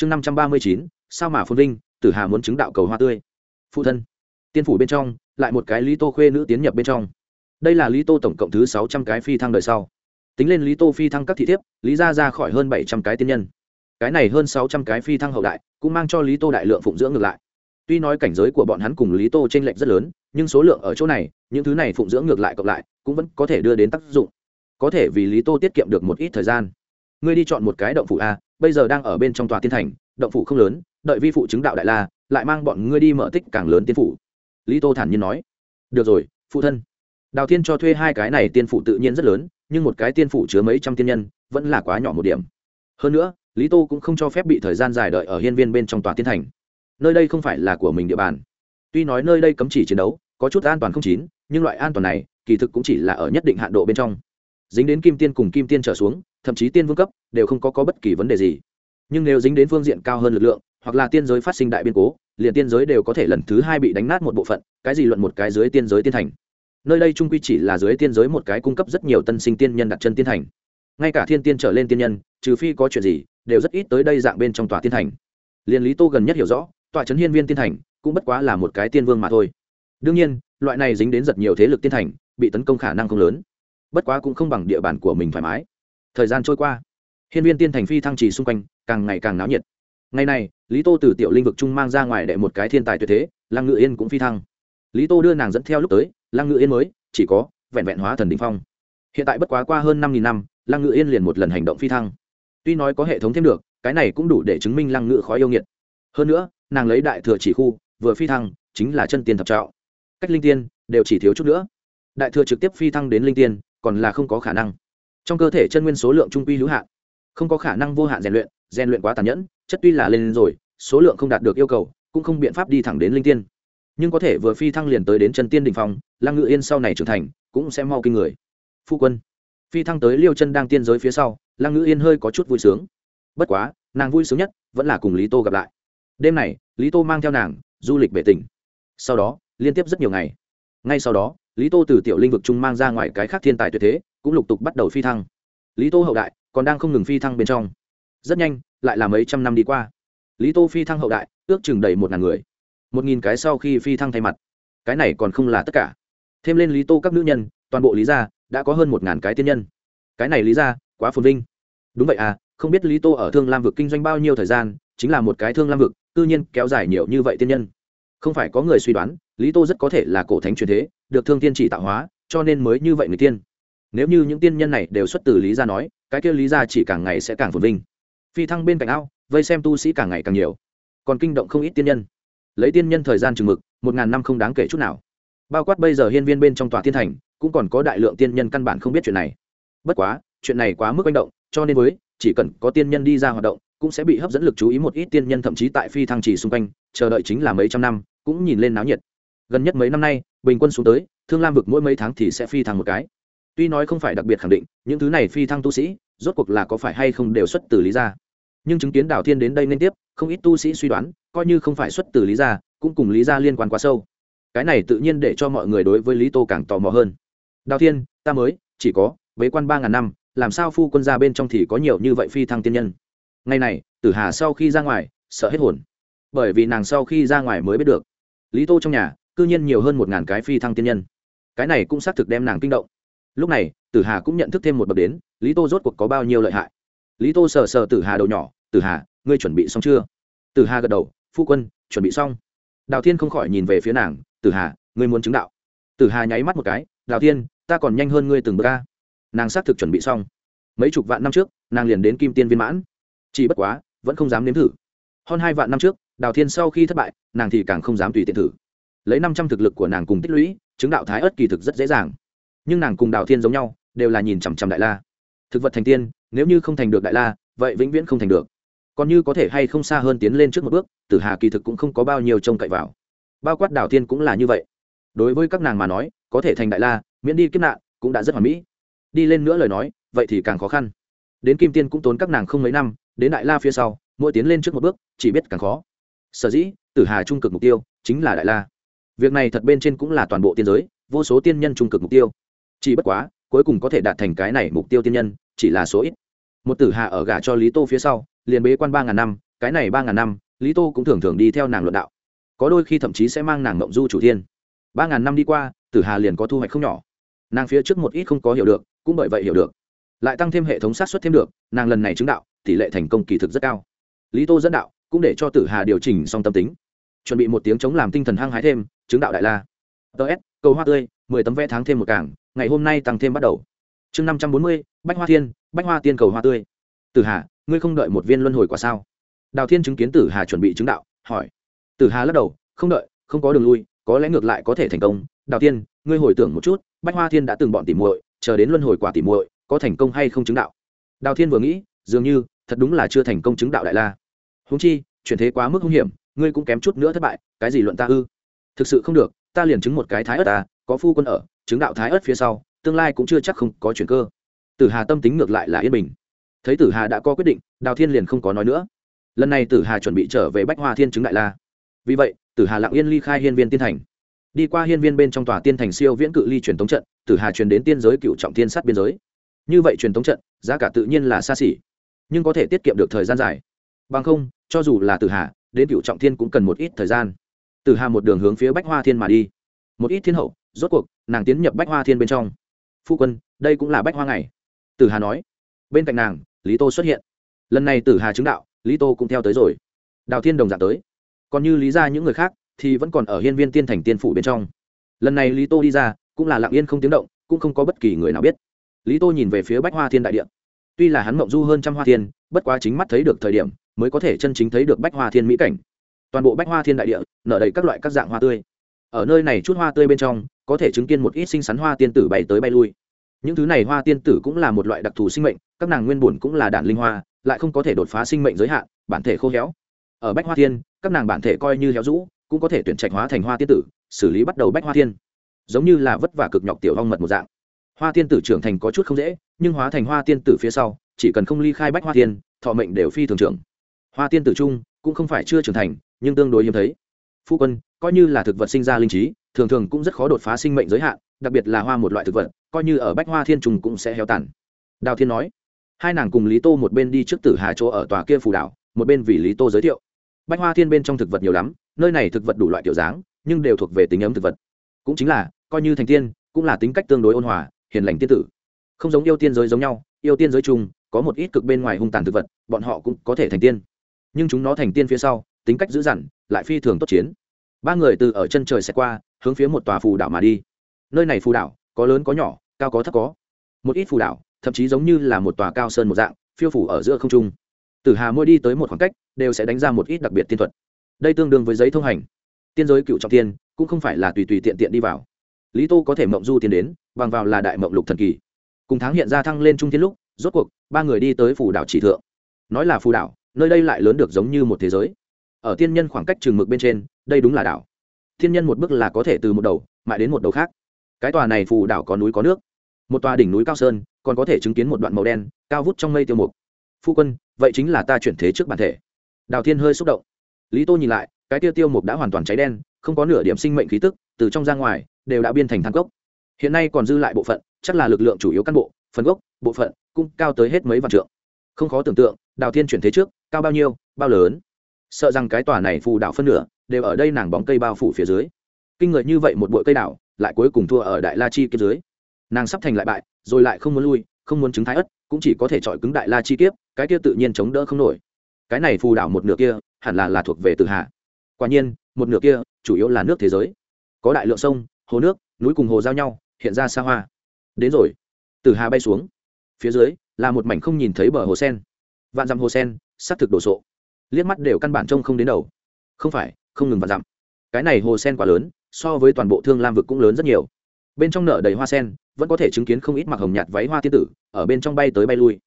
chương năm trăm ba mươi chín, sao mà phồn vinh, tử hà muốn chứng đạo cầu hoa tươi. Phụ thân, tiên phủ bên trong, lại một cái lý tô khuê nữ tiến nhập bên trong. Đây là lý tô tổng cộng thứ sáu trăm cái phi thăng đời sau. Tính lên lý tô phi thăng các thị thiếp, lý ra ra khỏi hơn bảy trăm cái tiên nhân. Cái này hơn sáu trăm cái phi thăng hậu đại, cũng mang cho lý tô đại lượng phụng dưỡng ngược lại. Tuy nói cảnh giới của bọn hắn cùng lý tô t r ê n lệch rất lớn, nhưng số lượng ở chỗ này, những thứ này phụng dưỡng ngược lại cộng lại, cũng vẫn có thể đưa đến tác dụng. Có thể vì lý tô tiết kiệm được một ít thời gian ngươi đi chọn một cái động phủ a, bây giờ đang ở bên trong tòa tiên thành, động phủ không lớn, đợi vi phụ chứng đạo đại la, lại mang bọn ngươi đi mở tích càng lớn tiên phủ. Lý tô thản nhiên nói. Được rồi, phụ thân. Đào thiên cho thuê hai cái này tiên phủ tự nhiên rất lớn, nhưng một cái tiên phủ chứa mấy trăm tiên nhân, vẫn là quá nhỏ một điểm. Hơn nữa, lý tô cũng không cho phép bị thời gian dài đợi ở hiên viên bên trong tòa tiên thành. Nơi đây không phải là của mình địa bàn. Tuy nói nơi đây cấm chỉ chiến đấu, có chút an toàn không chín, nhưng loại an toàn này, kỳ thực cũng chỉ là ở nhất định hạn độ bên trong dính đến kim tiên cùng kim tiên trở xuống thậm chí tiên vương cấp đều không có, có bất kỳ vấn đề gì. Nhưng nếu dính đến phương diện cao hơn lực lượng hoặc là tiên giới phát sinh đại biên cố liền tiên giới đều có thể lần thứ hai bị đánh nát một bộ phận cái gì luận một cái dưới tiên giới tiên thành. Nơi đây trung quy chỉ là dưới tiên giới một cái cung cấp rất nhiều tân sinh tiên nhân đặt chân tiên thành. Ngay cả thiên tiên trở lên tiên nhân trừ phi có chuyện gì đều rất ít tới đây dạng bên trong tòa tiên thành. Liền lý tô gần nhất hiểu rõ tòa trấn hiên viên tiên thành cũng bất quá là một cái tiên vương mà thôi. Đương nhiên loại này dính đến rất nhiều thế lực tiên thành bị tấn công khả năng không lớn bất quá cũng không bằng địa bàn của mình thoải mái. Thời gian trôi qua, hiên viên tiên thành phi thăng trì xung quanh càng ngày càng náo nhiệt. Ngày này, lý tô từ tiểu linh vực trung mang ra ngoài để một cái thiên tài tuyệt thế, lăng ngự yên cũng phi thăng. Lý tô đưa nàng dẫn theo lúc tới, lăng ngự yên mới, chỉ có vẹn vẹn hóa thần đình phong. Hiện tại bất quá qua hơn năm nghìn năm, lăng ngự yên liền một lần hành động phi thăng. Tuy nói có hệ thống thêm được, cái này cũng đủ để chứng minh lăng ngự khó yêu nghiệt. Hơn nữa, nàng lấy đại thừa chỉ khu, vừa phi thăng, chính là chân tiên thập trạo cách linh tiên, đều chỉ thiếu chút nữa. Đại thừa trực tiếp phi thăng đến linh tiên còn là không có khả năng. Trong cơ thể chân nguyên số lượng trung quy hữu hạn, không có khả năng vô hạn rèn luyện rèn luyện quá tàn nhẫn, chất tuy là lên rồi, số lượng không đạt được yêu cầu, cũng không biện pháp đi thẳng đến linh tiên. Nhưng có thể vừa phi thăng liền tới đến chân tiên đình phong, lăng ngự yên sau này trưởng thành, cũng sẽ mau kinh người. Phu quân, phi thăng tới liêu chân đang tiên giới phía sau, lăng ngự yên hơi có chút vui sướng. Bất quá, nàng vui sướng nhất vẫn là cùng lý tô gặp lại. Đêm này, lý tô mang theo nàng du lịch về tỉnh. Sau đó, liên tiếp rất nhiều ngày. Ngay sau đó lý tô từ tiểu linh vực trung mang ra ngoài cái khác thiên tài tuyệt thế, cũng lục tục bắt đầu phi thăng. Lý tô hậu đại, còn đang không ngừng phi thăng bên trong. Rất nhanh, lại là mấy trăm năm đi qua. Lý tô phi thăng hậu đại, ước chừng đầy một ngàn người. Một nghìn cái sau khi phi thăng thay mặt. Cái này còn không là tất cả. Thêm lên lý tô các nữ nhân, toàn bộ lý gia đã có hơn một ngàn cái tiên nhân. Cái này lý gia, quá phồn vinh. Đúng vậy à không biết lý tô ở thương lam vực kinh doanh bao nhiêu thời gian, chính là một cái thương lam vực tự nhiên kéo dài nhiều như vậy tiên nhân. Không phải có người suy đoán, lý tô rất có thể là cổ thánh truyền thế được thương tiên chỉ tạo hóa, cho nên mới như vậy người tiên. Nếu như những tiên nhân này đều xuất từ lý gia nói, cái kia lý gia chỉ càng ngày sẽ càng phồn vinh. Phi thăng bên cạnh ao, vây xem tu sĩ càng ngày càng nhiều. Còn kinh động không ít tiên nhân. Lấy tiên nhân thời gian chừng mực, một ngàn năm không đáng kể chút nào. Bao quát bây giờ hiên viên bên trong tòa thiên thành, cũng còn có đại lượng tiên nhân căn bản không biết chuyện này. Bất quá, chuyện này quá mức manh động, cho nên với chỉ cần có tiên nhân đi ra hoạt động, cũng sẽ bị hấp dẫn lực chú ý một ít tiên nhân thậm chí tại phi thăng trì xung quanh, chờ đợi chính là mấy trăm năm, cũng nhìn lên náo nhiệt gần nhất mấy năm nay, bình quân xuống tới, thương lam vực mỗi mấy tháng thì sẽ phi thăng một cái. Tuy nói không phải đặc biệt khẳng định, những thứ này phi thăng tu sĩ, rốt cuộc là có phải hay không đều xuất từ lý gia. Nhưng chứng kiến đào thiên đến đây liên tiếp, không ít tu sĩ suy đoán, coi như không phải xuất từ lý gia, cũng cùng lý gia liên quan quá sâu. Cái này tự nhiên để cho mọi người đối với lý tô càng tò mò hơn. Đào thiên, ta mới, chỉ có, bế quan ba ngàn năm, làm sao phu quân ra bên trong thì có nhiều như vậy phi thăng tiên nhân? Ngày này, tử hà sau khi ra ngoài, sợ hết hồn. Bởi vì nàng sau khi ra ngoài mới biết được. Lý tô trong nhà cư nhiên nhiều hơn một ngàn cái phi thăng tiên nhân. Cái này cũng xác thực đem nàng kinh động. Lúc này, tử hà cũng nhận thức thêm một bậc đến, lý tô rốt cuộc có bao nhiêu lợi hại? Lý tô sờ sờ tử hà đầu nhỏ, tử hà, ngươi chuẩn bị xong chưa? Tử hà gật đầu, phu quân, chuẩn bị xong. Đào thiên không khỏi nhìn về phía nàng, tử hà, ngươi muốn chứng đạo? Tử hà nháy mắt một cái, đào thiên, ta còn nhanh hơn ngươi từng bước ca nàng xác thực chuẩn bị xong. Mấy chục vạn năm trước, nàng liền đến kim tiên viên mãn. Chỉ bất quá, vẫn không dám nếm thử. Hơn hai vạn năm trước, đào thiên sau khi thất bại, nàng thì càng không dám tùy tiện thử lấy năm trăm thực lực của nàng cùng tích lũy, chứng đạo thái ớt kỳ thực rất dễ dàng. Nhưng nàng cùng đào thiên giống nhau, đều là nhìn chằm chằm đại la. Thực vật thành tiên, nếu như không thành được đại la, vậy vĩnh viễn không thành được. Còn như có thể hay không xa hơn tiến lên trước một bước, tử hà kỳ thực cũng không có bao nhiêu trông cậy vào. Bao quát đào thiên cũng là như vậy. Đối với các nàng mà nói, có thể thành đại la, miễn đi kiếp nạn, cũng đã rất hoàn mỹ. Đi lên nữa lời nói, vậy thì càng khó khăn. Đến kim tiên cũng tốn các nàng không mấy năm, đến đại la phía sau, mỗi tiến lên trước một bước, chỉ biết càng khó. Sở dĩ, tử hà trung cực mục tiêu, chính là đại la việc này thật bên trên cũng là toàn bộ tiên giới, vô số tiên nhân trung cực mục tiêu. Chỉ bất quá, cuối cùng có thể đạt thành cái này mục tiêu tiên nhân, chỉ là số ít. Một tử hà ở gả cho lý tô phía sau, liền bế quan ba ngàn năm, cái này ba ngàn năm, lý tô cũng thường thường đi theo nàng luận đạo. Có đôi khi thậm chí sẽ mang nàng mộng du chủ thiên. Ba ngàn năm đi qua, tử hà liền có thu hoạch không nhỏ. Nàng phía trước một ít không có hiểu được, cũng bởi vậy hiểu được. Lại tăng thêm hệ thống sát xuất thêm được, nàng lần này chứng đạo, tỷ lệ thành công kỳ thực rất cao. Lý tô dẫn đạo, cũng để cho tử hà điều chỉnh xong tâm tính. Chuẩn bị một tiếng chống làm tinh thần hăng hái thêm chứng đạo đại la. Ts cầu hoa tươi, mười tấm vé tháng thêm một cảng, ngày hôm nay tăng thêm bắt đầu. Chương năm trăm bốn mươi, bách hoa thiên, bách hoa tiên cầu hoa tươi. Tử hà, ngươi không đợi một viên luân hồi quả sao? Đào thiên chứng kiến tử hà chuẩn bị chứng đạo, hỏi. Tử hà lắc đầu, không đợi, không có đường lui, có lẽ ngược lại có thể thành công. Đào tiên ngươi hồi tưởng một chút, bách hoa thiên đã từng bọn tỉ muội, chờ đến luân hồi quả tỉ muội, có thành công hay không chứng đạo? Đào thiên vừa nghĩ, dường như, thật đúng là chưa thành công chứng đạo đại la. Húng chi, chuyển thế quá mức hung hiểm, ngươi cũng kém chút nữa thất bại, cái gì luận ta ư? Thực sự không được, ta liền chứng một cái thái ớt ta có phu quân ở, chứng đạo thái ớt phía sau, tương lai cũng chưa chắc không có chuyển cơ. Tử hà tâm tính ngược lại là yên bình. Thấy tử hà đã có quyết định, đào thiên liền không có nói nữa. Lần này tử hà chuẩn bị trở về bách hoa thiên chứng đại la. Vì vậy, tử hà lặng yên ly khai hiên viên tiên thành. Đi qua hiên viên bên trong tòa tiên thành siêu viễn cự ly truyền tống trận, tử hà truyền đến tiên giới cựu trọng tiên sát biên giới. Như vậy truyền tống trận, giá cả tự nhiên là xa xỉ, nhưng có thể tiết kiệm được thời gian dài. Bằng không, cho dù là tử hà, đến cựu trọng thiên cũng cần một ít thời gian tử hà một đường hướng phía bách hoa thiên mà đi. Một ít thiên hậu, rốt cuộc, nàng tiến nhập bách hoa thiên bên trong. Phu quân, đây cũng là bách hoa ngày. Tử hà nói. Bên cạnh nàng, lý tô xuất hiện. Lần này tử hà chứng đạo, lý tô cũng theo tới rồi. Đào thiên đồng dạng tới. Còn như lý ra những người khác, thì vẫn còn ở hiên viên tiên thành tiên phủ bên trong. Lần này lý tô đi ra, cũng là lặng yên không tiếng động, cũng không có bất kỳ người nào biết. Lý tô nhìn về phía bách hoa thiên đại điện tuy là hắn mộng du hơn trăm hoa thiên, bất quá chính mắt thấy được thời điểm, mới có thể chân chính thấy được bách hoa thiên mỹ cảnh toàn bộ bách hoa thiên đại địa, nở đầy các loại các dạng hoa tươi. Ở nơi này chút hoa tươi bên trong, có thể chứng kiến một ít sinh sắn hoa tiên tử bay tới bay lui. Những thứ này hoa tiên tử cũng là một loại đặc thù sinh mệnh, các nàng nguyên bổn cũng là đản linh hoa, lại không có thể đột phá sinh mệnh giới hạn, bản thể khô héo. Ở bách hoa thiên, các nàng bản thể coi như héo rũ, cũng có thể tuyển trạch hóa thành hoa tiên tử, xử lý bắt đầu bách hoa thiên. Giống như là vất vả cực nhọc tiểu hong mật một dạng. Hoa tiên tử trưởng thành có chút không dễ, nhưng hóa thành hoa tiên tử phía sau, chỉ cần không ly khai bách hoa thiên, thọ mệnh đều phi thường trưởng. Hoa tiên tử trung, cũng không phải chưa trưởng thành nhưng tương đối hiếm thấy. Phu quân, coi như là thực vật sinh ra linh trí, thường thường cũng rất khó đột phá sinh mệnh giới hạn, đặc biệt là hoa một loại thực vật, coi như ở bách hoa thiên trùng cũng sẽ héo tàn. Đào thiên nói. Hai nàng cùng lý tô một bên đi trước tử hà chỗ ở tòa kia phù đảo, một bên vì lý tô giới thiệu. Bách hoa thiên bên trong thực vật nhiều lắm, nơi này thực vật đủ loại kiểu dáng, nhưng đều thuộc về tính ấm thực vật. Cũng chính là, coi như thành tiên, cũng là tính cách tương đối ôn hòa, hiền lành tiên tử. Không giống yêu tiên giới giống nhau, yêu tiên giới chung có một ít cực bên ngoài hung tàn thực vật, bọn họ cũng có thể thành tiên. Nhưng chúng nó thành tiên phía sau tính cách dữ dằn, lại phi thường tốt chiến. Ba người từ ở chân trời sẽ qua, hướng phía một tòa phù đảo mà đi. Nơi này phù đảo, có lớn có nhỏ, cao có thấp có. Một ít phù đảo, thậm chí giống như là một tòa cao sơn một dạng, phiêu phủ ở giữa không trung. Tử hà mỗi đi tới một khoảng cách, đều sẽ đánh ra một ít đặc biệt tiên thuật. Đây tương đương với giấy thông hành. Tiên giới cựu trọng tiên, cũng không phải là tùy tùy tiện tiện đi vào. Lý tô có thể mộng du tiến đến, bằng vào là đại mộng lục thần kỳ. Cùng tháng hiện ra thăng lên trung tiên lúc, rốt cuộc, ba người đi tới phù đảo chỉ thượng. Nói là phù đảo, nơi đây lại lớn được giống như một thế giới ở tiên nhân khoảng cách trường mực bên trên, đây đúng là đảo. Thiên nhân một bước là có thể từ một đầu, mãi đến một đầu khác. Cái tòa này phù đảo có núi có nước. Một tòa đỉnh núi cao sơn, còn có thể chứng kiến một đoạn màu đen, cao vút trong mây tiêu mục. Phu quân, vậy chính là ta chuyển thế trước bản thể. Đào thiên hơi xúc động. Lý tô nhìn lại, cái tiêu tiêu mục đã hoàn toàn cháy đen, không có nửa điểm sinh mệnh khí tức, từ trong ra ngoài, đều đã biên thành thang cốc. Hiện nay còn dư lại bộ phận, chắc là lực lượng chủ yếu cán bộ, phần gốc, bộ phận, cũng cao tới hết mấy vạn trượng. Không khó tưởng tượng, đào thiên chuyển thế trước, cao bao nhiêu, bao lớn? Sợ rằng cái tòa này phù đảo phân nửa đều ở đây nàng bóng cây bao phủ phía dưới. Kinh người như vậy một bụi cây đảo, lại cuối cùng thua ở đại la chi kiếp dưới. Nàng sắp thành lại bại, rồi lại không muốn lui, không muốn chứng thái ất, cũng chỉ có thể chọi cứng đại la chi kiếp, cái kia tự nhiên chống đỡ không nổi. Cái này phù đảo một nửa kia, hẳn là là thuộc về từ hạ quả nhiên, một nửa kia, chủ yếu là nước thế giới. Có đại lượng sông, hồ nước, núi cùng hồ giao nhau, hiện ra xa hoa. Đến rồi. Từ hà bay xuống. Phía dưới, là một mảnh không nhìn thấy bờ hồ sen. Vạn dặm hồ sen s thực đồ sộ liếc mắt đều căn bản trông không đến đầu. Không phải, không ngừng và dặm cái này hồ sen quá lớn, so với toàn bộ thương lam vực cũng lớn rất nhiều. Bên trong nở đầy hoa sen, vẫn có thể chứng kiến không ít mặc hồng nhạt váy hoa tiên tử, ở bên trong bay tới bay lui.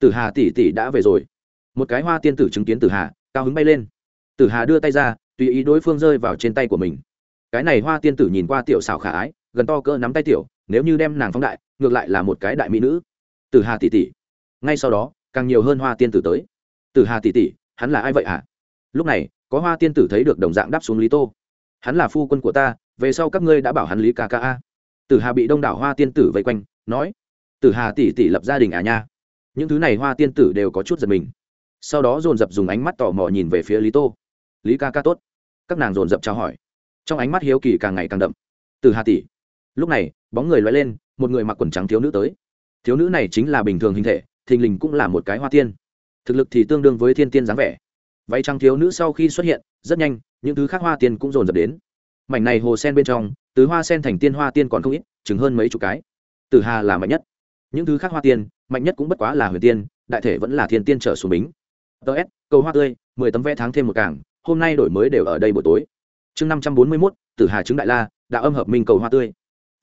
Tử hà tỷ tỷ đã về rồi. Một cái hoa tiên tử chứng kiến tử hà, cao hứng bay lên. Tử hà đưa tay ra, tùy ý đối phương rơi vào trên tay của mình. Cái này hoa tiên tử nhìn qua tiểu xảo khả ái, gần to cỡ nắm tay tiểu, nếu như đem nàng phóng đại, ngược lại là một cái đại mỹ nữ. Tử hà tỷ tỷ. Ngay sau đó, càng nhiều hơn hoa tiên tử tới. Tử hà tỷ tỷ hắn là ai vậy hả? À? lúc này, có hoa tiên tử thấy được đồng dạng đáp xuống lý tô. Hắn là phu quân của ta, về sau các ngươi đã bảo hắn lý ca ca a. Tử hà bị đông đảo hoa tiên tử vây quanh, nói, tử hà tỷ tỷ lập gia đình à nha? Những thứ này hoa tiên tử đều có chút giật mình. Sau đó dồn dập dùng ánh mắt tò mò nhìn về phía lý tô. Lý ca ca tốt. Các nàng dồn dập trao hỏi. Trong ánh mắt hiếu kỳ càng ngày càng đậm. Từ hà tỷ. Lúc này, bóng người loay lên, một người mặc quần trắng thiếu nữ tới. Thiếu nữ này chính là bình thường hình thể, thình lình cũng là một cái hoa tiên thực lực thì tương đương với thiên tiên dáng vẻ. Váy trăng thiếu nữ sau khi xuất hiện, rất nhanh, những thứ khác hoa tiên cũng dồn dập đến. Mảnh này hồ sen bên trong tứ hoa sen thành tiên hoa tiên còn không ít chứng hơn mấy chục cái. Tử hà là mạnh nhất. Những thứ khác hoa tiên, mạnh nhất cũng bất quá là huyền tiên, đại thể vẫn là thiên tiên trở xuống bính. Ts cầu hoa tươi, mười tấm vẽ tháng thêm một cảng hôm nay đổi mới đều ở đây buổi tối. Chương năm trăm bốn mươi mốt, tử hà chứng đại la, đạo âm hợp minh cầu hoa tươi.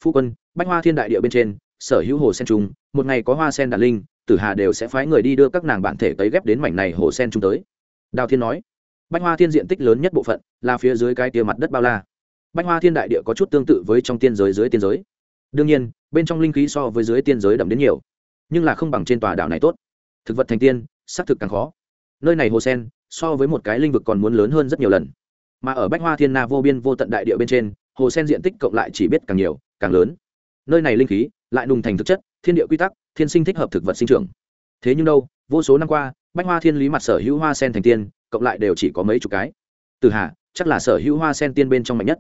Phu quân, bách hoa thiên đại địa bên trên, sở hữu hồ sen trung một ngày có hoa sen đàn linh tử hà đều sẽ phái người đi đưa các nàng bản thể tấy ghép đến mảnh này hồ sen chúng tới. Đào thiên nói, bách hoa thiên diện tích lớn nhất bộ phận là phía dưới cái tia mặt đất bao la. Bách hoa thiên đại địa có chút tương tự với trong tiên giới dưới tiên giới. Đương nhiên, bên trong linh khí so với dưới tiên giới đậm đến nhiều, nhưng là không bằng trên tòa đảo này tốt. Thực vật thành tiên, xác thực càng khó. Nơi này hồ sen, so với một cái linh vực còn muốn lớn hơn rất nhiều lần. Mà ở bách hoa thiên na vô biên vô tận đại địa bên trên, hồ sen diện tích cộng lại chỉ biết càng nhiều, càng lớn. Nơi này linh khí lại nùng thành thực chất, thiên địa quy tắc, thiên sinh thích hợp thực vật sinh trưởng. Thế nhưng đâu, vô số năm qua, bách hoa thiên lý mặt sở hữu hoa sen thành tiên, cộng lại đều chỉ có mấy chục cái. Từ hạ chắc là sở hữu hoa sen tiên bên trong mạnh nhất.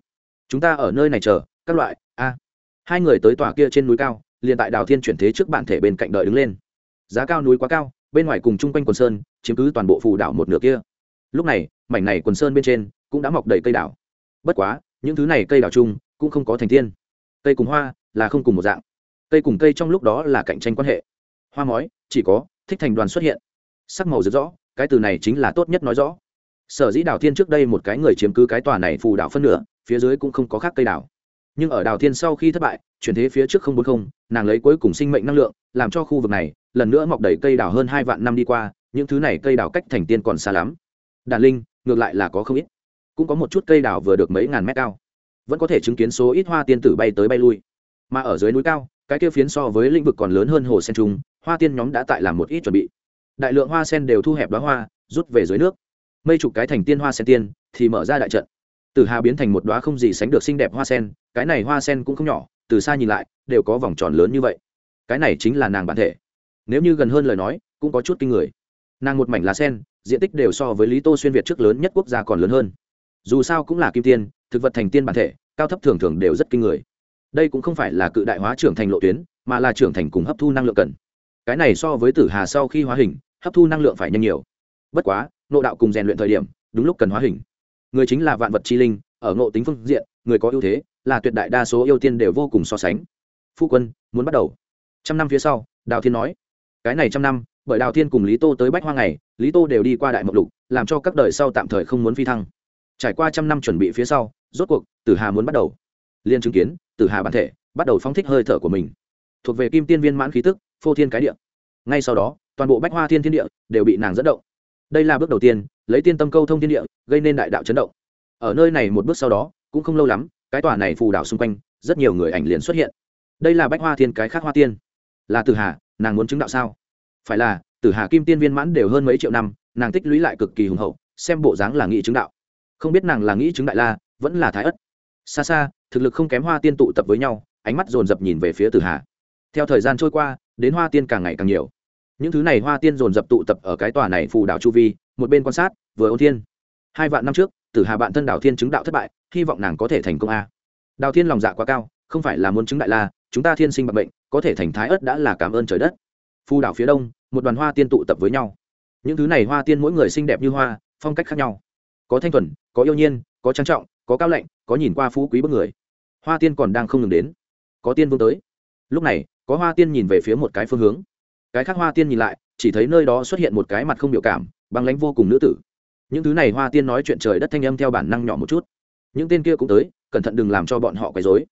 Chúng ta ở nơi này chờ, các loại, a. Hai người tới tòa kia trên núi cao, liền tại đào thiên chuyển thế trước bản thể bên cạnh đợi đứng lên. Giá cao núi quá cao, bên ngoài cùng chung quanh quần sơn, chiếm cứ toàn bộ phù đảo một nửa kia. Lúc này, mảnh này quần sơn bên trên cũng đã mọc đầy cây đảo. Bất quá, những thứ này cây đảo chung cũng không có thành tiên. Cây cùng hoa là không cùng một dạng cây cùng cây trong lúc đó là cạnh tranh quan hệ. Hoa mói chỉ có, thích thành đoàn xuất hiện. Sắc màu rất rõ cái từ này chính là tốt nhất nói rõ. Sở dĩ đào thiên trước đây một cái người chiếm cứ cái tòa này phù đảo phân nửa, phía dưới cũng không có khác cây đảo. Nhưng ở đào thiên sau khi thất bại, chuyển thế phía trước không bốn không, nàng lấy cuối cùng sinh mệnh năng lượng, làm cho khu vực này, lần nữa mọc đầy cây đảo hơn hai vạn năm đi qua, những thứ này cây đảo cách thành tiên còn xa lắm. Đàn linh, ngược lại là có không ít. Cũng có một chút cây đảo vừa được mấy ngàn mét cao. Vẫn có thể chứng kiến số ít hoa tiên tử bay tới bay lui. Mà ở dưới núi cao cái kia phiến so với lĩnh vực còn lớn hơn hồ sen trung hoa tiên nhóm đã tại làm một ít chuẩn bị. Đại lượng hoa sen đều thu hẹp đoá hoa, rút về dưới nước. Mây chục cái thành tiên hoa sen tiên, thì mở ra đại trận. Từ hà biến thành một đoá không gì sánh được xinh đẹp hoa sen, cái này hoa sen cũng không nhỏ, từ xa nhìn lại, đều có vòng tròn lớn như vậy. Cái này chính là nàng bản thể. Nếu như gần hơn lời nói, cũng có chút kinh người. Nàng một mảnh lá sen, diện tích đều so với lý tô xuyên việt trước lớn nhất quốc gia còn lớn hơn. Dù sao cũng là kim tiên, thực vật thành tiên bản thể, cao thấp thường thường đều rất kinh người đây cũng không phải là cự đại hóa trưởng thành lộ tuyến, mà là trưởng thành cùng hấp thu năng lượng cần. Cái này so với tử hà sau khi hóa hình, hấp thu năng lượng phải nhanh nhiều. Bất quá nộ đạo cùng rèn luyện thời điểm, đúng lúc cần hóa hình. Người chính là vạn vật chi linh, ở ngộ tính phương diện, người có ưu thế, là tuyệt đại đa số ưu tiên đều vô cùng so sánh. Phu quân, muốn bắt đầu. Trăm năm phía sau, đào thiên nói. Cái này trăm năm, bởi đào thiên cùng lý tô tới bách hoa ngày, lý tô đều đi qua đại mộc lục, làm cho các đời sau tạm thời không muốn phi thăng. Trải qua trăm năm chuẩn bị phía sau, rốt cuộc, tử hà muốn bắt đầu. Liên chứng kiến tử hà bản thể, bắt đầu phóng thích hơi thở của mình. Thuộc về kim tiên viên mãn khí tức, phô thiên cái địa. Ngay sau đó, toàn bộ bách hoa thiên thiên địa đều bị nàng dẫn động. Đây là bước đầu tiên, lấy tiên tâm câu thông thiên địa, gây nên đại đạo chấn động. Ở nơi này một bước sau đó, cũng không lâu lắm, cái tòa này phù đảo xung quanh, rất nhiều người ảnh liền xuất hiện. Đây là bách hoa thiên cái khác hoa tiên. Là tử hà, nàng muốn chứng đạo sao? Phải là, tử hà kim tiên viên mãn đều hơn mấy triệu năm, nàng tích lũy lại cực kỳ hùng hậu, xem bộ dáng là nghĩ chứng đạo. Không biết nàng là nghĩ chứng đại la, vẫn là thái ất. Xa xa thực lực không kém hoa tiên tụ tập với nhau, ánh mắt dồn dập nhìn về phía tử hà. Theo thời gian trôi qua, đến hoa tiên càng ngày càng nhiều. Những thứ này hoa tiên dồn dập tụ tập ở cái tòa này phù đảo chu vi, một bên quan sát, vừa ôn thiên. Hai vạn năm trước tử hà bạn thân đào thiên chứng đạo thất bại, hy vọng nàng có thể thành công a. Đào thiên lòng dạ quá cao, không phải là muốn chứng đại la, chúng ta thiên sinh bạc bệnh có thể thành thái ất đã là cảm ơn trời đất. Phù đảo phía đông, một đoàn hoa tiên tụ tập với nhau. Những thứ này hoa tiên mỗi người xinh đẹp như hoa, phong cách khác nhau. Có thanh thuần, có yêu nhiên, có trang trọng, có cao lạnh có nhìn qua phú quý bức người. Hoa tiên còn đang không ngừng đến. Có tiên vương tới. Lúc này, có hoa tiên nhìn về phía một cái phương hướng. Cái khác hoa tiên nhìn lại, chỉ thấy nơi đó xuất hiện một cái mặt không biểu cảm, băng lánh vô cùng nữ tử. Những thứ này hoa tiên nói chuyện trời đất thanh âm theo bản năng nhỏ một chút. Những tên kia cũng tới, cẩn thận đừng làm cho bọn họ quấy dối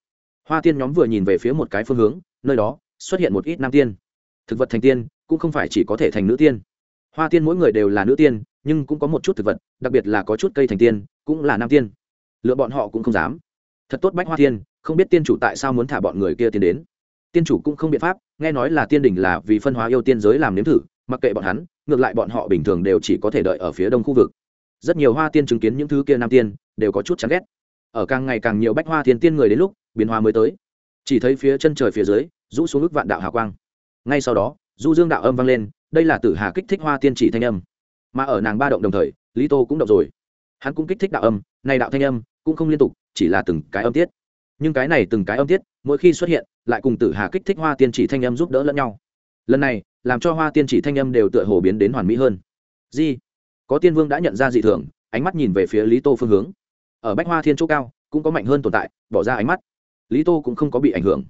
hoa tiên nhóm vừa nhìn về phía một cái phương hướng, nơi đó xuất hiện một ít nam tiên. Thực vật thành tiên, cũng không phải chỉ có thể thành nữ tiên. Hoa tiên mỗi người đều là nữ tiên, nhưng cũng có một chút thực vật, đặc biệt là có chút cây thành tiên, cũng là nam tiên lựa bọn họ cũng không dám. Thật tốt bách hoa thiên, không biết tiên chủ tại sao muốn thả bọn người kia tiến đến. Tiên chủ cũng không biện pháp nghe nói là tiên đình là vì phân hóa yêu tiên giới làm nếm thử mặc kệ bọn hắn ngược lại bọn họ bình thường đều chỉ có thể đợi ở phía đông khu vực. Rất nhiều hoa tiên chứng kiến những thứ kia nam tiên đều có chút chán ghét. Ở càng ngày càng nhiều bách hoa thiên tiên người đến lúc biến hoa mới tới. Chỉ thấy phía chân trời phía dưới rũ xuống ức vạn đạo hào quang. Ngay sau đó du dương đạo âm vang lên đây là tử hà kích thích hoa tiên chỉ thanh âm. Mà ở nàng ba động đồng thời lý tô cũng động rồi. Hắn cũng kích thích đạo âm này đạo thanh âm cũng không liên tục, chỉ là từng cái âm tiết. Nhưng cái này từng cái âm tiết, mỗi khi xuất hiện, lại cùng tử hà kích thích hoa tiên chỉ thanh âm giúp đỡ lẫn nhau. Lần này, làm cho hoa tiên chỉ thanh âm đều tựa hồ biến đến hoàn mỹ hơn. Di, có tiên vương đã nhận ra dị thường, ánh mắt nhìn về phía lý tô phương hướng. Ở bách hoa thiên chỗ cao, cũng có mạnh hơn tồn tại, bỏ ra ánh mắt. Lý tô cũng không có bị ảnh hưởng.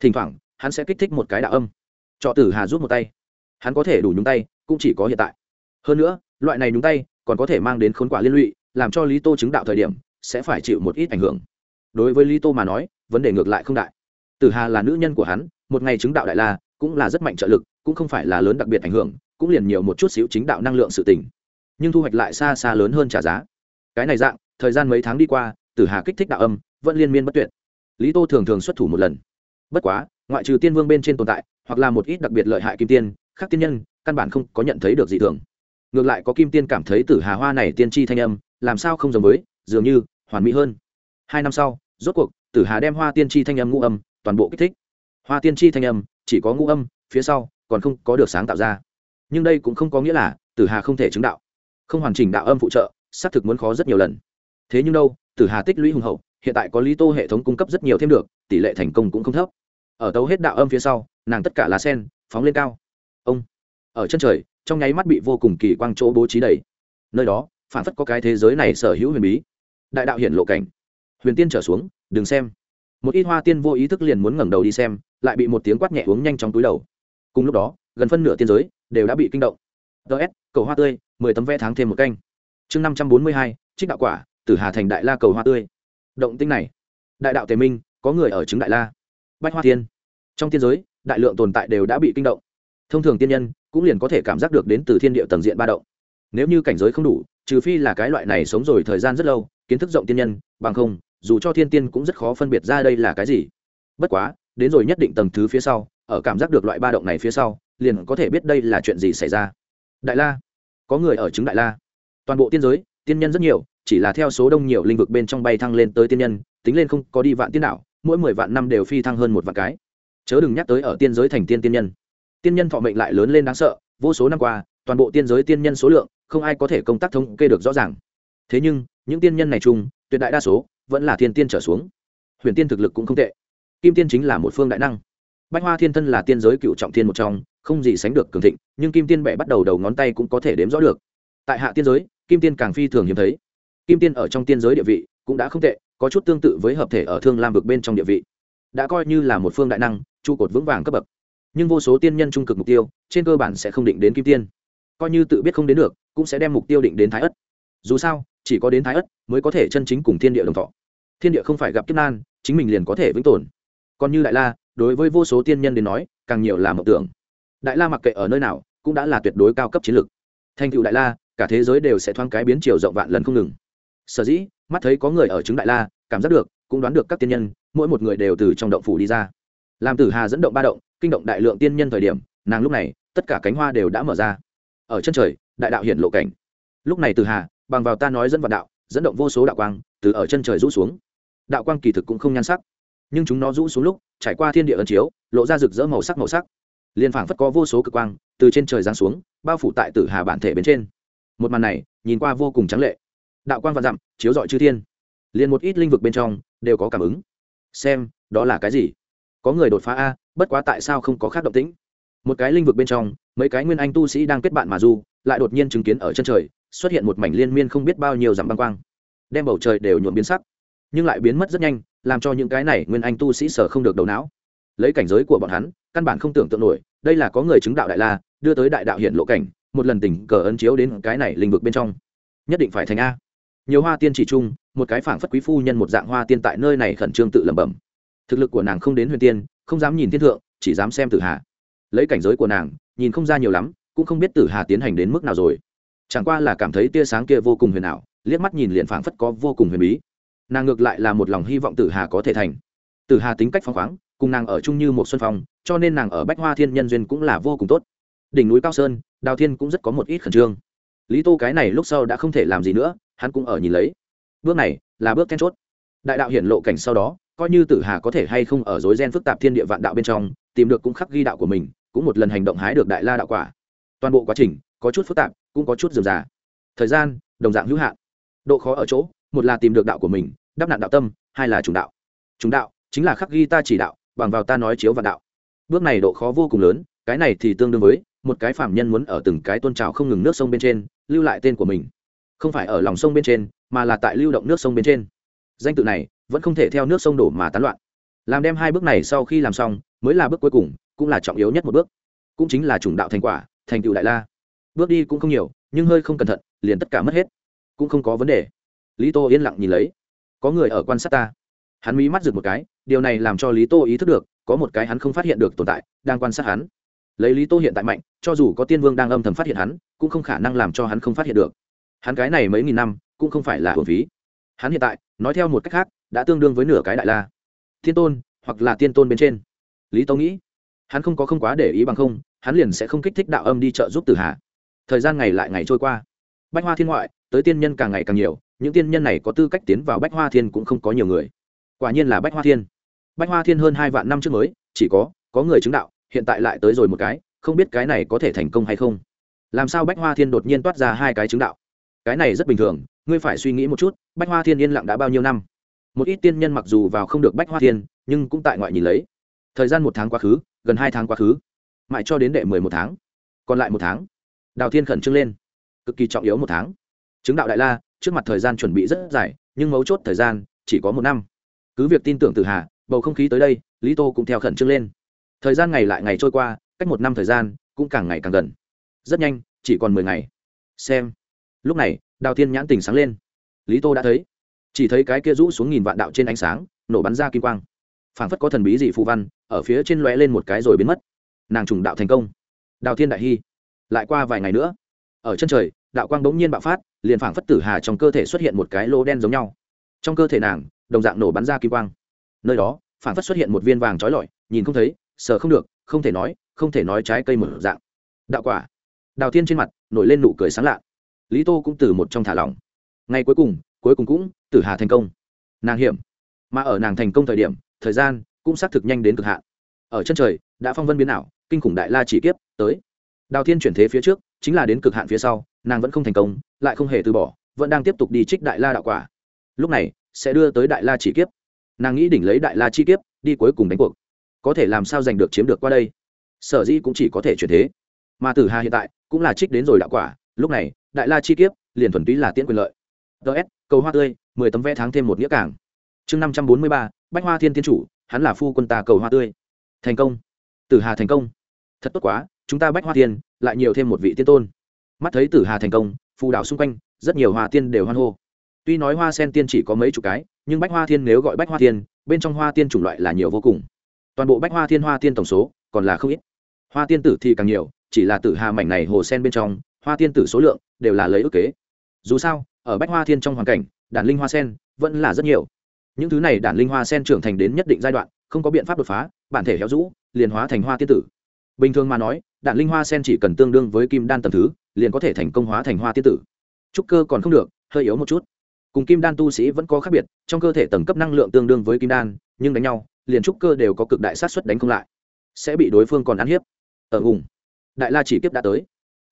Thỉnh thoảng, hắn sẽ kích thích một cái đạo âm. Trọ tử hà rút một tay. Hắn có thể đủ nhúng tay, cũng chỉ có hiện tại. Hơn nữa, loại này nhúng tay, còn có thể mang đến khốn quả liên lụy làm cho lý tô chứng đạo thời điểm, sẽ phải chịu một ít ảnh hưởng. Đối với lý tô mà nói, vấn đề ngược lại không đại. Tử hà là nữ nhân của hắn, một ngày chứng đạo đại la, cũng là rất mạnh trợ lực, cũng không phải là lớn đặc biệt ảnh hưởng, cũng liền nhiều một chút xíu chính đạo năng lượng sự tình. Nhưng thu hoạch lại xa xa lớn hơn trả giá. Cái này dạng, thời gian mấy tháng đi qua, tử hà kích thích đạo âm, vẫn liên miên bất tuyệt. Lý tô thường thường xuất thủ một lần. Bất quá, ngoại trừ tiên vương bên trên tồn tại, hoặc là một ít đặc biệt lợi hại kim tiên, khác tiên nhân, căn bản không có nhận thấy được gì thường. Ngược lại có kim tiên cảm thấy tử hà hoa này tiên tri thanh âm làm sao không giống với, dường như, hoàn mỹ hơn. Hai năm sau, rốt cuộc, tử hà đem hoa tiên tri thanh âm ngũ âm, toàn bộ kích thích. Hoa tiên tri thanh âm, chỉ có ngũ âm, phía sau, còn không có được sáng tạo ra. Nhưng đây cũng không có nghĩa là, tử hà không thể chứng đạo. Không hoàn chỉnh đạo âm phụ trợ, xác thực muốn khó rất nhiều lần. Thế nhưng đâu, tử hà tích lũy hùng hậu, hiện tại có lý tô hệ thống cung cấp rất nhiều thêm được, tỷ lệ thành công cũng không thấp. Ở tấu hết đạo âm phía sau, nàng tất cả lá sen, phóng lên cao. Ông, ở chân trời, trong nháy mắt bị vô cùng kỳ quang chỗ bố trí đầy. Nơi đó phản phất có cái thế giới này sở hữu huyền bí. Đại đạo hiện lộ cảnh. Huyền tiên trở xuống, đừng xem. Một ít hoa tiên vô ý thức liền muốn ngẩng đầu đi xem, lại bị một tiếng quát nhẹ uống nhanh trong túi đầu. Cùng lúc đó, gần phân nửa tiên giới đều đã bị kinh động. Ts cầu hoa tươi, mười tấm vé tháng thêm một canh. Chương năm trăm bốn mươi hai, trích đạo quả, tử hà thành đại la cầu hoa tươi. Động tinh này. Đại đạo tề minh, có người ở chứng đại la. Bách hoa tiên. Trong tiên giới, đại lượng tồn tại đều đã bị kinh động. Thông thường tiên nhân cũng liền có thể cảm giác được đến từ thiên địa tầng diện ba động nếu như cảnh giới không đủ, trừ phi là cái loại này sống rồi thời gian rất lâu, kiến thức rộng tiên nhân, bằng không, dù cho thiên tiên cũng rất khó phân biệt ra đây là cái gì. Bất quá, đến rồi nhất định tầng thứ phía sau, ở cảm giác được loại ba động này phía sau, liền có thể biết đây là chuyện gì xảy ra. Đại la, có người ở chứng đại la. Toàn bộ tiên giới, tiên nhân rất nhiều, chỉ là theo số đông nhiều lĩnh vực bên trong bay thăng lên tới tiên nhân, tính lên không có đi vạn tiên đạo mỗi mười vạn năm đều phi thăng hơn một vạn cái. Chớ đừng nhắc tới ở tiên giới thành tiên tiên nhân. Tiên nhân thọ mệnh lại lớn lên đáng sợ, vô số năm qua, toàn bộ tiên giới tiên nhân số lượng không ai có thể công tác thống kê được rõ ràng. Thế nhưng, những tiên nhân này chung, tuyệt đại đa số vẫn là thiên tiên trở xuống. Huyền tiên thực lực cũng không tệ. Kim tiên chính là một phương đại năng. Bách hoa thiên thân là tiên giới cựu trọng thiên một trong, không gì sánh được cường thịnh, nhưng kim tiên bẻ bắt đầu đầu ngón tay cũng có thể đếm rõ được. Tại hạ tiên giới, kim tiên càng phi thường hiếm thấy. Kim tiên ở trong tiên giới địa vị cũng đã không tệ, có chút tương tự với hợp thể ở thương lam vực bên trong địa vị. Đã coi như là một phương đại năng, trụ cột vững vàng cấp bậc. Nhưng vô số tiên nhân trung cực mục tiêu, trên cơ bản sẽ không định đến kim tiên coi như tự biết không đến được, cũng sẽ đem mục tiêu định đến thái ất. Dù sao, chỉ có đến thái ất mới có thể chân chính cùng thiên địa đồng thọ. Thiên địa không phải gặp kiếp nan, chính mình liền có thể vĩnh tồn. Còn như đại la, đối với vô số tiên nhân đến nói, càng nhiều là mộng tưởng. Đại la mặc kệ ở nơi nào, cũng đã là tuyệt đối cao cấp chiến lược. Thành tựu đại la, cả thế giới đều sẽ thoáng cái biến chiều rộng vạn lần không ngừng. Sở dĩ, mắt thấy có người ở chứng đại la, cảm giác được, cũng đoán được các tiên nhân, mỗi một người đều từ trong động phủ đi ra. Làm tử hà dẫn động ba động, kinh động đại lượng tiên nhân thời điểm, nàng lúc này, tất cả cánh hoa đều đã mở ra ở chân trời, đại đạo hiển lộ cảnh. Lúc này từ hà, bằng vào ta nói dẫn vào đạo, dẫn động vô số đạo quang, từ ở chân trời rũ xuống. Đạo quang kỳ thực cũng không nhan sắc, nhưng chúng nó rũ xuống lúc, trải qua thiên địa ân chiếu, lộ ra rực rỡ màu sắc màu sắc. Liền phảng phất có vô số cực quang, từ trên trời giáng xuống, bao phủ tại tử hà bản thể bên trên. Một màn này, nhìn qua vô cùng trắng lệ. Đạo quang vạn dặm, chiếu dọi chư thiên. Liền một ít linh vực bên trong, đều có cảm ứng. Xem, đó là cái gì? Có người đột phá a, bất quá tại sao không có khác động tĩnh? Một cái linh vực bên trong, mấy cái nguyên anh tu sĩ đang kết bạn mà du, lại đột nhiên chứng kiến ở chân trời, xuất hiện một mảnh liên miên không biết bao nhiêu dặm băng quang. Đem bầu trời đều nhuộm biến sắc, nhưng lại biến mất rất nhanh, làm cho những cái này nguyên anh tu sĩ sở không được đầu não. Lấy cảnh giới của bọn hắn, căn bản không tưởng tượng nổi, đây là có người chứng đạo đại la, đưa tới đại đạo hiện lộ cảnh, một lần tình cờ ấn chiếu đến cái này lĩnh vực bên trong. Nhất định phải thành a. Nhiều hoa tiên chỉ chung, một cái phảng phất quý phu nhân một dạng hoa tiên tại nơi này khẩn trương tự lẩm bẩm. Thực lực của nàng không đến huyền tiên, không dám nhìn thiên thượng, chỉ dám xem tử hạ lấy cảnh giới của nàng, nhìn không ra nhiều lắm, cũng không biết tử hà tiến hành đến mức nào rồi. Chẳng qua là cảm thấy tia sáng kia vô cùng huyền ảo, liếc mắt nhìn liền phảng phất có vô cùng huyền bí. Nàng ngược lại là một lòng hy vọng tử hà có thể thành. Tử hà tính cách phăng khoáng, cùng nàng ở chung như một xuân phong, cho nên nàng ở bách hoa thiên nhân duyên cũng là vô cùng tốt. Đỉnh núi cao sơn, đào thiên cũng rất có một ít khẩn trương. Lý tô cái này lúc sau đã không thể làm gì nữa, hắn cũng ở nhìn lấy. Bước này là bước then chốt. Đại đạo hiển lộ cảnh sau đó, coi như tử hà có thể hay không ở dối gen phức tạp thiên địa vạn đạo bên trong, tìm được cũng khắc ghi đạo của mình cũng một lần hành động hái được đại la đạo quả. Toàn bộ quá trình có chút phức tạp, cũng có chút dườm già. Thời gian, đồng dạng hữu hạn. Độ khó ở chỗ, một là tìm được đạo của mình, đắp nạn đạo tâm, hai là trùng đạo. Trùng đạo chính là khắc ghi ta chỉ đạo, bằng vào ta nói chiếu và đạo. Bước này độ khó vô cùng lớn, cái này thì tương đương với một cái phạm nhân muốn ở từng cái tôn trào không ngừng nước sông bên trên, lưu lại tên của mình. Không phải ở lòng sông bên trên, mà là tại lưu động nước sông bên trên. Danh tự này vẫn không thể theo nước sông đổ mà tán loạn. Làm đem hai bước này sau khi làm xong, mới là bước cuối cùng cũng là trọng yếu nhất một bước. Cũng chính là chủng đạo thành quả, thành tựu đại la. Bước đi cũng không nhiều, nhưng hơi không cẩn thận, liền tất cả mất hết. Cũng không có vấn đề. Lý tô yên lặng nhìn lấy. Có người ở quan sát ta. Hắn mí mắt rực một cái, điều này làm cho lý tô ý thức được, có một cái hắn không phát hiện được tồn tại, đang quan sát hắn. Lấy lý tô hiện tại mạnh, cho dù có tiên vương đang âm thầm phát hiện hắn, cũng không khả năng làm cho hắn không phát hiện được. Hắn cái này mấy nghìn năm, cũng không phải là hồn phí. Hắn hiện tại, nói theo một cách khác, đã tương đương với nửa cái đại la. Thiên tôn, hoặc là tiên tôn bên trên. Lý tô nghĩ hắn không có không quá để ý bằng không, hắn liền sẽ không kích thích đạo âm đi trợ giúp tử hà. Thời gian ngày lại ngày trôi qua. Bách hoa thiên ngoại, tới tiên nhân càng ngày càng nhiều, những tiên nhân này có tư cách tiến vào bách hoa thiên cũng không có nhiều người. Quả nhiên là bách hoa thiên. Bách hoa thiên hơn hai vạn năm trước mới, chỉ có có người chứng đạo, hiện tại lại tới rồi một cái, không biết cái này có thể thành công hay không. Làm sao bách hoa thiên đột nhiên toát ra hai cái chứng đạo? Cái này rất bình thường, ngươi phải suy nghĩ một chút, bách hoa thiên yên lặng đã bao nhiêu năm? Một ít tiên nhân mặc dù vào không được bách hoa thiên, nhưng cũng tại ngoại nhìn lấy. Thời gian một tháng quá khứ gần hai tháng quá khứ. Mãi cho đến đệ mười một tháng. Còn lại một tháng, đào thiên khẩn trương lên. Cực kỳ trọng yếu một tháng. Chứng đạo đại la, trước mặt thời gian chuẩn bị rất dài, nhưng mấu chốt thời gian chỉ có một năm. Cứ việc tin tưởng từ hà, bầu không khí tới đây, lý tô cũng theo khẩn trương lên. Thời gian ngày lại ngày trôi qua, cách một năm thời gian cũng càng ngày càng gần. Rất nhanh, chỉ còn mười ngày. Xem. Lúc này, đào thiên nhãn tình sáng lên. Lý tô đã thấy. Chỉ thấy cái kia rũ xuống nghìn vạn đạo trên ánh sáng, nổ bắn ra kim quang phảng phất có thần bí gì phù văn, ở phía trên lóe lên một cái rồi biến mất. Nàng trùng đạo thành công. Đào thiên đại hy. Lại qua vài ngày nữa, ở chân trời, đạo quang bỗng nhiên bạo phát, liền phảng phất tử hà trong cơ thể xuất hiện một cái lô đen giống nhau. Trong cơ thể nàng, đồng dạng nổ bắn ra kim quang. Nơi đó, phảng phất xuất hiện một viên vàng trói lọi, nhìn không thấy, sờ không được, không thể nói, không thể nói trái cây mở dạng. Đạo quả. Đào thiên trên mặt, nổi lên nụ cười sáng lạ. Lý tô cũng từ một trong thả lỏng. Ngay cuối cùng cuối cùng cũng, tử hà thành công. Nàng hiểm. Mà ở nàng thành công thời điểm thời gian cũng xác thực nhanh đến cực hạn. Ở chân trời, đã phong vân biến ảo, kinh khủng đại la chỉ kiếp tới. Đào thiên chuyển thế phía trước, chính là đến cực hạn phía sau, nàng vẫn không thành công, lại không hề từ bỏ, vẫn đang tiếp tục đi trích đại la đạo quả. Lúc này, sẽ đưa tới đại la chỉ kiếp. Nàng nghĩ đỉnh lấy đại la chi kiếp, đi cuối cùng đánh cuộc. Có thể làm sao giành được chiếm được qua đây? Sở dĩ cũng chỉ có thể chuyển thế. Mà tử hà hiện tại, cũng là trích đến rồi đạo quả. Lúc này, đại la chi kiếp, liền thuần túy là tiễn quyền lợi. Ts cầu hoa tươi, mười tấm vé tháng thêm một nghĩa cảng. Chương năm trăm bốn mươi ba bách hoa thiên tiên chủ, hắn là phu quân ta cầu hoa tươi. Thành công. Tử hà thành công. Thật tốt quá, chúng ta bách hoa tiên lại nhiều thêm một vị tiên tôn. Mắt thấy tử hà thành công, phù đảo xung quanh, rất nhiều hoa tiên đều hoan hô. Tuy nói hoa sen tiên chỉ có mấy chục cái, nhưng bách hoa thiên nếu gọi bách hoa tiên bên trong hoa tiên chủng loại là nhiều vô cùng. Toàn bộ bách hoa thiên hoa tiên tổng số, còn là không ít. Hoa tiên tử thì càng nhiều, chỉ là tử hà mảnh này hồ sen bên trong, hoa tiên tử số lượng đều là lấy ước kế. Dù sao, ở bách hoa thiên trong hoàn cảnh, đàn linh hoa sen vẫn là rất nhiều những thứ này đản linh hoa sen trưởng thành đến nhất định giai đoạn, không có biện pháp đột phá, bản thể héo rũ, liền hóa thành hoa tiên tử. Bình thường mà nói đạn linh hoa sen chỉ cần tương đương với kim đan tầm thứ, liền có thể thành công hóa thành hoa tiên tử. Trúc cơ còn không được, hơi yếu một chút. Cùng kim đan tu sĩ vẫn có khác biệt, trong cơ thể tầng cấp năng lượng tương đương với kim đan, nhưng đánh nhau, liền trúc cơ đều có cực đại sát xuất đánh không lại. Sẽ bị đối phương còn ăn hiếp. Ở vùng, đại la chỉ kiếp đã tới.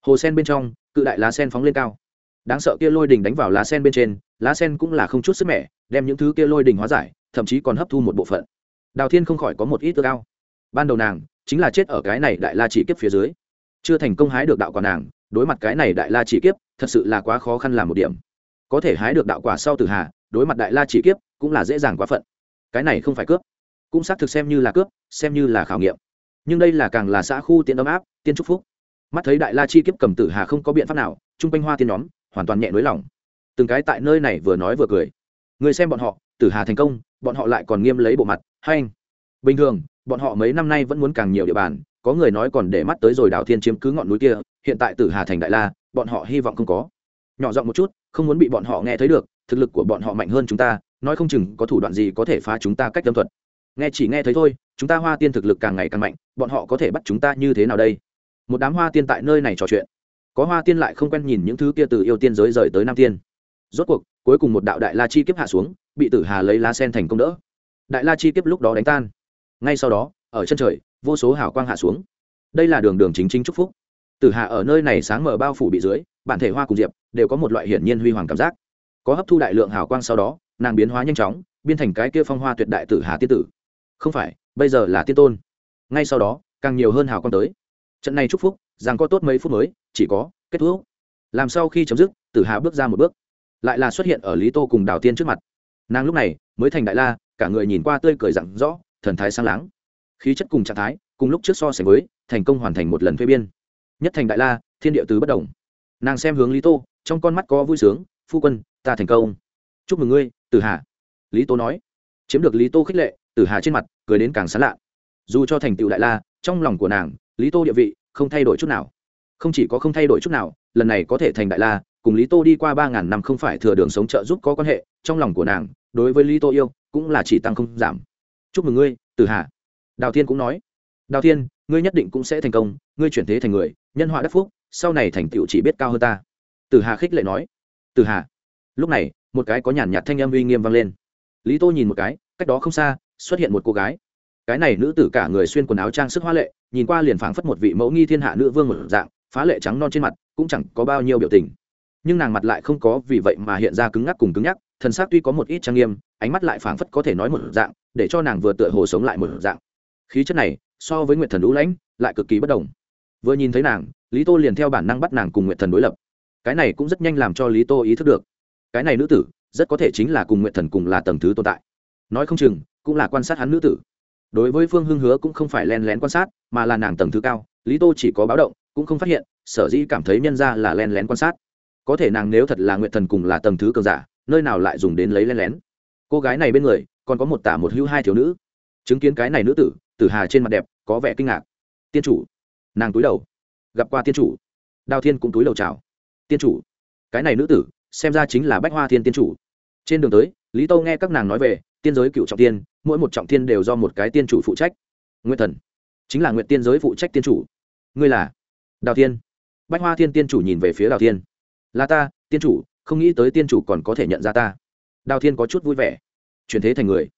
Hồ sen bên trong, cự đại lá sen phóng lên cao đáng sợ kia lôi đình đánh vào lá sen bên trên, lá sen cũng là không chút sức mẻ, đem những thứ kia lôi đình hóa giải, thậm chí còn hấp thu một bộ phận. Đào thiên không khỏi có một ít ước ao. Ban đầu nàng chính là chết ở cái này đại la chỉ kiếp phía dưới. Chưa thành công hái được đạo quả nàng, đối mặt cái này đại la chỉ kiếp, thật sự là quá khó khăn làm một điểm. Có thể hái được đạo quả sau tử hà, đối mặt đại la chỉ kiếp cũng là dễ dàng quá phận. Cái này không phải cướp. Cũng xác thực xem như là cướp, xem như là khảo nghiệm. Nhưng đây là càng là xã khu tiện ấm áp, tiên trúc phúc. Mắt thấy đại la chi kiếp cầm tử hà không có biện pháp nào, chung quanh hoa tiên nhóm hoàn toàn nhẹ nới lỏng từng cái tại nơi này vừa nói vừa cười. Người xem bọn họ, tử hà thành công, bọn họ lại còn nghiêm lấy bộ mặt, hay anh. Bình thường, bọn họ mấy năm nay vẫn muốn càng nhiều địa bàn, có người nói còn để mắt tới rồi đào thiên chiếm cứ ngọn núi kia, hiện tại tử hà thành đại la, bọn họ hy vọng không có. Nhỏ giọng một chút, không muốn bị bọn họ nghe thấy được, thực lực của bọn họ mạnh hơn chúng ta, nói không chừng có thủ đoạn gì có thể phá chúng ta cách tâm thuật. Nghe chỉ nghe thấy thôi, chúng ta hoa tiên thực lực càng ngày càng mạnh, bọn họ có thể bắt chúng ta như thế nào đây? Một đám hoa tiên tại nơi này trò chuyện có hoa tiên lại không quen nhìn những thứ kia từ yêu tiên giới rời tới nam tiên. Rốt cuộc, cuối cùng một đạo đại la chi kiếp hạ xuống, bị tử hà lấy lá sen thành công đỡ. Đại la chi kiếp lúc đó đánh tan. Ngay sau đó, ở chân trời, vô số hào quang hạ xuống. Đây là đường đường chính chính chúc phúc. Tử hà ở nơi này sáng mở bao phủ bị dưới, bản thể hoa cùng diệp đều có một loại hiển nhiên huy hoàng cảm giác. Có hấp thu đại lượng hào quang sau đó, nàng biến hóa nhanh chóng, biến thành cái kia phong hoa tuyệt đại tử hà tiên tử. Không phải, bây giờ là tiên tôn. Ngay sau đó, càng nhiều hơn hào quang tới. Trận này chúc phúc, rằng có tốt mấy phút mới chỉ có kết thúc. Làm sau khi chấm dứt, tử hà bước ra một bước, lại là xuất hiện ở lý tô cùng đào tiên trước mặt. Nàng lúc này mới thành đại la, cả người nhìn qua tươi cười rặng rõ thần thái sang láng. Khí chất cùng trạng thái, cùng lúc trước so sánh với, thành công hoàn thành một lần thuê biên. Nhất thành đại la, thiên địa tứ bất đồng. Nàng xem hướng lý tô, trong con mắt có vui sướng, phu quân, ta thành công. Chúc mừng ngươi, tử hà. Lý tô nói. Chiếm được lý tô khích lệ, tử hà trên mặt cười đến càng sán lạ. Dù cho thành tựu đại la, trong lòng của nàng, lý tô địa vị không thay đổi chút nào không chỉ có không thay đổi chút nào, lần này có thể thành đại la, cùng lý tô đi qua ba ngàn năm không phải thừa đường sống trợ giúp có quan hệ, trong lòng của nàng, đối với lý tô yêu, cũng là chỉ tăng không giảm. Chúc mừng ngươi tử hà. Đào thiên cũng nói. Đào thiên, ngươi nhất định cũng sẽ thành công, ngươi chuyển thế thành người, nhân họa đắc phúc, sau này thành tựu chỉ biết cao hơn ta. Tử hà khích lệ nói. Tử hà. Lúc này, một cái có nhàn nhạt thanh âm uy nghiêm vang lên. Lý tô nhìn một cái, cách đó không xa, xuất hiện một cô gái. Cái này nữ tử cả người xuyên quần áo trang sức hoa lệ, nhìn qua liền phảng phất một vị mẫu nghi thiên hạ nữ vương một dạng phá lệ trắng non trên mặt, cũng chẳng có bao nhiêu biểu tình. Nhưng nàng mặt lại không có vì vậy mà hiện ra cứng ngắc cùng cứng nhắc, thần sắc tuy có một ít trang nghiêm, ánh mắt lại phảng phất có thể nói một dạng, để cho nàng vừa tựa hồ sống lại một dạng. Khí chất này, so với nguyệt thần lũ lãnh, lại cực kỳ bất đồng. Vừa nhìn thấy nàng, lý tô liền theo bản năng bắt nàng cùng nguyệt thần đối lập. Cái này cũng rất nhanh làm cho lý tô ý thức được. Cái này nữ tử, rất có thể chính là cùng nguyệt thần cùng là tầng thứ tồn tại. Nói không chừng, cũng là quan sát hắn nữ tử. Đối với phương hưng hứa cũng không phải len lén quan sát, mà là nàng tầng thứ cao, lý tô chỉ có báo động cũng không phát hiện, sở dĩ cảm thấy nhân ra là len lén quan sát. Có thể nàng nếu thật là nguyện thần cùng là tầng thứ cường giả, nơi nào lại dùng đến lấy len lén. Cô gái này bên người, còn có một tả một hữu hai thiếu nữ. Chứng kiến cái này nữ tử tử hà trên mặt đẹp, có vẻ kinh ngạc. Tiên chủ. Nàng túi đầu. Gặp qua tiên chủ. Đào thiên cũng túi đầu chào. Tiên chủ. Cái này nữ tử, xem ra chính là bách hoa thiên tiên chủ. Trên đường tới, lý tâu nghe các nàng nói về, tiên giới cựu trọng tiên, mỗi một trọng tiên đều do một cái tiên chủ phụ trách. Nguyên thần. Chính là nguyện tiên giới phụ trách tiên chủ. Ngươi là? Đào tiên bách hoa thiên tiên chủ nhìn về phía đào thiên. Là ta tiên chủ không nghĩ tới tiên chủ còn có thể nhận ra ta. Đào thiên có chút vui vẻ. Chuyển thế thành người.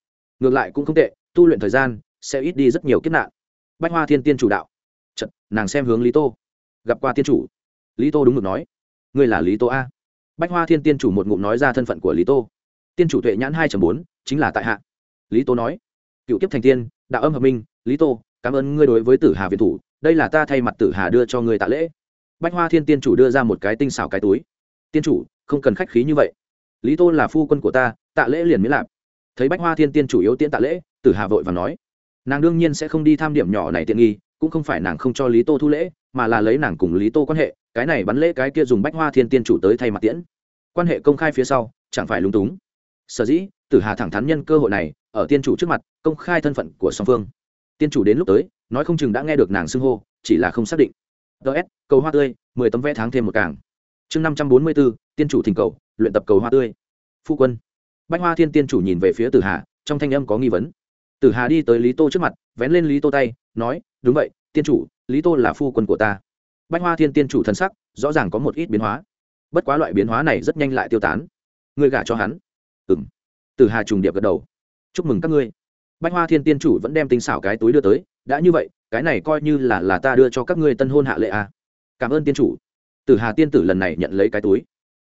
Ngược lại cũng không tệ tu luyện thời gian sẽ ít đi rất nhiều kiếp nạn. Bách hoa thiên tiên chủ đạo. Chật, nàng xem hướng lý tô. Gặp qua tiên chủ. Lý tô đúng ngược nói. Ngươi là lý tô a. Bách hoa thiên tiên chủ một ngụm nói ra thân phận của lý tô. Tiên chủ tuệ nhãn hai bốn chính là tại hạ. Lý tô nói. Cựu kiếp thành tiên đạo âm hợp minh. Lý tô cảm ơn ngươi đối với tử hà viện thủ đây là ta thay mặt tử hà đưa cho ngươi tạ lễ. Bách hoa thiên tiên chủ đưa ra một cái tinh xảo cái túi. Tiên chủ, không cần khách khí như vậy. Lý tô là phu quân của ta, tạ lễ liền miễn lạp. Thấy bách hoa thiên tiên chủ yếu tiễn tạ lễ, tử hà vội và nói. Nàng đương nhiên sẽ không đi tham điểm nhỏ này tiện nghi, cũng không phải nàng không cho lý tô thu lễ, mà là lấy nàng cùng lý tô quan hệ, cái này bắn lễ cái kia dùng bách hoa thiên tiên chủ tới thay mặt tiễn. Quan hệ công khai phía sau, chẳng phải lúng túng. Sở dĩ, tử hà thẳng thắn nhân cơ hội này, ở tiên chủ trước mặt, công khai thân phận của song phương. Tiên chủ đến lúc tới nói không chừng đã nghe được nàng xưng hô, chỉ là không xác định. Ts cầu hoa tươi, mười tấm vé tháng thêm một càng. Chương năm trăm bốn mươi bốn, tiên chủ thỉnh cầu, luyện tập cầu hoa tươi. Phu quân. Bách hoa thiên tiên chủ nhìn về phía tử hà, trong thanh âm có nghi vấn. Tử hà đi tới lý tô trước mặt, vén lên lý tô tay, nói, đúng vậy, tiên chủ, lý tô là phu quân của ta. Bách hoa thiên tiên chủ thân sắc, rõ ràng có một ít biến hóa. Bất quá loại biến hóa này rất nhanh lại tiêu tán. Ngươi gả cho hắn? Ừng tử hà trùng điệp gật đầu. Chúc mừng các ngươi bách hoa thiên tiên chủ vẫn đem tinh xảo cái túi đưa tới, đã như vậy, cái này coi như là là ta đưa cho các ngươi tân hôn hạ lệ à. cảm ơn tiên chủ. Tử hà tiên tử lần này nhận lấy cái túi.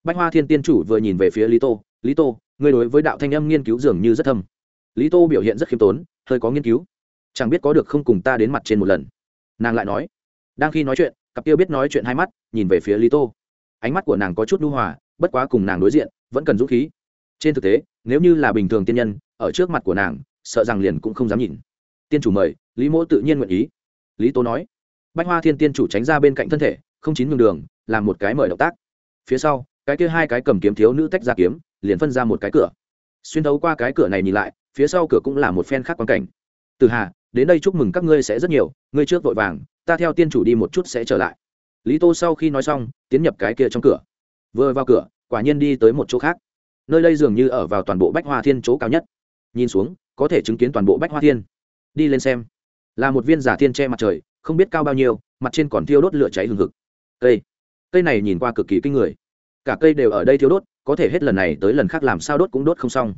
Bách hoa thiên tiên chủ vừa nhìn về phía lý tô lý tô, ngươi đối với đạo thanh âm nghiên cứu dường như rất thâm. Lý tô biểu hiện rất khiêm tốn, hơi có nghiên cứu. Chẳng biết có được không cùng ta đến mặt trên một lần. Nàng lại nói. Đang khi nói chuyện, cặp tiêu biết nói chuyện hai mắt, nhìn về phía lý tô. Ánh mắt của nàng có chút đu hòa, bất quá cùng nàng đối diện, vẫn cần dũng khí. Trên thực tế, nếu như là bình thường tiên nhân, ở trước mặt của nàng sợ rằng liền cũng không dám nhìn. Tiên chủ mời, lý mỗ tự nhiên nguyện ý. Lý tố nói, bách hoa thiên tiên chủ tránh ra bên cạnh thân thể, không chín nhường đường, làm một cái mời động tác. Phía sau, cái kia hai cái cầm kiếm thiếu nữ tách ra kiếm, liền phân ra một cái cửa. Xuyên thấu qua cái cửa này nhìn lại, phía sau cửa cũng là một phen khác quan cảnh. Từ hà, đến đây chúc mừng các ngươi sẽ rất nhiều, ngươi trước vội vàng, ta theo tiên chủ đi một chút sẽ trở lại. Lý tô sau khi nói xong, tiến nhập cái kia trong cửa. Vừa vào cửa, quả nhiên đi tới một chỗ khác. Nơi đây dường như ở vào toàn bộ bách hoa thiên chỗ cao nhất. Nhìn xuống có thể chứng kiến toàn bộ bách hoa thiên. Đi lên xem. Là một viên giả thiên che mặt trời, không biết cao bao nhiêu, mặt trên còn thiêu đốt lửa cháy hừng hực. Cây. Cây này nhìn qua cực kỳ kinh người. Cả cây đều ở đây thiêu đốt, có thể hết lần này tới lần khác làm sao đốt cũng đốt không xong.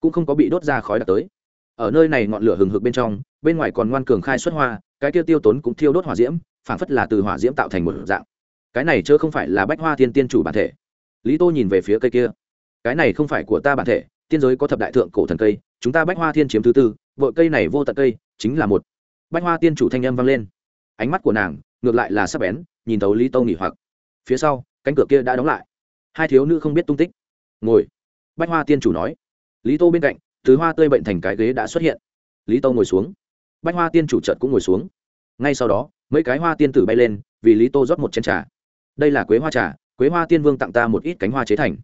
Cũng không có bị đốt ra khói đặc tới. Ở nơi này ngọn lửa hừng hực bên trong, bên ngoài còn ngoan cường khai xuất hoa, cái tiêu tiêu tốn cũng thiêu đốt hỏa diễm, phảng phất là từ hỏa diễm tạo thành một dạng. Cái này chớ không phải là bách hoa thiên tiên chủ bản thể. Lý tô nhìn về phía cây kia. Cái này không phải của ta bản thể, tiên giới có thập đại thượng cổ thần cây chúng ta bách hoa thiên chiếm thứ tư, vội cây này vô tận cây, chính là một. Bách hoa tiên chủ thanh âm vang lên. Ánh mắt của nàng, ngược lại là sắp bén, nhìn tấu lý tô nghỉ hoặc. Phía sau, cánh cửa kia đã đóng lại. Hai thiếu nữ không biết tung tích. Ngồi. Bách hoa tiên chủ nói. Lý tô bên cạnh, thứ hoa tươi bệnh thành cái ghế đã xuất hiện. Lý tô ngồi xuống. Bách hoa tiên chủ trợt cũng ngồi xuống. Ngay sau đó, mấy cái hoa tiên tử bay lên, vì lý tô rót một chén trà. Đây là quế hoa trà, quế hoa tiên vương tặng ta một ít cánh hoa chế thành.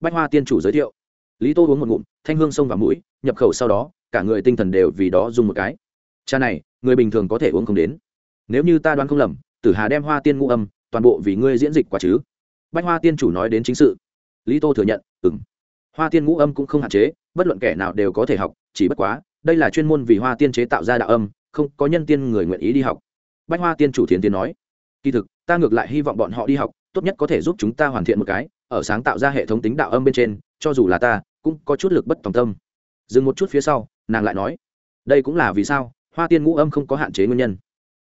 Bách hoa tiên chủ giới thiệu. Lý tô uống một ngụm thanh hương sông vào mũi, nhập khẩu sau đó, cả người tinh thần đều vì đó dùng một cái. Cha này, người bình thường có thể uống không đến. Nếu như ta đoán không lầm, tử hà đem hoa tiên ngũ âm, toàn bộ vì ngươi diễn dịch quả chứ? Bách hoa tiên chủ nói đến chính sự. Lý tô thừa nhận ừng hoa tiên ngũ âm cũng không hạn chế, bất luận kẻ nào đều có thể học, chỉ bất quá, đây là chuyên môn vì hoa tiên chế tạo ra đạo âm, không có nhân tiên người nguyện ý đi học. Bách hoa tiên chủ thiền tiên nói, kỳ thực, ta ngược lại hy vọng bọn họ đi học, tốt nhất có thể giúp chúng ta hoàn thiện một cái, ở sáng tạo ra hệ thống tính đạo âm bên trên, cho dù là ta cũng có chút lực bất tòng tâm. Dừng một chút phía sau, nàng lại nói, đây cũng là vì sao hoa tiên ngũ âm không có hạn chế nguyên nhân.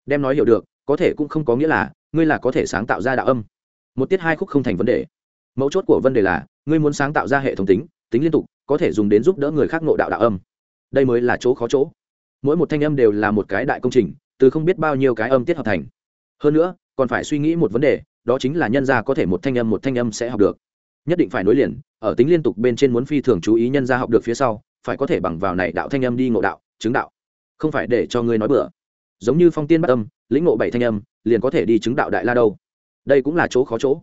Đem nói hiểu được, có thể cũng không có nghĩa là ngươi là có thể sáng tạo ra đạo âm. Một tiết hai khúc không thành vấn đề. Mấu chốt của vấn đề là, ngươi muốn sáng tạo ra hệ thống tính tính liên tục, có thể dùng đến giúp đỡ người khác nộ đạo đạo âm. Đây mới là chỗ khó chỗ. Mỗi một thanh âm đều là một cái đại công trình, từ không biết bao nhiêu cái âm tiết hợp thành. Hơn nữa, còn phải suy nghĩ một vấn đề, đó chính là nhân gia có thể một thanh âm một thanh âm sẽ học được. Nhất định phải nối liền ở tính liên tục bên trên muốn phi thường chú ý nhân gia học được phía sau, phải có thể bằng vào này đạo thanh âm đi ngộ đạo, chứng đạo. Không phải để cho ngươi nói bừa. Giống như phong tiên bắt âm, lĩnh ngộ bảy thanh âm, liền có thể đi chứng đạo đại la đâu. Đây cũng là chỗ khó chỗ.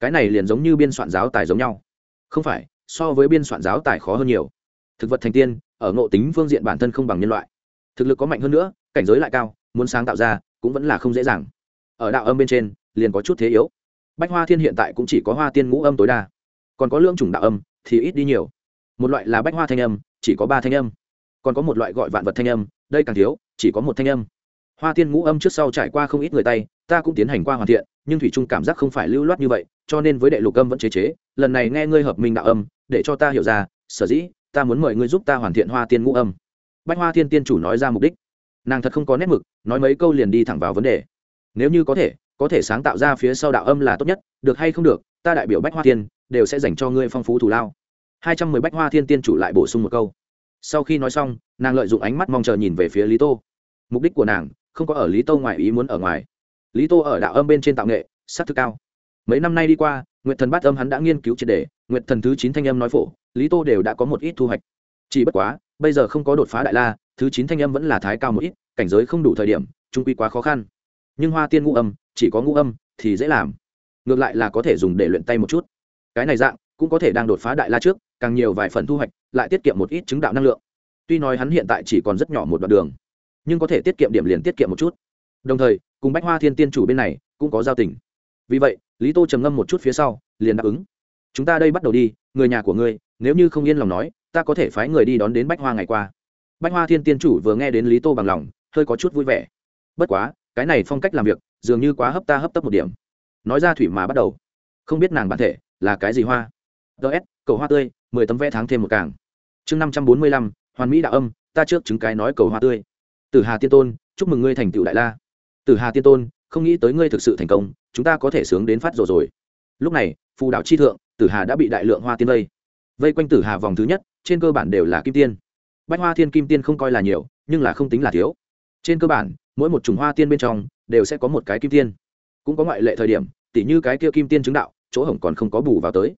Cái này liền giống như biên soạn giáo tài giống nhau. Không phải, so với biên soạn giáo tài khó hơn nhiều. Thực vật thành tiên, ở ngộ tính phương diện bản thân không bằng nhân loại. Thực lực có mạnh hơn nữa, cảnh giới lại cao, muốn sáng tạo ra, cũng vẫn là không dễ dàng. Ở đạo âm bên trên, liền có chút thế yếu. Bách hoa thiên hiện tại cũng chỉ có hoa tiên ngũ âm tối đa còn có lương chủng đạo âm thì ít đi nhiều. Một loại là bách hoa thanh âm, chỉ có ba thanh âm. Còn có một loại gọi vạn vật thanh âm, đây càng thiếu, chỉ có một thanh âm. Hoa tiên ngũ âm trước sau trải qua không ít người tay, ta cũng tiến hành qua hoàn thiện, nhưng thủy trung cảm giác không phải lưu loát như vậy, cho nên với đệ lục âm vẫn chế chế, lần này nghe ngươi hợp minh đạo âm, để cho ta hiểu ra, sở dĩ, ta muốn mời ngươi giúp ta hoàn thiện hoa tiên ngũ âm. Bách hoa thiên tiên chủ nói ra mục đích. Nàng thật không có nét mực, nói mấy câu liền đi thẳng vào vấn đề. Nếu như có thể có thể sáng tạo ra phía sau đạo âm là tốt nhất, được hay không được, ta đại biểu bách hoa thiên đều sẽ dành cho ngươi phong phú thù lao. Hai trăm mười bách hoa thiên tiên chủ lại bổ sung một câu. Sau khi nói xong, nàng lợi dụng ánh mắt mong chờ nhìn về phía lý tô. Mục đích của nàng, không có ở lý tô ngoài ý muốn ở ngoài. Lý tô ở đạo âm bên trên tạo nghệ s á c thực cao. Mấy năm nay đi qua nguyện thần bát âm hắn đã nghiên cứu triệt đề nguyện thần thứ chín thanh âm nói phổ, lý tô đều đã có một ít thu hoạch. Chỉ bất quá, bây giờ không có đột phá đại la, thứ chín thanh âm vẫn là thái cao một ít, cảnh giới không đủ thời điểm, trung quy quá khó khăn. Nhưng hoa tiên ngũ âm, chỉ có ngũ âm, thì dễ làm. Ngược lại là có thể dùng để luyện tay một chút cái này dạng, cũng có thể đang đột phá đại la trước, càng nhiều vài phần thu hoạch, lại tiết kiệm một ít chứng đạo năng lượng. Tuy nói hắn hiện tại chỉ còn rất nhỏ một đoạn đường, nhưng có thể tiết kiệm điểm liền tiết kiệm một chút. Đồng thời, cùng bách hoa thiên tiên chủ bên này, cũng có giao tình. Vì vậy, lý tô trầm ngâm một chút phía sau, liền đáp ứng. Chúng ta đây bắt đầu đi, người nhà của ngươi, nếu như không yên lòng nói, ta có thể phái người đi đón đến bách hoa ngày qua. Bách hoa thiên tiên chủ vừa nghe đến lý tô bằng lòng, hơi có chút vui vẻ. Bất quá, cái này phong cách làm việc, dường như quá hấp ta hấp tấp một điểm. Nói ra thủy mà bắt đầu. Không biết nàng bản thể là cái gì hoa? Ts cầu hoa tươi, mười tấm vẽ tháng thêm một càng. Chương năm trăm bốn mươi lăm, hoàn mỹ đạo âm, ta trước chứng cái nói cầu hoa tươi. Tử hà tiên tôn, chúc mừng ngươi thành tựu đại la. Tử hà tiên tôn, không nghĩ tới ngươi thực sự thành công, chúng ta có thể sướng đến phát rồi rồi. Lúc này, phù đạo chi thượng, tử hà đã bị đại lượng hoa tiên vây. Vây quanh tử hà vòng thứ nhất, trên cơ bản đều là kim tiên. Bách hoa thiên kim tiên không coi là nhiều, nhưng là không tính là thiếu. Trên cơ bản, mỗi một chủng hoa tiên bên trong, đều sẽ có một cái kim tiên. Cũng có ngoại lệ thời điểm, tỉ như cái kia kim tiên chứng đạo chỗ hổng còn không có bù vào tới.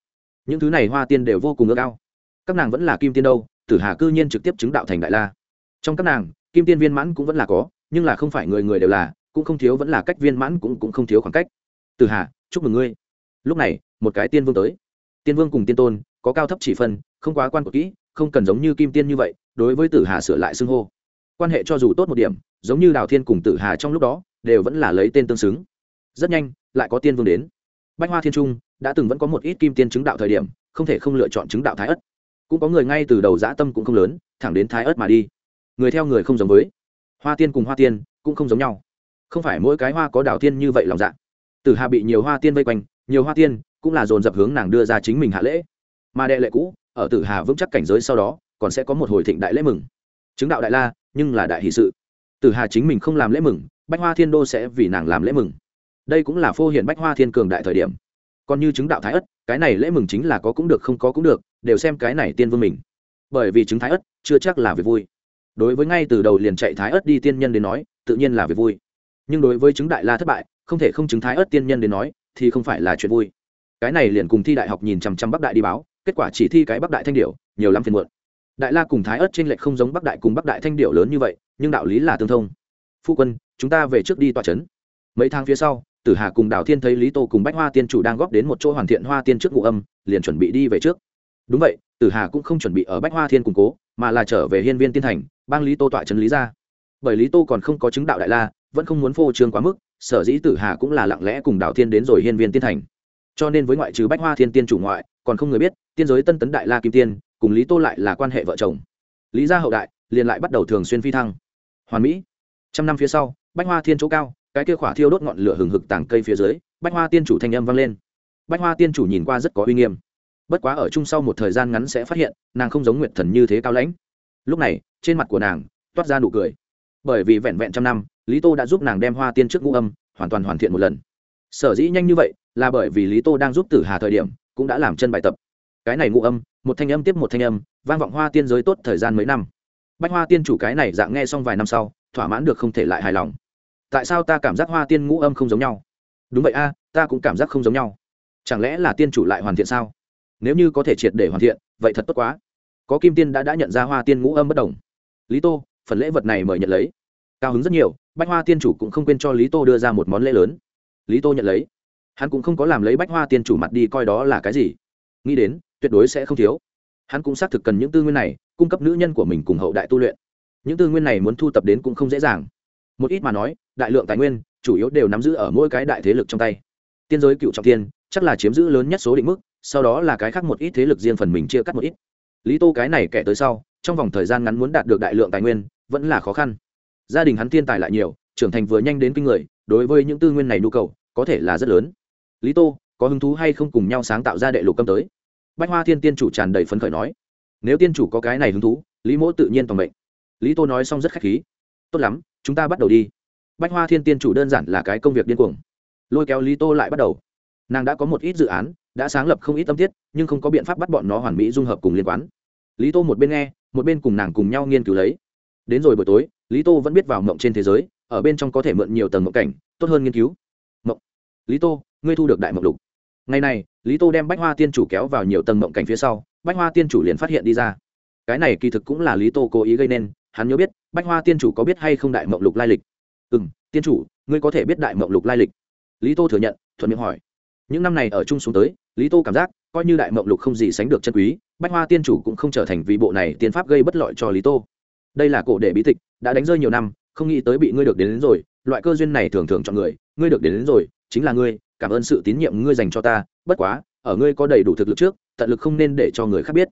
Những thứ này hoa tiên đều vô cùng ước ao. Các nàng vẫn là kim tiên đâu, tử hà cư nhiên trực tiếp chứng đạo thành đại la. Trong các nàng, kim tiên viên mãn cũng vẫn là có, nhưng là không phải người người đều là, cũng không thiếu vẫn là cách viên mãn cũng cũng không thiếu khoảng cách. Tử hà, chúc mừng ngươi. Lúc này, một cái tiên vương tới. Tiên vương cùng tiên tôn, có cao thấp chỉ phân, không quá quan của kỹ, không cần giống như kim tiên như vậy, đối với tử hà sửa lại xưng hô. Quan hệ cho dù tốt một điểm, giống như đào thiên cùng tử hà trong lúc đó, đều vẫn là lấy tên tương xứng. Rất nhanh, lại có tiên vương đến. Bách hoa thiên trung đã từng vẫn có một ít kim tiên chứng đạo thời điểm, không thể không lựa chọn chứng đạo thái ất cũng có người ngay từ đầu dã tâm cũng không lớn, thẳng đến thái ất mà đi. Người theo người không giống với. Hoa tiên cùng hoa tiên cũng không giống nhau. Không phải mỗi cái hoa có đào tiên như vậy lòng dạ. Tử hà bị nhiều hoa tiên vây quanh, nhiều hoa tiên cũng là dồn dập hướng nàng đưa ra chính mình hạ lễ. Mà đệ lệ cũ, ở tử hà vững chắc cảnh giới sau đó, còn sẽ có một hồi thịnh đại lễ mừng. Chứng đạo đại la, nhưng là đại hỷ sự. Tử hà chính mình không làm lễ mừng, bách hoa thiên đô sẽ vì nàng làm lễ mừng. Đây cũng là phô hiện bách hoa thiên cường đại thời điểm còn như chứng đạo thái ất, cái này lễ mừng chính là có cũng được, không có cũng được, đều xem cái này tiên vương mình. Bởi vì chứng thái ất, chưa chắc là việc vui. Đối với ngay từ đầu liền chạy thái ất đi tiên nhân đến nói, tự nhiên là việc vui. Nhưng đối với chứng đại la thất bại, không thể không chứng thái ất tiên nhân đến nói, thì không phải là chuyện vui. Cái này liền cùng thi đại học nhìn chằm chằm bắc đại đi báo, kết quả chỉ thi cái bắc đại thanh điệu nhiều lắm phiền muộn. Đại la cùng thái ất trên lệch không giống bắc đại cùng bắc đại thanh điệu lớn như vậy, nhưng đạo lý là tương thông. Phu quân, chúng ta về trước đi tòa trấn mấy tháng phía sau tử hà cùng đào thiên thấy lý tô cùng bách hoa tiên chủ đang góp đến một chỗ hoàn thiện hoa tiên trước ngụ âm, liền chuẩn bị đi về trước. Đúng vậy, tử hà cũng không chuẩn bị ở bách hoa thiên củng cố, mà là trở về hiên viên tiên thành, bang lý tô tọa trấn lý ra bởi lý tô còn không có chứng đạo đại la, vẫn không muốn phô trương quá mức, sở dĩ tử hà cũng là lặng lẽ cùng đào thiên đến rồi hiên viên tiên thành. Cho nên với ngoại trừ bách hoa thiên tiên chủ ngoại, còn không người biết, tiên giới tân tấn đại la kim tiên, cùng lý tô lại là quan hệ vợ chồng. Lý gia hậu đại, liền lại bắt đầu thường xuyên phi thăng. Hoàn mỹ. Trăm năm phía sau, bách hoa thiên chỗ cao cái kia khỏa thiêu đốt ngọn lửa hừng hực tảng cây phía dưới, bách hoa tiên chủ thanh âm vang lên. Bách hoa tiên chủ nhìn qua rất có uy nghiêm. Bất quá ở chung sau một thời gian ngắn sẽ phát hiện, nàng không giống nguyệt thần như thế cao lãnh. Lúc này, trên mặt của nàng, toát ra nụ cười. Bởi vì vẹn vẹn trăm năm, lý tô đã giúp nàng đem hoa tiên trước ngũ âm, hoàn toàn hoàn thiện một lần. Sở dĩ nhanh như vậy, là bởi vì lý tô đang giúp tử hà thời điểm, cũng đã làm chân bài tập. Cái này ngũ âm, một thanh âm tiếp một thanh âm, vang vọng hoa tiên giới tốt thời gian mấy năm. Bách hoa tiên chủ cái này dạng nghe xong vài năm sau, thỏa mãn được không thể lại hài lòng tại sao ta cảm giác hoa tiên ngũ âm không giống nhau? Đúng vậy a, ta cũng cảm giác không giống nhau. Chẳng lẽ là tiên chủ lại hoàn thiện sao? Nếu như có thể triệt để hoàn thiện, vậy thật tốt quá. Có kim tiên đã đã nhận ra hoa tiên ngũ âm bất đồng. Lý tô, phần lễ vật này mời nhận lấy. Cao hứng rất nhiều, bách hoa tiên chủ cũng không quên cho lý tô đưa ra một món lễ lớn. Lý tô nhận lấy. Hắn cũng không có làm lấy bách hoa tiên chủ mặt đi coi đó là cái gì. Nghĩ đến, tuyệt đối sẽ không thiếu. Hắn cũng xác thực cần những tư nguyên này, cung cấp nữ nhân của mình cùng hậu đại tu luyện. Những tư nguyên này muốn thu tập đến cũng không dễ dàng. Một ít mà nói đại lượng tài nguyên, chủ yếu đều nắm giữ ở mỗi cái đại thế lực trong tay. Tiên giới cựu trọng tiên chắc là chiếm giữ lớn nhất số định mức, sau đó là cái khác một ít thế lực riêng phần mình chia cắt một ít. Lý tô cái này kẻ tới sau, trong vòng thời gian ngắn muốn đạt được đại lượng tài nguyên, vẫn là khó khăn. Gia đình hắn thiên tài lại nhiều, trưởng thành vừa nhanh đến kinh người, đối với những tư nguyên này nhu cầu, có thể là rất lớn. Lý tô, có hứng thú hay không cùng nhau sáng tạo ra đệ lục câm tới? Bách hoa thiên tiên chủ tràn đầy phấn khởi nói. Nếu tiên chủ có cái này hứng thú, lý mỗ tự nhiên toàn mệnh. Lý tô nói xong rất khách khí. Tốt lắm, chúng ta bắt đầu đi bách hoa thiên tiên chủ đơn giản là cái công việc điên cuồng. Lôi kéo lý tô lại bắt đầu. Nàng đã có một ít dự án, đã sáng lập không ít tâm tiết, nhưng không có biện pháp bắt bọn nó hoàn mỹ dung hợp cùng liên quan. Lý tô một bên nghe, một bên cùng nàng cùng nhau nghiên cứu lấy. Đến rồi buổi tối, lý tô vẫn biết vào mộng trên thế giới, ở bên trong có thể mượn nhiều tầng mộng cảnh, tốt hơn nghiên cứu. Mộng. Lý tô, ngươi thu được đại mộng lục. Ngày này, lý tô đem bách hoa tiên chủ kéo vào nhiều tầng mộng cảnh phía sau, bách hoa tiên chủ liền phát hiện đi ra. Cái này kỳ thực cũng là lý tô cố ý gây nên, hắn nhớ biết, bách hoa tiên chủ có biết hay không đại mộng lục lai lịch ừ m tiên chủ ngươi có thể biết đại mộng lục lai lịch. Lý tô thừa nhận thuận miệng hỏi. Những năm này ở chung xuống tới lý tô cảm giác coi như đại mộng lục không gì sánh được chân quý bách hoa tiên chủ cũng không trở thành vì bộ này tiên pháp gây bất lợi cho lý tô. Đây là cổ đệ bí tịch đã đánh rơi nhiều năm không nghĩ tới bị ngươi được đến, đến rồi loại cơ duyên này thường thường chọn người ngươi được đến, đến rồi chính là ngươi cảm ơn sự tín nhiệm ngươi dành cho ta bất quá ở ngươi có đầy đủ thực lực trước tận lực không nên để cho người khác biết.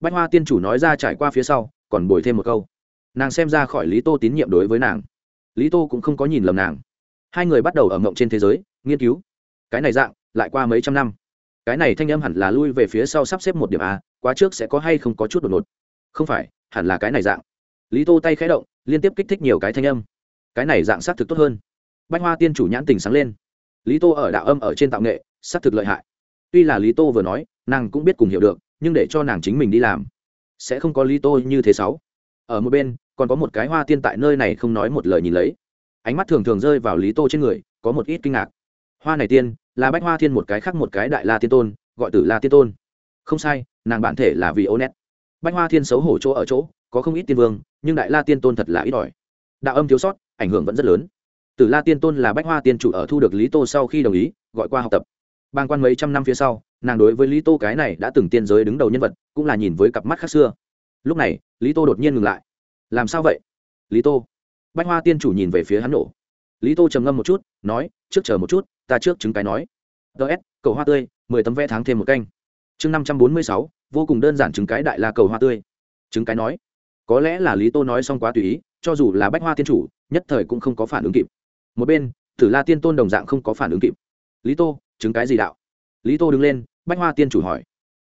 Bách hoa tiên chủ nói ra trải qua phía sau còn bồi thêm một câu. Nàng xem ra khỏi lý tô tín nhiệm đối với nàng lý tô cũng không có nhìn lầm nàng. Hai người bắt đầu ở ngộng trên thế giới, nghiên cứu. Cái này dạng, lại qua mấy trăm năm. Cái này thanh âm hẳn là lui về phía sau sắp xếp một điểm a, quá trước sẽ có hay không có chút đột ngột. Không phải, hẳn là cái này dạng. Lý tô tay khẽ động, liên tiếp kích thích nhiều cái thanh âm. Cái này dạng xác thực tốt hơn. Bách hoa tiên chủ nhãn tình sáng lên. Lý tô ở đạo âm ở trên tạo nghệ, xác thực lợi hại. Tuy là lý tô vừa nói, nàng cũng biết cùng hiểu được, nhưng để cho nàng chính mình đi làm, sẽ không có lý tô như thế sáu. Ở một bên còn có một cái hoa tiên tại nơi này không nói một lời nhìn lấy. Ánh mắt thường thường rơi vào lý tô trên người, có một ít kinh ngạc. Hoa này tiên, là bách hoa thiên một cái khác một cái đại la tiên tôn, gọi tử la tiên tôn. Không sai, nàng bản thể là vì ô nét. Bách hoa thiên xấu hổ chỗ ở chỗ, có không ít tiên vương, nhưng đại la tiên tôn thật là ít ỏi. Đạo âm thiếu sót, ảnh hưởng vẫn rất lớn. Tử la tiên tôn là bách hoa tiên chủ ở thu được lý tô sau khi đồng ý, gọi qua học tập. Bang quan mấy trăm năm phía sau, nàng đối với lý tô cái này đã từng tiên giới đứng đầu nhân vật, cũng là nhìn với cặp mắt khác xưa. Lúc này, lý tô đột nhiên ngừng lại làm sao vậy? Lý tô. Bách hoa tiên chủ nhìn về phía hắn nổ. Lý tô trầm ngâm một chút, nói, trước chờ một chút, ta trước chứng cái nói. Ts cầu hoa tươi, mười tấm vé tháng thêm một canh. Chương năm trăm bốn mươi sáu, vô cùng đơn giản chứng cái đại la cầu hoa tươi. Chứng cái nói. Có lẽ là lý tô nói xong quá tùy ý, cho dù là bách hoa tiên chủ, nhất thời cũng không có phản ứng kịp. Một bên tử la tiên tôn đồng dạng không có phản ứng kịp. Lý tô chứng cái gì đạo? Lý tô đứng lên, bách hoa tiên chủ hỏi.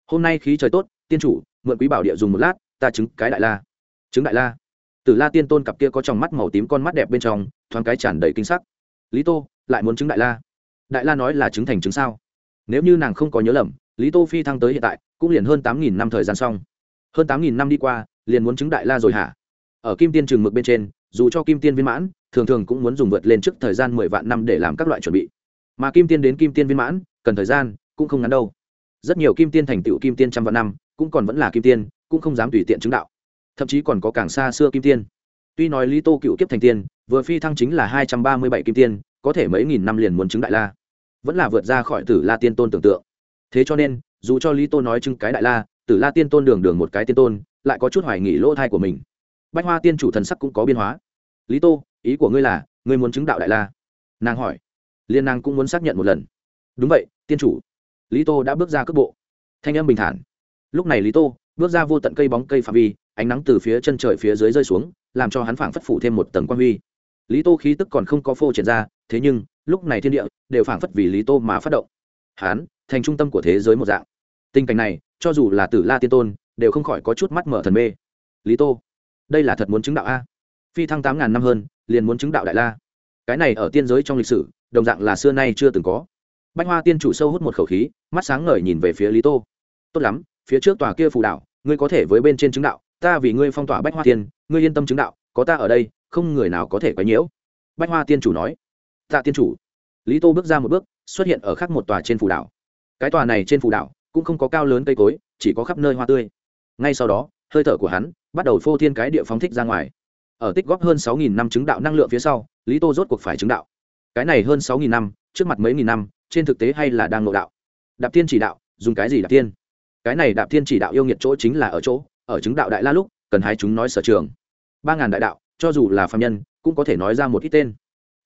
Hôm nay khí trời tốt, tiên chủ, mượn quý bảo địa dùng một lát, ta chứng cái đại la. Chứng đại la? Tử la tiên tôn cặp kia có trong mắt màu tím con mắt đẹp bên trong, thoáng cái tràn đầy kinh sắc. Lý tô, lại muốn chứng đại la. Đại la nói là chứng thành chứng sao? Nếu như nàng không có nhớ lầm, lý tô phi thăng tới hiện tại, cũng liền hơn tám nghìn năm thời gian xong. Hơn tám nghìn năm đi qua, liền muốn chứng đại la rồi hả? Ở kim tiên trường mực bên trên, dù cho kim tiên viên mãn, thường thường cũng muốn dùng vượt lên trước thời gian mười vạn năm để làm các loại chuẩn bị. Mà kim tiên đến kim tiên viên mãn, cần thời gian, cũng không ngắn đâu. Rất nhiều kim tiên thành tựu kim tiên trăm vạn năm, cũng còn vẫn là kim tiên, cũng không dám tùy tiện chứng đạo thậm chí còn có càng xa xưa kim tiên. Tuy nói lý tô cựu kiếp thành tiên, vừa phi thăng chính là hai trăm ba mươi bảy kim tiên, có thể mấy nghìn năm liền muốn chứng đại la. Vẫn là vượt ra khỏi tử la tiên tôn tưởng tượng. Thế cho nên, dù cho lý tô nói chứng cái đại la, tử la tiên tôn đường đường một cái tiên tôn, lại có chút hoài nghỉ lỗ thai của mình. Bách hoa tiên chủ thần sắc cũng có biên hóa. Lý tô, ý của ngươi là, ngươi muốn chứng đạo đại la? Nàng hỏi. Liên nàng cũng muốn xác nhận một lần. Đúng vậy, tiên chủ. Lý tô đã bước ra cước bộ. Thanh âm bình thản. Lúc này lý tô bước ra vô tận cây bóng cây phạm vi ánh nắng từ phía chân trời phía dưới rơi xuống, làm cho hắn phảng phất phủ thêm một tầng quan huy. Lý tô khí tức còn không có phô triển ra, thế nhưng, lúc này thiên địa đều phảng phất vì lý tô mà phát động. Hắn, thành trung tâm của thế giới một dạng. Tình cảnh này, cho dù là tử la tiên tôn, đều không khỏi có chút mắt mở thần mê. Lý tô, đây là thật muốn chứng đạo a? Phi thăng tám ngàn năm hơn, liền muốn chứng đạo đại la. Cái này ở tiên giới trong lịch sử, đồng dạng là xưa nay chưa từng có. Bách hoa tiên chủ sâu hút một khẩu khí, mắt sáng ngời nhìn về phía lý tô. Tốt lắm, phía trước tòa kia phù đạo, ngươi có thể với bên trên chứng đạo ta vì ngươi phong tỏa bách hoa tiên, ngươi yên tâm chứng đạo, có ta ở đây, không người nào có thể quấy nhiễu. Bách hoa tiên chủ nói. Tạ tiên chủ. Lý tô bước ra một bước, xuất hiện ở khắc một tòa trên phù đảo. Cái tòa này trên phù đảo cũng không có cao lớn cây cối, chỉ có khắp nơi hoa tươi. Ngay sau đó, hơi thở của hắn bắt đầu phô thiên cái địa phóng thích ra ngoài. Ở tích góp hơn sáu nghìn năm chứng đạo năng lượng phía sau, lý tô rốt cuộc phải chứng đạo. Cái này hơn sáu nghìn năm, trước mặt mấy nghìn năm, trên thực tế hay là đang nội đạo. Đạp tiên chỉ đạo, dùng cái gì đạp tiên cái này đạp tiên chỉ đạo yêu nghiệt chỗ chính là ở chỗ ở chứng đạo đại la lúc, cần hai chúng nói sở trường. Ba ngàn đại đạo, cho dù là phạm nhân, cũng có thể nói ra một ít tên.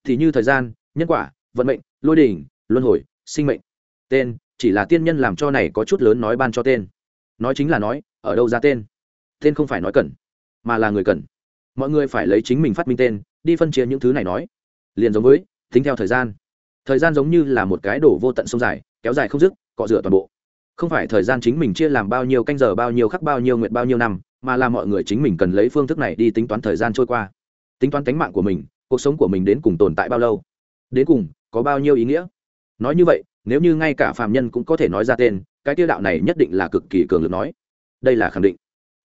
Thì như thời gian, nhân quả, vận mệnh, lôi đình, luân hồi, sinh mệnh. Tên, chỉ là tiên nhân làm cho này có chút lớn nói ban cho tên. Nói chính là nói, ở đâu ra tên? Tên không phải nói cần, mà là người cần. Mọi người phải lấy chính mình phát minh tên, đi phân chia những thứ này nói. Liền giống với, tính theo thời gian. Thời gian giống như là một cái đổ vô tận sông dài, kéo dài không dứt, cọ rửa toàn bộ không phải thời gian chính mình chia làm bao nhiêu canh giờ, bao nhiêu khắc, bao nhiêu nguyện bao nhiêu năm, mà là mọi người chính mình cần lấy phương thức này đi tính toán thời gian trôi qua. Tính toán tánh mạng của mình, cuộc sống của mình đến cùng tồn tại bao lâu? Đến cùng, có bao nhiêu ý nghĩa? Nói như vậy, nếu như ngay cả phạm nhân cũng có thể nói ra tên, cái tiêu đạo này nhất định là cực kỳ cường lực nói. Đây là khẳng định.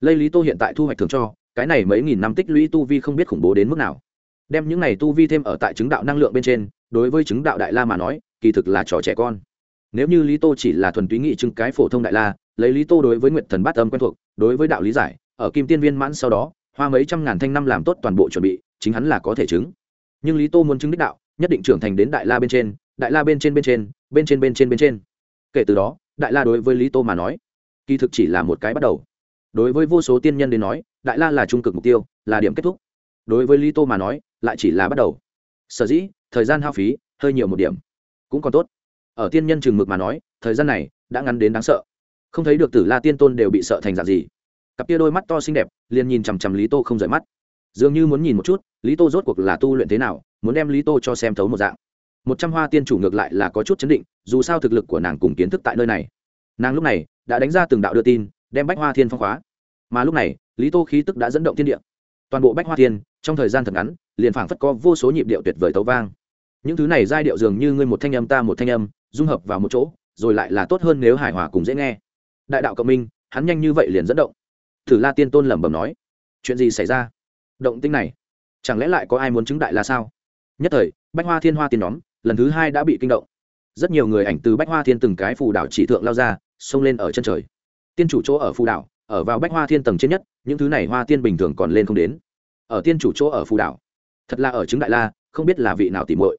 Lây lý tô hiện tại thu hoạch thường cho, cái này mấy nghìn năm tích lũy tu vi không biết khủng bố đến mức nào. Đem những này tu vi thêm ở tại chứng đạo năng lượng bên trên, đối với chứng đạo đại la mà nói, kỳ thực là trò trẻ con nếu như lý tô chỉ là thuần túy nghị chứng cái phổ thông đại la, lấy lý tô đối với nguyện thần bát âm quen thuộc, đối với đạo lý giải, ở kim tiên viên mãn sau đó, hoa mấy trăm ngàn thanh năm làm tốt toàn bộ chuẩn bị, chính hắn là có thể chứng. Nhưng lý tô muốn chứng đích đạo, nhất định trưởng thành đến đại la bên trên, đại la bên trên bên trên bên trên bên trên bên trên. Kể từ đó, đại la đối với lý tô mà nói, kỳ thực chỉ là một cái bắt đầu. Đối với vô số tiên nhân đến nói, đại la là trung cực mục tiêu, là điểm kết thúc. Đối với lý tô mà nói, lại chỉ là bắt đầu. Sở dĩ, thời gian hao phí, hơi nhiều một điểm. Cũng còn tốt ở tiên nhân chừng mực mà nói, thời gian này đã ngắn đến đáng sợ. Không thấy được tử la tiên tôn đều bị sợ thành dạng gì. Cặp tia đôi mắt to xinh đẹp liền nhìn chằm chằm lý tô không rời mắt. Dường như muốn nhìn một chút, lý tô rốt cuộc là tu luyện thế nào, muốn đem lý tô cho xem thấu một dạng. Một trăm hoa tiên chủ ngược lại là có chút chấn định, dù sao thực lực của nàng cùng kiến thức tại nơi này. Nàng lúc này đã đánh ra từng đạo đưa tin, đem bách hoa thiên phong khóa. Mà lúc này, lý tô khí tức đã dẫn động thiên địa. Toàn bộ bách hoa thiên, trong thời gian thật ngắn, liền phảng phất có vô số nhịp điệu tuyệt vời tấu vang. Những thứ này giai điệu dường như ngươi một thanh âm ta một thanh âm dung hợp vào một chỗ, rồi lại là tốt hơn nếu hài hòa cùng dễ nghe. Đại đạo cộng minh, hắn nhanh như vậy liền dẫn động. Thử la tiên tôn lẩm bẩm nói, chuyện gì xảy ra? Động tinh này, chẳng lẽ lại có ai muốn chứng đại là sao? Nhất thời, bách hoa thiên hoa tiên nhóm, lần thứ hai đã bị kinh động. Rất nhiều người ảnh từ bách hoa thiên từng cái phù đảo chỉ thượng lao ra, xông lên ở chân trời. Tiên chủ chỗ ở phù đảo, ở vào bách hoa thiên tầng trên nhất, những thứ này hoa tiên bình thường còn lên không đến. Ở tiên chủ chỗ ở phù đảo, thật là ở chứng đại la, không biết là vị nào tìm muội.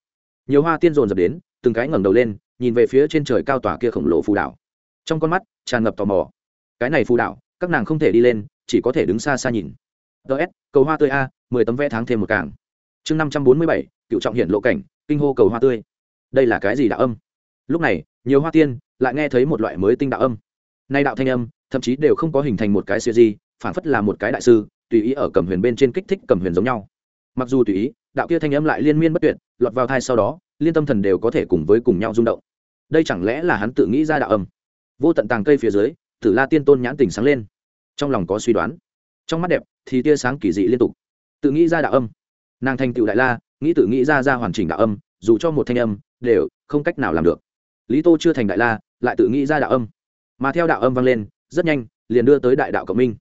Nhiều hoa tiên dồn dập đến, từng cái ngẩng đầu lên nhìn về phía trên trời cao tòa kia khổng lồ phù đảo. Trong con mắt, tràn ngập tò mò. Cái này phù đảo, các nàng không thể đi lên, chỉ có thể đứng xa xa nhìn. Ts cầu hoa tươi a, mười tấm vẽ tháng thêm một càng. Chương năm trăm bốn mươi bảy, cựu trọng hiện lộ cảnh, kinh hô cầu hoa tươi. Đây là cái gì đạo âm? Lúc này, nhiều hoa tiên lại nghe thấy một loại mới tinh đạo âm. Nay đạo thanh âm, thậm chí đều không có hình thành một cái siêu di phản phất là một cái đại sư, tùy ý ở cầm huyền bên trên kích thích cầm huyền giống nhau. Mặc dù tùy ý, đạo kia thanh âm lại liên miên bất tuyệt, lọt vào thai sau đó, liên tâm thần đều có thể cùng với cùng nhau rung động đây chẳng lẽ là hắn tự nghĩ ra đạo âm? Vô tận tàng cây phía dưới, tử la tiên tôn nhãn tình sáng lên. Trong lòng có suy đoán. Trong mắt đẹp thì tia sáng kỳ dị liên tục. Tự nghĩ ra đạo âm. Nàng thành tựu đại la, nghĩ tự nghĩ ra ra hoàn chỉnh đạo âm, dù cho một thanh âm, đều không cách nào làm được. Lý tô chưa thành đại la, lại tự nghĩ ra đạo âm. Mà theo đạo âm vang lên, rất nhanh, liền đưa tới đại đạo cộng minh.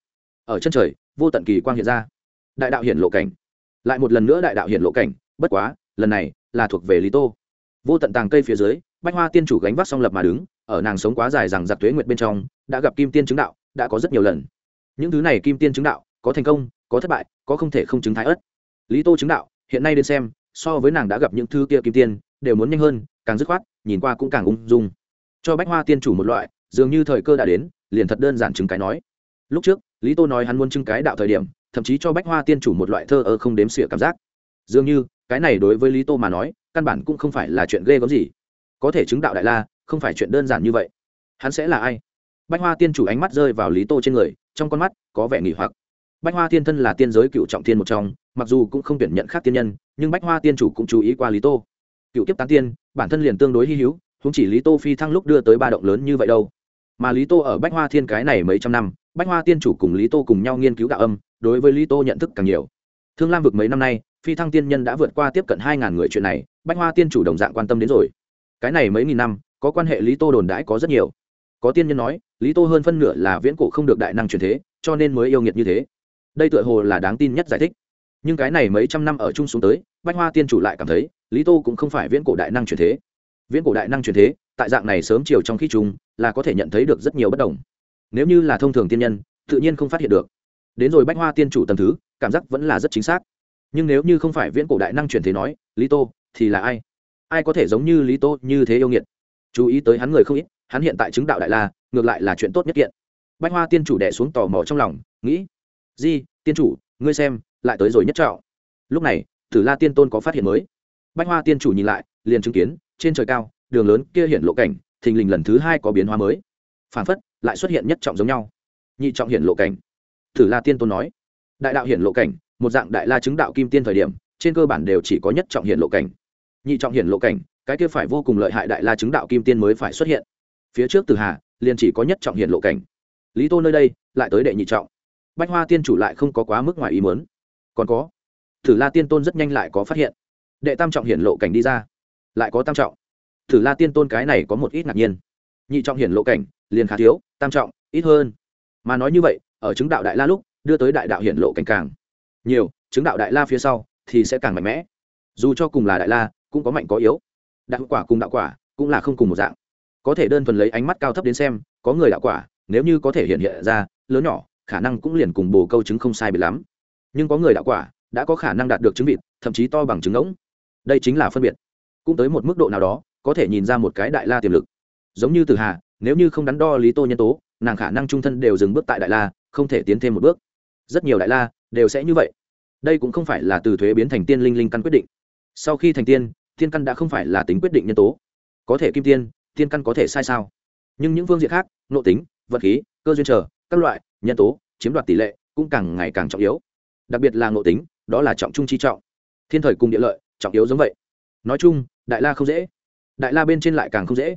Ở chân trời, vô tận kỳ quang hiện ra. Đại đạo hiển lộ cảnh. Lại một lần nữa đại đạo hiển lộ cảnh, bất quá, lần này là thuộc về lý tô. Vô tận tàng cây phía dưới bách hoa tiên chủ gánh vác song lập mà đứng, ở nàng sống quá dài rằng giặc tuế nguyệt bên trong, đã gặp kim tiên chứng đạo, đã có rất nhiều lần. Những thứ này kim tiên chứng đạo, có thành công, có thất bại, có không thể không chứng thái ất lý tô chứng đạo, hiện nay đến xem, so với nàng đã gặp những thứ kia kim tiên, đều muốn nhanh hơn, càng dứt khoát, nhìn qua cũng càng ung dung. Cho bách hoa tiên chủ một loại, dường như thời cơ đã đến, liền thật đơn giản chứng cái nói. Lúc trước, lý tô nói hắn muốn chứng cái đạo thời điểm, thậm chí cho bách hoa tiên chủ một loại thơ ơ không đếm xỉa cảm giác. Dường như, cái này đối với lý tô mà nói, căn bản cũng không phải là chuyện ghê gớm gì có thể chứng đạo đại la, không phải chuyện đơn giản như vậy. Hắn sẽ là ai? Bách hoa tiên chủ ánh mắt rơi vào lý tô trên người, trong con mắt có vẻ nghỉ hoặc. Bách hoa tiên thân là tiên giới cựu trọng tiên một trong, mặc dù cũng không tuyển nhận khác tiên nhân, nhưng bách hoa tiên chủ cũng chú ý qua lý tô. Cựu kiếp tán tiên, bản thân liền tương đối hy hữu không chỉ lý tô phi thăng lúc đưa tới ba động lớn như vậy đâu. Mà lý tô ở bách hoa thiên cái này mấy trăm năm, bách hoa tiên chủ cùng lý tô cùng nhau nghiên cứu đạo âm, đối với lý tô nhận thức càng nhiều. Thương lam vực mấy năm nay, phi thăng tiên nhân đã vượt qua tiếp cận hai ngàn người chuyện này, bách hoa tiên chủ đồng dạng quan tâm đến rồi cái này mấy nghìn năm, có quan hệ lý tô đồn đãi có rất nhiều. Có tiên nhân nói, lý tô hơn phân nửa là viễn cổ không được đại năng truyền thế, cho nên mới yêu nghiệt như thế. Đây tựa hồ là đáng tin nhất giải thích. Nhưng cái này mấy trăm năm ở chung xuống tới, bách hoa tiên chủ lại cảm thấy, lý tô cũng không phải viễn cổ đại năng truyền thế. Viễn cổ đại năng truyền thế, tại dạng này sớm chiều trong khi chung, là có thể nhận thấy được rất nhiều bất đồng. Nếu như là thông thường tiên nhân, tự nhiên không phát hiện được. Đến rồi bách hoa tiên chủ tầm thứ, cảm giác vẫn là rất chính xác. Nhưng nếu như không phải viễn cổ đại năng truyền thế nói, lý tô thì là ai? Ai có thể giống như lý tô như thế yêu nghiệt? Chú ý tới hắn người không ít, hắn hiện tại chứng đạo đại la, ngược lại là chuyện tốt nhất kiện. Bách hoa tiên chủ đẻ xuống tò mò trong lòng, nghĩ, di, tiên chủ, ngươi xem, lại tới rồi nhất trọng lúc này, tử la tiên tôn có phát hiện mới. Bách hoa tiên chủ nhìn lại, liền chứng kiến, trên trời cao, đường lớn kia hiện lộ cảnh, thình lình lần thứ hai có biến hóa mới. Phản phất, lại xuất hiện nhất trọng giống nhau. Nhị trọng hiện lộ cảnh. Tử la tiên tôn nói, đại đạo hiện lộ cảnh, một dạng đại la chứng đạo kim tiên thời điểm, trên cơ bản đều chỉ có nhất trọng hiện lộ cảnh nhị trọng hiển lộ cảnh, cái kia phải vô cùng lợi hại đại la chứng đạo kim tiên mới phải xuất hiện. Phía trước từ hà, liền chỉ có nhất trọng hiển lộ cảnh. Lý tô nơi đây, lại tới đệ nhị trọng. Bách hoa tiên chủ lại không có quá mức ngoài ý muốn. Còn có, thử la tiên tôn rất nhanh lại có phát hiện. Đệ tam trọng hiển lộ cảnh đi ra, lại có tam trọng. Thử la tiên tôn cái này có một ít ngạc nhiên. Nhị trọng hiển lộ cảnh, liền khá thiếu, tam trọng, ít hơn. Mà nói như vậy, ở chứng đạo đại la lúc, đưa tới đại đạo hiển lộ cảnh càng nhiều, chứng đạo đại la phía sau thì sẽ càng mạnh mẽ. Dù cho cùng là đại la cũng có mạnh có yếu. Đạo quả cùng đạo quả cũng là không cùng một dạng. Có thể đơn thuần lấy ánh mắt cao thấp đến xem, có người đạo quả, nếu như có thể hiện hiện ra, lớn nhỏ, khả năng cũng liền cùng bồ câu chứng không sai bị lắm. Nhưng có người đạo quả đã có khả năng đạt được chứng vịt, thậm chí to bằng chứng ngỗng. Đây chính là phân biệt. Cũng tới một mức độ nào đó, có thể nhìn ra một cái đại la tiềm lực. Giống như từ hà, nếu như không đắn đo lý tô nhân tố, nàng khả năng trung thân đều dừng bước tại đại la, không thể tiến thêm một bước. Rất nhiều đại la đều sẽ như vậy. Đây cũng không phải là từ thuế biến thành tiên linh linh căn quyết định. Sau khi thành tiên Thiên căn đã không phải là tính quyết định nhân tố. Có thể kim tiên, thiên căn có thể sai sao? Nhưng những phương diện khác nội tính, vật khí, cơ duyên trở các loại, nhân tố, chiếm đoạt tỷ lệ cũng càng ngày càng trọng yếu. Đặc biệt là nội tính, đó là trọng trung chi trọng. Thiên thời cùng địa lợi, trọng yếu giống vậy. Nói chung, đại la không dễ. Đại la bên trên lại càng không dễ.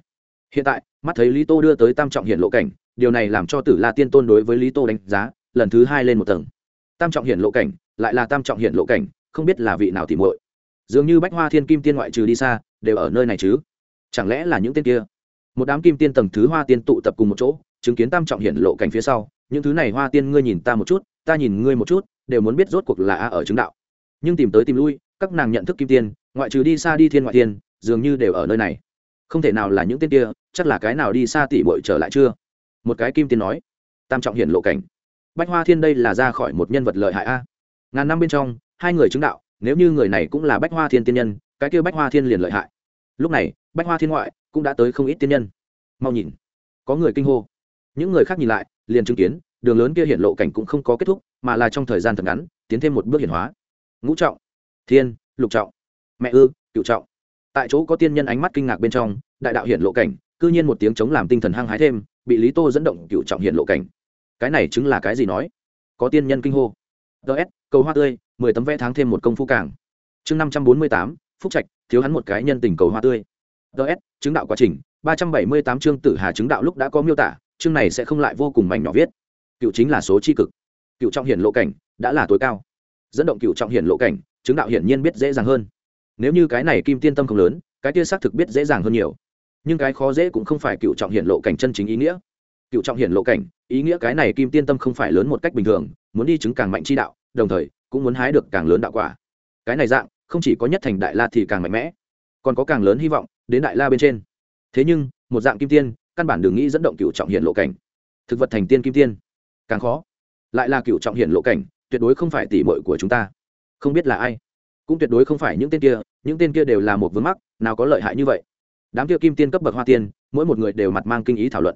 Hiện tại, mắt thấy lý tô đưa tới tam trọng hiện lộ cảnh, điều này làm cho tử la tiên tôn đối với lý tô đánh giá, lần thứ hai lên một tầng. Tam trọng hiện lộ cảnh, lại là tam trọng hiện lộ cảnh, không biết là vị nào tìm muội dường như bách hoa thiên kim tiên ngoại trừ đi xa, đều ở nơi này chứ. Chẳng lẽ là những tên kia? Một đám kim tiên tầng thứ hoa tiên tụ tập cùng một chỗ, chứng kiến tam trọng hiện lộ cảnh phía sau, những thứ này hoa tiên ngươi nhìn ta một chút, ta nhìn ngươi một chút, đều muốn biết rốt cuộc là a ở chứng đạo. Nhưng tìm tới tìm lui, các nàng nhận thức kim tiên, ngoại trừ đi xa đi thiên ngoại tiên, dường như đều ở nơi này. Không thể nào là những tên kia, chắc là cái nào đi xa tỉ bội trở lại chưa? Một cái kim tiên nói. Tam trọng hiện lộ cảnh. Bách hoa thiên đây là ra khỏi một nhân vật lợi hại a. Ngàn năm bên trong, hai người chứng đạo nếu như người này cũng là bách hoa thiên tiên nhân, cái kia bách hoa thiên liền lợi hại. Lúc này, bách hoa thiên ngoại cũng đã tới không ít tiên nhân. Mau nhìn, có người kinh hô. Những người khác nhìn lại, liền chứng kiến, đường lớn kia hiện lộ cảnh cũng không có kết thúc, mà là trong thời gian thật ngắn, tiến thêm một bước hiển hóa. Ngũ trọng, thiên, lục trọng, mẹ ư, cựu trọng. Tại chỗ có tiên nhân ánh mắt kinh ngạc bên trong, đại đạo hiện lộ cảnh, cư nhiên một tiếng chống làm tinh thần hăng hái thêm, bị lý tô dẫn động cựu trọng hiện lộ cảnh. Cái này chứng là cái gì nói? Có tiên nhân kinh hô ts cầu hoa tươi, mười tấm vẽ tháng thêm một công phu cảng chương năm trăm bốn mươi tám, phúc trạch, thiếu hắn một cái nhân tình cầu hoa tươi. Ts chứng đạo quá trình, ba trăm bảy mươi tám chương tử hà chứng đạo lúc đã có miêu tả, chương này sẽ không lại vô cùng mảnh nhỏ viết. Cựu chính là số c h i cực. Cựu trọng hiển lộ cảnh, đã là tối cao. Dẫn động cựu trọng hiển lộ cảnh, chứng đạo hiển nhiên biết dễ dàng hơn. Nếu như cái này kim tiên tâm không lớn, cái kia xác thực biết dễ dàng hơn nhiều. Nhưng cái khó dễ cũng không phải cựu trọng hiển lộ cảnh chân chính ý nghĩa. Cựu trọng hiển lộ cảnh, ý nghĩa cái này kim tiên tâm không phải lớn một cách bình thường muốn đi chứng càng mạnh chi đạo, đồng thời, cũng muốn hái được càng lớn đạo quả. Cái này dạng, không chỉ có nhất thành đại la thì càng mạnh mẽ, còn có càng lớn hy vọng đến đại la bên trên. Thế nhưng, một dạng kim tiên, căn bản đừng nghĩ dẫn động cựu trọng hiện lộ cảnh. Thực vật thành tiên kim tiên, càng khó. Lại là cựu trọng hiện lộ cảnh, tuyệt đối không phải tỉ mội của chúng ta. Không biết là ai. Cũng tuyệt đối không phải những tên kia, những tên kia đều là một vướng mắc, nào có lợi hại như vậy. Đám kia kim tiên cấp bậc hoa tiên, mỗi một người đều mặt mang kinh ý thảo luận.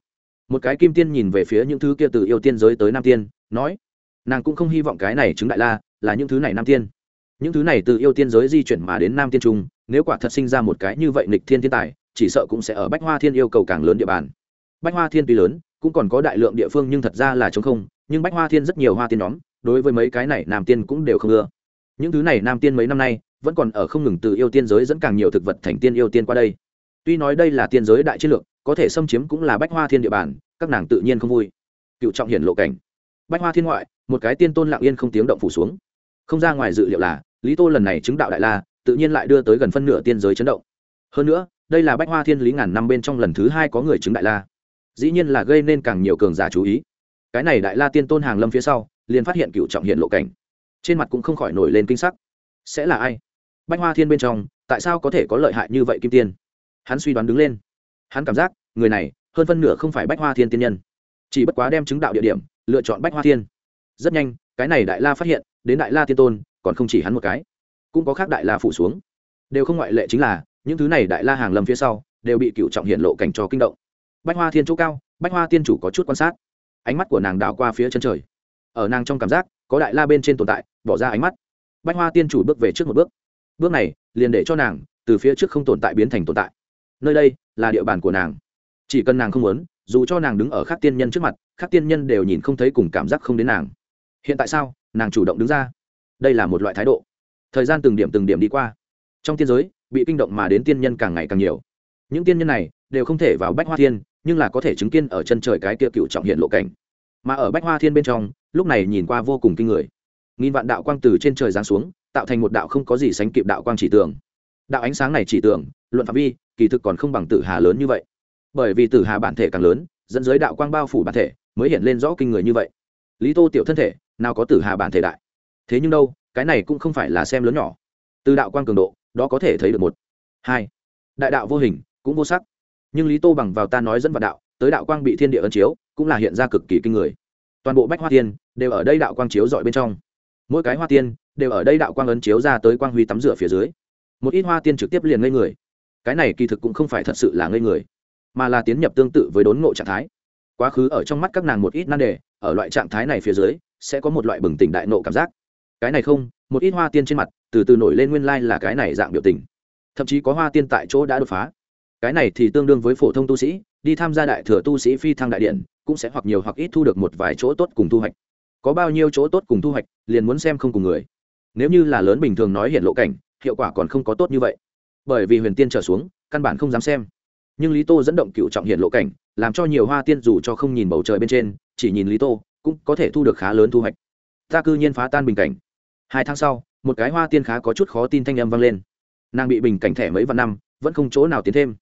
Một cái kim tiên nhìn về phía những thứ kia từ yêu tiên giới tới nam tiên, nói nàng cũng không hy vọng cái này chứng đại la là những thứ này nam tiên. Những thứ này từ yêu tiên giới di chuyển mà đến nam tiên trung, nếu quả thật sinh ra một cái như vậy nịch thiên thiên tài, chỉ sợ cũng sẽ ở bách hoa thiên yêu cầu càng lớn địa bàn. Bách hoa thiên tuy lớn, cũng còn có đại lượng địa phương nhưng thật ra là chống không, nhưng bách hoa thiên rất nhiều hoa tiên nhóm, đối với mấy cái này nam tiên cũng đều không ưa. Những thứ này nam tiên mấy năm nay, vẫn còn ở không ngừng từ yêu tiên giới dẫn càng nhiều thực vật thành tiên yêu tiên qua đây. Tuy nói đây là tiên giới đại chiến lược, có thể xâm chiếm cũng là bách hoa thiên địa bàn, các nàng tự nhiên không vui. Cựu trọng hiển lộ cảnh bách hoa thiên ngoại, một cái tiên tôn lặng yên không tiếng động phủ xuống. Không ra ngoài dự liệu là, lý tô lần này chứng đạo đại la, tự nhiên lại đưa tới gần phân nửa tiên giới chấn động. Hơn nữa, đây là bách hoa thiên lý ngàn năm bên trong lần thứ hai có người chứng đại la. Dĩ nhiên là gây nên càng nhiều cường giả chú ý. Cái này đại la tiên tôn hàng lâm phía sau, liền phát hiện cựu trọng hiện lộ cảnh. Trên mặt cũng không khỏi nổi lên kinh sắc. Sẽ là ai? Bách hoa thiên bên trong, tại sao có thể có lợi hại như vậy kim tiên? Hắn suy đoán đứng lên. Hắn cảm giác, người này, hơn phân nửa không phải bách hoa thiên tiên nhân. Chỉ bất quá đem chứng đạo địa điểm lựa chọn bách hoa thiên. Rất nhanh, cái này đại la phát hiện, đến đại la tiên tôn, còn không chỉ hắn một cái. Cũng có khác đại la phủ xuống. Đều không ngoại lệ chính là, những thứ này đại la hàng lầm phía sau, đều bị cựu trọng hiện lộ cảnh cho kinh động. Bách hoa thiên chỗ cao, bách hoa tiên chủ có chút quan sát. Ánh mắt của nàng đào qua phía chân trời. Ở nàng trong cảm giác, có đại la bên trên tồn tại, bỏ ra ánh mắt. Bách hoa tiên chủ bước về trước một bước. Bước này, liền để cho nàng, từ phía trước không tồn tại biến thành tồn tại. Nơi đây, là địa bàn của nàng. Chỉ cần nàng không muốn dù cho nàng đứng ở khác tiên nhân trước mặt, khác tiên nhân đều nhìn không thấy cùng cảm giác không đến nàng. Hiện tại sao? Nàng chủ động đứng ra. Đây là một loại thái độ. Thời gian từng điểm từng điểm đi qua. Trong tiên giới, bị kinh động mà đến tiên nhân càng ngày càng nhiều. Những tiên nhân này đều không thể vào bách hoa thiên, nhưng là có thể chứng kiến ở chân trời cái kia cựu trọng hiện lộ cảnh. Mà ở bách hoa thiên bên trong, lúc này nhìn qua vô cùng kinh người. Nghìn vạn đạo quang từ trên trời giáng xuống, tạo thành một đạo không có gì sánh kịp đạo quang chỉ tường. Đạo ánh sáng này chỉ tường, luận phạm vi, kỳ thực còn không bằng tử hà lớn như vậy bởi vì tử hà bản thể càng lớn, dẫn giới đạo quang bao phủ bản thể, mới hiện lên rõ kinh người như vậy. Lý tô tiểu thân thể, nào có tử hà bản thể đại. Thế nhưng đâu, cái này cũng không phải là xem lớn nhỏ. Từ đạo quang cường độ, đó có thể thấy được một, hai. Đại đạo vô hình, cũng vô sắc. Nhưng lý tô bằng vào ta nói dẫn vào đạo, tới đạo quang bị thiên địa ấn chiếu, cũng là hiện ra cực kỳ kinh người. Toàn bộ bách hoa tiên, đều ở đây đạo quang chiếu dọi bên trong. Mỗi cái hoa tiên, đều ở đây đạo quang ấn chiếu ra tới quang huy tắm rửa phía dưới. Một ít hoa tiên trực tiếp liền ngây người. Cái này kỳ thực cũng không phải thật sự là ngây người mà là tiến nhập tương tự với đốn ngộ trạng thái. Quá khứ ở trong mắt các nàng một ít nan đề, ở loại trạng thái này phía dưới, sẽ có một loại bừng tỉnh đại nộ cảm giác. Cái này không, một ít hoa tiên trên mặt, từ từ nổi lên nguyên lai là cái này dạng biểu tình. Thậm chí có hoa tiên tại chỗ đã đột phá. Cái này thì tương đương với phổ thông tu sĩ, đi tham gia đại thừa tu sĩ phi thăng đại điện, cũng sẽ hoặc nhiều hoặc ít thu được một vài chỗ tốt cùng thu hoạch. Có bao nhiêu chỗ tốt cùng thu hoạch, liền muốn xem không cùng người. Nếu như là lớn bình thường nói hiện lộ cảnh, hiệu quả còn không có tốt như vậy. Bởi vì huyền tiên trở xuống, căn bản không dám xem nhưng lý tô dẫn động cựu trọng hiện lộ cảnh, làm cho nhiều hoa tiên dù cho không nhìn bầu trời bên trên, chỉ nhìn lý tô, cũng có thể thu được khá lớn thu hoạch. Ta cư nhiên phá tan bình cảnh. Hai tháng sau, một cái hoa tiên khá có chút khó tin thanh âm vang lên. Nàng bị bình cảnh thẻ mấy vạn năm, vẫn không chỗ nào tiến thêm.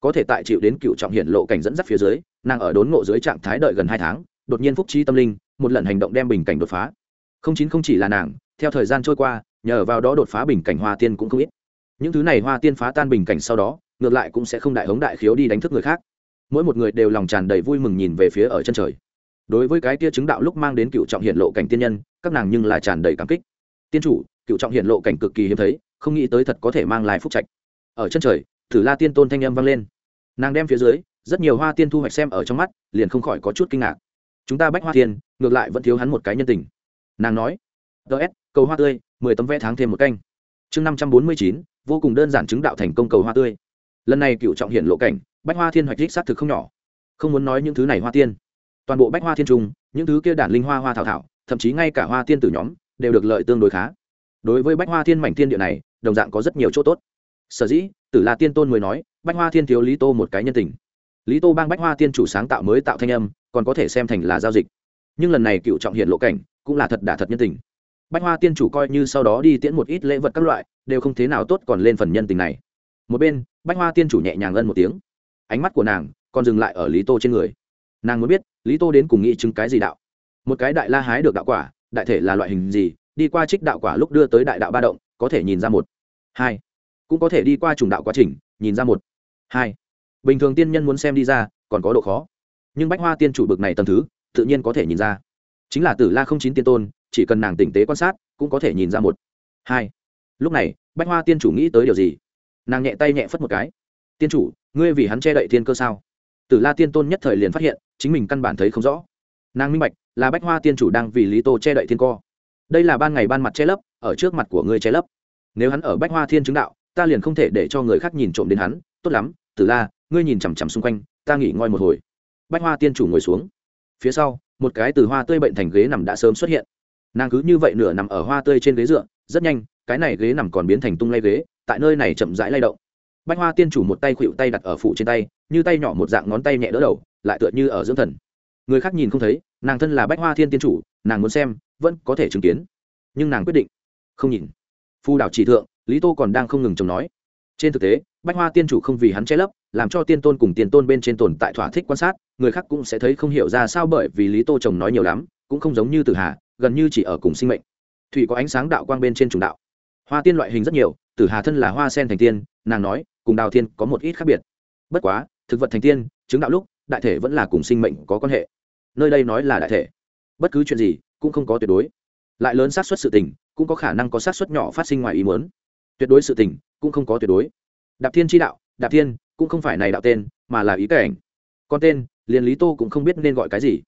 Có thể tại chịu đến cựu trọng hiện lộ cảnh dẫn dắt phía dưới, nàng ở đốn ngộ dưới trạng thái đợi gần hai tháng, đột nhiên phúc trí tâm linh, một lần hành động đem bình cảnh đột phá. Không chín không chỉ là nàng, theo thời gian trôi qua, nhờ vào đó đột phá bình cảnh hoa tiên cũng không ít. Những thứ này hoa tiên phá tan bình cảnh sau đó ngược lại cũng sẽ không đại hống đại khiếu đi đánh thức người khác. Mỗi một người đều lòng tràn đầy vui mừng nhìn về phía ở chân trời. Đối với cái tia chứng đạo lúc mang đến cựu trọng hiện lộ cảnh tiên nhân, các nàng nhưng là tràn đầy cảm kích. Tiên chủ, cựu trọng hiện lộ cảnh cực kỳ hiếm thấy, không nghĩ tới thật có thể mang lại phúc trạch. Ở chân trời, thử la tiên tôn thanh âm vang lên. Nàng đem phía dưới, rất nhiều hoa tiên thu hoạch xem ở trong mắt, liền không khỏi có chút kinh ngạc. Chúng ta bách hoa tiên, ngược lại vẫn thiếu hắn một cái nhân tình. Nàng nói ts cầu hoa tươi, mười tấm vẽ tháng thêm một canh. Chương năm trăm bốn mươi chín, vô cùng đơn giản chứng đạo thành công cầu hoa tươi lần này cựu trọng hiện lộ cảnh, bách hoa thiên hoạch đích xác thực không nhỏ. Không muốn nói những thứ này hoa tiên. Toàn bộ bách hoa thiên trung, những thứ kia đản linh hoa hoa thảo thảo, thậm chí ngay cả hoa tiên tử nhóm, đều được lợi tương đối khá. Đối với bách hoa thiên mảnh thiên địa này, đồng dạng có rất nhiều chỗ tốt. Sở dĩ, tử la tiên tôn mới nói, bách hoa thiên thiếu lý tô một cái nhân tình. Lý tô bang bách hoa tiên chủ sáng tạo mới tạo thanh âm, còn có thể xem thành là giao dịch. Nhưng lần này cựu trọng hiện lộ cảnh, cũng là thật đả thật nhân tình. Bách hoa tiên chủ coi như sau đó đi tiễn một ít lễ vật các loại, đều không thế nào tốt còn lên phần nhân tình này. Một bên bách hoa tiên chủ nhẹ nhàng ân một tiếng. Ánh mắt của nàng còn dừng lại ở lý tô trên người. Nàng muốn biết, lý tô đến cùng nghĩ chứng cái gì đạo? Một cái đại la hái được đạo quả, đại thể là loại hình gì, đi qua trích đạo quả lúc đưa tới đại đạo ba động, có thể nhìn ra một. Hai. Cũng có thể đi qua trùng đạo quá trình, nhìn ra một. Hai. Bình thường tiên nhân muốn xem đi ra, còn có độ khó. Nhưng bách hoa tiên chủ bực này tầm thứ, tự nhiên có thể nhìn ra. Chính là tử la không chín tiên tôn, chỉ cần nàng tỉnh tế quan sát, cũng có thể nhìn ra một. Hai. Lúc này, bách hoa tiên chủ nghĩ tới điều gì? Nàng nhẹ tay nhẹ phất một cái. Tiên chủ, ngươi vì hắn che đậy thiên cơ sao? Tử la tiên tôn nhất thời liền phát hiện, chính mình căn bản thấy không rõ. Nàng minh bạch, là bách hoa tiên chủ đang vì lý tô che đậy thiên co đây là ban ngày ban mặt che lấp, ở trước mặt của ngươi che lấp. Nếu hắn ở bách hoa thiên chứng đạo, ta liền không thể để cho người khác nhìn trộm đến hắn. Tốt lắm, tử la, ngươi nhìn chằm chằm xung quanh, ta nghỉ ngơi một hồi. Bách hoa tiên chủ ngồi xuống. Phía sau, một cái từ hoa tươi bệnh thành ghế nằm đã sớm xuất hiện. Nàng cứ như vậy nửa nằm ở hoa tươi trên ghế dựa, rất nhanh, cái này ghế nằm còn biến thành tung lay ghế tại nơi này chậm rãi lay động. Bách hoa tiên chủ một tay khuỵu tay đặt ở phụ trên tay, như tay nhỏ một dạng ngón tay nhẹ đỡ đầu, lại tựa như ở dưỡng thần. Người khác nhìn không thấy, nàng thân là bách hoa thiên tiên chủ, nàng muốn xem, vẫn có thể chứng kiến. Nhưng nàng quyết định, không nhìn. Phu đảo chỉ thượng, lý tô còn đang không ngừng chồng nói. Trên thực tế bách hoa tiên chủ không vì hắn che lấp, làm cho tiên tôn cùng tiên tôn bên trên tồn tại thỏa thích quan sát, người khác cũng sẽ thấy không hiểu ra sao bởi vì lý tô chồng nói nhiều lắm, cũng không giống như tử hà, gần như chỉ ở cùng sinh mệnh. Thủy có ánh sáng đạo quang bên trên trùng đạo. Hoa tiên loại hình rất nhiều tử hà thân là hoa sen thành tiên, nàng nói, cùng đào thiên có một ít khác biệt. Bất quá, thực vật thành tiên, chứng đạo lúc, đại thể vẫn là cùng sinh mệnh có quan hệ. Nơi đây nói là đại thể. Bất cứ chuyện gì, cũng không có tuyệt đối. Lại lớn xác suất sự tình, cũng có khả năng có xác suất nhỏ phát sinh ngoài ý muốn. Tuyệt đối sự tình, cũng không có tuyệt đối. Đạp thiên tri đạo, đạp thiên, cũng không phải này đạo tên, mà là ý cảnh. Con tên, liền lý tô cũng không biết nên gọi cái gì.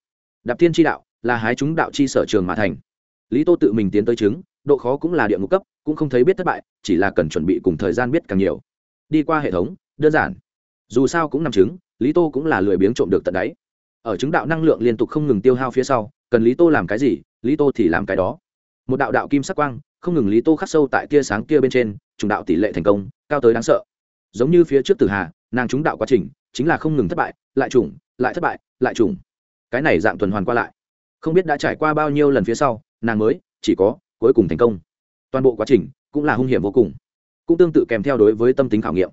Đạp thiên tri đạo, là hái chúng đạo chi sở trường mà thành. Lý tô tự mình tiến tới chứng, độ khó cũng là địa ngục cấp cũng không thấy biết thất bại, chỉ là cần chuẩn bị cùng thời gian biết càng nhiều. Đi qua hệ thống, đơn giản. Dù sao cũng nằm chứng lý tô cũng là lười biếng trộm được tận đáy. Ở chứng đạo năng lượng liên tục không ngừng tiêu hao phía sau, cần lý tô làm cái gì, lý tô thì làm cái đó. Một đạo đạo kim sắc quang, không ngừng lý tô khắc sâu tại tia sáng kia bên trên, trùng đạo tỷ lệ thành công, cao tới đáng sợ. Giống như phía trước tử hà, nàng trúng đạo quá trình, chính là không ngừng thất bại, lại trùng, lại thất bại, lại trùng. Cái này dạng tuần hoàn qua lại. Không biết đã trải qua bao nhiêu lần phía sau, nàng mới, chỉ có, cuối cùng thành công toàn bộ quá trình cũng là hung hiểm vô cùng, cũng tương tự kèm theo đối với tâm tính khảo nghiệm.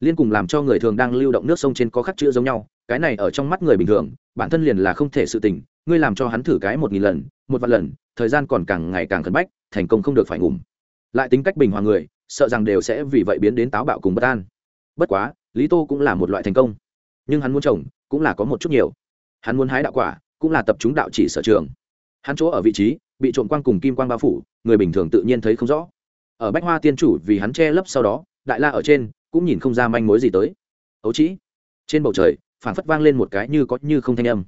Liên cùng làm cho người thường đang lưu động nước sông trên có khắc chữ giống nhau, cái này ở trong mắt người bình thường, bản thân liền là không thể sự tình, ngươi làm cho hắn thử cái một nghìn lần, một vạn lần, thời gian còn càng ngày càng khẩn bách, thành công không được phải ngủm. Lại tính cách bình hòa người, sợ rằng đều sẽ vì vậy biến đến táo bạo cùng bất an. Bất quá, lý tô cũng là một loại thành công. Nhưng hắn muốn trồng, cũng là có một chút nhiều. Hắn muốn hái đạo quả, cũng là tập trung đạo chỉ sở trường. Hắn chỗ ở vị trí bị trộm quang cùng kim quang bao phủ, người bình thường tự nhiên thấy không rõ. Ở bách hoa tiên chủ vì hắn che lấp sau đó, đại la ở trên, cũng nhìn không ra manh mối gì tới. Ấu trĩ, trên bầu trời, phảng phất vang lên một cái như có như không thanh âm.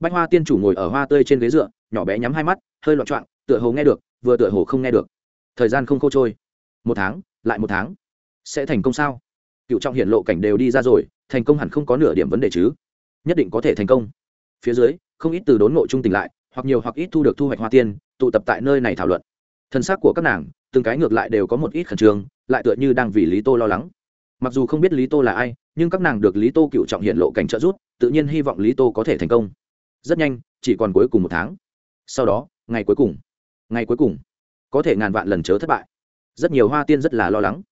Bách hoa tiên chủ ngồi ở hoa tươi trên ghế dựa, nhỏ bé nhắm hai mắt, hơi loạn trọng tựa hồ nghe được, vừa tựa hồ không nghe được. Thời gian không khô trôi. Một tháng, lại một tháng. Sẽ thành công sao? Cựu trọng hiện lộ cảnh đều đi ra rồi, thành công hẳn không có nửa điểm vấn đề chứ. Nhất định có thể thành công. Phía dưới, không ít từ đốn ngộ trung tỉnh lại hoặc nhiều hoặc ít thu được thu hoạch hoa tiên, tụ tập tại nơi này thảo luận. Thân xác của các nàng, từng cái ngược lại đều có một ít khẩn trương, lại tựa như đang vì lý tô lo lắng. Mặc dù không biết lý tô là ai, nhưng các nàng được lý tô cựu trọng hiện lộ cảnh trợ rút tự nhiên hy vọng lý tô có thể thành công. Rất nhanh, chỉ còn cuối cùng một tháng. Sau đó, ngày cuối cùng. Ngày cuối cùng. Có thể ngàn vạn lần chớ thất bại. Rất nhiều hoa tiên rất là lo lắng.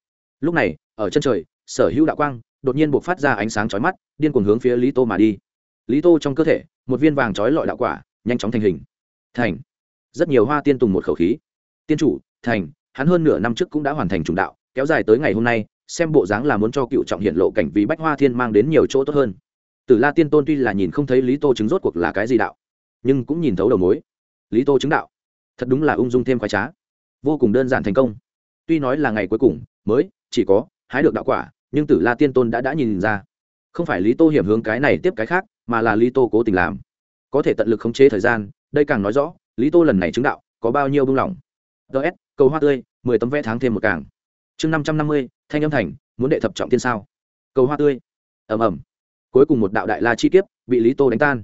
Lúc này, ở chân trời, sở hữu đạo quang đột nhiên buộc phát ra ánh sáng chói mắt, điên cuồng hướng phía lý tô mà đi. Lý tô trong cơ thể, một viên vàng chói lọi đạo quả nhanh chóng thành hình. Thành. Rất nhiều hoa tiên tùng một khẩu khí. Tiên chủ, thành. Hắn hơn nửa năm trước cũng đã hoàn thành trùng đạo, kéo dài tới ngày hôm nay, xem bộ dáng là muốn cho cựu trọng hiện lộ cảnh vì bách hoa thiên mang đến nhiều chỗ tốt hơn. Tử la tiên tôn tuy là nhìn không thấy lý tô chứng rốt cuộc là cái gì đạo, nhưng cũng nhìn thấu đầu mối. Lý tô chứng đạo, thật đúng là ung dung thêm khoái trá. Vô cùng đơn giản thành công. Tuy nói là ngày cuối cùng, mới, chỉ có, hái được đạo quả, nhưng tử la tiên tôn đã đã nhìn ra. Không phải lý tô hiểm hướng cái này tiếp cái khác, mà là lý tô cố tình làm có thể tận lực khống chế thời gian, đây càng nói rõ, lý tô lần này chứng đạo, có bao nhiêu buông lỏng. Ts cầu hoa tươi, mười tấm vẽ tháng thêm một càng. Chương năm trăm năm mươi, thanh âm thành, muốn đệ thập trọng tiên sao? Cầu hoa tươi. Ẩm ẩm cuối cùng một đạo đại la chi kiếp, bị lý tô đánh tan.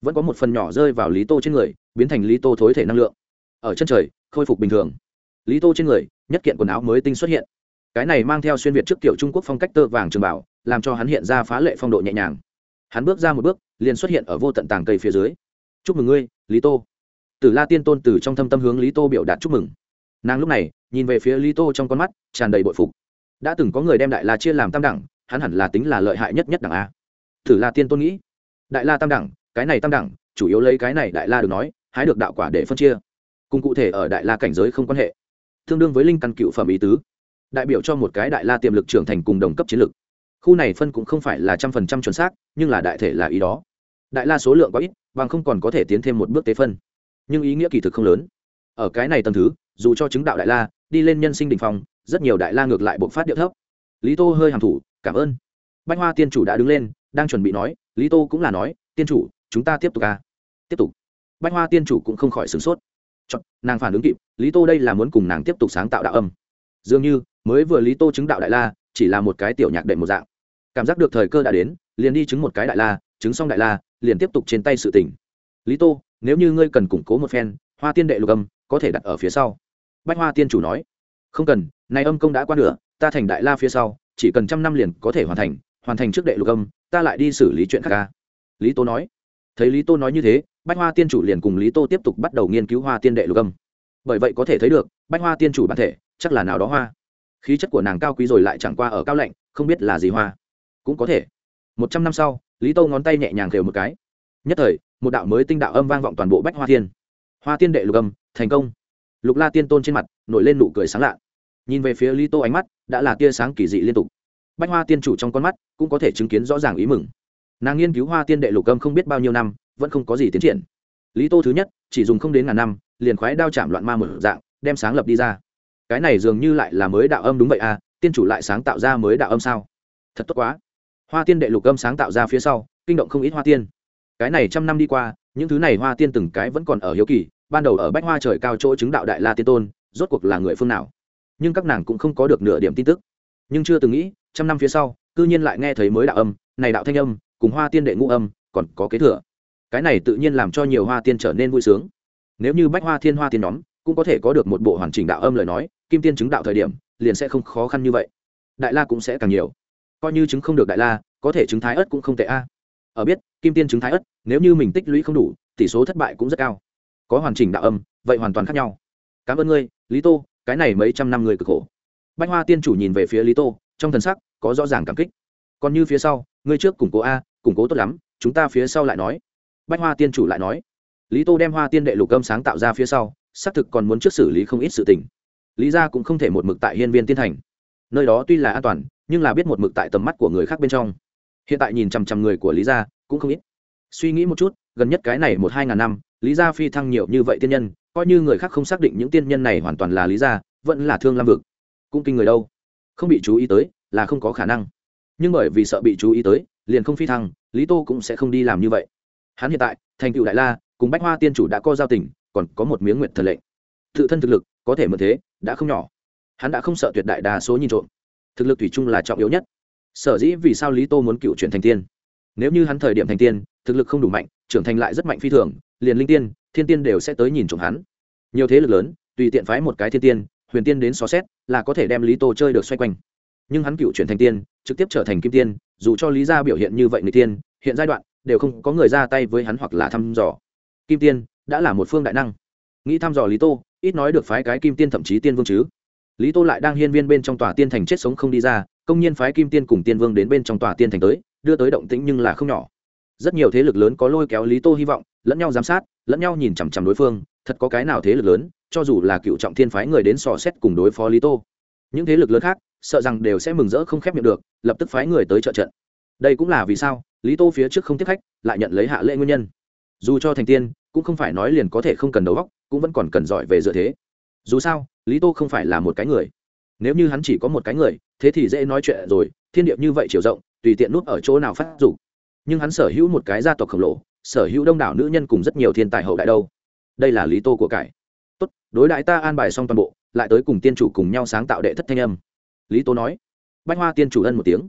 Vẫn có một phần nhỏ rơi vào lý tô trên người, biến thành lý tô thối thể năng lượng. Ở chân trời, khôi phục bình thường. Lý tô trên người, nhất kiện quần áo mới tinh xuất hiện. Cái này mang theo xuyên việt trước kiểu trung quốc phong cách tơ vàng trường bảo, làm cho hắn hiện ra phá lệ phong độ nhẹ nhàng. Hắn bước ra một bước liền xuất hiện ở vô tận tàng cây phía dưới. Chúc mừng ngươi, lý tô. Tử la tiên tôn từ trong thâm tâm hướng lý tô biểu đạt chúc mừng. Nàng lúc này, nhìn về phía lý tô trong con mắt, tràn đầy bội phục. Đã từng có người đem đại la chia làm tam đẳng, hắn hẳn là tính là lợi hại nhất nhất đẳng a. Thử la tiên tôn nghĩ, đại la tam đẳng, cái này tam đẳng, chủ yếu lấy cái này đại la được nói, hái được đạo quả để phân chia. Cùng cụ thể ở đại la cảnh giới không quan hệ. Tương đương với linh căn cựu phẩm ý tứ. Đại biểu cho một cái đại la tiềm lực trưởng thành cùng đồng cấp chiến lực. Khu này phân cũng không phải là trăm phần trăm chuẩn xác, nhưng là đại thể là ý đó đại la số lượng quá ít bằng không còn có thể tiến thêm một bước tế phân. Nhưng ý nghĩa kỳ thực không lớn. Ở cái này tầm thứ dù cho chứng đạo đại la đi lên nhân sinh đình phong rất nhiều đại la ngược lại bộc phát điệu thấp. Lý tô hơi hàm thủ cảm ơn. Bách hoa tiên chủ đã đứng lên đang chuẩn bị nói lý tô cũng là nói tiên chủ chúng ta tiếp tục à tiếp tục. Bách hoa tiên chủ cũng không khỏi sửng sốt. Chọn, nàng phản ứng kịp lý tô đây là muốn cùng nàng tiếp tục sáng tạo đạo âm. Dường như mới vừa lý tô chứng đạo đại la chỉ là một cái tiểu nhạc đệm một dạng. Cảm giác được thời cơ đã đến liền đi chứng một cái đại la chứng xong đại la liền tiếp tục trên tay sự tình. lý tô, nếu như ngươi cần củng cố một phen, hoa tiên đệ lục âm có thể đặt ở phía sau. Bách hoa tiên chủ nói, không cần nay âm công đã qua nửa, ta thành đại la phía sau, chỉ cần trăm năm liền có thể hoàn thành hoàn thành trước đệ lục âm, ta lại đi xử lý chuyện khác ca lý tô nói, thấy lý tô nói như thế, bách hoa tiên chủ liền cùng lý tô tiếp tục bắt đầu nghiên cứu hoa tiên đệ lục âm. Bởi vậy có thể thấy được, bách hoa tiên chủ bản thể chắc là nào đó hoa. Khí chất của nàng cao quý rồi lại chẳng qua ở cao lạnh, không biết là gì hoa. Cũng có thể. Một trăm năm sau lý tô ngón tay nhẹ nhàng khều một cái. Nhất thời, một đạo mới tinh đạo âm vang vọng toàn bộ bách hoa thiên. Hoa tiên đệ lục âm, thành công. Lục la tiên tôn trên mặt, nổi lên nụ cười sáng lạ. Nhìn về phía lý tô ánh mắt, đã là tia sáng kỳ dị liên tục. Bách hoa tiên chủ trong con mắt, cũng có thể chứng kiến rõ ràng ý mừng. Nàng nghiên cứu hoa tiên đệ lục âm không biết bao nhiêu năm, vẫn không có gì tiến triển. Lý tô thứ nhất, chỉ dùng không đến ngàn năm, liền khoái đao chạm loạn ma một dạng, đem sáng lập đi ra. Cái này dường như lại là mới đạo âm đúng vậy à tiên chủ lại sáng tạo ra mới đạo âm sao? Thật tốt quá hoa tiên đệ lục âm sáng tạo ra phía sau, kinh động không ít hoa tiên. Cái này trăm năm đi qua, những thứ này hoa tiên từng cái vẫn còn ở hiếu kỳ, ban đầu ở bách hoa trời cao chỗ chứng đạo đại la tiên tôn, rốt cuộc là người phương nào? Nhưng các nàng cũng không có được nửa điểm tin tức. Nhưng chưa từng nghĩ, trăm năm phía sau, cư nhiên lại nghe thấy mới đạo âm, này đạo thanh âm, cùng hoa tiên đệ ngũ âm, còn có kế thừa. Cái này tự nhiên làm cho nhiều hoa tiên trở nên vui sướng. Nếu như bách hoa thiên hoa tiên nhóm cũng có thể có được một bộ hoàn chỉnh đạo âm lời nói, kim tiên chứng đạo thời điểm, liền sẽ không khó khăn như vậy. Đại la cũng sẽ càng nhiều coi như chứng không được đại la có thể chứng thái ớt cũng không tệ a. Ở biết kim tiên chứng thái ớt, nếu như mình tích lũy không đủ tỷ số thất bại cũng rất cao. Có hoàn chỉnh đạo âm vậy hoàn toàn khác nhau. Cảm ơn ngươi lý tô cái này mấy trăm năm người cực khổ. Bách hoa tiên chủ nhìn về phía lý tô trong thần sắc có rõ ràng cảm kích. Còn như phía sau ngươi trước củng cố a củng cố tốt lắm chúng ta phía sau lại nói. Bách hoa tiên chủ lại nói. Lý tô đem hoa tiên đệ lục âm sáng tạo ra phía sau xác thực còn muốn trước xử lý không ít sự tình. Lý ra cũng không thể một mực tại hiên viên tiên thành. Nơi đó tuy là an toàn nhưng là biết một mực tại tầm mắt của người khác bên trong. Hiện tại nhìn chằm chằm người của lý gia, cũng không ít. Suy nghĩ một chút, gần nhất cái này một hai ngàn năm, lý gia phi thăng nhiều như vậy tiên nhân, coi như người khác không xác định những tiên nhân này hoàn toàn là lý gia, vẫn là thương lam vực. Cũng kinh người đâu. Không bị chú ý tới, là không có khả năng. Nhưng bởi vì sợ bị chú ý tới, liền không phi thăng, lý tô cũng sẽ không đi làm như vậy. Hắn hiện tại, thành cựu đại la, cùng bách hoa tiên chủ đã có giao tình, còn có một miếng nguyện thần lệnh. Tự thân thực lực, có thể mượn thế, đã không nhỏ. Hắn đã không sợ tuyệt đại đa số nhìn trộm thực lực thủy chung là trọng yếu nhất. Sở dĩ vì sao lý tô muốn cựu chuyển thành tiên? Nếu như hắn thời điểm thành tiên, thực lực không đủ mạnh, trưởng thành lại rất mạnh phi thường, liền linh tiên, thiên tiên đều sẽ tới nhìn trộm hắn. Nhiều thế lực lớn, tùy tiện phái một cái thiên tiên, huyền tiên đến xó xét, là có thể đem lý tô chơi được xoay quanh. Nhưng hắn cựu chuyển thành tiên, trực tiếp trở thành kim tiên, dù cho lý gia biểu hiện như vậy người tiên, hiện giai đoạn, đều không có người ra tay với hắn hoặc là thăm dò. Kim tiên, đã là một phương đại năng. Nghĩ thăm dò lý tô, ít nói được phái cái kim tiên thậm chí tiên vương chứ lý tô lại đang hiên viên bên trong tòa tiên thành chết sống không đi ra, công nhiên phái kim tiên cùng tiên vương đến bên trong tòa tiên thành tới, đưa tới động tĩnh nhưng là không nhỏ. Rất nhiều thế lực lớn có lôi kéo lý tô hy vọng, lẫn nhau giám sát, lẫn nhau nhìn chằm chằm đối phương, thật có cái nào thế lực lớn, cho dù là cựu trọng thiên phái người đến sò xét cùng đối phó lý tô. Những thế lực lớn khác, sợ rằng đều sẽ mừng rỡ không khép miệng được, lập tức phái người tới trợ trận. Đây cũng là vì sao, lý tô phía trước không tiếp khách, lại nhận lấy hạ lễ nguyên nhân. Dù cho thành tiên, cũng không phải nói liền có thể không cần đầu góc cũng vẫn còn cần giỏi về dựa thế dù sao, lý tô không phải là một cái người. Nếu như hắn chỉ có một cái người, thế thì dễ nói chuyện rồi, thiên điệp như vậy chiều rộng, tùy tiện nút ở chỗ nào phát dục. Nhưng hắn sở hữu một cái gia tộc khổng lồ, sở hữu đông đảo nữ nhân cùng rất nhiều thiên tài hậu đại đâu. Đây là lý tô của cải. Tốt, đối đại ta an bài xong toàn bộ, lại tới cùng tiên chủ cùng nhau sáng tạo đệ thất thanh âm. Lý tô nói. Bách hoa tiên chủ ân một tiếng.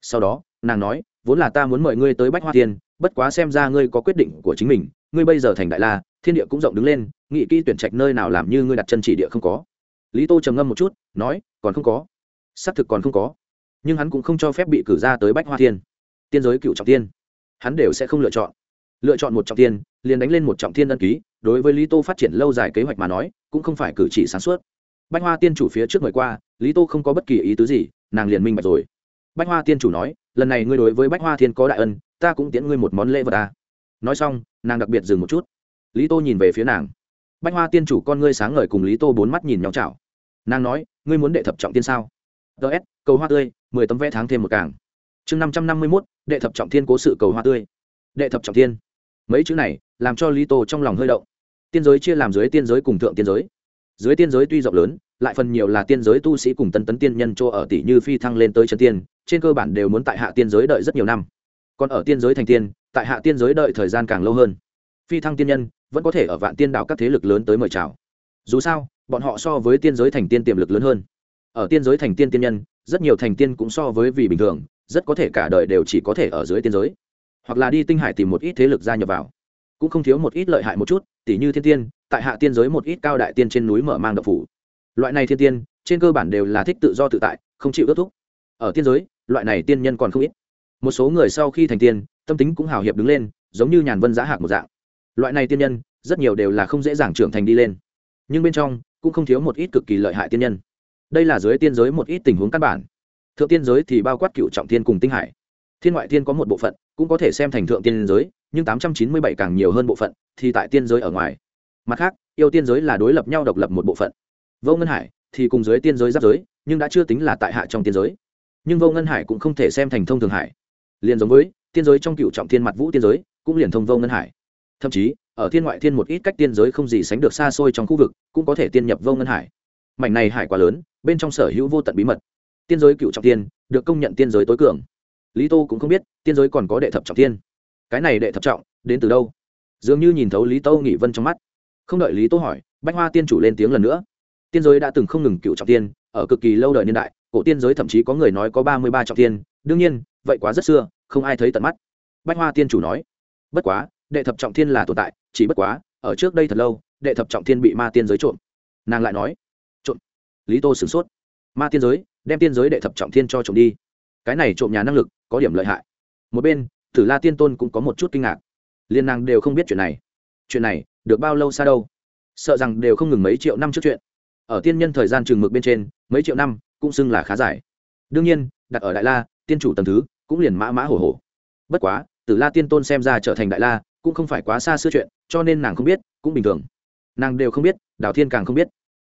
Sau đó, nàng nói, vốn là ta muốn mời ngươi tới bách hoa tiên, bất quá xem ra ngươi có quyết định của chính mình, ngươi bây giờ thành đại la thiên địa cũng rộng đứng lên, nghị kỹ tuyển trạch nơi nào làm như ngươi đặt chân chỉ địa không có. Lý tô trầm ngâm một chút, nói, còn không có. Xác thực còn không có. Nhưng hắn cũng không cho phép bị cử ra tới bách hoa thiên. Tiên giới cựu trọng tiên. Hắn đều sẽ không lựa chọn. Lựa chọn một trọng tiên, liền đánh lên một trọng tiên đăng ký, đối với lý tô phát triển lâu dài kế hoạch mà nói, cũng không phải cử chỉ sáng suốt. Bách hoa tiên chủ phía trước người qua, lý tô không có bất kỳ ý tứ gì, nàng liền minh bạch rồi. Bách hoa tiên chủ nói, lần này ngươi đối với bách hoa thiên có đại ân, ta cũng tiễn ngươi một món lễ vật ta nói xong, nàng đặc biệt dừng một chút lý tô nhìn về phía nàng. Bách hoa tiên chủ con ngươi sáng ngời cùng lý tô bốn mắt nhìn nhau chảo nàng nói, ngươi muốn đệ thập trọng tiên sao? Ts cầu hoa tươi, mười tấm vẽ tháng thêm một càng. Chương năm trăm năm mươi mốt, đệ thập trọng thiên cố sự cầu hoa tươi. Đệ thập trọng thiên. Mấy chữ này làm cho lý tô trong lòng hơi động. Tiên giới chia làm dưới tiên giới cùng thượng tiên giới. Dưới tiên giới tuy rộng lớn, lại phần nhiều là tiên giới tu sĩ cùng tân tấn tiên nhân cho ở tỷ như phi thăng lên tới chân tiên, trên cơ bản đều muốn tại hạ tiên giới đợi rất nhiều năm. Còn ở tiên giới thành tiên, tại hạ tiên giới đợi thời gian càng lâu hơn. Phi thăng tiên nhân vẫn có thể ở vạn tiên đạo các thế lực lớn tới mời chào. Dù sao, bọn họ so với tiên giới thành tiên tiềm lực lớn hơn. Ở tiên giới thành tiên tiên nhân, rất nhiều thành tiên cũng so với vì bình thường, rất có thể cả đời đều chỉ có thể ở dưới tiên giới. Hoặc là đi tinh hải tìm một ít thế lực gia nhập vào. Cũng không thiếu một ít lợi hại một chút, tỉ như thiên tiên, tại hạ tiên giới một ít cao đại tiên trên núi mở mang độc phủ. Loại này thiên tiên, trên cơ bản đều là thích tự do tự tại, không chịu ước thúc. Ở tiên giới, loại này tiên nhân còn không ít. Một số người sau khi thành tiên, tâm tính cũng hào hiệp đứng lên, giống như nhàn vân giá hạc một dạng loại này tiên nhân, rất nhiều đều là không dễ dàng trưởng thành đi lên. Nhưng bên trong cũng không thiếu một ít cực kỳ lợi hại tiên nhân. Đây là dưới tiên giới một ít tình huống căn bản. Thượng tiên giới thì bao quát cựu trọng thiên cùng tinh hải. Thiên ngoại thiên có một bộ phận, cũng có thể xem thành thượng tiên giới, nhưng tám trăm chín mươi bảy càng nhiều hơn bộ phận, thì tại tiên giới ở ngoài. Mặt khác, yêu tiên giới là đối lập nhau độc lập một bộ phận. Vô ngân hải thì cùng dưới tiên giới giáp giới, nhưng đã chưa tính là tại hạ trong tiên giới. Nhưng vô ngân hải cũng không thể xem thành thông thường hải. Liền giống với tiên giới trong cựu trọng thiên mặt vũ tiên giới, cũng liền thông vô ngân hải thậm chí, ở thiên ngoại thiên một ít cách tiên giới không gì sánh được xa xôi trong khu vực, cũng có thể tiên nhập vô ngân hải. Mảnh này hải quá lớn, bên trong sở hữu vô tận bí mật. Tiên giới cựu trọng tiên, được công nhận tiên giới tối cường. Lý tô cũng không biết, tiên giới còn có đệ thập trọng tiên. Cái này đệ thập trọng, đến từ đâu? Dường như nhìn thấu lý tô nghị vân trong mắt. Không đợi lý tô hỏi, bách hoa tiên chủ lên tiếng lần nữa. Tiên giới đã từng không ngừng cựu trọng tiên, ở cực kỳ lâu đời niên đại, cổ tiên giới thậm chí có người nói có ba mươi ba trọng tiên. Đương nhiên, vậy quá rất xưa, không ai thấy tận mắt. Bách hoa tiên chủ nói, bất quá đệ thập trọng thiên là tồn tại, chỉ bất quá, ở trước đây thật lâu, đệ thập trọng thiên bị ma tiên giới trộm. Nàng lại nói, trộm. Lý tô sửng sốt. Ma tiên giới, đem tiên giới đệ thập trọng thiên cho trộm đi. Cái này trộm nhà năng lực, có điểm lợi hại. Một bên, tử la tiên tôn cũng có một chút kinh ngạc. Liên nàng đều không biết chuyện này. Chuyện này, được bao lâu xa đâu? Sợ rằng đều không ngừng mấy triệu năm trước chuyện. Ở tiên nhân thời gian trường mực bên trên, mấy triệu năm cũng xưng là khá dài. Đương nhiên, đặt ở đại la, tiên chủ tầm thứ, cũng liền mã mã hổ hổ. Bất quá, tử la tiên tôn xem ra trở thành đại la cũng không phải quá xa xưa chuyện, cho nên nàng không biết, cũng bình thường. Nàng đều không biết, đào thiên càng không biết.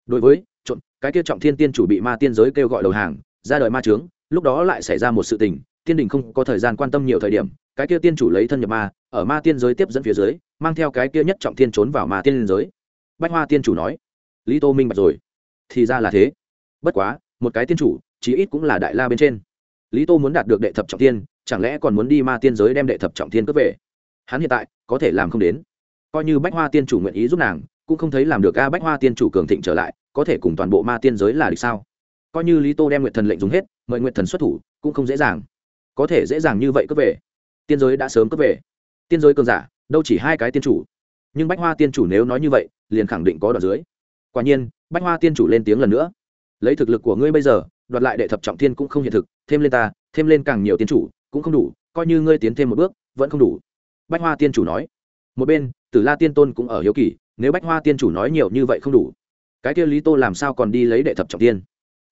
Đối với trộn cái kia trọng thiên tiên chủ bị ma tiên giới kêu gọi đầu hàng, ra đời ma trướng lúc đó lại xảy ra một sự tình, tiên đình không có thời gian quan tâm nhiều thời điểm, cái kia tiên chủ lấy thân nhập ma, ở ma tiên giới tiếp dẫn phía dưới, mang theo cái kia nhất trọng thiên trốn vào ma tiên giới. Bách hoa tiên chủ nói, lý tô minh bạch rồi. Thì ra là thế. Bất quá, một cái tiên chủ, chí ít cũng là đại la bên trên. Lý tô muốn đạt được đệ thập trọng tiên chẳng lẽ còn muốn đi ma tiên giới đem đệ thập trọng thiên cướp về? Hắn hiện tại có thể làm không đến. Coi như bách hoa tiên chủ nguyện ý giúp nàng, cũng không thấy làm được a bách hoa tiên chủ cường thịnh trở lại, có thể cùng toàn bộ ma tiên giới là được sao? Coi như lý tô đem nguyện thần lệnh dùng hết, mời nguyện thần xuất thủ, cũng không dễ dàng. Có thể dễ dàng như vậy cướp về. Tiên giới đã sớm cướp về. Tiên giới cường giả, đâu chỉ hai cái tiên chủ. Nhưng bách hoa tiên chủ nếu nói như vậy, liền khẳng định có đoạn dưới. Quả nhiên, bách hoa tiên chủ lên tiếng lần nữa. Lấy thực lực của ngươi bây giờ, đoạt lại đệ thập trọng thiên cũng không hiện thực, thêm lên ta, thêm lên càng nhiều tiên chủ, cũng không đủ, coi như ngươi tiến thêm một bước, vẫn không đủ bách hoa tiên chủ nói. Một bên, tử la tiên tôn cũng ở hiếu kỳ, nếu bách hoa tiên chủ nói nhiều như vậy không đủ, cái kia lý tô làm sao còn đi lấy đệ thập trọng tiên?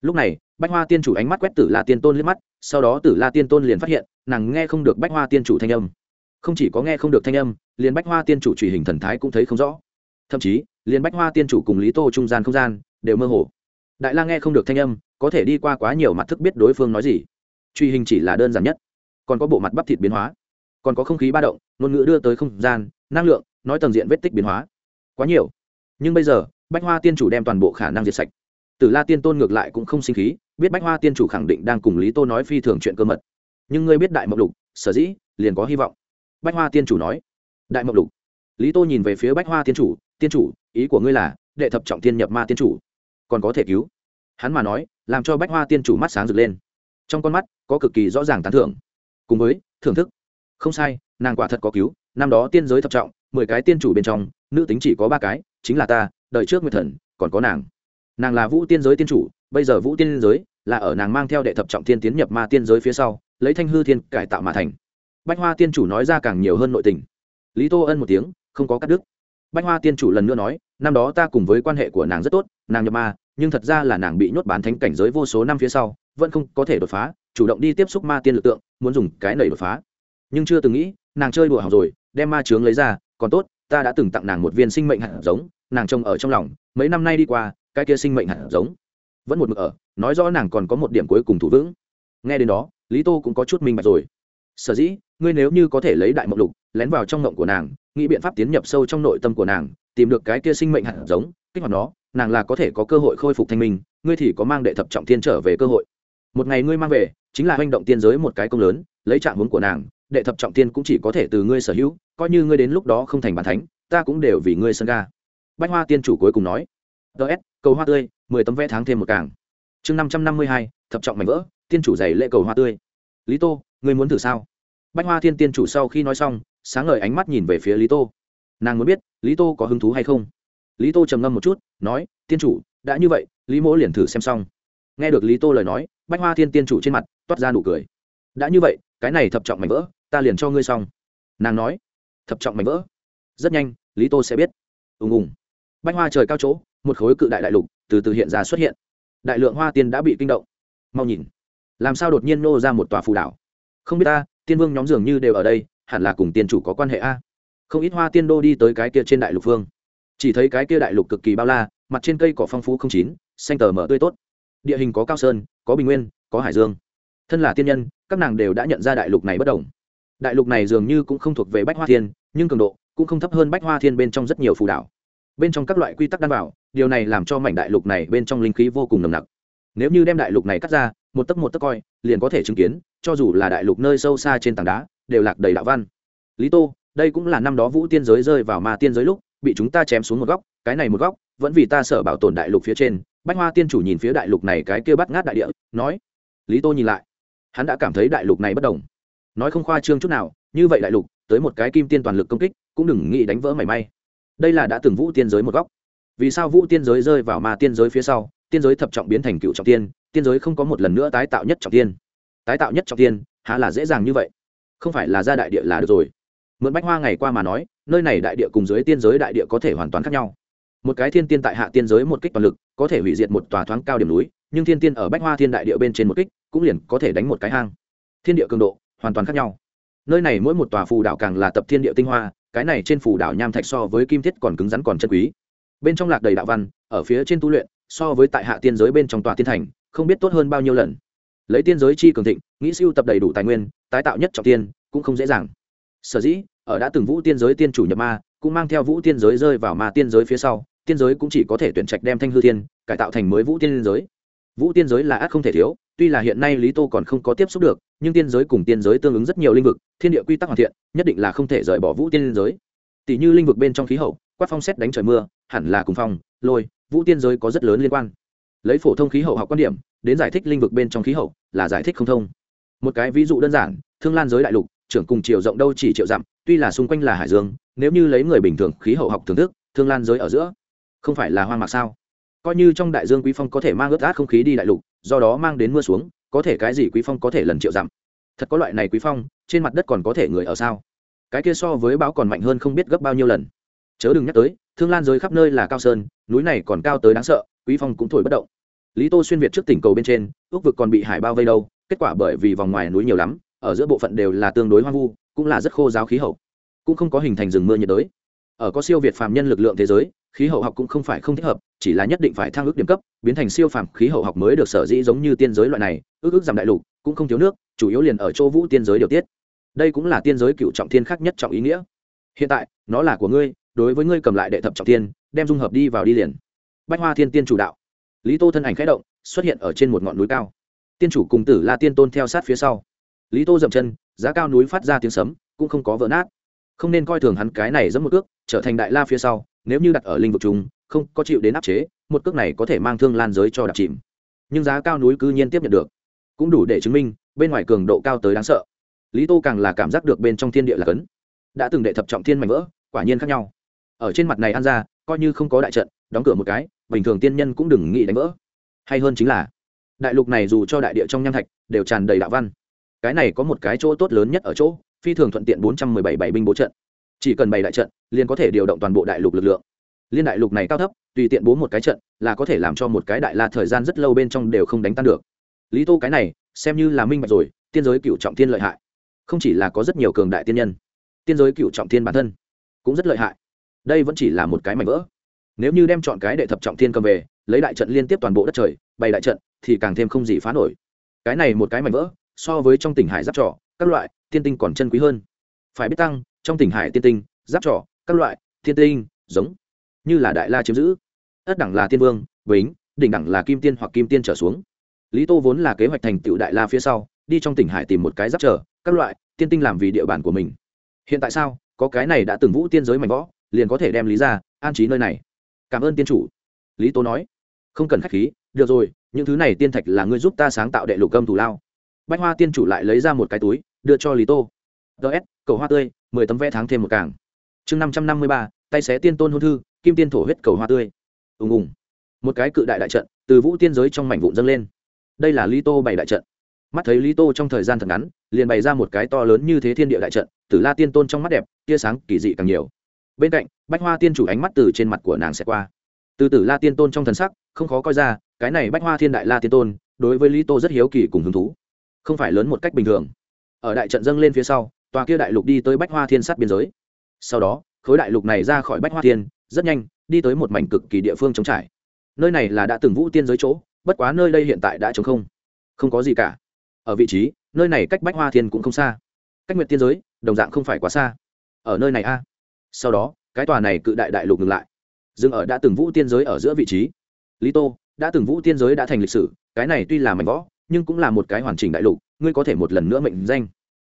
Lúc này, bách hoa tiên chủ ánh mắt quét tử la tiên tôn liếc mắt, sau đó tử la tiên tôn liền phát hiện, nàng nghe không được bách hoa tiên chủ thanh âm. Không chỉ có nghe không được thanh âm, liền bách hoa tiên chủ truy hình thần thái cũng thấy không rõ. Thậm chí, liền bách hoa tiên chủ cùng lý tô trung gian không gian, đều mơ hồ. Đại la nghe không được thanh âm, có thể đi qua quá nhiều mặt thức biết đối phương nói gì. Truy hình chỉ là đơn giản nhất, còn có bộ mặt bắp thịt biến hóa còn có không khí ba động, ngôn ngữ đưa tới không gian, năng lượng, nói tầng diện vết tích biến hóa. Quá nhiều. Nhưng bây giờ, bách hoa tiên chủ đem toàn bộ khả năng diệt sạch. Tử la tiên tôn ngược lại cũng không sinh khí, biết bách hoa tiên chủ khẳng định đang cùng lý tô nói phi thường chuyện cơ mật. Nhưng ngươi biết đại mộng lục, sở dĩ, liền có hy vọng. Bách hoa tiên chủ nói. Đại mộng lục. Lý tô nhìn về phía bách hoa tiên chủ tiên chủ, ý của ngươi là, đệ thập trọng tiên nhập ma tiên chủ, còn có thể cứu? Hắn mà nói, làm cho bách hoa tiên chủ mắt sáng rực lên. Trong con mắt, có cực kỳ rõ ràng tán thưởng. Cùng với, thưởng thức không sai, nàng quả thật có cứu, năm đó tiên giới thập trọng, mười cái tiên chủ bên trong, nữ tính chỉ có ba cái, chính là ta đợi trước nguyệt thần, còn có nàng. Nàng là vũ tiên giới tiên chủ, bây giờ vũ tiên giới là ở nàng mang theo đệ thập trọng tiên tiến nhập ma tiên giới phía sau, lấy thanh hư thiên cải tạo mà thành. Bách hoa tiên chủ nói ra càng nhiều hơn nội tình. Lý tô ân một tiếng, không có cắt đứt. Bách hoa tiên chủ lần nữa nói, năm đó ta cùng với quan hệ của nàng rất tốt, nàng nhập ma, nhưng thật ra là nàng bị nhốt bán thánh cảnh giới vô số năm phía sau, vẫn không có thể đột phá, chủ động đi tiếp xúc ma tiên lực tượng, muốn dùng cái nầy đột phá nhưng chưa từng nghĩ, nàng chơi đùa học rồi, đem ma trướng lấy ra, còn tốt, ta đã từng tặng nàng một viên sinh mệnh hạt giống, nàng trông ở trong lòng, mấy năm nay đi qua, cái kia sinh mệnh hạt giống vẫn một mực ở, nói rõ nàng còn có một điểm cuối cùng thủ vững. Nghe đến đó, lý tô cũng có chút minh bạch rồi. Sở dĩ, ngươi nếu như có thể lấy đại mộng lục, lén vào trong mộng của nàng, nghĩ biện pháp tiến nhập sâu trong nội tâm của nàng, tìm được cái kia sinh mệnh hạt giống, kích hoạt nó, nàng là có thể có cơ hội khôi phục thanh minh, ngươi thì có mang đệ thập trọng thiên trở về cơ hội. Một ngày ngươi mang về, chính là hành động tiên giới một cái công lớn, lấy trạng hướng của nàng đệ thập trọng tiên cũng chỉ có thể từ ngươi sở hữu, coi như ngươi đến lúc đó không thành bàn thánh, ta cũng đều vì ngươi sân ga. Bách hoa tiên chủ cuối cùng nói. Ts cầu hoa tươi, mười tấm vẽ tháng thêm một càng. Chương năm trăm năm mươi hai, thập trọng mảnh vỡ, tiên chủ giày lễ cầu hoa tươi. Lý tô, ngươi muốn thử sao? Bách hoa thiên tiên chủ sau khi nói xong, sáng ngời ánh mắt nhìn về phía lý tô. Nàng muốn biết, lý tô có hứng thú hay không? Lý tô trầm ngâm một chút, nói, tiên chủ, đã như vậy, lý mỗ liền thử xem xong. Nghe được lý tô lời nói, bách hoa thiên tiên chủ trên mặt toát ra nụ cười. Đã như vậy, cái này thập trọng mảnh vỡ ta liền cho ngươi xong. Nàng nói, thập trọng mảnh vỡ. Rất nhanh, lý tô sẽ biết. Ùng ùng. Bách hoa trời cao chỗ, một khối cự đại đại lục từ từ hiện ra xuất hiện. Đại lượng hoa tiên đã bị kinh động. Mau nhìn. Làm sao đột nhiên nô ra một tòa phù đảo? Không biết ta, tiên vương nhóm dường như đều ở đây, hẳn là cùng tiên chủ có quan hệ a. Không ít hoa tiên đô đi tới cái kia trên đại lục phương. Chỉ thấy cái kia đại lục cực kỳ bao la, mặt trên cây cỏ phong phú không chín, xanh tờ mở tươi tốt. Địa hình có cao sơn, có bình nguyên, có hải dương. Thân là tiên nhân, các nàng đều đã nhận ra đại lục này bất đồng đại lục này dường như cũng không thuộc về bách hoa thiên, nhưng cường độ cũng không thấp hơn bách hoa thiên bên trong rất nhiều phù đảo. Bên trong các loại quy tắc đan bảo, điều này làm cho mảnh đại lục này bên trong linh khí vô cùng nồng nặc. Nếu như đem đại lục này cắt ra, một tấc một tấc coi, liền có thể chứng kiến, cho dù là đại lục nơi sâu xa trên tảng đá, đều lạc đầy đạo văn. Lý tô, đây cũng là năm đó vũ tiên giới rơi vào ma tiên giới lúc, bị chúng ta chém xuống một góc, cái này một góc, vẫn vì ta sợ bảo tồn đại lục phía trên. Bách hoa tiên chủ nhìn phía đại lục này cái kia bắt ngát đại địa, nói, lý tô nhìn lại, hắn đã cảm thấy đại lục này bất đồng nói không khoa trương chút nào, như vậy đại lục, tới một cái kim tiên toàn lực công kích, cũng đừng nghĩ đánh vỡ mảy may. Đây là đã từng vũ tiên giới một góc. Vì sao vũ tiên giới rơi vào ma tiên giới phía sau, tiên giới thập trọng biến thành cựu trọng tiên tiên giới không có một lần nữa tái tạo nhất trọng tiên? Tái tạo nhất trọng tiên, há là dễ dàng như vậy? Không phải là ra đại địa là được rồi. Mượn bách hoa ngày qua mà nói, nơi này đại địa cùng dưới tiên giới đại địa có thể hoàn toàn khác nhau. Một cái thiên tiên tại hạ tiên giới một kích toàn lực, có thể hủy diệt một tòa thoáng cao điểm núi, nhưng thiên tiên ở bách hoa thiên đại địa bên trên một kích, cũng liền có thể đánh một cái hang. Thiên địa cường độ hoàn toàn khác nhau. Nơi này mỗi một tòa phù đảo càng là tập thiên địa tinh hoa, cái này trên phù đảo nham thạch so với kim thiết còn cứng rắn còn chân quý. Bên trong lạc đầy đạo văn, ở phía trên tu luyện, so với tại hạ tiên giới bên trong tòa tiên thành, không biết tốt hơn bao nhiêu lần. Lấy tiên giới chi cường thịnh, nghĩ siêu tập đầy đủ tài nguyên, tái tạo nhất trọng tiên, cũng không dễ dàng. Sở dĩ, ở đã từng vũ tiên giới tiên chủ nhập ma, cũng mang theo vũ tiên giới rơi vào ma tiên giới phía sau, tiên giới cũng chỉ có thể tuyển trạch đem thanh hư tiên cải tạo thành mới vũ tiên giới vũ tiên giới là ác không thể thiếu, tuy là hiện nay lý tô còn không có tiếp xúc được, nhưng tiên giới cùng tiên giới tương ứng rất nhiều lĩnh vực, thiên địa quy tắc hoàn thiện, nhất định là không thể rời bỏ vũ tiên giới. Tỷ như lĩnh vực bên trong khí hậu, quát phong xét đánh trời mưa, hẳn là cùng phong, lôi, vũ tiên giới có rất lớn liên quan. Lấy phổ thông khí hậu học quan điểm, đến giải thích lĩnh vực bên trong khí hậu là giải thích không thông. Một cái ví dụ đơn giản, thương lan giới đại lục, trưởng cùng chiều rộng đâu chỉ triệu dặm, tuy là xung quanh là hải dương, nếu như lấy người bình thường khí hậu học thưởng thức, thương lan giới ở giữa, không phải là hoang mạc sao? Coi như trong đại dương quý phong có thể mang ướt át không khí đi đại lục, do đó mang đến mưa xuống, có thể cái gì quý phong có thể lần triệu dặm? Thật có loại này quý phong, trên mặt đất còn có thể người ở sao? Cái kia so với bão còn mạnh hơn không biết gấp bao nhiêu lần. Chớ đừng nhắc tới, thương lan giới khắp nơi là cao sơn, núi này còn cao tới đáng sợ, quý phong cũng thổi bất động. Lý tô xuyên việt trước tỉnh cầu bên trên, ước vực còn bị hải bao vây đâu, kết quả bởi vì vòng ngoài núi nhiều lắm, ở giữa bộ phận đều là tương đối hoang vu, cũng là rất khô giáo khí hậu. Cũng không có hình thành rừng mưa nhiệt đới ở có siêu việt phàm nhân lực lượng thế giới, khí hậu học cũng không phải không thích hợp, chỉ là nhất định phải thăng ước điểm cấp, biến thành siêu phàm khí hậu học mới được sở dĩ giống như tiên giới loại này, ước ước giảm đại lục, cũng không thiếu nước, chủ yếu liền ở chỗ vũ tiên giới điều tiết. Đây cũng là tiên giới cựu trọng thiên khác nhất trọng ý nghĩa. Hiện tại, nó là của ngươi, đối với ngươi cầm lại đệ thập trọng thiên, đem dung hợp đi vào đi liền. Bách hoa thiên tiên chủ đạo. Lý tô thân ảnh khẽ động, xuất hiện ở trên một ngọn núi cao. Tiên chủ cùng tử la tiên tôn theo sát phía sau. Lý tô dậm chân, giá cao núi phát ra tiếng sấm, cũng không có vỡ nát không nên coi thường hắn cái này giống một cước, trở thành đại la phía sau, nếu như đặt ở linh vực chúng không có chịu đến áp chế, một cước này có thể mang thương lan giới cho đạp chìm. Nhưng giá cao núi cư nhiên tiếp nhận được. Cũng đủ để chứng minh, bên ngoài cường độ cao tới đáng sợ. Lý tô càng là cảm giác được bên trong thiên địa là cấn. Đã từng đệ thập trọng thiên mạnh vỡ, quả nhiên khác nhau. Ở trên mặt này ăn ra, coi như không có đại trận, đóng cửa một cái, bình thường tiên nhân cũng đừng nghĩ đánh vỡ. Hay hơn chính là, đại lục này dù cho đại địa trong nham thạch, đều tràn đầy đạo văn. Cái này có một cái chỗ tốt lớn nhất ở chỗ phi thường thuận tiện bốn trăm mười bảy bảy binh bố trận. Chỉ cần bày đại trận, liền có thể điều động toàn bộ đại lục lực lượng. Liên đại lục này cao thấp, tùy tiện bố một cái trận, là có thể làm cho một cái đại la thời gian rất lâu bên trong đều không đánh tan được. Lý tô cái này, xem như là minh bạch rồi, tiên giới cựu trọng thiên lợi hại. Không chỉ là có rất nhiều cường đại tiên nhân, tiên giới cựu trọng thiên bản thân cũng rất lợi hại. Đây vẫn chỉ là một cái mảnh vỡ. Nếu như đem chọn cái đệ thập trọng thiên cầm về, lấy đại trận liên tiếp toàn bộ đất trời, bày đại trận thì càng thêm không gì phá nổi. Cái này một cái mảnh vỡ, so với trong tỉnh hải giáp trò, các loại tiên tinh còn chân quý hơn. Phải biết tăng, trong tỉnh hải tiên tinh, giáp trỏ các loại tiên tinh, giống, như là đại la chiếm giữ. Ất đẳng là tiên vương, bính, đỉnh đẳng là kim tiên hoặc kim tiên trở xuống. Lý tô vốn là kế hoạch thành tựu đại la phía sau, đi trong tỉnh hải tìm một cái giáp trở các loại, tiên tinh làm vì địa bàn của mình. Hiện tại sao, có cái này đã từng vũ tiên giới mạnh võ, liền có thể đem lý ra, an trí nơi này. Cảm ơn tiên chủ. Lý tô nói. Không cần khách khí, được rồi, những thứ này tiên thạch là ngươi giúp ta sáng tạo đệ lục âm thủ lao. Bách hoa tiên chủ lại lấy ra một cái túi đưa cho lý tô. Ts cầu hoa tươi, mười tấm vẽ tháng thêm một càng. Chương năm trăm năm mươi ba, tay xé tiên tôn hôn thư, kim tiên thổ huyết cầu hoa tươi. Ùng ùng. Một cái cự đại đại trận, từ vũ tiên giới trong mảnh vụn dâng lên. Đây là lý tô bày đại trận. Mắt thấy lý tô trong thời gian thật ngắn, liền bày ra một cái to lớn như thế thiên địa đại trận, tử la tiên tôn trong mắt đẹp, tia sáng kỳ dị càng nhiều. Bên cạnh, bách hoa tiên chủ ánh mắt từ trên mặt của nàng sẽ qua. Từ tử la tiên tôn trong thần sắc, không khó coi ra, cái này bách hoa thiên đại la tiên tôn, đối với lý tô rất hiếu kỳ cùng hứng thú. Không phải lớn một cách bình thường ở đại trận dâng lên phía sau, tòa kia đại lục đi tới bách hoa thiên sát biên giới. Sau đó, khối đại lục này ra khỏi bách hoa thiên, rất nhanh, đi tới một mảnh cực kỳ địa phương trống trải. Nơi này là đã từng vũ tiên giới chỗ, bất quá nơi đây hiện tại đã trống không. Không có gì cả. Ở vị trí, nơi này cách bách hoa thiên cũng không xa. Cách nguyệt tiên giới, đồng dạng không phải quá xa. Ở nơi này a. Sau đó, cái tòa này cự đại đại lục ngừng lại. Dừng ở đã từng vũ tiên giới ở giữa vị trí. Lý tô, đã từng vũ tiên giới đã thành lịch sử, cái này tuy là mảnh võ nhưng cũng là một cái hoàn chỉnh đại lục ngươi có thể một lần nữa mệnh danh.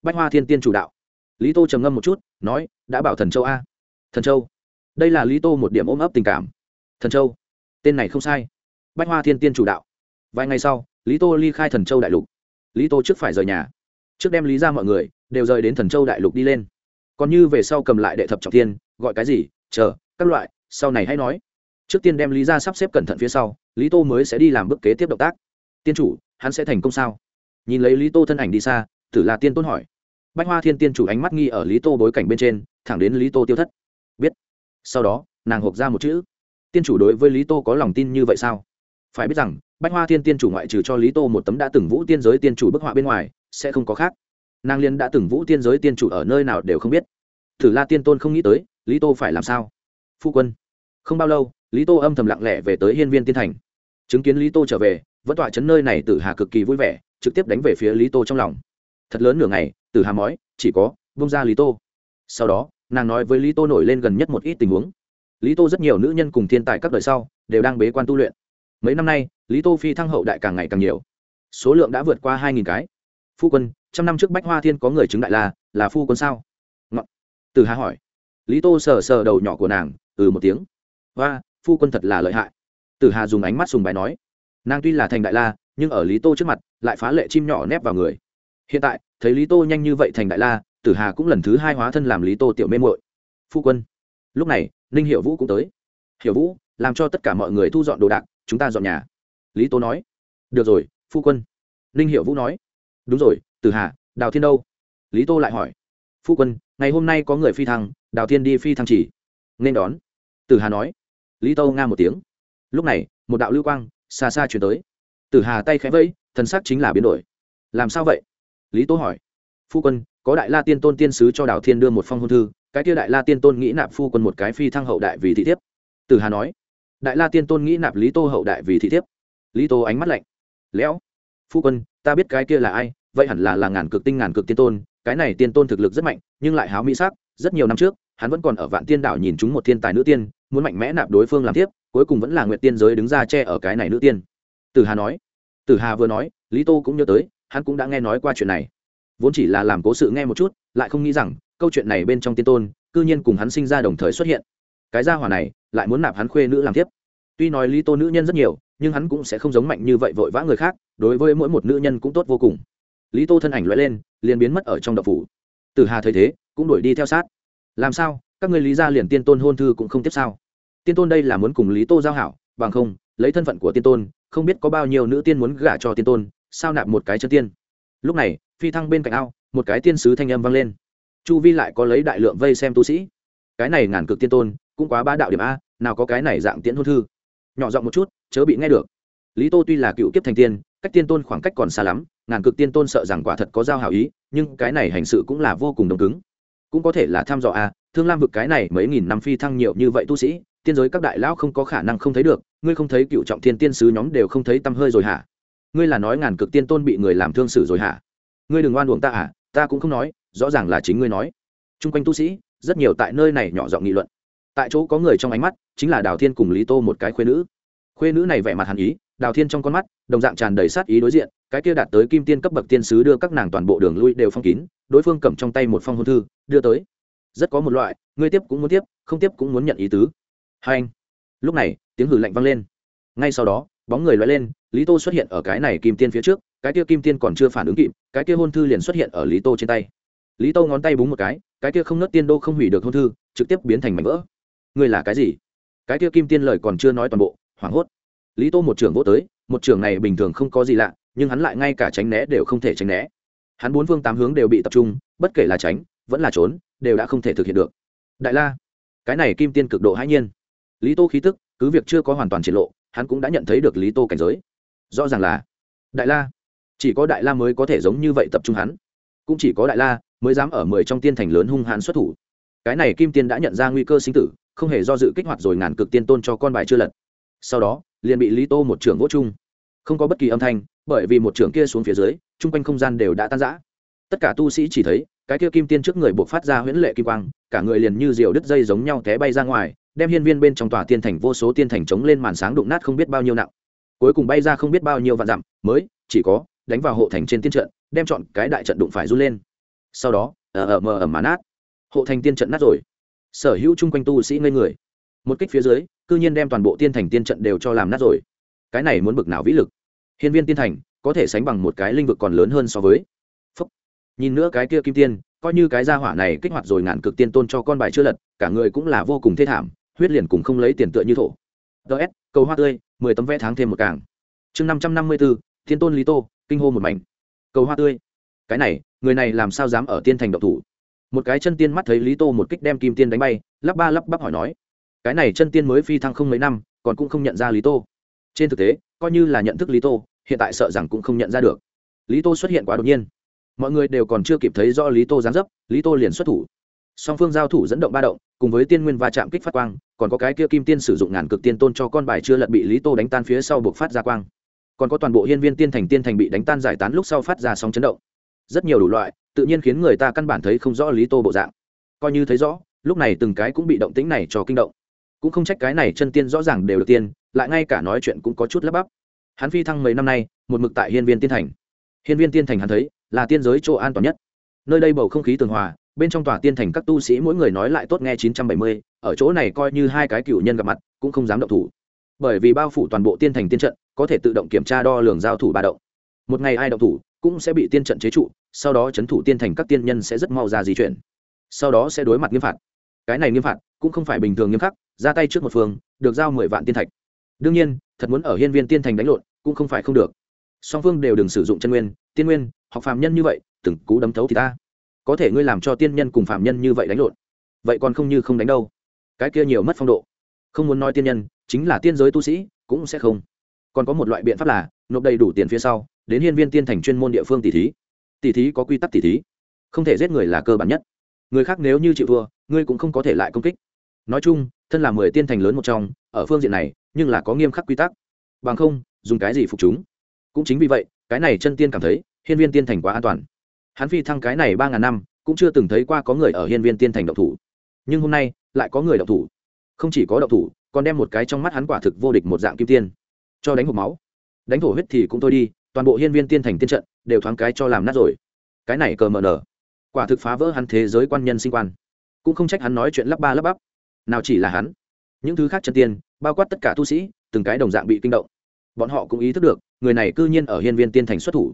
Bách hoa thiên tiên chủ đạo. Lý tô trầm ngâm một chút, nói, đã bảo thần châu a. Thần châu. Đây là lý tô một điểm ôm ấp tình cảm. Thần châu. Tên này không sai. Bách hoa thiên tiên chủ đạo. Vài ngày sau, lý tô ly khai thần châu đại lục. Lý tô trước phải rời nhà. Trước đem lý ra mọi người, đều rời đến thần châu đại lục đi lên. Còn như về sau cầm lại đệ thập trọng thiên, gọi cái gì, chờ, các loại, sau này hãy nói. Trước tiên đem lý ra sắp xếp cẩn thận phía sau, lý tô mới sẽ đi làm bước kế tiếp động tác. Tiên chủ, hắn sẽ thành công sao? Nhìn lấy lý tô thân ảnh đi xa, tử là tiên tôn hỏi. Bách hoa thiên tiên chủ ánh mắt nghi ở lý tô bối cảnh bên trên, thẳng đến lý tô tiêu thất. Biết. Sau đó, nàng hộp ra một chữ. Tiên chủ đối với lý tô có lòng tin như vậy sao? Phải biết rằng, bách hoa thiên tiên chủ ngoại trừ cho lý tô một tấm đã từng vũ tiên giới tiên chủ bức họa bên ngoài, sẽ không có khác. Nàng liên đã từng vũ tiên giới tiên chủ ở nơi nào đều không biết. Thử la tiên tôn không nghĩ tới, lý tô phải làm sao? Phu quân. Không bao lâu, lý tô âm thầm lặng lẽ về tới hiên viên tiên thành. Chứng kiến lý tô trở về, vẫn tọa chấn nơi này tử hà cực kỳ vui vẻ trực tiếp đánh về phía lý tô trong lòng. Thật lớn nửa ngày Từ hà mói, chỉ có bông ra lý tô. Sau đó, nàng nói với lý tô nổi lên gần nhất một ít tình huống. Lý tô rất nhiều nữ nhân cùng thiên tài các đời sau, đều đang bế quan tu luyện. Mấy năm nay, lý tô phi thăng hậu đại càng ngày càng nhiều. Số lượng đã vượt qua hai nghìn cái. Phu quân, trăm năm trước bách hoa thiên có người chứng đại la là phu quân sao? Ngọn. từ hà hỏi. Lý tô sờ sờ đầu nhỏ của nàng ừ một tiếng. Và phu quân thật là lợi hại. Từ hà dùng ánh mắt sùng bài nói. Nàng tuy là thành đại la nhưng ở lý tô trước mặt, lại phá lệ chim nhỏ nép vào người. Hiện tại, thấy lý tô nhanh như vậy thành đại la, tử hà cũng lần thứ hai hóa thân làm lý tô tiểu mê mội phu quân. Lúc này, ninh hiệu vũ cũng tới. Hiểu vũ, làm cho tất cả mọi người thu dọn đồ đạc, chúng ta dọn nhà. Lý tô nói. Được rồi, phu quân. Ninh hiệu vũ nói. Đúng rồi, tử hà, đào thiên đâu? Lý tô lại hỏi. Phu quân, ngày hôm nay có người phi thăng, đào thiên đi phi thăng chỉ. Nên đón. Tử hà nói. Lý tô nga một tiếng. Lúc này, một đạo lưu quang xa xa chuyển tới tử hà tay khẽ vẫy, thần sắc chính là biến đổi. Làm sao vậy? Lý tô hỏi. Phu quân, có đại la tiên tôn tiên sứ cho đào thiên đưa một phong hôn thư, cái kia đại la tiên tôn nghĩ nạp phu quân một cái phi thăng hậu đại vì thị thiếp. Tử hà nói. Đại la tiên tôn nghĩ nạp lý tô hậu đại vì thị thiếp. Lý tô ánh mắt lạnh. Lẽo. Phu quân, ta biết cái kia là ai, vậy hẳn là là ngàn cực tinh ngàn cực tiên tôn, cái này tiên tôn thực lực rất mạnh, nhưng lại háo mỹ sắc, rất nhiều năm trước, hắn vẫn còn ở vạn tiên đảo nhìn chúng một thiên tài nữ tiên, muốn mạnh mẽ nạp đối phương làm tiếp cuối cùng vẫn là nguyện tiên giới đứng ra che ở cái này nữ tiên tử hà nói. Tử hà vừa nói, lý tô cũng nhớ tới, hắn cũng đã nghe nói qua chuyện này. Vốn chỉ là làm cố sự nghe một chút, lại không nghĩ rằng, câu chuyện này bên trong tiên tôn, cư nhiên cùng hắn sinh ra đồng thời xuất hiện. Cái gia hỏa này, lại muốn nạp hắn khuê nữ làm tiếp tuy nói lý tô nữ nhân rất nhiều, nhưng hắn cũng sẽ không giống mạnh như vậy vội vã người khác, đối với mỗi một nữ nhân cũng tốt vô cùng. Lý tô thân ảnh loại lên, liền biến mất ở trong đậu phủ. Tử hà thấy thế, cũng đuổi đi theo sát. Làm sao, các người lý gia liền tiên tôn hôn thư cũng không tiếp sao? Tiên tôn đây là muốn cùng lý tô giao hảo, bằng không, lấy thân phận của tiên tôn không biết có bao nhiêu nữ tiên muốn gả cho tiên tôn, sao nạp một cái chân tiên. Lúc này, phi thăng bên cạnh ao, một cái tiên sứ thanh âm vang lên. Chu vi lại có lấy đại lượng vây xem tu sĩ. Cái này ngàn cực tiên tôn, cũng quá ba đạo điểm a, nào có cái này dạng tiễn hôn thư. Nhỏ giọng một chút, chớ bị nghe được. Lý tô tuy là cựu kiếp thành tiên, cách tiên tôn khoảng cách còn xa lắm, ngàn cực tiên tôn sợ rằng quả thật có giao hảo ý, nhưng cái này hành sự cũng là vô cùng đồng cứng. Cũng có thể là tham dò a, thương lam vực cái này mấy nghìn năm phi thăng nhiều như vậy tu sĩ tiên giới các đại lão không có khả năng không thấy được, ngươi không thấy cựu trọng thiên tiên sứ nhóm đều không thấy tăm hơi rồi hả? Ngươi là nói ngàn cực tiên tôn bị người làm thương xử rồi hả? Ngươi đừng oan uổng ta hả? ta cũng không nói, rõ ràng là chính ngươi nói. T r u n g quanh tu sĩ, rất nhiều tại nơi này nhỏ giọng nghị luận. Tại chỗ có người trong ánh mắt, chính là đào thiên cùng lý tô một cái khuê nữ. Khuê nữ này vẻ mặt hàn ý, đào thiên trong con mắt, đồng dạng tràn đầy sát ý đối diện, cái kia đạt tới kim tiên cấp bậc tiên sứ đưa các nàng toàn bộ đường lui đều phong kín, đối phương cầm trong tay một phong hôn thư, đưa tới. Rất có một loại, ngươi tiếp cũng muốn tiếp, không tiếp cũng muốn nhận ý tứ hai anh. Lúc này, tiếng hử lạnh vang lên. Ngay sau đó, bóng người loay lên, lý tô xuất hiện ở cái này kim tiên phía trước, cái kia kim tiên còn chưa phản ứng kịp, cái kia hôn thư liền xuất hiện ở lý tô trên tay. Lý tô ngón tay búng một cái cái kia không nớt tiên đô không hủy được hôn thư, trực tiếp biến thành mảnh vỡ. Người là cái gì? Cái kia kim tiên lời còn chưa nói toàn bộ, hoảng hốt. Lý tô một trường vô tới, một trường này bình thường không có gì lạ, nhưng hắn lại ngay cả tránh né đều không thể tránh né. Hắn bốn phương tám hướng đều bị tập trung, bất kể là tránh, vẫn là trốn, đều đã không thể thực hiện được. Đại la, cái này kim tiên cực độ hãi nhiên lý tô khí tức, cứ việc chưa có hoàn toàn triển lộ, hắn cũng đã nhận thấy được lý tô cảnh giới. Rõ ràng là, đại la, chỉ có đại la mới có thể giống như vậy tập trung hắn. Cũng chỉ có đại la mới dám ở mười trong tiên thành lớn hung hãn xuất thủ. Cái này kim tiên đã nhận ra nguy cơ sinh tử, không hề do dự kích hoạt rồi ngàn cực tiên tôn cho con bài chưa lật. Sau đó, liền bị lý tô một trưởng vỗ chung. Không có bất kỳ âm thanh, bởi vì một trưởng kia xuống phía dưới, chung quanh không gian đều đã tan rã. Tất cả tu sĩ chỉ thấy, cái kia kim tiên trước người buộc phát ra huyễn lệ kim quang, cả người liền như diều đứt dây giống nhau té bay ra ngoài đem hiên viên bên trong tòa tiên thành vô số tiên thành chống lên màn sáng đụng nát không biết bao nhiêu nặng. Cuối cùng bay ra không biết bao nhiêu vạn dặm, mới, chỉ có, đánh vào hộ thành trên tiên trận, đem chọn cái đại trận đụng phải run lên. Sau đó ở ở mờ ở mà nát. Hộ thành tiên trận nát rồi. Sở hữu chung quanh tu sĩ ngây người. Một kích phía dưới, cư nhiên đem toàn bộ tiên thành tiên trận đều cho làm nát rồi. Cái này muốn bực nào vĩ lực. Hiên viên tiên thành, có thể sánh bằng một cái linh vực còn lớn hơn so với. Phúc. nhìn nữa cái kia kim tiên, coi như cái gia hỏa này kích hoạt rồi ngàn cực tiên tôn cho con bài chưa lật, cả người cũng là vô cùng thê thảm huyết liền cùng không lấy tiền tựa như thổ. Ts cầu hoa tươi, mười tấm vẽ tháng thêm một càng. Chương năm trăm năm mươi bốn thiên tôn lý tô, kinh hô một mảnh. Cầu hoa tươi. Cái này, người này làm sao dám ở tiên thành độc thủ? Một cái chân tiên mắt thấy lý tô một kích đem kim tiên đánh bay, lắp ba lắp bắp hỏi nói. Cái này chân tiên mới phi thăng không mấy năm, còn cũng không nhận ra lý tô. Trên thực tế, coi như là nhận thức lý tô, hiện tại sợ rằng cũng không nhận ra được. Lý tô xuất hiện quá đột nhiên. Mọi người đều còn chưa kịp thấy do lý tô gián dấp, lý tô liền xuất thủ song phương giao thủ dẫn động ba động, cùng với tiên nguyên va chạm kích phát quang, còn có cái kia kim tiên sử dụng ngàn cực tiên tôn cho con bài chưa lật bị lý tô đánh tan phía sau buộc phát ra quang. Còn có toàn bộ hiên viên tiên thành tiên thành bị đánh tan giải tán lúc sau phát ra sóng chấn động. Rất nhiều đủ loại, tự nhiên khiến người ta căn bản thấy không rõ lý tô bộ dạng. Coi như thấy rõ, lúc này từng cái cũng bị động tĩnh này cho kinh động. Cũng không trách cái này chân tiên rõ ràng đều được tiên, lại ngay cả nói chuyện cũng có chút lắp bắp. Hắn phi thăng mấy năm nay, một mực tại hiên viên tiên thành. Hiên viên tiên thành hắn thấy, là tiên giới chỗ an toàn nhất. Nơi đây bầu không khí tường hòa bên trong tòa tiên thành các tu sĩ mỗi người nói lại tốt nghe chín trăm bảy mươi, ở chỗ này coi như hai cái cựu nhân gặp mặt, cũng không dám động thủ. Bởi vì bao phủ toàn bộ tiên thành tiên trận, có thể tự động kiểm tra đo lường giao thủ ba động. Một ngày ai động thủ, cũng sẽ bị tiên trận chế trụ, sau đó c h ấ n thủ tiên thành các tiên nhân sẽ rất mau ra di chuyển. Sau đó sẽ đối mặt nghiêm phạt. Cái này nghiêm phạt cũng không phải bình thường nghiêm khắc, ra tay trước một phương, được giao mười vạn tiên thạch. Đương nhiên, thật muốn ở hiên viên tiên thành đánh lộn, cũng không phải không được. Song phương đều đừng sử dụng chân nguyên, tiên nguyên hoặc phàm nhân như vậy, từng cú đấm thấu thì ta có thể ngươi làm cho tiên nhân cùng phạm nhân như vậy đánh lộn, vậy còn không như không đánh đâu. Cái kia nhiều mất phong độ. Không muốn nói tiên nhân, chính là tiên giới tu sĩ, cũng sẽ không. Còn có một loại biện pháp là, nộp đầy đủ tiền phía sau, đến hiên viên tiên thành chuyên môn địa phương tỷ thí. Tỷ thí có quy tắc tỷ thí. Không thể giết người là cơ bản nhất. Người khác nếu như chịu thua, ngươi cũng không có thể lại công kích. Nói chung, thân là mười tiên thành lớn một trong, ở phương diện này, nhưng là có nghiêm khắc quy tắc. Bằng không, dùng cái gì phục chúng? Cũng chính vì vậy, cái này chân tiên cảm thấy, hiên viên tiên thành quá an toàn hắn phi thăng cái này ba ngàn năm, cũng chưa từng thấy qua có người ở hiên viên tiên thành độc thủ. Nhưng hôm nay, lại có người độc thủ. Không chỉ có độc thủ, còn đem một cái trong mắt hắn quả thực vô địch một dạng kim tiên. Cho đánh hộp máu. Đánh thổ huyết thì cũng thôi đi, toàn bộ hiên viên tiên thành tiên trận, đều thoáng cái cho làm nát rồi. Cái này cờ mờ nở. Quả thực phá vỡ hắn thế giới quan nhân sinh quan. Cũng không trách hắn nói chuyện lắp ba lắp bắp. Nào chỉ là hắn. Những thứ khác chân tiên, bao quát tất cả tu sĩ, từng cái đồng dạng bị kinh động. Bọn họ cũng ý thức được, người này cư nhiên ở hiên viên tiên thành xuất thủ.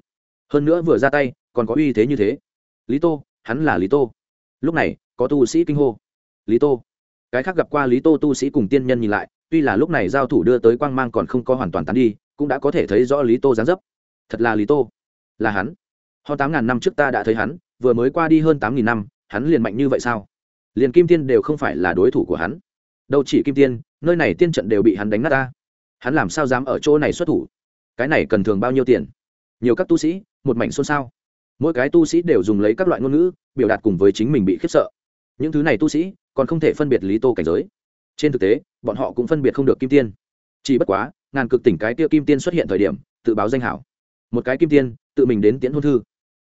Hơn nữa vừa ra tay còn có uy thế như thế. Lý tô, hắn là lý tô. Lúc này, có tu sĩ kinh hô. Lý tô. Cái khác gặp qua lý tô tu sĩ cùng tiên nhân nhìn lại, tuy là lúc này giao thủ đưa tới quang mang còn không có hoàn toàn tán đi, cũng đã có thể thấy rõ lý tô gián dấp. Thật là lý tô. Là hắn. Ho tám ngàn năm trước ta đã thấy hắn, vừa mới qua đi hơn tám nghìn năm, hắn liền mạnh như vậy sao? Liền kim tiên đều không phải là đối thủ của hắn. Đâu chỉ kim tiên, nơi này tiên trận đều bị hắn đánh nát ta. Hắn làm sao dám ở chỗ này xuất thủ? Cái này cần thường bao nhiêu tiền? Nhiều các tu sĩ, một mảnh xôn xao mỗi cái tu sĩ đều dùng lấy các loại ngôn ngữ, biểu đạt cùng với chính mình bị khiếp sợ. Những thứ này tu sĩ còn không thể phân biệt lý tô cảnh giới. Trên thực tế, bọn họ cũng phân biệt không được kim tiên. Chỉ bất quá, ngàn cực tỉnh cái tiêu kim tiên xuất hiện thời điểm, tự báo danh hảo. Một cái kim tiên, tự mình đến tiễn hôn thư.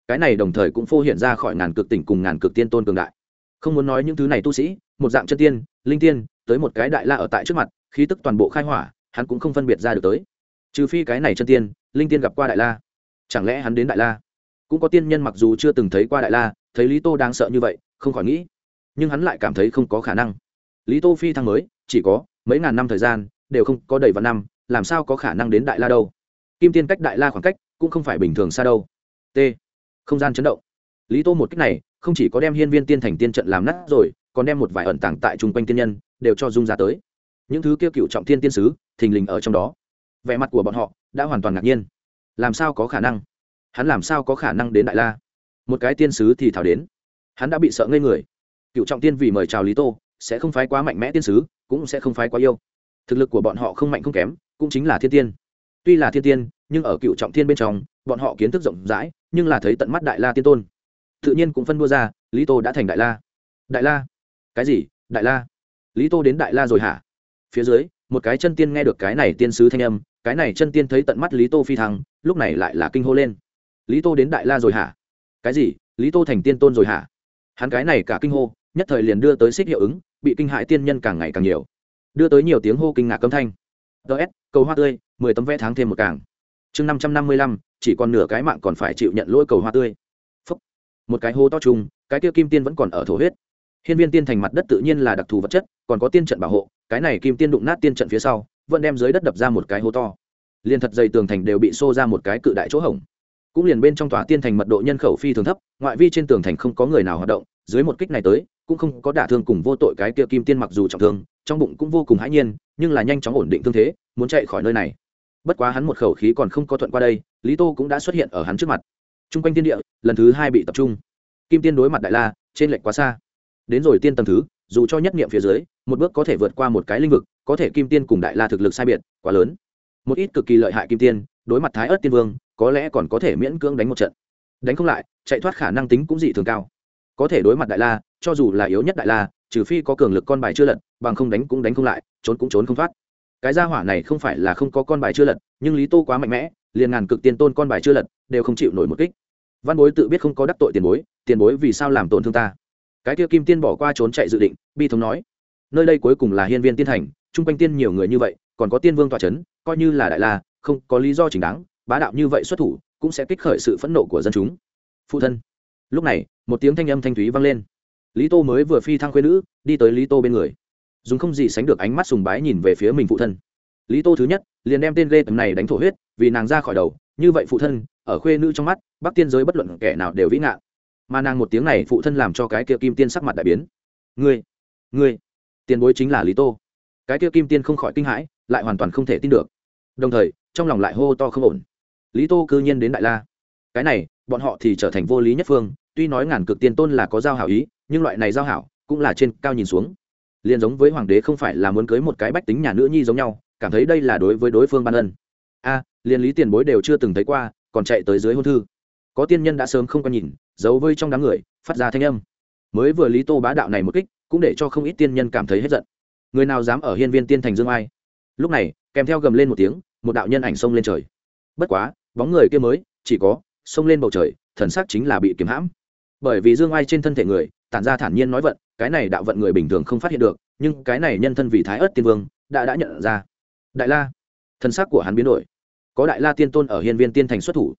Cái này đồng thời cũng phô hiện ra khỏi ngàn cực tỉnh cùng ngàn cực tiên tôn cường đại. Không muốn nói những thứ này tu sĩ, một dạng chân tiên, linh tiên, tới một cái đại la ở tại trước mặt, khí tức toàn bộ khai hỏa, hắn cũng không phân biệt ra được tới. Trừ phi cái này chân tiên, linh tiên gặp qua đại la. Chẳng lẽ hắn đến đại la? Cũng có tiên nhân mặc dù chưa từng thấy qua đại la, thấy lý tô đang sợ như vậy, không khỏi nghĩ. Nhưng hắn lại cảm thấy không có khả năng. Lý tô phi thăng mới, chỉ có mấy ngàn năm thời gian, đều không có đầy vạn năm, làm sao có khả năng đến đại la đâu? Kim tiên cách đại la khoảng cách cũng không phải bình thường xa đâu. T. Không gian chấn động. Lý tô một cách này, không chỉ có đem hiên viên tiên thành tiên trận làm nát rồi, còn đem một vài ẩn tàng tại chung quanh tiên nhân đều cho dung ra tới. Những thứ kêu cựu trọng thiên tiên sứ, thình lình ở trong đó. Vẻ mặt của bọn họ đã hoàn toàn ngạc nhiên. Làm sao có khả năng? Hắn làm sao có khả năng đến đại la? Một cái tiên sứ thì thảo đến. Hắn đã bị sợ ngây người. Cựu trọng tiên vì mời chào lý tô, sẽ không phái quá mạnh mẽ tiên sứ, cũng sẽ không phái quá yêu. Thực lực của bọn họ không mạnh không kém, cũng chính là thiên tiên. Tuy là thiên tiên, nhưng ở cựu trọng thiên bên trong, bọn họ kiến thức rộng rãi, nhưng là thấy tận mắt đại la tiên tôn. Tự nhiên cũng phân đua ra, lý tô đã thành đại la. Đại la? Cái gì? Đại la? Lý tô đến đại la rồi hả? Phía dưới, một cái chân tiên nghe được cái này tiên sứ thanh âm, cái này chân tiên thấy tận mắt lý tô phi thăng, lúc này lại là kinh hô lên lý tô đến đại la rồi hả? Cái gì? Lý tô thành tiên tôn rồi hả? Hắn cái này cả kinh hô, nhất thời liền đưa tới xích hiệu ứng, bị kinh hại tiên nhân càng ngày càng nhiều. Đưa tới nhiều tiếng hô kinh ngạc câm thanh. Ts cầu hoa tươi, mười tấm vé tháng thêm một càng. Chương năm trăm năm mươi lăm, chỉ còn nửa cái mạng còn phải chịu nhận lỗi cầu hoa tươi. Phúc. một cái hô to chung cái kia kim tiên vẫn còn ở thổ huyết. Hiên viên tiên thành mặt đất tự nhiên là đặc thù vật chất, còn có tiên trận bảo hộ, cái này kim tiên đụng nát tiên trận phía sau, vẫn đem dưới đất đập ra một cái hố to. Liền thật dày tường thành đều bị xô ra một cái cự đại chỗ hổng cũng liền bên trong tòa tiên thành mật độ nhân khẩu phi thường thấp, ngoại vi trên tường thành không có người nào hoạt động, dưới một kích này tới, cũng không có đả thương cùng vô tội cái kia kim tiên mặc dù trọng thương, trong bụng cũng vô cùng hãi nhiên, nhưng là nhanh chóng ổn định thương thế, muốn chạy khỏi nơi này. Bất quá hắn một khẩu khí còn không có thuận qua đây, lý tô cũng đã xuất hiện ở hắn trước mặt. T r u n g quanh tiên địa, lần thứ hai bị tập trung. Kim tiên đối mặt đại la, trên lệch quá xa. Đến rồi tiên tầm thứ, dù cho nhất niệm phía dưới, một bước có thể vượt qua một cái lĩnh vực, có thể kim tiên cùng đại la thực lực sai biệt, quá lớn. Một ít cực kỳ lợi hại kim tiên, đối mặt thái ớt tiên vương có lẽ còn có thể miễn cưỡng đánh một trận. Đánh không lại, chạy thoát khả năng tính cũng dị thường cao. Có thể đối mặt đại la, cho dù là yếu nhất đại la, trừ phi có cường lực con bài chưa lật, bằng không đánh cũng đánh không lại, trốn cũng trốn không thoát. Cái gia hỏa này không phải là không có con bài chưa lật, nhưng lý tô quá mạnh mẽ, liền ngàn cực tiên tôn con bài chưa lật, đều không chịu nổi một kích. Văn bối tự biết không có đắc tội tiền bối tiền bối vì sao làm tổn thương ta? Cái kia kim tiên bỏ qua trốn chạy dự định, bi thống nói. Nơi đây cuối cùng là hiên viên tiên thành, chung quanh tiên nhiều người như vậy, còn có tiên vương tòa c h ấ n coi như là đại la, không có lý do chính đáng bá đạo như vậy xuất thủ cũng sẽ kích khởi sự phẫn nộ của dân chúng. Phụ thân. Lúc này, một tiếng thanh âm thanh thúy vang lên. Lý tô mới vừa phi thăng khuyên nữ, đi tới lý tô bên người. Dùng không gì sánh được ánh mắt sùng bái nhìn về phía mình phụ thân. Lý tô thứ nhất, liền đem tên ghê tầm này đánh thổ huyết, vì nàng ra khỏi đầu. Như vậy phụ thân, ở khuê nữ trong mắt, bắc tiên giới bất luận kẻ nào đều vĩ ngạn mà nàng một tiếng này, phụ thân làm cho cái kia kim tiên sắc mặt đại biến. Ngươi ngươi, tiền bối chính là lý tô. Cái kia kim tiên không khỏi kinh hãi, lại hoàn toàn không thể tin được. Đồng thời, trong lòng lại hô to không ổn lý tô cư nhiên đến đại la. Cái này bọn họ thì trở thành vô lý nhất phương tuy nói ngàn cực tiên tôn là có giao hảo ý nhưng loại này giao hảo cũng là trên cao nhìn xuống. Liền giống với hoàng đế không phải là muốn cưới một cái bách tính nhà nữ nhi giống nhau cảm thấy đây là đối với đối phương ban ân. A à, liền lý tiền bối đều chưa từng thấy qua còn chạy tới dưới hôn thư. Có tiên nhân đã sớm không có nhìn giấu vơi trong đám người phát ra thanh âm. Mới vừa lý tô bá đạo này một kích cũng để cho không ít tiên nhân cảm thấy hết giận. Người nào dám ở hiên viên tiên thành dương ai? Lúc này kèm theo gầm lên một tiếng một đạo nhân ảnh xông lên trời. Bất quá bóng người kia mới, chỉ có, xông lên bầu trời, thần sắc chính là bị kiếm hãm. Bởi vì dương ai trên thân thể người, tản ra thản nhiên nói vận, cái này đạo vận người bình thường không phát hiện được, nhưng cái này nhân thân vì thái ớt tiên vương, đã đã nhận ra. Đại la thân xác của hắn biến đổi. Có đại la tiên tôn ở hiên viên tiên thành xuất thủ.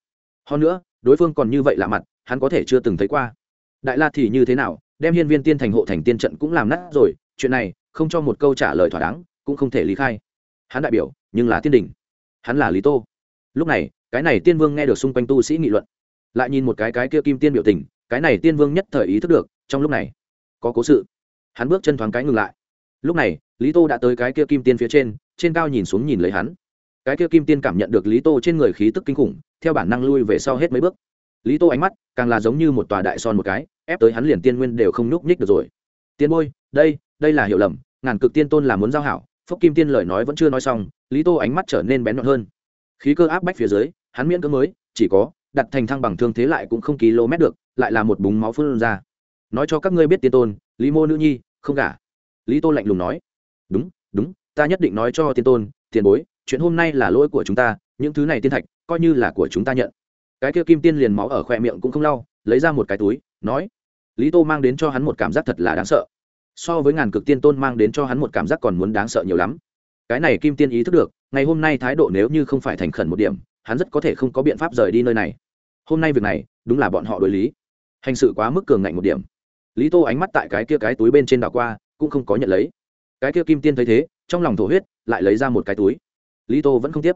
Hơn nữa, đối phương còn như vậy lạ mặt, hắn có thể chưa từng thấy qua. Đại la thì như thế nào, đem hiên viên tiên thành hộ thành tiên trận cũng làm nát rồi, chuyện này, không cho một câu trả lời thỏa đáng, cũng không thể lý khai. Hắn đại biểu, nhưng là tiên đình hắn là lý tô. Lúc này cái này tiên vương nghe được xung quanh tu sĩ nghị luận, lại nhìn một cái cái kia kim tiên biểu tình, cái này tiên vương nhất thời ý thức được, trong lúc này, có cố sự. Hắn bước chân thoáng cái ngừng lại. Lúc này, lý tô đã tới cái kia kim tiên phía trên trên cao nhìn xuống nhìn lấy hắn. Cái kia kim tiên cảm nhận được lý tô trên người khí tức kinh khủng, theo bản năng lui về sau hết mấy bước. Lý tô ánh mắt càng là giống như một tòa đại son một cái, ép tới hắn liền tiên nguyên đều không nhúc nhích được rồi. Tiên bôi, đây đây là hiểu lầm, ngàn cực tiên tôn là muốn giao hảo, phúc kim tiên lời nói vẫn chưa nói xong, lý tô ánh mắt trở nên bén nhọn hơn. Khí cơ áp bách phía dưới hắn miễn cưỡng mới, chỉ có, đặt thành thăng bằng thương thế lại cũng không km được, lại là một búng máu phun ra. Nói cho các ngươi biết tiên tôn, lý mô nữ nhi, không cả lý tô lạnh lùng nói. Đúng đúng, ta nhất định nói cho tiên tôn, tiền bối, chuyện hôm nay là lỗi của chúng ta, những thứ này tiên thạch, coi như là của chúng ta nhận. Cái kia kim tiên liền máu ở khoe miệng cũng không lau, lấy ra một cái túi, nói. Lý tô mang đến cho hắn một cảm giác thật là đáng sợ. So với ngàn cực tiên tôn mang đến cho hắn một cảm giác còn muốn đáng sợ nhiều lắm. Cái này kim tiên ý thức được, ngày hôm nay thái độ nếu như không phải thành khẩn một điểm hắn rất có thể không có biện pháp rời đi nơi này. Hôm nay việc này, đúng là bọn họ đối lý. Hành sự quá mức cường ngạnh một điểm. Lý tô ánh mắt tại cái kia cái túi bên trên đảo qua, cũng không có nhận lấy. Cái kia kim tiên thấy thế, trong lòng thổ huyết, lại lấy ra một cái túi. Lý tô vẫn không tiếp.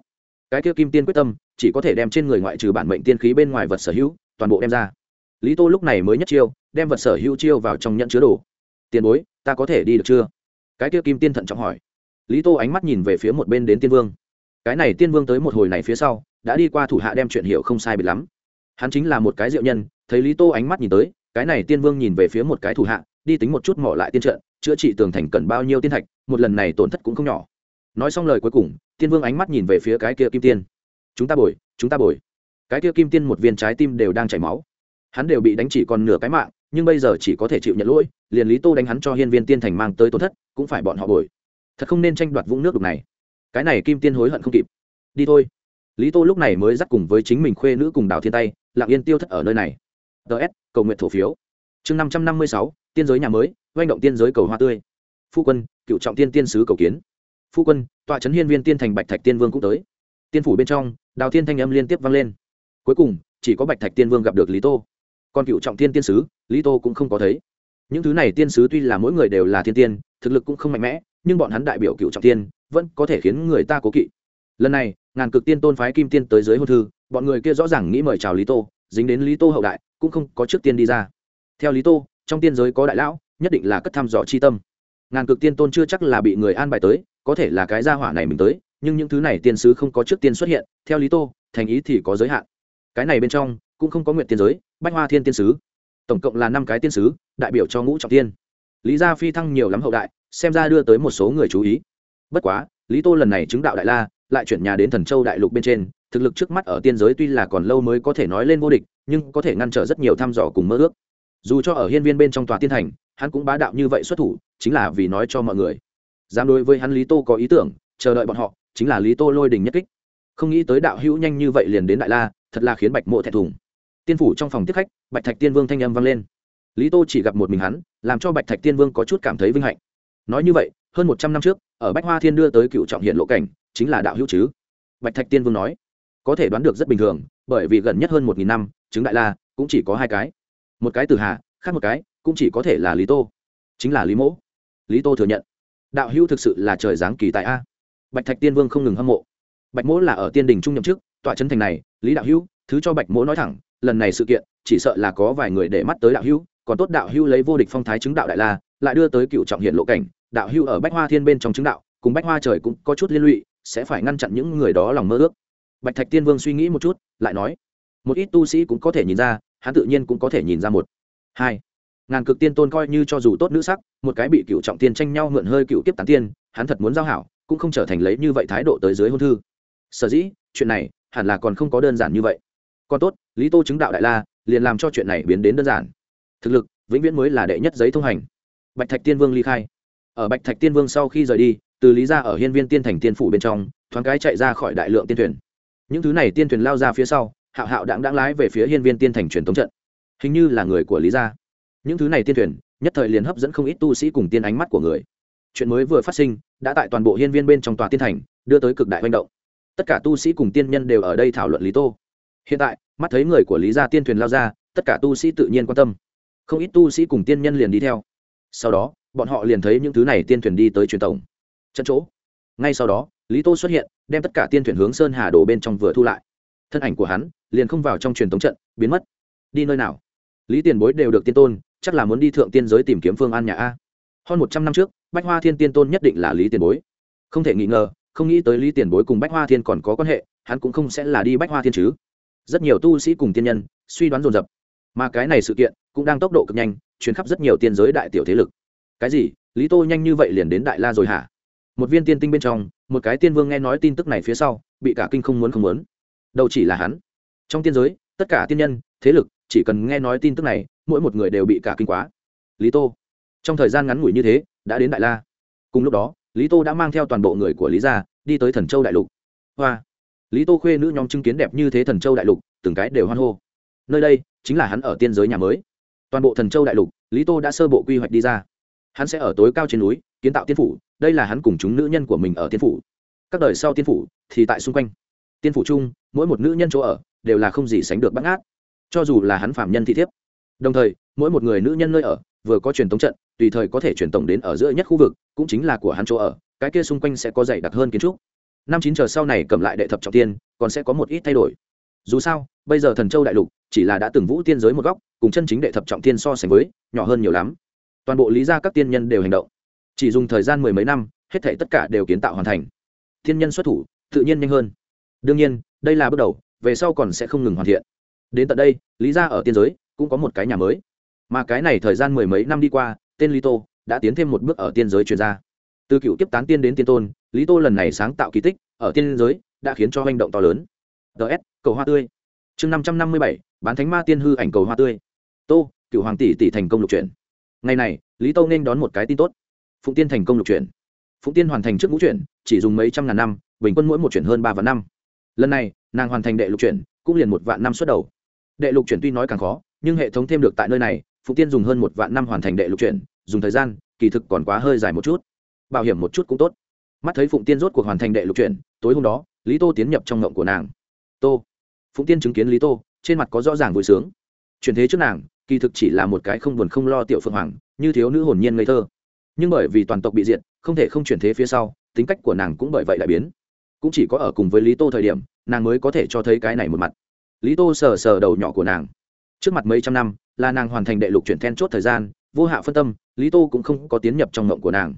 Cái kia kim tiên quyết tâm, chỉ có thể đem trên người ngoại trừ bản mệnh tiên khí bên ngoài vật sở hữu, toàn bộ đem ra. Lý tô lúc này mới nhất chiêu, đem vật sở hữu chiêu vào trong nhận chứa đồ. Tiền bối, ta có thể đi được chưa? Cái kia kim tiên thận trọng hỏi. Lý tô ánh mắt nhìn về phía một bên đến tiên vương. Cái này tiên vương tới một hồi này phía sau đã đi qua thủ hạ đem chuyện hiểu không sai bị lắm. Hắn chính là một cái diệu nhân, thấy lý tô ánh mắt nhìn tới, cái này tiên vương nhìn về phía một cái thủ hạ, đi tính một chút mỏ lại tiên trận, chữa trị tường thành cần bao nhiêu tiên thạch, một lần này tổn thất cũng không nhỏ. Nói xong lời cuối cùng, tiên vương ánh mắt nhìn về phía cái kia kim tiên. Chúng ta bồi, chúng ta bồi. Cái kia kim tiên một viên trái tim đều đang chảy máu. Hắn đều bị đánh chỉ còn nửa cái mạng, nhưng bây giờ chỉ có thể chịu nhận lỗi, liền lý tô đánh hắn cho hiên viên tiên thành mang tới tổn thất, cũng phải bọn họ bồi. Thật không nên tranh đoạt vũng nước đục này. Cái này kim tiên hối hận không kịp. Đi thôi lý tô lúc này mới dắt cùng với chính mình khuê nữ cùng đào thiên tay, lặng yên tiêu thất ở nơi này. Ts cầu nguyện thổ phiếu. Chương năm trăm năm mươi sáu, tiên giới nhà mới doanh động tiên giới cầu hoa tươi. Phu quân, cựu trọng tiên tiên sứ cầu kiến. Phu quân, tọa trấn hiên viên tiên thành bạch thạch tiên vương cũng tới. Tiên phủ bên trong, đào thiên thanh âm liên tiếp vang lên. Cuối cùng, chỉ có bạch thạch tiên vương gặp được lý tô. Còn cựu trọng tiên tiên sứ, lý tô cũng không có thấy. Những thứ này tiên sứ tuy là mỗi người đều là thiên tiên, thực lực cũng không mạnh mẽ, nhưng bọn hắn đại biểu cựu trọng tiên, vẫn có thể khiến người ta cố kỵ. Lần này ngàn cực tiên tôn phái kim tiên tới dưới hôn thư, bọn người kia rõ ràng nghĩ mời chào lý tô, dính đến lý tô hậu đại, cũng không có trước tiên đi ra. Theo lý tô, trong tiên giới có đại lão, nhất định là cất thăm dò chi tâm. Ngàn cực tiên tôn chưa chắc là bị người an bài tới, có thể là cái gia hỏa này mình tới, nhưng những thứ này tiên sứ không có trước tiên xuất hiện, theo lý tô, thành ý thì có giới hạn. Cái này bên trong, cũng không có nguyện tiên giới, bách hoa thiên tiên sứ. Tổng cộng là năm cái tiên sứ, đại biểu cho ngũ trọng tiên. Lý gia phi thăng nhiều lắm hậu đại, xem ra đưa tới một số người chú ý. Bất quá, lý tô lần này chứng đạo đại la lại chuyển nhà đến thần châu đại lục bên trên, thực lực trước mắt ở tiên giới tuy là còn lâu mới có thể nói lên vô địch, nhưng có thể ngăn trở rất nhiều thăm dò cùng mơ ước. Dù cho ở hiên viên bên trong tòa tiên thành, hắn cũng bá đạo như vậy xuất thủ, chính là vì nói cho mọi người. Dám đối với hắn lý tô có ý tưởng, chờ đợi bọn họ, chính là lý tô lôi đình nhất kích. Không nghĩ tới đạo hữu nhanh như vậy liền đến đại la, thật là khiến bạch mộ thẹn thùng. Tiên phủ trong phòng tiếp khách, bạch thạch tiên vương thanh âm vang lên. Lý tô chỉ gặp một mình hắn, làm cho bạch thạch tiên vương có chút cảm thấy vinh hạnh. Nói như vậy, hơn một trăm năm trước, ở bách hoa thiên đưa tới cựu trọng hiện lộ cảnh chính là đạo hữu chứ? Bạch thạch tiên vương nói. Có thể đoán được rất bình thường, bởi vì gần nhất hơn một nghìn năm, chứng đại la, cũng chỉ có hai cái. Một cái từ hà, khác một cái, cũng chỉ có thể là lý tô. Chính là lý mỗ. Lý tô thừa nhận. Đạo hữu thực sự là trời giáng kỳ tại a. Bạch thạch tiên vương không ngừng hâm mộ. Bạch mỗ là ở tiên đình trung nhậm chức, tọa trấn thành này, lý đạo hữu, thứ cho bạch mỗ nói thẳng, lần này sự kiện, chỉ sợ là có vài người để mắt tới đạo hữu, còn tốt đạo hữu lấy vô địch phong thái chứng đạo đại la, lại đưa tới cựu trọng hiện lộ cảnh, đạo hữu ở bách hoa thiên bên trong chứng đạo, cùng bách hoa trời cũng có chút liên lụy sẽ phải ngăn chặn những người đó lòng mơ ước. Bạch thạch tiên vương suy nghĩ một chút, lại nói, một ít tu sĩ cũng có thể nhìn ra, hắn tự nhiên cũng có thể nhìn ra một, hai. Ngàn cực tiên tôn coi như cho dù tốt nữ sắc, một cái bị cựu trọng tiên tranh nhau mượn hơi cựu kiếp tán tiên, hắn thật muốn giao hảo, cũng không trở thành lấy như vậy thái độ tới dưới hôn thư. Sở dĩ, chuyện này hẳn là còn không có đơn giản như vậy. Còn tốt, lý tô chứng đạo đại la, liền làm cho chuyện này biến đến đơn giản. Thực lực, vĩnh viễn mới là đệ nhất giấy thông hành. Bạch thạch tiên vương ly khai. Ở bạch thạch tiên vương sau khi rời đi từ lý ra ở hiên viên tiên thành tiên phủ bên trong, thoáng cái chạy ra khỏi đại lượng tiên thuyền. Những thứ này tiên thuyền lao ra phía sau, hạo hạo đãng đãng lái về phía hiên viên tiên thành truyền thống trận. Hình như là người của lý gia. Những thứ này tiên thuyền, nhất thời liền hấp dẫn không ít tu sĩ cùng tiên ánh mắt của người. Chuyện mới vừa phát sinh, đã tại toàn bộ hiên viên bên trong tòa tiên thành, đưa tới cực đại manh động. Tất cả tu sĩ cùng tiên nhân đều ở đây thảo luận lý tô. Hiện tại, mắt thấy người của lý gia tiên thuyền lao ra, tất cả tu sĩ tự nhiên quan tâm. Không ít tu sĩ cùng tiên nhân liền đi theo. Sau đó, bọn họ liền thấy những thứ này tiên thuyền đi tới truyền tổng chân chỗ. Ngay sau đó, lý tô xuất hiện, đem tất cả tiên thuyền hướng sơn hà đổ bên trong vừa thu lại. Thân ảnh của hắn liền không vào trong truyền thống trận, biến mất. Đi nơi nào? Lý tiền bối đều được tiên tôn, chắc là muốn đi thượng tiên giới tìm kiếm phương an nhà a. Hơn một trăm năm trước, bách hoa thiên tiên tôn nhất định là lý tiền bối. Không thể nghi ngờ, không nghĩ tới lý tiền bối cùng bách hoa thiên còn có quan hệ, hắn cũng không sẽ là đi bách hoa thiên chứ. Rất nhiều tu sĩ cùng tiên nhân suy đoán dồn dập, mà cái này sự kiện cũng đang tốc độ cực nhanh chuyến khắp rất nhiều tiên giới đại tiểu thế lực. Cái gì? Lý tô nhanh như vậy liền đến đại la rồi hả? Một viên tiên tinh bên trong, một cái tiên vương nghe nói tin tức này phía sau, bị cả kinh không muốn không muốn. Đâu chỉ là hắn. Trong tiên giới, tất cả tiên nhân, thế lực, chỉ cần nghe nói tin tức này, mỗi một người đều bị cả kinh quá. Lý tô. Trong thời gian ngắn ngủi như thế, đã đến đại la. Cùng lúc đó, lý tô đã mang theo toàn bộ người của lý gia, đi tới thần châu đại lục. Hoa. Lý tô khuê nữ nhóm chứng kiến đẹp như thế thần châu đại lục, từng cái đều hoan hô. Nơi đây, chính là hắn ở tiên giới nhà mới. Toàn bộ thần châu đại lục, lý tô đã sơ bộ quy hoạch đi ra hắn sẽ ở tối cao trên núi, kiến tạo tiên phủ, đây là hắn cùng chúng nữ nhân của mình ở tiên phủ. Các đời sau tiên phủ thì tại xung quanh. Tiên phủ chung, mỗi một nữ nhân chỗ ở đều là không gì sánh được bắt ngát, cho dù là hắn phạm nhân thị thiếp. Đồng thời, mỗi một người nữ nhân nơi ở vừa có truyền tống trận, tùy thời có thể truyền tổng đến ở giữa nhất khu vực, cũng chính là của hắn chỗ ở, cái kia xung quanh sẽ có dày đặc hơn kiến trúc. Năm chín chờ sau này cầm lại đệ thập trọng tiên, còn sẽ có một ít thay đổi. Dù sao, bây giờ thần châu đại lục chỉ là đã từng vũ tiên giới một góc, cùng chân chính đệ thập trọng tiên so sánh với, nhỏ hơn nhiều lắm toàn bộ lý gia các tiên nhân đều hành động. Chỉ dùng thời gian mười mấy năm, hết thể tất cả đều kiến tạo hoàn thành. Thiên nhân xuất thủ, tự nhiên nhanh hơn. Đương nhiên, đây là bước đầu, về sau còn sẽ không ngừng hoàn thiện. Đến tận đây, lý gia ở tiên giới cũng có một cái nhà mới. Mà cái này thời gian mười mấy năm đi qua, tên lý tô đã tiến thêm một bước ở tiên giới truyền gia. Từ cựu tiếp tán tiên đến tiên tôn, lý tô lần này sáng tạo kỳ tích ở tiên giới đã khiến cho hành động to lớn. Ts cầu hoa tươi. Chương năm trăm năm mươi bảy, bán thánh ma tiên hư ảnh cầu hoa tươi. Tô, cựu hoàng tỷ tỷ thành công lục chuyển ngày này, lý tô nên đón một cái tin tốt. Phụng tiên thành công lục chuyển. Phụng tiên hoàn thành trước ngũ chuyển, chỉ dùng mấy trăm ngàn năm, bình quân mỗi một chuyển hơn ba vạn năm. Lần này, nàng hoàn thành đệ lục chuyển, cũng liền một vạn năm xuất đầu. Đệ lục chuyển tuy nói càng khó, nhưng hệ thống thêm được tại nơi này, phụng tiên dùng hơn một vạn năm hoàn thành đệ lục chuyển, dùng thời gian, kỳ thực còn quá hơi dài một chút. Bảo hiểm một chút cũng tốt. Mắt thấy phụng tiên rốt cuộc hoàn thành đệ lục chuyển, tối hôm đó, lý tô tiến nhập trong ngộng của nàng. Tô. Phụng tiên chứng kiến lý tô, trên mặt có rõ ràng vui sướng. Chuyển thế trước nàng kỳ thực chỉ là một cái không buồn không lo tiểu phượng hoàng, như thiếu nữ hồn nhiên ngây thơ. Nhưng bởi vì toàn tộc bị diệt, không thể không chuyển thế phía sau, tính cách của nàng cũng bởi vậy lại biến. Cũng chỉ có ở cùng với lý tô thời điểm, nàng mới có thể cho thấy cái này một mặt. Lý tô sờ sờ đầu nhỏ của nàng. Trước mặt mấy trăm năm, là nàng hoàn thành đệ lục chuyển then chốt thời gian, vô hạ phân tâm, lý tô cũng không có tiến nhập trong ngộng của nàng.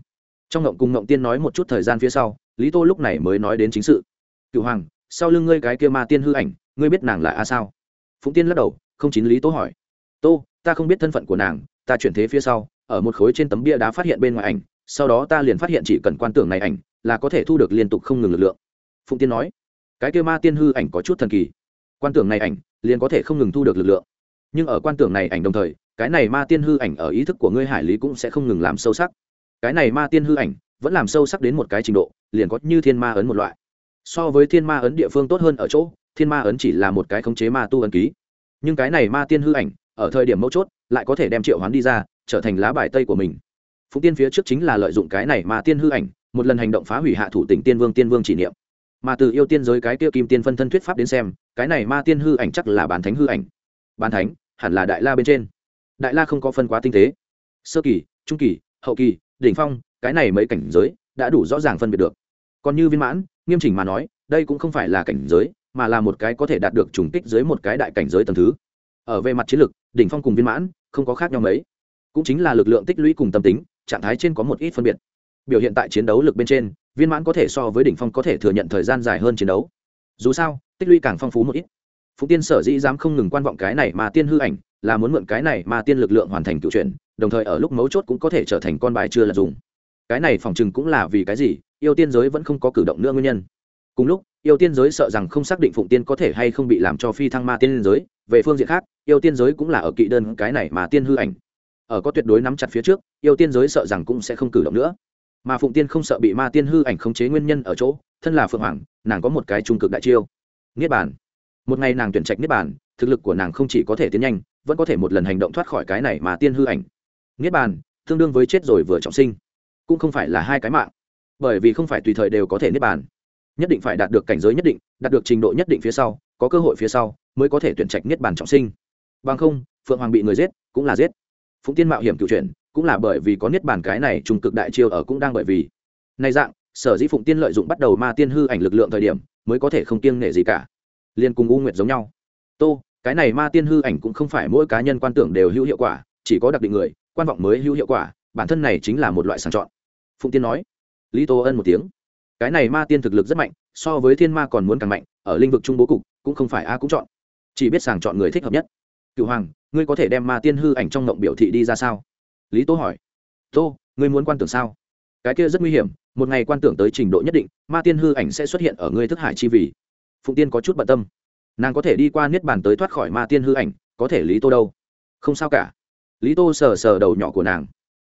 Trong ngộng cùng ngộng tiên nói một chút thời gian phía sau, lý tô lúc này mới nói đến chính sự. Cựu hoàng, sau lưng ngươi cái kia ma tiên hư ảnh, ngươi biết nàng là a sao? Phụng tiên lắc đầu, không chín lý tô hỏi tô, ta không biết thân phận của nàng, ta chuyển thế phía sau, ở một khối trên tấm bia đá phát hiện bên ngoài ảnh, sau đó ta liền phát hiện chỉ cần quan tưởng này ảnh, là có thể thu được liên tục không ngừng lực lượng. Phụng tiên nói, cái kia ma tiên hư ảnh có chút thần kỳ. Quan tưởng này ảnh, liền có thể không ngừng thu được lực lượng. Nhưng ở quan tưởng này ảnh đồng thời, cái này ma tiên hư ảnh ở ý thức của ngươi hải lý cũng sẽ không ngừng làm sâu sắc. Cái này ma tiên hư ảnh, vẫn làm sâu sắc đến một cái trình độ, liền có như thiên ma ấn một loại. So với thiên ma ấn địa phương tốt hơn ở chỗ, thiên ma ấn chỉ là một cái khống chế ma tu ấn ký. Nhưng cái này ma tiên hư ảnh ở thời điểm mấu chốt, lại có thể đem triệu hoán đi ra, trở thành lá bài tây của mình. Phụng tiên phía trước chính là lợi dụng cái này mà tiên hư ảnh, một lần hành động phá hủy hạ thủ tỉnh tiên vương tiên vương chỉ niệm. Mà từ yêu tiên giới cái kia kim tiên phân thân thuyết pháp đến xem, cái này ma tiên hư ảnh chắc là bán thánh hư ảnh. Bán thánh, hẳn là đại la bên trên. Đại la không có phân quá tinh tế. Sơ kỳ, trung kỳ, hậu kỳ, đỉnh phong, cái này mấy cảnh giới đã đủ rõ ràng phân biệt được. Còn như viên mãn, nghiêm chỉnh mà nói, đây cũng không phải là cảnh giới, mà là một cái có thể đạt được trùng kích dưới một cái đại cảnh giới tầm thứ ở về mặt chiến lược, đỉnh phong cùng viên mãn, không có khác nhau mấy. Cũng chính là lực lượng tích lũy cùng tâm tính, trạng thái trên có một ít phân biệt. Biểu hiện tại chiến đấu lực bên trên, viên mãn có thể so với đỉnh phong có thể thừa nhận thời gian dài hơn chiến đấu. Dù sao, tích lũy càng phong phú một ít. Phú tiên sở dĩ dám không ngừng quan vọng cái này mà tiên hư ảnh, là muốn mượn cái này mà tiên lực lượng hoàn thành cựu chuyển đồng thời ở lúc mấu chốt cũng có thể trở thành con bài chưa là dùng. Cái này phòng chừng cũng là vì cái gì, yêu tiên giới vẫn không có cử động nữa nguyên nhân. Cùng lúc yêu tiên giới sợ rằng không xác định phụng tiên có thể hay không bị làm cho phi thăng ma tiên giới. Về phương diện khác, yêu tiên giới cũng là ở kỵ đơn cái này mà tiên hư ảnh. Ở có tuyệt đối nắm chặt phía trước, yêu tiên giới sợ rằng cũng sẽ không cử động nữa. Mà phụng tiên không sợ bị ma tiên hư ảnh khống chế nguyên nhân ở chỗ, thân là phượng hoàng, nàng có một cái trung cực đại chiêu. Niết bàn. Một ngày nàng tuyển trạch niết bàn, thực lực của nàng không chỉ có thể tiến nhanh, vẫn có thể một lần hành động thoát khỏi cái này mà tiên hư ảnh. Niết bàn, tương đương với chết rồi vừa trọng sinh. Cũng không phải là hai cái mạng. Bởi vì không phải tùy thời đều có thể niết bàn nhất định phải đạt được cảnh giới nhất định, đạt được trình độ nhất định phía sau, có cơ hội phía sau mới có thể tuyển trạch niết bàn trọng sinh. Bằng không, phượng hoàng bị người giết, cũng là giết. Phụng tiên mạo hiểm cựu chuyển cũng là bởi vì có niết bàn cái này trùng cực đại chiêu ở cũng đang bởi vì. Nay dạng, sở dĩ phụng tiên lợi dụng bắt đầu ma tiên hư ảnh lực lượng thời điểm mới có thể không kiêng nể gì cả. Liên cùng u nguyệt giống nhau. Tô, cái này ma tiên hư ảnh cũng không phải mỗi cá nhân quan tưởng đều hữu hiệu quả, chỉ có đặc định người, quan vọng mới hữu hiệu quả, bản thân này chính là một loại sàng chọn. Phụng tiên nói. Lý tô ân một tiếng cái này ma tiên thực lực rất mạnh, so với thiên ma còn muốn càng mạnh, ở lĩnh vực trung bố cục, cũng không phải a cũng chọn. Chỉ biết sàng chọn người thích hợp nhất. Cựu hoàng, ngươi có thể đem ma tiên hư ảnh trong ngộng biểu thị đi ra sao? Lý tô hỏi. Tô, ngươi muốn quan tưởng sao? Cái kia rất nguy hiểm, một ngày quan tưởng tới trình độ nhất định, ma tiên hư ảnh sẽ xuất hiện ở ngươi thức hải chi vì phụng tiên có chút bận tâm. Nàng có thể đi qua niết bàn tới thoát khỏi ma tiên hư ảnh, có thể lý tô đâu? Không sao cả. Lý tô sờ sờ đầu nhỏ của nàng.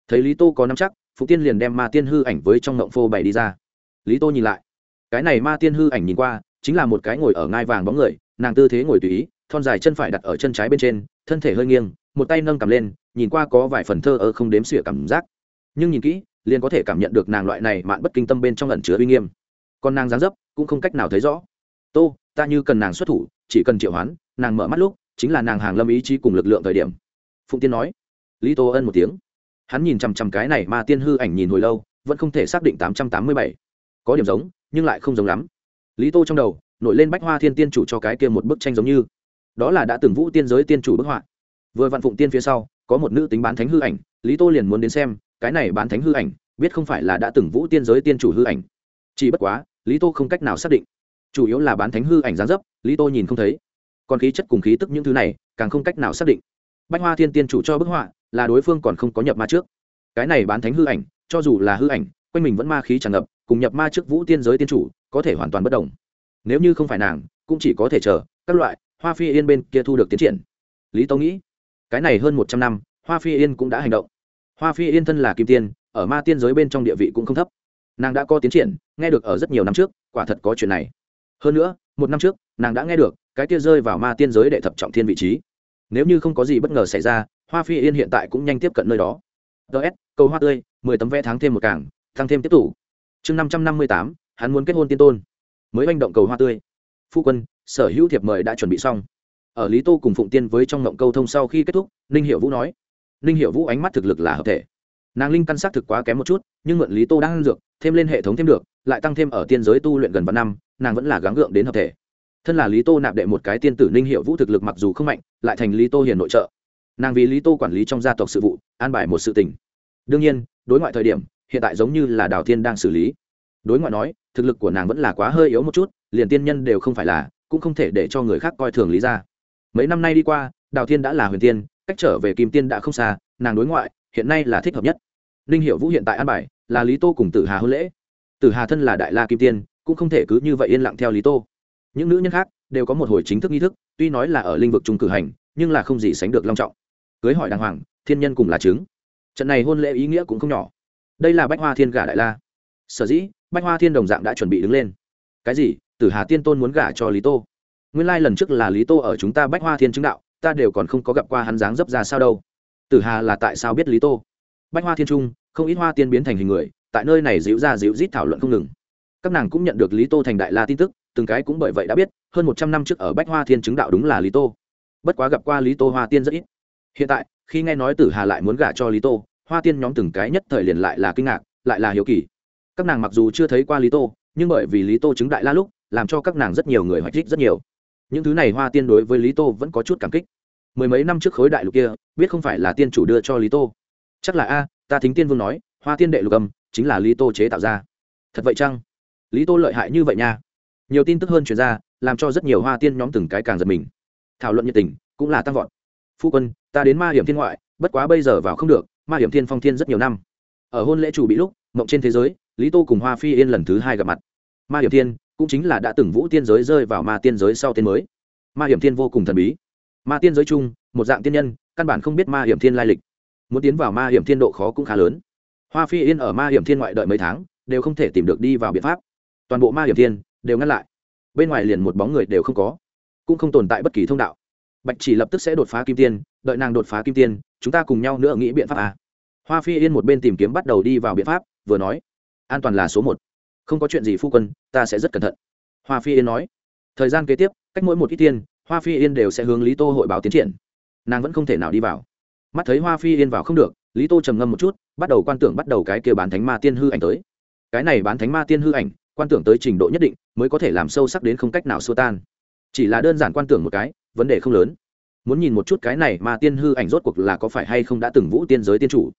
Thấy lý tô có nắm chắc, phụng tiên liền đem ma tiên hư ảnh với trong ngộng phô bày đi ra lý tô nhìn lại. Cái này ma tiên hư ảnh nhìn qua, chính là một cái ngồi ở ngai vàng bóng người, nàng tư thế ngồi tùy ý, thon dài chân phải đặt ở chân trái bên trên, thân thể hơi nghiêng, một tay nâng cầm lên, nhìn qua có vài phần thơ ơ không đếm xỉa cảm giác. Nhưng nhìn kỹ, liền có thể cảm nhận được nàng loại này mạn bất kinh tâm bên trong ẩn chứa uy nghiêm. Còn nàng dáng dấp, cũng không cách nào thấy rõ. Tô, ta như cần nàng xuất thủ, chỉ cần triệu hoán, nàng mở mắt lúc, chính là nàng hàng lâm ý chí cùng lực lượng thời điểm. Phụng tiên nói. Lý tô ân một tiếng. Hắn nhìn chằm chằm cái này mà tiên hư ảnh nhìn hồi lâu, vẫn không thể xác định tám trăm tám mươi bảy có điểm giống, nhưng lại không giống lắm. Lý tô trong đầu, nổi lên bách hoa thiên tiên chủ cho cái kia một bức tranh giống như. Đó là đã từng vũ tiên giới tiên chủ bức họa. Vừa vạn phụng tiên phía sau, có một nữ tính bán thánh hư ảnh, lý tô liền muốn đến xem, cái này bán thánh hư ảnh, biết không phải là đã từng vũ tiên giới tiên chủ hư ảnh. Chỉ bất quá, lý tô không cách nào xác định. Chủ yếu là bán thánh hư ảnh gián dấp, lý tô nhìn không thấy. Còn khí chất cùng khí tức những thứ này, càng không cách nào xác định. Bách hoa thiên tiên chủ cho bức họa, là đối phương còn không có nhập ma trước. Cái này bán thánh hư ảnh, cho dù là hư ảnh, quanh mình vẫn ma khí tràn ngập cùng nhập ma trước vũ tiên giới tiên chủ, có thể hoàn toàn bất đồng. Nếu như không phải nàng, cũng chỉ có thể chờ, các loại, hoa phi yên bên kia thu được tiến triển. Lý tâu nghĩ, cái này hơn một trăm năm, hoa phi yên cũng đã hành động. Hoa phi yên thân là kim tiên, ở ma tiên giới bên trong địa vị cũng không thấp. Nàng đã có tiến triển, nghe được ở rất nhiều năm trước, quả thật có chuyện này. Hơn nữa, một năm trước, nàng đã nghe được, cái kia rơi vào ma tiên giới để thập trọng thiên vị trí. Nếu như không có gì bất ngờ xảy ra, hoa phi yên hiện tại cũng nhanh tiếp cận nơi đó. Ts câu hoa tươi, mười tấm vé tháng thêm một cảng tăng thêm tiếp tục chương năm trăm năm mươi tám, hắn muốn kết hôn tiên tôn. Mới manh động cầu hoa tươi. Phu quân, sở hữu thiệp mời đã chuẩn bị xong. Ở lý tô cùng phụng tiên với trong ngộng câu thông sau khi kết thúc, ninh hiệu vũ nói. Ninh hiệu vũ ánh mắt thực lực là hợp thể. Nàng linh căn s thực quá kém một chút, nhưng mượn lý tô đang ăn dược, thêm lên hệ thống thêm được, lại tăng thêm ở tiên giới tu luyện gần vạn năm, nàng vẫn là gắng gượng đến hợp thể. Thân là lý tô nạp đệ một cái tiên tử, ninh hiệu vũ thực lực mặc dù không mạnh, lại thành lý tô hiền nội trợ. Nàng vì lý tô quản lý trong gia tộc sự vụ, an bài một sự tình. Đương nhiên, đối ngoại thời điểm hiện tại giống như là đào thiên đang xử lý. Đối ngoại nói, thực lực của nàng vẫn là quá hơi yếu một chút, liền tiên nhân đều không phải là, cũng không thể để cho người khác coi thường lý ra. Mấy năm nay đi qua, đào thiên đã là huyền tiên, cách trở về kim tiên đã không xa, nàng đối ngoại, hiện nay là thích hợp nhất. Ninh hiệu vũ hiện tại an bài, là lý tô cùng tử hà hôn lễ. Tử hà thân là đại la kim tiên, cũng không thể cứ như vậy yên lặng theo lý tô. Những nữ nhân khác đều có một hồi chính thức nghi thức, tuy nói là ở lĩnh vực trung cử hành, nhưng là không gì sánh được long trọng. Cưới hỏi đàng hoàng, thiên nhân cùng là chứng trận này hôn lễ ý nghĩa cũng không nhỏ đây là bách hoa thiên gả đại la sở dĩ bách hoa thiên đồng dạng đã chuẩn bị đứng lên cái gì tử hà tiên tôn muốn gả cho lý tô nguyên lai lần trước là lý tô ở chúng ta bách hoa thiên chứng đạo ta đều còn không có gặp qua hắn dáng dấp ra sao đâu tử hà là tại sao biết lý tô bách hoa thiên trung không ít hoa tiên biến thành hình người tại nơi này dịu ra dịu rít thảo luận không ngừng các nàng cũng nhận được lý tô thành đại la tin tức từng cái cũng bởi vậy đã biết hơn một trăm năm trước ở bách hoa thiên chứng đạo đúng là lý tô bất quá gặp qua lý tô hoa tiên rất ít hiện tại khi nghe nói tử hà lại muốn gả cho lý tô hoa tiên nhóm từng cái nhất thời liền lại là kinh ngạc, lại là hiếu kỳ. Các nàng mặc dù chưa thấy qua lý tô, nhưng bởi vì lý tô chứng đại la lúc, làm cho các nàng rất nhiều người hoạch thích rất nhiều. Những thứ này hoa tiên đối với lý tô vẫn có chút cảm kích. Mười mấy năm trước khối đại lục kia, biết không phải là tiên chủ đưa cho lý tô. Chắc là a, ta thính tiên vương nói, hoa tiên đệ lục âm, chính là lý tô chế tạo ra. Thật vậy chăng? Lý tô lợi hại như vậy nha. Nhiều tin tức hơn chuyển ra, làm cho rất nhiều hoa tiên nhóm từng cái càng giật mình. Thảo luận nhiệt tình, cũng là tăng vọt. Phu quân, ta đến ma hiểm thiên ngoại, bất quá bây giờ vào không được ma hiểm thiên phong thiên rất nhiều năm. Ở hôn lễ chủ bị lúc, mộng trên thế giới, lý tô cùng hoa phi yên lần thứ hai gặp mặt. Ma hiểm thiên cũng chính là đã từng vũ tiên giới rơi vào ma tiên giới sau tiên mới. Ma hiểm thiên vô cùng thần bí. Ma tiên giới chung, một dạng tiên nhân, căn bản không biết ma hiểm thiên lai lịch. Muốn tiến vào ma hiểm thiên độ khó cũng khá lớn. Hoa phi yên ở ma hiểm thiên ngoại đợi mấy tháng, đều không thể tìm được đi vào biện pháp. Toàn bộ ma hiểm thiên đều ngăn lại. Bên ngoài liền một bóng người đều không có. Cũng không tồn tại bất kỳ thông đạo. Bạch chỉ lập tức sẽ đột phá kim tiên, đợi nàng đột phá kim tiên chúng ta cùng nhau nữa nghĩ biện pháp à. hoa phi yên một bên tìm kiếm bắt đầu đi vào biện pháp, vừa nói, an toàn là số một. Không có chuyện gì phu quân, ta sẽ rất cẩn thận. Hoa phi yên nói, thời gian kế tiếp, cách mỗi một ít tiên, hoa phi yên đều sẽ hướng lý tô hội báo tiến triển. Nàng vẫn không thể nào đi vào. Mắt thấy hoa phi yên vào không được, lý tô trầm ngâm một chút, bắt đầu quan tưởng bắt đầu cái kia bán thánh ma tiên hư ảnh tới. Cái này bán thánh ma tiên hư ảnh, quan tưởng tới trình độ nhất định, mới có thể làm sâu sắc đến không cách nào xua tan. Chỉ là đơn giản quan tưởng một cái, vấn đề không lớn muốn nhìn một chút cái này mà tiên hư ảnh rốt cuộc là có phải hay không đã từng vũ tiên giới tiên chủ.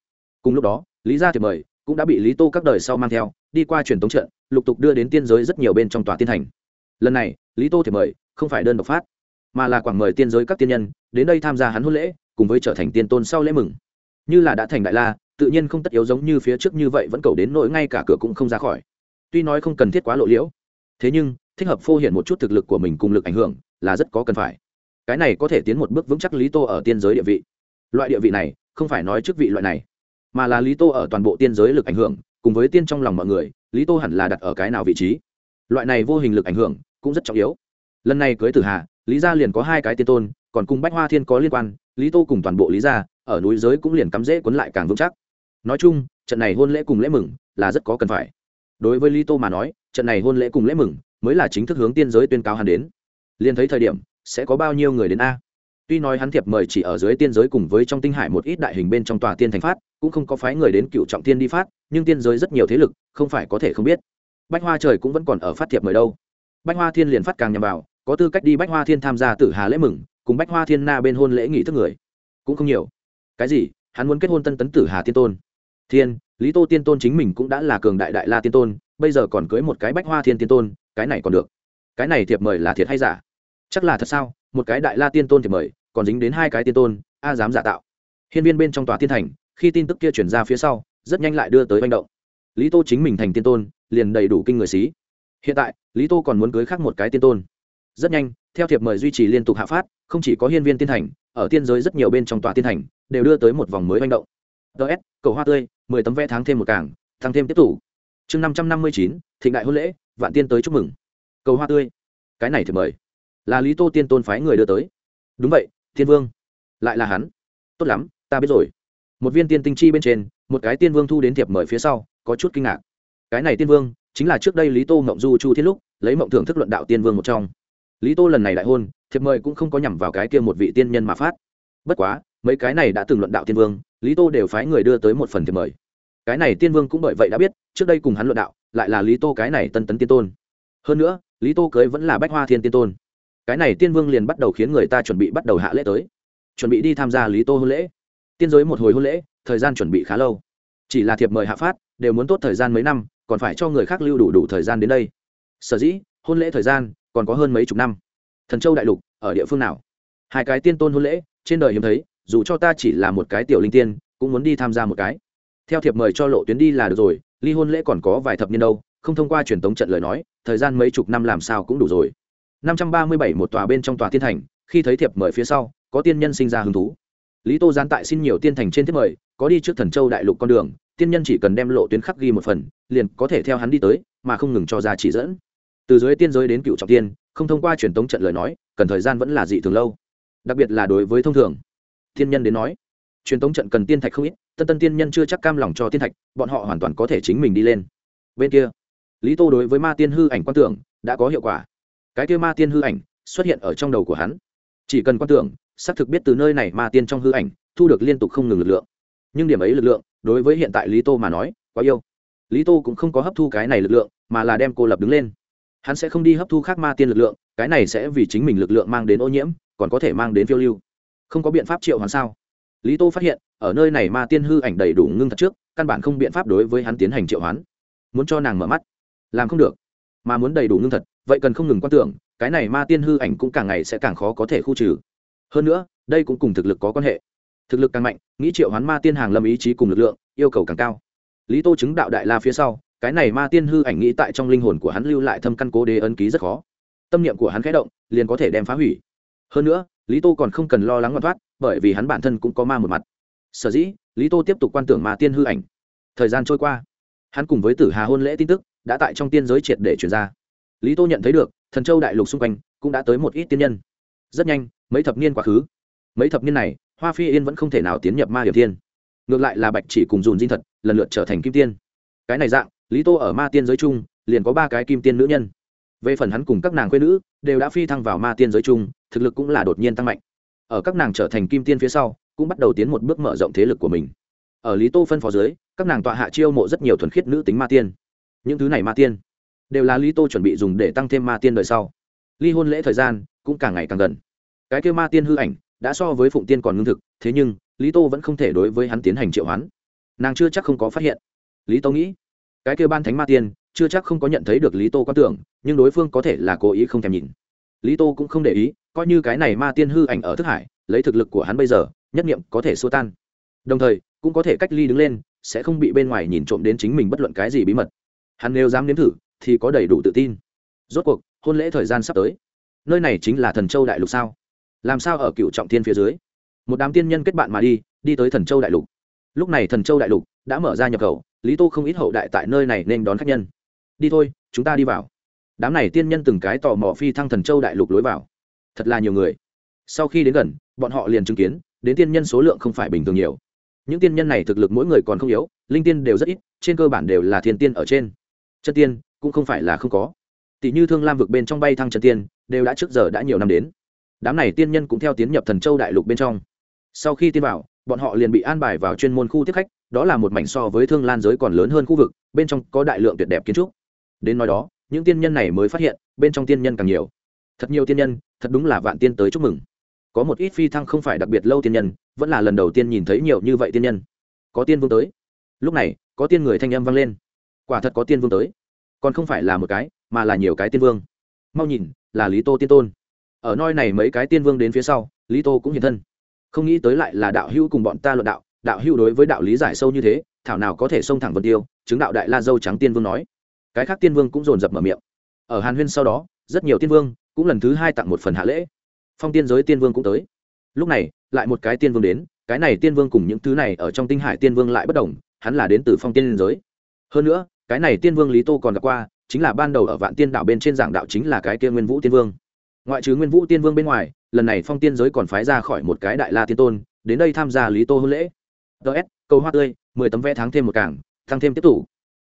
Cùng lúc đó, lý gia thiệp mời cũng đã bị lý tô các đời sau mang theo, đi qua truyền tống trận, lục tục đưa đến tiên giới rất nhiều bên trong tòa tiên thành. Lần này, lý tô thiệp mời không phải đơn độc phát, mà là quảng mời tiên giới các tiên nhân đến đây tham gia hắn hôn lễ, cùng với trở thành tiên tôn sau lễ mừng. Như là đã thành đại la, tự nhiên không tất yếu giống như phía trước như vậy vẫn cầu đến nỗi ngay cả cửa cũng không ra khỏi. Tuy nói không cần thiết quá lộ liễu, thế nhưng thích hợp phô hiện một chút thực lực của mình cùng lực ảnh hưởng là rất có cần phải cái này có thể tiến một bước vững chắc lý tô ở tiên giới địa vị. Loại địa vị này, không phải nói chức vị loại này, mà là lý tô ở toàn bộ tiên giới lực ảnh hưởng, cùng với tiên trong lòng mọi người, lý tô hẳn là đặt ở cái nào vị trí. Loại này vô hình lực ảnh hưởng, cũng rất trọng yếu. Lần này cưới tử hà lý gia liền có hai cái tiên tôn, còn cùng bách hoa thiên có liên quan, lý tô cùng toàn bộ lý gia, ở núi giới cũng liền cắm rễ cuốn lại càng vững chắc. Nói chung, trận này hôn lễ cùng lễ mừng là rất có cần phải. Đối với lý tô mà nói, trận này hôn lễ cùng lễ mừng mới là chính thức hướng tiên giới tuyên cáo hắn đến. Liền thấy thời điểm sẽ có bao nhiêu người đến a? Tuy nói hắn thiệp mời chỉ ở dưới tiên giới cùng với trong tinh hải một ít đại hình bên trong tòa tiên thành phát, cũng không có phái người đến cựu trọng tiên đi phát, nhưng tiên giới rất nhiều thế lực, không phải có thể không biết. Bách hoa trời cũng vẫn còn ở phát thiệp mời đâu. Bách hoa thiên liền phát càng nhằm vào, có tư cách đi bách hoa thiên tham gia tử hà lễ mừng, cùng bách hoa thiên na bên hôn lễ nghỉ thức người. Cũng không nhiều. Cái gì? Hắn muốn kết hôn tân tấn tử hà tiên tôn. Thiên, lý tô tiên tôn chính mình cũng đã là cường đại đại la tiên tôn, bây giờ còn cưới một cái bách hoa thiên tiên tôn, cái này còn được. Cái này thiệp mời là thiệt hay giả? Chắc là thật sao? Một cái đại la tiên tôn thì mời, còn dính đến hai cái tiên tôn, a dám giả tạo. Hiên viên bên trong tòa tiên thành, khi tin tức kia chuyển ra phía sau, rất nhanh lại đưa tới manh động. Lý tô chính mình thành tiên tôn, liền đầy đủ kinh người xí. Hiện tại, lý tô còn muốn cưới khác một cái tiên tôn. Rất nhanh, theo thiệp mời duy trì liên tục hạ phát, không chỉ có hiên viên tiên thành, ở tiên giới rất nhiều bên trong tòa tiên thành, đều đưa tới một vòng mới manh động. Ts cầu hoa tươi, mười tấm vé tháng thêm một cảng tăng thêm tiếp tục chương năm trăm năm mươi chín, thịnh đại hôn lễ, vạn tiên tới chúc mừng. Cầu hoa tươi. Cái này thì mời là lý tô tiên tôn phái người đưa tới. Đúng vậy Thiên vương. Lại là hắn. Tốt lắm, ta biết rồi. Một viên tiên tinh chi bên trên, một cái tiên vương thu đến thiệp mời phía sau, có chút kinh ngạc. Cái này tiên vương, chính là trước đây lý tô mộng du chu thiết lúc, lấy mộng thưởng thức luận đạo tiên vương một trong. Lý tô lần này đại hôn, thiệp mời cũng không có nhằm vào cái kia một vị tiên nhân mà phát. Bất quá, mấy cái này đã từng luận đạo tiên vương, lý tô đều phái người đưa tới một phần thiệp mời. Cái này tiên vương cũng bởi vậy đã biết, trước đây cùng hắn luận đạo, lại là lý tô cái này tân tấn tiên tôn. Hơn nữa, lý tô cưới vẫn là bách hoa thiên tiên tôn cái này tiên vương liền bắt đầu khiến người ta chuẩn bị bắt đầu hạ lễ tới. Chuẩn bị đi tham gia lý tô hôn lễ. Tiên giới một hồi hôn lễ, thời gian chuẩn bị khá lâu. Chỉ là thiệp mời hạ phát, đều muốn tốt thời gian mấy năm, còn phải cho người khác lưu đủ đủ thời gian đến đây. Sở dĩ, hôn lễ thời gian còn có hơn mấy chục năm. Thần châu đại lục, ở địa phương nào? Hai cái tiên tôn hôn lễ, trên đời hiếm thấy, dù cho ta chỉ là một cái tiểu linh tiên, cũng muốn đi tham gia một cái. Theo thiệp mời cho lộ tuyến đi là được rồi, ly hôn lễ còn có vài thập niên đâu, không thông qua truyền tống trận lời nói, thời gian mấy chục năm làm sao cũng đủ rồi năm trăm ba mươi bảy một tòa bên trong tòa tiên thành, khi thấy thiệp mời phía sau, có tiên nhân sinh ra hứng thú. Lý tô gián tại xin nhiều tiên thành trên thiệp mời, có đi trước thần châu đại lục con đường, tiên nhân chỉ cần đem lộ tuyến khắc ghi một phần, liền có thể theo hắn đi tới, mà không ngừng cho ra chỉ dẫn. Từ dưới tiên giới đến cựu trọng tiên, không thông qua truyền tống trận lời nói, cần thời gian vẫn là dị thường lâu. Đặc biệt là đối với thông thường, tiên nhân đến nói, truyền tống trận cần tiên thạch không ít, tân tân tiên nhân chưa chắc cam lòng cho tiên thạch, bọn họ hoàn toàn có thể chính mình đi lên. Bên kia, lý tô đối với ma tiên hư ảnh quan tưởng, đã có hiệu quả cái kia ma tiên hư ảnh xuất hiện ở trong đầu của hắn. Chỉ cần quan tưởng, xác thực biết từ nơi này ma tiên trong hư ảnh thu được liên tục không ngừng lực lượng. Nhưng điểm ấy lực lượng, đối với hiện tại lý tô mà nói, quá yêu. Lý tô cũng không có hấp thu cái này lực lượng, mà là đem cô lập đứng lên. Hắn sẽ không đi hấp thu khác ma tiên lực lượng, cái này sẽ vì chính mình lực lượng mang đến ô nhiễm, còn có thể mang đến phiêu lưu. Không có biện pháp triệu hắn sao? Lý tô phát hiện, ở nơi này ma tiên hư ảnh đầy đủ ngưng thật trước, căn bản không biện pháp đối với hắn tiến hành triệu hoán. Muốn cho nàng mở mắt. Làm không được, mà muốn đầy đủ ngưng thật vậy cần không ngừng quan tưởng, cái này ma tiên hư ảnh cũng càng ngày sẽ càng khó có thể khu trừ. Hơn nữa, đây cũng cùng thực lực có quan hệ. Thực lực càng mạnh, nghĩ triệu hoán ma tiên hàng lâm ý chí cùng lực lượng, yêu cầu càng cao. Lý tô chứng đạo đại la phía sau, cái này ma tiên hư ảnh nghĩ tại trong linh hồn của hắn lưu lại thâm căn cố đế ấn ký rất khó. Tâm niệm của hắn khẽ động, liền có thể đem phá hủy. Hơn nữa, lý tô còn không cần lo lắng ngoan thoát, bởi vì hắn bản thân cũng có ma một mặt. Sở dĩ, lý tô tiếp tục quan tưởng ma tiên hư ảnh. Thời gian trôi qua. Hắn cùng với tử hà hôn lễ tin tức, đã tại trong tiên giới triệt để chuyển ra lý tô nhận thấy được, thần châu đại lục xung quanh cũng đã tới một ít tiên nhân. Rất nhanh, mấy thập niên quá khứ. Mấy thập niên này, hoa phi yên vẫn không thể nào tiến nhập ma hiểm thiên. Ngược lại là bạch chỉ cùng dùn dinh thật lần lượt trở thành kim tiên. Cái này dạng, lý tô ở ma tiên giới chung liền có ba cái kim tiên nữ nhân. Về phần hắn cùng các nàng quê nữ, đều đã phi thăng vào ma tiên giới chung thực lực cũng là đột nhiên tăng mạnh. Ở các nàng trở thành kim tiên phía sau, cũng bắt đầu tiến một bước mở rộng thế lực của mình. Ở lý tô phân phó dưới, các nàng tọa hạ chiêu mộ rất nhiều thuần khiết nữ tính ma tiên. Những thứ này ma tiên đều là lý tô chuẩn bị dùng để tăng thêm ma tiên đời sau. Ly hôn lễ thời gian cũng càng ngày càng gần. Cái kêu ma tiên hư ảnh đã so với phụng tiên còn ngưng thực, thế nhưng lý tô vẫn không thể đối với hắn tiến hành triệu hoán. Nàng chưa chắc không có phát hiện. Lý tô nghĩ, cái kêu ban thánh ma tiên chưa chắc không có nhận thấy được lý tô quan tưởng, nhưng đối phương có thể là cố ý không thèm nhìn. Lý tô cũng không để ý, coi như cái này ma tiên hư ảnh ở thức hải, lấy thực lực của hắn bây giờ, nhất nghiệm có thể xua tan. Đồng thời, cũng có thể cách ly đứng lên, sẽ không bị bên ngoài nhìn trộm đến chính mình bất luận cái gì bí mật. Hắn nếu dám nếm thử thì có đầy đủ tự tin. Rốt cuộc, hôn lễ thời gian sắp tới. Nơi này chính là thần châu đại lục sao? Làm sao ở cựu trọng thiên phía dưới? Một đám tiên nhân kết bạn mà đi đi tới thần châu đại lục. Lúc này thần châu đại lục đã mở ra nhập khẩu, lý tô không ít hậu đại tại nơi này nên đón khách nhân. Đi thôi, chúng ta đi vào. Đám này tiên nhân từng cái tò mò phi thăng thần châu đại lục lối vào. Thật là nhiều người. Sau khi đến gần, bọn họ liền chứng kiến, đến tiên nhân số lượng không phải bình thường nhiều. Những tiên nhân này thực lực mỗi người còn không yếu, linh tiên đều rất ít, trên cơ bản đều là thiên tiên ở trên. Chân tiên cũng không phải là không có. Tỷ như thương lam vực bên trong bay thăng chân tiên, đều đã trước giờ đã nhiều năm đến. Đám này tiên nhân cũng theo tiến nhập thần châu đại lục bên trong. Sau khi tiên vào bọn họ liền bị an bài vào chuyên môn khu tiếp khách, đó là một mảnh so với thương lan giới còn lớn hơn khu vực, bên trong có đại lượng tuyệt đẹp kiến trúc. Đến nói đó, những tiên nhân này mới phát hiện, bên trong tiên nhân càng nhiều. Thật nhiều tiên nhân, thật đúng là vạn tiên tới chúc mừng. Có một ít phi thăng không phải đặc biệt lâu tiên nhân, vẫn là lần đầu tiên nhìn thấy nhiều như vậy tiên nhân. Có tiên vương tới. Lúc này, có tiên người thanh âm vang lên. Quả thật có tiên vương tới còn không phải là một cái, mà là nhiều cái tiên vương. Mau nhìn, là lý tô tiên tôn. Ở nơi này mấy cái tiên vương đến phía sau, lý tô cũng hiện thân. Không nghĩ tới lại là đạo hữu cùng bọn ta luận đạo đạo hữu đối với đạo lý giải sâu như thế, thảo nào có thể xông thẳng vân tiêu, chứng đạo đại la dâu trắng tiên vương nói. Cái khác tiên vương cũng dồn dập mở miệng. Ở hàn huyên sau đó, rất nhiều tiên vương cũng lần thứ hai tặng một phần hạ lễ. Phong tiên giới tiên vương cũng tới. Lúc này, lại một cái tiên vương đến, cái này tiên vương cùng những thứ này ở trong tinh hải tiên vương lại bất đồng, hắn là đến từ phong tiên giới. Hơn nữa cái này tiên vương lý tô còn gặp qua, chính là ban đầu ở vạn tiên đạo bên trên giảng đạo chính là cái kia nguyên vũ tiên vương. Ngoại trừ nguyên vũ tiên vương bên ngoài, lần này phong tiên giới còn phái ra khỏi một cái đại la tiên tôn, đến đây tham gia lý tô hôn lễ. Ts câu hoa tươi, mười tấm vé tháng thêm một cảng tăng thêm tiếp tục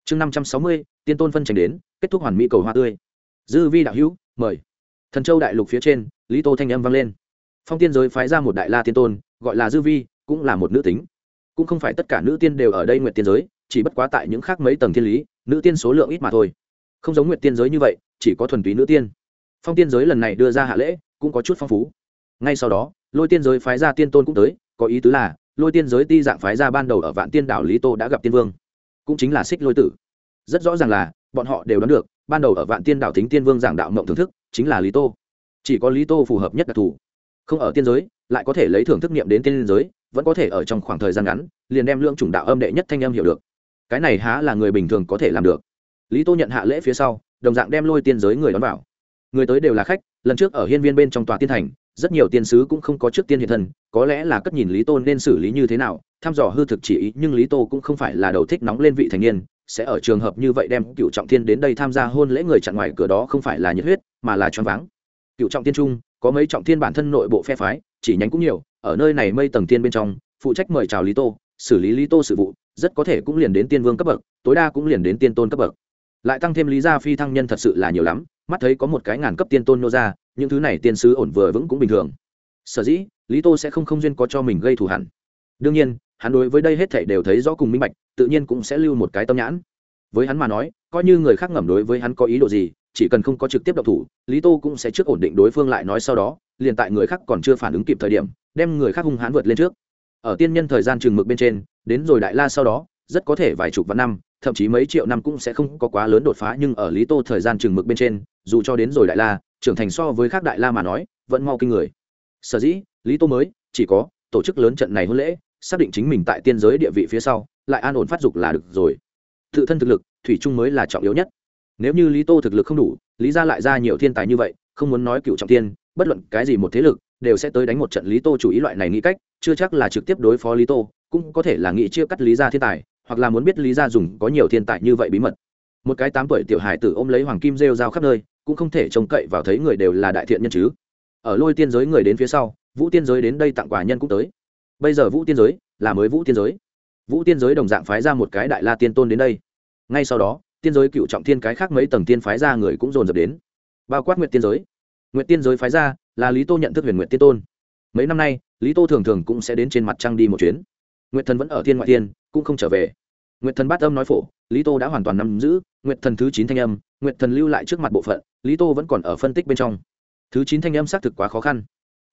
chương năm trăm sáu mươi, tiên tôn phân tranh đến, kết thúc hoàn mỹ cầu hoa tươi. Dư vi đạo hữu, mời. Thần châu đại lục phía trên, lý tô thanh âm vang lên. Phong tiên giới phái ra một đại la tiên tôn, gọi là dư vi, cũng là một nữ tính. Cũng không phải tất cả nữ tiên đều ở đây nguyện tiên giới chỉ bất quá tại những khác mấy tầng thiên lý, nữ tiên số lượng ít mà thôi. Không giống nguyện tiên giới như vậy, chỉ có thuần túy nữ tiên. Phong tiên giới lần này đưa ra hạ lễ, cũng có chút phong phú. Ngay sau đó, lôi tiên giới phái ra tiên tôn cũng tới, có ý tứ là, lôi tiên giới ti dạng phái ra ban đầu ở vạn tiên đảo lý tô đã gặp tiên vương. Cũng chính là xích lôi tử. Rất rõ ràng là, bọn họ đều đoán được, ban đầu ở vạn tiên đảo thính tiên vương giảng đạo mộng thưởng thức, chính là lý tô. Chỉ có lý tô phù hợp nhất đặc thù. Không ở tiên giới, lại có thể lấy thưởng thức niệm đến tiên giới, vẫn có thể ở trong khoảng thời gian ngắn, liền đem lượng chủng đạo âm đệ nhất thanh âm hiểu được cái này há là người bình thường có thể làm được. Lý tô nhận hạ lễ phía sau, đồng dạng đem lôi tiên giới người đón vào. Người tới đều là khách, lần trước ở hiên viên bên trong tòa tiên thành, rất nhiều tiên sứ cũng không có trước tiên hiện thân, có lẽ là cất nhìn lý tô nên xử lý như thế nào, thăm dò hư thực chỉ ý, nhưng lý tô cũng không phải là đầu thích nóng lên vị thành niên, sẽ ở trường hợp như vậy đem cựu trọng thiên đến đây tham gia hôn lễ người chặn ngoài cửa đó không phải là nhiệt huyết, mà là choáng váng. Cựu trọng thiên trung, có mấy trọng thiên bản thân nội bộ phe phái, chỉ nhánh cũng nhiều, ở nơi này mây tầng thiên bên trong, phụ trách mời chào lý tô xử lý lý tô sự vụ, rất có thể cũng liền đến tiên vương cấp bậc, tối đa cũng liền đến tiên tôn cấp bậc. Lại tăng thêm lý gia phi thăng nhân thật sự là nhiều lắm, mắt thấy có một cái ngàn cấp tiên tôn nô ra, những thứ này tiên sứ ổn vừa vững cũng bình thường. Sở dĩ, lý tô sẽ không không duyên có cho mình gây thù hẳn đương nhiên, hắn đối với đây hết thảy đều thấy rõ cùng minh bạch, tự nhiên cũng sẽ lưu một cái tâm nhãn. Với hắn mà nói, coi như người khác ngầm đối với hắn có ý đồ gì, chỉ cần không có trực tiếp độc thủ, lý tô cũng sẽ trước ổn định đối phương lại nói sau đó, liền tại người khác còn chưa phản ứng kịp thời điểm, đem người khác hung hãn vượt lên trước ở tiên nhân thời gian chừng mực bên trên, đến rồi đại la sau đó, rất có thể vài chục vạn năm, thậm chí mấy triệu năm cũng sẽ không có quá lớn đột phá, nhưng ở lý tô thời gian chừng mực bên trên, dù cho đến rồi đại la, trưởng thành so với khác đại la mà nói, vẫn mau kinh người. Sở dĩ, lý tô mới, chỉ có, tổ chức lớn trận này hôn lễ, xác định chính mình tại tiên giới địa vị phía sau, lại an ổn phát dục là được rồi. Tự thân thực lực, thủy chung mới là trọng yếu nhất. Nếu như lý tô thực lực không đủ, lý ra lại ra nhiều thiên tài như vậy, không muốn nói cựu trọng tiên, bất luận cái gì một thế lực đều sẽ tới đánh một trận lý tô chủ ý loại này nghĩ cách, chưa chắc là trực tiếp đối phó lý tô, cũng có thể là nghĩ chia cắt lý Gia thiên tài, hoặc là muốn biết lý gia dùng có nhiều thiên tài như vậy bí mật. Một cái tám tuổi tiểu Hải tử ôm lấy hoàng kim rêu rao khắp nơi, cũng không thể trông cậy vào thấy người đều là đại thiện nhân chứ. Ở lôi tiên giới người đến phía sau, vũ tiên giới đến đây tặng quà nhân cũng tới. Bây giờ vũ tiên giới là mới vũ tiên giới. Vũ tiên giới đồng dạng phái ra một cái đại la tiên tôn đến đây. Ngay sau đó, tiên giới cựu trọng thiên cái khác mấy tầng tiên phái ra người cũng dồn dập đến. Bao quát nguyện tiên giới nguyện tiên giới phái ra, là lý tô nhận thức huyền nguyện tiên tôn. Mấy năm nay, lý tô thường thường cũng sẽ đến trên mặt trăng đi một chuyến. Nguyện thần vẫn ở thiên ngoại tiên, cũng không trở về. Nguyện thần bát âm nói phổ, lý tô đã hoàn toàn nắm giữ nguyện thần thứ chín thanh âm nguyện thần lưu lại trước mặt bộ phận, lý tô vẫn còn ở phân tích bên trong. Thứ chín thanh âm xác thực quá khó khăn.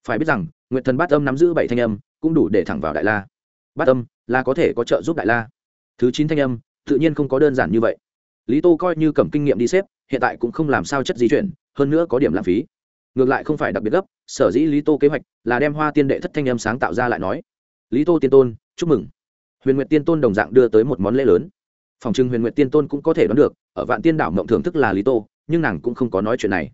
Phải biết rằng nguyện thần bát âm nắm giữ bảy thanh âm, cũng đủ để thẳng vào đại la. Bát âm, là có thể có trợ giúp đại la. Thứ chín thanh âm, tự nhiên không có đơn giản như vậy. Lý tô coi như cầm kinh nghiệm đi xếp, hiện tại cũng không làm sao chất di chuyển, hơn nữa có điểm lãng phí ngược lại không phải đặc biệt gấp, sở dĩ lý tô kế hoạch là đem hoa tiên đệ thất thanh âm sáng tạo ra lại nói. Lý tô tiên tôn, chúc mừng. Huyền nguyệt tiên tôn đồng dạng đưa tới một món lễ lớn. Phòng trưng huyền nguyệt tiên tôn cũng có thể đoán được, ở vạn tiên đảo mộng thưởng thức là lý tô, nhưng nàng cũng không có nói chuyện này.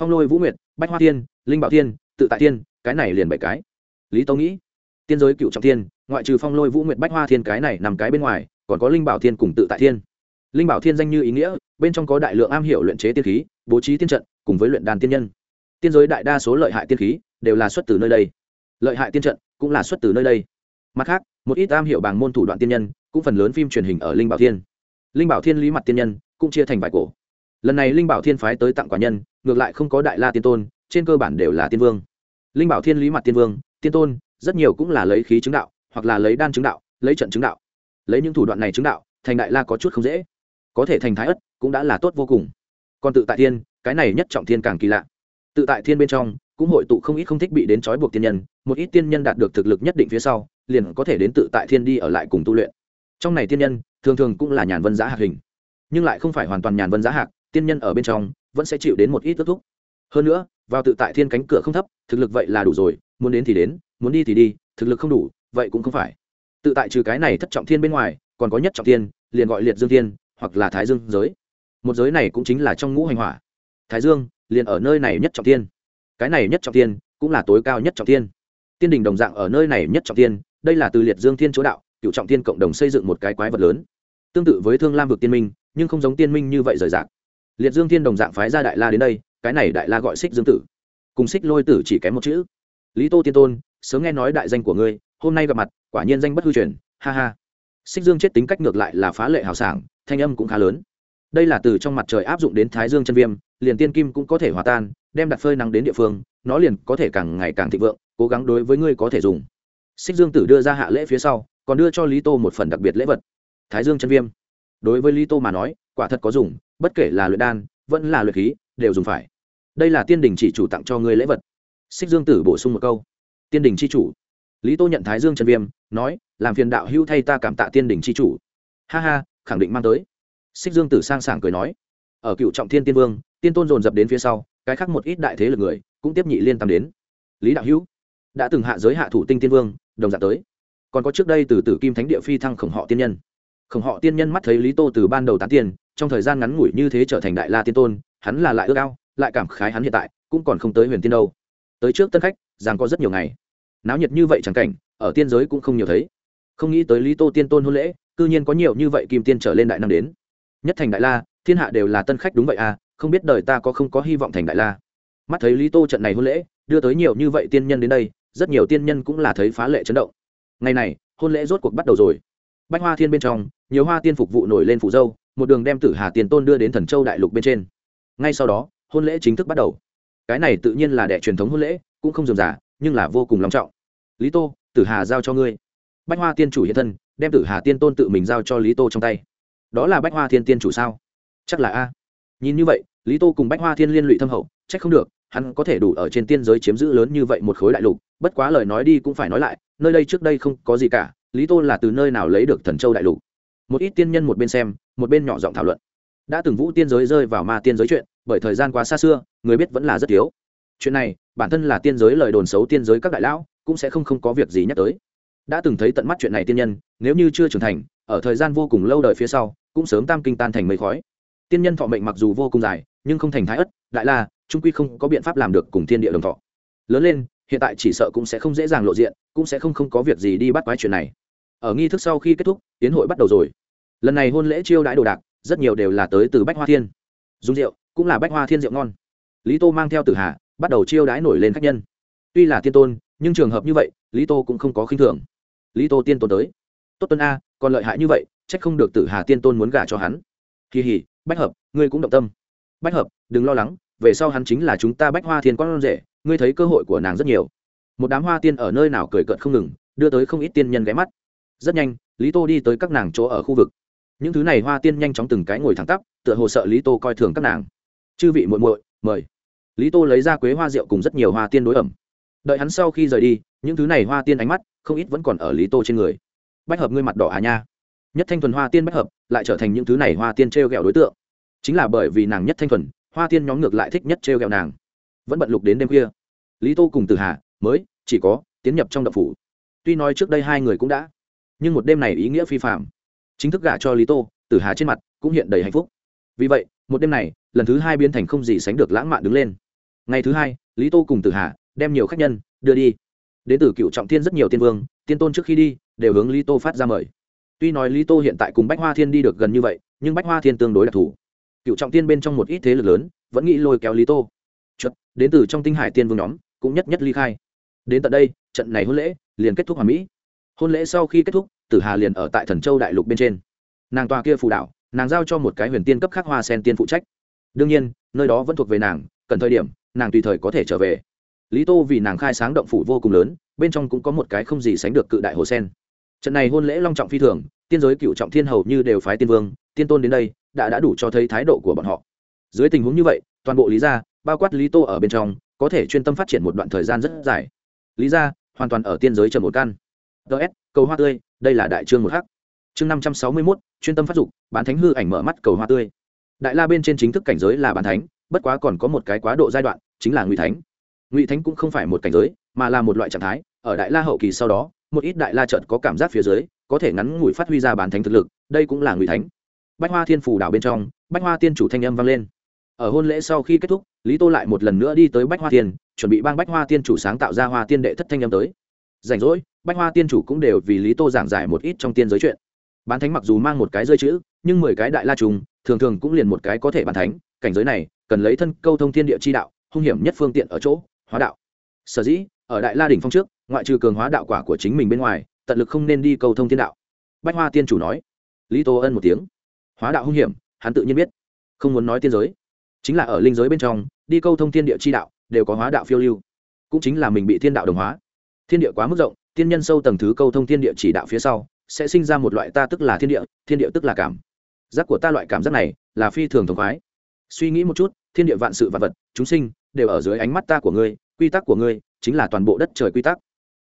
Phong lôi vũ nguyệt, bách hoa tiên, linh bảo tiên, tự tại tiên, cái này liền bảy cái. Lý tô nghĩ, tiên giới cựu trọng tiên, ngoại trừ phong lôi vũ nguyệt, bách hoa thiên cái này nằm cái bên ngoài, còn có linh bảo thiên cùng tự tại thiên linh bảo thiên danh như ý nghĩa, bên trong có đại lượng am hiểu luyện chế tiên khí, bố trí tiên trận, cùng với luyện đàn tiên nhân tiên giới đại đa số lợi hại tiên khí đều là xuất từ nơi đây. Lợi hại tiên trận cũng là xuất từ nơi đây. Mặt khác, một ít am hiểu bằng môn thủ đoạn tiên nhân cũng phần lớn phim truyền hình ở linh bảo thiên. Linh bảo thiên lý mặt tiên nhân cũng chia thành vài cổ. Lần này linh bảo thiên phái tới tặng quả nhân, ngược lại không có đại la tiên tôn, trên cơ bản đều là tiên vương. Linh bảo thiên lý mặt tiên vương, tiên tôn, rất nhiều cũng là lấy khí chứng đạo, hoặc là lấy đan chứng đạo, lấy trận chứng đạo. Lấy những thủ đoạn này chứng đạo, thành đại la có chút không dễ. Có thể thành thái ất cũng đã là tốt vô cùng. Còn tự tại thiên cái này nhất trọng thiên càng kỳ lạ tự tại thiên bên trong, cũng hội tụ không ít không thích bị đến trói buộc tiên nhân, một ít tiên nhân đạt được thực lực nhất định phía sau, liền có thể đến tự tại thiên đi ở lại cùng tu luyện. Trong này tiên nhân, thường thường cũng là nhàn vân giá hạc hình. Nhưng lại không phải hoàn toàn nhàn vân giá hạc, tiên nhân ở bên trong, vẫn sẽ chịu đến một ít ước thúc. Hơn nữa, vào tự tại thiên cánh cửa không thấp, thực lực vậy là đủ rồi, muốn đến thì đến, muốn đi thì đi, thực lực không đủ, vậy cũng không phải. Tự tại trừ cái này thất trọng thiên bên ngoài, còn có nhất trọng thiên, liền gọi liệt dương thiên, hoặc là thái dương giới. Một giới này cũng chính là trong ngũ hành hỏa. Thái dương liền ở nơi này nhất trọng thiên. Cái này nhất trọng thiên cũng là tối cao nhất trọng thiên. Tiên đình đồng dạng ở nơi này nhất trọng thiên, đây là từ liệt dương thiên chỗ đạo, cựu trọng thiên cộng đồng xây dựng một cái quái vật lớn. Tương tự với thương lam vực tiên minh, nhưng không giống tiên minh như vậy rời rạc. Liệt dương thiên đồng dạng phái ra đại la đến đây, cái này đại la gọi xích dương tử. Cùng xích lôi tử chỉ kém một chữ. Lý tô tiên tôn, sớm nghe nói đại danh của ngươi, hôm nay gặp mặt, quả nhiên danh bất hư truyền, ha ha. Xích dương chết tính cách ngược lại là phá lệ hào sảng, thanh âm cũng khá lớn đây là từ trong mặt trời áp dụng đến thái dương chân viêm, liền tiên kim cũng có thể hòa tan, đem đặt phơi nắng đến địa phương, nó liền có thể càng ngày càng thịnh vượng, cố gắng đối với ngươi có thể dùng. Xích dương tử đưa ra hạ lễ phía sau, còn đưa cho lý tô một phần đặc biệt lễ vật. Thái dương chân viêm. Đối với lý tô mà nói, quả thật có dùng, bất kể là luyện đan, vẫn là luyện khí, đều dùng phải. Đây là tiên đình chỉ chủ tặng cho ngươi lễ vật. Xích dương tử bổ sung một câu. Tiên đình c h i chủ. Lý tô nhận thái dương chân viêm, nói, làm phiền đạo hữu thay ta cảm tạ tiên đình c h i chủ. Ha ha, khẳng định mang tới xích dương tử sang sảng cười nói, ở cựu trọng thiên tiên vương, tiên tôn dồn dập đến phía sau, cái khác một ít đại thế lực người cũng tiếp nhị liên tam đến. Lý đạo hữu đã từng hạ giới hạ thủ tinh tiên vương, đồng dạng tới. Còn có trước đây từ tử kim thánh địa phi thăng khổng họ tiên nhân. Khổng họ tiên nhân mắt thấy lý tô từ ban đầu tán tiền, trong thời gian ngắn ngủi như thế trở thành đại la tiên tôn, hắn là lại ước ao, lại cảm khái hắn hiện tại cũng còn không tới huyền tiên đâu. Tới trước tân khách, giang có rất nhiều ngày. Náo nhiệt như vậy chẳng cảnh, ở tiên giới cũng không nhiều thấy. Không nghĩ tới lý tô tiên tôn hôn lễ, cư nhiên có nhiều như vậy kim tiên trở lên đại năng đến nhất thành đại la, thiên hạ đều là tân khách đúng vậy à không biết đời ta có không có hy vọng thành đại la. Mắt thấy lý tô trận này hôn lễ, đưa tới nhiều như vậy tiên nhân đến đây, rất nhiều tiên nhân cũng là thấy phá lệ chấn động. Ngày này, hôn lễ rốt cuộc bắt đầu rồi. Bách hoa thiên bên trong, nhiều hoa tiên phục vụ nổi lên phủ dâu, một đường đem tử hà tiền tôn đưa đến thần châu đại lục bên trên. Ngay sau đó, hôn lễ chính thức bắt đầu. Cái này tự nhiên là đẻ truyền thống hôn lễ, cũng không dườm giả nhưng là vô cùng long trọng. Lý tô, tử hà giao cho ngươi. Bách hoa tiên chủ hiện thân, đem tử hà tiên tôn tự mình giao cho lý tô trong tay đó là bách hoa thiên tiên chủ sao? Chắc là a. Nhìn như vậy, lý tô cùng bách hoa thiên liên lụy thâm hậu c h ắ c không được, hắn có thể đủ ở trên tiên giới chiếm giữ lớn như vậy một khối đại lục, bất quá lời nói đi cũng phải nói lại, nơi đây trước đây không có gì cả, lý tô là từ nơi nào lấy được thần châu đại lục? Một ít tiên nhân một bên xem, một bên nhỏ giọng thảo luận. Đã từng vũ tiên giới rơi vào ma tiên giới chuyện, bởi thời gian quá xa xưa, người biết vẫn là rất thiếu. Chuyện này, bản thân là tiên giới lời đồn xấu tiên giới các đại lão, cũng sẽ không không có việc gì nhắc tới. Đã từng thấy tận mắt chuyện này tiên nhân, nếu như chưa trưởng thành, ở thời gian vô cùng lâu đời phía sau cũng sớm tam kinh tan thành mây khói. Tiên nhân thọ mệnh mặc dù vô cùng dài, nhưng không thành thái ất, đại la, trung quy không có biện pháp làm được cùng thiên địa đồng thọ. Lớn lên, hiện tại chỉ sợ cũng sẽ không dễ dàng lộ diện, cũng sẽ không không có việc gì đi bắt quái chuyện này. Ở nghi thức sau khi kết thúc, tiến hội bắt đầu rồi. Lần này hôn lễ chiêu đãi đồ đạc, rất nhiều đều là tới từ bách hoa thiên. Dùng rượu, cũng là bách hoa thiên rượu ngon. Lý tô mang theo tử hà, bắt đầu chiêu đãi nổi lên khách nhân. Tuy là tiên tôn, nhưng trường hợp như vậy, lý tô cũng không có khinh thường. Lý tô tiên tôn tới. Tốt tuân a, còn lợi hại như vậy c h ắ c không được tử hà tiên tôn muốn gả cho hắn. Kỳ hỉ bách hợp, ngươi cũng động tâm. Bách hợp, đừng lo lắng, về sau hắn chính là chúng ta bách hoa thiên con rể, ngươi thấy cơ hội của nàng rất nhiều. Một đám hoa tiên ở nơi nào cười cợt không ngừng, đưa tới không ít tiên nhân ghé mắt. Rất nhanh, lý tô đi tới các nàng chỗ ở khu vực. Những thứ này hoa tiên nhanh chóng từng cái ngồi thẳng tắp, tựa hồ sợ lý tô coi thường các nàng. Chư vị muội muội, mời. Lý tô lấy ra quế hoa rượu cùng rất nhiều hoa tiên đối ẩm. Đợi hắn sau khi rời đi, những thứ này hoa tiên ánh mắt, không ít vẫn còn ở lý tô trên người. Bách hợp, ngươi mặt đỏ à nha nhất thanh thuần hoa tiên bách hợp lại trở thành những thứ này hoa tiên t r e o g ẹ o đối tượng. Chính là bởi vì nàng nhất thanh thuần, hoa tiên nhóm ngược lại thích nhất t r e o g ẹ o nàng. Vẫn bận lục đến đêm khuya. Lý tô cùng từ hà, mới, chỉ có, tiến nhập trong đậu phủ. Tuy nói trước đây hai người cũng đã, nhưng một đêm này ý nghĩa phi phạm chính thức gả cho lý tô, tử hà trên mặt cũng hiện đầy hạnh phúc. Vì vậy, một đêm này, lần thứ hai biến thành không gì sánh được lãng mạn đứng lên. Ngày thứ hai, lý tô cùng tử hà đem nhiều khách nhân đưa đi. Đến từ cựu trọng thiên rất nhiều tiên vương, tiên tôn trước khi đi, đều hướng lý tô phát ra mời tuy nói lý tô hiện tại cùng bách hoa thiên đi được gần như vậy nhưng bách hoa thiên tương đối đặc thù. Cựu trọng tiên bên trong một ít thế lực lớn vẫn nghĩ lôi kéo lý tô. Chật, đến từ trong tinh hải tiên vương nhóm cũng nhất nhất ly khai. Đến tận đây trận này hôn lễ liền kết thúc hoàn mỹ. Hôn lễ sau khi kết thúc tử hà liền ở tại thần châu đại lục bên trên. Nàng tòa kia phù đạo nàng giao cho một cái huyền tiên cấp khắc hoa sen tiên phụ trách. Đương nhiên nơi đó vẫn thuộc về nàng cần thời điểm nàng tùy thời có thể trở về. Lý tô vì nàng khai sáng động phủ vô cùng lớn bên trong cũng có một cái không gì sánh được cự đại hồ sen trận này hôn lễ long trọng phi thường, tiên giới cựu trọng thiên hầu như đều phái tiên vương, tiên tôn đến đây, đã đã đủ cho thấy thái độ của bọn họ. Dưới tình huống như vậy, toàn bộ lý gia, bao quát lý tô ở bên trong, có thể chuyên tâm phát triển một đoạn thời gian rất dài. Lý gia, hoàn toàn ở tiên giới trầm một căn. Ts cầu hoa tươi, đây là đại trương một h chương năm trăm sáu mươi mốt, chuyên tâm phát dục, bán thánh hư ảnh mở mắt cầu hoa tươi. Đại la bên trên chính thức cảnh giới là bán thánh, bất quá còn có một cái quá độ giai đoạn, chính là ngụy thánh. Ngụy thánh cũng không phải một cảnh giới, mà là một loại trạng thái, ở đại la hậu kỳ sau đó một ít đại la trận có cảm giác phía dưới, có thể ngắn ngủi phát huy ra bản thánh thực lực, đây cũng là ngụy thánh. Bách hoa thiên phủ đảo bên trong, bách hoa tiên chủ thanh âm vang lên. Ở hôn lễ sau khi kết thúc, lý tô lại một lần nữa đi tới bách hoa tiên chuẩn bị bang bách hoa tiên chủ sáng tạo ra hoa tiên đệ thất thanh âm tới. Rảnh rỗi, bách hoa tiên chủ cũng đều vì lý tô giảng giải một ít trong tiên giới chuyện. Bán thánh mặc dù mang một cái rơi chữ, nhưng mười cái đại la trùng, thường thường cũng liền một cái có thể bàn thánh. Cảnh giới này, cần lấy thân câu thông thiên địa chi đạo, hung hiểm nhất phương tiện ở chỗ, hóa đạo. Sở dĩ ở đại la đỉnh phong trước, ngoại trừ cường hóa đạo quả của chính mình bên ngoài, tận lực không nên đi câu thông thiên đạo. Bách hoa tiên chủ nói. Lý tô ân một tiếng. Hóa đạo hung hiểm, hắn tự nhiên biết. Không muốn nói tiên giới. Chính là ở linh giới bên trong, đi câu thông thiên địa chi đạo, đều có hóa đạo phiêu lưu. Cũng chính là mình bị thiên đạo đồng hóa. Thiên địa quá mức rộng, tiên nhân sâu tầng thứ câu thông thiên địa chỉ đạo phía sau, sẽ sinh ra một loại ta tức là thiên địa thiên địa tức là cảm. Giác của ta loại cảm giác này, là phi thường thống khoái. Suy nghĩ một chút, thiên địa vạn sự vạn vật, chúng sinh, đều ở dưới ánh mắt ta của ngươi, quy tắc của ngươi chính là toàn bộ đất trời quy tắc.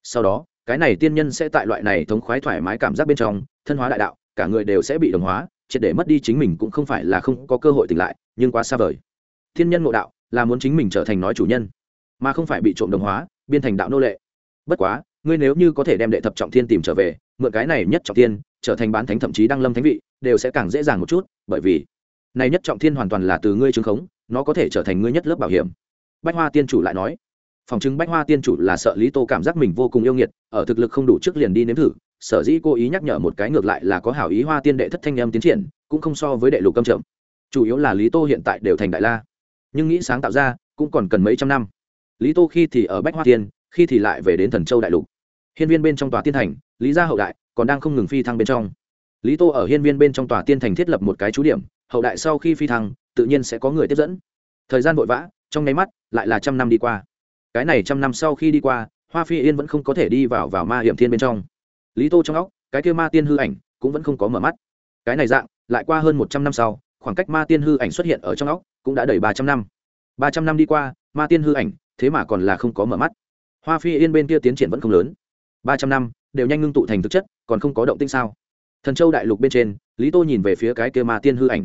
Sau đó, cái này tiên nhân sẽ tại loại này thống khoái thoải mái cảm giác bên trong, thân hóa đại đạo, cả người đều sẽ bị đồng hóa, triệt để mất đi chính mình cũng không phải là không có cơ hội tỉnh lại, nhưng quá xa vời. Thiên nhân ngộ đạo là muốn chính mình trở thành nói chủ nhân, mà không phải bị trộm đồng hóa, biên thành đạo nô lệ. Bất quá, ngươi nếu như có thể đem đệ thập trọng thiên tìm trở về, mượn cái này nhất trọng thiên, trở thành bán thánh thậm chí đăng lâm thánh vị, đều sẽ càng dễ dàng một chút, bởi vì này nhất trọng thiên hoàn toàn là từ ngươi chứng khống, nó có thể trở thành ngươi nhất lớp bảo hiểm. Bách hoa tiên chủ lại nói phòng chứng bách hoa tiên chủ là sợ lý tô cảm giác mình vô cùng yêu nghiệt, ở thực lực không đủ trước liền đi nếm thử, sở dĩ cô ý nhắc nhở một cái ngược lại là có hảo ý hoa tiên đệ thất thanh âm tiến triển, cũng không so với đệ lục câm trầm chủ yếu là lý tô hiện tại đều thành đại la. Nhưng nghĩ sáng tạo ra, cũng còn cần mấy trăm năm. Lý tô khi thì ở bách hoa tiên, khi thì lại về đến thần châu đại lục. Hiên viên bên trong tòa tiên thành, lý gia hậu đại, còn đang không ngừng phi thăng bên trong. Lý tô ở hiên viên bên trong tòa tiên thành thiết lập một cái chú điểm, hậu đại sau khi phi thăng, tự nhiên sẽ có người tiếp dẫn. Thời gian vội vã, trong nháy mắt, lại là trăm năm đi qua cái này trăm năm sau khi đi qua, hoa phi yên vẫn không có thể đi vào vào ma hiểm thiên bên trong. Lý tô trong óc, cái kia ma tiên hư ảnh cũng vẫn không có mở mắt. Cái này dạng, lại qua hơn một trăm năm sau, khoảng cách ma tiên hư ảnh xuất hiện ở trong óc cũng đã đầy ba trăm năm. Ba trăm năm đi qua, ma tiên hư ảnh, thế mà còn là không có mở mắt. Hoa phi yên bên kia tiến triển vẫn không lớn. Ba trăm năm, đều nhanh ngưng tụ thành thực chất, còn không có động tinh sao? Thần châu đại lục bên trên, lý tô nhìn về phía cái kia ma tiên hư ảnh.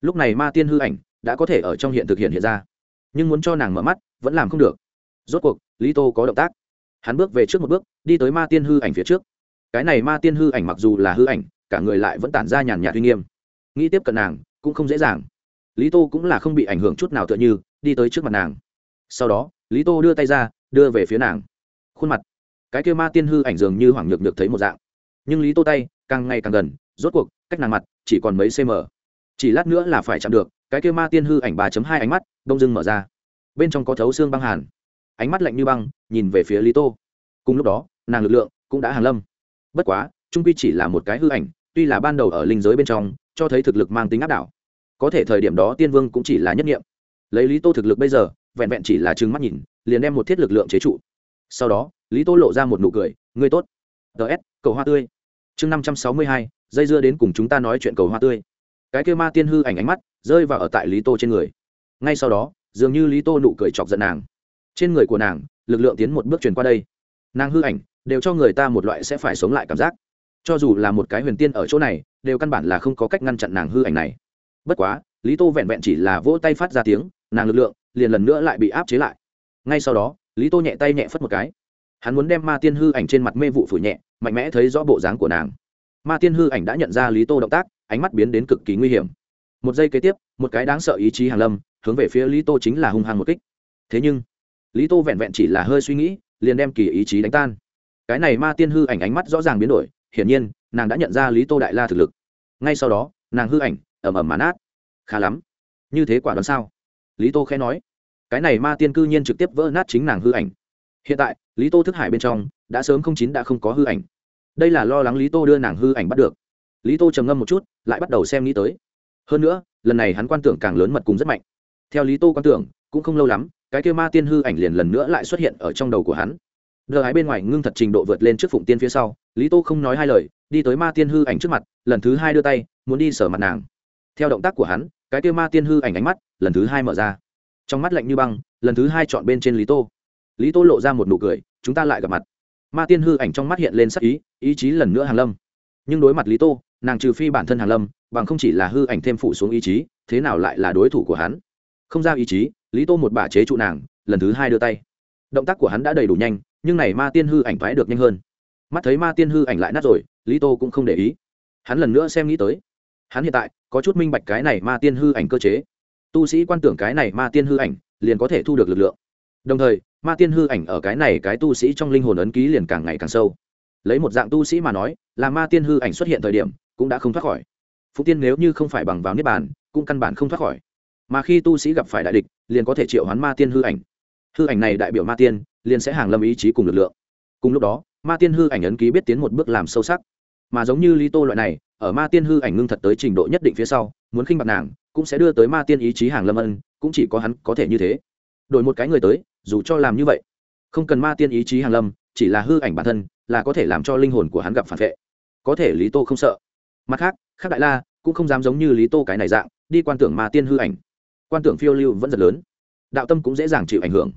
Lúc này ma tiên hư ảnh đã có thể ở trong hiện thực hiện hiện ra. Nhưng muốn cho nàng mở mắt, vẫn làm không được rốt cuộc, lý tô có động tác. Hắn bước về trước một bước, đi tới ma tiên hư ảnh phía trước. Cái này ma tiên hư ảnh mặc dù là hư ảnh, cả người lại vẫn tản ra nhàn nhạt uy nghiêm. Nghĩ tiếp cận nàng, cũng không dễ dàng. Lý tô cũng là không bị ảnh hưởng chút nào tựa như, đi tới trước mặt nàng. Sau đó, lý tô đưa tay ra, đưa về phía nàng. Khuôn mặt. Cái kêu ma tiên hư ảnh dường như hoảng nhược nhược thấy một dạng. Nhưng lý tô tay, càng ngày càng gần, rốt cuộc, cách nàng mặt, chỉ còn mấy cm chỉ lát nữa là phải chạm được, cái kêu ma tiên hư ảnh ba hai ánh mắt, đông dưng mở ra. Bên trong có thấu xương băng hàn ánh mắt lạnh như băng, nhìn về phía lý tô. Cùng lúc đó, nàng lực lượng cũng đã hàn lâm. Bất quá, trung quy chỉ là một cái hư ảnh, tuy là ban đầu ở linh giới bên trong, cho thấy thực lực mang tính áp đảo. Có thể thời điểm đó tiên vương cũng chỉ là nhất nghiệm. Lấy lý tô thực lực bây giờ, vẹn vẹn chỉ là trừng mắt nhìn, liền đem một thiết lực lượng chế trụ. Sau đó, lý tô lộ ra một nụ cười, ngươi tốt. Ts cầu hoa tươi. Chương năm trăm sáu mươi hai, dây dưa đến cùng chúng ta nói chuyện cầu hoa tươi. Cái kêu ma tiên hư ảnh ánh mắt rơi vào ở tại lý tô trên người. Ngay sau đó, dường như lý tô nụ cười chọc giận nàng trên người của nàng, lực lượng tiến một bước truyền qua đây. Nàng hư ảnh, đều cho người ta một loại sẽ phải sống lại cảm giác. Cho dù là một cái huyền tiên ở chỗ này, đều căn bản là không có cách ngăn chặn nàng hư ảnh này. Bất quá, lý tô vẹn vẹn chỉ là vỗ tay phát ra tiếng, nàng lực lượng liền lần nữa lại bị áp chế lại. Ngay sau đó, lý tô nhẹ tay nhẹ phất một cái. Hắn muốn đem ma tiên hư ảnh trên mặt mê vụ phủ nhẹ, mạnh mẽ thấy rõ bộ dáng của nàng. Ma tiên hư ảnh đã nhận ra lý tô động tác, ánh mắt biến đến cực kỳ nguy hiểm. Một giây kế tiếp, một cái đáng sợ ý chí hàn lâm, hướng về phía lý tô chính là hung hăng một kích. Thế nhưng lý tô vẹn vẹn chỉ là hơi suy nghĩ, liền đem kỳ ý chí đánh tan. Cái này ma tiên hư ảnh ánh mắt rõ ràng biến đổi, hiển nhiên, nàng đã nhận ra lý tô đại la thực lực. Ngay sau đó, nàng hư ảnh ẩm ẩm mán át khá lắm. Như thế quả đoán sao? Lý tô khẽ nói. Cái này ma tiên cư nhiên trực tiếp vỡ nát chính nàng hư ảnh. Hiện tại, lý tô thức hải bên trong, đã sớm không chín đã không có hư ảnh. Đây là lo lắng lý tô đưa nàng hư ảnh bắt được. Lý tô trầm ngâm một chút, lại bắt đầu xem nghĩ tới. Hơn nữa, lần này hắn quan tưởng càng lớn mật cùng rất mạnh. Theo lý tô quan tưởng, cũng không lâu lắm cái kia ma tiên hư ảnh liền lần nữa lại xuất hiện ở trong đầu của hắn. Đờ ái bên ngoài ngưng thật trình độ vượt lên trước phụng tiên phía sau, lý tô không nói hai lời, đi tới ma tiên hư ảnh trước mặt, lần thứ hai đưa tay, muốn đi sở mặt nàng. Theo động tác của hắn, cái kia ma tiên hư ảnh ánh mắt, lần thứ hai mở ra. Trong mắt lạnh như băng, lần thứ hai chọn bên trên lý tô. Lý tô lộ ra một nụ cười, chúng ta lại gặp mặt. Ma tiên hư ảnh trong mắt hiện lên sắc ý ý chí lần nữa hàng lâm. Nhưng đối mặt lý tô, nàng trừ phi bản thân hàng lâm, bằng không chỉ là hư ảnh thêm phụ xuống ý chí, thế nào lại là đối thủ của hắn? Không ra ý chí lý tô một bả chế trụ nàng, lần thứ hai đưa tay. Động tác của hắn đã đầy đủ nhanh, nhưng này ma tiên hư ảnh thoái được nhanh hơn. Mắt thấy ma tiên hư ảnh lại nát rồi, lý tô cũng không để ý. Hắn lần nữa xem nghĩ tới. Hắn hiện tại có chút minh bạch cái này ma tiên hư ảnh cơ chế. Tu sĩ quan tưởng cái này ma tiên hư ảnh, liền có thể thu được lực lượng. Đồng thời, ma tiên hư ảnh ở cái này cái tu sĩ trong linh hồn ấn ký liền càng ngày càng sâu. Lấy một dạng tu sĩ mà nói, là ma tiên hư ảnh xuất hiện thời điểm, cũng đã không thoát khỏi. Phụ tiên nếu như không phải bằng vào niết bàn, cũng căn bản không thoát khỏi mà khi tu sĩ gặp phải đại địch, liền có thể triệu hoán ma tiên hư ảnh. Hư ảnh này đại biểu ma tiên, liền sẽ hàng lâm ý chí cùng lực lượng. Cùng lúc đó, ma tiên hư ảnh ấn ký biết tiến một bước làm sâu sắc. Mà giống như lý tô loại này, ở ma tiên hư ảnh ngưng thật tới trình độ nhất định phía sau, muốn khinh bạc nàng, cũng sẽ đưa tới ma tiên ý chí hàng lâm ân, cũng chỉ có hắn có thể như thế. Đổi một cái người tới, dù cho làm như vậy, không cần ma tiên ý chí hàng lâm, chỉ là hư ảnh bản thân, là có thể làm cho linh hồn của hắn gặp phản vệ. Có thể lý tô không sợ. Mặt khác khác đại la, cũng không dám giống như lý tô cái này dạng, đi quan tưởng ma tiên hư ảnh quan tưởng phiêu lưu vẫn rất lớn. Đạo tâm cũng dễ dàng chịu ảnh hưởng.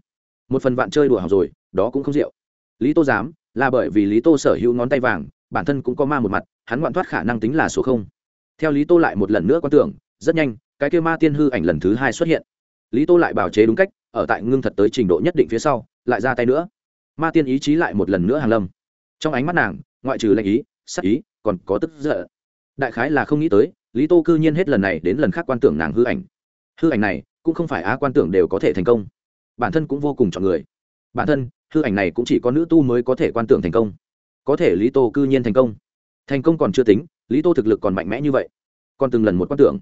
Một phần vạn chơi đùa học rồi, đó cũng không rượu. Lý tô dám, là bởi vì lý tô sở hữu ngón tay vàng, bản thân cũng có ma một mặt, hắn ngoạn thoát khả năng tính là số không. Theo lý tô lại một lần nữa quan tưởng, rất nhanh, cái kêu ma tiên hư ảnh lần thứ hai xuất hiện. Lý tô lại bào chế đúng cách, ở tại ngưng thật tới trình độ nhất định phía sau, lại ra tay nữa. Ma tiên ý chí lại một lần nữa hàng lâm. Trong ánh mắt nàng, ngoại trừ lệnh ý sắc ý, còn có tức giận. Đại khái là không nghĩ tới, lý tô cư nhiên hết lần này đến lần khác quan tưởng nàng hư ảnh hư ảnh này cũng không phải á quan tưởng đều có thể thành công. Bản thân cũng vô cùng chọn người. Bản thân, hư ảnh này cũng chỉ có nữ tu mới có thể quan tưởng thành công. Có thể lý tô cư nhiên thành công. Thành công còn chưa tính, lý tô thực lực còn mạnh mẽ như vậy. Còn từng lần một quan tưởng.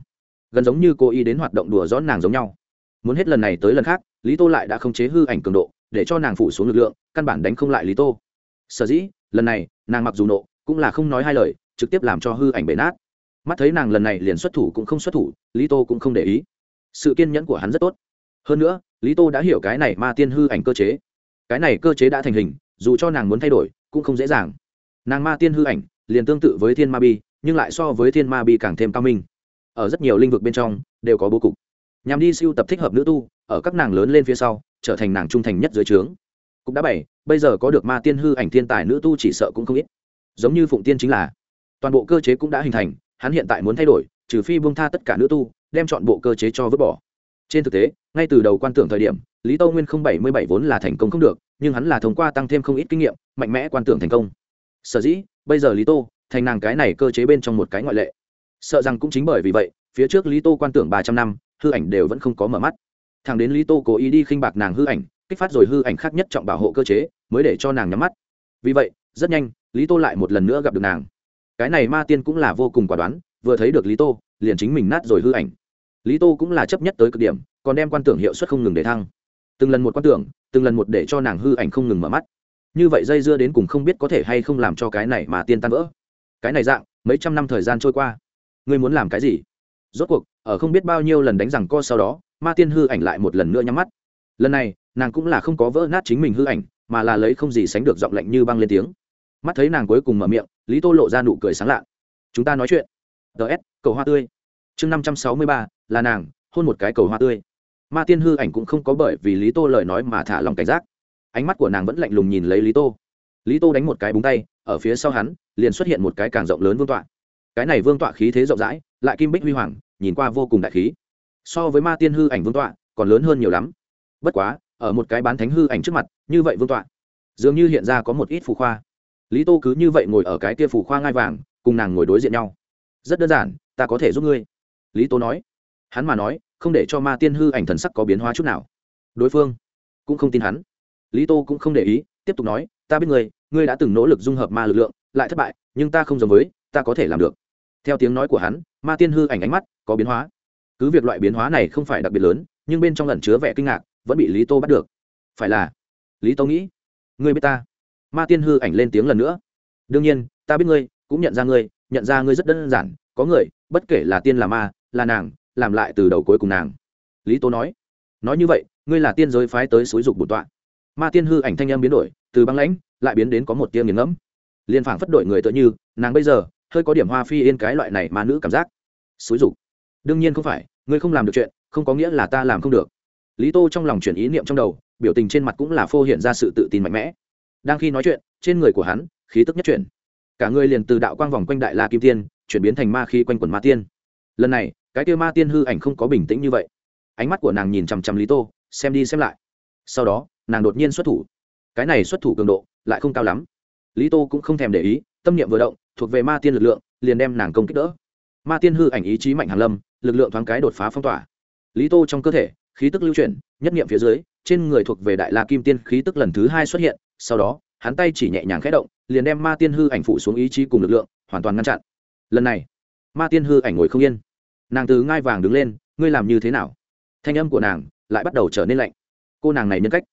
Gần giống như cô y đến hoạt động đùa rõ nàng giống nhau. Muốn hết lần này tới lần khác, lý tô lại đã không chế hư ảnh cường độ, để cho nàng phủ xuống lực lượng, căn bản đánh không lại lý tô. Sở dĩ, lần này, nàng mặc dù nộ, cũng là không nói hai lời, trực tiếp làm cho hư ảnh bể nát. Mắt thấy nàng lần này liền xuất thủ cũng không xuất thủ, lý tô cũng không để ý sự kiên nhẫn của hắn rất tốt. Hơn nữa, lý tô đã hiểu cái này ma tiên hư ảnh cơ chế. Cái này cơ chế đã thành hình, dù cho nàng muốn thay đổi, cũng không dễ dàng. Nàng ma tiên hư ảnh, liền tương tự với thiên ma bi, nhưng lại so với thiên ma bi càng thêm cao minh. Ở rất nhiều lĩnh vực bên trong, đều có bố cục. Nhằm đi siêu tập thích hợp nữ tu, ở các nàng lớn lên phía sau, trở thành nàng trung thành nhất dưới trướng. Cũng đã bảy, bây giờ có được ma tiên hư ảnh thiên tài nữ tu chỉ sợ cũng không ít. Giống như phụng tiên chính là, toàn bộ cơ chế cũng đã hình thành, hắn hiện tại muốn thay đổi, trừ phi buông tha tất cả nữ tu đem chọn bộ cơ chế cho vứt bỏ. Trên thực tế, ngay từ đầu quan tưởng thời điểm, lý tâu nguyên không bảy mươi bảy vốn là thành công không được, nhưng hắn là thông qua tăng thêm không ít kinh nghiệm, mạnh mẽ quan tưởng thành công. Sở dĩ, bây giờ lý tô, thành nàng cái này cơ chế bên trong một cái ngoại lệ. Sợ rằng cũng chính bởi vì vậy, phía trước lý tô quan tưởng ba trăm năm, hư ảnh đều vẫn không có mở mắt. Thằng đến lý tô cố ý đi khinh bạc nàng hư ảnh, kích phát rồi hư ảnh khác nhất trọng bảo hộ cơ chế, mới để cho nàng nhắm mắt. Vì vậy, rất nhanh, lý tô lại một lần nữa gặp được nàng. Cái này ma tiên cũng là vô cùng quả đoán, vừa thấy được lý tô, liền chính mình nát rồi hư ảnh lý tô cũng là chấp nhất tới cực điểm, còn đem quan tưởng hiệu suất không ngừng để thăng. Từng lần một quan tưởng, từng lần một để cho nàng hư ảnh không ngừng mở mắt. Như vậy dây dưa đến cùng không biết có thể hay không làm cho cái này mà tiên tan vỡ. Cái này dạng, mấy trăm năm thời gian trôi qua. Ngươi muốn làm cái gì? Rốt cuộc, ở không biết bao nhiêu lần đánh rằng co sau đó, ma tiên hư ảnh lại một lần nữa nhắm mắt. Lần này, nàng cũng là không có vỡ nát chính mình hư ảnh, mà là lấy không gì sánh được giọng lạnh như băng lên tiếng. Mắt thấy nàng cuối cùng mở miệng, lý tô lộ ra nụ cười sáng lạ. Chúng ta nói chuyện. Ts cầu hoa tươi. Chương năm trăm sáu mươi ba là nàng, hôn một cái cầu hoa tươi. Ma tiên hư ảnh cũng không có bởi vì lý tô lời nói mà thả lòng cảnh giác. Ánh mắt của nàng vẫn lạnh lùng nhìn lấy lý tô. Lý tô đánh một cái búng tay, ở phía sau hắn, liền xuất hiện một cái càng rộng lớn vương tọa. Cái này vương tọa khí thế rộng rãi, lại kim bích huy hoàng, nhìn qua vô cùng đại khí. So với ma tiên hư ảnh vương tọa, còn lớn hơn nhiều lắm. Bất quá, ở một cái bán thánh hư ảnh trước mặt, như vậy vương tọa, dường như hiện ra có một ít phù khoa. Lý tô cứ như vậy ngồi ở cái kia phù khoa ngai vàng, cùng nàng ngồi đối diện nhau. Rất đơn giản, ta có thể giúp ngươi. Lý tô nói hắn mà nói, không để cho ma tiên hư ảnh thần sắc có biến hóa chút nào. Đối phương cũng không tin hắn. Lý tô cũng không để ý, tiếp tục nói, ta biết ngươi ngươi đã từng nỗ lực dung hợp ma lực lượng, lại thất bại, nhưng ta không giống với, ta có thể làm được. Theo tiếng nói của hắn, ma tiên hư ảnh ánh mắt có biến hóa. Cứ việc loại biến hóa này không phải đặc biệt lớn, nhưng bên trong lần chứa vẻ kinh ngạc, vẫn bị lý tô bắt được. Phải là, lý tô nghĩ, ngươi biết ta? Ma tiên hư ảnh lên tiếng lần nữa. Đương nhiên, ta biết ngươi, cũng nhận ra ngươi, nhận ra ngươi rất đơn giản, có người, bất kể là tiên là ma, là nàng làm lại từ đầu cuối cùng nàng. Lý tô nói nói như vậy, ngươi là tiên giới phái tới xúi dục bổn tọa. Ma tiên hư ảnh thanh âm biến đổi, từ băng lãnh, lại biến đến có một tia nghiền ngẫm. Liên phảng phất đổi người tựa như, nàng bây giờ, hơi có điểm hoa phi yên cái loại này mà nữ cảm giác. Xúi dục. Đương nhiên không phải, ngươi không làm được chuyện, không có nghĩa là ta làm không được. Lý tô trong lòng chuyển ý niệm trong đầu, biểu tình trên mặt cũng là phô hiện ra sự tự tin mạnh mẽ. Đang khi nói chuyện, trên người của hắn, khí tức nhất chuyển. Cả người liền từ đạo quang vòng quanh đại la kim tiên, chuyển biến thành ma khí quanh quần ma tiên. Lần này cái kia ma tiên hư ảnh không có bình tĩnh như vậy. Ánh mắt của nàng nhìn chằm chằm lý tô, xem đi xem lại. Sau đó, nàng đột nhiên xuất thủ. Cái này xuất thủ cường độ lại không cao lắm. Lý tô cũng không thèm để ý, tâm niệm vừa động, thuộc về ma tiên lực lượng, liền đem nàng công kích đỡ. Ma tiên hư ảnh ý chí mạnh hàn lâm, lực lượng thoáng cái đột phá phong tỏa. Lý tô trong cơ thể, khí tức lưu chuyển, nhất niệm phía dưới, trên người thuộc về đại la kim tiên khí tức lần thứ hai xuất hiện, sau đó, hắn tay chỉ nhẹ nhàng khẽ động, liền đem ma tiên hư ảnh phụ xuống ý chí cùng lực lượng, hoàn toàn ngăn chặn. Lần này, ma tiên hư ảnh ngồi không yên nàng từ ngai vàng đứng lên, ngươi làm như thế nào? Thanh âm của nàng lại bắt đầu trở nên lạnh. Cô nàng này nhân cách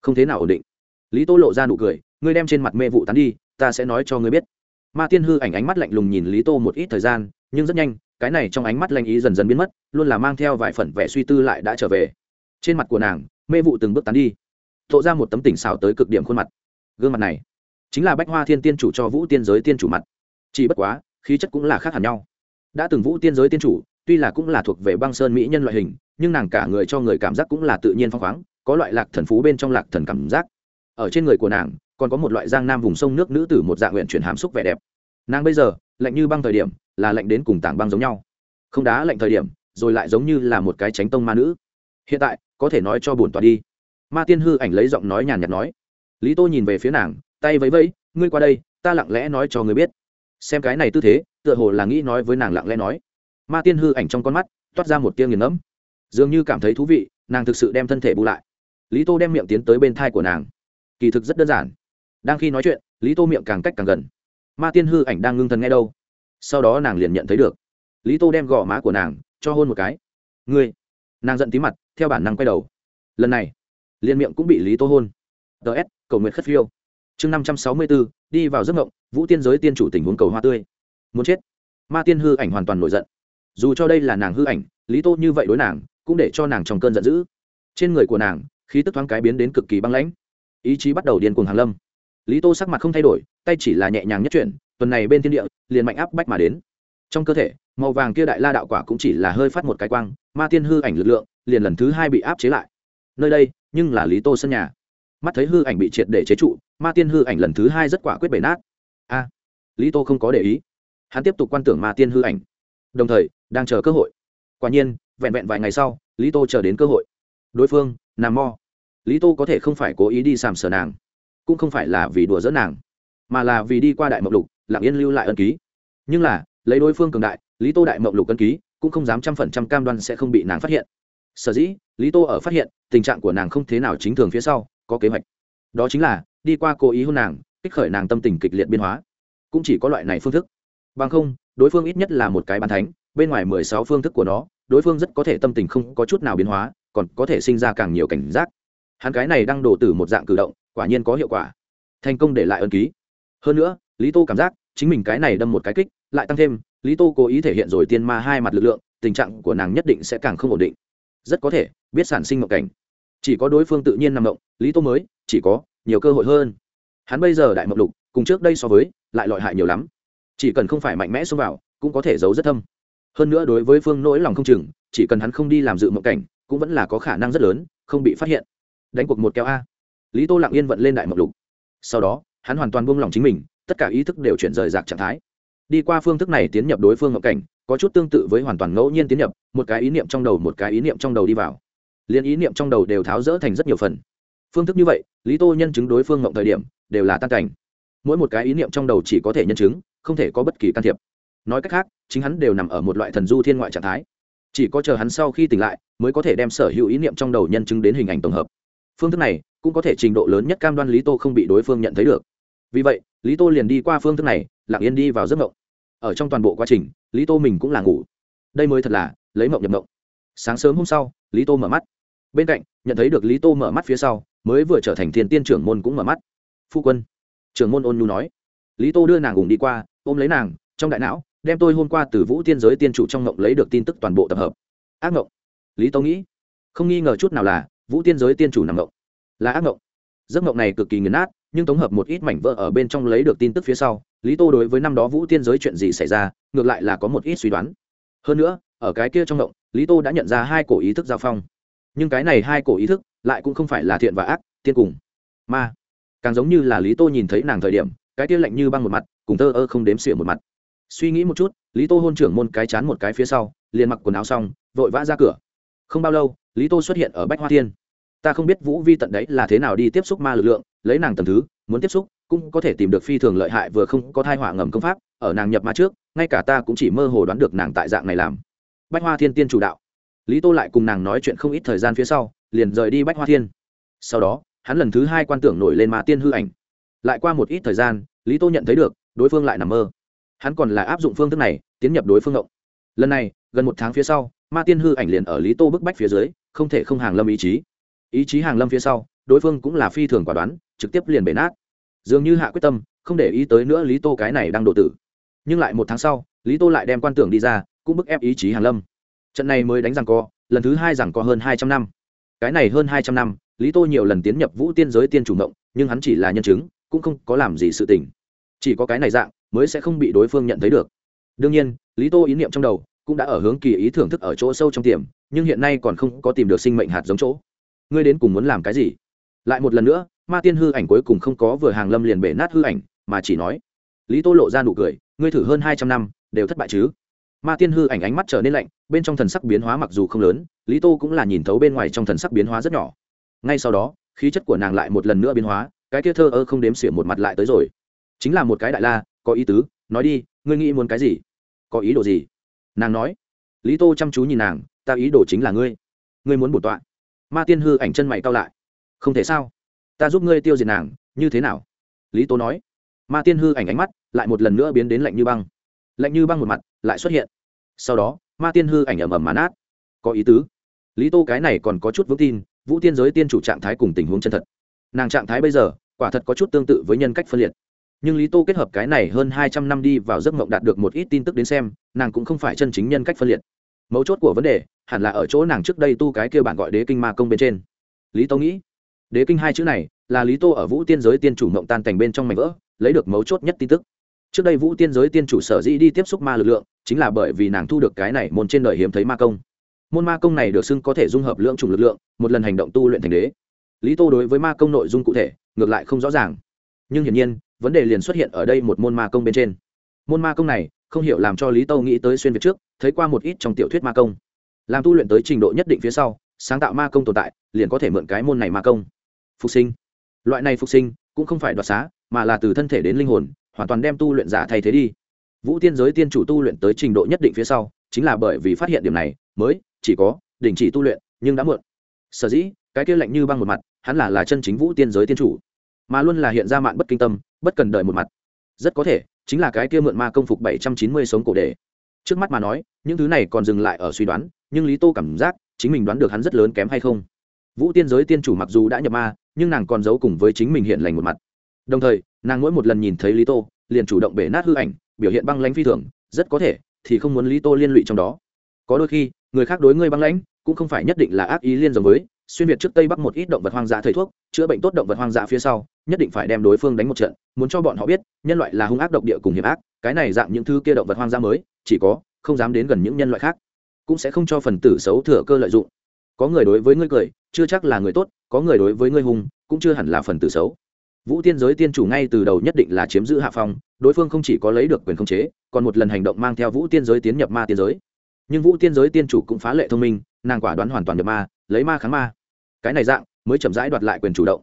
không thế nào ổn định. Lý tô lộ ra nụ cười, ngươi đem trên mặt mê vụ tán đi, ta sẽ nói cho ngươi biết. Ma tiên hư ảnh ánh mắt lạnh lùng nhìn lý tô một ít thời gian, nhưng rất nhanh, cái này trong ánh mắt lanh ý dần dần biến mất, luôn là mang theo vài phần vẻ suy tư lại đã trở về. Trên mặt của nàng, mê vụ từng bước tán đi thộ ra một tấm tỉnh xào tới cực điểm khuôn mặt. Gương mặt này chính là bách hoa thiên tiên chủ cho vũ tiên giới tiên chủ mặt. Chỉ bất quá, khí chất cũng là khác hẳn nhau. Đã từng vũ tiên giới tiên chủ tuy là cũng là thuộc về băng sơn mỹ nhân loại hình, nhưng nàng cả người cho người cảm giác cũng là tự nhiên phong khoáng, có loại lạc thần phú bên trong lạc thần cảm giác. Ở trên người của nàng, còn có một loại giang nam vùng sông nước nữ tử một dạng nguyện chuyển hàm xúc vẻ đẹp. Nàng bây giờ, lạnh như băng thời điểm, là lạnh đến cùng tảng băng giống nhau. Không đá lạnh thời điểm, rồi lại giống như là một cái tránh tông ma nữ. Hiện tại, có thể nói cho bổn tọa đi. Ma tiên hư ảnh lấy giọng nói nhàn nhạt nói. Lý tô nhìn về phía nàng, tay vẫy vẫy, ngươi qua đây, ta lặng lẽ nói cho ngươi biết. Xem cái này tư thế, tựa hồ là nghĩ nói với nàng lặng lẽ nói ma tiên hư ảnh trong con mắt, toát ra một tia nghiền ngẫm. Dường như cảm thấy thú vị, nàng thực sự đem thân thể bù lại. Lý tô đem miệng tiến tới bên thai của nàng. Kỳ thực rất đơn giản. Đang khi nói chuyện, lý tô miệng càng cách càng gần. Ma tiên hư ảnh đang ngưng thần nghe đâu. Sau đó nàng liền nhận thấy được. Lý tô đem gò má của nàng cho hôn một cái. Ngươi. Nàng giận tí mặt, theo bản năng quay đầu. Lần này, liền miệng cũng bị lý tô hôn. Ts cầu nguyện khất phiêu. Chương năm trăm sáu mươi bốn, đi vào giấc ngộng vũ tiên giới tiên chủ tình huống cầu hoa tươi. Muốn chết. Ma tiên hư ảnh hoàn toàn nổi giận dù cho đây là nàng hư ảnh, lý tô như vậy đối nàng, cũng để cho nàng trong cơn giận dữ. Trên người của nàng, khí tức thoáng cái biến đến cực kỳ băng lãnh. Ý chí bắt đầu điên cuồng hàn lâm. Lý tô sắc mặt không thay đổi, tay chỉ là nhẹ nhàng nhất chuyển, tuần này bên thiên địa, liền mạnh áp bách mà đến. Trong cơ thể, màu vàng kia đại la đạo quả cũng chỉ là hơi phát một cái quang, ma tiên hư ảnh lực lượng, liền lần thứ hai bị áp chế lại. Nơi đây, nhưng là lý tô sân nhà. Mắt thấy hư ảnh bị triệt để chế trụ, ma tiên hư ảnh lần thứ hai rất quả quyết bể nát. A! Lý tô không có để ý. Hắn tiếp tục quan tưởng ma tiên hư ảnh. Đồng thời đang chờ cơ hội. Quả nhiên, vẹn vẹn vài ngày sau, lý tô chờ đến cơ hội. Đối phương, nằm mo lý tô có thể không phải cố ý đi sàm sờ nàng, cũng không phải là vì đùa dỡ nàng, mà là vì đi qua đại mộng lục, lặng yên lưu lại ân ký. Nhưng là, lấy đối phương cường đại, lý tô đại mộng lục ân ký, cũng không dám trăm phần trăm cam đoan sẽ không bị nàng phát hiện. Sở dĩ, lý tô ở phát hiện, tình trạng của nàng không thế nào chính thường phía sau, có kế hoạch. Đó chính là, đi qua cố ý hôn nàng, kích khởi nàng tâm tình kịch liệt biên hóa. Cũng chỉ có loại này phương thức. Bằng không, đối phương ít nhất là một cái bàn thánh bên ngoài mười sáu phương thức của nó, đối phương rất có thể tâm tình không có chút nào biến hóa, còn có thể sinh ra càng nhiều cảnh giác. Hắn cái này đang đổ từ một dạng cử động, quả nhiên có hiệu quả. Thành công để lại ân ký. Hơn nữa, lý tô cảm giác, chính mình cái này đâm một cái kích, lại tăng thêm, lý tô cố ý thể hiện rồi tiên ma hai mặt lực lượng, tình trạng của nàng nhất định sẽ càng không ổn định. Rất có thể, biết sản sinh mộng cảnh. Chỉ có đối phương tự nhiên nằm mộng, lý tô mới, chỉ có, nhiều cơ hội hơn. Hắn bây giờ đại mộng lục, cùng trước đây so với, lại lọi hại nhiều lắm. Chỉ cần không phải mạnh mẽ xông vào, cũng có thể giấu rất thâm hơn nữa đối với phương nỗi lòng không chừng, chỉ cần hắn không đi làm dự mộng cảnh, cũng vẫn là có khả năng rất lớn, không bị phát hiện. Đánh cuộc một kéo a. Lý tô lặng yên vận lên đại mộng lục. Sau đó, hắn hoàn toàn buông lỏng chính mình, tất cả ý thức đều chuyển rời rạc trạng thái. Đi qua phương thức này tiến nhập đối phương mộng cảnh, có chút tương tự với hoàn toàn ngẫu nhiên tiến nhập, một cái ý niệm trong đầu một cái ý niệm trong đầu đi vào. Liên ý niệm trong đầu đều tháo rỡ thành rất nhiều phần. Phương thức như vậy, lý tô nhân chứng đối phương mộng thời điểm, đều là tan cảnh. Mỗi một cái ý niệm trong đầu chỉ có thể nhân chứng, không thể có bất kỳ can thiệp nói cách khác, chính hắn đều nằm ở một loại thần du thiên ngoại trạng thái. Chỉ có chờ hắn sau khi tỉnh lại, mới có thể đem sở hữu ý niệm trong đầu nhân chứng đến hình ảnh tổng hợp. Phương thức này, cũng có thể trình độ lớn nhất cam đoan lý tô không bị đối phương nhận thấy được. Vì vậy, lý tô liền đi qua phương thức này, lặng yên đi vào giấc mộng. Ở trong toàn bộ quá trình, lý tô mình cũng là ngủ. Đây mới thật là, lấy mộng nhập mộng. Sáng sớm hôm sau, lý tô mở mắt. Bên cạnh, nhận thấy được lý tô mở mắt phía sau, mới vừa trở thành thiên tiên trưởng môn cũng mở mắt. Phu quân, trưởng môn ôn nhu nói. Lý tô đưa nàng ủng đi qua, ôm lấy nàng, trong đại não đem tôi hôm qua từ vũ tiên giới tiên chủ trong ngộng lấy được tin tức toàn bộ tập hợp. Ác ngộng. Lý tô nghĩ, không nghi ngờ chút nào là vũ tiên giới tiên chủ nằm ngộng. Là ác ngộng. Giấc ngộng này cực kỳ nghiền nát, nhưng tổng hợp một ít mảnh vỡ ở bên trong lấy được tin tức phía sau, lý tô đối với năm đó vũ tiên giới chuyện gì xảy ra, ngược lại là có một ít suy đoán. Hơn nữa, ở cái kia trong ngộng, lý tô đã nhận ra hai cổ ý thức giao phong. Nhưng cái này hai cổ ý thức lại cũng không phải là thiện và ác, tiên cùng. Ma. Càng giống như là lý tô nhìn thấy nàng thời điểm, cái kia lạnh như băng một mặt, cùng tơ ơ không đếm xỉa một mặt suy nghĩ một chút, lý tô hôn trưởng môn cái chán một cái phía sau, liền mặc quần áo xong, vội vã ra cửa. Không bao lâu, lý tô xuất hiện ở bách hoa thiên. Ta không biết vũ vi tận đấy là thế nào đi tiếp xúc ma lực lượng, lấy nàng tầm thứ, muốn tiếp xúc, cũng có thể tìm được phi thường lợi hại vừa không có thai hỏa ngầm công pháp, ở nàng nhập ma trước, ngay cả ta cũng chỉ mơ hồ đoán được nàng tại dạng này làm. Bách hoa thiên tiên chủ đạo. Lý tô lại cùng nàng nói chuyện không ít thời gian phía sau, liền rời đi bách hoa thiên. Sau đó, hắn lần thứ hai quan tưởng nổi lên ma tiên hư ảnh. Lại qua một ít thời gian, lý tô nhận thấy được, đối phương lại nằm mơ hắn còn là áp dụng phương thức này, tiến nhập đối phương ngộng. Lần này, gần một tháng phía sau, ma tiên hư ảnh liền ở lý tô bức bách phía dưới, không thể không hàng lâm ý chí. Ý chí hàng lâm phía sau, đối phương cũng là phi thường quả đoán, trực tiếp liền bể nát. Dường như hạ quyết tâm, không để ý tới nữa lý tô cái này đang độ tử. Nhưng lại một tháng sau, lý tô lại đem quan tưởng đi ra, cũng bức ép ý chí hàng lâm. Trận này mới đánh rằng co, lần thứ hai rằng co hơn hai trăm năm. Cái này hơn hai trăm năm, lý tô nhiều lần tiến nhập vũ tiên giới tiên chủ động nhưng hắn chỉ là nhân chứng, cũng không có làm gì sự tình. Chỉ có cái này dạng mới sẽ không bị đối phương nhận thấy được. Đương nhiên, lý tô ý niệm trong đầu cũng đã ở hướng kỳ ý thưởng thức ở chỗ sâu trong tiềm, nhưng hiện nay còn không có tìm được sinh mệnh hạt giống chỗ. Ngươi đến cùng muốn làm cái gì? Lại một lần nữa, ma tiên hư ảnh cuối cùng không có vừa hàng lâm liền bể nát hư ảnh, mà chỉ nói, lý tô lộ ra nụ cười, ngươi thử hơn hai trăm năm, đều thất bại chứ? Ma tiên hư ảnh ánh mắt trở nên lạnh, bên trong thần sắc biến hóa mặc dù không lớn, lý tô cũng là nhìn thấu bên ngoài trong thần sắc biến hóa rất nhỏ. Ngay sau đó, khí chất của nàng lại một lần nữa biến hóa, cái kia thơ ơ không đếm xỉa một mặt lại tới rồi. Chính là một cái đại la có ý tứ, nói đi, ngươi nghĩ muốn cái gì? Có ý đồ gì? Nàng nói. Lý tô chăm chú nhìn nàng, ta ý đồ chính là ngươi. Ngươi muốn bổn tọa. Ma tiên hư ảnh chân mày cao lại. Không thể sao? Ta giúp ngươi tiêu diệt nàng, như thế nào? Lý tô nói. Ma tiên hư ảnh ánh mắt lại một lần nữa biến đến lạnh như băng. Lạnh như băng một mặt, lại xuất hiện. Sau đó, ma tiên hư ảnh ẩm ẩm mán át có ý tứ. Lý tô cái này còn có chút vững tin, vũ tiên giới tiên chủ trạng thái cùng tình huống chân thật. Nàng trạng thái bây giờ, quả thật có chút tương tự với nhân cách phân liệt nhưng lý tô kết hợp cái này hơn hai trăm năm đi vào giấc mộng đạt được một ít tin tức đến xem, nàng cũng không phải chân chính nhân cách phân liệt. Mấu chốt của vấn đề, hẳn là ở chỗ nàng trước đây tu cái kia bản gọi đế kinh ma công bên trên. Lý tô nghĩ, đế kinh hai chữ này là lý tô ở vũ tiên giới tiên chủ mộng tan thành bên trong mảnh vỡ, lấy được mấu chốt nhất tin tức. Trước đây vũ tiên giới tiên chủ sở dĩ đi tiếp xúc ma lực lượng, chính là bởi vì nàng thu được cái này môn trên đời hiếm thấy ma công. Môn ma công này được xưng có thể dung hợp lượng chủng lực lượng, một lần hành động tu luyện thành đế. Lý tô đối với ma công nội dung cụ thể, ngược lại không rõ ràng. Nhưng hiển nhiên vấn đề liền xuất hiện ở đây một môn ma công bên trên. Môn ma công này, không hiểu làm cho lý tô nghĩ tới xuyên việt trước, thấy qua một ít trong tiểu thuyết ma công. Làm tu luyện tới trình độ nhất định phía sau, sáng tạo ma công tồn tại, liền có thể mượn cái môn này ma công. Phục sinh. Loại này phục sinh, cũng không phải đoạt xá, mà là từ thân thể đến linh hồn, hoàn toàn đem tu luyện giả thay thế đi. Vũ tiên giới tiên chủ tu luyện tới trình độ nhất định phía sau, chính là bởi vì phát hiện điểm này, mới, chỉ có, đình chỉ tu luyện, nhưng đã muộn. Sở dĩ, cái kia lạnh như băng một mặt, hắn là là chân chính vũ tiên giới tiên chủ. Mà luôn là hiện ra mạn bất kinh tâm bất cần đợi một mặt. Rất có thể, chính là cái kia mượn ma công phục bảy trăm chín mươi sống cổ đề. Trước mắt mà nói, những thứ này còn dừng lại ở suy đoán, nhưng lý tô cảm giác, chính mình đoán được hắn rất lớn kém hay không. Vũ tiên giới tiên chủ mặc dù đã nhập ma, nhưng nàng còn giấu cùng với chính mình hiện lành một mặt. Đồng thời, nàng mỗi một lần nhìn thấy lý tô, liền chủ động bể nát hư ảnh, biểu hiện băng lãnh phi thường, rất có thể, thì không muốn lý tô liên lụy trong đó. Có đôi khi, người khác đối ngươi băng lãnh, cũng không phải nhất định là ác ý liên giống với, xuyên việt trước tây bắc một ít động vật hoang dã thầy thuốc, chữa bệnh tốt động vật hoang dã phía sau nhất định phải đem đối phương đánh một trận, muốn cho bọn họ biết, nhân loại là hung ác độc địa cùng hiểm ác, cái này dạng những thứ kia động vật hoang dã mới, chỉ có, không dám đến gần những nhân loại khác, cũng sẽ không cho phần tử xấu thừa cơ lợi dụng. Có người đối với ngươi cười, chưa chắc là người tốt, có người đối với ngươi hung, cũng chưa hẳn là phần tử xấu. Vũ tiên giới tiên chủ ngay từ đầu nhất định là chiếm giữ hạ phong, đối phương không chỉ có lấy được quyền khống chế, còn một lần hành động mang theo vũ tiên giới tiến nhập ma tiên giới. Nhưng vũ tiên giới tiên chủ cũng phá lệ thông minh, nàng quả đoán hoàn toàn nhập ma, lấy ma kháng ma. Cái này dạng, mới chậm rãi đoạt lại quyền chủ động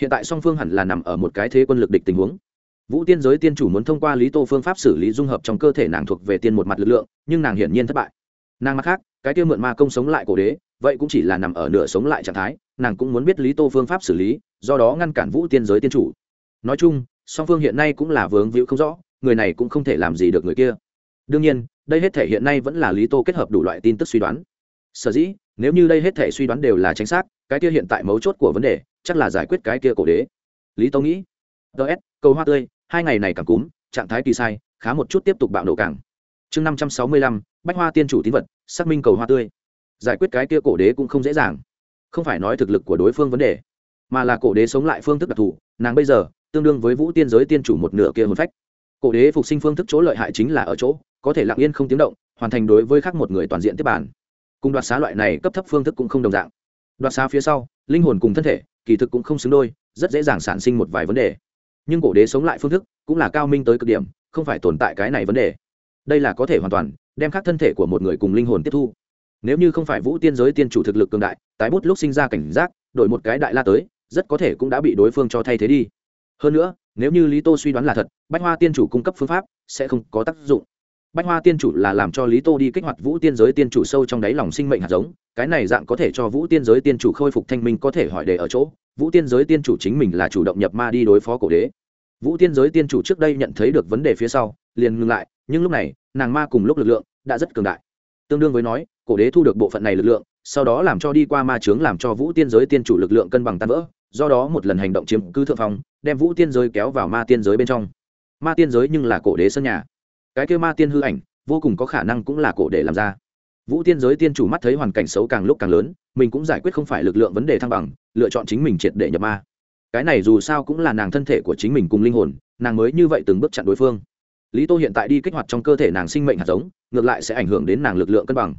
hiện tại song phương hẳn là nằm ở một cái thế quân lực địch tình huống. Vũ tiên giới tiên chủ muốn thông qua lý tô phương pháp xử lý dung hợp trong cơ thể nàng thuộc về tiên một mặt lực lượng, nhưng nàng hiển nhiên thất bại. Nàng mặt khác, cái tiêu mượn ma công sống lại cổ đế, vậy cũng chỉ là nằm ở nửa sống lại trạng thái, nàng cũng muốn biết lý tô phương pháp xử lý, do đó ngăn cản vũ tiên giới tiên chủ. Nói chung, song phương hiện nay cũng là vướng víu không rõ, người này cũng không thể làm gì được người kia. Đương nhiên, đây hết thể hiện nay vẫn là lý tô kết hợp đủ loại tin tức suy đoán. Sở dĩ, nếu như đây hết thể suy đoán đều là chính xác, cái kia hiện tại mấu chốt của vấn đề chắc là giải quyết cái kia cổ đế. Lý tâu nghĩ ts cầu hoa tươi, hai ngày này càng cúm, trạng thái kỳ sai, khá một chút tiếp tục bạo nổ càng. Chương năm trăm sáu mươi lăm, bách hoa tiên chủ tín vật, xác minh cầu hoa tươi. Giải quyết cái kia cổ đế cũng không dễ dàng. Không phải nói thực lực của đối phương vấn đề, mà là cổ đế sống lại phương thức đặc thù, nàng bây giờ, tương đương với vũ tiên giới tiên chủ một nửa kia hồn phách. Cổ đế phục sinh phương thức chỗ lợi hại chính là ở chỗ, có thể lặng yên không tiếng động, hoàn thành đối với khác một người toàn diện tiếp bản cùng đoạt xá loại này cấp thấp phương thức cũng không đồng dạng. Đoạt xá phía sau, linh hồn cùng thân thể kỳ thực cũng không xứng đôi, rất dễ dàng sản sinh một vài vấn đề. Nhưng cổ đế sống lại phương thức cũng là cao minh tới cực điểm, không phải tồn tại cái này vấn đề. Đây là có thể hoàn toàn đem khác thân thể của một người cùng linh hồn tiếp thu. Nếu như không phải vũ tiên giới tiên chủ thực lực cường đại, tái bút lúc sinh ra cảnh giác, đổi một cái đại la tới, rất có thể cũng đã bị đối phương cho thay thế đi. Hơn nữa, nếu như lý tô suy đoán là thật, bách hoa tiên chủ cung cấp phương pháp sẽ không có tác dụng bách hoa tiên chủ là làm cho lý tô đi kích hoạt vũ tiên giới tiên chủ sâu trong đáy lòng sinh mệnh hạt giống, cái này dạng có thể cho vũ tiên giới tiên chủ khôi phục thanh minh có thể hỏi đề ở chỗ, vũ tiên giới tiên chủ chính mình là chủ động nhập ma đi đối phó cổ đế. Vũ tiên giới tiên chủ trước đây nhận thấy được vấn đề phía sau, liền ngừng lại, nhưng lúc này, nàng ma cùng lúc lực lượng đã rất cường đại. Tương đương với nói, cổ đế thu được bộ phận này lực lượng, sau đó làm cho đi qua ma trướng làm cho vũ tiên giới tiên chủ lực lượng cân bằng tan vỡ, do đó một lần hành động chiếm cứ thượng phong, đem vũ tiên giới kéo vào ma tiên giới bên trong. Ma tiên giới nhưng là cổ đế sân nhà cái kêu ma tiên hư ảnh, vô cùng có khả năng cũng là cổ để làm ra. Vũ tiên giới tiên chủ mắt thấy hoàn cảnh xấu càng lúc càng lớn, mình cũng giải quyết không phải lực lượng vấn đề thăng bằng, lựa chọn chính mình triệt để nhập ma. Cái này dù sao cũng là nàng thân thể của chính mình cùng linh hồn, nàng mới như vậy từng bước chặn đối phương. Lý tô hiện tại đi kích hoạt trong cơ thể nàng sinh mệnh hạt giống, ngược lại sẽ ảnh hưởng đến nàng lực lượng cân bằng.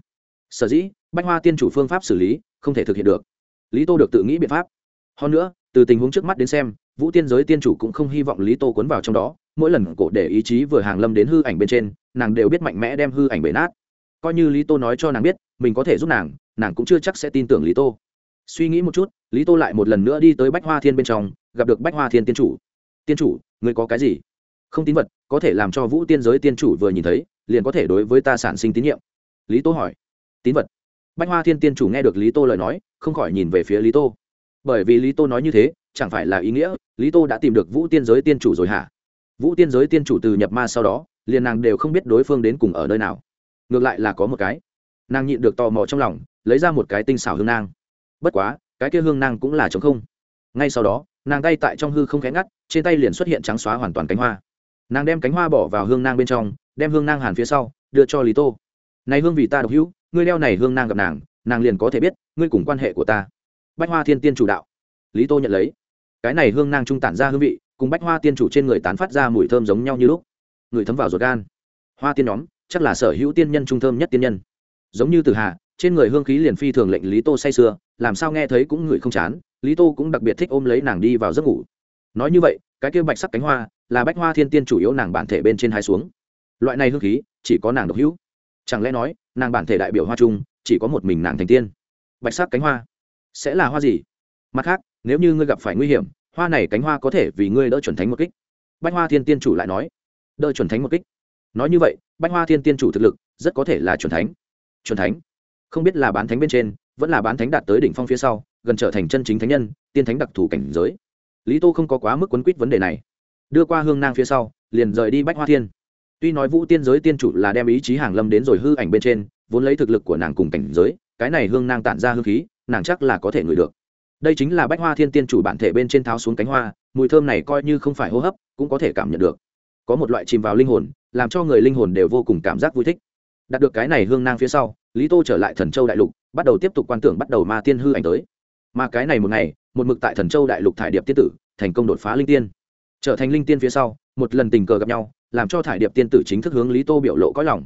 Sở dĩ, bách hoa tiên chủ phương pháp xử lý, không thể thực hiện được. Lý tô được tự nghĩ biện pháp. Hơn nữa, từ tình huống trước mắt đến xem, vũ tiên giới tiên chủ cũng không hy vọng lý tô cuốn vào trong đó mỗi lần cổ để ý chí vừa hàng lâm đến hư ảnh bên trên, nàng đều biết mạnh mẽ đem hư ảnh bể nát. Coi như lý tô nói cho nàng biết, mình có thể giúp nàng nàng cũng chưa chắc sẽ tin tưởng lý tô. Suy nghĩ một chút, lý tô lại một lần nữa đi tới bách hoa thiên bên trong, gặp được bách hoa thiên tiên chủ. Tiên chủ người có cái gì? Không tín vật, có thể làm cho vũ tiên giới tiên chủ vừa nhìn thấy, liền có thể đối với ta sản sinh tín nhiệm. Lý tô hỏi. Tín vật? Bách hoa thiên tiên chủ nghe được lý tô lời nói, không khỏi nhìn về phía lý tô. Bởi vì lý tô nói như thế, chẳng phải là ý nghĩa, lý tô đã tìm được vũ tiên giới tiên chủ rồi hả? Vũ tiên giới tiên chủ từ nhập ma sau đó, liền nàng đều không biết đối phương đến cùng ở nơi nào. Ngược lại là có một cái. Nàng nhịn được tò mò trong lòng, lấy ra một cái tinh xảo hương nang. Bất quá, cái kia hương nang cũng là chống không. Ngay sau đó, nàng tay tại trong hư không khẽ ngắt, trên tay liền xuất hiện trắng xóa hoàn toàn cánh hoa. Nàng đem cánh hoa bỏ vào hương nang bên trong, đem hương nang hàn phía sau, đưa cho lý tô. Này hương vì ta độc hữu, ngươi đeo này hương nang gặp nàng nàng liền có thể biết, ngươi cùng quan hệ của ta. Bách hoa thiên tiên chủ đạo. Lý tô nhận lấy cái này hương nang trung tản ra hương vị, cùng bách hoa tiên chủ trên người tán phát ra mùi thơm giống nhau như lúc. Người thấm vào ruột gan. Hoa tiên nhóm, chắc là sở hữu tiên nhân trung thơm nhất tiên nhân. Giống như từ hạ trên người hương khí liền phi thường lệnh lý tô say sưa, làm sao nghe thấy cũng ngửi không chán, lý tô cũng đặc biệt thích ôm lấy nàng đi vào giấc ngủ. Nói như vậy, cái kia bạch sắc cánh hoa, là bách hoa thiên tiên chủ yếu nàng bản thể bên trên hai xuống. Loại này hương khí, chỉ có nàng độc hữu. Chẳng lẽ nói, nàng bản thể đại biểu hoa trung, chỉ có một mình nàng thành tiên? Bạch sắc cánh hoa, sẽ là hoa gì? Mặt khác nếu như ngươi gặp phải nguy hiểm, hoa này cánh hoa có thể vì ngươi đỡ chuẩn thánh một kích. Bách hoa thiên tiên chủ lại nói. Đỡ chuẩn thánh một kích? Nói như vậy, bách hoa thiên tiên chủ thực lực rất có thể là chuẩn thánh. Chuẩn thánh? Không biết là bán thánh bên trên, vẫn là bán thánh đạt tới đỉnh phong phía sau, gần trở thành chân chính thánh nhân, tiên thánh đặc thù cảnh giới. Lý tô không có quá mức quấn quýt vấn đề này. Đưa qua hương nang phía sau, liền rời đi bách hoa thiên. Tuy nói vũ tiên giới tiên chủ là đem ý chí hàng lâm đến rồi hư ảnh bên trên, vốn lấy thực lực của nàng cùng cảnh giới, cái này hương nang tản ra hương khí, nàng chắc là có thể ngửi được đây chính là bách hoa thiên tiên chủ bản thể bên trên tháo xuống cánh hoa, mùi thơm này coi như không phải hô hấp, cũng có thể cảm nhận được. Có một loại chìm vào linh hồn, làm cho người linh hồn đều vô cùng cảm giác vui thích. Đạt được cái này hương nang phía sau, lý tô trở lại thần châu đại lục, bắt đầu tiếp tục quan tưởng bắt đầu ma tiên hư ảnh tới. Mà cái này một ngày, một mực tại thần châu đại lục thải điệp tiên tử, thành công đột phá linh tiên. Trở thành linh tiên phía sau, một lần tình cờ gặp nhau, làm cho thải điệp tiên tử chính thức hướng lý tô biểu lộ có lòng.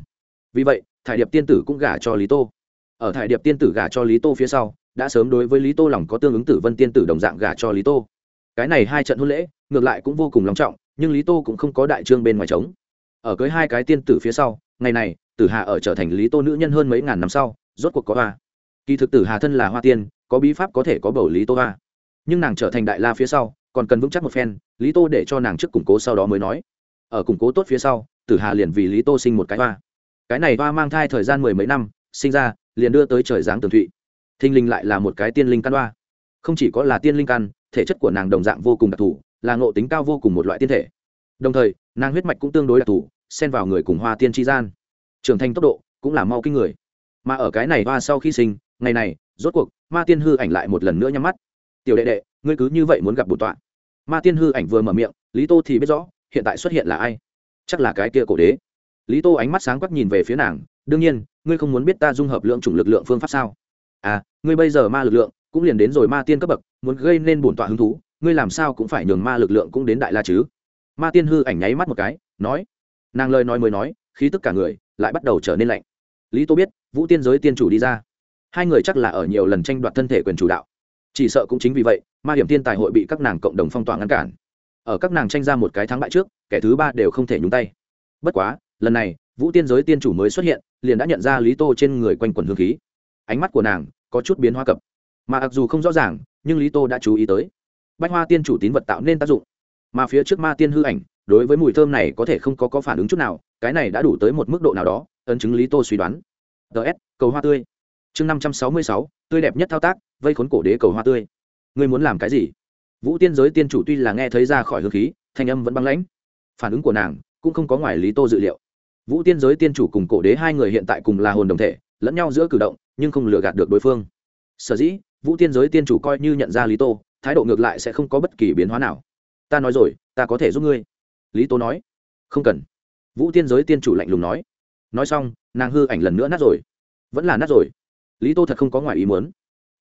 Vì vậy, thải điệp tiên tử cũng gả cho lý tô. Ở thải điệp tiên tử gả cho lý tô phía sau đã sớm đối với lý tô lòng có tương ứng tử vân tiên tử đồng dạng gả cho lý tô. Cái này hai trận hôn lễ, ngược lại cũng vô cùng long trọng, nhưng lý tô cũng không có đại trương bên ngoài trống. Ở cưới hai cái tiên tử phía sau, ngày này, tử hà ở trở thành lý tô nữ nhân hơn mấy ngàn năm sau, rốt cuộc có hoa. Kỳ thực tử hà thân là hoa tiên, có bí pháp có thể có bầu lý tô hoa. Nhưng nàng trở thành đại la phía sau, còn cần vững chắc một phen, lý tô để cho nàng trước củng cố sau đó mới nói. Ở củng cố tốt phía sau, tử hà liền vì lý tô sinh một cái hoa. Cái này hoa mang thai thời gian mười mấy năm, sinh ra, liền đưa tới trời giáng tường thụy thinh linh lại là một cái tiên linh căn đoa. Không chỉ có là tiên linh căn, thể chất của nàng đồng dạng vô cùng đặc thù, là ngộ tính cao vô cùng một loại tiên thể. Đồng thời, nàng huyết mạch cũng tương đối đặc thù, xen vào người cùng hoa tiên tri gian. Trưởng thành tốc độ cũng là mau kinh người. Mà ở cái này hoa sau khi sinh, ngày này, rốt cuộc, ma tiên hư ảnh lại một lần nữa nhắm mắt. Tiểu đệ đệ, ngươi cứ như vậy muốn gặp bổn tọa. Ma tiên hư ảnh vừa mở miệng, lý tô thì biết rõ, hiện tại xuất hiện là ai? Chắc là cái kia cổ đế. Lý tô ánh mắt sáng quắc nhìn về phía nàng, đương nhiên, ngươi không muốn biết ta dung hợp lượng chủng lực lượng phương pháp sao? À ngươi bây giờ ma lực lượng cũng liền đến rồi ma tiên cấp bậc, muốn gây nên bổn tọa hứng thú, ngươi làm sao cũng phải nhường ma lực lượng cũng đến đại la chứ? Ma tiên hư ảnh nháy mắt một cái, nói. Nàng lời nói mới nói, khí tức cả người lại bắt đầu trở nên lạnh. Lý tô biết, vũ tiên giới tiên chủ đi ra. Hai người chắc là ở nhiều lần tranh đoạt thân thể quyền chủ đạo. Chỉ sợ cũng chính vì vậy, ma hiểm tiên tài hội bị các nàng cộng đồng phong tỏa ngăn cản. Ở các nàng tranh ra một cái thắng bại trước, kẻ thứ ba đều không thể nhúng tay. Bất quá, lần này, vũ tiên giới tiên chủ mới xuất hiện, liền đã nhận ra lý tô trên người quanh quần hương khí. Ánh mắt của nàng có chút biến hoa cập. Mà mặc dù không rõ ràng nhưng lý tô đã chú ý tới. Bách hoa tiên chủ tín vật tạo nên tác dụng. Mà phía trước ma tiên hư ảnh đối với mùi thơm này có thể không có, có phản ứng chút nào cái này đã đủ tới một mức độ nào đó ấn chứng lý tô suy đoán. Ts cầu hoa tươi. Chương năm trăm sáu mươi sáu tươi đẹp nhất thao tác vây khốn cổ đế cầu hoa tươi. Ngươi muốn làm cái gì? Vũ tiên giới tiên chủ tuy là nghe thấy ra khỏi hương khí thanh âm vẫn băng lãnh. Phản ứng của nàng cũng không có ngoài lý tô dự liệu. Vũ tiên giới tiên chủ cùng cổ đế hai người hiện tại cùng là hồn đồng thể lẫn nhau giữa cử động, nhưng không lừa gạt được đối phương. Sở dĩ, vũ tiên giới tiên chủ coi như nhận ra lý tô, thái độ ngược lại sẽ không có bất kỳ biến hóa nào. Ta nói rồi, ta có thể giúp ngươi. Lý tô nói. Không cần. Vũ tiên giới tiên chủ lạnh lùng nói. Nói xong, nàng hư ảnh lần nữa nát rồi. Vẫn là nát rồi. Lý tô thật không có ngoài ý muốn.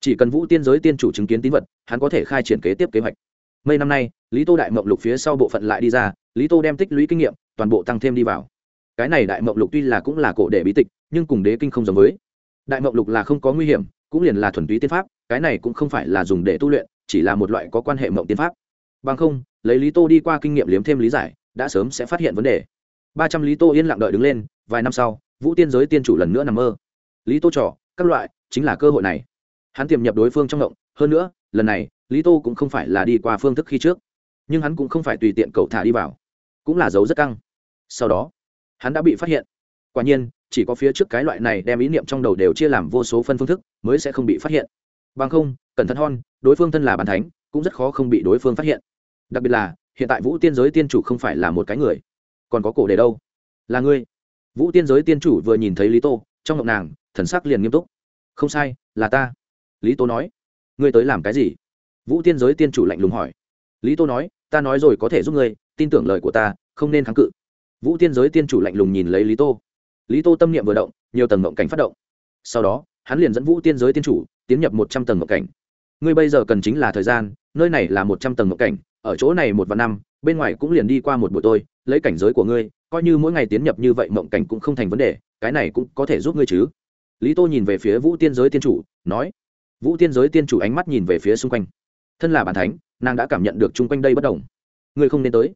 Chỉ cần vũ tiên giới tiên chủ chứng kiến tín vật, hắn có thể khai triển kế tiếp kế hoạch. Mấy năm nay, lý tô đại mộng lục phía sau bộ phận lại đi ra, lý tô đem tích lũy kinh nghiệm, toàn bộ tăng thêm đi vào cái này đại mộng lục tuy là cũng là cổ đệ bí tịch, nhưng cùng đế kinh không giống với. Đại mộng lục là không có nguy hiểm, cũng liền là thuần túy tiên pháp, cái này cũng không phải là dùng để tu luyện, chỉ là một loại có quan hệ mộng tiên pháp. Bằng không, lấy lý tô đi qua kinh nghiệm liếm thêm lý giải, đã sớm sẽ phát hiện vấn đề. Ba trăm lý tô yên lặng đợi đứng lên, vài năm sau, vũ tiên giới tiên chủ lần nữa nằm mơ. Lý tô trỏ các loại, chính là cơ hội này. Hắn tiềm nhập đối phương trong động hơn nữa, lần này, lý tô cũng không phải là đi qua phương thức khi trước, nhưng hắn cũng không phải tùy tiện cậu thả đi vào, cũng là dấu rất căng. Sau đó hắn đã bị phát hiện. Quả nhiên, chỉ có phía trước cái loại này đem ý niệm trong đầu đều chia làm vô số phân phương thức, mới sẽ không bị phát hiện. Bằng không, cẩn thận hon, đối phương thân là bàn thánh, cũng rất khó không bị đối phương phát hiện. Đặc biệt là, hiện tại vũ tiên giới tiên chủ không phải là một cái người. Còn có cổ để đâu? Là ngươi. Vũ tiên giới tiên chủ vừa nhìn thấy lý tô, trong ngọc nàng, thần sắc liền nghiêm túc. Không sai, là ta. Lý tô nói. Ngươi tới làm cái gì? Vũ tiên giới tiên chủ lạnh lùng hỏi. Lý tô nói, ta nói rồi có thể giúp ngươi, tin tưởng lời của ta, không nên kháng cự vũ tiên giới tiên chủ lạnh lùng nhìn lấy lý tô. Lý tô tâm niệm vừa động, nhiều tầng mộng cảnh phát động. Sau đó, hắn liền dẫn vũ tiên giới tiên chủ tiến nhập một trăm tầng mộng cảnh. Ngươi bây giờ cần chính là thời gian, nơi này là một trăm tầng mộng cảnh, ở chỗ này một vạn năm, bên ngoài cũng liền đi qua một buổi tôi lấy cảnh giới của ngươi, coi như mỗi ngày tiến nhập như vậy mộng cảnh cũng không thành vấn đề, cái này cũng có thể giúp ngươi chứ. Lý tô nhìn về phía vũ tiên giới tiên chủ, nói. Vũ tiên giới tiên chủ ánh mắt nhìn về phía xung quanh. Thân là bản thánh, nàng đã cảm nhận được chung quanh đây bất đồng. Ngươi không nên tới.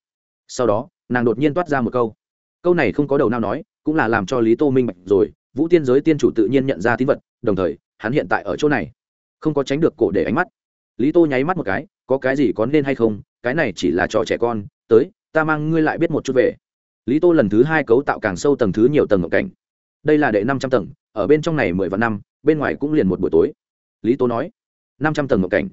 Sau đó nàng đột nhiên toát ra một câu. Câu này không có đầu nào nói, cũng là làm cho lý tô minh bạch rồi, vũ tiên giới tiên chủ tự nhiên nhận ra tín vật, đồng thời, hắn hiện tại ở chỗ này. Không có tránh được cổ để ánh mắt. Lý tô nháy mắt một cái, có cái gì có nên hay không, cái này chỉ là trò trẻ con, tới, ta mang ngươi lại biết một chút về. Lý tô lần thứ hai cấu tạo càng sâu tầng thứ nhiều tầng ngộng cảnh. Đây là đệ năm trăm tầng, ở bên trong này mười vạn năm, bên ngoài cũng liền một buổi tối. Lý tô nói, năm trăm tầng ngộng cảnh.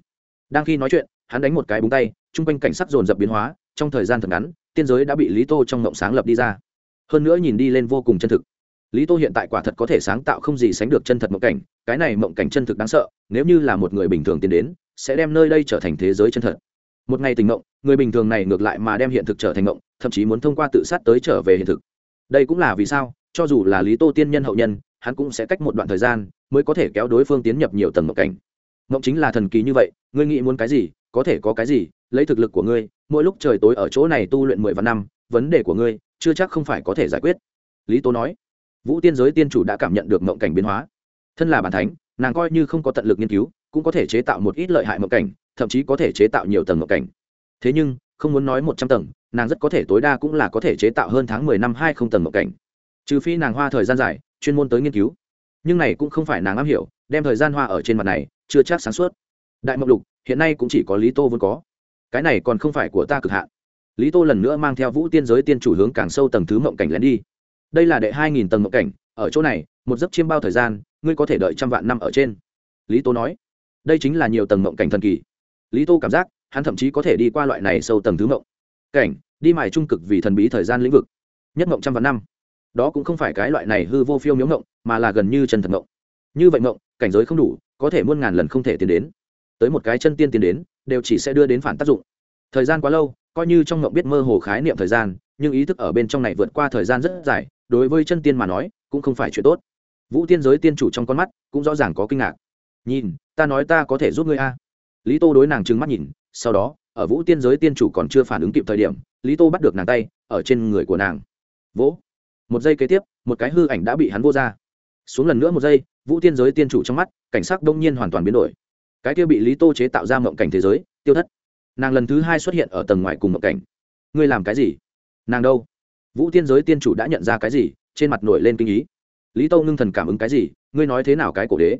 Đang khi nói chuyện, hắn đánh một cái búng tay, chung quanh cảnh sắc dồn dập biến hóa, trong thời gian thật ngắn tiên giới đã bị lý tô trong ngộng sáng lập đi ra. Hơn nữa nhìn đi lên vô cùng chân thực. Lý tô hiện tại quả thật có thể sáng tạo không gì sánh được chân thật mộng cảnh, cái này mộng cảnh chân thực đáng sợ, nếu như là một người bình thường tiến đến, sẽ đem nơi đây trở thành thế giới chân thật. Một ngày tình mộng, người bình thường này ngược lại mà đem hiện thực trở thành mộng, thậm chí muốn thông qua tự sát tới trở về hiện thực. Đây cũng là vì sao, cho dù là lý tô tiên nhân hậu nhân, hắn cũng sẽ cách một đoạn thời gian mới có thể kéo đối phương tiến nhập nhiều tầng mộng cảnh. Mộng chính là thần kỳ như vậy, ngươi nghĩ muốn cái gì, có thể có cái gì lấy thực lực của ngươi, mỗi lúc trời tối ở chỗ này tu luyện mười vạn năm, vấn đề của ngươi chưa chắc không phải có thể giải quyết. Lý tố nói. Vũ tiên giới tiên chủ đã cảm nhận được mộng cảnh biến hóa. Thân là bản thánh, nàng coi như không có tận lực nghiên cứu, cũng có thể chế tạo một ít lợi hại mộng cảnh, thậm chí có thể chế tạo nhiều tầng mộng cảnh. Thế nhưng, không muốn nói một trăm tầng, nàng rất có thể tối đa cũng là có thể chế tạo hơn tháng mười năm hai không tầng mộng cảnh. Trừ phi nàng hoa thời gian dài, chuyên môn tới nghiên cứu. Nhưng này cũng không phải nàng am hiểu, đem thời gian hoa ở trên mặt này, chưa chắc sáng suốt. Đại mộng lục, hiện nay cũng chỉ có lý tô vốn có cái này còn không phải của ta cực hạn. Lý tô lần nữa mang theo vũ tiên giới tiên chủ hướng càng sâu tầng thứ mộng cảnh lén đi. Đây là đệ hai nghìn tầng mộng cảnh, ở chỗ này, một giấc chiêm bao thời gian, ngươi có thể đợi trăm vạn năm ở trên. Lý tô nói, đây chính là nhiều tầng mộng cảnh thần kỳ. Lý tô cảm giác, hắn thậm chí có thể đi qua loại này sâu tầng thứ mộng cảnh, đi mài trung cực vì thần bí thời gian lĩnh vực. Nhất mộng trăm vạn năm. Đó cũng không phải cái loại này hư vô phiêu miếu mộng, mà là gần như chân thật mộng. Như vậy mộng, cảnh giới không đủ, có thể muôn ngàn lần không thể tiến đến. Tới một cái chân tiên tiến đến đều chỉ sẽ đưa đến phản tác dụng. Thời gian quá lâu, coi như trong ngộng biết mơ hồ khái niệm thời gian, nhưng ý thức ở bên trong này vượt qua thời gian rất dài, đối với chân tiên mà nói, cũng không phải chuyện tốt. Vũ tiên giới tiên chủ trong con mắt cũng rõ ràng có kinh ngạc. Nhìn, ta nói ta có thể giúp ngươi a. Lý tô đối nàng trừng mắt nhìn, sau đó, ở vũ tiên giới tiên chủ còn chưa phản ứng kịp thời điểm, lý tô bắt được nàng tay, ở trên người của nàng. Vỗ. Một giây kế tiếp, một cái hư ảnh đã bị hắn vô ra. Xuống lần nữa một giây, vũ tiên giới tiên chủ trong mắt, cảnh sắc đông nhiên hoàn toàn biến đổi cái kia bị lý tô chế tạo ra mộng cảnh thế giới, tiêu thất. Nàng lần thứ hai xuất hiện ở tầng ngoài cùng mộng cảnh. Ngươi làm cái gì? Nàng đâu? Vũ tiên giới tiên chủ đã nhận ra cái gì? Trên mặt nổi lên kinh ý. Lý tô ngưng thần cảm ứng cái gì? Ngươi nói thế nào cái cổ đế?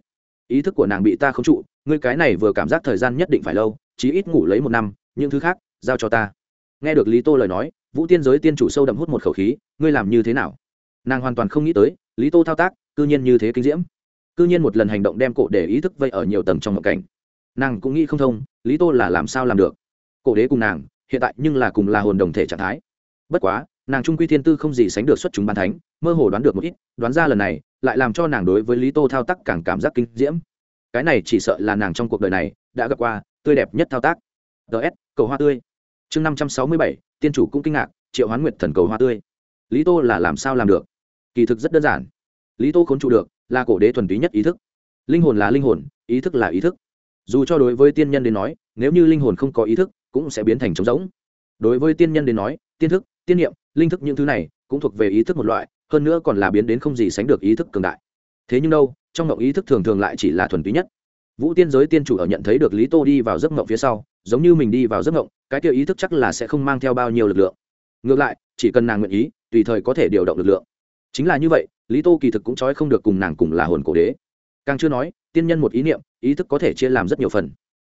Ý thức của nàng bị ta khống trụ, ngươi cái này vừa cảm giác thời gian nhất định phải lâu, chí ít ngủ lấy một năm, những thứ khác, giao cho ta. Nghe được lý tô lời nói, vũ tiên giới tiên chủ sâu đậm hút một khẩu khí, ngươi làm như thế nào? Nàng hoàn toàn không nghĩ tới, lý tô thao tác, cư nhiên như thế kinh diễm cư nhiên một lần hành động đem cổ để ý thức vây ở nhiều tầng trong mộng cảnh. Nàng cũng nghĩ không thông, lý tô là làm sao làm được? Cổ đế cùng nàng, hiện tại nhưng là cùng là hồn đồng thể trạng thái. Bất quá, nàng trung quy thiên tư không gì sánh được xuất chúng ban thánh, mơ hồ đoán được một ít, đoán ra lần này, lại làm cho nàng đối với lý tô thao tác càng cảm giác kinh diễm. Cái này chỉ sợ là nàng trong cuộc đời này đã gặp qua tươi đẹp nhất thao tác. Ts cầu hoa tươi. Chương năm trăm sáu mươi bảy, tiên chủ cũng kinh ngạc, triệu hoán nguyệt thần cầu hoa tươi. Lý tô là làm sao làm được? Kỳ thực rất đơn giản. Lý tô khốn trụ được là cổ đế thuần túy nhất ý thức. Linh hồn là linh hồn, ý thức là ý thức. Dù cho đối với tiên nhân đến nói, nếu như linh hồn không có ý thức, cũng sẽ biến thành trống rỗng. Đối với tiên nhân đến nói, tiên thức, tiên niệm, linh thức những thứ này cũng thuộc về ý thức một loại, hơn nữa còn là biến đến không gì sánh được ý thức cường đại. Thế nhưng đâu, trong mộng ý thức thường thường lại chỉ là thuần túy nhất. Vũ tiên giới tiên chủ ở nhận thấy được lý tô đi vào giấc mộng phía sau, giống như mình đi vào giấc mộng, cái kia ý thức chắc là sẽ không mang theo bao nhiêu lực lượng. Ngược lại, chỉ cần nàng nguyện ý, tùy thời có thể điều động lực lượng. Chính là như vậy lý tô kỳ thực cũng trói không được cùng nàng cùng là hồn cổ đế càng chưa nói tiên nhân một ý niệm ý thức có thể chia làm rất nhiều phần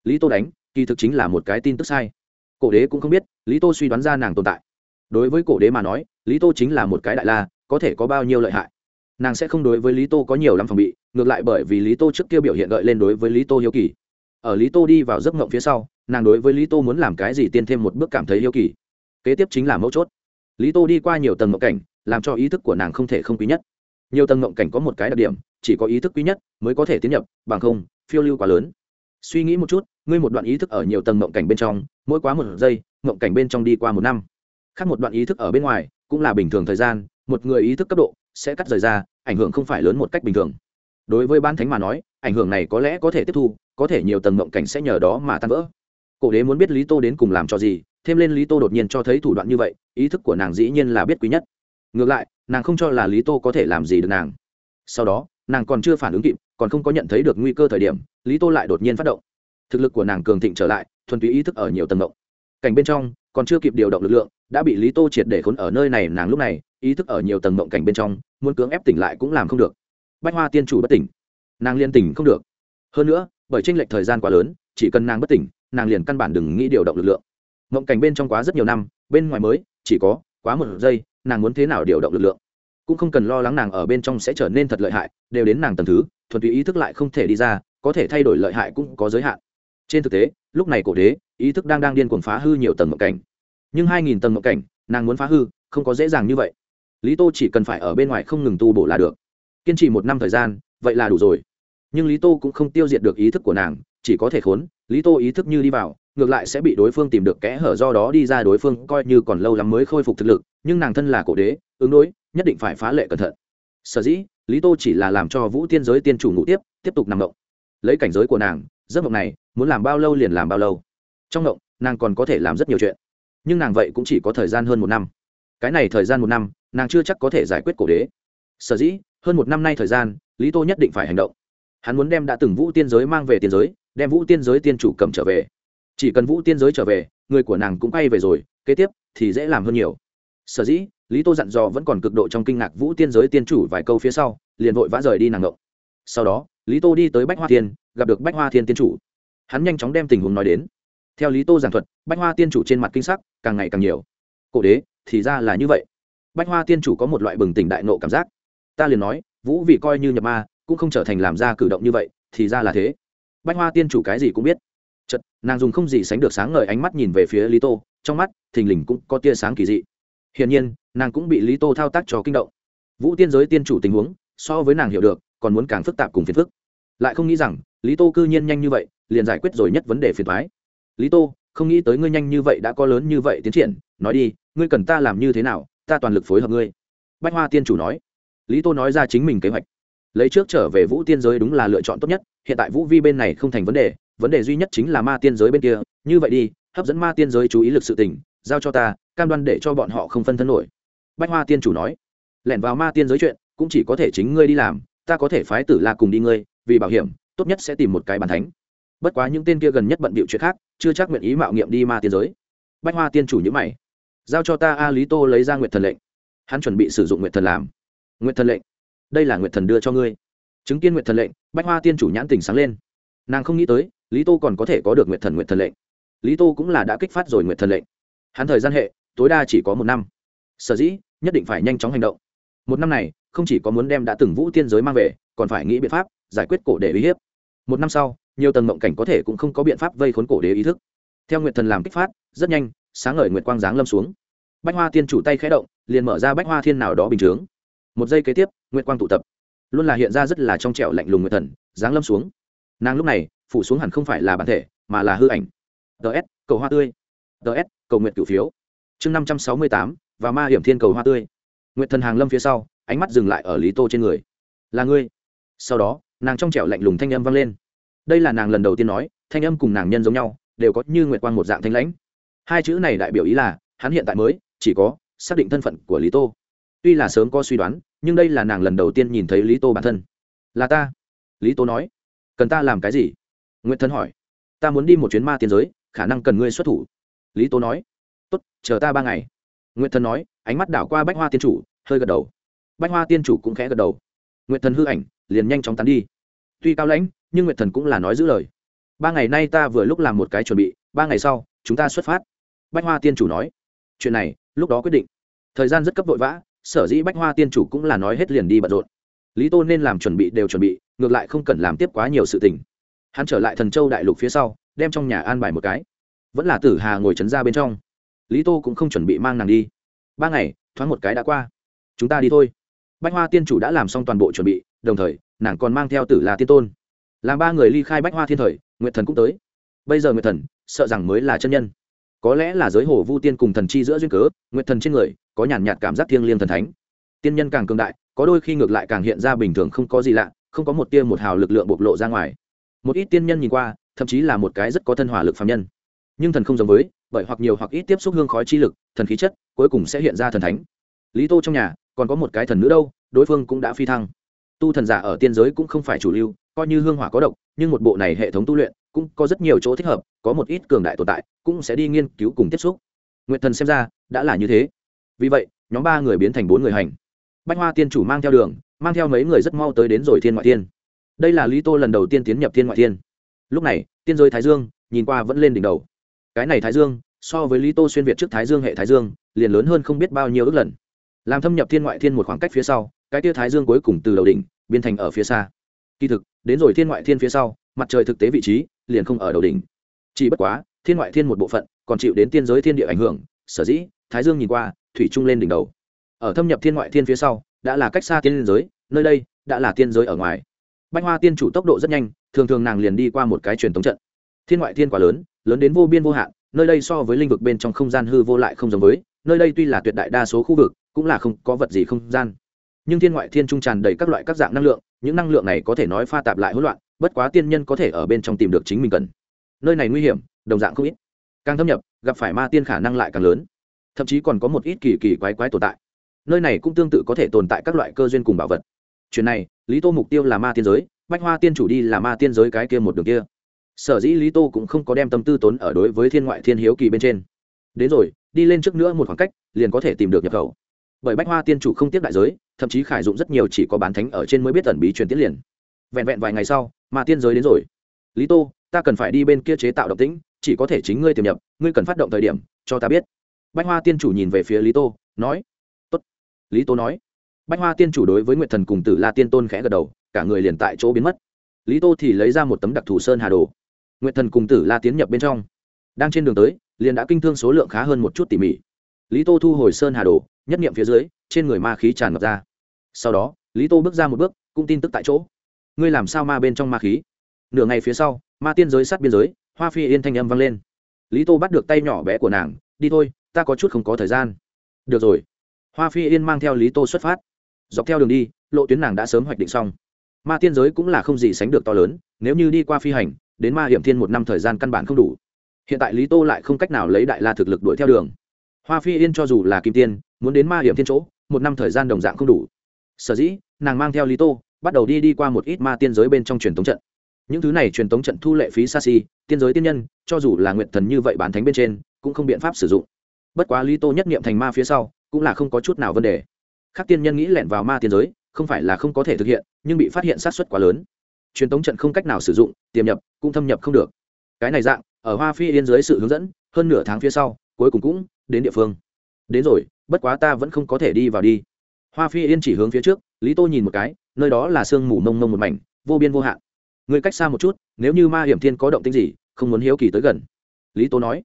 lý tô đánh kỳ thực chính là một cái tin tức sai cổ đế cũng không biết lý tô suy đoán ra nàng tồn tại đối với cổ đế mà nói lý tô chính là một cái đại la có thể có bao nhiêu lợi hại nàng sẽ không đối với lý tô có nhiều lắm phòng bị ngược lại bởi vì lý tô trước kia biểu hiện gợi lên đối với lý tô hiếu kỳ ở lý tô đi vào giấc ngộng phía sau nàng đối với lý tô muốn làm cái gì tiên thêm một bước cảm thấy hiếu kỳ kế tiếp chính là mấu chốt lý tô đi qua nhiều tầng ngộng cảnh làm cho ý thức của nàng không thể không quý nhất nhiều tầng ngộng cảnh có một cái đặc điểm, chỉ có ý thức quý nhất mới có thể tiến nhập, bằng không, phiêu lưu quá lớn. Suy nghĩ một chút, ngươi một đoạn ý thức ở nhiều tầng ngộng cảnh bên trong, mỗi quá một giây, ngộng cảnh bên trong đi qua một năm. Khác một đoạn ý thức ở bên ngoài, cũng là bình thường thời gian, một người ý thức cấp độ sẽ cắt rời ra, ảnh hưởng không phải lớn một cách bình thường. Đối với ban thánh mà nói, ảnh hưởng này có lẽ có thể tiếp thu, có thể nhiều tầng ngộng cảnh sẽ nhờ đó mà tan vỡ. Cổ đế muốn biết lý tô đến cùng làm cho gì, thêm lên lý tô đột nhiên cho thấy thủ đoạn như vậy, ý thức của nàng dĩ nhiên là biết quý nhất ngược lại, nàng không cho là lý tô có thể làm gì được nàng. Sau đó, nàng còn chưa phản ứng kịp, còn không có nhận thấy được nguy cơ thời điểm, lý tô lại đột nhiên phát động. Thực lực của nàng cường thịnh trở lại, thuần túy ý thức ở nhiều tầng động. cảnh bên trong, còn chưa kịp điều động lực lượng, đã bị lý tô triệt để khốn ở nơi này nàng lúc này, ý thức ở nhiều tầng mộng cảnh bên trong, muốn cưỡng ép tỉnh lại cũng làm không được. Bách hoa tiên chủ bất tỉnh. Nàng liên tỉnh không được. Hơn nữa, bởi tranh lệch thời gian quá lớn, chỉ cần nàng bất tỉnh, nàng liền căn bản đừng nghĩ điều động lực lượng. Mộng cảnh bên trong quá rất nhiều năm, bên ngoài mới, chỉ có quá một giây nàng muốn thế nào điều động lực lượng. Cũng không cần lo lắng nàng ở bên trong sẽ trở nên thật lợi hại, đều đến nàng tầng thứ thuần túy ý thức lại không thể đi ra, có thể thay đổi lợi hại cũng có giới hạn. Trên thực tế, lúc này cổ đế, ý thức đang đang điên cuồng phá hư nhiều tầng mộng cảnh. Nhưng hai nghìn tầng mộng cảnh, nàng muốn phá hư, không có dễ dàng như vậy. Lý tô chỉ cần phải ở bên ngoài không ngừng tu bổ là được. Kiên trì một năm thời gian, vậy là đủ rồi. Nhưng lý tô cũng không tiêu diệt được ý thức của nàng, chỉ có thể khốn, lý tô ý thức như đi vào ngược lại sẽ bị đối phương tìm được kẽ hở do đó đi ra đối phương coi như còn lâu lắm mới khôi phục thực lực, nhưng nàng thân là cổ đế, ứng đối, nhất định phải phá lệ cẩn thận. Sở dĩ, lý tô chỉ là làm cho vũ tiên giới tiên chủ ngủ tiếp tiếp tục nằm động lấy cảnh giới của nàng, giấc mộng này, muốn làm bao lâu liền làm bao lâu. Trong mộng, nàng còn có thể làm rất nhiều chuyện. Nhưng nàng vậy cũng chỉ có thời gian hơn một năm. Cái này thời gian một năm, nàng chưa chắc có thể giải quyết cổ đế. Sở dĩ, hơn một năm nay thời gian, lý tô nhất định phải hành động. Hắn muốn đem đã từng vũ tiên giới mang về tiên giới, đem vũ tiên giới tiên chủ cầm trở về chỉ cần vũ tiên giới trở về, người của nàng cũng quay về rồi, kế tiếp thì dễ làm hơn nhiều. Sở dĩ, lý tô dặn dò vẫn còn cực độ trong kinh ngạc vũ tiên giới tiên chủ vài câu phía sau, liền vội vã rời đi nàng ngộng. Sau đó, lý tô đi tới bách hoa thiên, gặp được bách hoa thiên tiên chủ. Hắn nhanh chóng đem tình huống nói đến. Theo lý tô giảng thuật, bách hoa tiên chủ trên mặt kinh sắc càng ngày càng nhiều. Cổ đế, thì ra là như vậy. Bách hoa tiên chủ có một loại bừng tỉnh đại nộ cảm giác. Ta liền nói, vũ vì coi như nhập ma, cũng không trở thành làm ra cử động như vậy, thì ra là thế. Bách hoa tiên chủ cái gì cũng biết chật nàng dùng không gì sánh được sáng ngời ánh mắt nhìn về phía lý tô, trong mắt, thình lình cũng có tia sáng kỳ dị. Hiển nhiên, nàng cũng bị lý tô thao tác cho kinh động. Vũ tiên giới tiên chủ tình huống, so với nàng hiểu được, còn muốn càng phức tạp cùng phiền phức. Lại không nghĩ rằng, lý tô cư nhiên nhanh như vậy, liền giải quyết rồi nhất vấn đề phiền thoái lý tô, không nghĩ tới ngươi nhanh như vậy đã có lớn như vậy tiến triển. Nói đi, ngươi cần ta làm như thế nào, ta toàn lực phối hợp ngươi. Bách hoa tiên chủ nói. Lý tô nói ra chính mình kế hoạch. Lấy trước trở về vũ tiên giới đúng là lựa chọn tốt nhất, hiện tại vũ vi bên này không thành vấn đề vấn đề duy nhất chính là ma tiên giới bên kia, như vậy đi, hấp dẫn ma tiên giới chú ý lực sự tình, giao cho ta, cam đoan để cho bọn họ không phân thân nổi. Bách hoa tiên chủ nói. Lẻn vào ma tiên giới chuyện, cũng chỉ có thể chính ngươi đi làm, ta có thể phái tử la cùng đi ngươi, vì bảo hiểm, tốt nhất sẽ tìm một cái bàn thánh. Bất quá những tên kia gần nhất bận bịu chuyện khác, chưa chắc nguyện ý mạo nghiệm đi ma tiên giới. Bách hoa tiên chủ nhữ mày. Giao cho ta a lý tô lấy ra nguyện thần lệnh. Hắn chuẩn bị sử dụng nguyện thần làm. Nguyện thần lệnh? Đây là nguyện thần đưa cho ngươi. Chứng kiến nguyện thần lệnh, bách hoa tiên chủ nhãn tình sáng lên. Nàng không nghĩ tới lý tô còn có thể có được nguyện thần nguyện thần lệnh. Lý tô cũng là đã kích phát rồi nguyện thần lệnh. Hắn thời gian hệ, tối đa chỉ có một năm. Sở dĩ, nhất định phải nhanh chóng hành động. Một năm này, không chỉ có muốn đem đã từng vũ tiên giới mang về, còn phải nghĩ biện pháp giải quyết cổ đế uy hiếp. Một năm sau, nhiều tầng mộng cảnh có thể cũng không có biện pháp vây khốn cổ đế ý thức. Theo nguyện thần làm kích phát, rất nhanh, sáng ngời nguyệt quang giáng lâm xuống. Bách hoa tiên chủ tay khẽ động, liền mở ra bách hoa thiên nào đó bình chướng. Một giây kế tiếp, nguyệt quang tụ tập. Luôn là hiện ra rất là trong trẻo lạnh lùng nguyệt thần, giáng lâm xuống. Nàng lúc này phủ xuống hẳn không phải là bản thể, mà là hư ảnh. Ts cầu hoa tươi. Ts cầu nguyện cửu phiếu. Chương năm trăm sáu mươi tám, và ma hiểm thiên cầu hoa tươi. Nguyện thần hàng lâm phía sau, ánh mắt dừng lại ở lý tô trên người. Là ngươi. Sau đó, nàng trong trẻo lạnh lùng thanh âm vang lên. Đây là nàng lần đầu tiên nói, thanh âm cùng nàng nhân giống nhau, đều có như nguyệt quang một dạng thanh lãnh. Hai chữ này đại biểu ý là, hắn hiện tại mới, chỉ có, xác định thân phận của lý tô. Tuy là sớm có suy đoán, nhưng đây là nàng lần đầu tiên nhìn thấy lý tô bản thân. Là ta. Lý tô nói. Cần ta làm cái gì? Nguyễn thân hỏi, ta muốn đi một chuyến ma tiên giới, khả năng cần ngươi xuất thủ. Lý tô nói, tốt, chờ ta ba ngày. Nguyễn thân nói, ánh mắt đảo qua bách hoa tiên chủ, hơi gật đầu. Bách hoa tiên chủ cũng khẽ gật đầu. Nguyệt thần hư ảnh, liền nhanh chóng tán đi. Tuy cao lãnh, nhưng nguyệt thần cũng là nói giữ lời. Ba ngày nay ta vừa lúc làm một cái chuẩn bị, ba ngày sau, chúng ta xuất phát. Bách hoa tiên chủ nói. Chuyện này, lúc đó quyết định. Thời gian rất cấp vội vã, sở dĩ bách hoa tiên chủ cũng là nói hết liền đi bận rộn. Lý tô nên làm chuẩn bị đều chuẩn bị, ngược lại không cần làm tiếp quá nhiều sự tình hắn trở lại thần châu đại lục phía sau, đem trong nhà an bài một cái. Vẫn là tử hà ngồi trấn ra bên trong. Lý tô cũng không chuẩn bị mang nàng đi. Ba ngày, thoáng một cái đã qua. Chúng ta đi thôi. Bách hoa tiên chủ đã làm xong toàn bộ chuẩn bị, đồng thời, nàng còn mang theo tử là tiên tôn. Làm ba người ly khai bách hoa thiên thời, nguyệt thần cũng tới. Bây giờ nguyệt thần, sợ rằng mới là chân nhân. Có lẽ là giới hồ vu tiên cùng thần chi giữa duyên cớ, nguyệt thần trên người, có nhàn nhạt cảm giác thiêng liêng thần thánh. Tiên nhân càng cường đại, có đôi khi ngược lại càng hiện ra bình thường không có gì lạ, không có một tia một hào lực lượng bộc lộ ra ngoài một ít tiên nhân nhìn qua, thậm chí là một cái rất có thân hỏa lực phạm nhân. Nhưng thần không giống với, bởi hoặc nhiều hoặc ít tiếp xúc hương khói chi lực, thần khí chất, cuối cùng sẽ hiện ra thần thánh. Lý tô trong nhà, còn có một cái thần nữ đâu, đối phương cũng đã phi thăng. Tu thần giả ở tiên giới cũng không phải chủ lưu, coi như hương hỏa có độc, nhưng một bộ này hệ thống tu luyện cũng có rất nhiều chỗ thích hợp, có một ít cường đại tồn tại cũng sẽ đi nghiên cứu cùng tiếp xúc. Nguyện thần xem ra, đã là như thế. Vì vậy, nhóm ba người biến thành bốn người hành. Bách hoa tiên chủ mang theo đường, mang theo mấy người rất mau tới đến rồi thiên ngoại thiên đây là lý tô lần đầu tiên tiến nhập thiên ngoại thiên. Lúc này, tiên giới thái dương, nhìn qua vẫn lên đỉnh đầu. Cái này thái dương, so với lý tô xuyên việt trước thái dương hệ thái dương, liền lớn hơn không biết bao nhiêu ước lần. Làm thâm nhập thiên ngoại thiên một khoảng cách phía sau, cái tia thái dương cuối cùng từ đầu đỉnh biên thành ở phía xa. Kỳ thực, đến rồi thiên ngoại thiên phía sau, mặt trời thực tế vị trí liền không ở đầu đỉnh. Chỉ bất quá, thiên ngoại thiên một bộ phận còn chịu đến tiên giới thiên địa ảnh hưởng, sở dĩ thái dương nhìn qua, thủy trung lên đỉnh đầu. Ở thâm nhập thiên ngoại thiên phía sau, đã là cách xa tiên giới, nơi đây đã là tiên giới ở ngoài bách hoa tiên chủ tốc độ rất nhanh, thường thường nàng liền đi qua một cái truyền thống trận. Thiên ngoại thiên quá lớn lớn đến vô biên vô hạn, nơi đây so với linh vực bên trong không gian hư vô lại không giống với, nơi đây tuy là tuyệt đại đa số khu vực, cũng là không có vật gì không gian. Nhưng thiên ngoại thiên trung tràn đầy các loại các dạng năng lượng, những năng lượng này có thể nói pha tạp lại hỗn loạn, bất quá tiên nhân có thể ở bên trong tìm được chính mình cần. Nơi này nguy hiểm, đồng dạng không ít. Càng thâm nhập, gặp phải ma tiên khả năng lại càng lớn. Thậm chí còn có một ít kỳ kỳ quái quái tồn tại. Nơi này cũng tương tự có thể tồn tại các loại cơ duyên cùng bảo vật. Chuyện này lý tô mục tiêu là ma tiên giới bách hoa tiên chủ đi là ma tiên giới cái kia một đường kia. Sở dĩ lý tô cũng không có đem tâm tư tốn ở đối với thiên ngoại thiên hiếu kỳ bên trên. Đến rồi đi lên trước nữa một khoảng cách liền có thể tìm được nhập khẩu. Bởi bách hoa tiên chủ không tiếp đại giới thậm chí khải dụng rất nhiều chỉ có bán thánh ở trên mới biết tẩn bí truyền tiết liền. Vẹn vẹn vài ngày sau mà tiên giới đến rồi. Lý tô ta cần phải đi bên kia chế tạo độc tính, chỉ có thể chính ngươi tiềm nhập ngươi cần phát động thời điểm cho ta biết. Bách hoa tiên chủ nhìn về phía lý tô nói Tốt. lý tô nói bách hoa tiên chủ đối với nguyệt thần cùng tử la tiên tôn khẽ gật đầu, cả người liền tại chỗ biến mất. Lý tô thì lấy ra một tấm đặc thù sơn hà đồ. Nguyệt thần cùng tử la tiến nhập bên trong. Đang trên đường tới, liền đã kinh thương số lượng khá hơn một chút tỉ mỉ. Lý tô thu hồi sơn hà đồ, nhất nghiệm phía dưới, trên người ma khí tràn ngập ra. Sau đó, lý tô bước ra một bước, cũng tin tức tại chỗ. Ngươi làm sao ma bên trong ma khí? Nửa ngày phía sau, ma tiên giới sát biên giới, hoa phi yên thanh âm vang lên. Lý tô bắt được tay nhỏ bé của nàng, đi thôi, ta có chút không có thời gian. Được rồi. Hoa phi yên mang theo lý tô xuất phát dọc theo đường đi, lộ tuyến nàng đã sớm hoạch định xong. Ma tiên giới cũng là không gì sánh được to lớn, nếu như đi qua phi hành, đến ma hiểm thiên một năm thời gian căn bản không đủ. Hiện tại lý tô lại không cách nào lấy đại la thực lực đuổi theo đường. Hoa phi yên cho dù là kim tiên, muốn đến ma hiểm thiên chỗ, một năm thời gian đồng dạng không đủ. Sở dĩ, nàng mang theo lý tô, bắt đầu đi đi qua một ít ma tiên giới bên trong truyền thống trận. Những thứ này truyền thống trận thu lệ phí xa xi tiên giới tiên nhân, cho dù là nguyện thần như vậy bán thánh bên trên, cũng không biện pháp sử dụng. Bất quá lý tô nhất nghiệm thành ma phía sau, cũng là không có chút nào vấn đề khác tiên nhân nghĩ lẻn vào ma tiên giới, không phải là không có thể thực hiện, nhưng bị phát hiện sát xuất quá lớn. Truyền tống trận không cách nào sử dụng, tiềm nhập cũng thâm nhập không được. Cái này dạng, ở hoa phi yên dưới sự hướng dẫn, hơn nửa tháng phía sau, cuối cùng cũng đến địa phương. Đến rồi, bất quá ta vẫn không có thể đi vào đi. Hoa phi yên chỉ hướng phía trước, lý tô nhìn một cái, nơi đó là sương mù mông mông một mảnh, vô biên vô hạn. Người cách xa một chút, nếu như ma hiểm thiên có động tinh gì, không muốn hiếu kỳ tới gần. Lý tô nói.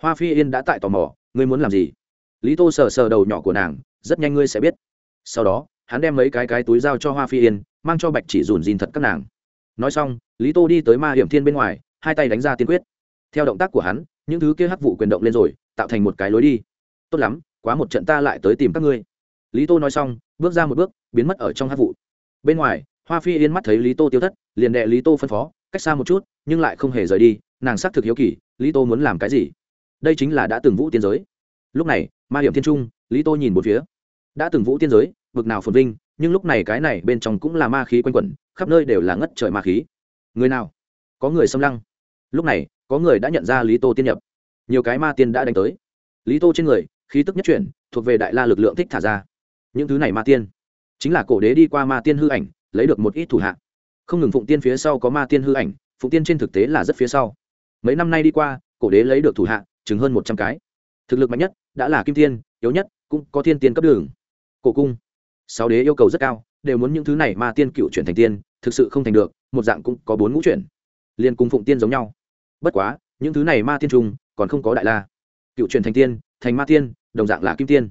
Hoa phi yên đã tại tò mò, ngươi muốn làm gì? Lý tô sờ sờ đầu nhỏ của nàng, rất nhanh ngươi sẽ biết sau đó, hắn đem mấy cái cái túi dao cho hoa phi yên, mang cho bạch chỉ dùn dìn thật các nàng. Nói xong, lý tô đi tới ma hiểm thiên bên ngoài, hai tay đánh ra tiên quyết. Theo động tác của hắn, những thứ kia hắc vụ quyền động lên rồi, tạo thành một cái lối đi. Tốt lắm, quá một trận ta lại tới tìm các ngươi. Lý tô nói xong, bước ra một bước, biến mất ở trong hắc vụ. Bên ngoài, hoa phi yên mắt thấy lý tô tiêu thất, liền đệ lý tô phân phó, cách xa một chút, nhưng lại không hề rời đi, nàng xác thực hiếu kỳ, lý tô muốn làm cái gì? Đây chính là đã từng vũ tiên giới. Lúc này, ma hiểm thiên trung, lý tô nhìn một phía đã từng vũ tiên giới, vực nào phồn vinh, nhưng lúc này cái này bên trong cũng là ma khí quanh quẩn, khắp nơi đều là ngất trời ma khí. Người nào? Có người xâm lăng. Lúc này, có người đã nhận ra lý tô tiên nhập. Nhiều cái ma tiên đã đánh tới. Lý tô trên người, khí tức nhất chuyển, thuộc về đại la lực lượng thích thả ra. Những thứ này ma tiên, chính là cổ đế đi qua ma tiên hư ảnh, lấy được một ít thủ hạ. Không ngừng phụng tiên phía sau có ma tiên hư ảnh, phụng tiên trên thực tế là rất phía sau. Mấy năm nay đi qua, cổ đế lấy được thủ hạ, chừng hơn một trăm cái. Thực lực mạnh nhất, đã là kim tiên, yếu nhất, cũng có thiên tiên cấp đường cổ cung. Sáu đế yêu cầu rất cao, đều muốn những thứ này ma tiên cựu chuyển thành tiên, thực sự không thành được, một dạng cũng có bốn ngũ chuyển. Liên cung phụng tiên giống nhau. Bất quá, những thứ này ma tiên trung còn không có đại la. Cựu truyền thành tiên, thành ma tiên, đồng dạng là kim tiên.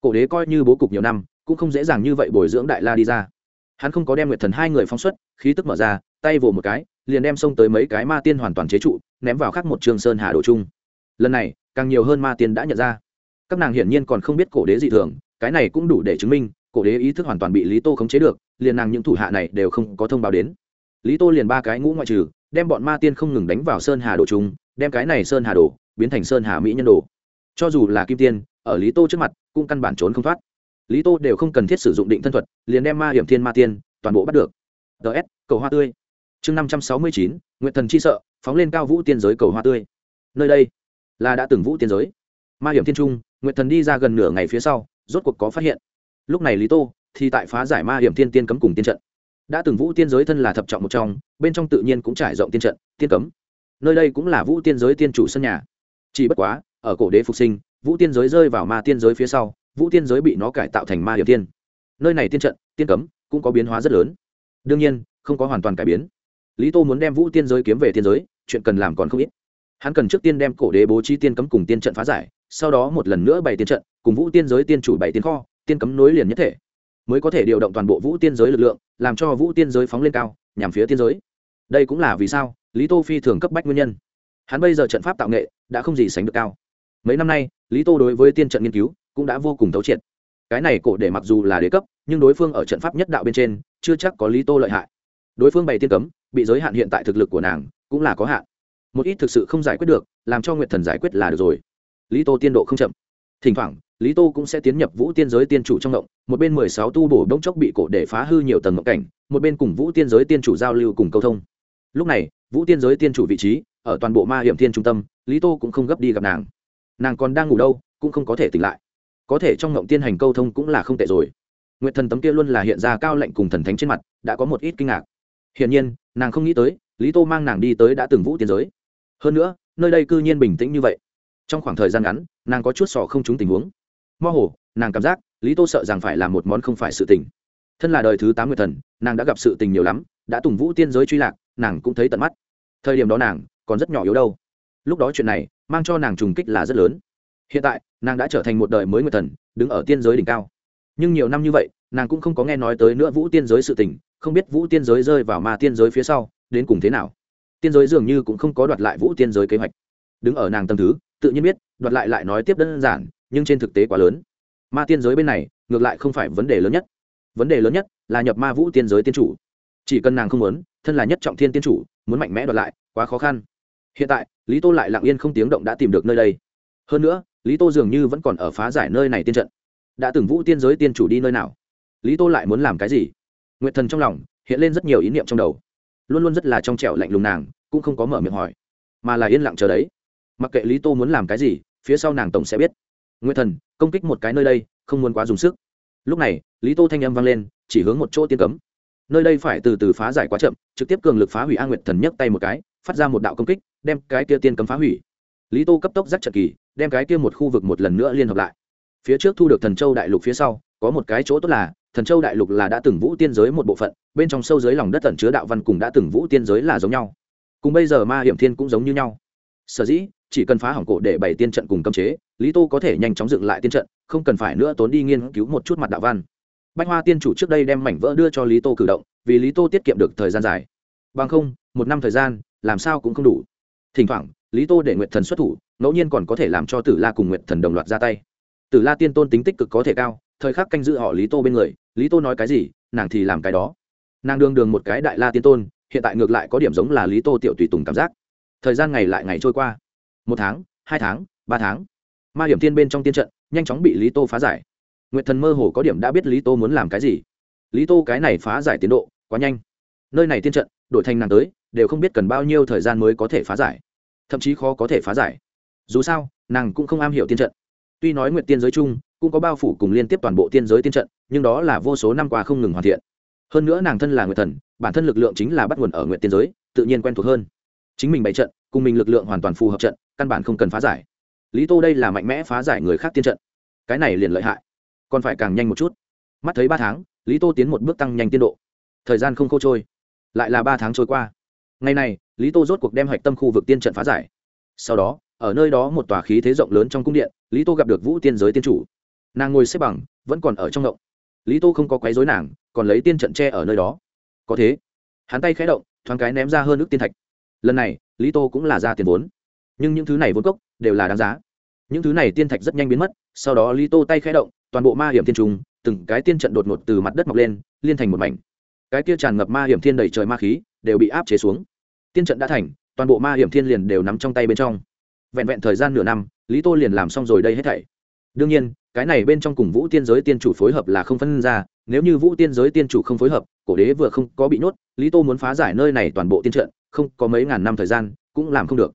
Cổ đế coi như bố cục nhiều năm, cũng không dễ dàng như vậy bồi dưỡng đại la đi ra. Hắn không có đem nguyệt thần hai người phóng xuất, khí tức mở ra, tay vồ một cái, liền đem xông tới mấy cái ma tiên hoàn toàn chế trụ, ném vào khắc một trường sơn hà đồ chung. Lần này, càng nhiều hơn ma tiên đã nhận ra. Các nàng hiển nhiên còn không biết cổ đế dị thường cái này cũng đủ để chứng minh, cổ đế ý thức hoàn toàn bị lý tô khống chế được, liền nàng những thủ hạ này đều không có thông báo đến. Lý tô liền ba cái ngũ ngoại trừ, đem bọn ma tiên không ngừng đánh vào sơn hà đồ chúng đem cái này sơn hà đồ biến thành sơn hà mỹ nhân đồ cho dù là kim tiên, ở lý tô trước mặt, cũng căn bản trốn không thoát. Lý tô đều không cần thiết sử dụng định thân thuật, liền đem ma hiểm thiên ma tiên, toàn bộ bắt được. Ts cầu hoa tươi. Chương năm trăm sáu mươi chín nguyện thần chi sợ, phóng lên cao vũ tiên giới cầu hoa tươi. Nơi đây là đã từng vũ tiên giới. Ma hiểm thiên trung nguyện thần đi ra gần nửa ngày phía sau rốt cuộc có phát hiện. Lúc này lý tô thì tại phá giải ma hiểm thiên tiên cấm cùng tiên trận. Đã từng vũ tiên giới thân là thập trọng một trong, bên trong tự nhiên cũng trải rộng tiên trận, tiên cấm. Nơi đây cũng là vũ tiên giới tiên chủ sân nhà. Chỉ bất quá, ở cổ đế phục sinh, vũ tiên giới rơi vào ma tiên giới phía sau, vũ tiên giới bị nó cải tạo thành ma hiểm tiên nơi này tiên trận, tiên cấm cũng có biến hóa rất lớn. Đương nhiên, không có hoàn toàn cải biến. Lý tô muốn đem vũ tiên giới kiếm về tiên giới, chuyện cần làm còn không ít. Hắn cần trước tiên đem cổ đế bố trí tiên cấm cùng tiên trận phá giải sau đó một lần nữa bày tiên trận, cùng vũ tiên giới tiên chủ bày tiên kho, tiên cấm nối liền nhất thể, mới có thể điều động toàn bộ vũ tiên giới lực lượng, làm cho vũ tiên giới phóng lên cao, nhằm phía tiên giới. Đây cũng là vì sao lý tô phi thường cấp bách nguyên nhân. Hắn bây giờ trận pháp tạo nghệ đã không gì sánh được cao. Mấy năm nay, lý tô đối với tiên trận nghiên cứu cũng đã vô cùng thấu triệt. Cái này cổ để mặc dù là đế cấp, nhưng đối phương ở trận pháp nhất đạo bên trên chưa chắc có lý tô lợi hại. Đối phương bày tiên cấm, bị giới hạn hiện tại thực lực của nàng cũng là có hạn. Một ít thực sự không giải quyết được, làm cho nguyệt thần giải quyết là được rồi lý tô tiên độ không chậm. Thỉnh thoảng, lý tô cũng sẽ tiến nhập vũ tiên giới tiên chủ trong động, một bên mười sáu tu bổ đống chốc bị cổ để phá hư nhiều tầng ngộng cảnh, một bên cùng vũ tiên giới tiên chủ giao lưu cùng câu thông. Lúc này, vũ tiên giới tiên chủ vị trí, ở toàn bộ ma hiểm thiên trung tâm, lý tô cũng không gấp đi gặp nàng. Nàng còn đang ngủ đâu, cũng không có thể tỉnh lại. Có thể trong ngộng tiên hành câu thông cũng là không tệ rồi. Nguyện thần tấm kia luôn là hiện ra cao lệnh cùng thần thánh trên mặt, đã có một ít kinh ngạc. Hiển nhiên, nàng không nghĩ tới, lý tô mang nàng đi tới đã từng vũ tiên giới. Hơn nữa, nơi đây cư nhiên bình tĩnh như vậy trong khoảng thời gian ngắn, nàng có chút sò không trúng tình huống. Mơ hồ, nàng cảm giác lý tô sợ rằng phải làm một món không phải sự tình. Thân là đời thứ tám người thần, nàng đã gặp sự tình nhiều lắm, đã tùng vũ tiên giới truy lạc, nàng cũng thấy tận mắt. Thời điểm đó nàng còn rất nhỏ yếu đâu. Lúc đó chuyện này mang cho nàng trùng kích là rất lớn. Hiện tại, nàng đã trở thành một đời mới người thần, đứng ở tiên giới đỉnh cao. Nhưng nhiều năm như vậy, nàng cũng không có nghe nói tới nữa vũ tiên giới sự tình, không biết vũ tiên giới rơi vào ma tiên giới phía sau, đến cùng thế nào. Tiên giới dường như cũng không có đoạt lại vũ tiên giới kế hoạch. Đứng ở nàng tâm thứ tự nhiên biết, đoạt lại lại nói tiếp đơn giản, nhưng trên thực tế quá lớn. Ma tiên giới bên này, ngược lại không phải vấn đề lớn nhất. Vấn đề lớn nhất là nhập ma vũ tiên giới tiên chủ. Chỉ cần nàng không muốn, thân là nhất trọng thiên tiên chủ, muốn mạnh mẽ đoạt lại, quá khó khăn. Hiện tại, lý tô lại lặng yên không tiếng động đã tìm được nơi đây. Hơn nữa, lý tô dường như vẫn còn ở phá giải nơi này tiên trận. Đã từng vũ tiên giới tiên chủ đi nơi nào? Lý tô lại muốn làm cái gì? Nguyện thần trong lòng hiện lên rất nhiều ý niệm trong đầu. Luôn luôn rất là trong trẻo lạnh lùng nàng, cũng không có mở miệng hỏi, mà là yên lặng chờ đấy mặc kệ lý tô muốn làm cái gì, phía sau nàng tổng sẽ biết. Nguyên thần, công kích một cái nơi đây, không muốn quá dùng sức. Lúc này, lý tô thanh âm vang lên, chỉ hướng một chỗ tiên cấm. Nơi đây phải từ từ phá giải quá chậm, trực tiếp cường lực phá hủy a nguyệt thần nhấc tay một cái, phát ra một đạo công kích, đem cái kia tiên cấm phá hủy. Lý tô cấp tốc dắt trận kỳ, đem cái kia một khu vực một lần nữa liên hợp lại. Phía trước thu được thần châu đại lục phía sau, có một cái chỗ tốt là, thần châu đại lục là đã từng vũ tiên giới một bộ phận, bên trong sâu dưới lòng đất tẩn chứa đạo văn cùng đã từng vũ tiên giới là giống nhau. Cùng bây giờ ma hiểm thiên cũng giống như nhau. Sở dĩ chỉ cần phá hỏng cổ để bày tiên trận cùng cấm chế, lý tô có thể nhanh chóng dựng lại tiên trận, không cần phải nữa tốn đi nghiên cứu một chút mặt đạo văn. Bách hoa tiên chủ trước đây đem mảnh vỡ đưa cho lý tô cử động, vì lý tô tiết kiệm được thời gian dài. Bằng không, một năm thời gian, làm sao cũng không đủ. Thỉnh thoảng, lý tô để nguyệt thần xuất thủ, ngẫu nhiên còn có thể làm cho tử la cùng nguyệt thần đồng loạt ra tay. Tử la tiên tôn tính tích cực có thể cao, thời khắc canh giữ họ lý tô bên người, lý tô nói cái gì, nàng thì làm cái đó. Nàng đương đường một cái đại la tiên tôn, hiện tại ngược lại có điểm giống là lý tô tiểu tùy tùng cảm giác. Thời gian ngày lại ngày trôi qua một tháng, hai tháng, ba tháng. Ma hiểm tiên bên trong tiên trận, nhanh chóng bị lý tô phá giải. Nguyệt thần mơ hồ có điểm đã biết lý tô muốn làm cái gì. Lý tô cái này phá giải tiến độ quá nhanh. Nơi này tiên trận, đổi thành nàng tới, đều không biết cần bao nhiêu thời gian mới có thể phá giải. Thậm chí khó có thể phá giải. Dù sao, nàng cũng không am hiểu tiên trận. Tuy nói nguyệt tiên giới chung, cũng có bao phủ cùng liên tiếp toàn bộ tiên giới tiên trận, nhưng đó là vô số năm qua không ngừng hoàn thiện. Hơn nữa nàng thân là nguyệt thần, bản thân lực lượng chính là bắt nguồn ở nguyệt tiên giới, tự nhiên quen thuộc hơn chính mình bày trận, cùng mình lực lượng hoàn toàn phù hợp trận, căn bản không cần phá giải. Lý tô đây là mạnh mẽ phá giải người khác tiên trận. Cái này liền lợi hại. Còn phải càng nhanh một chút. Mắt thấy ba tháng, lý tô tiến một bước tăng nhanh tiến độ. Thời gian không khô trôi. Lại là ba tháng trôi qua. Ngày này, lý tô rốt cuộc đem hạch tâm khu vực tiên trận phá giải. Sau đó, ở nơi đó một tòa khí thế rộng lớn trong cung điện, lý tô gặp được vũ tiên giới tiên chủ. Nàng ngồi xếp bằng, vẫn còn ở trong động. Lý tô không có quấy dối nàng, còn lấy tiên trận tre ở nơi đó. Có thế, hắn tay khẽ động, thoáng cái ném ra hơn ước tiên thạch lần này, lý tô cũng là ra tiền vốn. Nhưng những thứ này vốn cốc đều là đáng giá. Những thứ này tiên thạch rất nhanh biến mất, sau đó lý tô tay khẽ động, toàn bộ ma hiểm tiên trùng, từng cái tiên trận đột ngột từ mặt đất mọc lên, liên thành một mảnh. Cái kia tràn ngập ma hiểm thiên đầy trời ma khí đều bị áp chế xuống. Tiên trận đã thành, toàn bộ ma hiểm thiên liền đều nắm trong tay bên trong. Vẹn vẹn thời gian nửa năm, lý tô liền làm xong rồi đây hết thảy. Đương nhiên, cái này bên trong cùng vũ tiên giới tiên chủ phối hợp là không phân ra, nếu như vũ tiên giới tiên chủ không phối hợp, cổ đế vừa không có bị nhốt, lý tô muốn phá giải nơi này toàn bộ tiên trận không có mấy ngàn năm thời gian, cũng làm không được.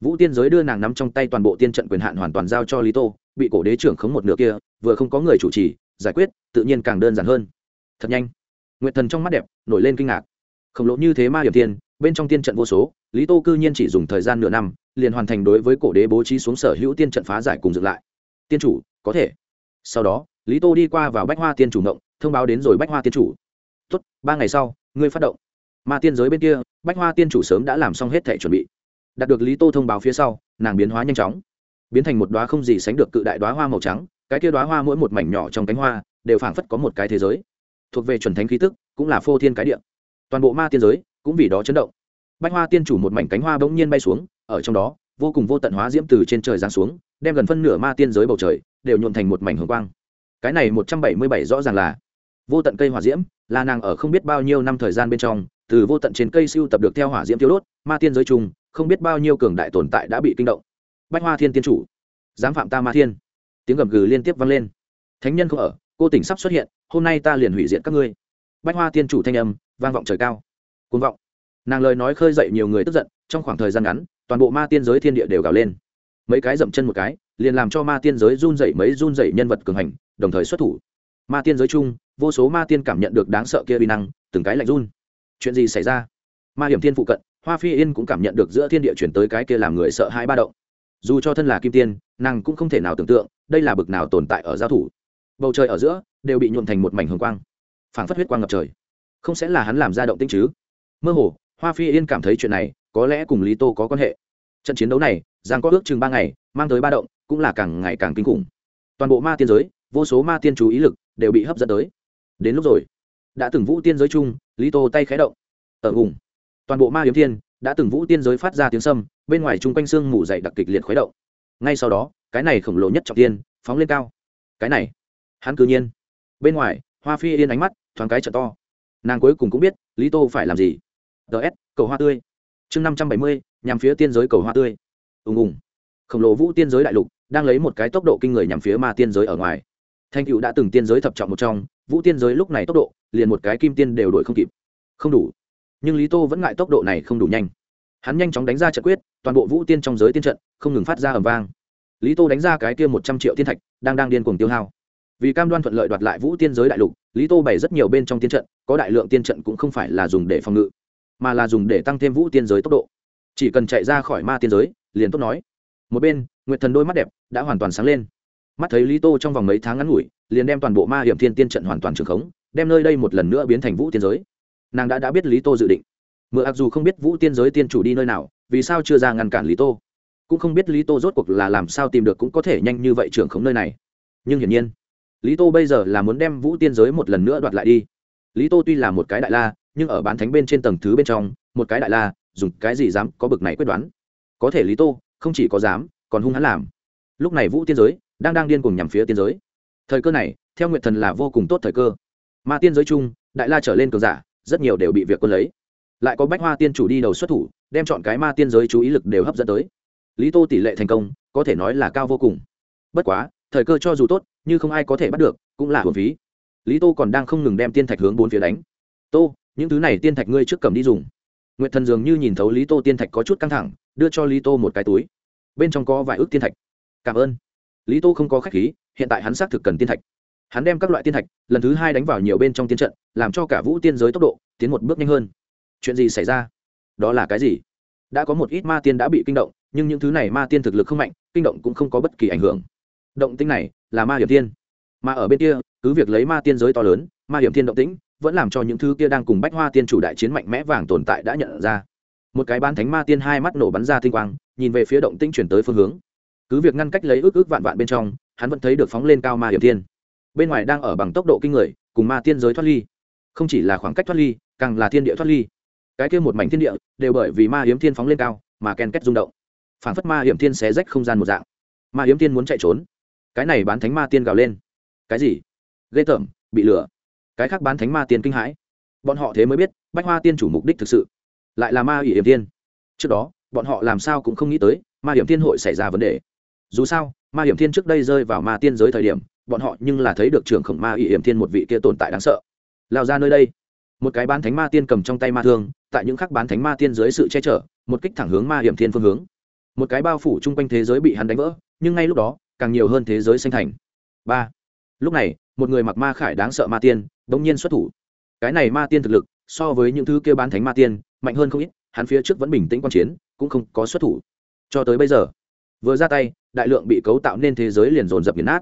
Vũ tiên giới đưa nàng nắm trong tay toàn bộ tiên trận quyền hạn hoàn toàn giao cho lý tô, bị cổ đế trưởng khống một nửa kia, vừa không có người chủ trì, giải quyết, tự nhiên càng đơn giản hơn. Thật nhanh. Nguyệt thần trong mắt đẹp, nổi lên kinh ngạc. Khổng lồ như thế ma hiểm tiên bên trong tiên trận vô số, lý tô cư nhiên chỉ dùng thời gian nửa năm, liền hoàn thành đối với cổ đế bố trí xuống sở hữu tiên trận phá giải cùng dựng lại. Tiên chủ, có thể. Sau đó, lý tô đi qua vào bách hoa tiên chủ mộng thông báo đến rồi bách hoa tiên chủ. Tốt, ba ngày sau, ngươi phát động ma tiên giới bên kia, bách hoa tiên chủ sớm đã làm xong hết thể chuẩn bị. Đạt được lý tô thông báo phía sau, nàng biến hóa nhanh chóng. Biến thành một đoá không gì sánh được cự đại đoá hoa màu trắng, cái kia đoá hoa mỗi một mảnh nhỏ trong cánh hoa, đều phảng phất có một cái thế giới. Thuộc về chuẩn thánh khí tức, cũng là phô thiên cái địa. Toàn bộ ma tiên giới, cũng vì đó chấn động. Bách hoa tiên chủ một mảnh cánh hoa bỗng nhiên bay xuống, ở trong đó, vô cùng vô tận hóa diễm từ trên trời giáng xuống, đem gần phân nửa ma tiên giới bầu trời, đều nhuộn thành một mảnh hồng quang. Cái này một trăm bảy mươi bảy rõ ràng là, vô tận cây hỏa diễm, là nàng ở không biết bao nhiêu năm thời gian bên trong từ vô tận trên cây siêu tập được theo hỏa diễm tiêu đốt, ma tiên giới chung không biết bao nhiêu cường đại tồn tại đã bị kinh động. Bách hoa thiên tiên chủ dám phạm ta ma thiên. Tiếng gầm gừ liên tiếp vang lên. Thánh nhân không ở, cô tỉnh sắp xuất hiện, hôm nay ta liền hủy diệt các ngươi. Bách hoa tiên chủ thanh âm, vang vọng trời cao. Côn vọng. Nàng lời nói khơi dậy nhiều người tức giận, trong khoảng thời gian ngắn, toàn bộ ma tiên giới thiên địa đều gào lên. Mấy cái dậm chân một cái, liền làm cho ma tiên giới run dậy mấy run dậy nhân vật cường hành, đồng thời xuất thủ. Ma tiên giới chung, vô số ma tiên cảm nhận được đáng sợ kia uy năng, từng cái lạnh run chuyện gì xảy ra? Ma hiểm thiên phụ cận, hoa phi yên cũng cảm nhận được giữa thiên địa chuyển tới cái kia làm người sợ hai ba động. Dù cho thân là kim tiên, nàng cũng không thể nào tưởng tượng đây là bực nào tồn tại ở giao thủ. Bầu trời ở giữa đều bị nhuộm thành một mảnh hồng quang, phảng phất huyết quang ngập trời. Không sẽ là hắn làm ra động tinh chứ? Mơ hồ, hoa phi yên cảm thấy chuyện này có lẽ cùng lý tô có quan hệ. Trận chiến đấu này, giang có ước chừng ba ngày, mang tới ba động, cũng là càng ngày càng kinh khủng. Toàn bộ ma tiên giới, vô số ma tiên chú ý lực đều bị hấp dẫn tới. Đến lúc rồi, đã từng vũ tiên giới chung lý tô tay khé động. Ở vùng toàn bộ ma hiếm thiên đã từng vũ tiên giới phát ra tiếng sâm, bên ngoài chung quanh xương mù dày đặc kịch liệt khuấy động. Ngay sau đó, cái này khổng lồ nhất trọng tiên phóng lên cao. Cái này, hắn cư nhiên. Bên ngoài, hoa phi yên ánh mắt, thoáng cái trợ to. Nàng cuối cùng cũng biết, lý tô phải làm gì. Ts cầu hoa tươi. Chương năm trăm bảy mươi, nhằm phía tiên giới cầu hoa tươi. Ùng ùng. Khổng lồ vũ tiên giới đại lục đang lấy một cái tốc độ kinh người nhằm phía ma tiên giới ở ngoài. Thanh cựu đã từng tiên giới thập trọng một trong vũ tiên giới lúc này tốc độ, liền một cái kim tiên đều đổi không kịp. Không đủ. Nhưng lý tô vẫn ngại tốc độ này không đủ nhanh. Hắn nhanh chóng đánh ra trận quyết, toàn bộ vũ tiên trong giới tiên trận không ngừng phát ra ầm vang. Lý tô đánh ra cái kia một trăm triệu tiên thạch, đang đang điên cuồng tiêu hao. Vì cam đoan thuận lợi đoạt lại vũ tiên giới đại lục, lý tô bày rất nhiều bên trong tiên trận, có đại lượng tiên trận cũng không phải là dùng để phòng ngự, mà là dùng để tăng thêm vũ tiên giới tốc độ. Chỉ cần chạy ra khỏi ma tiên giới, liền tốt nói. Một bên, nguyệt thần đôi mắt đẹp đã hoàn toàn sáng lên. Mắt thấy lý tô trong vòng mấy tháng ngắn ngủi liền đem toàn bộ ma hiểm thiên tiên trận hoàn toàn trường khống, đem nơi đây một lần nữa biến thành vũ tiên giới. Nàng đã đã biết lý tô dự định. Mượn mặc dù không biết vũ tiên giới tiên chủ đi nơi nào, vì sao chưa ra ngăn cản lý tô? Cũng không biết lý tô rốt cuộc là làm sao tìm được cũng có thể nhanh như vậy trưởng khống nơi này. Nhưng hiển nhiên, lý tô bây giờ là muốn đem vũ tiên giới một lần nữa đoạt lại đi. Lý tô tuy là một cái đại la, nhưng ở bán thánh bên trên tầng thứ bên trong, một cái đại la, dùng cái gì dám có bực này quyết đoán? Có thể lý tô không chỉ có dám, còn hung hắn làm. Lúc này vũ tiên giới đang đang điên cùng nhằm phía tiên giới thời cơ này, theo nguyện thần là vô cùng tốt thời cơ. Ma tiên giới chung, đại la trở lên cường giả, rất nhiều đều bị việc quân lấy. Lại có bách hoa tiên chủ đi đầu xuất thủ, đem chọn cái ma tiên giới chú ý lực đều hấp dẫn tới. Lý tô tỷ lệ thành công, có thể nói là cao vô cùng. Bất quá, thời cơ cho dù tốt nhưng không ai có thể bắt được, cũng là hồn phí. Lý tô còn đang không ngừng đem tiên thạch hướng bốn phía đánh. Tô, những thứ này tiên thạch ngươi trước cầm đi dùng. N g u y ệ t thần dường như nhìn thấu lý tô tiên thạch có chút căng thẳng, đưa cho lý tô một cái túi. Bên trong có vài ước tiên thạch. Cảm ơn. Lý tô không có k h á c h khí hiện tại hắn xác thực cần tiên thạch. Hắn đem các loại tiên thạch, lần thứ hai đánh vào nhiều bên trong tiên trận, làm cho cả vũ tiên giới tốc độ tiến một bước nhanh hơn. Chuyện gì xảy ra? Đó là cái gì? Đã có một ít ma tiên đã bị kinh động, nhưng những thứ này ma tiên thực lực không mạnh, kinh động cũng không có bất kỳ ảnh hưởng. Động tinh này là ma hiểm tiên. Mà ở bên kia, cứ việc lấy ma tiên giới to lớn, ma hiểm tiên động tĩnh vẫn làm cho những thứ kia đang cùng bách hoa tiên chủ đại chiến mạnh mẽ vàng tồn tại đã nhận ra. Một cái bán thánh ma tiên hai mắt nổ bắn ra tinh quang, nhìn về phía động tĩnh chuyển tới phương hướng. Cứ việc ngăn cách lấy ước ước vạn vạn bên trong hắn vẫn thấy được phóng lên cao ma hiểm tiên bên ngoài đang ở bằng tốc độ kinh người, cùng ma tiên giới thoát ly. Không chỉ là khoảng cách thoát ly, càng là thiên địa thoát ly. Cái kia một mảnh thiên địa đều bởi vì ma hiểm thiên phóng lên cao mà ken kết rung động. Phản phất ma hiểm thiên xé rách không gian một dạng. Ma hiểm thiên muốn chạy trốn. Cái này bán thánh ma tiên gào lên. Cái gì? Ghê tởm, bị lừa. Cái khác bán thánh ma tiên kinh hãi. Bọn họ thế mới biết, bách hoa tiên chủ mục đích thực sự lại là ma hiểm thiên. Trước đó, bọn họ làm sao cũng không nghĩ tới, ma hiểm thiên hội xảy ra vấn đề dù sao, ma hiểm thiên trước đây rơi vào ma tiên giới thời điểm, bọn họ nhưng là thấy được trưởng khổng ma ỷ hiểm thiên một vị kia tồn tại đáng sợ. Lao ra nơi đây. Một cái bán thánh ma tiên cầm trong tay ma thương, tại những khắc bán thánh ma tiên dưới sự che chở, một kích thẳng hướng ma hiểm thiên phương hướng. Một cái bao phủ chung quanh thế giới bị hắn đánh vỡ, nhưng ngay lúc đó, càng nhiều hơn thế giới sinh thành. Ba. Lúc này, một người mặc ma khải đáng sợ ma tiên bỗng nhiên xuất thủ. Cái này ma tiên thực lực, so với những thứ kia bán thánh ma tiên, mạnh hơn không ít, hắn phía trước vẫn bình tĩnh quan chiến, cũng không có xuất thủ. Cho tới bây giờ vừa ra tay, đại lượng bị cấu tạo nên thế giới liền dồn dập nghiền nát.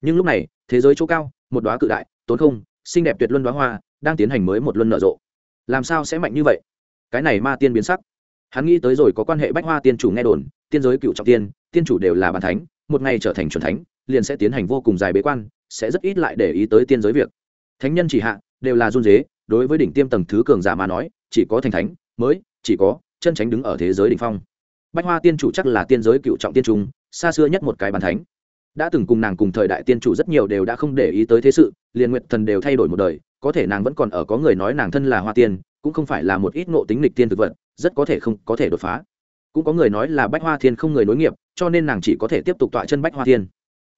Nhưng lúc này, thế giới chỗ cao, một đóa cự đại, tốn không, xinh đẹp tuyệt luân đóa hoa, đang tiến hành mới một luân nở rộ. Làm sao sẽ mạnh như vậy? Cái này ma tiên biến sắc. Hắn nghĩ tới rồi có quan hệ bách hoa tiên chủ nghe đồn, tiên giới cựu trọng tiên tiên chủ đều là bàn thánh, một ngày trở thành c thánh, liền sẽ tiến hành vô cùng dài bế quan, sẽ rất ít lại để ý tới tiên giới việc. Thánh nhân chỉ hạ, đều là run dế đối với đỉnh tiêm tầng thứ cường giả mà nói, chỉ có thành thánh, mới, chỉ có chân tránh đứng ở thế giới đỉnh phong bách hoa tiên chủ chắc là tiên giới cựu trọng tiên trung xa xưa nhất một cái bàn thánh. Đã từng cùng nàng cùng thời đại tiên chủ rất nhiều đều đã không để ý tới thế sự, liền nguyện thần đều thay đổi một đời, có thể nàng vẫn còn ở có người nói nàng thân là hoa tiên, cũng không phải là một ít ngộ tính lịch tiên thực vật, rất có thể không có thể đột phá. Cũng có người nói là bách hoa thiên không người nối nghiệp, cho nên nàng chỉ có thể tiếp tục tọa chân bách hoa thiên.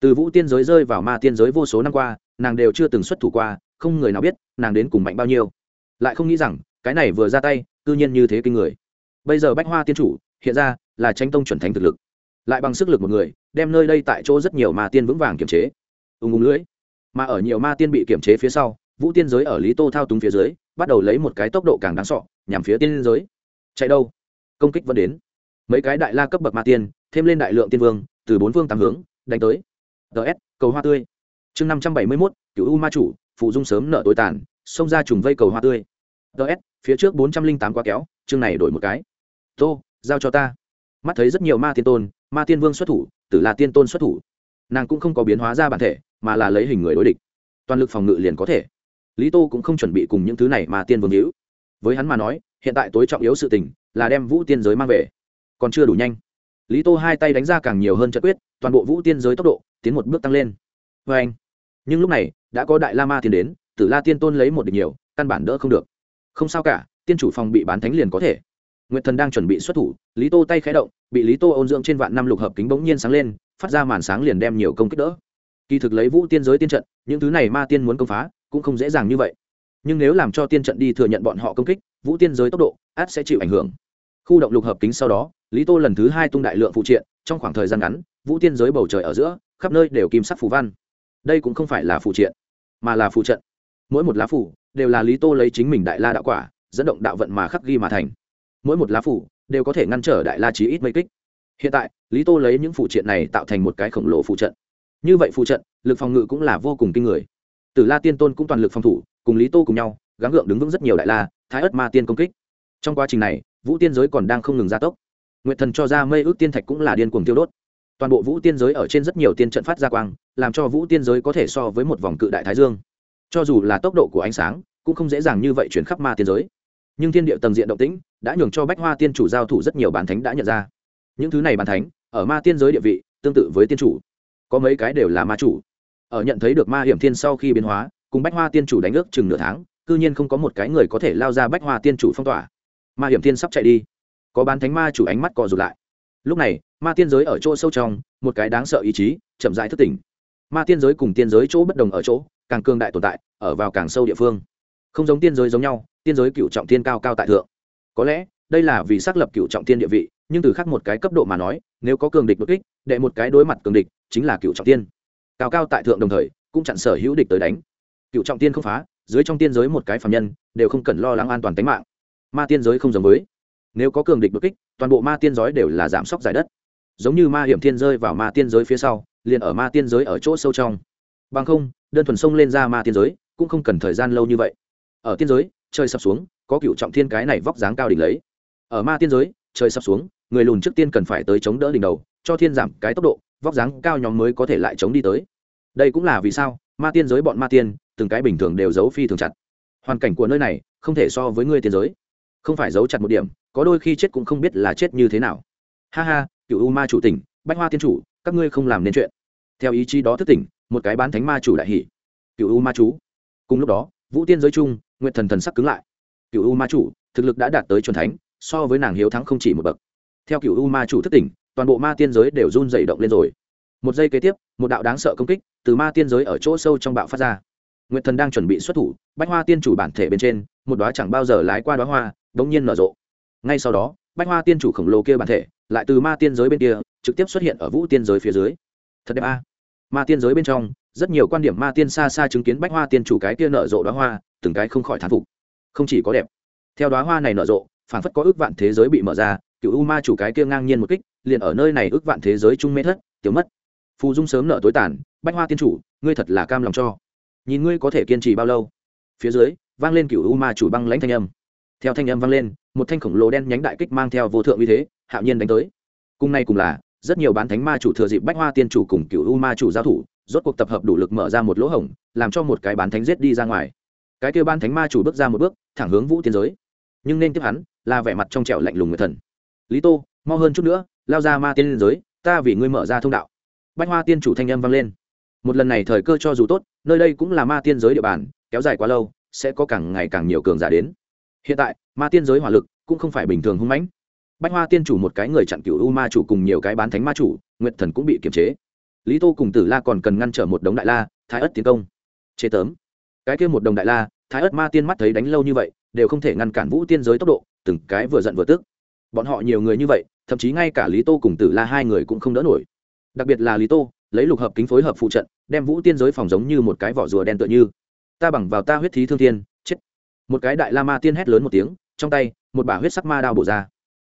Từ vũ tiên giới rơi vào ma tiên giới vô số năm qua, nàng đều chưa từng xuất thủ qua, không người nào biết nàng đến cùng mạnh bao nhiêu. Lại không nghĩ rằng, cái này vừa ra tay tư nhiên như thế kinh người. Bây giờ bách hoa tiên chủ, hiện ra là tranh tông chuẩn thánh thực lực. Lại bằng sức lực một người, đem nơi đây tại chỗ rất nhiều ma tiên vững vàng kiềm chế. Ùng ùng lưỡi. Mà ở nhiều ma tiên bị kiềm chế phía sau, vũ tiên giới ở lý tô thao túng phía dưới, bắt đầu lấy một cái tốc độ càng đáng sọ nhằm phía tiên giới. Chạy đâu? Công kích vẫn đến. Mấy cái đại la cấp bậc ma tiên, thêm lên đại lượng tiên vương, từ bốn phương tám hướng, đánh tới. Ts cầu hoa tươi. Chương năm trăm bảy mươi mốt cựu u ma chủ, phụ dung sớm nợ tối tàn, xông ra trùng vây cầu hoa tươi. Ts phía trước bốn trăm linh tám quá kéo, chương này đổi một cái. Tô, giao cho ta mắt thấy rất nhiều ma tiên tôn, ma tiên vương xuất thủ, tử là tiên tôn xuất thủ. Nàng cũng không có biến hóa ra bản thể, mà là lấy hình người đối địch. Toàn lực phòng ngự liền có thể. Lý tô cũng không chuẩn bị cùng những thứ này mà tiên vương hữu. Với hắn mà nói, hiện tại tối trọng yếu sự tình là đem vũ tiên giới mang về. Còn chưa đủ nhanh. Lý tô hai tay đánh ra càng nhiều hơn trận quyết, toàn bộ vũ tiên giới tốc độ tiến một bước tăng lên. Vê anh. Nhưng lúc này, đã có đại la ma tiến đến, tử la tiên tôn lấy một địch nhiều, căn bản đỡ không được. Không sao cả, tiên chủ phòng bị bán thánh liền có thể nguyệt thần đang chuẩn bị xuất thủ, lý tô tay khé động, bị lý tô ôn dưỡng trên vạn năm lục hợp kính bỗng nhiên sáng lên, phát ra màn sáng liền đem nhiều công kích đỡ. Kỳ thực lấy vũ tiên giới tiên trận, những thứ này ma tiên muốn công phá, cũng không dễ dàng như vậy. Nhưng nếu làm cho tiên trận đi thừa nhận bọn họ công kích, vũ tiên giới tốc độ, át sẽ chịu ảnh hưởng. Khu động lục hợp kính sau đó, lý tô lần thứ hai tung đại lượng phụ triện, trong khoảng thời gian ngắn, vũ tiên giới bầu trời ở giữa, khắp nơi đều kim sắc phù văn. Đây cũng không phải là phụ triện, mà là phụ trận. Mỗi một lá phủ đều là lý tô lấy chính mình đại la đạo quả, dẫn động đạo vận mà khắc ghi mà thành mỗi một lá phủ đều có thể ngăn trở đại la chí ít mây kích. Hiện tại, lý tô lấy những phụ triện này tạo thành một cái khổng lồ phụ trận. Như vậy phụ trận, lực phòng ngự cũng là vô cùng kinh người. Tử la tiên tôn cũng toàn lực phòng thủ, cùng lý tô cùng nhau, gắng gượng đứng vững rất nhiều đại la, thái ất ma tiên công kích. Trong quá trình này, vũ tiên giới còn đang không ngừng gia tốc. Nguyệt thần cho ra mây ước tiên thạch cũng là điên cuồng tiêu đốt. Toàn bộ vũ tiên giới ở trên rất nhiều tiên trận phát ra quang, làm cho vũ tiên giới có thể so với một vòng cự đại thái dương. Cho dù là tốc độ của ánh sáng, cũng không dễ dàng như vậy chuyển khắp ma tiên giới nhưng thiên địa tầng diện động tĩnh đã nhường cho bách hoa tiên chủ giao thủ rất nhiều bàn thánh đã nhận ra. Những thứ này bàn thánh, ở ma tiên giới địa vị, tương tự với tiên chủ. Có mấy cái đều là ma chủ. Ở nhận thấy được ma hiểm thiên sau khi biến hóa, cùng bách hoa tiên chủ đánh ước chừng nửa tháng, cư nhiên không có một cái người có thể lao ra bách hoa tiên chủ phong tỏa. Ma hiểm thiên sắp chạy đi. Có bán thánh ma chủ ánh mắt cò rụt lại. Lúc này, ma tiên giới ở chỗ sâu trong, một cái đáng sợ ý chí, chậm rãi thức tỉnh. Ma tiên giới cùng tiên giới chỗ bất đồng ở chỗ, càng cương đại tồn tại, ở vào càng sâu địa phương. Không giống tiên giới giống nhau tiên giới cựu trọng tiên cao cao tại thượng. Có lẽ, đây là vì xác lập cựu trọng tiên địa vị, nhưng từ khác một cái cấp độ mà nói, nếu có cường địch đột kích, đệ một cái đối mặt cường địch, chính là cựu trọng tiên cao cao tại thượng đồng thời, cũng chặn sở hữu địch tới đánh. Cựu trọng tiên không phá, dưới trong tiên giới một cái phạm nhân, đều không cần lo lắng an toàn tính mạng. Ma tiên giới không giống với. Nếu có cường địch đột kích, toàn bộ ma tiên giới đều là giảm sốc giải đất. Giống như ma hiểm thiên rơi vào ma tiên giới phía sau, liền ở ma tiên giới ở chỗ sâu trong. Bằng không, đơn thuần sông lên ra ma tiên giới, cũng không cần thời gian lâu như vậy. Ở tiên giới trời sập xuống, có cựu trọng thiên cái này vóc dáng cao đỉnh lấy. Ở ma tiên giới, trời sập xuống, người lùn trước tiên cần phải tới chống đỡ đỉnh đầu, cho thiên giảm cái tốc độ, vóc dáng cao nhóm mới có thể lại chống đi tới. Đây cũng là vì sao, ma tiên giới bọn ma tiên, từng cái bình thường đều giấu phi thường chặt. Hoàn cảnh của nơi này, không thể so với ngươi tiên giới. Không phải giấu chặt một điểm, có đôi khi chết cũng không biết là chết như thế nào. Ha ha, cựu u ma chủ tỉnh, bách hoa tiên chủ, các ngươi không làm nên chuyện. Theo ý chí đó thức tỉnh, một cái bán thánh ma chủ đại hỷ cựu u ma chú. Cùng lúc đó, vũ tiên giới chung nguyện thần thần sắc cứng lại. Cựu u ma chủ, thực lực đã đạt tới c thánh, so với nàng hiếu thắng không chỉ một bậc. Theo cựu u ma chủ thất tỉnh, toàn bộ ma tiên giới đều run dày động lên rồi. Một giây kế tiếp, một đạo đáng sợ công kích từ ma tiên giới ở chỗ sâu trong bạo phát ra. Nguyệt thần đang chuẩn bị xuất thủ, bách hoa tiên chủ bản thể bên trên, một đoá chẳng bao giờ lái qua đoá hoa đ ỗ n g nhiên nở rộ. Ngay sau đó, bách hoa tiên chủ khổng lồ kia bản thể, lại từ ma tiên giới bên kia, trực tiếp xuất hiện ở vũ tiên giới phía dưới. Thật đẹp a. Ma tiên giới bên trong rất nhiều quan điểm ma tiên xa xa chứng kiến bách hoa tiên chủ cái kia nở rộ đoá hoa, từng cái không khỏi thán phục. Không chỉ có đẹp. Theo đoá hoa này nở rộ phản phất có ước vạn thế giới bị mở ra, cựu u ma chủ cái kia ngang nhiên một kích, liền ở nơi này ước vạn thế giới chung mê thất, tiểu mất. Phù dung sớm nở tối tàn, bách hoa tiên chủ, ngươi thật là cam lòng cho. Nhìn ngươi có thể kiên trì bao lâu? Phía dưới, vang lên cựu u ma chủ băng lãnh thanh âm. Theo thanh âm vang lên, một thanh khổng lồ đen nhánh đại kích mang theo vô thượng uy thế, hạo nhiên đánh tới. Cùng nay cùng là, rất nhiều bán thánh ma chủ thừa dịp bách hoa tiên chủ cùng cựu u ma chủ giao thủ rốt cuộc tập hợp đủ lực mở ra một lỗ hổng, làm cho một cái bán thánh giết đi ra ngoài. Cái kêu ban thánh ma chủ bước ra một bước, thẳng hướng vũ tiên giới. Nhưng nên tiếp hắn là vẻ mặt trong trẻo lạnh lùng người thần. Lý tô, mau hơn chút nữa, lao ra ma tiên giới, ta vì ngươi mở ra thông đạo. Bách hoa tiên chủ thanh âm vang lên. Một lần này thời cơ cho dù tốt, nơi đây cũng là ma tiên giới địa bàn, kéo dài quá lâu, sẽ có càng ngày càng nhiều cường giả đến. Hiện tại, ma tiên giới hỏa lực cũng không phải bình thường hung mãnh. Bách hoa tiên chủ một cái người chặn cựu u ma chủ cùng nhiều cái bán thánh ma chủ, nguyệt thần cũng bị kiềm chế lý tô cùng tử la còn cần ngăn trở một đống đại la, thái ất tiến công. Chế tớm. Cái kia một đồng đại la, thái ất ma tiên mắt thấy đánh lâu như vậy, đều không thể ngăn cản vũ tiên giới tốc độ, từng cái vừa giận vừa tức. Bọn họ nhiều người như vậy, thậm chí ngay cả lý tô cùng tử la hai người cũng không đỡ nổi. Đặc biệt là lý tô, lấy lục hợp kính phối hợp phụ trận, đem vũ tiên giới phòng giống như một cái vỏ rùa đen tựa như. Ta bằng vào ta huyết thí thương thiên, chết. Một cái đại la ma tiên hét lớn một tiếng, trong tay, một bả huyết sắc ma đao bổ ra.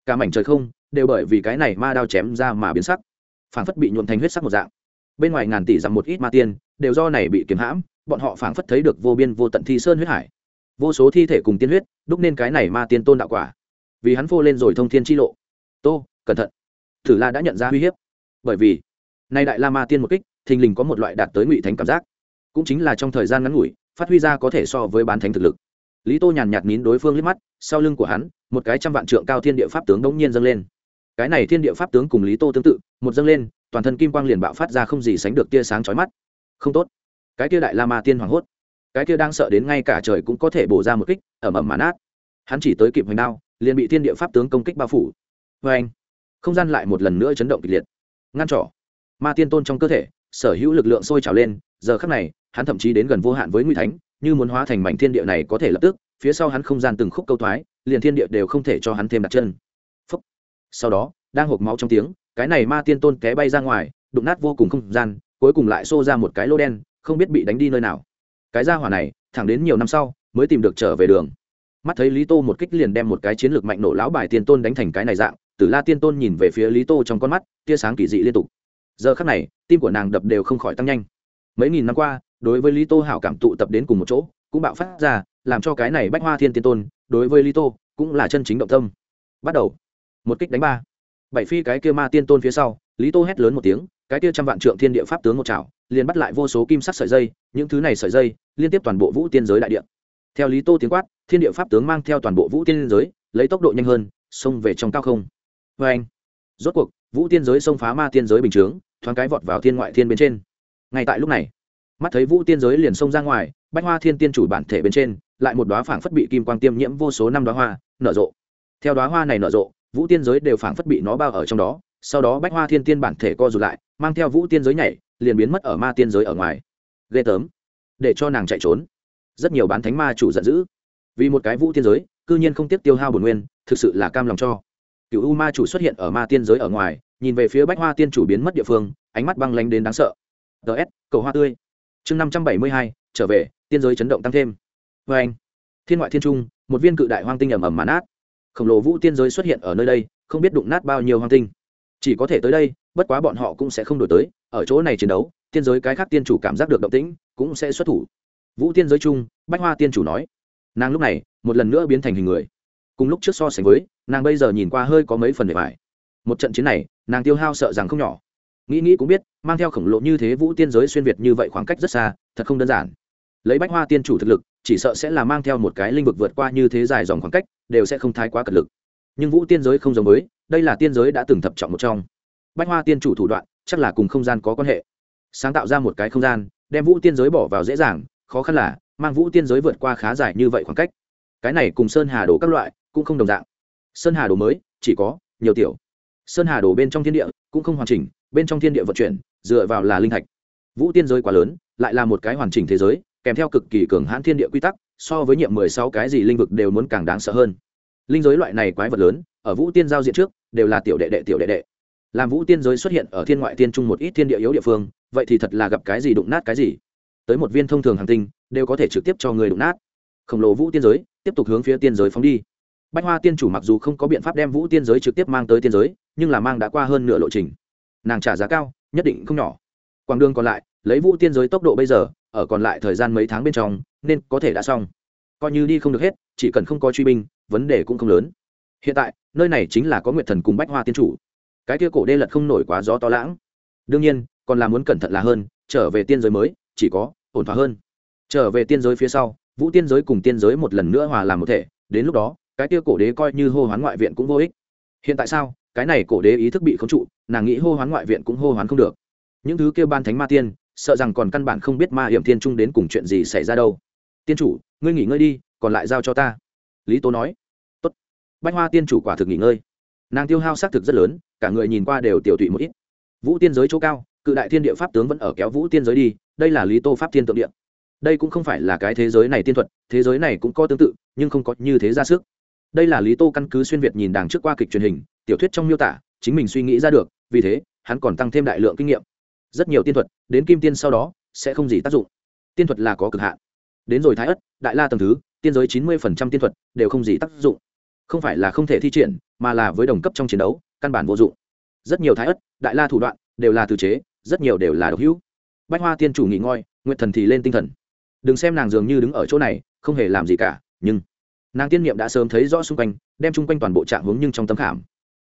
Cả mảnh trời không, đều bởi vì cái này ma đao chém ra mà biến sắc. Phảng phất bị nhuộm thành huyết sắc một dạng bên ngoài ngàn tỷ dặm một ít ma tiên, đều do này bị kiếm hãm, bọn họ phảng phất thấy được vô biên vô tận thi sơn huyết hải. Vô số thi thể cùng tiên huyết, đúc nên cái này ma tiên tôn đạo quả. Vì hắn phô lên rồi thông thiên chi lộ. Tô, cẩn thận. Thử la đã nhận ra uy hiếp. Bởi vì, nay đại la ma tiên một kích, thình lình có một loại đạt tới ngụy thánh cảm giác. Cũng chính là trong thời gian ngắn ngủi, phát huy ra có thể so với bán thánh thực lực. Lý tô nhàn nhạt nín đối phương liếc mắt, sau lưng của hắn, một cái trăm vạn trượng cao thiên địa pháp tướng đống nhiên dâng lên. Cái này thiên địa pháp tướng cùng lý tô tương tự, một dâng lên toàn thân kim quang liền bạo phát ra không gì sánh được tia sáng chói mắt. Không tốt. Cái kia đại la ma tiên hoảng hốt. Cái kia đang sợ đến ngay cả trời cũng có thể bổ ra một kích ẩm ẩm mà át hắn chỉ tới kịp hoành đao, liền bị thiên địa pháp tướng công kích bao phủ. Vê anh, không gian lại một lần nữa chấn động kịch liệt. Ngăn trỏ. Ma tiên tôn trong cơ thể, sở hữu lực lượng sôi trào lên, giờ khắc này, hắn thậm chí đến gần vô hạn với nguy thánh, như muốn hóa thành mảnh thiên địa này có thể lập tức, phía sau hắn không gian từng khúc câu thoái, liền thiên địa đều không thể cho hắn thêm đặt chân. Phúc. sau đó, đang hộp máu trong tiếng cái này ma tiên tôn té bay ra ngoài, đụng nát vô cùng không gian, cuối cùng lại xô ra một cái lô đen, không biết bị đánh đi nơi nào. Cái ra hỏa này, thẳng đến nhiều năm sau, mới tìm được trở về đường. Mắt thấy lý tô một kích liền đem một cái chiến lược mạnh nổ lão bài tiên tôn đánh thành cái này dạng, tử la tiên tôn nhìn về phía lý tô trong con mắt, tia sáng kỳ dị liên tục. Giờ khắc này, tim của nàng đập đều không khỏi tăng nhanh. Mấy nghìn năm qua, đối với lý tô hảo cảm tụ tập đến cùng một chỗ, cũng bạo phát ra, làm cho cái này bách hoa thiên tiên tôn, đối với lý tô, cũng là chân chính động tâm. Bắt đầu. Một kích đánh ba bảy phi cái kia ma tiên tôn phía sau, lý tô hét lớn một tiếng, cái kia trăm vạn trượng thiên địa pháp tướng một chảo, liền bắt lại vô số kim sắc sợi dây, những thứ này sợi dây liên tiếp toàn bộ vũ tiên giới đại địa. Theo lý tô tiếng quát, thiên địa pháp tướng mang theo toàn bộ vũ tiên giới, lấy tốc độ nhanh hơn, xông về trong cao không. Vê anh rốt cuộc, vũ tiên giới xông phá ma tiên giới bình chướng, thoáng cái vọt vào thiên ngoại thiên bên trên. Ngay tại lúc này, mắt thấy vũ tiên giới liền xông ra ngoài, bách hoa thiên tiên chủ bản thể bên trên, lại một đoá phảng phất bị kim quang tiêm nhiễm vô số năm đoá hoa, nở rộ. Theo đoá hoa này nở rộ vũ tiên giới đều phảng phất bị nó bao ở trong đó, sau đó bách hoa thiên tiên bản thể co rụt lại, mang theo vũ tiên giới nhảy, liền biến mất ở ma tiên giới ở ngoài. Ghê tớm để cho nàng chạy trốn. Rất nhiều bán thánh ma chủ giận dữ. Vì một cái vũ tiên giới, cư nhiên không tiếp tiêu hao bổn nguyên, thực sự là cam lòng cho. Cựu u ma chủ xuất hiện ở ma tiên giới ở ngoài, nhìn về phía bách hoa tiên chủ biến mất địa phương, ánh mắt băng lanh đến đáng sợ. Ts cầu hoa tươi. Chương năm trăm bảy mươi hai, trở về, tiên giới chấn động tăng thêm. Vê anh thiên ngoại thiên trung, một viên cự đại hoang tinh ẩm ẩm mán át khổng lồ vũ tiên giới xuất hiện ở nơi đây, không biết đụng nát bao nhiêu hoang tinh. Chỉ có thể tới đây, bất quá bọn họ cũng sẽ không đổi tới. Ở chỗ này chiến đấu, tiên giới cái khác tiên chủ cảm giác được động tĩnh, cũng sẽ xuất thủ. Vũ tiên giới chung, bách hoa tiên chủ nói. Nàng lúc này, một lần nữa biến thành hình người. Cùng lúc trước so sánh với, nàng bây giờ nhìn qua hơi có mấy phần để bài. một trận chiến này, nàng tiêu hao sợ rằng không nhỏ. Nghĩ nghĩ cũng biết, mang theo khổng lồ như thế vũ tiên giới xuyên việt như vậy khoảng cách rất xa, thật không đơn giản. Lấy bách hoa tiên chủ thực lực, chỉ sợ sẽ là mang theo một cái linh vực vượt qua như thế dài dòng khoảng cách đều sẽ không thái quá cật lực. Nhưng vũ tiên giới không giống với, đây là tiên giới đã từng thập trọng một trong. Bách hoa tiên chủ thủ đoạn, chắc là cùng không gian có quan hệ. Sáng tạo ra một cái không gian, đem vũ tiên giới bỏ vào dễ dàng, khó khăn là, mang vũ tiên giới vượt qua khá dài như vậy khoảng cách. Cái này cùng sơn hà đồ các loại, cũng không đồng dạng. Sơn hà đồ mới, chỉ có, nhiều tiểu. Sơn hà đồ bên trong thiên địa, cũng không hoàn chỉnh, bên trong thiên địa vận chuyển, dựa vào là linh thạch. Vũ tiên giới quá lớn, lại là một cái hoàn chỉnh thế giới, kèm theo cực kỳ cường hãn thiên địa quy tắc so với nhiệm mười sáu cái gì linh vực đều muốn càng đáng sợ hơn. Linh giới loại này quái vật lớn, ở vũ tiên giao diện trước, đều là tiểu đệ đệ, tiểu đệ đệ. Làm vũ tiên giới xuất hiện ở thiên ngoại tiên trung một ít thiên địa yếu địa phương, vậy thì thật là gặp cái gì đụng nát cái gì. Tới một viên thông thường hàng tinh, đều có thể trực tiếp cho người đụng nát. Khổng lồ vũ tiên giới, tiếp tục hướng phía tiên giới phóng đi. Bách hoa tiên chủ mặc dù không có biện pháp đem vũ tiên giới trực tiếp mang tới tiên giới, nhưng là mang đã qua hơn nửa lộ trình. Nàng trả giá cao, nhất định không nhỏ. Quảng đường còn lại, lấy vũ tiên giới tốc độ bây giờ ở còn lại thời gian mấy tháng bên trong, nên có thể đã xong. Coi như đi không được hết, chỉ cần không có truy binh, vấn đề cũng không lớn. Hiện tại, nơi này chính là có nguyệt thần cùng bách hoa tiên chủ. Cái kia cổ đê lật không nổi quá gió to lãng. Đương nhiên, còn là muốn cẩn thận là hơn, trở về tiên giới mới, chỉ có ổn thỏa hơn. Trở về tiên giới phía sau, vũ tiên giới cùng tiên giới một lần nữa hòa làm một thể, đến lúc đó, cái kia cổ đế coi như hô hoán ngoại viện cũng vô ích. Hiện tại sao, cái này cổ đế ý thức bị khống trụ, nàng nghĩ hô hoán ngoại viện cũng hô hoán không được. Những thứ kêu ban thánh ma tiên sợ rằng còn căn bản không biết ma hiểm thiên trung đến cùng chuyện gì xảy ra đâu. Tiên chủ, ngươi nghỉ ngơi đi, còn lại giao cho ta. Lý tố nói. Tốt. Bách hoa tiên chủ quả thực nghỉ ngơi. Nàng tiêu hao xác thực rất lớn, cả người nhìn qua đều tiểu tụy một ít. Vũ tiên giới chỗ cao, cự đại thiên địa pháp tướng vẫn ở kéo vũ tiên giới đi, đây là lý tô pháp thiên tượng địa. Đây cũng không phải là cái thế giới này tiên thuật, thế giới này cũng có tương tự, nhưng không có như thế ra sức. Đây là lý tô căn cứ xuyên việt nhìn đàng trước qua kịch truyền hình, tiểu thuyết trong miêu tả, chính mình suy nghĩ ra được, vì thế, hắn còn tăng thêm đại lượng kinh nghiệm rất nhiều tiên thuật, đến kim tiên sau đó, sẽ không gì tác dụng. Tiên thuật là có cực hạn. Đến rồi thái ất, đại la tầng thứ, tiên giới chín mươi phần trăm tiên thuật đều không gì tác dụng. Không phải là không thể thi triển, mà là với đồng cấp trong chiến đấu, căn bản vô dụng. Rất nhiều thái ất, đại la thủ đoạn đều là từ chế, rất nhiều đều là độc hữu. Bách hoa tiên chủ nghỉ ngơi nguyện thần thì lên tinh thần. Đừng xem nàng dường như đứng ở chỗ này, không hề làm gì cả, nhưng nàng tiên niệm đã sớm thấy rõ xung quanh, đem chung quanh toàn bộ trạng hướng nhưng trong tấm khảm.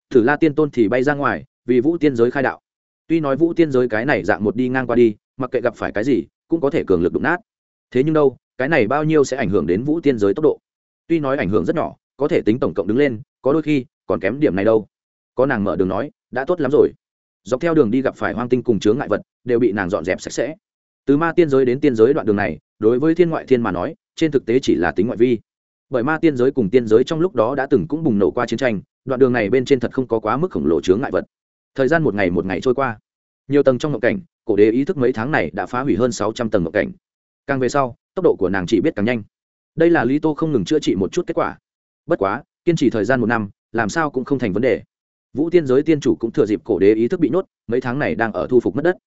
Thử la tiên tôn thì bay ra ngoài, vì vũ tiên giới khai đạo tuy nói vũ tiên giới cái này dạng một đi ngang qua đi, mặc kệ gặp phải cái gì, cũng có thể cường lực đụng nát. Thế nhưng đâu, cái này bao nhiêu sẽ ảnh hưởng đến vũ tiên giới tốc độ? Tuy nói ảnh hưởng rất nhỏ, có thể tính tổng cộng đứng lên, có đôi khi, còn kém điểm này đâu. Có nàng mở đường nói, đã tốt lắm rồi. Dọc theo đường đi gặp phải hoang tinh cùng chướng ngại vật, đều bị nàng dọn dẹp sạch sẽ. Từ ma tiên giới đến tiên giới đoạn đường này, đối với thiên ngoại thiên mà nói, trên thực tế chỉ là tính ngoại vi. Bởi ma tiên giới cùng tiên giới trong lúc đó đã từng cũng bùng nổ qua chiến tranh, đoạn đường này bên trên thật không có quá mức khổng lồ chướng ngại vật thời gian một ngày một ngày trôi qua. Nhiều tầng trong ngộng cảnh, cổ đế ý thức mấy tháng này đã phá hủy hơn sáu trăm tầng ngộng cảnh. Càng về sau, tốc độ của nàng chỉ biết càng nhanh. Đây là lý tô không ngừng chữa trị một chút kết quả. Bất quá, kiên trì thời gian một năm, làm sao cũng không thành vấn đề. Vũ tiên giới tiên chủ cũng thừa dịp cổ đế ý thức bị nhốt, mấy tháng này đang ở thu phục mất đất.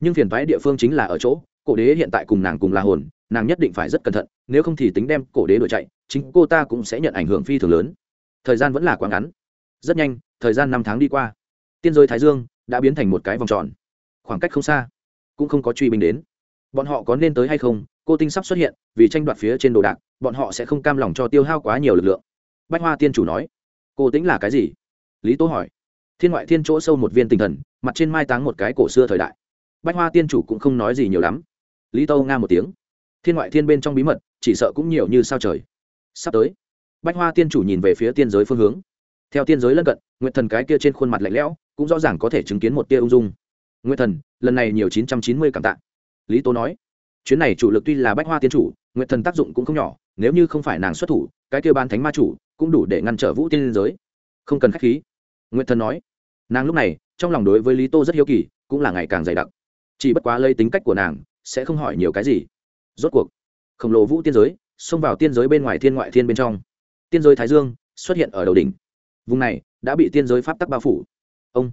Nhưng phiền thoái địa phương chính là ở chỗ, cổ đế hiện tại cùng nàng cùng là hồn, nàng nhất định phải rất cẩn thận, nếu không thì tính đem cổ đế đổi chạy, chính cô ta cũng sẽ nhận ảnh hưởng phi thường lớn. Thời gian vẫn là quá ngắn. Rất nhanh, thời gian năm tháng đi qua tiên giới thái dương đã biến thành một cái vòng tròn. Khoảng cách không xa, cũng không có truy binh đến. Bọn họ có nên tới hay không, cô tinh sắp xuất hiện, vì tranh đoạt phía trên đồ đạc, bọn họ sẽ không cam lòng cho tiêu hao quá nhiều lực lượng. Bách hoa tiên chủ nói, cô tính là cái gì? Lý tố hỏi. Thiên ngoại thiên chỗ sâu một viên tinh thần, mặt trên mai táng một cái cổ xưa thời đại. Bách hoa tiên chủ cũng không nói gì nhiều lắm. Lý tâu nga một tiếng. Thiên ngoại thiên bên trong bí mật, chỉ sợ cũng nhiều như sao trời. Sắp tới, bách hoa tiên chủ nhìn về phía tiên giới phương hướng. Theo tiên giới lân cận nguyện thần cái kia trên khuôn mặt lạnh lẽo cũng rõ ràng có thể chứng kiến một tia ung dung. Nguyên thần, lần này nhiều chín trăm chín mươi cảm tạ. Lý tố nói, chuyến này chủ lực tuy là bách hoa tiên chủ nguyện thần tác dụng cũng không nhỏ, nếu như không phải nàng xuất thủ, cái kia ban thánh ma chủ cũng đủ để ngăn trở vũ tiên liên giới. Không cần k h á c h khí. Nguyện thần nói, nàng lúc này, trong lòng đối với lý tô rất hiếu kỳ, cũng là ngày càng dày đặc. Chỉ bất quá lấy tính cách của nàng, sẽ không hỏi nhiều cái gì. Rốt cuộc, khổng lồ vũ tiên giới xông vào tiên giới bên ngoài thiên ngoại thiên bên trong. Tiên giới thái dương xuất hiện ở đầu đỉnh. Vùng này đã bị tiên giới pháp tắc bao phủ ông.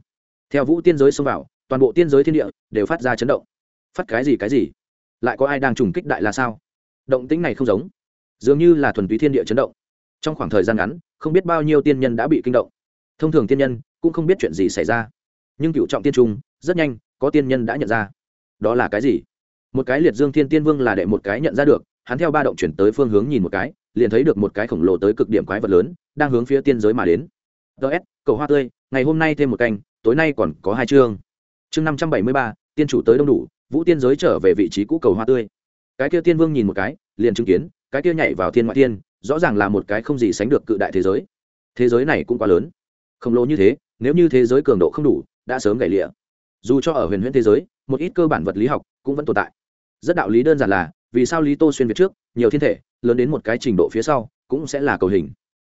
Theo vũ tiên giới xông vào, toàn bộ tiên giới thiên địa đều phát ra chấn động. Phát cái gì cái gì? Lại có ai đang trùng kích đại là sao? Động tĩnh này không giống. Dường như là thuần túy thiên địa chấn động. Trong khoảng thời gian ngắn, không biết bao nhiêu tiên nhân đã bị kinh động. Thông thường tiên nhân cũng không biết chuyện gì xảy ra. Nhưng cựu trọng tiên trung rất nhanh, có tiên nhân đã nhận ra. Đó là cái gì? Một cái liệt dương thiên tiên vương là đệ một cái nhận ra được, hắn theo ba động chuyển tới phương hướng nhìn một cái, liền thấy được một cái khổng lồ tới cực điểm quái vật lớn, đang hướng phía tiên giới mà đến. Ts cầu hoa tươi ngày hôm nay thêm một canh, tối nay còn có hai chương. Chương năm trăm bảy mươi ba, tiên chủ tới đông đủ, vũ tiên giới trở về vị trí cũ cầu hoa tươi. Cái kia tiên vương nhìn một cái, liền chứng kiến, cái kia nhảy vào thiên ngoại tiên, rõ ràng là một cái không gì sánh được cự đại thế giới. Thế giới này cũng quá lớn. Khổng lồ như thế, nếu như thế giới cường độ không đủ, đã sớm gãy lịa. Dù cho ở huyền huyễn thế giới, một ít cơ bản vật lý học cũng vẫn tồn tại. Rất đạo lý đơn giản là, vì sao lý tô xuyên việt trước, nhiều thiên thể, lớn đến một cái trình độ phía sau, cũng sẽ là cầu hình.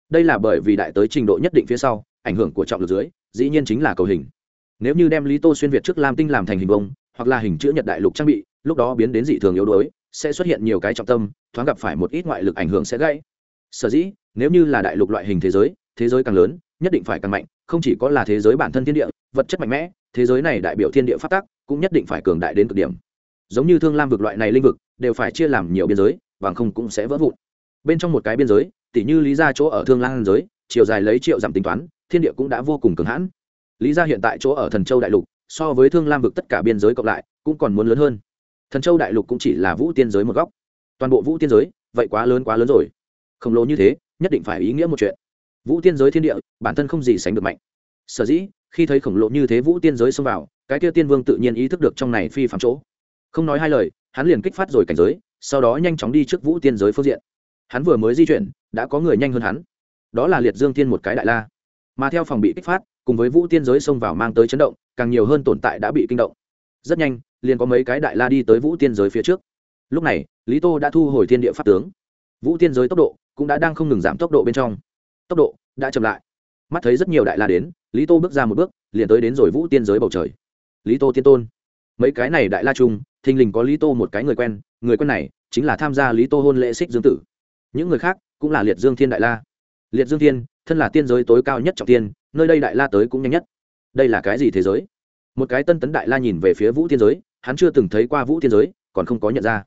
Đây là bởi vì đại tới trình độ nhất định phía sau ảnh hưởng của trọng lực dưới, dĩ nhiên chính là cầu hình. Nếu như đem lý tô xuyên việt trước lam tinh làm thành hình bông hoặc là hình chữ nhật đại lục trang bị, lúc đó biến đến dị thường yếu đuối, sẽ xuất hiện nhiều cái trọng tâm, thoáng gặp phải một ít ngoại lực ảnh hưởng sẽ gãy. Sở dĩ, nếu như là đại lục loại hình thế giới thế giới càng lớn, nhất định phải càng mạnh, không chỉ có là thế giới bản thân thiên địa, vật chất mạnh mẽ, thế giới này đại biểu thiên địa phát tác, cũng nhất định phải cường đại đến cực điểm. Giống như thương lam vực loại này linh vực, đều phải chia làm nhiều biên giới, bằng không cũng sẽ vỡ vụn. Bên trong một cái biên giới, tỉ như lý ra chỗ ở thương lan giới, chiều dài lấy triệu giảm tính toán thiên địa cũng đã vô cùng cường hãn. Lý ra hiện tại chỗ ở thần châu đại lục, so với thương lam vực tất cả biên giới cộng lại, cũng còn muốn lớn hơn. Thần châu đại lục cũng chỉ là vũ tiên giới một góc. Toàn bộ vũ tiên giới, vậy quá lớn quá lớn rồi. Khổng lồ như thế, nhất định phải ý nghĩa một chuyện. Vũ tiên giới thiên địa, bản thân không gì sánh được mạnh. Sở dĩ, khi thấy khổng lồ như thế vũ tiên giới xông vào, cái kia tiên vương tự nhiên ý thức được trong này phi phạm chỗ. Không nói hai lời, hắn liền kích phát rồi cảnh giới, sau đó nhanh chóng đi trước vũ tiên giới phương diện. Hắn vừa mới di chuyển, đã có người nhanh hơn hắn. Đó là liệt dương tiên một cái đại la mà theo phòng bị kích phát, cùng với vũ tiên giới xông vào mang tới chấn động, càng nhiều hơn tồn tại đã bị kinh động. Rất nhanh, liền có mấy cái đại la đi tới vũ tiên giới phía trước. Lúc này, lý tô đã thu hồi thiên địa pháp tướng. Vũ tiên giới tốc độ cũng đã đang không ngừng giảm tốc độ bên trong. Tốc độ đã chậm lại. Mắt thấy rất nhiều đại la đến, lý tô bước ra một bước, liền tới đến rồi vũ tiên giới bầu trời. Lý tô tiên tôn. Mấy cái này đại la trung thình lình có lý tô một cái người quen người quen này chính là tham gia lý tô hôn lễ xích dương tử. Những người khác cũng là liệt dương thiên đại la liệt dương thiên, thân là tiên giới tối cao nhất trọng tiên, nơi đây đại la tới cũng nhanh nhất. Đây là cái gì thế giới? Một cái tân tấn đại la nhìn về phía vũ tiên giới, hắn chưa từng thấy qua vũ tiên giới, còn không có nhận ra.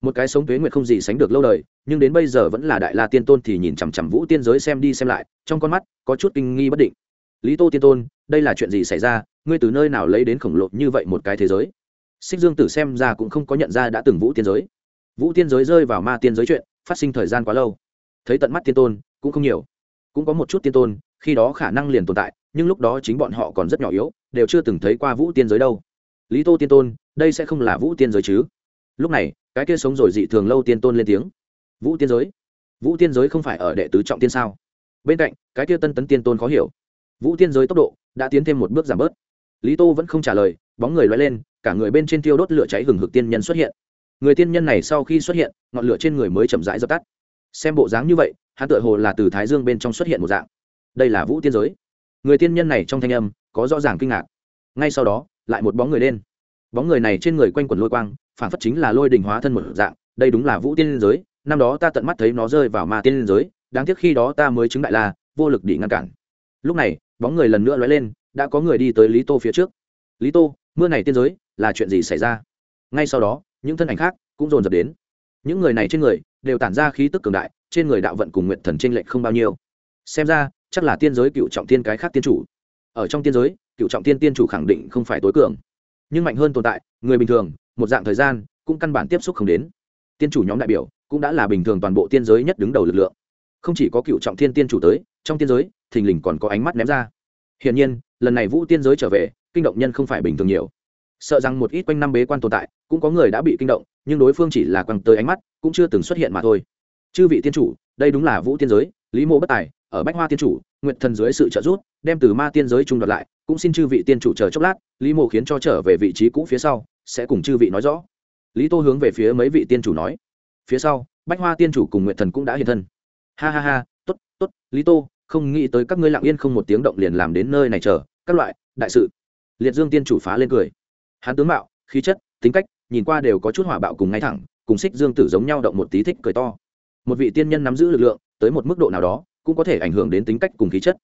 Một cái sống tuế nguyệt không gì sánh được lâu đời, nhưng đến bây giờ vẫn là đại la tiên tôn thì nhìn chằm chằm vũ tiên giới xem đi xem lại, trong con mắt có chút kinh nghi bất định. Lý tô tiên tôn, đây là chuyện gì xảy ra? Ngươi từ nơi nào lấy đến khổng lồ như vậy một cái thế giới? Xích dương tử xem ra cũng không có nhận ra đã từng vũ tiên giới. Vũ tiên giới rơi vào ma tiên giới chuyện, phát sinh thời gian quá lâu. Thấy tận mắt tiên tôn cũng không nhiều. Cũng có một chút tiên tôn, khi đó khả năng liền tồn tại, nhưng lúc đó chính bọn họ còn rất nhỏ yếu, đều chưa từng thấy qua vũ tiên giới đâu. Lý tô tiên tôn, đây sẽ không là vũ tiên giới chứ? Lúc này, cái kia sống rồi dị thường lâu tiên tôn lên tiếng. Vũ tiên giới? Vũ tiên giới không phải ở đệ tứ trọng tiên sao? Bên cạnh, cái kia tân tấn tiên tôn khó hiểu. Vũ tiên giới tốc độ đã tiến thêm một bước giảm bớt. Lý tô vẫn không trả lời, bóng người loay lên, cả người bên trên tiêu đốt lửa cháy hừng hực tiên nhân xuất hiện. Người tiên nhân này sau khi xuất hiện, ngọn lửa trên người mới chậm rãi dập tắt. Xem bộ dáng như vậy hắn tựa hồ là từ thái dương bên trong xuất hiện một dạng. Đây là vũ tiên giới. Người tiên nhân này trong thanh âm có rõ ràng kinh ngạc. Ngay sau đó, lại một bóng người lên. Bóng người này trên người quanh quần lôi quang, phản phất chính là lôi đình hóa thân một dạng. Đây đúng là vũ tiên giới. Năm đó ta tận mắt thấy nó rơi vào ma tiên giới. Đáng tiếc khi đó ta mới chứng đại la vô lực bị ngăn cản. Lúc này, bóng người lần nữa lóe lên, đã có người đi tới lý tô phía trước. Lý tô, mưa này tiên giới, là chuyện gì xảy ra? Ngay sau đó, những thân ảnh khác cũng dồn dập đến. Những người này trên người đều tản ra khí tức cường đại trên người đạo vận cùng nguyện thần tranh lệch không bao nhiêu. Xem ra, chắc là tiên giới cựu trọng tiên cái khác tiên chủ. Ở trong tiên giới, cựu trọng tiên tiên chủ khẳng định không phải tối cường. Nhưng mạnh hơn tồn tại, người bình thường, một dạng thời gian, cũng căn bản tiếp xúc không đến. Tiên chủ nhóm đại biểu, cũng đã là bình thường toàn bộ tiên giới nhất đứng đầu lực lượng. Không chỉ có cựu trọng thiên tiên chủ tới, trong tiên giới, thình lình còn có ánh mắt ném ra. Hiển nhiên, lần này vũ tiên giới trở về, kinh động nhân không phải bình thường nhiều. Sợ rằng một ít quanh năm bế quan tồn tại, cũng có người đã bị kinh động, nhưng đối phương chỉ là quăng tới ánh mắt, cũng chưa từng xuất hiện mà thôi chư vị tiên chủ, đây đúng là vũ tiên giới, lý mô bất tài, ở bách hoa tiên chủ nguyện thần dưới sự trợ giúp, đem từ ma tiên giới trung đoạt lại, cũng xin chư vị tiên chủ chờ chốc lát, lý mộ khiến cho trở về vị trí cũ phía sau, sẽ cùng chư vị nói rõ. Lý tô hướng về phía mấy vị tiên chủ nói. Phía sau, bách hoa tiên chủ cùng nguyện thần cũng đã hiện thân. Ha ha ha t ố t t ố t lý tô, không nghĩ tới các ngươi lặng yên không một tiếng động liền làm đến nơi này chờ, các loại, đại sự. Liệt dương tiên chủ phá lên cười. Hắn tướng mạo, khí chất, tính cách, nhìn qua đều có chút hỏa bạo cùng ngay thẳng, cùng xích dương tử giống nhau động một tí thích cười to một vị tiên nhân nắm giữ lực lượng, tới một mức độ nào đó, cũng có thể ảnh hưởng đến tính cách cùng khí chất.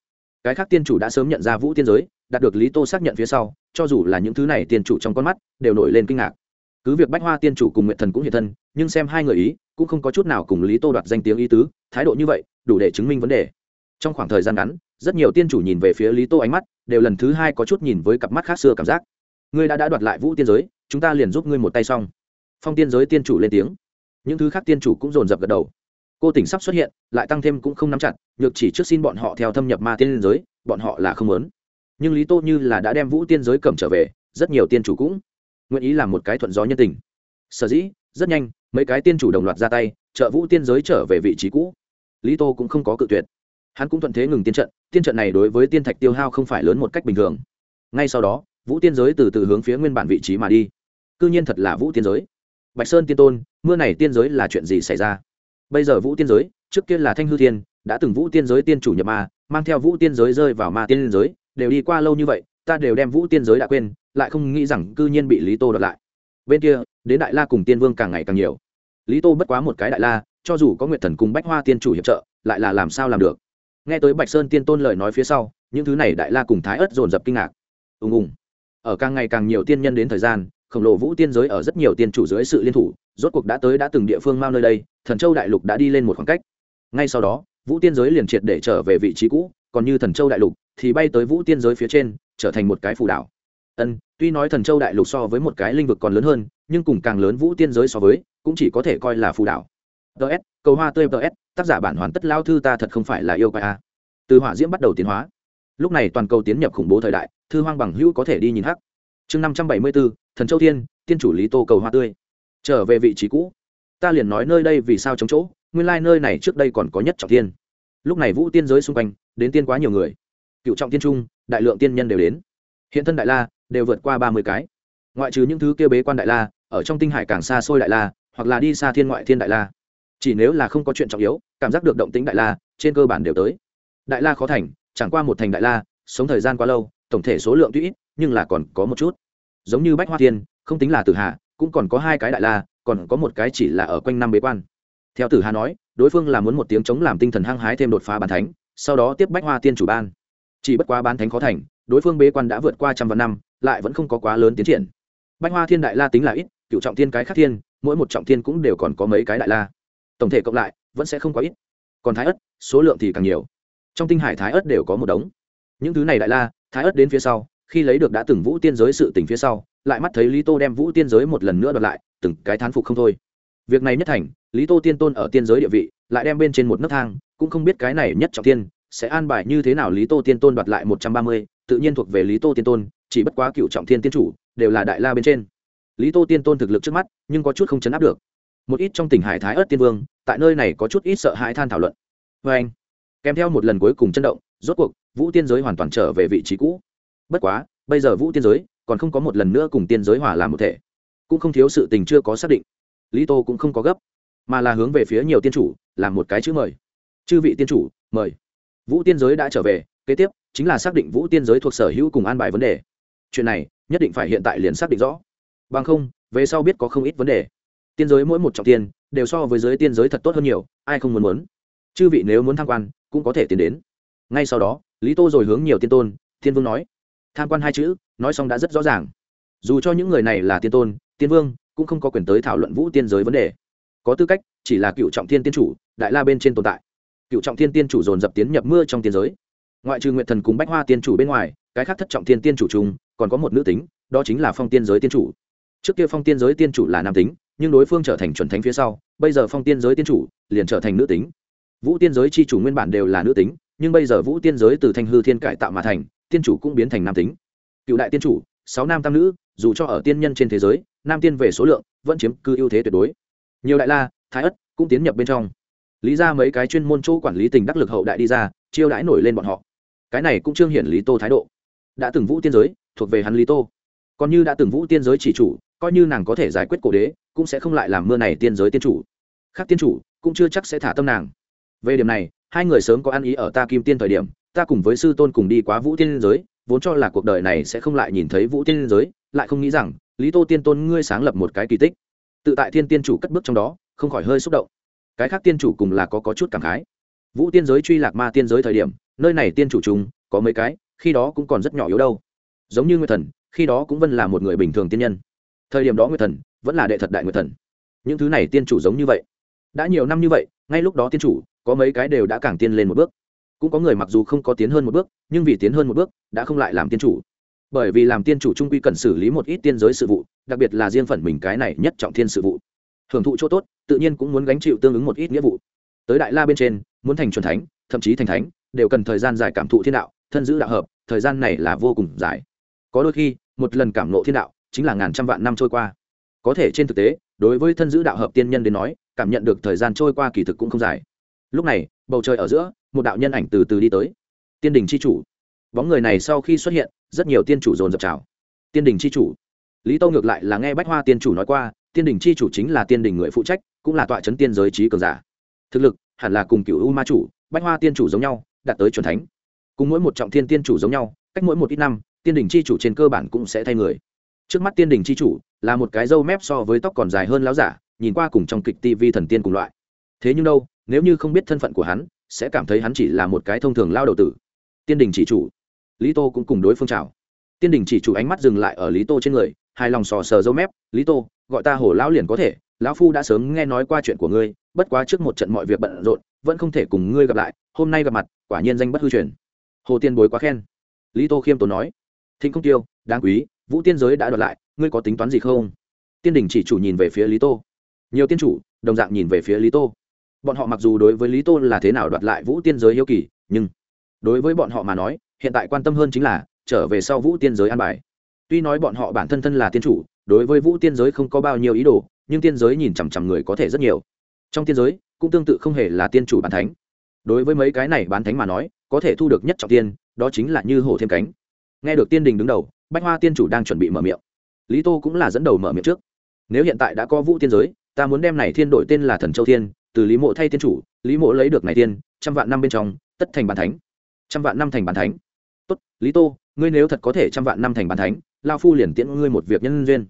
Cái khác tiên chủ đã sớm nhận ra vũ tiên giới, đạt được lý tô xác nhận phía sau, cho dù là những thứ này tiên chủ trong con mắt, đều nổi lên kinh ngạc. Cứ việc bách hoa tiên chủ cùng nguyện thần cũng hiện thân, nhưng xem hai người ý, cũng không có chút nào cùng lý tô đoạt danh tiếng ý tứ, thái độ như vậy, đủ để chứng minh vấn đề. Trong khoảng thời gian ngắn, rất nhiều tiên chủ nhìn về phía lý tô ánh mắt, đều lần thứ hai có chút nhìn với cặp mắt khác xưa cảm giác. Ngươi đã đã đoạt lại vũ tiên giới, chúng ta liền giúp ngươi một tay xong. Phong tiên giới tiên chủ lên tiếng. Những thứ khác tiên chủ cũng dồn dập gật đầu cô tỉnh sắp xuất hiện, lại tăng thêm cũng không nắm chặt, nhược chỉ trước xin bọn họ theo thâm nhập ma tiên giới, bọn họ là không lớn nhưng lý tô như là đã đem vũ tiên giới cầm trở về, rất nhiều tiên chủ cũng nguyện ý làm một cái thuận gió nhân tình. Sở dĩ, rất nhanh, mấy cái tiên chủ đồng loạt ra tay, trợ vũ tiên giới trở về vị trí cũ. Lý tô cũng không có cự tuyệt. Hắn cũng thuận thế ngừng tiên trận tiên trận này đối với tiên thạch tiêu hao không phải lớn một cách bình thường. Ngay sau đó, vũ tiên giới từ từ hướng phía nguyên bản vị trí mà đi. Cư nhiên thật là vũ tiên giới. Bạch sơn tiên tôn, mưa này tiên giới là chuyện gì xảy ra? Bây giờ vũ tiên giới, trước kia là thanh hư tiên đã từng vũ tiên giới tiên chủ nhập ma, mang theo vũ tiên giới rơi vào ma tiên giới, đều đi qua lâu như vậy, ta đều đem vũ tiên giới đã quên, lại không nghĩ rằng cư nhiên bị lý tô đợt lại. Bên kia, đến đại la cùng tiên vương càng ngày càng nhiều. Lý tô bất quá một cái đại la, cho dù có nguyệt thần cùng bách hoa tiên chủ hiệp trợ, lại là làm sao làm được? Nghe tới bạch sơn tiên tôn lời nói phía sau, những thứ này đại la cùng thái ớt dồn dập kinh ngạc. Ùng ùng. Ở càng ngày càng nhiều tiên nhân đến thời gian khổng lồ vũ tiên giới ở rất nhiều tiên chủ dưới sự liên thủ, rốt cuộc đã tới đã từng địa phương mau nơi đây, thần châu đại lục đã đi lên một khoảng cách. Ngay sau đó, vũ tiên giới liền triệt để trở về vị trí cũ, còn như thần châu đại lục thì bay tới vũ tiên giới phía trên, trở thành một cái phù đảo. Ân, tuy nói thần châu đại lục so với một cái linh vực còn lớn hơn, nhưng cùng càng lớn vũ tiên giới so với, cũng chỉ có thể coi là phù đảo. Ts cầu hoa tươi ts tác giả bản hoàn tất lao thư ta thật không phải là yêu quái a. Từ hỏa diễm bắt đầu tiến hóa. Lúc này toàn cầu tiến nhập khủng bố thời đại, thư hoang bằng hữu có thể đi nhìn hắc chương năm trăm bảy mươi bốn thần châu thiên, tiên chủ lý tô cầu hoa tươi. Trở về vị trí cũ. Ta liền nói nơi đây vì sao chống chỗ, nguyên lai、like、nơi này trước đây còn có nhất trọng tiên lúc này vũ tiên giới xung quanh, đến tiên quá nhiều người. Cựu trọng tiên trung, đại lượng tiên nhân đều đến. Hiện thân đại la, đều vượt qua ba mươi cái. Ngoại trừ những thứ kia bế quan đại la, ở trong tinh hải càng xa xôi đại la, hoặc là đi xa thiên ngoại thiên đại la. Chỉ nếu là không có chuyện trọng yếu, cảm giác được động tính đại la, trên cơ bản đều tới. Đại la khó thành, chẳng qua một thành đại la, sống thời gian quá lâu, tổng thể số lượng tuy ít nhưng là còn có một chút. Giống như bách hoa thiên, không tính là tử hà, cũng còn có hai cái đại la, còn có một cái chỉ là ở quanh năm bế quan. Theo tử hà nói, đối phương là muốn một tiếng chống làm tinh thần hăng hái thêm đột phá bàn thánh, sau đó tiếp bách hoa tiên chủ ban. Chỉ bất quá bán thánh khó thành, đối phương bế quan đã vượt qua trăm vạn năm, lại vẫn không có quá lớn tiến triển. Bách hoa thiên đại la tính là ít, cựu trọng thiên cái khác thiên, mỗi một trọng thiên cũng đều còn có mấy cái đại la. Tổng thể cộng lại, vẫn sẽ không quá ít. Còn thái ất, số lượng thì càng nhiều. Trong tinh hải thái ất đều có một đống. Những thứ này đại la, thái ất đến phía sau khi lấy được đã từng vũ tiên giới sự tình phía sau, lại mắt thấy lý tô đem vũ tiên giới một lần nữa đoạt lại, từng cái thán phục không thôi. Việc này nhất thành, lý tô tiên tôn ở tiên giới địa vị, lại đem bên trên một nấc thang, cũng không biết cái này nhất trọng tiên sẽ an bài như thế nào lý tô tiên tôn đoạt lại một trăm ba mươi, tự nhiên thuộc về lý tô tiên tôn, chỉ bất quá cựu trọng thiên tiên chủ đều là đại la bên trên. Lý tô tiên tôn thực lực trước mắt, nhưng có chút không chấn áp được. Một ít trong tỉnh hải thái ớt tiên vương, tại nơi này có chút ít sợ hãi than thảo luận. Vê anh. Kèm theo một lần cuối cùng chân động, rốt cuộc, vũ tiên giới hoàn toàn trở về vị trí cũ bất quá, bây giờ vũ tiên giới còn không có một lần nữa cùng tiên giới hòa làm một thể. Cũng không thiếu sự tình chưa có xác định. Lý tô cũng không có gấp, mà là hướng về phía nhiều tiên chủ, làm một cái chữ mời. Chư vị tiên chủ, mời. Vũ tiên giới đã trở về, kế tiếp chính là xác định vũ tiên giới thuộc sở hữu cùng an bài vấn đề. Chuyện này nhất định phải hiện tại liền xác định rõ. Bằng không, về sau biết có không ít vấn đề. Tiên giới mỗi một trọng tiên đều so với giới tiên giới thật tốt hơn nhiều, ai không muốn muốn? Chư vị nếu muốn tham quan, cũng có thể tiến đến. Ngay sau đó, lý tô rồi hướng nhiều tiên tôn, thiên vương nói tham quan hai chữ, nói xong đã rất rõ ràng. Dù cho những người này là tiên tôn, tiên vương, cũng không có quyền tới thảo luận vũ tiên giới vấn đề. Có tư cách, chỉ là cựu trọng thiên tiên chủ, đại la bên trên tồn tại. Cựu trọng thiên tiên chủ dồn dập tiến nhập mưa trong tiên giới. Ngoại trừ nguyện thần cùng bách hoa tiên chủ bên ngoài, cái khác thất trọng thiên tiên chủ chung, còn có một nữ tính, đó chính là phong tiên giới tiên chủ. Trước kia phong tiên giới tiên chủ là nam tính, nhưng đối phương trở thành chuẩn thánh phía sau, bây giờ phong tiên giới tiên chủ liền trở thành nữ tính. Vũ tiên giới c h i chủ nguyên bản đều là nữ tính, nhưng bây giờ vũ tiên giới từ thanh hư thiên cải tạo mà thành tiên chủ cũng biến thành nam tính. Cựu đại tiên chủ, sáu nam tam nữ, dù cho ở tiên nhân trên thế giới, nam tiên về số lượng vẫn chiếm cư ưu thế tuyệt đối. Nhiều đại la, thái ất cũng tiến nhập bên trong. Lý ra mấy cái chuyên môn chỗ quản lý tình đắc lực hậu đại đi ra, chiêu đãi nổi lên bọn họ. Cái này cũng trương hiển lý tô thái độ. Đã từng vũ tiên giới, thuộc về hắn lý tô. Còn như đã từng vũ tiên giới chỉ chủ, coi như nàng có thể giải quyết cổ đế, cũng sẽ không lại làm mưa này tiên giới tiên chủ. Khác tiên chủ, cũng chưa chắc sẽ thả tâm nàng. Về điểm này, hai người sớm có ăn ý ở ta kim tiên thời điểm ta cùng với sư tôn cùng đi quá vũ tiên giới vốn cho là cuộc đời này sẽ không lại nhìn thấy vũ tiên giới lại không nghĩ rằng lý tô tiên tôn ngươi sáng lập một cái kỳ tích. Tự tại thiên tiên chủ cất bước trong đó không khỏi hơi xúc động. Cái khác tiên chủ cùng là có, có chút cảm khái. Vũ tiên giới truy lạc ma tiên giới thời điểm nơi này tiên chủ chúng có mấy cái khi đó cũng còn rất nhỏ yếu đâu. Giống như nguyệt thần khi đó cũng vẫn là một người bình thường tiên nhân. Thời điểm đó nguyệt thần vẫn là đệ thật đại nguyệt thần. Những thứ này tiên chủ giống như vậy. Đã nhiều năm như vậy ngay lúc đó tiên chủ có mấy cái đều đã càng tiên lên một bước cũng có người mặc dù không có tiến hơn một bước, nhưng vì tiến hơn một bước, đã không lại làm tiên chủ. Bởi vì làm tiên chủ trung quy cần xử lý một ít tiên giới sự vụ, đặc biệt là riêng phần mình cái này nhất trọng thiên sự vụ. Hưởng thụ chỗ tốt, tự nhiên cũng muốn gánh chịu tương ứng một ít nghĩa vụ. Tới đại la bên trên, muốn thành c thánh, thậm chí thành thánh, đều cần thời gian dài cảm thụ thiên đạo, thân giữ đạo hợp, thời gian này là vô cùng dài. Có đôi khi, một lần cảm nộ thiên đạo, chính là ngàn trăm vạn năm trôi qua. Có thể trên thực tế, đối với thân giữ đạo hợp tiên nhân đến nói, cảm nhận được thời gian trôi qua kỳ thực cũng không dài. Lúc này bầu trời ở giữa, một đạo nhân ảnh từ từ đi tới. Tiên đình c h i chủ. Bóng người này sau khi xuất hiện, rất nhiều tiên chủ dồn dập trào tiên đình c h i chủ. Lý tâu ngược lại là nghe bách hoa tiên chủ nói qua, tiên đình c h i chủ chính là tiên đình người phụ trách, cũng là tọa chấn tiên giới trí cường giả. Thực lực, hẳn là cùng cựu u ma chủ, bách hoa tiên chủ giống nhau, đạt tới c thánh. Cùng mỗi một trọng thiên tiên chủ giống nhau, cách mỗi một ít năm, tiên đình c h i chủ trên cơ bản cũng sẽ thay người. Trước mắt tiên đình c h i chủ là một cái râu mép so với tóc còn dài hơn láo giả, nhìn qua cùng trong kịch tv thần tiên cùng loại thế nhưng đâu, nếu như không biết thân phận của hắn, sẽ cảm thấy hắn chỉ là một cái thông thường lao đầu tử. Tiên đình chỉ chủ. Lý tô cũng cùng đối phương chào. Tiên đình chỉ chủ ánh mắt dừng lại ở lý tô trên người hai lòng sò sờ dâu mép, lý tô, gọi ta hổ lão liền có thể, lão phu đã sớm nghe nói qua chuyện của ngươi, bất quá trước một trận mọi việc bận rộn, vẫn không thể cùng ngươi gặp lại, hôm nay gặp mặt, quả nhiên danh bất hư truyền. Hồ tiên bối quá khen. Lý tô khiêm tốn nói, thịnh không tiêu, đáng quý, vũ tiên giới đã đoạt lại, ngươi có tính toán gì không? Tiên đình chỉ chủ nhìn về phía lý tô. Nhiều tiên chủ, đồng dạng nhìn về phía lý tô bọn họ mặc dù đối với lý tô là thế nào đoạt lại vũ tiên giới hiếu kỳ, nhưng đối với bọn họ mà nói, hiện tại quan tâm hơn chính là trở về sau vũ tiên giới an bài. Tuy nói bọn họ bản thân thân là tiên chủ, đối với vũ tiên giới không có bao nhiêu ý đồ, nhưng tiên giới nhìn chằm chằm người có thể rất nhiều. Trong tiên giới, cũng tương tự không hề là tiên chủ bán thánh. Đối với mấy cái này bán thánh mà nói, có thể thu được nhất trọng tiên, đó chính là như hổ thêm cánh. Nghe được tiên đình đứng đầu, bách hoa tiên chủ đang chuẩn bị mở miệng. Lý tô cũng là dẫn đầu mở miệng trước. Nếu hiện tại đã có vũ tiên giới, ta muốn đem này thiên đổi tên là thần châu thiên từ lý mộ thay tiên chủ, lý mộ lấy được này tiên, trăm vạn năm bên trong, tất thành bàn thánh. Trăm vạn năm thành bàn thánh. Tốt, lý tô, ngươi nếu thật có thể trăm vạn năm thành bàn thánh, lao phu liền tiễn ngươi một việc nhân duyên.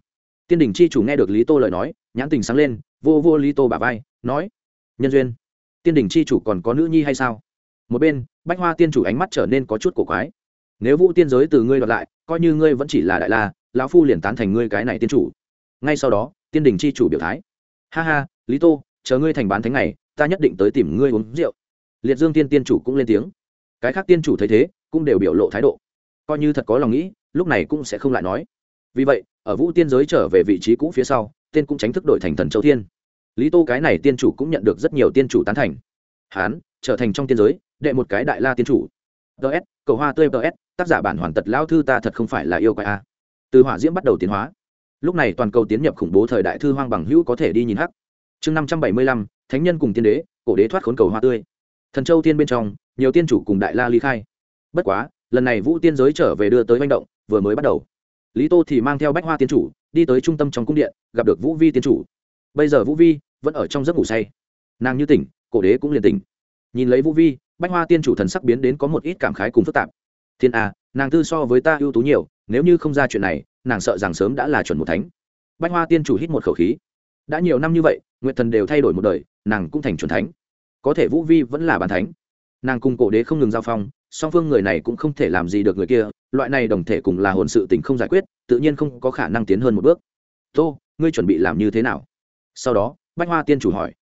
Tiên đình chi chủ nghe được lý tô lời nói, nhãn tình sáng lên, vô vô lý tô bả vai, nói, nhân duyên? Tiên đình chi chủ còn có nữ nhi hay sao? Một bên, bách hoa tiên chủ ánh mắt trở nên có chút cổ quái. Nếu vũ tiên giới từ ngươi đoạt lại, coi như ngươi vẫn chỉ là đại la, lão phu liền tán thành ngươi cái này tiên chủ. Ngay sau đó, tiên đình chi chủ biểu thái. Ha ha, lý tô chờ ngươi thành bán thánh này, ta nhất định tới tìm ngươi uống rượu. Liệt dương tiên tiên chủ cũng lên tiếng. Cái khác tiên chủ thấy thế, cũng đều biểu lộ thái độ. Coi như thật có lòng nghĩ, lúc này cũng sẽ không lại nói. Vì vậy, ở vũ tiên giới trở về vị trí cũ phía sau, tên cũng tránh thức đổi thành thần châu thiên. Lý tô cái này tiên chủ cũng nhận được rất nhiều tiên chủ tán thành. Hán, trở thành trong tiên giới, đệ một cái đại la tiên chủ. Ts cầu hoa tươi ts tác giả bản hoàn tật lao thư ta thật không phải là yêu quái a. Từ hỏa diễm bắt đầu tiến hóa. Lúc này toàn cầu tiến nhập khủng bố thời đại thư hoang bằng hữu có thể đi nhìn hắc chương năm trăm bảy mươi lăm, thánh nhân cùng tiên đế, cổ đế thoát khốn cầu hoa tươi. Thần châu tiên bên trong, nhiều tiên chủ cùng đại la ly khai. Bất quá, lần này vũ tiên giới trở về đưa tới manh động, vừa mới bắt đầu. Lý tô thì mang theo bách hoa tiên chủ, đi tới trung tâm trong cung điện, gặp được vũ vi tiên chủ. Bây giờ vũ vi vẫn ở trong giấc ngủ say. Nàng như tỉnh, cổ đế cũng liền tỉnh. Nhìn lấy vũ vi, bách hoa tiên chủ thần sắc biến đến có một ít cảm khái cùng phức tạp. Thiên a nàng tư so với ta ưu tú nhiều, nếu như không ra chuyện này, nàng sợ rằng sớm đã là chuẩn một thánh. Bách hoa tiên chủ hít một khẩu khí. Đã nhiều năm như vậy nguyện thần đều thay đổi một đời, nàng cũng thành chuẩn thánh. Có thể vũ vi vẫn là bàn thánh. Nàng cùng cổ đế không ngừng giao phong, song phương người này cũng không thể làm gì được người kia, loại này đồng thể cùng là hồn sự tình không giải quyết, tự nhiên không có khả năng tiến hơn một bước. Tô, ngươi chuẩn bị làm như thế nào? Sau đó, bách hoa tiên chủ hỏi.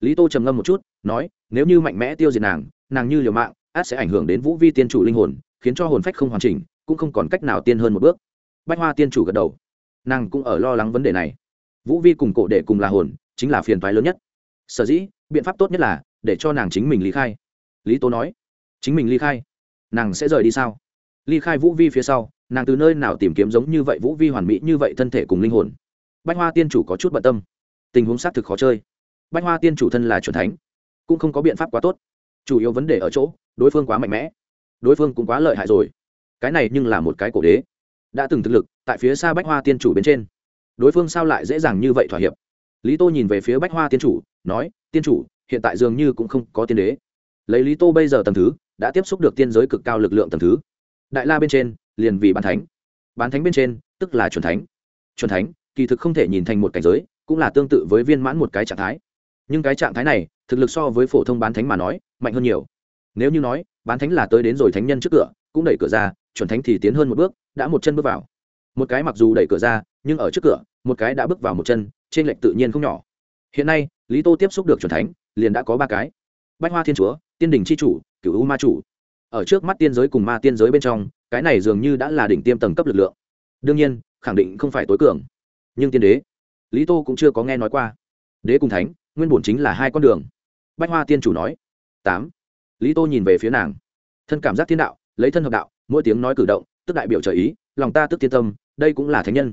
Lý tô trầm ngâm một chút, nói, nếu như mạnh mẽ tiêu diệt nàng nàng như liều mạng, át sẽ ảnh hưởng đến vũ vi tiên chủ linh hồn, khiến cho hồn phách không hoàn chỉnh, cũng không còn cách nào tiên hơn một bước. Bách hoa tiên chủ gật đầu. Nàng cũng ở lo lắng vấn đề này. Vũ vi cùng cổ đệ cùng là hồn chính là phiền toái lớn nhất. Sở dĩ, biện pháp tốt nhất là để cho nàng chính mình ly khai. Lý tố nói, chính mình ly khai, nàng sẽ rời đi sao? Ly khai vũ vi phía sau, nàng từ nơi nào tìm kiếm giống như vậy vũ vi hoàn mỹ như vậy thân thể cùng linh hồn? Bách hoa tiên chủ có chút bận tâm. Tình huống xác thực khó chơi. Bách hoa tiên chủ thân là c thánh, cũng không có biện pháp quá tốt. Chủ yếu vấn đề ở chỗ, đối phương quá mạnh mẽ. Đối phương cũng quá lợi hại rồi. Cái này nhưng là một cái cổ đế. Đã từng thực lực, tại phía xa bách hoa tiên chủ bên trên, đối phương sao lại dễ dàng như vậy thỏa hiệp? Lý tô nhìn về phía bách hoa tiên chủ, nói, tiên chủ, hiện tại dường như cũng không có tiên đế. Lấy lý tô bây giờ tầm thứ, đã tiếp xúc được tiên giới cực cao lực lượng tầm thứ. Đại la bên trên, liền vì bán thánh. Bán thánh bên trên, tức là c thánh. C thánh, kỳ thực không thể nhìn thành một cảnh giới, cũng là tương tự với viên mãn một cái trạng thái. Nhưng cái trạng thái này, thực lực so với phổ thông bán thánh mà nói, mạnh hơn nhiều. Nếu như nói, bán thánh là tới đến rồi thánh nhân trước cửa, cũng đẩy cửa ra, chuẩn thánh thì tiến hơn một bước, đã một chân bước vào. Một cái mặc dù đẩy cửa ra, nhưng ở trước cửa, một cái đã bước vào một chân trên lệch tự nhiên không nhỏ. Hiện nay, lý tô tiếp xúc được chuẩn thánh, liền đã có ba cái. Bách hoa thiên chúa, tiên đình c h i chủ cựu u ma chủ. Ở trước mắt tiên giới cùng ma tiên giới bên trong, cái này dường như đã là đỉnh tiêm tầng cấp lực lượng. Đương nhiên, khẳng định không phải tối cường. Nhưng tiên đế, lý tô cũng chưa có nghe nói qua. Đế cùng thánh, nguyên bổn chính là hai con đường. Bách hoa tiên chủ nói, tám. Lý tô nhìn về phía nàng. Thân cảm giác thiên đạo, lấy thân hợp đạo, mỗi tiếng nói cử động, tức đại biểu trợ ý, lòng ta tức tiên tâm, đây cũng là thánh nhân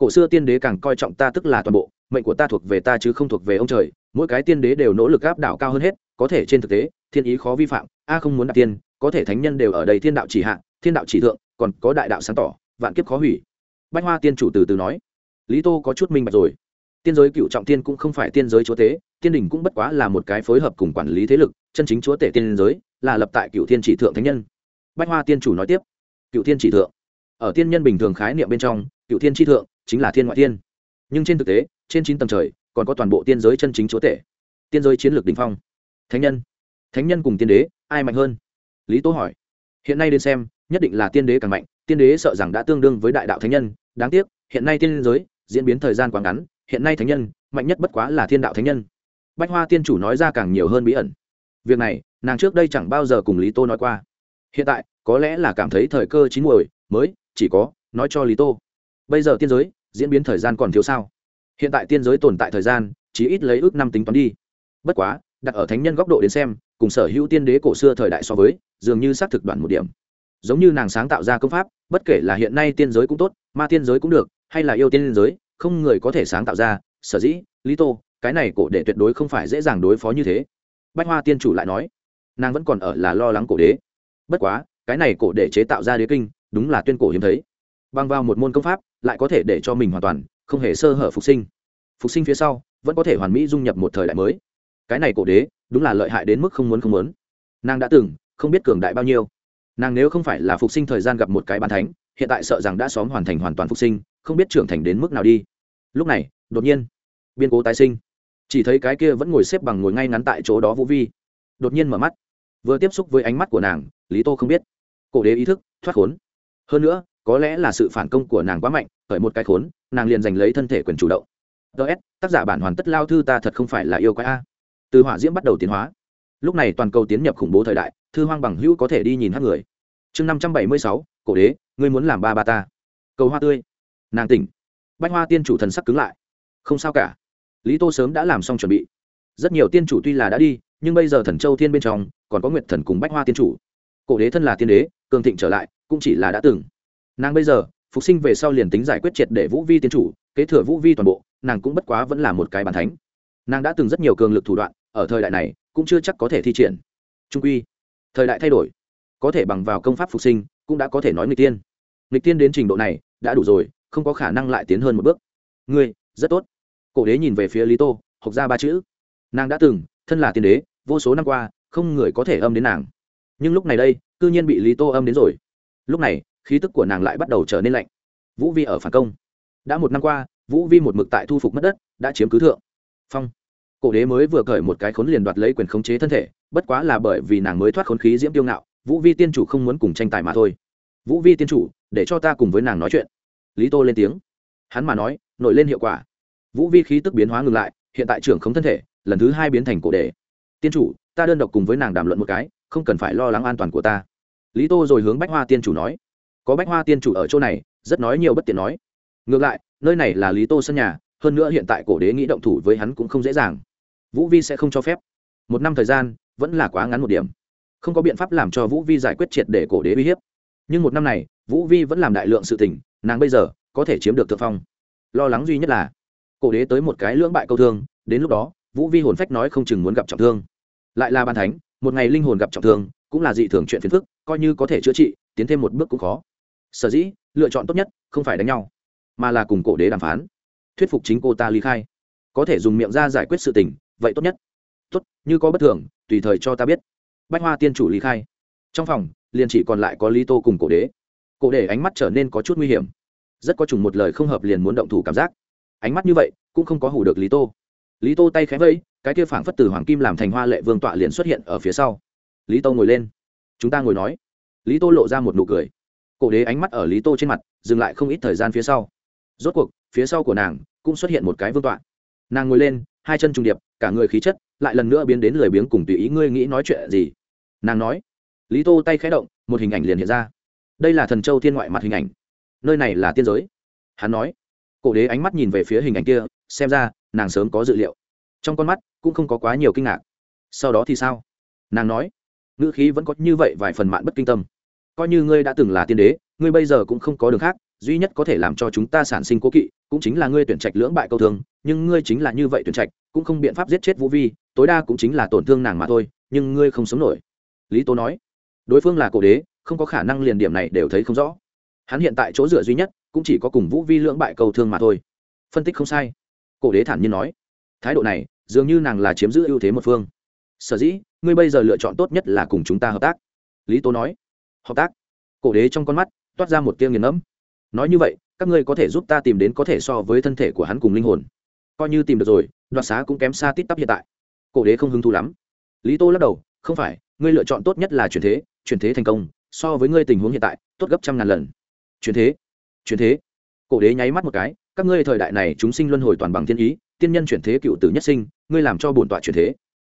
cổ xưa tiên đế càng coi trọng ta tức là toàn bộ, mệnh của ta thuộc về ta chứ không thuộc về ông trời. Mỗi cái tiên đế đều nỗ lực áp đảo cao hơn hết, có thể trên thực tế, thiên ý khó vi phạm, a không muốn đạt tiên, có thể thánh nhân đều ở đây thiên đạo chỉ hạ, thiên đạo chỉ thượng, còn có đại đạo sáng tỏ, vạn kiếp khó hủy. Bách hoa tiên chủ từ từ nói. Lý tô có chút minh bạch rồi. Tiên giới cựu trọng tiên cũng không phải tiên giới chúa tế tiên đình cũng bất quá là một cái phối hợp cùng quản lý thế lực, chân chính chúa tể tiên giới, là lập tại cựu thiên chỉ thượng thánh nhân. Bách hoa tiên chủ nói tiếp. Cựu thiên chỉ thượng. Ở tiên nhân bình thường khái niệm bên trong, cựu thiên tri thượng chính là thiên ngoại thiên. Nhưng trên thực tế, trên chín tầng trời, còn có toàn bộ tiên giới chân chính chúa tể. Tiên giới chiến lược đ ỉ n h phong. Thánh nhân. Thánh nhân cùng tiên đế, ai mạnh hơn? Lý tố hỏi. Hiện nay đến xem, nhất định là tiên đế càng mạnh, tiên đế sợ rằng đã tương đương với đại đạo thánh nhân. Đáng tiếc, hiện nay tiên giới diễn biến thời gian quá ngắn, hiện nay thánh nhân mạnh nhất bất quá là thiên đạo thánh nhân. Bách hoa tiên chủ nói ra càng nhiều hơn bí ẩn. Việc này, nàng trước đây chẳng bao giờ cùng lý tô nói qua. Hiện tại, có lẽ là cảm thấy thời cơ chín muồi, mới chỉ có nói cho lý tô bây giờ tiên giới diễn biến thời gian còn thiếu sao? Hiện tại tiên giới tồn tại thời gian chỉ ít lấy ước năm tính toán đi. Bất quá, đặt ở thánh nhân góc độ đến xem, cùng sở hữu tiên đế cổ xưa thời đại so với, dường như xác thực đoạn một điểm. Giống như nàng sáng tạo ra công pháp, bất kể là hiện nay tiên giới cũng tốt, ma tiên giới cũng được, hay là yêu tiên giới, không người có thể sáng tạo ra, sở dĩ, lý tô, cái này cổ đệ tuyệt đối không phải dễ dàng đối phó như thế. Bách hoa tiên chủ lại nói, nàng vẫn còn ở là lo lắng cổ đế. Bất quá, cái này cổ đệ chế tạo ra đế kinh, đúng là tuyên cổ hiếm thấy. Bằng vào một môn công pháp lại có thể để cho mình hoàn toàn, không hề sơ hở phục sinh. Phục sinh phía sau, vẫn có thể hoàn mỹ dung nhập một thời đại mới. Cái này cổ đế, đúng là lợi hại đến mức không muốn không muốn. Nàng đã từng, không biết cường đại bao nhiêu. Nàng nếu không phải là phục sinh thời gian gặp một cái bàn thánh, hiện tại sợ rằng đã xóm hoàn thành hoàn toàn phục sinh, không biết trưởng thành đến mức nào đi. Lúc này, đột nhiên biên cố tái sinh. Chỉ thấy cái kia vẫn ngồi xếp bằng ngồi ngay ngắn tại chỗ đó vũ vi. Đột nhiên mở mắt. Vừa tiếp xúc với ánh mắt của nàng, lý tô không biết. Cổ đế ý thức, thoát khốn. Hơn nữa có lẽ là sự phản công của nàng quá mạnh, khởi một cái khốn, nàng liền giành lấy thân thể quyền chủ động. Ts tác giả bản hoàn tất lao thư ta thật không phải là yêu quái a. Từ hỏa diễm bắt đầu tiến hóa. Lúc này toàn cầu tiến nhập khủng bố thời đại, thư hoang bằng hữu có thể đi nhìn hát người. Chương năm trăm bảy mươi sáu, cổ đế, ngươi muốn làm ba ba ta. Cầu hoa tươi. Nàng tỉnh. Bách hoa tiên chủ thần sắc cứng lại. Không sao cả. Lý tô sớm đã làm xong chuẩn bị. Rất nhiều tiên chủ tuy là đã đi, nhưng bây giờ thần châu thiên bên trong, còn có nguyệt thần cùng bách hoa tiên chủ. Cổ đế thân là tiên đế, cường thịnh trở lại, cũng chỉ là đã từng nàng bây giờ, phục sinh về sau liền tính giải quyết triệt để vũ vi tiên chủ, kế thừa vũ vi toàn bộ, nàng cũng bất quá vẫn là một cái bàn thánh. Nàng đã từng rất nhiều cường lực thủ đoạn, ở thời đại này, cũng chưa chắc có thể thi triển. Trung quy, thời đại thay đổi, có thể bằng vào công pháp phục sinh, cũng đã có thể nói nghịch tiên. Nghịch tiên đến trình độ này, đã đủ rồi, không có khả năng lại tiến hơn một bước. Ngươi, rất tốt. Cổ đế nhìn về phía lý tô, học ra ba chữ. Nàng đã từng, thân là tiên đế, vô số năm qua, không người có thể âm đến nàng. Nhưng lúc này đây, cư nhiên bị lý tô âm đến rồi. Lúc này khí tức của nàng lại bắt đầu trở nên lạnh. Vũ vi ở phản công. Đã một năm qua, vũ vi một mực tại thu phục mất đất, đã chiếm cứ thượng. Phong. Cổ đế mới vừa cởi một cái khốn liền đoạt lấy quyền khống chế thân thể, bất quá là bởi vì nàng mới thoát khốn khí diễm tiêu ngạo, vũ vi tiên chủ không muốn cùng tranh tài mà thôi. Vũ vi tiên chủ, để cho ta cùng với nàng nói chuyện. Lý tô lên tiếng. Hắn mà nói, nổi lên hiệu quả. Vũ vi khí tức biến hóa ngừng lại, hiện tại trưởng khống thân thể, lần thứ hai biến thành cổ đế. Tiên chủ, ta đơn độc cùng với nàng đàm luận một cái, không cần phải lo lắng an toàn của ta. Lý tô rồi hướng bách hoa tiên chủ nói có bách hoa tiên chủ ở chỗ này, rất nói nhiều bất tiện nói. Ngược lại, nơi này là lý tô sân nhà, hơn nữa hiện tại cổ đế nghĩ động thủ với hắn cũng không dễ dàng. Vũ vi sẽ không cho phép. Một năm thời gian, vẫn là quá ngắn một điểm. Không có biện pháp làm cho vũ vi giải quyết triệt để cổ đế uy hiếp. Nhưng một năm này, vũ vi vẫn làm đại lượng sự tình, nàng bây giờ có thể chiếm được thượng phong. Lo lắng duy nhất là, cổ đế tới một cái lưỡng bại câu thương, đến lúc đó, vũ vi hồn phách nói không chừng muốn gặp trọng thương. Lại là ban thánh, một ngày linh hồn gặp trọng thương, cũng là dị thường chuyện phiền phức, coi như có thể chữa trị, tiến thêm một bước cũng khó sở dĩ lựa chọn tốt nhất không phải đánh nhau, mà là cùng cổ đế đàm phán. Thuyết phục chính cô ta ly khai. Có thể dùng miệng ra giải quyết sự tình, vậy tốt nhất. Tốt, như có bất thường, tùy thời cho ta biết. Bách hoa tiên chủ ly khai. Trong phòng, liền chỉ còn lại có lý tô cùng cổ đế. Cổ đế ánh mắt trở nên có chút nguy hiểm. Rất có chủng một lời không hợp liền muốn động thủ cảm giác. Ánh mắt như vậy, cũng không có hủ được lý tô. Lý tô tay khẽ vẫy, cái kia phảng phất từ hoàng kim làm thành hoa lệ vương tọa liền xuất hiện ở phía sau. Lý tô ngồi lên. Chúng ta ngồi nói. Lý tô lộ ra một nụ cười cổ đế ánh mắt ở lý tô trên mặt, dừng lại không ít thời gian phía sau. Rốt cuộc, phía sau của nàng cũng xuất hiện một cái vương tọa. Nàng ngồi lên, hai chân trùng điệp, cả người khí chất lại lần nữa biến đến lười biếng cùng tùy ý ngươi nghĩ nói chuyện gì. Nàng nói. Lý tô tay khẽ động, một hình ảnh liền hiện ra. Đây là thần châu thiên ngoại mặt hình ảnh. Nơi này là tiên giới. Hắn nói. Cổ đế ánh mắt nhìn về phía hình ảnh kia, xem ra, nàng sớm có dự liệu. Trong con mắt cũng không có quá nhiều kinh ngạc. Sau đó thì sao? Nàng nói. Ngữ khí vẫn có như vậy vài phần mạn bất kinh tâm coi như ngươi đã từng là tiên đế, ngươi bây giờ cũng không có đường khác, duy nhất có thể làm cho chúng ta sản sinh cố kỵ, cũng chính là ngươi tuyển trạch lưỡng bại câu thương, nhưng ngươi chính là như vậy tuyển trạch, cũng không biện pháp giết chết vũ vi, tối đa cũng chính là tổn thương nàng mà thôi, nhưng ngươi không sống nổi. Lý tố nói. Đối phương là cổ đế, không có khả năng liền điểm này đều thấy không rõ. Hắn hiện tại chỗ dựa duy nhất, cũng chỉ có cùng vũ vi lưỡng bại câu thương mà thôi. Phân tích không sai. Cổ đế thản nhiên nói. Thái độ này, dường như nàng là chiếm giữ ưu thế một phương. Sở dĩ, ngươi bây giờ lựa chọn tốt nhất là cùng chúng ta hợp tác. Lý tố nói hợp tác. Cổ đế trong con mắt toát ra một tiêu nghiền ngẫm. Nói như vậy, các ngươi có thể giúp ta tìm đến có thể so với thân thể của hắn cùng linh hồn. Coi như tìm được rồi, đoạt xá cũng kém xa tít tắp hiện tại. Cổ đế không hứng thú lắm. Lý tô lắc đầu, không phải, ngươi lựa chọn tốt nhất là chuyển thế chuyển thế thành công, so với ngươi tình huống hiện tại, tốt gấp trăm ngàn lần. Chuyển thế chuyển thế. Cổ đế nháy mắt một cái, các ngươi thời đại này chúng sinh luân hồi toàn bằng thiên ý, tiên nhân chuyển thế cựu tử nhất sinh, ngươi làm cho bổn tọa chuyển thế.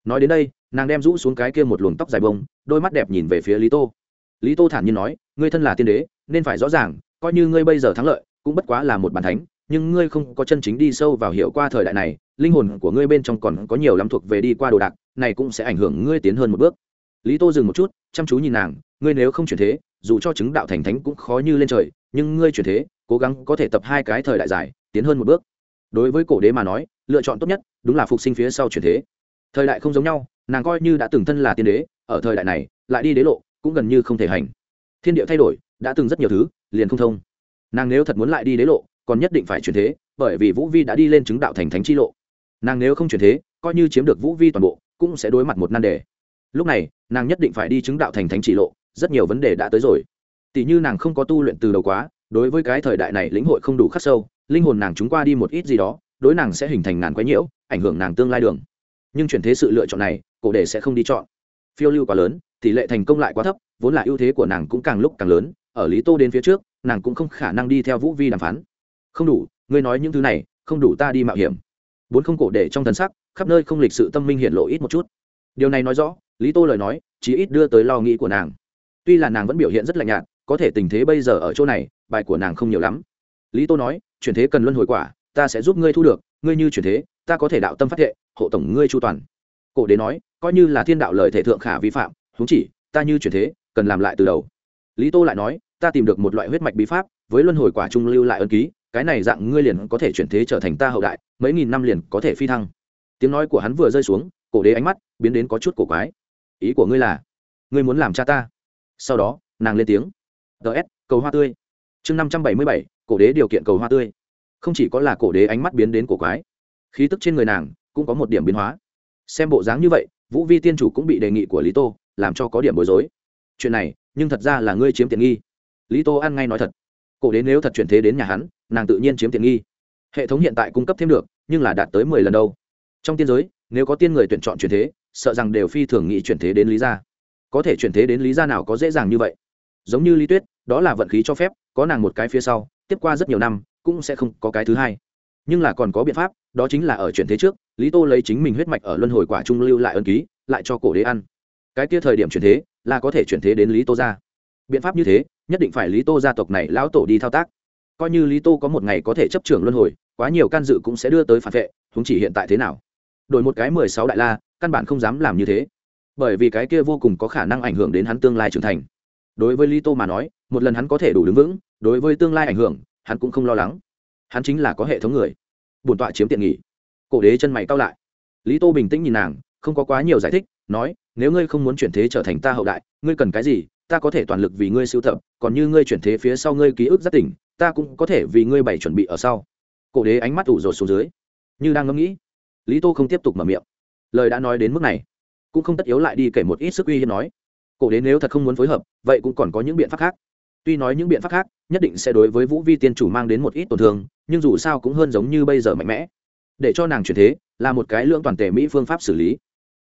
Nói đến đây, nàng đem rũ xuống cái kia một luồng tóc dài bông, đôi mắt đẹp nhìn về phía lý tô lý tô thản nhiên nói, ngươi thân là tiên đế, nên phải rõ ràng, coi như ngươi bây giờ thắng lợi, cũng bất quá là một bàn thánh, nhưng ngươi không có chân chính đi sâu vào hiểu qua thời đại này, linh hồn của ngươi bên trong còn có nhiều lắm thuộc về đi qua đồ đạc, này cũng sẽ ảnh hưởng ngươi tiến hơn một bước. Lý tô dừng một chút, chăm chú nhìn nàng, ngươi nếu không chuyển thế, dù cho chứng đạo thành thánh cũng khó như lên trời, nhưng ngươi chuyển thế, cố gắng có thể tập hai cái thời đại dài, tiến hơn một bước. Đối với cổ đế mà nói, lựa chọn tốt nhất đúng là phục sinh phía sau chuyển thế. Thời đại không giống nhau, nàng coi như đã từng thân là tiên đế, ở thời đại này, lại đi đế lộ cũng gần như không thể hành. Thiên địa thay đổi, đã từng rất nhiều thứ, liền không thông. Nàng nếu thật muốn lại đi đế lộ, còn nhất định phải chuyển thế, bởi vì vũ vi đã đi lên chứng đạo thành thánh chi lộ. Nàng nếu không chuyển thế, coi như chiếm được vũ vi toàn bộ, cũng sẽ đối mặt một nan đề. Lúc này, nàng nhất định phải đi chứng đạo thành thánh chỉ lộ, rất nhiều vấn đề đã tới rồi. Tỷ như nàng không có tu luyện từ đầu quá, đối với cái thời đại này lĩnh hội không đủ khắc sâu, linh hồn nàng chúng qua đi một ít gì đó, đối nàng sẽ hình thành ngàn quái nhiễu, ảnh hưởng nàng tương lai đường. Nhưng chuyển thế sự lựa chọn này, cổ đề sẽ không đi chọn. Phiêu lưu quá lớn tỷ lệ thành công lại quá thấp, vốn là ưu thế của nàng cũng càng lúc càng lớn, ở lý tô đến phía trước, nàng cũng không khả năng đi theo vũ vi đàm phán. Không đủ, ngươi nói những thứ này, không đủ ta đi mạo hiểm. Bốn không cổ để trong thần sắc, khắp nơi không lịch sự tâm minh hiện lộ ít một chút. Điều này nói rõ, lý tô lời nói chỉ ít đưa tới lo nghĩ của nàng. Tuy là nàng vẫn biểu hiện rất lạnh nhạt, có thể tình thế bây giờ ở chỗ này, bài của nàng không nhiều lắm. Lý tô nói, chuyển thế cần luân hồi quả, ta sẽ giúp ngươi thu được, ngươi như chuyển thế, ta có thể đạo tâm phát thệ, hộ tổng ngươi chu toàn. Cổ đế nói, coi như là thiên đạo lời thể thượng khả vi phạm huống chỉ, ta như chuyển thế, cần làm lại từ đầu. Lý tô lại nói, ta tìm được một loại huyết mạch bí pháp, với luân hồi quả trung lưu lại ân ký, cái này dạng ngươi liền có thể chuyển thế trở thành ta hậu đại, mấy nghìn năm liền có thể phi thăng. Tiếng nói của hắn vừa rơi xuống, cổ đế ánh mắt biến đến có chút cổ quái. Ý của ngươi là, ngươi muốn làm cha ta. Sau đó, nàng lên tiếng. Ts cầu hoa tươi. Chương năm trăm bảy mươi bảy, cổ đế điều kiện cầu hoa tươi. Không chỉ có là cổ đế ánh mắt biến đến cổ quái, khí tức trên người nàng cũng có một điểm biến hóa. Xem bộ dáng như vậy, vũ vi tiên chủ cũng bị đề nghị của lý tô làm cho có điểm bối rối. Chuyện này, nhưng thật ra là ngươi chiếm tiện nghi. Lý tô An ngay nói thật. Cổ đế nếu thật chuyển thế đến nhà hắn, nàng tự nhiên chiếm tiện nghi. Hệ thống hiện tại cung cấp thêm được, nhưng là đạt tới mười lần đâu. Trong tiên giới, nếu có tiên người tuyển chọn chuyển thế, sợ rằng đều phi thường nghĩ chuyển thế đến lý gia. Có thể chuyển thế đến lý gia nào có dễ dàng như vậy. Giống như lý tuyết, đó là vận khí cho phép, có nàng một cái phía sau, tiếp qua rất nhiều năm, cũng sẽ không có cái thứ hai. Nhưng là còn có biện pháp, đó chính là ở chuyển thế trước, lý tô lấy chính mình huyết mạch ở luân hồi quả trung lưu lại ân ký, lại cho cổ đế ăn cái kia thời điểm chuyển thế, là có thể chuyển thế đến lý tô gia. Biện pháp như thế, nhất định phải lý tô gia tộc này lão tổ đi thao tác. Coi như lý tô có một ngày có thể chấp trưởng luân hồi, quá nhiều can dự cũng sẽ đưa tới phản vệ chúng chỉ hiện tại thế nào? Đổi một cái mười sáu đại la, căn bản không dám làm như thế. Bởi vì cái kia vô cùng có khả năng ảnh hưởng đến hắn tương lai trưởng thành. Đối với lý tô mà nói, một lần hắn có thể đủ đứng vững, đối với tương lai ảnh hưởng, hắn cũng không lo lắng. Hắn chính là có hệ thống người. Bổn tọa chiếm tiện nghỉ. Cổ đế chân mày cao lại. Lý tô bình tĩnh nhìn nàng, không có quá nhiều giải thích, nói nếu ngươi không muốn chuyển thế trở thành ta hậu đại, ngươi cần cái gì, ta có thể toàn lực vì ngươi sưu tập, còn như ngươi chuyển thế phía sau ngươi ký ức rất tỉnh, ta cũng có thể vì ngươi bày chuẩn bị ở sau. Cổ đế ánh mắt ủ rột xuống dưới, như đang ngẫm nghĩ. Lý tô không tiếp tục mở miệng. Lời đã nói đến mức này, cũng không tất yếu lại đi kể một ít sức uy hiếp nói. Cổ đế nếu thật không muốn phối hợp, vậy cũng còn có những biện pháp khác. Tuy nói những biện pháp khác, nhất định sẽ đối với vũ vi tiên chủ mang đến một ít tổn thương, nhưng dù sao cũng hơn giống như bây giờ mạnh mẽ. Để cho nàng chuyển thế, là một cái lượng toàn thể mỹ phương pháp xử lý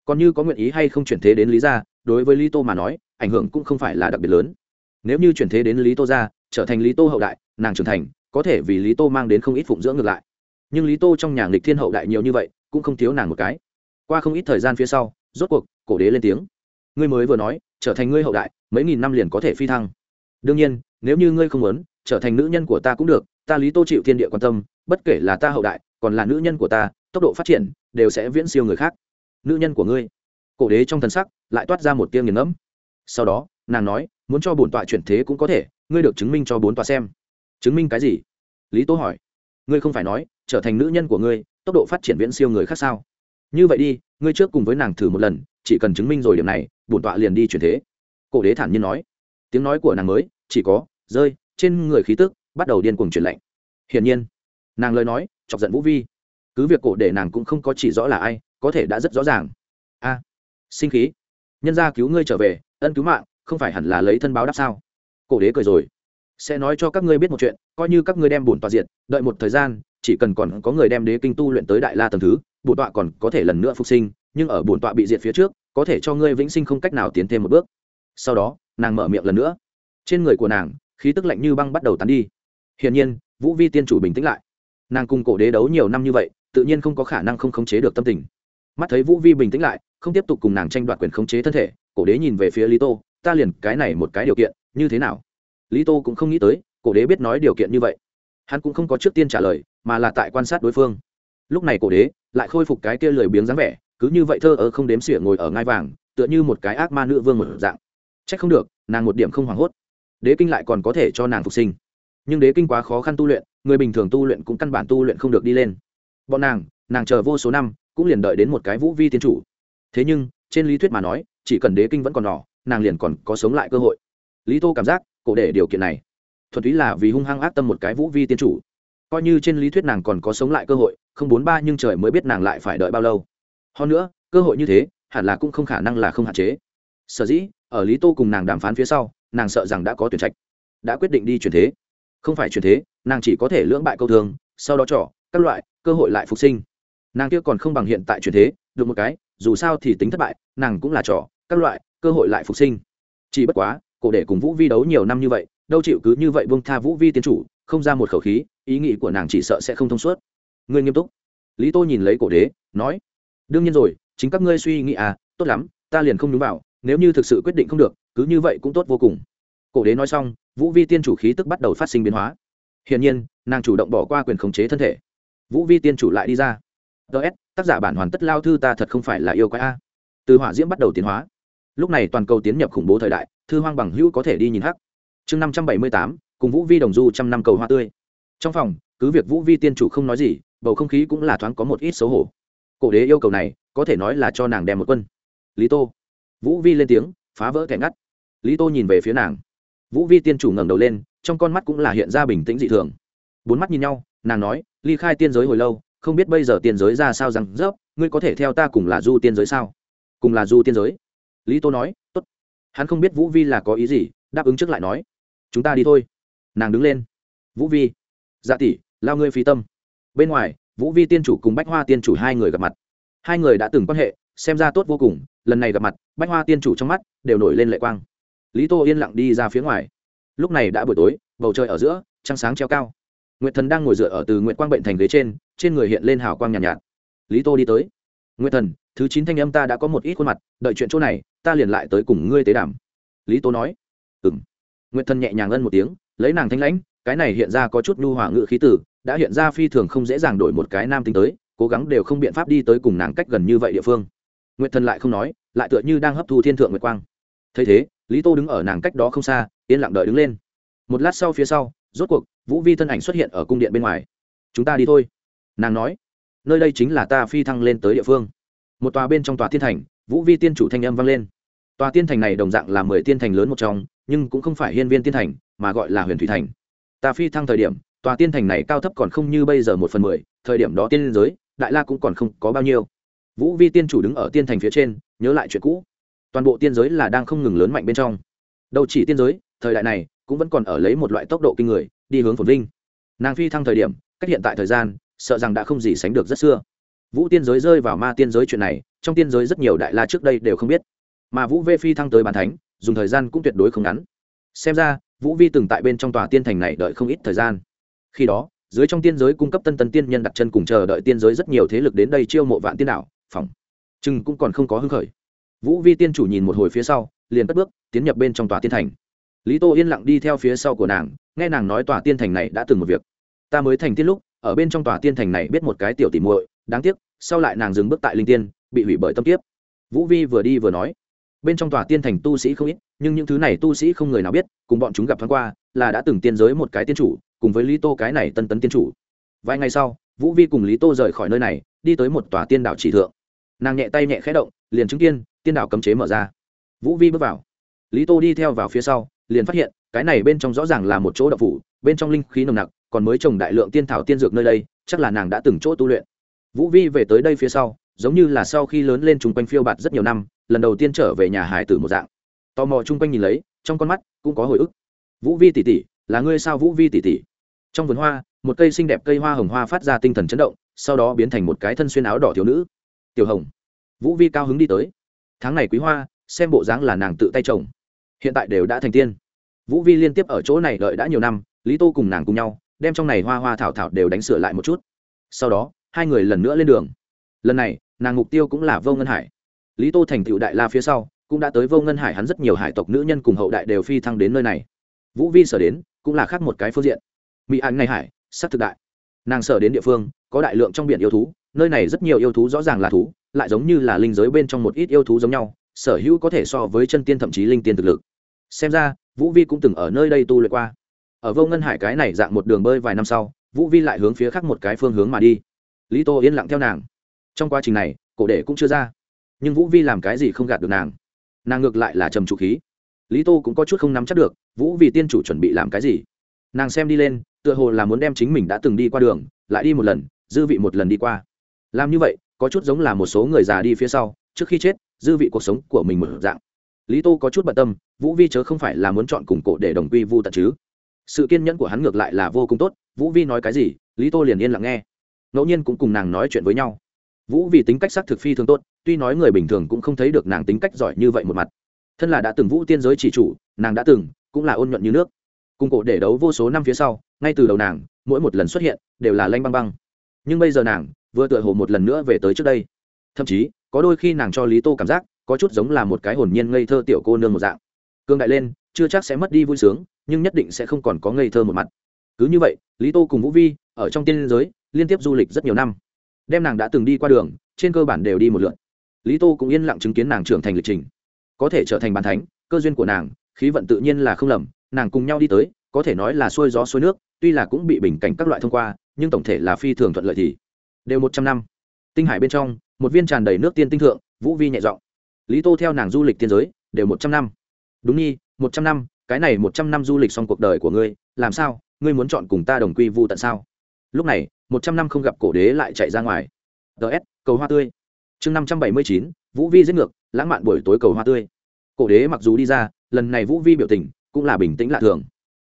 còn như có nguyện ý hay không chuyển thế đến lý gia, đối với lý tô mà nói, ảnh hưởng cũng không phải là đặc biệt lớn. Nếu như chuyển thế đến lý tô gia, trở thành lý tô hậu đại, nàng trưởng thành, có thể vì lý tô mang đến không ít phụng dưỡng ngược lại. Nhưng lý tô trong nhà nghịch thiên hậu đại nhiều như vậy, cũng không thiếu nàng một cái. Qua không ít thời gian phía sau, rốt cuộc, cổ đế lên tiếng. Ngươi mới vừa nói, trở thành ngươi hậu đại, mấy nghìn năm liền có thể phi thăng. Đương nhiên, nếu như ngươi không muốn, trở thành nữ nhân của ta cũng được, ta lý tô chịu thiên địa quan tâm, bất kể là ta hậu đại, còn là nữ nhân của ta, tốc độ phát triển, đều sẽ viễn siêu người khác nữ nhân của ngươi. Cổ đế trong thần sắc lại toát ra một tiếng nghiền ngẫm. Sau đó, nàng nói, muốn cho bổn tọa chuyển thế cũng có thể, ngươi được chứng minh cho bốn tọa xem. Chứng minh cái gì? Lý tố hỏi. Ngươi không phải nói, trở thành nữ nhân của ngươi, tốc độ phát triển viễn siêu người khác sao? Như vậy đi, ngươi trước cùng với nàng thử một lần, chỉ cần chứng minh rồi điểm này, bổn tọa liền đi chuyển thế. Cổ đế thản nhiên nói. Tiếng nói của nàng mới, chỉ có, rơi, trên người khí tức, bắt đầu điên cuồng chuyển lạnh. Hiển nhiên, nàng lời nói, chọc giận vũ vi. Cứ việc cổ để nàng cũng không có chỉ rõ là ai có thể đã rất rõ ràng. A, sinh khí. Nhân gia cứu ngươi trở về, ân cứu mạng, không phải hẳn là lấy thân báo đáp sao? Cổ đế cười rồi. Sẽ nói cho các ngươi biết một chuyện, coi như các ngươi đem bổn tọa diện đợi một thời gian, chỉ cần còn có người đem đế kinh tu luyện tới đại la tầng thứ, bổn tọa còn có thể lần nữa phục sinh, nhưng ở bổn tọa bị diệt phía trước, có thể cho ngươi vĩnh sinh không cách nào tiến thêm một bước. Sau đó, nàng mở miệng lần nữa. Trên người của nàng, khí tức lạnh như băng bắt đầu tán đi. Hiển nhiên, vũ vi tiên chủ bình tĩnh lại. Nàng cùng cổ đế đấu nhiều năm như vậy, tự nhiên không có khả năng không khống chế được tâm tình mắt thấy vũ vi bình tĩnh lại, không tiếp tục cùng nàng tranh đoạt quyền khống chế thân thể, cổ đế nhìn về phía lý tô, ta liền cái này một cái điều kiện, như thế nào? Lý tô cũng không nghĩ tới, cổ đế biết nói điều kiện như vậy. Hắn cũng không có trước tiên trả lời, mà là tại quan sát đối phương. Lúc này cổ đế lại khôi phục cái kia lười biếng dáng vẻ, cứ như vậy thơ ơ không đếm xỉa ngồi ở ngai vàng, tựa như một cái ác ma nữ vương một dạng. C h ắ c không được, nàng một điểm không hoảng hốt. Đế kinh lại còn có thể cho nàng phục sinh. Nhưng đế kinh quá khó khăn tu luyện, người bình thường tu luyện cũng căn bản tu luyện không được đi lên. Bọn nàng nàng chờ vô số năm cũng liền đợi đến một cái vũ vi tiên chủ. Thế nhưng, trên lý thuyết mà nói, chỉ cần đế kinh vẫn còn nhỏ, nàng liền còn có sống lại cơ hội. Lý tô cảm giác, cổ để điều kiện này, thuần túy là vì hung hăng ác tâm một cái vũ vi tiên chủ. Coi như trên lý thuyết nàng còn có sống lại cơ hội, không bốn ba nhưng trời mới biết nàng lại phải đợi bao lâu. Hơn nữa, cơ hội như thế, hẳn là cũng không khả năng là không hạn chế. Sở dĩ, ở lý tô cùng nàng đàm phán phía sau, nàng sợ rằng đã có tuyển trạch, đã quyết định đi chuyển thế. Không phải chuyển thế, nàng chỉ có thể lưỡng bại câu thường, sau đó trỏ các loại, cơ hội lại phục sinh nàng kia còn không bằng hiện tại chuyển thế được một cái dù sao thì tính thất bại nàng cũng là trò, các loại cơ hội lại phục sinh. Chỉ bất quá cổ để cùng vũ vi đấu nhiều năm như vậy đâu chịu cứ như vậy buông tha vũ vi tiến chủ không ra một khẩu khí ý nghĩ của nàng chỉ sợ sẽ không thông suốt. Ngươi nghiêm túc. Lý tô nhìn lấy cổ đế nói đương nhiên rồi chính các ngươi suy nghĩ à tốt lắm ta liền không đúng vào nếu như thực sự quyết định không được cứ như vậy cũng tốt vô cùng. Cổ đế nói xong vũ vi tiên chủ khí tức bắt đầu phát sinh biến hóa. Hiển nhiên nàng chủ động bỏ qua quyền khống chế thân thể. Vũ vi tiên chủ lại đi ra ts tác giả bản hoàn tất lao thư ta thật không phải là yêu quái a. Từ hỏa diễm bắt đầu tiến hóa. Lúc này toàn cầu tiến nhập khủng bố thời đại, thư hoang bằng hữu có thể đi nhìn hắc. Chương năm trăm bảy mươi tám, cùng vũ vi đồng du trăm năm cầu hoa tươi. Trong phòng, cứ việc vũ vi tiên chủ không nói gì, bầu không khí cũng là thoáng có một ít xấu hổ. Cổ đế yêu cầu này, có thể nói là cho nàng đem một quân. Lý tô. Vũ vi lên tiếng, phá vỡ kẻ ngắt. Lý tô nhìn về phía nàng. Vũ vi tiên chủ ngẩng đầu lên, trong con mắt cũng là hiện ra bình tĩnh dị thường. Bốn mắt nhìn nhau, nàng nói, ly khai tiên giới hồi lâu không biết bây giờ tiên giới ra sao rằng, dốc, ngươi có thể theo ta cùng là du tiên giới sao? Cùng là du tiên giới. Lý tô nói, tốt. Hắn không biết vũ vi là có ý gì, đáp ứng trước lại nói, chúng ta đi thôi. Nàng đứng lên. Vũ vi. Dạ tỷ, lao ngươi phi tâm. Bên ngoài, vũ vi tiên chủ cùng bách hoa tiên chủ hai người gặp mặt. Hai người đã từng quan hệ, xem ra tốt vô cùng, lần này gặp mặt, bách hoa tiên chủ trong mắt đều nổi lên lệ quang. Lý tô yên lặng đi ra phía ngoài. Lúc này đã buổi tối, bầu trời ở giữa, trăng sáng treo cao nguyệt thần đang ngồi dựa ở từ nguyệt quang bệnh thành ghế trên trên người hiện lên hào quang nhàn nhạt, nhạt. Lý tô đi tới. Nguyệt thần thứ chín thanh âm ta đã có một ít khuôn mặt đợi chuyện chỗ này ta liền lại tới cùng ngươi tế đảm lý tô nói. Ừ m nguyệt thần nhẹ nhàng ân một tiếng lấy nàng thanh lãnh cái này hiện ra có chút nhu hỏa ngự khí tử đã hiện ra phi thường không dễ dàng đổi một cái nam tính tới cố gắng đều không biện pháp đi tới cùng nàng cách gần như vậy địa phương. Nguyệt thần lại không nói lại tựa như đang hấp thu thiên thượng nguyệt quang. Thấy thế lý tô đứng ở nàng cách đó không xa yên lặng đợi đứng lên. Một lát sau phía sau rốt cuộc, vũ vi thân ảnh xuất hiện ở cung điện bên ngoài. Chúng ta đi thôi. Nàng nói. Nơi đây chính là ta phi thăng lên tới địa phương. Một tòa bên trong tòa thiên thành, vũ vi tiên chủ thanh âm vang lên. Tòa tiên thành này đồng dạng là mười tiên thành lớn một trong, nhưng cũng không phải hiên viên tiên thành, mà gọi là huyền thủy thành. Ta phi thăng thời điểm, tòa tiên thành này cao thấp còn không như bây giờ một phần mười, thời điểm đó tiên giới, đại la cũng còn không có bao nhiêu. Vũ vi tiên chủ đứng ở tiên thành phía trên, nhớ lại chuyện cũ. Toàn bộ tiên giới là đang không ngừng lớn mạnh bên trong. Đâu chỉ tiên giới, thời đại này cũng vẫn còn ở lấy một loại tốc độ kinh người, đi hướng phồn vinh. Nàng phi thăng thời điểm, cách hiện tại thời gian, sợ rằng đã không gì sánh được rất xưa. Vũ tiên giới rơi vào ma tiên giới chuyện này, trong tiên giới rất nhiều đại la trước đây đều không biết. Mà vũ vê phi thăng tới bàn thánh, dùng thời gian cũng tuyệt đối không ngắn. Xem ra, vũ vi từng tại bên trong tòa tiên thành này đợi không ít thời gian. Khi đó, dưới trong tiên giới cung cấp tân tân tiên nhân đặt chân cùng chờ đợi tiên giới rất nhiều thế lực đến đây chiêu mộ vạn tiên đạo, phòng. Chừng cũng còn không có hưng khởi. Vũ vi tiên chủ nhìn một hồi phía sau, liền cất bước, tiến nhập bên trong tòa tiên thành lý tô yên lặng đi theo phía sau của nàng, nghe nàng nói tòa tiên thành này đã từng một việc. Ta mới thành tiên lúc, ở bên trong tòa tiên thành này biết một cái tiểu tỉ muội, đáng tiếc, sau lại nàng dừng bước tại linh tiên, bị hủy bởi tâm tiếp vũ vi vừa đi vừa nói, bên trong tòa tiên thành tu sĩ không ít, nhưng những thứ này tu sĩ không người nào biết, cùng bọn chúng gặp thoáng qua, là đã từng tiên giới một cái tiên chủ, cùng với lý tô cái này tân tấn tiên chủ. Vài ngày sau, vũ vi cùng lý tô rời khỏi nơi này, đi tới một tòa tiên đảo chỉ thượng. Nàng nhẹ tay nhẹ khẽ động, liền chứng tiên tiên đảo cấm chế mở ra. Vũ vi bước vào lý tô đi theo vào phía sau, liền phát hiện, cái này bên trong rõ ràng là một chỗ đậu phủ, bên trong linh khí nồng nặc, còn mới trồng đại lượng tiên thảo tiên dược nơi đây, chắc là nàng đã từng chỗ tu luyện. Vũ vi về tới đây phía sau, giống như là sau khi lớn lên chung quanh phiêu bạt rất nhiều năm, lần đầu tiên trở về nhà hải tử một dạng. Tò mò chung quanh nhìn lấy, trong con mắt cũng có hồi ức. Vũ vi tỷ tỷ, là ngươi sao vũ vi tỷ tỷ? Trong vườn hoa, một cây xinh đẹp cây hoa hồng hoa phát ra tinh thần chấn động, sau đó biến thành một cái thân xuyên áo đỏ thiếu nữ. Tiểu hồng. Vũ vi cao hứng đi tới. Tháng này quý hoa, xem bộ dáng là nàng tự tay trồng hiện tại đều đã thành tiên. Vũ vi liên tiếp ở chỗ này đợi đã nhiều năm, lý tô cùng nàng cùng nhau, đem trong này hoa hoa thảo thảo đều đánh sửa lại một chút. Sau đó, hai người lần nữa lên đường. Lần này, nàng mục tiêu cũng là vô ngân hải. Lý tô thành tựu đại la phía sau, cũng đã tới vô ngân hải hắn rất nhiều hải tộc nữ nhân cùng hậu đại đều phi thăng đến nơi này. Vũ vi sở đến, cũng là khác một cái phương diện. Mỹ ảnh này hải, sắc thực đại. Nàng sở đến địa phương, có đại lượng trong biển yêu thú, nơi này rất nhiều yêu thú rõ ràng là thú, lại giống như là linh giới bên trong một ít yêu thú giống nhau sở hữu có thể so với chân tiên thậm chí linh tiên thực lực. Xem ra, vũ vi cũng từng ở nơi đây tu luyện qua. Ở vô ngân hải cái này dạng một đường bơi vài năm sau, vũ vi lại hướng phía khác một cái phương hướng mà đi. Lý tô yên lặng theo nàng. Trong quá trình này, cổ đệ cũng chưa ra. Nhưng vũ vi làm cái gì không gạt được nàng? Nàng ngược lại là trầm trụ khí. Lý tô cũng có chút không nắm chắc được, vũ vì tiên chủ chuẩn bị làm cái gì? Nàng xem đi lên, tựa hồ là muốn đem chính mình đã từng đi qua đường, lại đi một lần, dư vị một lần đi qua. Làm như vậy, có chút giống là một số người già đi phía sau, trước khi chết dư vị cuộc sống của mình mở dạng. Lý tô có chút bận tâm, vũ vi chớ không phải là muốn chọn cùng cổ để đồng quy vu tận chứ. Sự kiên nhẫn của hắn ngược lại là vô cùng tốt, vũ vi nói cái gì, lý tô liền yên lặng nghe. Ngẫu nhiên cũng cùng nàng nói chuyện với nhau. Vũ vì tính cách sắc thực phi thường tốt, tuy nói người bình thường cũng không thấy được nàng tính cách giỏi như vậy một mặt. Thân là đã từng vũ tiên giới chỉ chủ, nàng đã từng cũng là ôn nhuận như nước. Cùng cổ để đấu vô số năm phía sau, ngay từ đầu nàng, mỗi một lần xuất hiện đều là lanh băng băng. Nhưng bây giờ nàng, vừa tựa hồ một lần nữa về tới trước đây. Thậm chí có đôi khi nàng cho lý tô cảm giác có chút giống là một cái hồn nhiên ngây thơ tiểu cô nương một dạng. Cương đại lên, chưa chắc sẽ mất đi vui sướng, nhưng nhất định sẽ không còn có ngây thơ một mặt. Cứ như vậy, lý tô cùng vũ vi, ở trong tiên giới, liên tiếp du lịch rất nhiều năm. Đem nàng đã từng đi qua đường, trên cơ bản đều đi một lượt. Lý tô cũng yên lặng chứng kiến nàng trưởng thành lịch trình. Có thể trở thành bàn thánh, cơ duyên của nàng, khí vận tự nhiên là không lầm, nàng cùng nhau đi tới, có thể nói là xuôi gió xuôi nước, tuy là cũng bị bình cảnh các loại thông qua, nhưng tổng thể là phi thường thuận lợi thì. Đều một trăm năm. Tinh hải bên trong một viên tràn đầy nước tiên tinh thượng, vũ vi nhẹ giọng. Lý tô theo nàng du lịch tiên giới, đều một trăm năm. Đúng nhi, một trăm năm, cái này một trăm năm du lịch xong cuộc đời của ngươi, làm sao? Ngươi muốn chọn cùng ta đồng quy vu tận sao? Lúc này, một trăm năm không gặp cổ đế lại chạy ra ngoài. Ts cầu hoa tươi. Chương năm trăm bảy mươi chín, vũ vi giết ngược, lãng mạn buổi tối cầu hoa tươi. Cổ đế mặc dù đi ra, lần này vũ vi biểu tình cũng là bình tĩnh lạ thường.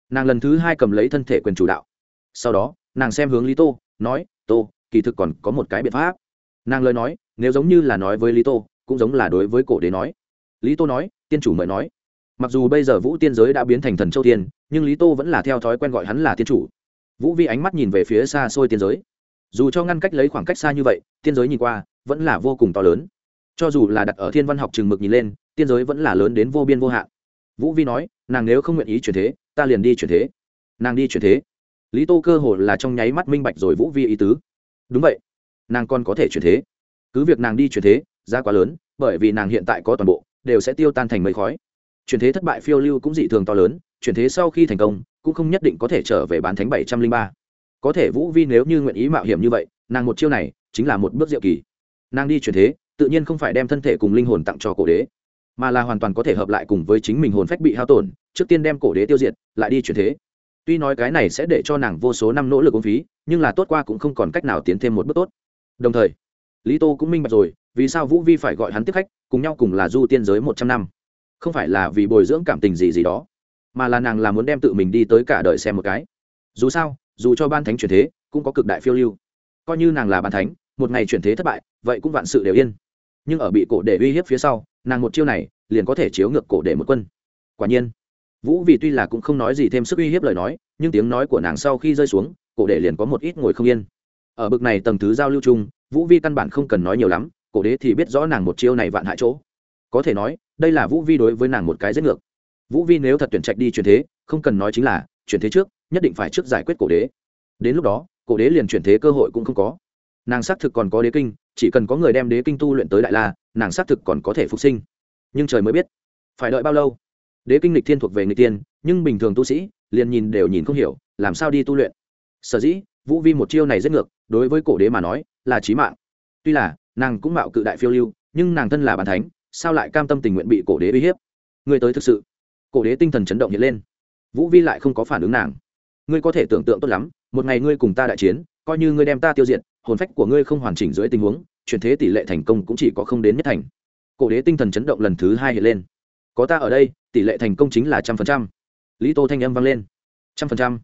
Nàng lần thứ hai cầm lấy thân thể quyền chủ đạo. Sau đó, nàng xem hướng lý tô, nói, tô, kỳ thực còn có một cái biện pháp nàng lời nói, nếu giống như là nói với lý tô, cũng giống là đối với cổ đế nói. Lý tô nói, tiên chủ mời nói. Mặc dù bây giờ vũ tiên giới đã biến thành thần châu tiên, nhưng lý tô vẫn là theo thói quen gọi hắn là tiên chủ. Vũ vi ánh mắt nhìn về phía xa xôi tiên giới. Dù cho ngăn cách lấy khoảng cách xa như vậy, tiên giới nhìn qua, vẫn là vô cùng to lớn. Cho dù là đặt ở thiên văn học chừng mực nhìn lên, tiên giới vẫn là lớn đến vô biên vô hạn. Vũ vi nói, nàng nếu không nguyện ý chuyển thế, ta liền đi chuyển thế. Nàng đi chuyển thế. Lý tô cơ hồ là trong nháy mắt minh bạch rồi vũ vi ý tứ. Đúng vậy nàng còn có thể chuyển thế. Cứ việc nàng đi chuyển thế ra quá lớn, bởi vì nàng hiện tại có toàn bộ, đều sẽ tiêu tan thành mây khói. Chuyển thế thất bại phiêu lưu cũng dị thường to lớn, chuyển thế sau khi thành công, cũng không nhất định có thể trở về bán thánh bảy trăm linh ba. Có thể vũ vi nếu như nguyện ý mạo hiểm như vậy, nàng một chiêu này chính là một bước diệu kỳ. Nàng đi chuyển thế, tự nhiên không phải đem thân thể cùng linh hồn tặng cho cổ đế, mà là hoàn toàn có thể hợp lại cùng với chính mình hồn phách bị hao tổn, trước tiên đem cổ đế tiêu diệt, lại đi chuyển thế. Tuy nói cái này sẽ để cho nàng vô số năm nỗ lực ống phí, nhưng là tốt qua cũng không còn cách nào tiến thêm một bước tốt đồng thời, lý tô cũng minh bạch rồi, vì sao vũ vi phải gọi hắn tiếp khách, cùng nhau cùng là du tiên giới một trăm năm. Không phải là vì bồi dưỡng cảm tình gì gì đó, mà là nàng là muốn đem tự mình đi tới cả đời xem một cái. Dù sao, dù cho ban thánh chuyển thế, cũng có cực đại phiêu lưu. Coi như nàng là ban thánh, một ngày chuyển thế thất bại, vậy cũng vạn sự đều yên. Nhưng ở bị cổ để uy hiếp phía sau, nàng một chiêu này, liền có thể chiếu ngược cổ để một quân. Quả nhiên, vũ vì tuy là cũng không nói gì thêm sức uy hiếp lời nói, nhưng tiếng nói của nàng sau khi rơi xuống, cổ để liền có một ít ngồi không yên ở bực này tầng thứ giao lưu chung, vũ vi căn bản không cần nói nhiều lắm, cổ đế thì biết rõ nàng một chiêu này vạn hại chỗ. Có thể nói, đây là vũ vi đối với nàng một cái giết ngược. Vũ vi nếu thật tuyển trạch đi chuyển thế, không cần nói chính là, chuyển thế trước, nhất định phải trước giải quyết cổ đế. Đến lúc đó, cổ đế liền chuyển thế cơ hội cũng không có. Nàng xác thực còn có đế kinh, chỉ cần có người đem đế kinh tu luyện tới đại la, nàng xác thực còn có thể phục sinh. Nhưng trời mới biết, phải đợi bao lâu? Đế kinh lịch thiên thuộc về người tiên nhưng bình thường tu sĩ, liền nhìn đều nhìn không hiểu, làm sao đi tu luyện? Sở dĩ vũ vi một chiêu này rất ngược, đối với cổ đế mà nói, là trí mạng. Tuy là, nàng cũng mạo cự đại phiêu lưu, nhưng nàng thân là bàn thánh, sao lại cam tâm tình nguyện bị cổ đế uy hiếp? Người tới thực sự. Cổ đế tinh thần chấn động hiện lên. Vũ vi lại không có phản ứng nàng. Ngươi có thể tưởng tượng tốt lắm, một ngày ngươi cùng ta đại chiến, coi như ngươi đem ta tiêu diệt, hồn phách của ngươi không hoàn chỉnh dưới tình huống, chuyển thế tỷ lệ thành công cũng chỉ có không đến nhất thành. Cổ đế tinh thần chấn động lần thứ hai hiện lên. Có ta ở đây, tỷ lệ thành công chính là trăm phần trăm. Lý tô thanh âm vang lên. Trăm phần trăm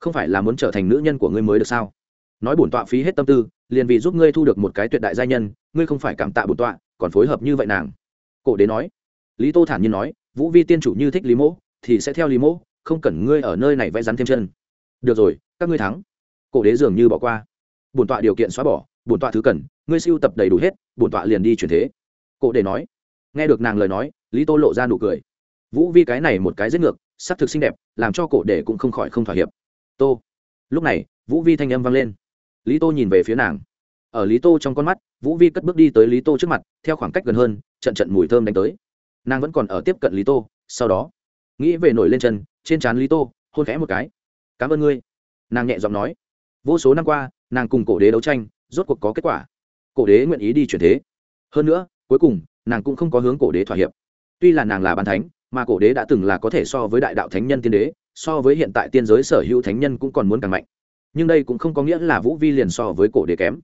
không phải là muốn trở thành nữ nhân của ngươi mới được sao? Nói bổn tọa phí hết tâm tư, liền vì giúp ngươi thu được một cái tuyệt đại gia nhân, ngươi không phải cảm tạ bổn tọa, còn phối hợp như vậy nàng. Cổ đế nói. Lý tô thản nhiên nói, vũ vi tiên chủ như thích lý mỗ, thì sẽ theo lý mỗ, không cần ngươi ở nơi này vẽ rắn thêm chân. Được rồi, các ngươi thắng. Cổ đế dường như bỏ qua. Bổn tọa điều kiện xóa bỏ, bổn tọa thứ cần, ngươi siêu tập đầy đủ hết, bổn tọa liền đi chuyển thế. Cổ đế nói. Nghe được nàng lời nói, lý tô lộ ra nụ cười. Vũ vi cái này một cái rất ngược, sắc thực xinh đẹp, làm cho cổ đế cũng không khỏi không thỏa hiệp tô. Lúc này, vũ vi thanh âm vang lên. Lý tô nhìn về phía nàng. Ở lý tô trong con mắt, vũ vi cất bước đi tới lý tô trước mặt, theo khoảng cách gần hơn, trận trận mùi thơm đánh tới. Nàng vẫn còn ở tiếp cận lý tô, sau đó, nghĩ về nổi lên chân, trên trán lý tô, hôn khẽ một cái. Cảm ơn ngươi. Nàng nhẹ giọng nói. Vô số năm qua, nàng cùng cổ đế đấu tranh, rốt cuộc có kết quả. Cổ đế nguyện ý đi chuyển thế. Hơn nữa, cuối cùng, nàng cũng không có hướng cổ đế thỏa hiệp. Tuy là nàng là bàn thánh, mà cổ đế đã từng là có thể so với đại đạo thánh nhân tiên đế so với hiện tại tiên giới sở hữu thánh nhân cũng còn muốn càng mạnh. Nhưng đây cũng không có nghĩa là vũ vi liền so với cổ đế kém.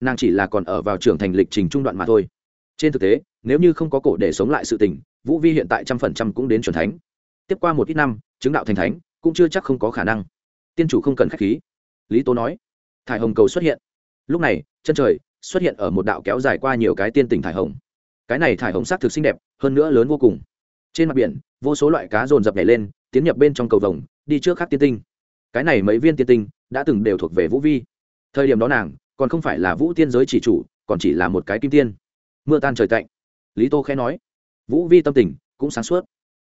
Nàng chỉ là còn ở vào trưởng thành lịch trình trung đoạn mà thôi. Trên thực tế, nếu như không có cổ để sống lại sự tình, vũ vi hiện tại trăm phần trăm cũng đến c thánh. Tiếp qua một ít năm, chứng đạo thành thánh, cũng chưa chắc không có khả năng. Tiên chủ không cần k h á c h khí. Lý tố nói, thải hồng cầu xuất hiện. Lúc này, chân trời xuất hiện ở một đạo kéo dài qua nhiều cái tiên tỉnh thải hồng. Cái này thải hồng s á c thực xinh đẹp, hơn nữa lớn vô cùng. Trên mặt biển, vô số loại cá rồn rập nhảy lên tiến nhập bên trong cầu vồng, đi trước khác tiên tinh. Cái này mấy viên tiên tinh đã từng đều thuộc về vũ vi. Thời điểm đó nàng còn không phải là vũ tiên giới chỉ chủ, còn chỉ là một cái kim tiên. Mưa tan trời tạnh. Lý tô khẽ nói. Vũ vi tâm tình cũng sáng suốt.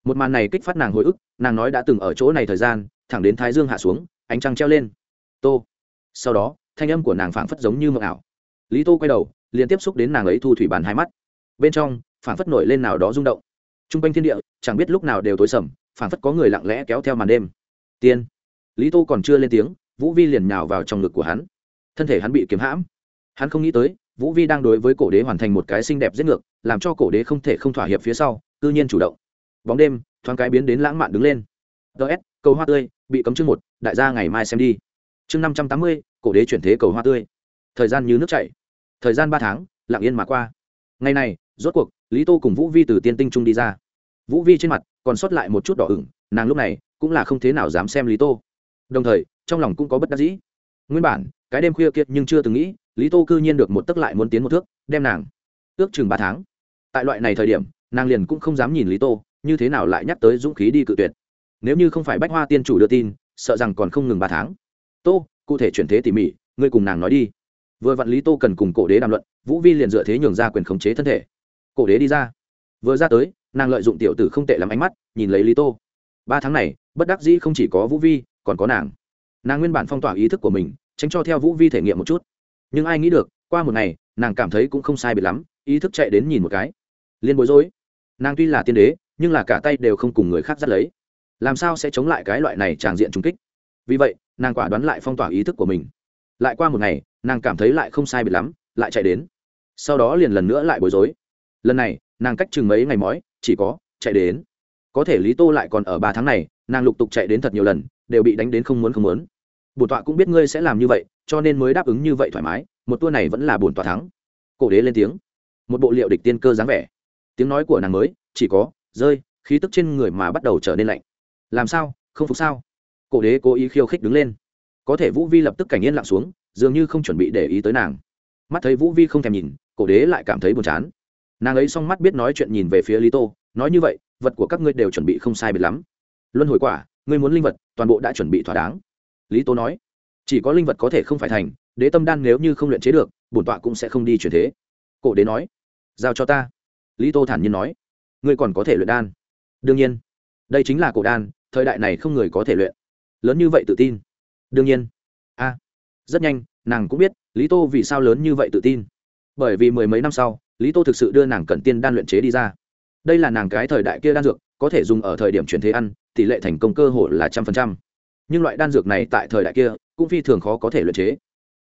Một màn này kích phát nàng hồi ức, nàng nói đã từng ở chỗ này thời gian, thẳng đến thái dương hạ xuống, ánh trăng treo lên. Tô. Sau đó, thanh âm của nàng phảng phất giống như mộng ảo. Lý tô quay đầu, liền tiếp xúc đến nàng ấy thu thủy bàn hai mắt. Bên trong, phảng phất nổi lên nào đó rung động. T r u n g quanh thiên địa, chẳng biết lúc nào đều tối sầm phảng phất có người lặng lẽ kéo theo màn đêm. Tiên. Lý tô còn chưa lên tiếng, vũ vi liền nhào vào trong ngực của hắn. Thân thể hắn bị kiếm hãm. Hắn không nghĩ tới, vũ vi đang đối với cổ đế hoàn thành một cái xinh đẹp giết ngược, làm cho cổ đế không thể không thỏa hiệp phía sau tự nhiên chủ động. Bóng đêm, thoáng cái biến đến lãng mạn đứng lên. Ts cầu hoa tươi, bị cấm chương một, đại gia ngày mai xem đi. Chương năm trăm tám mươi, cổ đế chuyển thế cầu hoa tươi. Thời gian như nước chảy. Thời gian ba tháng, lặng yên mà qua. Ngày này, rốt cuộc, lý tô cùng vũ vi từ tiên tinh trung đi ra vũ vi trên mặt còn sót lại một chút đỏ ửng, nàng lúc này cũng là không thế nào dám xem lý tô. Đồng thời, trong lòng cũng có bất đắc dĩ. Nguyên bản, cái đêm khuya kiệt nhưng chưa từng nghĩ, lý tô cư nhiên được một tấc lại muốn tiến một thước, đem nàng ước chừng ba tháng. Tại loại này thời điểm, nàng liền cũng không dám nhìn lý tô, như thế nào lại nhắc tới dũng khí đi cự tuyệt. Nếu như không phải bách hoa tiên chủ đưa tin, sợ rằng còn không ngừng ba tháng. Tô, cụ thể chuyển thế tỉ mỉ, ngươi cùng nàng nói đi. Vừa vặn lý tô cần cùng cổ đế đàm luận, vũ vi liền dựa thế nhường ra quyền khống chế thân thể. Cổ đế đi ra. Vừa ra tới nàng lợi dụng tiểu tử không tệ lắm ánh mắt, nhìn lấy lý tô. Ba tháng này, bất đắc dĩ không chỉ có vũ vi, còn có nàng. Nàng nguyên bản phong tỏa ý thức của mình, tránh cho theo vũ vi thể nghiệm một chút. Nhưng ai nghĩ được, qua một ngày, nàng cảm thấy cũng không sai biệt lắm, ý thức chạy đến nhìn một cái. Liên bối rối. Nàng tuy là tiên đế, nhưng là cả tay đều không cùng người khác dắt lấy. Làm sao sẽ chống lại cái loại này tràng diện trung kích? Vì vậy, nàng quả đoán lại phong tỏa ý thức của mình. Lại qua một ngày, nàng cảm thấy lại không sai biệt lắm, lại chạy đến. Sau đó liền lần nữa lại bối rối. Lần này, nàng cách chừng mấy ngày mói chỉ có, chạy đến. Có thể lý tô lại còn ở ba tháng này, nàng lục tục chạy đến thật nhiều lần, đều bị đánh đến không muốn không muốn. Bổn tọa cũng biết ngươi sẽ làm như vậy, cho nên mới đáp ứng như vậy thoải mái, một tour này vẫn là bổn tọa thắng. Cổ đế lên tiếng. Một bộ liệu địch tiên cơ dáng vẻ. Tiếng nói của nàng mới, chỉ có, rơi, khí tức trên người mà bắt đầu trở nên lạnh. Làm sao, không phục sao? Cổ đế cố ý khiêu khích đứng lên. Có thể vũ vi lập tức cảnh yên lặng xuống, dường như không chuẩn bị để ý tới nàng. Mắt thấy vũ vi không thèm nhìn, cổ đế lại cảm thấy buồn chán nàng ấy xong mắt biết nói chuyện nhìn về phía lý tô, nói như vậy, vật của các ngươi đều chuẩn bị không sai biệt lắm. Luân hồi quả, ngươi muốn linh vật, toàn bộ đã chuẩn bị thỏa đáng. Lý tô nói, chỉ có linh vật có thể không phải thành, đế tâm đan nếu như không luyện chế được, bổn tọa cũng sẽ không đi chuyển thế. Cổ đế nói, giao cho ta. Lý tô thản nhiên nói, ngươi còn có thể luyện đan. Đương nhiên, đây chính là cổ đan, thời đại này không người có thể luyện. Lớn như vậy tự tin. Đương nhiên. A, rất nhanh, nàng cũng biết lý tô vì sao lớn như vậy tự tin. Bởi vì mười mấy năm sau lý tô thực sự đưa nàng cận tiên đan luyện chế đi ra. Đây là nàng cái thời đại kia đan dược, có thể dùng ở thời điểm chuyển thế ăn, tỷ lệ thành công cơ hội là trăm phần trăm. Nhưng loại đan dược này tại thời đại kia, cũng phi thường khó có thể luyện chế.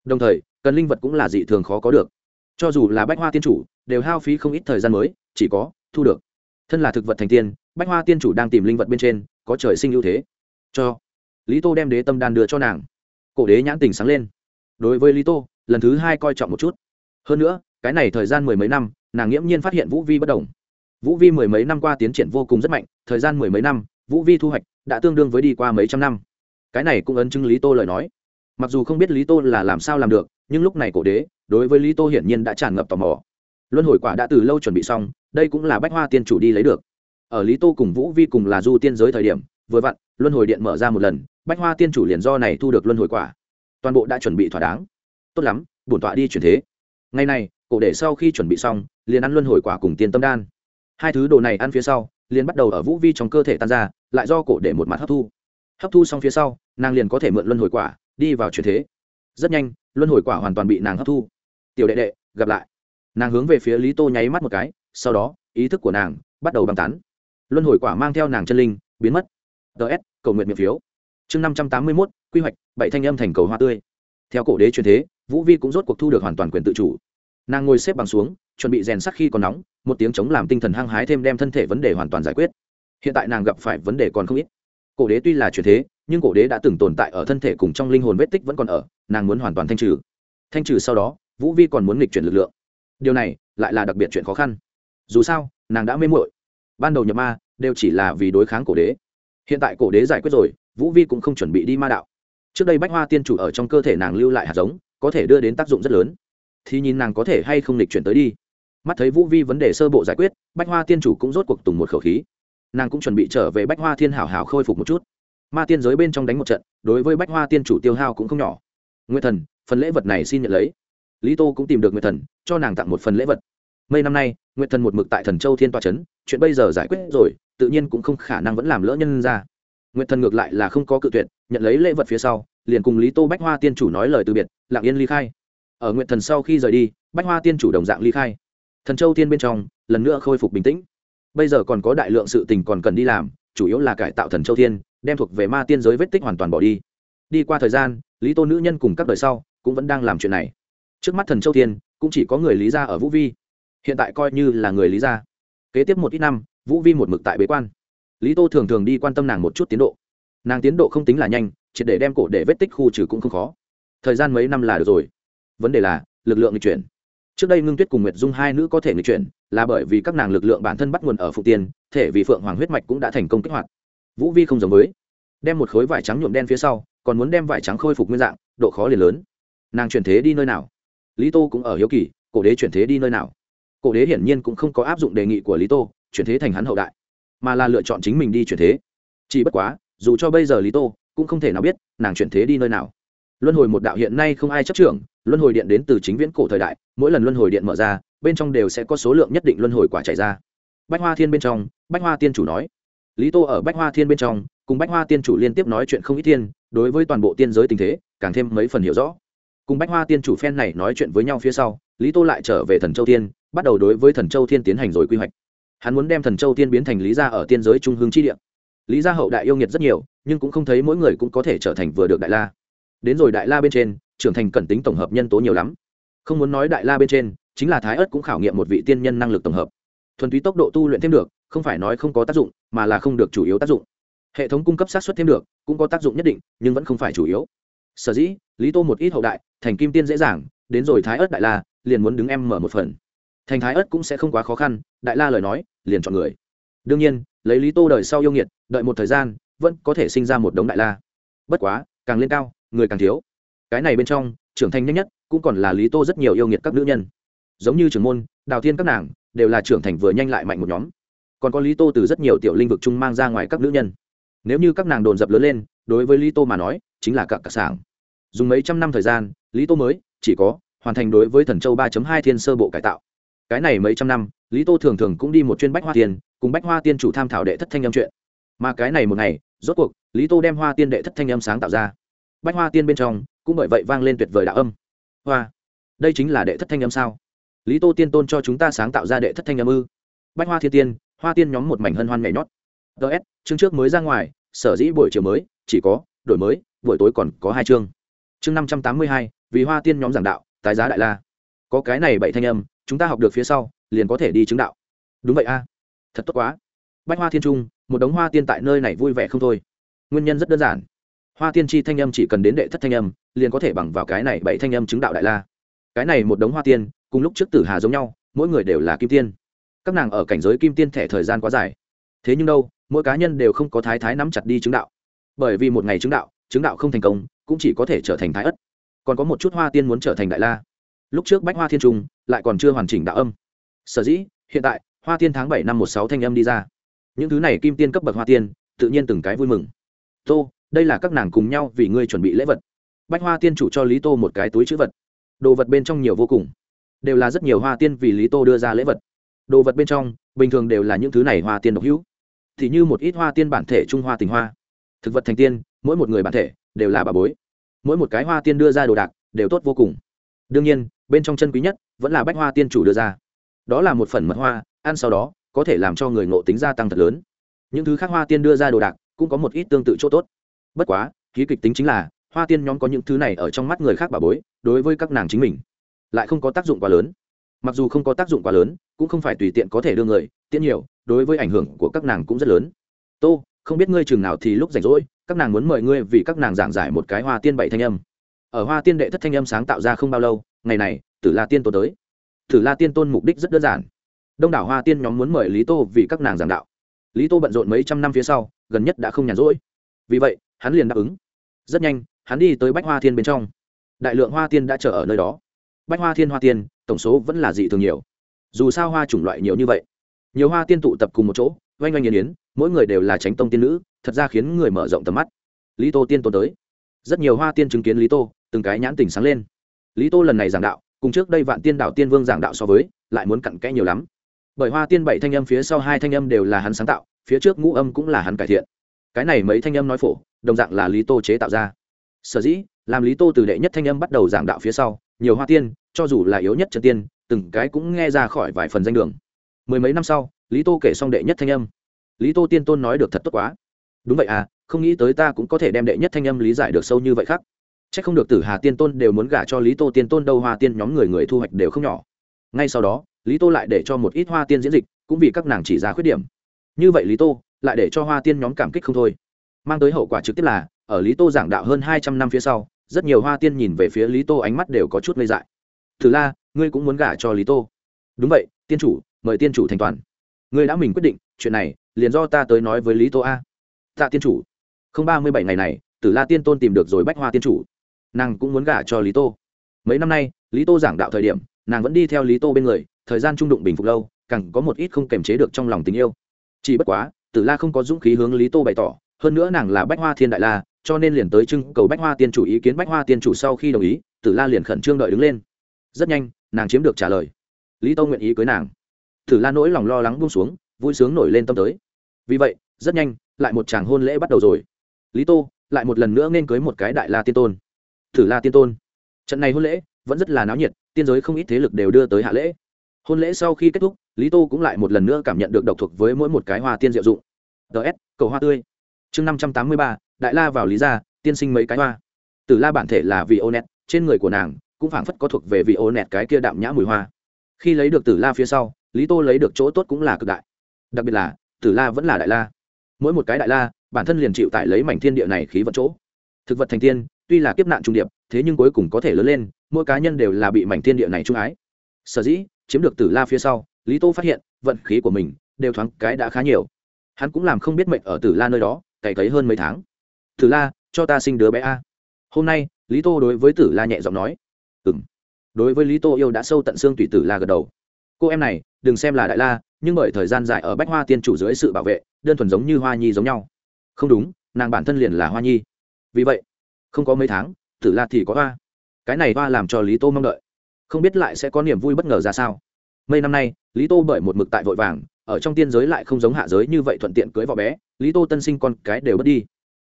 Đồng thời, cần linh vật cũng là dị thường khó có được. Cho dù là bách hoa tiên chủ, đều hao phí không ít thời gian mới, chỉ có thu được. Thân là thực vật thành tiên, bách hoa tiên chủ đang tìm linh vật bên trên, có trời sinh ưu thế. Cho lý tô đem đế tâm đan đưa cho nàng. Cổ đế nhãn tình sáng lên. Đối với lý tô, lần thứ hai coi trọng một chút. Hơn nữa cái này thời gian mười mấy năm, nàng nghiễm nhiên phát hiện vũ vi bất đồng. Vũ vi mười mấy năm qua tiến triển vô cùng rất mạnh, thời gian mười mấy năm, vũ vi thu hoạch đã tương đương với đi qua mấy trăm năm. Cái này cũng ấn chứng lý tô lời nói. Mặc dù không biết lý tô là làm sao làm được, nhưng lúc này cổ đế, đối với lý tô hiển nhiên đã tràn ngập tò mò. Luân hồi quả đã từ lâu chuẩn bị xong, đây cũng là bách hoa tiên chủ đi lấy được. Ở lý tô cùng vũ vi cùng là du tiên giới thời điểm, vừa vặn, luân hồi điện mở ra một lần, bách hoa tiên chủ liền do này thu được luân hồi quả. Toàn bộ đã chuẩn bị thỏa đáng. Tốt lắm, bổn tọa đi chuyển thế. Ngày này cổ để sau khi chuẩn bị xong, liền ăn luân hồi quả cùng tiên tâm đan. Hai thứ đồ này ăn phía sau, liền bắt đầu ở vũ vi trong cơ thể tan ra, lại do cổ để một mặt hấp thu. Hấp thu xong phía sau, nàng liền có thể mượn luân hồi quả, đi vào chuyển thế. Rất nhanh, luân hồi quả hoàn toàn bị nàng hấp thu. Tiểu đệ đệ, gặp lại. Nàng hướng về phía lý tô nháy mắt một cái, sau đó, ý thức của nàng bắt đầu băng tán. Luân hồi quả mang theo nàng chân linh, biến mất. Ts cầu nguyện miệng phiếu. Chương năm trăm tám mươi mốt, quy hoạch, bảy thanh âm thành cầu hoa tươi. Theo cổ đế truyền thế, vũ vi cũng rốt cuộc thu được hoàn toàn quyền tự chủ nàng ngồi xếp bằng xuống, chuẩn bị rèn sắc khi còn nóng, một tiếng chống làm tinh thần hăng hái thêm đem thân thể vấn đề hoàn toàn giải quyết. Hiện tại nàng gặp phải vấn đề còn không ít. Cổ đế tuy là truyền thế, nhưng cổ đế đã từng tồn tại ở thân thể cùng trong linh hồn vết tích vẫn còn ở, nàng muốn hoàn toàn thanh trừ. Thanh trừ sau đó, vũ vi còn muốn nghịch chuyển lực lượng. Điều này lại là đặc biệt chuyện khó khăn. Dù sao, nàng đã mê mội ban đầu nhập ma đều chỉ là vì đối kháng cổ đế. Hiện tại cổ đế giải quyết rồi, vũ vi cũng không chuẩn bị đi ma đạo. Trước đây bách hoa tiên chủ ở trong cơ thể nàng lưu lại hạt giống, có thể đưa đến tác dụng rất lớn thì nhìn nàng có thể hay không lịch chuyển tới đi. Mắt thấy vũ vi vấn đề sơ bộ giải quyết, bách hoa tiên chủ cũng rốt cuộc tùng một khẩu khí. Nàng cũng chuẩn bị trở về bách hoa thiên hảo hảo khôi phục một chút. Ma tiên giới bên trong đánh một trận, đối với bách hoa tiên chủ tiêu hao cũng không nhỏ. Nguyên thần, phần lễ vật này xin nhận lấy. Lý tô cũng tìm được nguyệt thần, cho nàng tặng một phần lễ vật. Mấy năm nay, nguyệt thần một mực tại thần châu thiên toa trấn chuyện bây giờ giải quyết rồi, tự nhiên cũng không khả năng vẫn làm lỡ nhân ra. Nguyệt thần ngược lại là không có cự tuyệt, nhận lấy lễ vật phía sau, liền cùng lý tô bách hoa tiên chủ nói lời từ biệt, lặng yên ly khai ở nguyện thần sau khi rời đi bách hoa tiên chủ đồng dạng ly khai. Thần châu tiên bên trong lần nữa khôi phục bình tĩnh. Bây giờ còn có đại lượng sự tình còn cần đi làm chủ yếu là cải tạo thần châu tiên, đem thuộc về ma tiên giới vết tích hoàn toàn bỏ đi. Đi qua thời gian lý tô nữ nhân cùng các đời sau cũng vẫn đang làm chuyện này. Trước mắt thần châu tiên cũng chỉ có người lý gia ở vũ vi. Hiện tại coi như là người lý gia. Kế tiếp một ít năm vũ vi một mực tại bế quan. Lý tô thường thường đi quan tâm nàng một chút tiến độ. Nàng tiến độ không tính là nhanh chỉ để đem cổ để vết tích khu trừ cũng không khó. Thời gian mấy năm là được rồi vấn đề là, lực lượng nghịch chuyển. Trước đây ngưng tuyết cùng nguyệt dung hai nữ có thể nghịch chuyển, là bởi vì các nàng lực lượng bản thân bắt nguồn ở phụ tiên, thể vì phượng hoàng huyết mạch cũng đã thành công kích hoạt. Vũ vi không giống với. Đem một khối vải trắng nhuộm đen phía sau, còn muốn đem vải trắng khôi phục nguyên dạng, độ khó liền lớn. Nàng chuyển thế đi nơi nào? Lý tô cũng ở hiếu kỳ, cổ đế chuyển thế đi nơi nào? Cổ đế hiển nhiên cũng không có áp dụng đề nghị của lý tô, chuyển thế thành hắn hậu đại, mà là lựa chọn chính mình đi chuyển thế. Chỉ bất quá, dù cho bây giờ lý tô cũng không thể nào biết nàng chuyển thế đi nơi nào. Luân hồi một đạo hiện nay không ai chấp trưởng luân hồi điện đến từ chính viễn cổ thời đại, mỗi lần luân hồi điện mở ra, bên trong đều sẽ có số lượng nhất định luân hồi quả chảy ra. Bách hoa thiên bên trong, bách hoa tiên chủ nói. Lý tô ở bách hoa thiên bên trong, cùng bách hoa tiên chủ liên tiếp nói chuyện không ít thiên, đối với toàn bộ tiên giới tình thế, càng thêm mấy phần hiểu rõ. Cùng bách hoa tiên chủ phen này nói chuyện với nhau phía sau, lý tô lại trở về thần châu tiên bắt đầu đối với thần châu thiên tiến hành rồi quy hoạch. Hắn muốn đem thần châu tiên biến thành lý gia ở tiên giới trung hương chi địa. Lý gia hậu đại yêu nghiệt rất nhiều, nhưng cũng không thấy mỗi người cũng có thể trở thành vừa được đại la. Đến rồi đại la bên trên trưởng thành cẩn tính tổng hợp nhân tố nhiều lắm. Không muốn nói đại la bên trên, chính là thái ớt cũng khảo nghiệm một vị tiên nhân năng lực tổng hợp. Thuần túy tốc độ tu luyện thêm được, không phải nói không có tác dụng, mà là không được chủ yếu tác dụng. Hệ thống cung cấp sát xuất thêm được, cũng có tác dụng nhất định, nhưng vẫn không phải chủ yếu. Sở dĩ, lý tô một ít hậu đại, thành kim tiên dễ dàng, đến rồi thái ớt đại la, liền muốn đứng em mở một phần. Thành thái ớt cũng sẽ không quá khó khăn, đại la lời nói, liền chọn người. Đương nhiên, lấy lý tô đời sau yêu nghiệt, đợi một thời gian, vẫn có thể sinh ra một đống đại la. Bất quá, càng lên cao, người càng thiếu cái này bên trong, trưởng thành nhanh nhất, cũng còn là lý tô rất nhiều yêu nghiệt các nữ nhân. Giống như trưởng môn, đào thiên các nàng, đều là trưởng thành vừa nhanh lại mạnh một nhóm. Còn có lý tô từ rất nhiều tiểu linh vực chung mang ra ngoài các nữ nhân. Nếu như các nàng đồn dập lớn lên, đối với lý tô mà nói, chính là cặp cặp sảng. Dùng mấy trăm năm thời gian, lý tô mới, chỉ có, hoàn thành đối với thần châu ba hai thiên sơ bộ cải tạo. Cái này mấy trăm năm, lý tô thường thường cũng đi một chuyên bách hoa tiên, cùng bách hoa tiên chủ tham thảo đệ thất thanh âm chuyện. Mà cái này một ngày, rốt cuộc, lý tô đem hoa tiên đệ thất thanh âm sáng tạo ra bách hoa tiên bên trong cũng bởi vậy vang lên tuyệt vời đạo âm. Hoa, đây chính là đệ thất thanh âm sao? Lý tô tiên tôn cho chúng ta sáng tạo ra đệ thất thanh âm ư? Bách hoa thiên tiên, hoa tiên nhóm một mảnh hân hoan nhảy nhót. Ts chương trước mới ra ngoài, sở dĩ buổi chiều mới, chỉ có đổi mới, buổi tối còn có hai chương. Chương năm trăm tám mươi hai, vì hoa tiên nhóm giảng đạo, tái giá đại la. Có cái này bảy thanh âm, chúng ta học được phía sau, liền có thể đi chứng đạo. Đúng vậy a. Thật tốt quá. Bách hoa thiên trung, một đống hoa tiên tại nơi này vui vẻ không thôi. Nguyên nhân rất đơn giản hoa tiên tri thanh âm chỉ cần đến đệ thất thanh âm, liền có thể bằng vào cái này bảy thanh âm chứng đạo đại la. Cái này một đống hoa tiên, cùng lúc trước tử hà giống nhau, mỗi người đều là kim tiên. Các nàng ở cảnh giới kim tiên thẻ thời gian quá dài. Thế nhưng đâu, mỗi cá nhân đều không có thái thái nắm chặt đi chứng đạo. Bởi vì một ngày chứng đạo chứng đạo không thành công, cũng chỉ có thể trở thành thái ất. Còn có một chút hoa tiên muốn trở thành đại la. Lúc trước bách hoa thiên trung lại còn chưa hoàn chỉnh đạo âm. Sở dĩ, hiện tại, hoa tiên tháng bảy năm một sáu thanh âm đi ra. Những thứ này kim tiên cấp bậc hoa tiên, tự nhiên từng cái vui mừng. Tô đây là các nàng cùng nhau vì ngươi chuẩn bị lễ vật. Bách hoa tiên chủ cho lý tô một cái túi chữ vật. Đồ vật bên trong nhiều vô cùng. Đều là rất nhiều hoa tiên vì lý tô đưa ra lễ vật. Đồ vật bên trong, bình thường đều là những thứ này hoa tiên độc hữu. Thì như một ít hoa tiên bản thể trung hoa tình hoa. Thực vật thành tiên, mỗi một người bản thể đều là bà bối. Mỗi một cái hoa tiên đưa ra đồ đạc đều tốt vô cùng. Đương nhiên, bên trong chân quý nhất vẫn là bách hoa tiên chủ đưa ra. Đó là một phần mật hoa, ăn sau đó, có thể làm cho người ngộ tính gia tăng thật lớn. Những thứ khác hoa tiên đưa ra đồ đạc cũng có một ít tương tự chỗ tốt bất quá, ký kịch tính chính là, hoa tiên nhóm có những thứ này ở trong mắt người khác bà bối, đối với các nàng chính mình, lại không có tác dụng quá lớn. Mặc dù không có tác dụng quá lớn, cũng không phải tùy tiện có thể đưa người, tiễn nhiều, đối với ảnh hưởng của các nàng cũng rất lớn. Tô, không biết ngươi chừng nào thì lúc rảnh rỗi, các nàng muốn mời ngươi vì các nàng giảng giải một cái hoa tiên bảy thanh âm. Ở hoa tiên đệ thất thanh âm sáng tạo ra không bao lâu, ngày này, tử la tiên tôn tới. Tử la tiên tôn mục đích rất đơn giản. Đông đảo hoa tiên nhóm muốn mời lý tô vì các nàng giảng đạo. Lý tô bận rộn mấy trăm năm phía sau, gần nhất đã không nhàn rỗi. Vì vậy hắn liền đáp ứng. Rất nhanh, hắn đi tới bách hoa thiên bên trong. Đại lượng hoa tiên đã chờ ở nơi đó. Bách hoa thiên, hoa tiên, tổng số vẫn là dị thường nhiều. Dù sao hoa chủng loại nhiều như vậy. Nhiều hoa tiên tụ tập cùng một chỗ, oanh oanh nghiền yến mỗi người đều là tránh tông tiên nữ, thật ra khiến người mở rộng tầm mắt. Lý tô tiên tôn tới. Rất nhiều hoa tiên chứng kiến lý tô, từng cái nhãn tình sáng lên. Lý tô lần này giảng đạo, cùng trước đây vạn tiên đạo tiên vương giảng đạo so với, lại muốn cặn kẽ nhiều lắm. Bởi hoa tiên bảy thanh âm phía sau hai thanh âm đều là hắn sáng tạo, phía trước ngũ âm cũng là hắn cải thiện. Cái này mấy thanh âm nói phổ đồng dạng là lý tô chế tạo ra. Sở dĩ, làm lý tô từ đệ nhất thanh âm bắt đầu giảng đạo phía sau, nhiều hoa tiên, cho dù là yếu nhất trần tiên, từng cái cũng nghe ra khỏi vài phần danh đường. Mười mấy năm sau, lý tô kể xong đệ nhất thanh âm. Lý tô tiên tôn nói được thật tốt quá. Đúng vậy à không nghĩ tới ta cũng có thể đem đệ nhất thanh âm lý giải được sâu như vậy khác. C h ắ c không được tử hà tiên tôn đều muốn gả cho lý tô tiên tôn đâu, hoa tiên nhóm người người thu hoạch đều không nhỏ. Ngay sau đó, lý tô lại để cho một ít hoa tiên diễn dịch, cũng vì các nàng chỉ ra khuyết điểm. Như vậy lý tô, lại để cho hoa tiên nhóm cảm kích không thôi mang tới hậu quả trực tiếp là, ở lý tô giảng đạo hơn hai trăm năm phía sau, rất nhiều hoa tiên nhìn về phía lý tô ánh mắt đều có chút lây dại. Thử la, ngươi cũng muốn gả cho lý tô? Đúng vậy, tiên chủ, mời tiên chủ thành toàn. Ngươi đã mình quyết định, chuyện này, liền do ta tới nói với lý tô a. Tạ tiên chủ. Không ba mươi bảy ngày này, tử la tiên tôn tìm được rồi bách hoa tiên chủ. Nàng cũng muốn gả cho lý tô. Mấy năm nay, lý tô giảng đạo thời điểm, nàng vẫn đi theo lý tô bên người, thời gian trung đụng bình phục lâu, càng có một ít không kềm chế được trong lòng tình yêu. Chỉ bất quá, tử la không có dũng khí hướng lý tô bày tỏ hơn nữa nàng là bách hoa thiên đại la, cho nên liền tới trưng cầu bách hoa tiên chủ ý kiến bách hoa tiên chủ sau khi đồng ý, tử la liền khẩn trương đợi đứng lên. Rất nhanh, nàng chiếm được trả lời. Lý tô nguyện ý cưới nàng. Tử la nỗi lòng lo lắng buông xuống, vui sướng nổi lên tâm tới. Vì vậy, rất nhanh, lại một chàng hôn lễ bắt đầu rồi. Lý tô, lại một lần nữa nên cưới một cái đại la tiên tôn. Thử la tiên tôn. Trận này hôn lễ, vẫn rất là náo nhiệt, tiên giới không ít thế lực đều đưa tới hạ lễ. Hôn lễ sau khi kết thúc, lý tô cũng lại một lần nữa cảm nhận được độc thuộc với mỗi một cái hoa tiên diệu dụng. Ts cầu hoa tươi chương năm trăm tám mươi ba, đại la vào lý gia, tiên sinh mấy cái hoa. Tử la bản thể là vì ô nẹt, trên người của nàng cũng phảng phất có thuộc về vị ô nẹt cái kia đạm nhã mùi hoa. Khi lấy được tử la phía sau, lý tô lấy được chỗ tốt cũng là cực đại. Đặc biệt là, tử la vẫn là đại la. Mỗi một cái đại la, bản thân liền chịu tại lấy mảnh thiên địa này khí vận chỗ. Thực vật thành tiên, tuy là kiếp nạn trung điệp, thế nhưng cuối cùng có thể lớn lên, mỗi cá nhân đều là bị mảnh thiên địa này trung ái. Sở dĩ, chiếm được tử la phía sau, lý tô phát hiện, vận khí của mình đều thoáng cái đã khá nhiều. Hắn cũng làm không biết mệnh ở tử la nơi đó cày cấy hơn mấy tháng. Tử la, cho ta sinh đứa bé a. Hôm nay, lý tô đối với tử la nhẹ giọng nói. Ừ m đối với lý tô yêu đã sâu tận xương tùy tử la gật đầu. Cô em này, đừng xem là đại la, nhưng bởi thời gian dài ở bách hoa tiên chủ dưới sự bảo vệ, đơn thuần giống như hoa nhi giống nhau. Không đúng, nàng bản thân liền là hoa nhi. Vì vậy, không có mấy tháng, tử la thì có hoa. Cái này hoa làm cho lý tô mong đợi. Không biết lại sẽ có niềm vui bất ngờ ra sao. Mấy năm nay, lý tô bởi một mực tại vội vàng ở trong tiên giới lại không giống hạ giới như vậy thuận tiện cưới vợ bé, lý tô tân sinh con cái đều mất đi.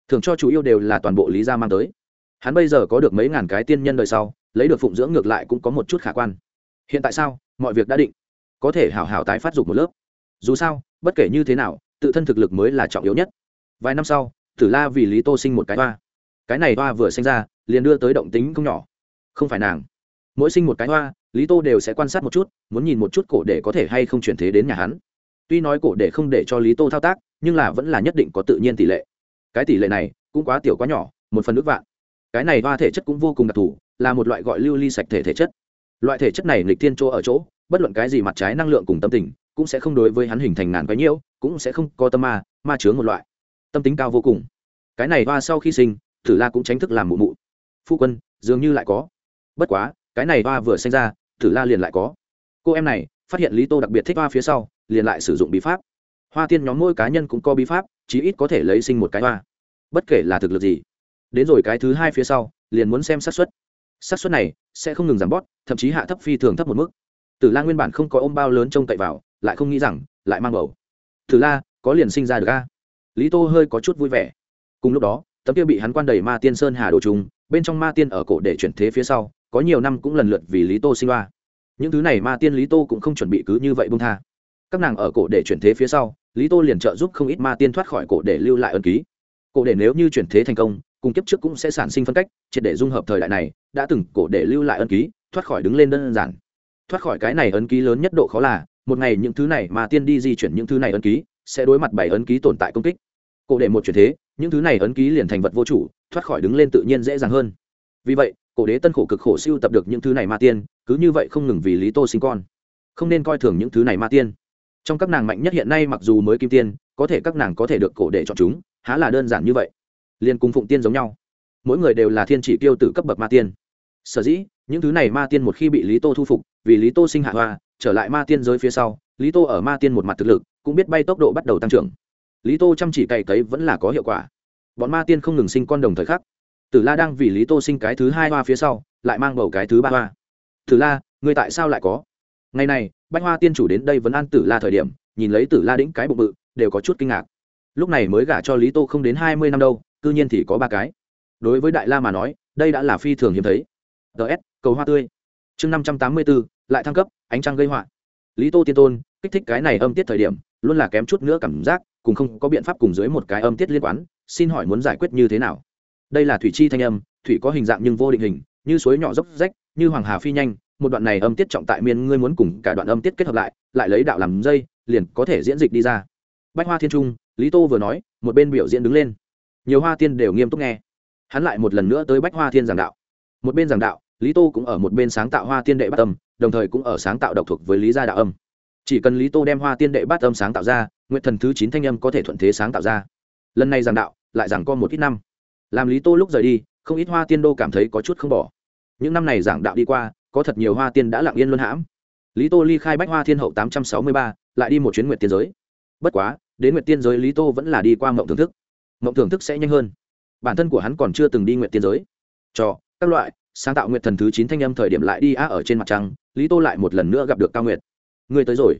Thường cho chủ yêu đều là toàn bộ lý gia mang tới. Hắn bây giờ có được mấy ngàn cái tiên nhân đời sau, lấy được phụng dưỡng ngược lại cũng có một chút khả quan. Hiện tại sao? Mọi việc đã định. Có thể hảo hảo tái phát dục một lớp. Dù sao, bất kể như thế nào, tự thân thực lực mới là trọng yếu nhất. Vài năm sau, tử la vì lý tô sinh một cái hoa. Cái này hoa vừa sinh ra, liền đưa tới động tính không nhỏ. Không phải nàng. Mỗi sinh một cái hoa, lý tô đều sẽ quan sát một chút, muốn nhìn một chút cổ để có thể hay không chuyển thế đến nhà hắn tuy nói cổ để không để cho lý tô thao tác, nhưng là vẫn là nhất định có tự nhiên tỷ lệ. Cái tỷ lệ này cũng quá tiểu quá nhỏ, một phần nước vạn. Cái này hoa thể chất cũng vô cùng đặc thù, là một loại gọi lưu ly sạch thể thể chất. Loại thể chất này nghịch thiên chỗ ở chỗ, bất luận cái gì mặt trái năng lượng cùng tâm tình, cũng sẽ không đối với hắn hình thành ngàn cái nhiễu, cũng sẽ không có tâm ma ma chứa một loại. Tâm tính cao vô cùng. Cái này hoa sau khi sinh, thử la cũng tránh thức làm mụ mụ. Phu quân, dường như lại có. Bất quá, cái này hoa vừa sinh ra, thử la liền lại có. Cô em này, phát hiện lý tô đặc biệt thích hoa phía sau liền lại sử dụng bí pháp. Hoa tiên nhóm mỗi cá nhân cũng có bí pháp, chí ít có thể lấy sinh một cái hoa. Bất kể là thực lực gì, đến rồi cái thứ hai phía sau, liền muốn xem xác suất. Xác suất này sẽ không ngừng giảm bót thậm chí hạ thấp phi thường thấp một mức. Tử la nguyên bản không có ôm bao lớn trông cậy vào, lại không nghĩ rằng, lại mang bầu. Tử la, có liền sinh ra được a? Lý tô hơi có chút vui vẻ. Cùng lúc đó, tấm kia bị hắn quan đầy ma tiên sơn hà đồ trùng, bên trong ma tiên ở cổ để chuyển thế phía sau, có nhiều năm cũng lần lượt vì lý tô sinh hoa. Những thứ này ma tiên lý tô cũng không chuẩn bị cứ như vậy bông tha các nàng ở cổ để chuyển thế phía sau, lý tô liền trợ giúp không ít ma tiên thoát khỏi cổ để lưu lại ân ký. Cổ để nếu như chuyển thế thành công, cùng kiếp trước cũng sẽ sản sinh phân cách, triệt để dung hợp thời đại này, đã từng cổ để lưu lại ân ký, thoát khỏi đứng lên đơn giản. Thoát khỏi cái này ấn ký lớn nhất độ khó là, một ngày những thứ này mà tiên đi di chuyển những thứ này ấn ký, sẽ đối mặt bảy ấn ký tồn tại công kích. Cổ để một chuyển thế, những thứ này ấn ký liền thành vật vô chủ, thoát khỏi đứng lên tự nhiên dễ dàng hơn. Vì vậy, cổ đế tân khổ cực khổ siêu tập được những thứ này ma tiên, cứ như vậy không ngừng vì lý tô sinh con. Không nên coi thường những thứ này ma tiên trong các nàng mạnh nhất hiện nay mặc dù mới kim tiên, có thể các nàng có thể được cổ để chọn chúng, há là đơn giản như vậy. Liên cung phụng tiên giống nhau. Mỗi người đều là thiên chỉ tiêu tử cấp bậc ma tiên. Sở dĩ, những thứ này ma tiên một khi bị lý tô thu phục, vì lý tô sinh hạ hoa, trở lại ma tiên giới phía sau, lý tô ở ma tiên một mặt thực lực, cũng biết bay tốc độ bắt đầu tăng trưởng. Lý tô chăm chỉ cày cấy vẫn là có hiệu quả. Bọn ma tiên không ngừng sinh con đồng thời khắc. Tử la đang vì lý tô sinh cái thứ hai hoa phía sau, lại mang bầu cái thứ ba hoa. Tử la người tại sao lại có? Ngày này bách hoa tiên chủ đến đây vẫn an tử la thời điểm, nhìn lấy tử la đĩnh cái bụng bự, đều có chút kinh ngạc. Lúc này mới gả cho lý tô không đến hai mươi năm đâu, cư nhiên thì có ba cái. Đối với đại la mà nói, đây đã là phi thường hiếm thấy. Ts cầu hoa tươi. Chương năm trăm tám mươi bốn, lại thăng cấp, ánh trăng gây họa. Lý tô tiên tôn, kích thích cái này âm tiết thời điểm, luôn là kém chút nữa cảm giác, cùng không có biện pháp cùng dưới một cái âm tiết liên quan, xin hỏi muốn giải quyết như thế nào? Đây là thủy chi thanh âm, thủy có hình dạng nhưng vô định hình, như suối nhỏ dốc rách, như hoàng hà phi nhanh một đoạn này âm tiết trọng tại miên, ngươi muốn cùng cả đoạn âm tiết kết hợp lại lại lấy đạo làm dây, liền có thể diễn dịch đi ra. Bách hoa thiên trung, lý tô vừa nói, một bên biểu diễn đứng lên. Nhiều hoa tiên đều nghiêm túc nghe. Hắn lại một lần nữa tới bách hoa thiên giảng đạo. Một bên giảng đạo, lý tô cũng ở một bên sáng tạo hoa tiên đệ bát âm, đồng thời cũng ở sáng tạo độc thuộc với lý gia đạo âm. Chỉ cần lý tô đem hoa tiên đệ bát âm sáng tạo ra, nguyện thần thứ chín thanh âm có thể thuận thế sáng tạo ra. Lần này giảng đạo, lại giảng con một ít năm. Làm lý tô lúc rời đi, không ít hoa tiên đô cảm thấy có chút không bỏ. Những năm này giảng đạo đi qua có thật nhiều hoa tiên đã lặng yên luân hãm. Lý tô ly khai bách hoa thiên hậu tám trăm sáu mươi ba, lại đi một chuyến nguyện tiên giới. Bất quá, đến nguyện tiên giới lý tô vẫn là đi qua mộng thưởng thức. Mộng thưởng thức sẽ nhanh hơn. Bản thân của hắn còn chưa từng đi nguyện tiên giới. Cho, các loại, sáng tạo nguyện thần thứ chín thanh âm thời điểm lại đi á ở trên mặt trăng, lý tô lại một lần nữa gặp được cao nguyệt. Người tới rồi.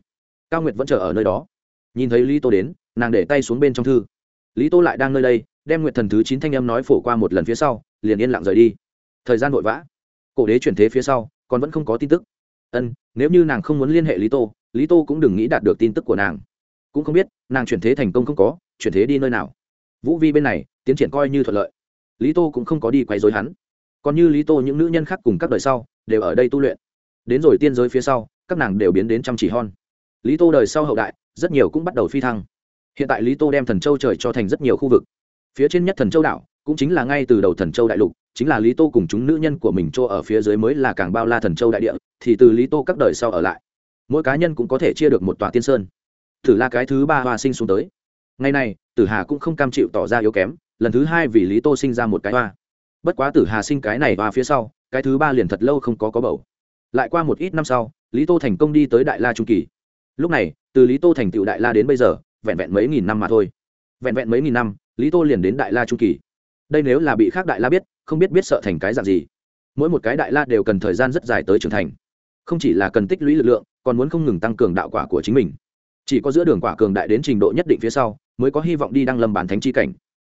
Cao nguyệt vẫn chờ ở nơi đó. Nhìn thấy lý tô đến, nàng để tay xuống bên trong thư. Lý tô lại đang nơi đây, đem nguyện thần thứ chín thanh âm nói phổ qua một lần phía sau, liền yên lặng rời đi. Thời gian vội vã. Cổ đế chuyển thế phía sau còn vẫn không có tin tức. Ân, nếu như nàng không muốn liên hệ lý tô lý tô cũng đừng nghĩ đạt được tin tức của nàng. Cũng không biết, nàng chuyển thế thành công không có, chuyển thế đi nơi nào. Vũ vi bên này, tiến triển coi như thuận lợi. Lý tô cũng không có đi quấy dối hắn. Còn như lý tô những nữ nhân khác cùng các đời sau, đều ở đây tu luyện. Đến rồi tiên giới phía sau, các nàng đều biến đến chăm chỉ hon. Lý tô đời sau hậu đại, rất nhiều cũng bắt đầu phi thăng. Hiện tại lý tô đem thần châu trời cho thành rất nhiều khu vực. Phía trên nhất thần châu đảo, cũng chính là ngay từ đầu thần châu đại lục chính là lý tô cùng chúng nữ nhân của mình chỗ ở phía dưới mới là càng bao la thần châu đại địa, thì từ lý tô các đời sau ở lại. Mỗi cá nhân cũng có thể chia được một tòa tiên sơn. Thử la cái thứ ba hoa sinh xuống tới. Ngày này, tử hà cũng không cam chịu tỏ ra yếu kém, lần thứ hai vì lý tô sinh ra một cái hoa. Bất quá tử hà sinh cái này hoa phía sau, cái thứ ba liền thật lâu không có có bầu. Lại qua một ít năm sau, lý tô thành công đi tới đại la trung kỳ. Lúc này, từ lý tô thành tựu đại la đến bây giờ, vẹn vẹn mấy nghìn năm mà thôi. Vẹn vẹn mấy nghìn năm, lý tô liền đến đại la trung kỳ đây nếu là bị khác đại la biết, không biết biết sợ thành cái dạng gì. Mỗi một cái đại la đều cần thời gian rất dài tới trưởng thành. Không chỉ là cần tích lũy lực lượng, còn muốn không ngừng tăng cường đạo quả của chính mình. Chỉ có giữa đường quả cường đại đến trình độ nhất định phía sau, mới có hy vọng đi đăng lâm bản thánh chi cảnh.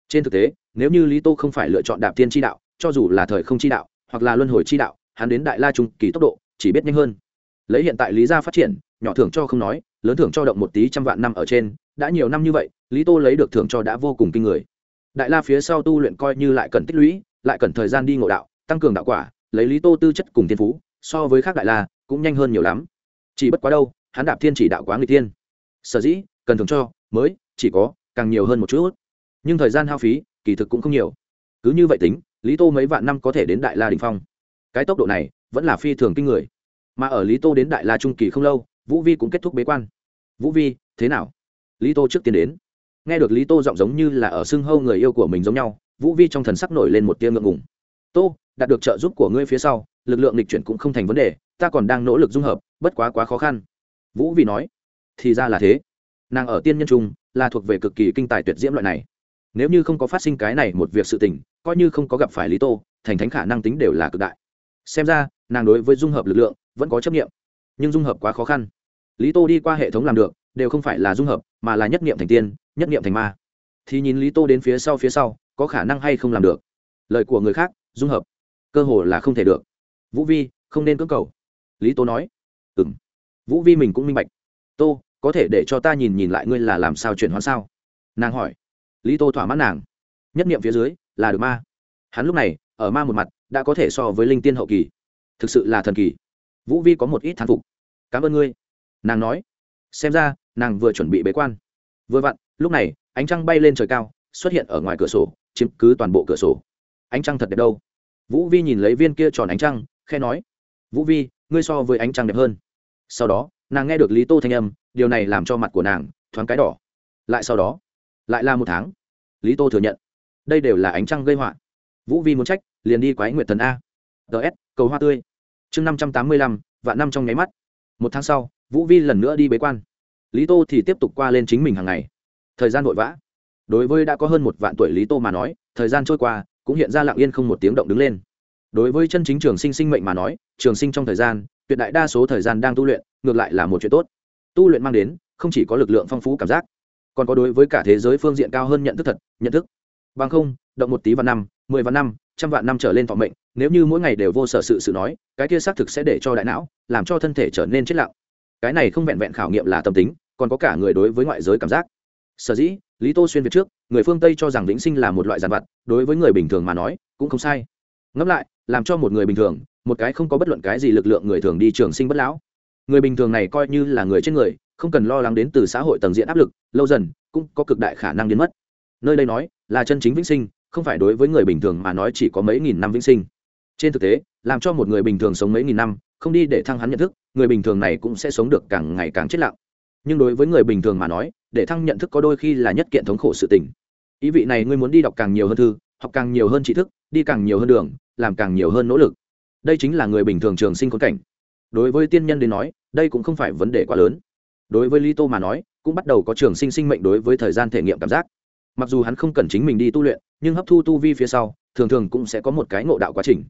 Trên thực tế, nếu như lý tô không phải lựa chọn đạp tiên chi đạo, cho dù là thời không chi đạo, hoặc là luân hồi chi đạo, hắn đến đại la trung kỳ tốc độ, chỉ biết nhanh hơn. Lấy hiện tại lý gia phát triển, nhỏ thưởng cho không nói, lớn thưởng cho động một tí trăm vạn năm ở trên, đã nhiều năm như vậy, lý tô lấy được thưởng cho đã vô cùng kinh người đại la phía sau tu luyện coi như lại cần tích lũy, lại cần thời gian đi ngộ đạo, tăng cường đạo quả, lấy lý tô tư chất cùng thiên phú, so với khác đại la cũng nhanh hơn nhiều lắm. Chỉ bất quá đâu, hắn đạp thiên chỉ đạo quá người tiên sở dĩ, cần thưởng cho, mới, chỉ có, càng nhiều hơn một chút. Nhưng thời gian hao phí, kỳ thực cũng không nhiều. Cứ như vậy tính, lý tô mấy vạn năm có thể đến đại la đình phong. Cái tốc độ này, vẫn là phi thường kinh người. Mà ở lý tô đến đại la trung kỳ không lâu, vũ vi cũng kết thúc bế quan. Vũ vi, thế nào? Lý tô trước tiên đến nghe được lý tô giọng giống như là ở xưng hâu người yêu của mình giống nhau, vũ vi trong thần sắc nổi lên một tia ngượng ngùng. Tô, đạt được trợ giúp của ngươi phía sau, lực lượng lịch chuyển cũng không thành vấn đề, ta còn đang nỗ lực dung hợp, bất quá quá khó khăn. Vũ vi nói. Thì ra là thế. Nàng ở tiên nhân trung, là thuộc về cực kỳ kinh tài tuyệt diễm loại này. Nếu như không có phát sinh cái này một việc sự tình, coi như không có gặp phải lý tô, thành thánh khả năng tính đều là cực đại. Xem ra, nàng đối với dung hợp lực lượng, vẫn có chấp nghiệm nhưng dung hợp quá khó khăn. Lý tô đi qua hệ thống làm được, đều không phải là dung hợp, mà là nhất nghiệm thành tiên nhất nghiệm thành ma. Thì nhìn lý tô đến phía sau phía sau, có khả năng hay không làm được. Lời của người khác, dung hợp. Cơ hồ là không thể được. Vũ vi, không nên cưỡng cầu. Lý tô nói. Ừ m vũ vi mình cũng minh bạch. Tô, có thể để cho ta nhìn nhìn lại ngươi là làm sao chuyển hóa sao? Nàng hỏi. Lý tô thỏa mãn nàng. Nhất nghiệm phía dưới, là được ma. Hắn lúc này, ở ma một mặt, đã có thể so với linh tiên hậu kỳ. Thực sự là thần kỳ. Vũ vi có một ít thán phục. Cảm ơn ngươi. Nàng nói. Xem ra, nàng vừa chuẩn bị bế quan. Vừa vặn lúc này, ánh trăng bay lên trời cao, xuất hiện ở ngoài cửa sổ, chiếm cứ toàn bộ cửa sổ. Ánh trăng thật đẹp đâu? Vũ vi nhìn lấy viên kia tròn ánh trăng khe nói, vũ vi, ngươi so với ánh trăng đẹp hơn. Sau đó, nàng nghe được lý tô thanh âm, điều này làm cho mặt của nàng thoáng cái đỏ. Lại sau đó, lại là một tháng. Lý tô thừa nhận, đây đều là ánh trăng gây họa. Vũ vi muốn trách, liền đi quái nguyệt thần a. Ts cầu hoa tươi. Chương năm trăm tám mươi lăm và năm trong nháy mắt. Một tháng sau, vũ vi lần nữa đi bế quan. Lý tô thì tiếp tục qua lên chính mình hàng ngày thời gian vội vã. Đối với đã có hơn một vạn tuổi lý tô mà nói, thời gian trôi qua, cũng hiện ra lặng yên không một tiếng động đứng lên. Đối với chân chính trường sinh sinh mệnh mà nói, trường sinh trong thời gian, tuyệt đại đa số thời gian đang tu luyện, ngược lại là một chuyện tốt. Tu luyện mang đến, không chỉ có lực lượng phong phú cảm giác, còn có đối với cả thế giới phương diện cao hơn nhận thức thật, nhận thức. Bằng không, động một tí vạn năm, mười vạn năm, trăm vạn năm trở lên thọ mệnh, nếu như mỗi ngày đều vô sở sự sự nói, cái kia xác thực sẽ để cho đại não, làm cho thân thể trở nên chết lặng. Cái này không vẹn vẹn khảo nghiệm là tâm tính, còn có cả người đối với ngoại giới cảm giác sở dĩ, lý tô xuyên việt trước, người phương tây cho rằng vĩnh sinh là một loại giàn vặt, đối với người bình thường mà nói, cũng không sai. Ngẫm lại, làm cho một người bình thường, một cái không có bất luận cái gì lực lượng người thường đi trường sinh bất lão. Người bình thường này coi như là người trên người, không cần lo lắng đến từ xã hội tầng diện áp lực, lâu dần, cũng có cực đại khả năng biến mất. Nơi đây nói, là chân chính vĩnh sinh, không phải đối với người bình thường mà nói chỉ có mấy nghìn năm vĩnh sinh. Trên thực tế, làm cho một người bình thường sống mấy nghìn năm, không đi để thăng hắn nhận thức, người bình thường này cũng sẽ sống được càng ngày càng chết lặng nhưng đối với người bình thường mà nói, để thăng nhận thức có đôi khi là nhất kiện thống khổ sự tình. Ý vị này ngươi muốn đi đọc càng nhiều hơn thư, học càng nhiều hơn tri thức, đi càng nhiều hơn đường, làm càng nhiều hơn nỗ lực. Đây chính là người bình thường trường sinh khốn cảnh. Đối với tiên nhân đến nói, đây cũng không phải vấn đề quá lớn. Đối với lý tô mà nói, cũng bắt đầu có trường sinh sinh mệnh đối với thời gian thể nghiệm cảm giác. Mặc dù hắn không cần chính mình đi tu luyện, nhưng hấp thu tu vi phía sau, thường thường cũng sẽ có một cái ngộ đạo quá trình.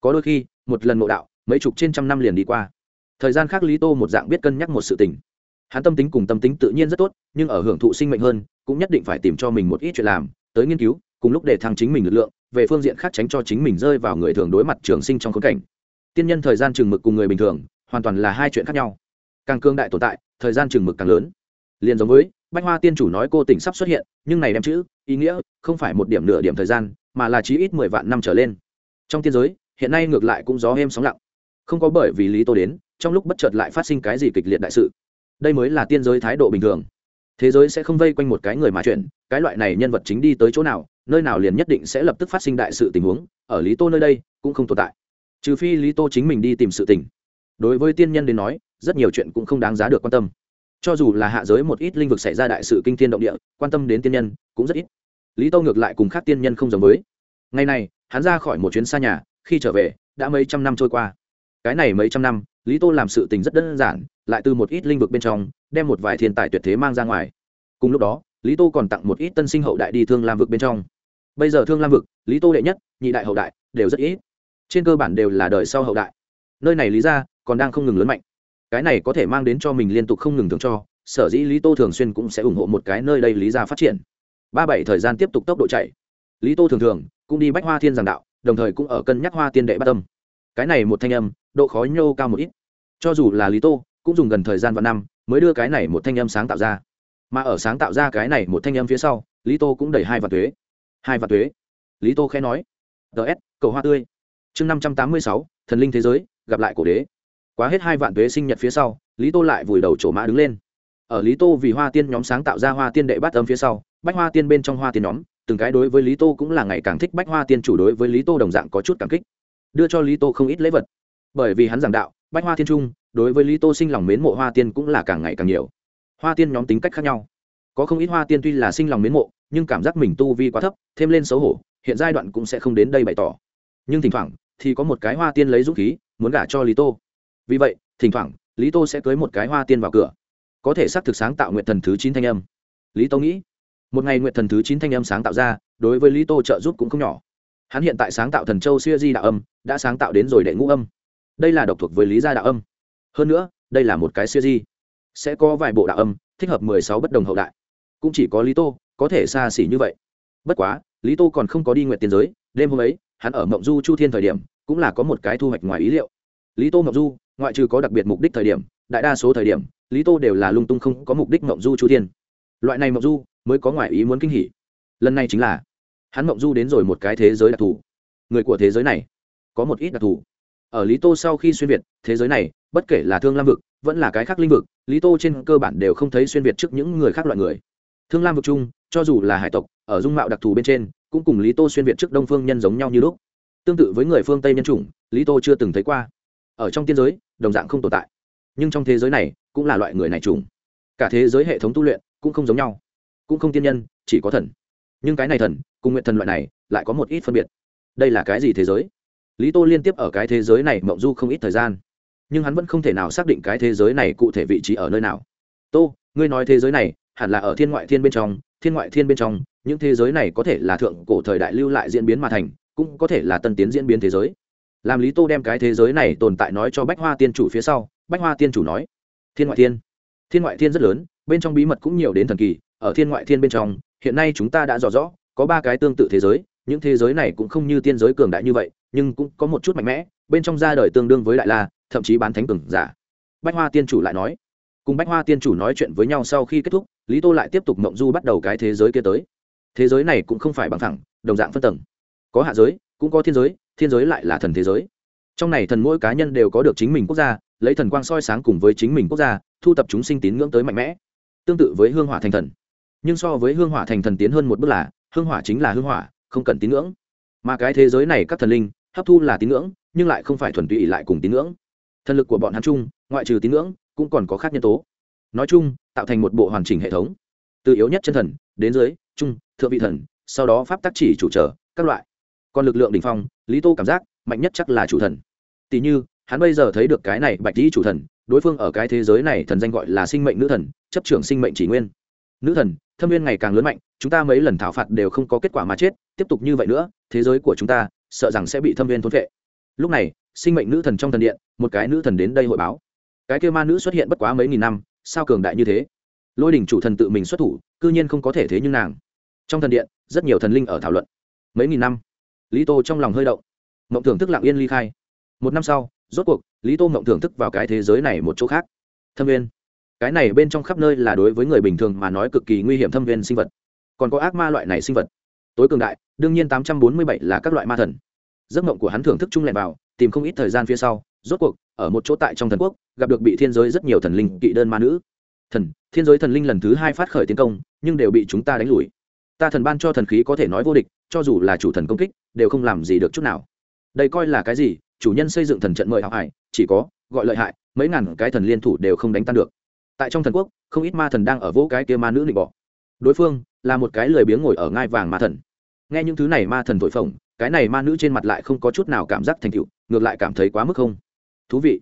Có đôi khi, một lần ngộ đạo, mấy chục trên trăm năm liền đi qua. Thời gian khác lý tô một dạng biết cân nhắc một sự tình hắn tâm tính cùng tâm tính tự nhiên rất tốt, nhưng ở hưởng thụ sinh mệnh hơn, cũng nhất định phải tìm cho mình một ít chuyện làm, tới nghiên cứu, cùng lúc để thăng chính mình lực lượng, về phương diện khác tránh cho chính mình rơi vào người thường đối mặt trường sinh trong khốn cảnh. Tiên nhân thời gian chừng mực cùng người bình thường, hoàn toàn là hai chuyện khác nhau. Càng cương đại tồn tại, thời gian chừng mực càng lớn. Liền giống với, bách hoa tiên chủ nói cô tỉnh sắp xuất hiện, nhưng này đem chữ, ý nghĩa, không phải một điểm nửa điểm thời gian, mà là chí ít mười vạn năm trở lên. Trong tiên giới, hiện nay ngược lại cũng gió êm sóng lặng. Không có bởi vì lý tô đến, trong lúc bất chợt lại phát sinh cái gì kịch liệt đại sự đây mới là tiên giới thái độ bình thường. Thế giới sẽ không vây quanh một cái người mà chuyện cái loại này nhân vật chính đi tới chỗ nào, nơi nào liền nhất định sẽ lập tức phát sinh đại sự tình huống, ở lý tô nơi đây, cũng không tồn tại. Trừ phi lý tô chính mình đi tìm sự tình. Đối với tiên nhân đến nói, rất nhiều chuyện cũng không đáng giá được quan tâm. Cho dù là hạ giới một ít linh vực xảy ra đại sự kinh thiên động địa, quan tâm đến tiên nhân, cũng rất ít. Lý tô ngược lại cùng khác tiên nhân không giống với. Ngày này, hắn ra khỏi một chuyến xa nhà, khi trở về, đã mấy trăm năm trôi qua. Cái này mấy trăm năm, lý tô làm sự tình rất đơn giản lại từ một ít linh vực bên trong, đem một vài thiên tài tuyệt thế mang ra ngoài. Cùng lúc đó, lý tô còn tặng một ít tân sinh hậu đại đi thương lam vực bên trong. Bây giờ thương lam vực, lý tô đệ nhất, nhị đại hậu đại, đều rất ít. Trên cơ bản đều là đời sau hậu đại. Nơi này lý ra còn đang không ngừng lớn mạnh. Cái này có thể mang đến cho mình liên tục không ngừng thường cho, sở dĩ lý tô thường xuyên cũng sẽ ủng hộ một cái nơi đây lý ra phát triển. Ba bảy thời gian tiếp tục tốc độ chạy. Lý tô thường thường cũng đi bách hoa thiên giảng đạo, đồng thời cũng ở cân nhắc hoa tiên đệ bát tâm. Cái này một thanh âm, độ khó nhô cao một ít. Cho dù là lý tô cũng dùng gần thời gian và năm mới đưa cái này một thanh âm sáng tạo ra. Mà ở sáng tạo ra cái này một thanh âm phía sau, lý tô cũng đẩy hai vạn thuế. Hai vạn thuế. Lý tô khẽ nói ts cầu hoa tươi. Chương năm trăm tám mươi sáu, thần linh thế giới, gặp lại cổ đế. Quá hết hai vạn thuế sinh nhật phía sau, lý tô lại vùi đầu chỗ mã đứng lên. Ở lý tô vì hoa tiên nhóm sáng tạo ra hoa tiên đệ bát âm phía sau, bách hoa tiên bên trong hoa tiên nhóm, từng cái đối với lý tô cũng là ngày càng thích bách hoa tiên chủ đối với lý tô đồng dạng có chút cảm kích. Đưa cho lý tô không ít lễ vật. Bởi vì hắn giảng đạo bách hoa thiên trung, đối với lý tô sinh lòng mến mộ hoa tiên cũng là càng ngày càng nhiều. Hoa tiên nhóm tính cách khác nhau. Có không ít hoa tiên tuy là sinh lòng mến mộ, nhưng cảm giác mình tu vi quá thấp, thêm lên xấu hổ, hiện giai đoạn cũng sẽ không đến đây bày tỏ. Nhưng thỉnh thoảng, thì có một cái hoa tiên lấy dũng khí, muốn gả cho lý tô. Vì vậy, thỉnh thoảng, lý tô sẽ cưới một cái hoa tiên vào cửa. Có thể xác thực sáng tạo nguyện thần thứ chín thanh âm. Lý tô nghĩ, một ngày nguyện thần thứ chín thanh âm sáng tạo ra, đối với lý tô trợ giúp cũng không nhỏ. Hắn hiện tại sáng tạo thần châu siêu di đạo âm, đã sáng tạo đến rồi đệ ngũ âm đây là độc thuộc với lý gia đạo âm. Hơn nữa, đây là một cái siêu di. Sẽ có vài bộ đạo âm, thích hợp mười sáu bất đồng hậu đại. Cũng chỉ có lý tô, có thể xa xỉ như vậy. Bất quá, lý tô còn không có đi nguyện tiền giới, đêm hôm ấy, hắn ở mộng du chu thiên thời điểm, cũng là có một cái thu hoạch ngoài ý liệu. Lý tô mộng du, ngoại trừ có đặc biệt mục đích thời điểm, đại đa số thời điểm, lý tô đều là lung tung không có mục đích mộng du chu thiên. Loại này mộng du, mới có ngoại ý muốn kinh hỉ. Lần này chính là, hắn mộng du đến rồi một cái thế giới đặc thù. Người của thế giới này, có một ít đặc thù ở lý tô sau khi xuyên việt, thế giới này, bất kể là thương lam vực, vẫn là cái khác linh vực, lý tô trên cơ bản đều không thấy xuyên việt trước những người khác loại người. Thương lam vực chung, cho dù là hải tộc, ở dung mạo đặc thù bên trên, cũng cùng lý tô xuyên việt trước đông phương nhân giống nhau như lúc. Tương tự với người phương tây nhân chủng, lý tô chưa từng thấy qua. Ở trong tiên giới, đồng dạng không tồn tại. Nhưng trong thế giới này, cũng là loại người này chủng. Cả thế giới hệ thống tu luyện cũng không giống nhau. Cũng không tiên nhân, chỉ có thần. Nhưng cái này thần, cùng nguyện thần loại này, lại có một ít phân biệt. Đây là cái gì thế giới? Lý tô liên tiếp ở cái thế giới này mộng du không ít thời gian, nhưng hắn vẫn không thể nào xác định cái thế giới này cụ thể vị trí ở nơi nào. Tô, ngươi nói thế giới này hẳn là ở thiên ngoại thiên bên trong, thiên ngoại thiên bên trong, những thế giới này có thể là thượng cổ thời đại lưu lại diễn biến mà thành, cũng có thể là tân tiến diễn biến thế giới. Làm lý tô đem cái thế giới này tồn tại nói cho bách hoa tiên chủ phía sau, bách hoa tiên chủ nói, thiên ngoại thiên thiên ngoại thiên rất lớn, bên trong bí mật cũng nhiều đến thần kỳ, ở thiên ngoại thiên bên trong, hiện nay chúng ta đã rõ rõ, có ba cái tương tự thế giới, những thế giới này cũng không như tiên giới cường đại như vậy nhưng cũng có một chút mạnh mẽ, bên trong ra đời tương đương với đại la, thậm chí bán thánh cường giả. Bách hoa tiên chủ lại nói, cùng bách hoa tiên chủ nói chuyện với nhau sau khi kết thúc, lý tô lại tiếp tục mộng du bắt đầu cái thế giới kia tới. Thế giới này cũng không phải bằng thẳng đồng dạng phân tầng. Có hạ giới, cũng có thiên giới thiên giới lại là thần thế giới. Trong này thần mỗi cá nhân đều có được chính mình quốc gia, lấy thần quang soi sáng cùng với chính mình quốc gia, thu tập chúng sinh tín ngưỡng tới mạnh mẽ. Tương tự với hương hỏa thành thần. Nhưng so với hương hỏa thành thần tiến hơn một bước là, hương hỏa chính là hương hỏa, không cần tín ngưỡng. Mà cái thế giới này các thần linh hấp thu là tín ngưỡng, nhưng lại không phải thuần túy lại cùng tín ngưỡng. Thần lực của bọn hắn chung, ngoại trừ tín ngưỡng, cũng còn có khác nhân tố. Nói chung, tạo thành một bộ hoàn chỉnh hệ thống. Từ yếu nhất chân thần, đến dưới, trung, thượng vị thần, sau đó pháp tác chỉ chủ trở, các loại. Còn lực lượng đ ỉ n h phong, lý tô cảm giác, mạnh nhất chắc là chủ thần. Tỉ như, hắn bây giờ thấy được cái này bạch dĩ chủ thần, đối phương ở cái thế giới này thần danh gọi là sinh mệnh nữ thần, chấp trưởng sinh mệnh chỉ nguyên. Nữ thần, thâm viên ngày càng lớn mạnh, chúng ta mấy lần thảo phạt đều không có kết quả mà chết, tiếp tục như vậy nữa, thế giới của chúng ta sợ rằng sẽ bị thâm viên thôn vệ. Lúc này, sinh mệnh nữ thần trong thần điện, một cái nữ thần đến đây hội báo. Cái kêu ma nữ xuất hiện bất quá mấy nghìn năm, sao cường đại như thế? Lôi đình chủ thần tự mình xuất thủ, cư nhiên không có thể thế nhưng nàng. Trong thần điện, rất nhiều thần linh ở thảo luận. Mấy nghìn năm? Lý tô trong lòng hơi động. Mộng thưởng thức lặng yên ly khai. Một năm sau, rốt cuộc, lý tô mộng thưởng thức vào cái thế giới này một chỗ khác. Thâm viên. Cái này bên trong khắp nơi là đối với người bình thường mà nói cực kỳ nguy hiểm thâm viên sinh vật. Còn có ác ma loại này sinh vật tối cường đại, đương nhiên tám trăm bốn mươi bảy là các loại ma thần. Giấc mộng của hắn thưởng thức chung lẹn vào, tìm không ít thời gian phía sau, rốt cuộc, ở một chỗ tại trong thần quốc, gặp được bị thiên giới rất nhiều thần linh kỵ đơn ma nữ. Thần, thiên giới thần linh lần thứ hai phát khởi tiến công, nhưng đều bị chúng ta đánh lùi. Ta thần ban cho thần khí có thể nói vô địch, cho dù là chủ thần công kích, đều không làm gì được chút nào. Đây coi là cái gì? Chủ nhân xây dựng thần trận mời học hải, chỉ có, gọi lợi hại, mấy ngàn cái thần liên thủ đều không đánh tan được. Tại trong thần quốc, không ít ma thần đang ở vỗ cái kia ma nữ định bỏ đối phương, là một cái lười biếng ngồi ở ngai vàng ma thần nghe những thứ này ma thần thổi phồng, cái này ma nữ trên mặt lại không có chút nào cảm giác thành tựu, ngược lại cảm thấy quá mức không thú vị.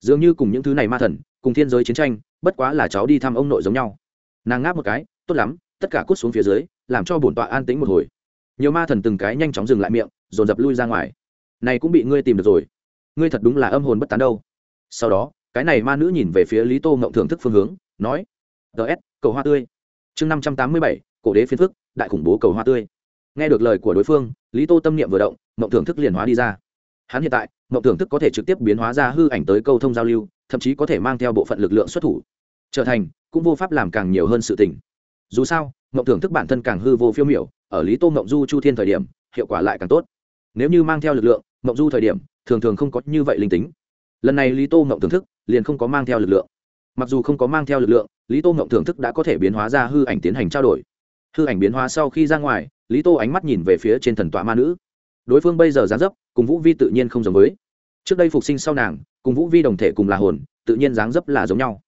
Dường như cùng những thứ này ma thần, cùng thiên giới chiến tranh, bất quá là cháu đi thăm ông nội giống nhau. Nàng ngáp một cái, tốt lắm, tất cả cút xuống phía dưới, làm cho bổn tọa an tĩnh một hồi. Nhiều ma thần từng cái nhanh chóng dừng lại miệng, dồn dập lui ra ngoài. Này cũng bị ngươi tìm được rồi. Ngươi thật đúng là âm hồn bất tán đâu. Sau đó, cái này ma nữ nhìn về phía lý tô ngộng thưởng thức phương hướng, nói ts cầu hoa tươi. Chương năm trăm tám mươi bảy, cổ đế phiên phức, đại khủng bố cầu hoa tươi nghe được lời của đối phương, lý tô tâm niệm vừa động, mộng thưởng thức liền hóa đi ra. Hắn hiện tại, mộng thưởng thức có thể trực tiếp biến hóa ra hư ảnh tới câu thông giao lưu, thậm chí có thể mang theo bộ phận lực lượng xuất thủ. Trở thành, cũng vô pháp làm càng nhiều hơn sự tình. Dù sao, mộng thưởng thức bản thân càng hư vô phiêu miểu, ở lý tô mộng du chu thiên thời điểm, hiệu quả lại càng tốt. Nếu như mang theo lực lượng, mộng du thời điểm, thường thường không có như vậy linh tính. Lần này lý tô mộng thưởng thức, liền không có mang theo lực lượng. Mặc dù không có mang theo lực lượng, lý tô mộng thưởng thức đã có thể biến hóa ra hư ảnh tiến hành trao đổi. Hư ảnh biến hóa sau khi ra ngoài lý tô ánh mắt nhìn về phía trên thần tọa ma nữ. Đối phương bây giờ dáng dấp, cùng vũ vi tự nhiên không giống với. Trước đây phục sinh sau nàng, cùng vũ vi đồng thể cùng là hồn, tự nhiên dáng dấp là giống nhau.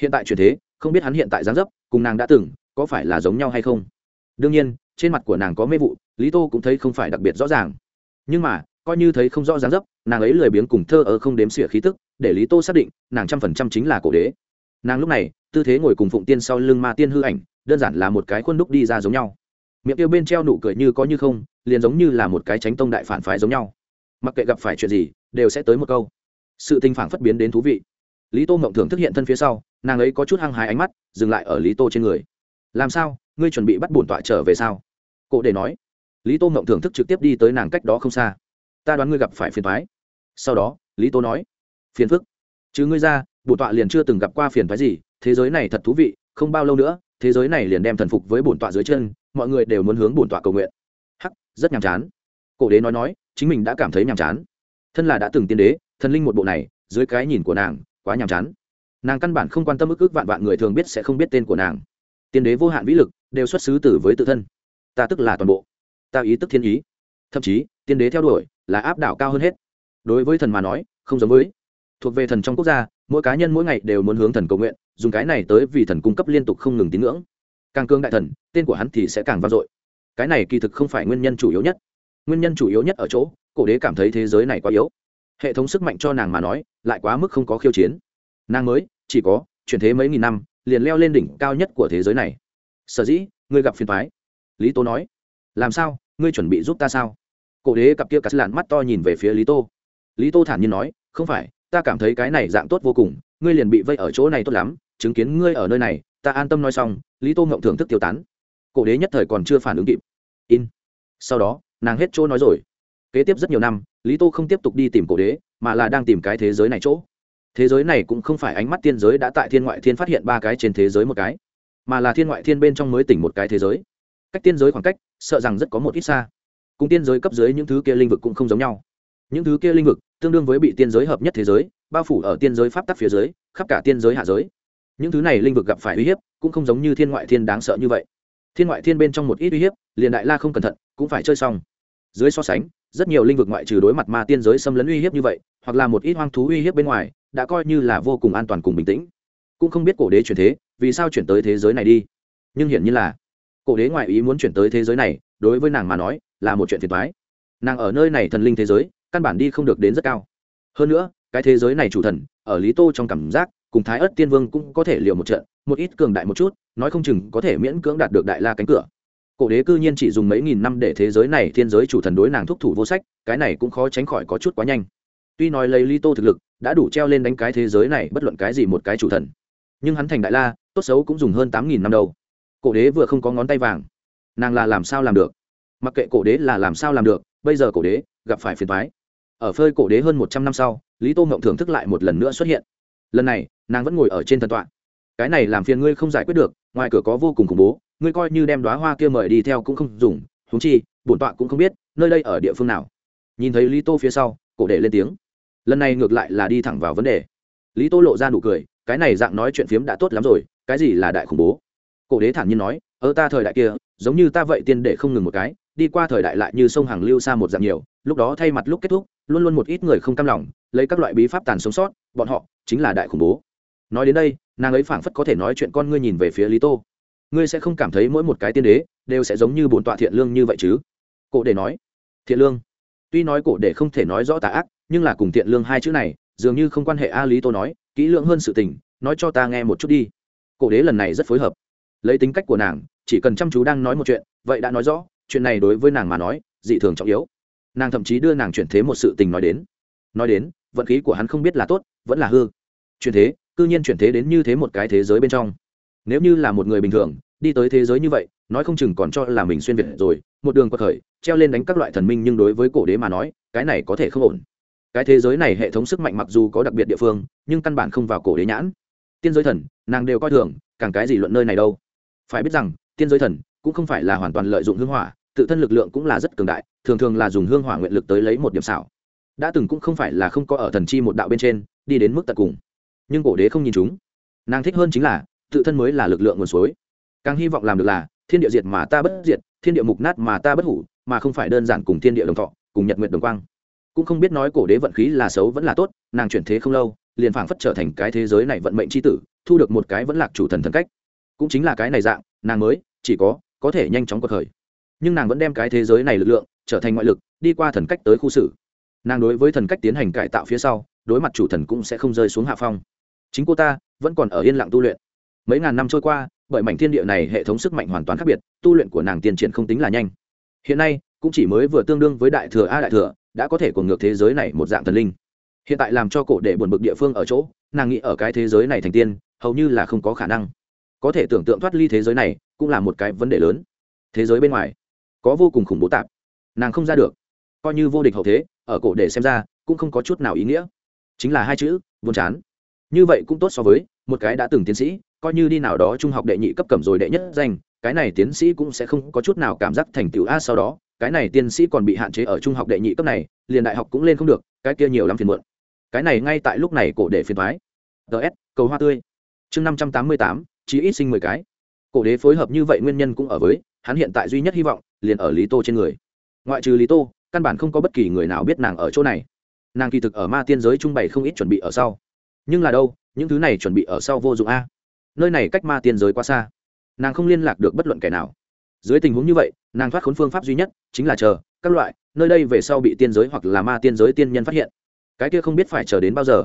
Hiện tại chuyển thế, không biết hắn hiện tại dáng dấp, cùng nàng đã từng, có phải là giống nhau hay không? Đương nhiên, trên mặt của nàng có mê vụ, lý tô cũng thấy không phải đặc biệt rõ ràng. Nhưng mà, coi như thấy không rõ dáng dấp, nàng ấy lười biếng cùng thơ ở không đếm xỉa khí tức, để lý tô xác định, nàng trăm phần trăm chính là cổ đế. Nàng lúc này, tư thế ngồi cùng phụng tiên sau lưng ma tiên hư ảnh, đơn giản là một cái khuôn đúc đi ra giống nhau miệng kia bên treo nụ cười như có như không, liền giống như là một cái tránh tông đại phản phái giống nhau. Mặc kệ gặp phải chuyện gì, đều sẽ tới một câu. Sự tình phản phất biến đến thú vị. Lý tô mộng thường thức hiện thân phía sau, nàng ấy có chút hăng hái ánh mắt, dừng lại ở lý tô trên người. Làm sao? Ngươi chuẩn bị bắt bổn tọa trở về sao? Cổ để nói. Lý tô mộng thưởng thức trực tiếp đi tới nàng cách đó không xa. Ta đoán ngươi gặp phải phiền thoái sau đó, lý tô nói. Phiền phức. Chứ ngươi ra, bổn tọa liền chưa từng gặp qua phiền thoái gì, thế giới này thật thú vị, không bao lâu nữa, thế giới này liền đem thần phục với bổn tọa dưới chân mọi người đều muốn hướng bổn tọa cầu nguyện. Hắc, rất nhàm chán. Cổ đế nói nói, chính mình đã cảm thấy nhàm chán. Thân là đã từng tiên đế, thần linh một bộ này, dưới cái nhìn của nàng, quá nhàm chán. Nàng căn bản không quan tâm ức ức vạn vạn người thường biết sẽ không biết tên của nàng. Tiên đế vô hạn vĩ lực, đều xuất xứ từ với tự thân. Ta tức là toàn bộ. Ta ý tức thiên ý. Thậm chí, tiên đế theo đuổi, là áp đảo cao hơn hết. Đối với thần mà nói, không giống với. Thuộc về thần trong quốc gia, mỗi cá nhân mỗi ngày đều muốn hướng thần cầu nguyện, dùng cái này tới vì thần cung cấp liên tục không ngừng tín ngưỡng càng cương đại thần, tên của hắn thì sẽ càng vang dội. Cái này kỳ thực không phải nguyên nhân chủ yếu nhất. Nguyên nhân chủ yếu nhất ở chỗ, cổ đế cảm thấy thế giới này quá yếu. Hệ thống sức mạnh cho nàng mà nói, lại quá mức không có khiêu chiến. Nàng mới, chỉ có, chuyển thế mấy nghìn năm, liền leo lên đỉnh cao nhất của thế giới này. Sở dĩ, ngươi gặp phiền thoái lý tô nói. Làm sao, ngươi chuẩn bị giúp ta sao? Cổ đế cặp kia cắt lạn mắt to nhìn về phía lý tô. Lý tô thản nhiên nói, không phải, ta cảm thấy cái này dạng tốt vô cùng, ngươi liền bị vây ở chỗ này tốt lắm, chứng kiến ngươi ở nơi này ta an tâm nói xong, lý tô ngộng thưởng thức tiêu tán. Cổ đế nhất thời còn chưa phản ứng kịp. In. Sau đó, nàng hết chỗ nói rồi. Kế tiếp rất nhiều năm, lý tô không tiếp tục đi tìm cổ đế, mà là đang tìm cái thế giới này chỗ. Thế giới này cũng không phải ánh mắt tiên giới đã tại thiên ngoại thiên phát hiện ba cái trên thế giới một cái, mà là thiên ngoại thiên bên trong mới tỉnh một cái thế giới. Cách tiên giới khoảng cách, sợ rằng rất có một ít xa. Cùng tiên giới cấp dưới những thứ kia linh vực cũng không giống nhau. Những thứ kia linh vực tương đương với bị tiên giới hợp nhất thế giới, bao phủ ở tiên giới pháp tắc phía dưới, khắp cả tiên giới hạ giới những thứ này linh vực gặp phải uy hiếp, cũng không giống như thiên ngoại thiên đáng sợ như vậy. Thiên ngoại thiên bên trong một ít uy hiếp, liền đại la không cẩn thận, cũng phải chơi xong. Dưới so sánh, rất nhiều linh vực ngoại trừ đối mặt ma tiên giới xâm lấn uy hiếp như vậy, hoặc là một ít hoang thú uy hiếp bên ngoài, đã coi như là vô cùng an toàn cùng bình tĩnh. Cũng không biết cổ đế chuyển thế, vì sao chuyển tới thế giới này đi. Nhưng hiển nhiên là, cổ đế ngoại ý muốn chuyển tới thế giới này, đối với nàng mà nói, là một chuyện phiền toái. Nàng ở nơi này thần linh thế giới, căn bản đi không được đến rất cao. Hơn nữa, cái thế giới này chủ thần, ở lý tô trong cảm giác cùng thái ất tiên vương cũng có thể liều một trận, một ít cường đại một chút, nói không chừng có thể miễn cưỡng đạt được đại la cánh cửa. Cổ đế cư nhiên chỉ dùng mấy nghìn năm để thế giới này thiên giới chủ thần đối nàng thúc thủ vô sách, cái này cũng khó tránh khỏi có chút quá nhanh. Tuy nói lấy lý tô thực lực, đã đủ treo lên đánh cái thế giới này bất luận cái gì một cái chủ thần. Nhưng hắn thành đại la, tốt xấu cũng dùng hơn tám nghìn năm đâu. Cổ đế vừa không có ngón tay vàng. Nàng là làm sao làm được? Mặc kệ cổ đế là làm sao làm được, bây giờ cổ đế gặp phải phiền thoái ở phơi cổ đế hơn một trăm năm sau, lý tô mộng thưởng thức lại một lần nữa xuất hiện lần này, nàng vẫn ngồi ở trên thần tọa. Cái này làm phiền ngươi không giải quyết được, ngoài cửa có vô cùng khủng bố, ngươi coi như đem đoá hoa kia mời đi theo cũng không dùng húng chi, bổn tọa cũng không biết, nơi đây ở địa phương nào. Nhìn thấy lý tô phía sau, cổ để lên tiếng. Lần này ngược lại là đi thẳng vào vấn đề. Lý tô lộ ra nụ cười, cái này dạng nói chuyện phiếm đã tốt lắm rồi, cái gì là đại khủng bố? Cổ đế thản nhiên nói ở ta thời đại kia, giống như ta vậy tiên để không ngừng một cái, đi qua thời đại lại như sông hàng lưu xa một dạng nhiều, lúc đó thay mặt lúc kết thúc, luôn luôn một ít người không cam lòng, lấy các loại bí pháp tàn sống sót, bọn họ chính là đại khủng bố. Nói đến đây, nàng ấy phảng phất có thể nói chuyện con ngươi nhìn về phía lý tô. Ngươi sẽ không cảm thấy mỗi một cái tiên đế đều sẽ giống như bổn tọa thiện lương như vậy chứ? Cổ để nói. Thiện lương? Tuy nói cổ để không thể nói rõ tà ác, nhưng là cùng thiện lương hai chữ này, dường như không quan hệ a, lý tô nói, kỹ lưỡng hơn sự tình, nói cho ta nghe một chút đi. Cổ đế lần này rất phối hợp. Lấy tính cách của nàng, chỉ cần chăm chú đang nói một chuyện, vậy đã nói rõ, chuyện này đối với nàng mà nói, dị thường trọng yếu. Nàng thậm chí đưa nàng chuyển thế một sự tình nói đến. Nói đến, vận khí của hắn không biết là tốt, vẫn là hư chuyển thế, cư nhiên chuyển thế đến như thế một cái thế giới bên trong. Nếu như là một người bình thường, đi tới thế giới như vậy, nói không chừng còn cho là mình xuyên việt rồi, một đường quật khởi treo lên đánh các loại thần minh nhưng đối với cổ đế mà nói, cái này có thể không ổn. Cái thế giới này hệ thống sức mạnh mặc dù có đặc biệt địa phương, nhưng căn bản không vào cổ đế nhãn. Tiên giới thần, nàng đều coi thường, càng cái gì luận nơi này đâu. Phải biết rằng, tiên giới thần cũng không phải là hoàn toàn lợi dụng hương hỏa, tự thân lực lượng cũng là rất cường đại, thường thường là dùng hương hỏa nguyện lực tới lấy một điểm xảo. Đã từng cũng không phải là không có ở thần chi một đạo bên trên, đi đến mức tận cùng nhưng cổ đế không nhìn chúng. Nàng thích hơn chính là, tự thân mới là lực lượng nguồn suối. Càng hy vọng làm được là, thiên địa diệt mà ta bất diệt, thiên địa mục nát mà ta bất hủ, mà không phải đơn giản cùng thiên địa đồng thọ, cùng nhật nguyện đồng quang. Cũng không biết nói cổ đế vận khí là xấu vẫn là tốt, nàng chuyển thế không lâu, liền phảng phất trở thành cái thế giới này vận mệnh c h i tử, thu được một cái vẫn lạc chủ thần thần cách. Cũng chính là cái này dạng, nàng mới, chỉ có có thể nhanh chóng cuộc khởi. Nhưng nàng vẫn đem cái thế giới này lực lượng, trở thành ngoại lực, đi qua thần cách tới khu xử. Nàng đối với thần cách tiến hành cải tạo phía sau, đối mặt chủ thần cũng sẽ không rơi xuống hạ phong chính cô ta vẫn còn ở yên lặng tu luyện. Mấy ngàn năm trôi qua, bởi mảnh thiên địa này hệ thống sức mạnh hoàn toàn khác biệt, tu luyện của nàng tiền triển không tính là nhanh. Hiện nay, cũng chỉ mới vừa tương đương với đại thừa a đại thừa, đã có thể cuồng ngược thế giới này một dạng thần linh. Hiện tại làm cho cổ đệ buồn bực địa phương ở chỗ, nàng nghĩ ở cái thế giới này thành tiên, hầu như là không có khả năng. Có thể tưởng tượng thoát ly thế giới này, cũng là một cái vấn đề lớn. Thế giới bên ngoài, có vô cùng khủng bố tạp. Nàng không ra được. Coi như vô địch hậu thế, ở cổ đệ xem ra, cũng không có chút nào ý nghĩa. Chính là hai chữ, buồn chán như vậy cũng tốt so với một cái đã từng tiến sĩ, coi như đi nào đó trung học đệ nhị cấp cẩm rồi đệ nhất danh, cái này tiến sĩ cũng sẽ không có chút nào cảm giác thành tựu a sau đó, cái này tiến sĩ còn bị hạn chế ở trung học đệ nhị cấp này, liền đại học cũng lên không được, cái kia nhiều lắm phiền muộn. Cái này ngay tại lúc này cổ đệ phiền thoái. Ts cầu hoa tươi. Chương năm trăm tám mươi tám chí ít sinh mười cái. Cổ đế phối hợp như vậy nguyên nhân cũng ở với, hắn hiện tại duy nhất hy vọng, liền ở lý tô trên người. Ngoại trừ lý tô, căn bản không có bất kỳ người nào biết nàng ở chỗ này. Nàng kỳ thực ở ma tiên giới trung bày không ít chuẩn bị ở sau nhưng là đâu, những thứ này chuẩn bị ở sau vô dụng a. Nơi này cách ma tiên giới quá xa. Nàng không liên lạc được bất luận kẻ nào. Dưới tình huống như vậy, nàng thoát khốn phương pháp duy nhất chính là chờ, các loại, nơi đây về sau bị tiên giới hoặc là ma tiên giới tiên nhân phát hiện. Cái kia không biết phải chờ đến bao giờ.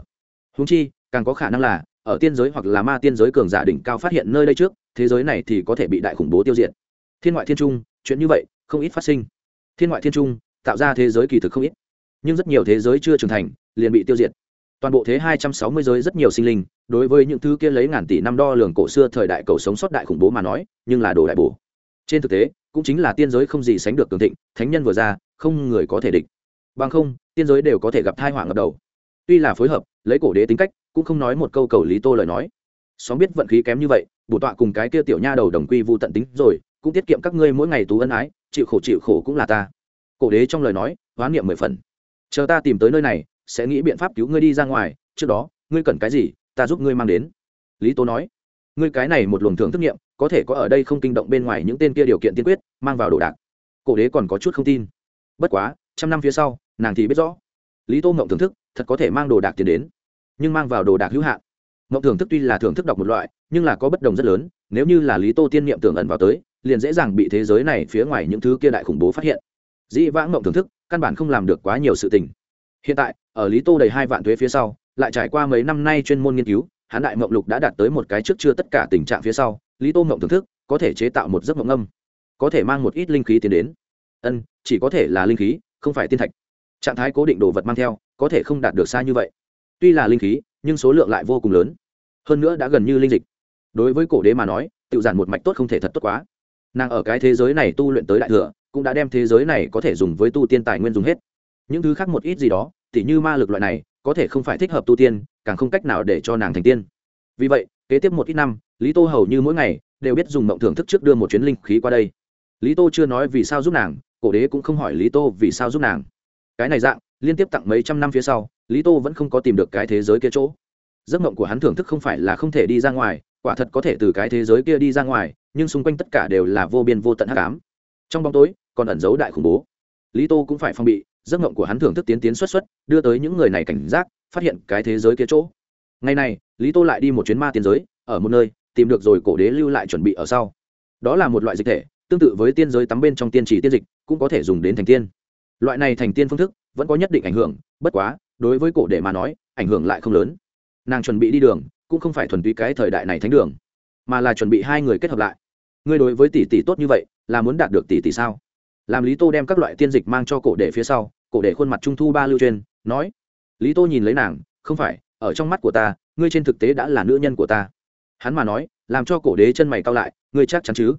Húng chi, càng có khả năng là, ở tiên giới hoặc là ma tiên giới cường giả đỉnh cao phát hiện nơi đây trước, thế giới này thì có thể bị đại khủng bố tiêu diệt. Thiên ngoại thiên trung, chuyện như vậy, không ít phát sinh. Thiên ngoại thiên trung, tạo ra thế giới kỳ thực không ít. Nhưng rất nhiều thế giới chưa trưởng thành, liền bị tiêu diệt toàn bộ thế 260 giới rất nhiều sinh linh, đối với những thứ kia lấy ngàn tỷ năm đo lường cổ xưa thời đại cầu sống sót đại khủng bố mà nói, nhưng là đồ đại bổ. Trên thực tế, cũng chính là tiên giới không gì sánh được cường thịnh, thánh nhân vừa ra, không người có thể địch. Bằng không, tiên giới đều có thể gặp tai họa ngập đầu. Tuy là phối hợp, lấy cổ đế tính cách, cũng không nói một câu cầu lý tô lời nói. Sóng biết vận khí kém như vậy, bổ tọa cùng cái kia tiểu nha đầu đồng quy vu tận tính rồi, cũng tiết kiệm các ngươi mỗi ngày tú ân ái, chịu khổ chịu khổ cũng là ta. Cổ đế trong lời nói, hoán niệm mười phần. Chờ ta tìm tới nơi này sẽ nghĩ biện pháp cứu ngươi đi ra ngoài, trước đó, ngươi cần cái gì, ta giúp ngươi mang đến. Lý tố nói. Ngươi cái này một luồng thưởng thức nghiệm, có thể có ở đây không kinh động bên ngoài những tên kia điều kiện tiên quyết, mang vào đồ đạc. Cổ đế còn có chút không tin. Bất quá, trăm năm phía sau, nàng thì biết rõ. Lý tô mộng thưởng thức, thật có thể mang đồ đạc tiền đến, nhưng mang vào đồ đạc hữu hạn. Mộng thưởng thức tuy là thưởng thức đọc một loại, nhưng là có bất đồng rất lớn, nếu như là lý tô tiên niệm tưởng ẩn vào tới, liền dễ dàng bị thế giới này phía ngoài những thứ kia đại khủng bố phát hiện. Dĩ vãng mộng thưởng thức, căn bản không làm được quá nhiều sự tình hiện tại, ở lý tô đầy hai vạn thuế phía sau, lại trải qua mấy năm nay chuyên môn nghiên cứu hán đại mộng lục đã đạt tới một cái trước chưa tất cả tình trạng phía sau, lý tô mộng thưởng thức, có thể chế tạo một giấc mộng âm. Có thể mang một ít linh khí tiến đến. Ân, chỉ có thể là linh khí, không phải tiên thạch. Trạng thái cố định đồ vật mang theo, có thể không đạt được xa như vậy. Tuy là linh khí, nhưng số lượng lại vô cùng lớn. Hơn nữa đã gần như linh dịch. Đối với cổ đế mà nói tự giản một mạch tốt không thể thật tốt quá. Nàng ở cái thế giới này tu luyện tới đại thừa, cũng đã đem thế giới này có thể dùng với tu tiên tài nguyên dùng hết những thứ khác một ít gì đó, tỉ như ma lực loại này, có thể không phải thích hợp tu tiên, càng không cách nào để cho nàng thành tiên. Vì vậy, kế tiếp một ít năm, lý tô hầu như mỗi ngày đều biết dùng mộng thưởng thức trước đưa một chuyến linh khí qua đây. Lý tô chưa nói vì sao giúp nàng, cổ đế cũng không hỏi lý tô vì sao giúp nàng. Cái này dạng, liên tiếp tặng mấy trăm năm phía sau, lý tô vẫn không có tìm được cái thế giới kia chỗ. Giấc mộng của hắn thưởng thức không phải là không thể đi ra ngoài, quả thật có thể từ cái thế giới kia đi ra ngoài, nhưng xung quanh tất cả đều là vô biên vô tận hắc ám. Trong bóng tối, còn ẩn giấu đại khủng bố. Lý tô cũng phải phong bị giấc mộng của hắn thưởng thức tiến tiến xuất xuất, đưa tới những người này cảnh giác, phát hiện cái thế giới kia chỗ. Ngày này, lý tô lại đi một chuyến ma tiên giới, ở một nơi, tìm được rồi cổ đế lưu lại chuẩn bị ở sau. Đó là một loại dịch thể, tương tự với tiên giới tắm bên trong tiên chỉ tiên dịch, cũng có thể dùng đến thành tiên. Loại này thành tiên phương thức, vẫn có nhất định ảnh hưởng, bất quá, đối với cổ đế mà nói, ảnh hưởng lại không lớn. Nàng chuẩn bị đi đường, cũng không phải thuần túy cái thời đại này thánh đường, mà là chuẩn bị hai người kết hợp lại. Ngươi đối với tỷ tỷ tốt như vậy, là muốn đạt được tỷ tỷ sao? Làm lý tô đem các loại tiên dịch mang cho cổ để phía sau cổ để khuôn mặt trung thu ba lưu trên, nói lý tô nhìn lấy nàng không phải ở trong mắt của ta ngươi trên thực tế đã là nữ nhân của ta. Hắn mà nói làm cho cổ đế chân mày cao lại ngươi chắc chắn chứ?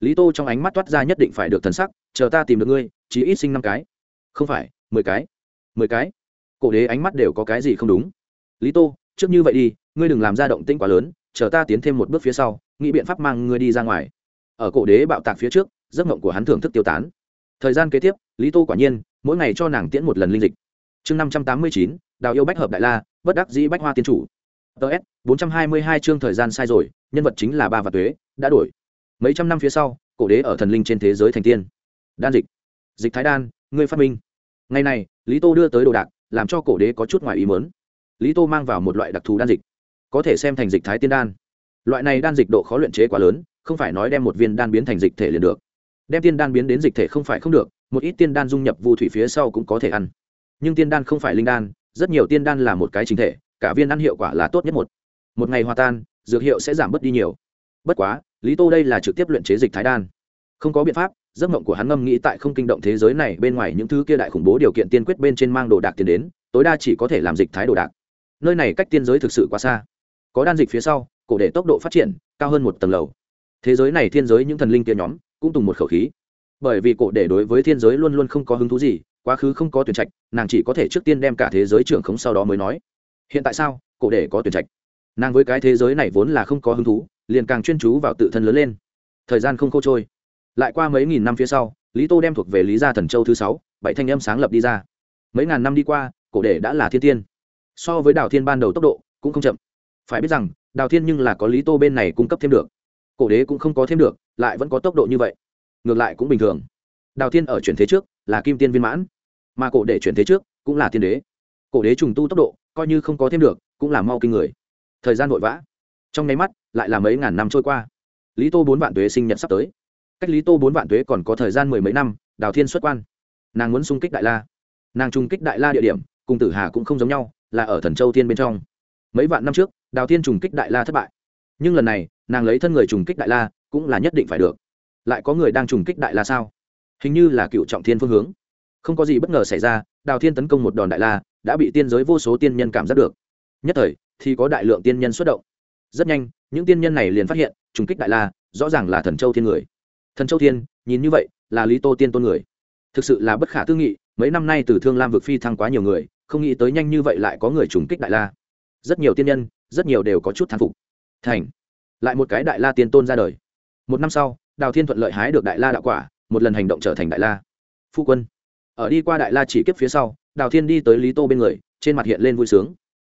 Lý tô trong ánh mắt toát ra nhất định phải được thần sắc chờ ta tìm được ngươi chỉ ít sinh năm cái. Không phải mười cái. Mười cái? Cổ đế ánh mắt đều có cái gì không đúng. Lý tô trước như vậy đi ngươi đừng làm ra động tĩnh quá lớn chờ ta tiến thêm một bước phía sau nghĩ biện pháp mang ngươi đi ra ngoài. Ở cổ đế bạo tạc phía trước giấc mộng của hắn thưởng thức tiêu tán thời gian kế tiếp, lý tô quả nhiên, mỗi ngày cho nàng tiễn một lần linh dịch. Chương năm trăm tám mươi chín, đào yêu bách hợp đại la, bất đắc dĩ bách hoa tiên chủ. Ts bốn trăm hai mươi hai chương thời gian sai rồi, nhân vật chính là ba và tuế, đã đổi. Mấy trăm năm phía sau, cổ đế ở thần linh trên thế giới thành tiên. Đan dịch. Dịch thái đan người phát minh. Ngày này, lý tô đưa tới đồ đạc, làm cho cổ đế có chút ngoài ý mớn lý tô mang vào một loại đặc thù đan dịch, có thể xem thành dịch thái tiên đan. Loại này đan dịch độ khó luyện chế quá lớn, không phải nói đem một viên đan biến thành dịch thể liền được đem tiên đan biến đến dịch thể không phải không được, một ít tiên đan dung nhập vu thủy phía sau cũng có thể ăn. Nhưng tiên đan không phải linh đan, rất nhiều tiên đan là một cái chính thể, cả viên ăn hiệu quả là tốt nhất một. Một ngày hòa tan, dược hiệu sẽ giảm bớt đi nhiều. Bất quá, lý tô đây là trực tiếp luyện chế dịch thái đan. Không có biện pháp, giấc mộng của hắn ngâm nghĩ tại không kinh động thế giới này bên ngoài những thứ kia đại khủng bố điều kiện tiên quyết bên trên mang đồ đạc tiền đến, tối đa chỉ có thể làm dịch thái đồ đạc. Nơi này cách tiên giới thực sự quá xa. Có đan dịch phía sau, cổ để tốc độ phát triển, cao hơn một tầng lầu. Thế giới này thiên giới những thần linh tiên nhóm cũng tùng một khẩu khí. Bởi vì cổ để đối với thiên giới luôn luôn không có hứng thú gì, quá khứ không có tuyển trạch, nàng chỉ có thể trước tiên đem cả thế giới trưởng khống sau đó mới nói. Hiện tại sao, cổ để có tuyển trạch? Nàng với cái thế giới này vốn là không có hứng thú, liền càng chuyên chú vào tự thân lớn lên. Thời gian không khô trôi. Lại qua mấy nghìn năm phía sau, lý tô đem thuộc về lý gia thần châu thứ sáu, bảy thanh âm sáng lập đi ra. Mấy ngàn năm đi qua, cổ đệ đã là thiên tiên. So với đào thiên ban đầu tốc độ cũng không chậm. Phải biết rằng, đào thiên nhưng là có lý tô bên này cung cấp thêm được cổ đế cũng không có thêm được, lại vẫn có tốc độ như vậy. Ngược lại cũng bình thường. Đào thiên ở chuyển thế trước là kim tiên viên mãn, mà cổ Đế chuyển thế trước cũng là tiên đế. Cổ đế trùng tu tốc độ, coi như không có thêm được, cũng là mau kinh người. Thời gian vội vã. Trong nháy mắt, lại là mấy ngàn năm trôi qua. Lý tô bốn vạn tuế sinh nhật sắp tới. Cách lý tô bốn vạn tuế còn có thời gian mười mấy năm, đào thiên xuất quan. Nàng muốn xung kích đại la. Nàng trung kích đại la địa điểm, cùng tử hà cũng không giống nhau, là ở thần châu thiên bên trong. Mấy vạn năm trước, đào thiên trùng kích đại la thất bại nhưng lần này, nàng lấy thân người trùng kích đại la, cũng là nhất định phải được. Lại có người đang trùng kích đại la sao? Hình như là cựu trọng thiên phương hướng. Không có gì bất ngờ xảy ra, đào thiên tấn công một đòn đại la, đã bị tiên giới vô số tiên nhân cảm giác được. Nhất thời, thì có đại lượng tiên nhân xuất động. Rất nhanh, những tiên nhân này liền phát hiện, trùng kích đại la, rõ ràng là thần châu thiên người. Thần châu thiên, nhìn như vậy, là lý tô tiên tôn người. Thực sự là bất khả tư nghị, mấy năm nay từ thương lam vực phi thăng quá nhiều người, không nghĩ tới nhanh như vậy lại có người trùng kích đại la. Rất nhiều tiên nhân, rất nhiều đều có chút thán phục thành. Lại một cái đại la tiên tôn ra đời. Một năm sau, đào thiên thuận lợi hái được đại la đạo quả, một lần hành động trở thành đại la. Phu quân. Ở đi qua đại la chỉ kiếp phía sau, đào thiên đi tới lý tô bên người, trên mặt hiện lên vui sướng.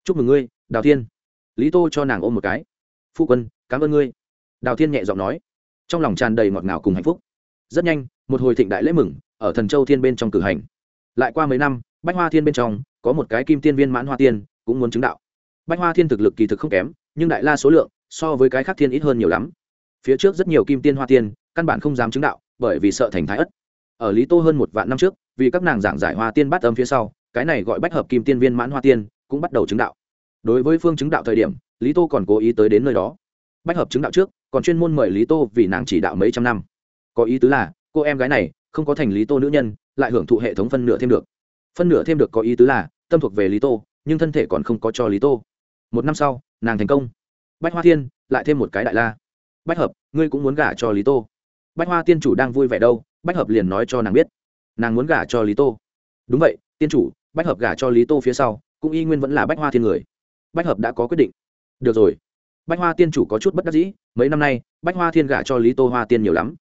Chúc mừng ngươi, đào thiên. Lý tô cho nàng ôm một cái. Phu quân, cảm ơn ngươi. Đào thiên nhẹ giọng nói. Trong lòng tràn đầy ngọt ngào cùng hạnh phúc. Rất nhanh, một hồi thịnh đại lễ mừng, ở thần châu thiên bên trong cử hành. Lại qua mấy năm, bách hoa thiên bên trong, có một cái kim tiên viên mãn hoa tiên, cũng muốn chứng đạo. Bách hoa thiên thực lực kỳ thực không kém nhưng đại la số lượng so với cái khác thiên ít hơn nhiều lắm. Phía trước rất nhiều kim tiên hoa tiên, căn bản không dám chứng đạo, bởi vì sợ thành thái ất. Ở lý tô hơn một vạn năm trước, vì các nàng giảng giải hoa tiên bắt âm phía sau, cái này gọi bách hợp kim tiên viên mãn hoa tiên, cũng bắt đầu chứng đạo. Đối với phương chứng đạo thời điểm, lý tô còn cố ý tới đến nơi đó. Bách hợp chứng đạo trước, còn chuyên môn mời lý tô vì nàng chỉ đạo mấy trăm năm. Có ý tứ là, cô em gái này không có thành lý tô nữ nhân, lại hưởng thụ hệ thống phân nửa thêm được. Phân nửa thêm được có ý tứ là, tâm thuộc về lý tô, nhưng thân thể còn không có cho lý tô. Một năm sau nàng thành công. Bách hoa thiên, lại thêm một cái đại la. Bách hợp, ngươi cũng muốn gả cho lý tô. Bách hoa tiên chủ đang vui vẻ đâu, bách hợp liền nói cho nàng biết. Nàng muốn gả cho lý tô. Đúng vậy tiên chủ, bách hợp gả cho lý tô phía sau, cũng y nguyên vẫn là bách hoa thiên người. Bách hợp đã có quyết định. Được rồi. Bách hoa tiên chủ có chút bất đắc dĩ, mấy năm nay, bách hoa thiên gả cho lý tô hoa tiên nhiều lắm.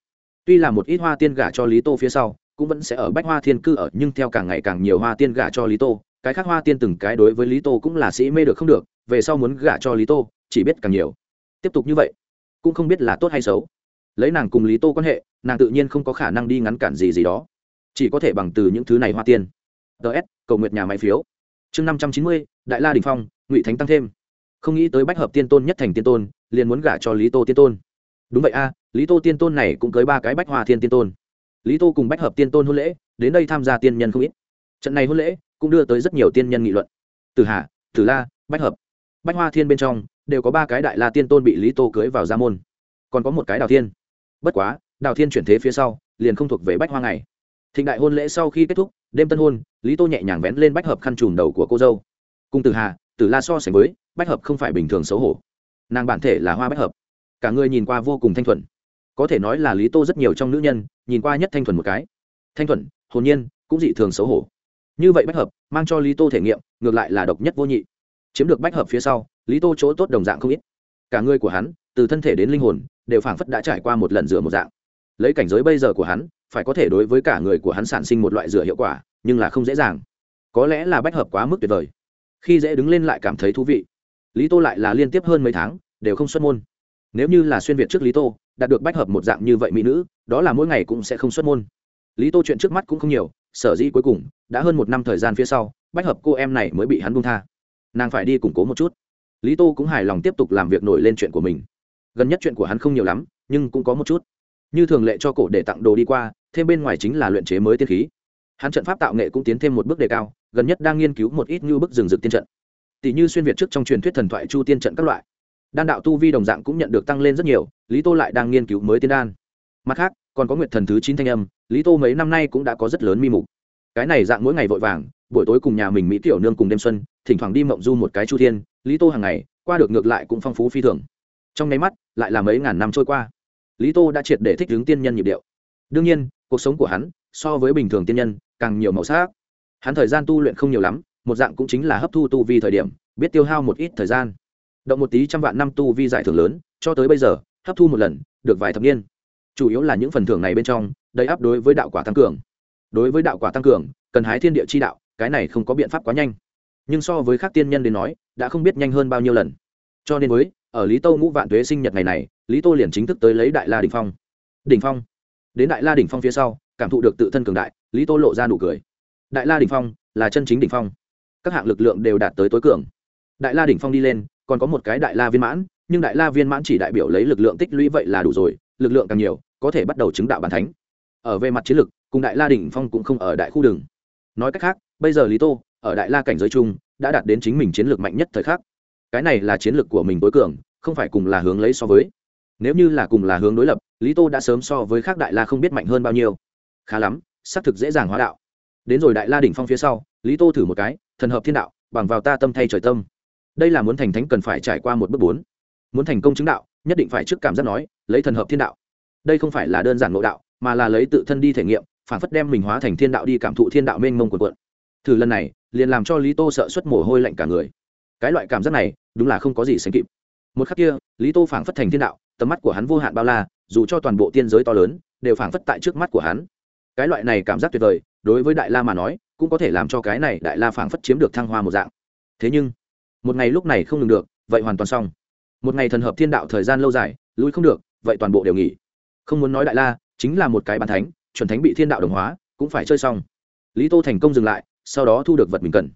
Tuy là một ít hoa tiên gả cho lý tô phía sau, cũng vẫn sẽ ở bách hoa thiên cư ở, nhưng theo càng ngày càng nhiều hoa tiên gả cho lý tô cái khác hoa tiên từng cái đối với lý tô cũng là sĩ mê được không được, về sau muốn gả cho lý tô, chỉ biết càng nhiều. Tiếp tục như vậy, cũng không biết là tốt hay xấu. Lấy nàng cùng lý tô quan hệ, nàng tự nhiên không có khả năng đi ngắn cản gì gì đó. Chỉ có thể bằng từ những thứ này hoa tiên. Ts cầu nguyện nhà máy phiếu. Chương năm trăm chín mươi, đại la đình phong, ngụy thánh tăng thêm. Không nghĩ tới bách hợp tiên tôn nhất thành tiên tôn, liền muốn gả cho lý tô tiên tôn. Đúng vậy a, lý tô tiên tôn này cũng cưới ba cái bách hoa thiên tiên tôn. Lý tô cùng bách hợp tiên tôn hôn lễ, đến đây tham gia tiên nhân không ít. Trận này hôn lễ cũng đưa tới rất nhiều tiên nhân nghị luận. Từ hà tử la, bách hợp, bách hoa thiên bên trong đều có ba cái đại la tiên tôn bị lý tô cưới vào gia môn. Còn có một cái đào thiên. Bất quá, đào thiên chuyển thế phía sau, liền không thuộc về bách hoa này. thịnh đại hôn lễ sau khi kết thúc, đêm tân hôn, lý tô nhẹ nhàng vén lên bách hợp khăn trùm đầu của cô dâu. Cùng từ hà tử la so sánh với, bách hợp không phải bình thường xấu hổ. Nàng bản thể là hoa bách hợp. Cả người nhìn qua vô cùng thanh thuần. Có thể nói là lý tô rất nhiều trong nữ nhân, nhìn qua nhất thanh thuần một cái. Thanh thuần, hồn nhiên, cũng dị thường xấu hổ như vậy bách hợp, mang cho lý tô thể nghiệm, ngược lại là độc nhất vô nhị. Chiếm được bách hợp phía sau, lý tô chỗ tốt đồng dạng không ít. Cả người của hắn, từ thân thể đến linh hồn, đều phảng phất đã trải qua một lần rửa một dạng. Lấy cảnh giới bây giờ của hắn, phải có thể đối với cả người của hắn sản sinh một loại rửa hiệu quả, nhưng là không dễ dàng. Có lẽ là bách hợp quá mức tuyệt vời. Khi dễ đứng lên lại cảm thấy thú vị. Lý tô lại là liên tiếp hơn mấy tháng, đều không xuất môn. Nếu như là xuyên việt trước lý tô, đạt được bách hợp một dạng như vậy mỹ nữ, đó là mỗi ngày cũng sẽ không xuất môn lý tô chuyện trước mắt cũng không nhiều, sở dĩ cuối cùng, đã hơn một năm thời gian phía sau, bách hợp cô em này mới bị hắn buông tha. Nàng phải đi củng cố một chút. Lý tô cũng hài lòng tiếp tục làm việc nổi lên chuyện của mình. Gần nhất chuyện của hắn không nhiều lắm, nhưng cũng có một chút. Như thường lệ cho cổ để tặng đồ đi qua, thêm bên ngoài chính là luyện chế mới tiên khí. Hắn trận pháp tạo nghệ cũng tiến thêm một bước đề cao, gần nhất đang nghiên cứu một ít như bức rừng rực tiên trận. Tỷ như xuyên việt trước trong truyền thuyết thần thoại chu tiên trận các loại. Đan đạo tu vi đồng dạng cũng nhận được tăng lên rất nhiều, lý tô lại đang nghiên cứu mới tiên đan. Mặt khác còn có nguyệt thần thứ chín thanh âm, lý tô mấy năm nay cũng đã có rất lớn mi mục. Cái này dạng mỗi ngày vội vàng, buổi tối cùng nhà mình mỹ tiểu nương cùng đêm xuân, thỉnh thoảng đi mộng du một cái chu thiên, lý tô hàng ngày, qua được ngược lại cũng phong phú phi thường. Trong nháy mắt, lại là mấy ngàn năm trôi qua. Lý tô đã triệt để thích ứng tiên nhân nhịp điệu. Đương nhiên, cuộc sống của hắn, so với bình thường tiên nhân, càng nhiều màu sắc. Hắn thời gian tu luyện không nhiều lắm, một dạng cũng chính là hấp thu tu vi thời điểm, biết tiêu hao một ít thời gian. Động một tí trăm vạn năm tu vi giải thưởng lớn, cho tới bây giờ, hấp thu một lần, được vài thập niên chủ yếu là những phần thưởng này bên trong, đầy áp đối với đạo quả tăng cường. Đối với đạo quả tăng cường, cần hái thiên địa chi đạo, cái này không có biện pháp quá nhanh. Nhưng so với các tiên nhân đến nói, đã không biết nhanh hơn bao nhiêu lần. Cho nên với, ở lý tô ngũ vạn tuế sinh nhật ngày này, lý tô liền chính thức tới lấy đại la đình phong. Đình phong. Đến đại la đình phong phía sau, cảm thụ được tự thân cường đại, lý tô lộ ra nụ cười. Đại la đình phong là chân chính đình phong. Các hạng lực lượng đều đạt tới tối cường. Đại la đình phong đi lên, còn có một cái đại la viên mãn, nhưng đại la viên mãn chỉ đại biểu lấy lực lượng tích lũy vậy là đủ rồi, lực lượng càng nhiều có thể bắt đầu chứng đạo bản thánh. Ở về mặt chiến lực cùng đại la đỉnh phong cũng không ở đại khu đường. Nói cách khác, bây giờ lý tô, ở đại la cảnh giới chung, đã đạt đến chính mình chiến lược mạnh nhất thời khắc. Cái này là chiến lược của mình tối cường, không phải cùng là hướng lấy so với. Nếu như là cùng là hướng đối lập, lý tô đã sớm so với khác đại la không biết mạnh hơn bao nhiêu. Khá lắm, xác thực dễ dàng hóa đạo. Đến rồi đại la đỉnh phong phía sau, lý tô thử một cái, thần hợp thiên đạo, bằng vào ta tâm thay trời tâm. Đây là muốn thành thánh cần phải trải qua một bước bốn. Muốn thành công chứng đạo, nhất định phải trước cảm giác nói, lấy thần hợp thiên đạo đây không phải là đơn giản nội đạo, mà là lấy tự thân đi thể nghiệm, phản phất đem mình hóa thành thiên đạo đi cảm thụ thiên đạo mênh mông quần quận thử lần này, liền làm cho lý tô sợ xuất mồ hôi lạnh cả người. Cái loại cảm giác này, đúng là không có gì sánh kịp. Một khắc kia, lý tô phảng phất thành thiên đạo, tầm mắt của hắn vô hạn bao la, dù cho toàn bộ tiên giới to lớn, đều phảng phất tại trước mắt của hắn. Cái loại này cảm giác tuyệt vời, đối với đại la mà nói, cũng có thể làm cho cái này đại la phảng phất chiếm được thăng hoa một dạng. Thế nhưng, một ngày lúc này không ngừng được, vậy hoàn toàn xong. Một ngày thần hợp thiên đạo thời gian lâu dài, lui không được, vậy toàn bộ đều nghỉ không muốn nói đại la, chính là một cái bàn thánh, chuẩn thánh bị thiên đạo đồng hóa, cũng phải chơi xong. Lý tô thành công dừng lại, sau đó thu được vật mình cần.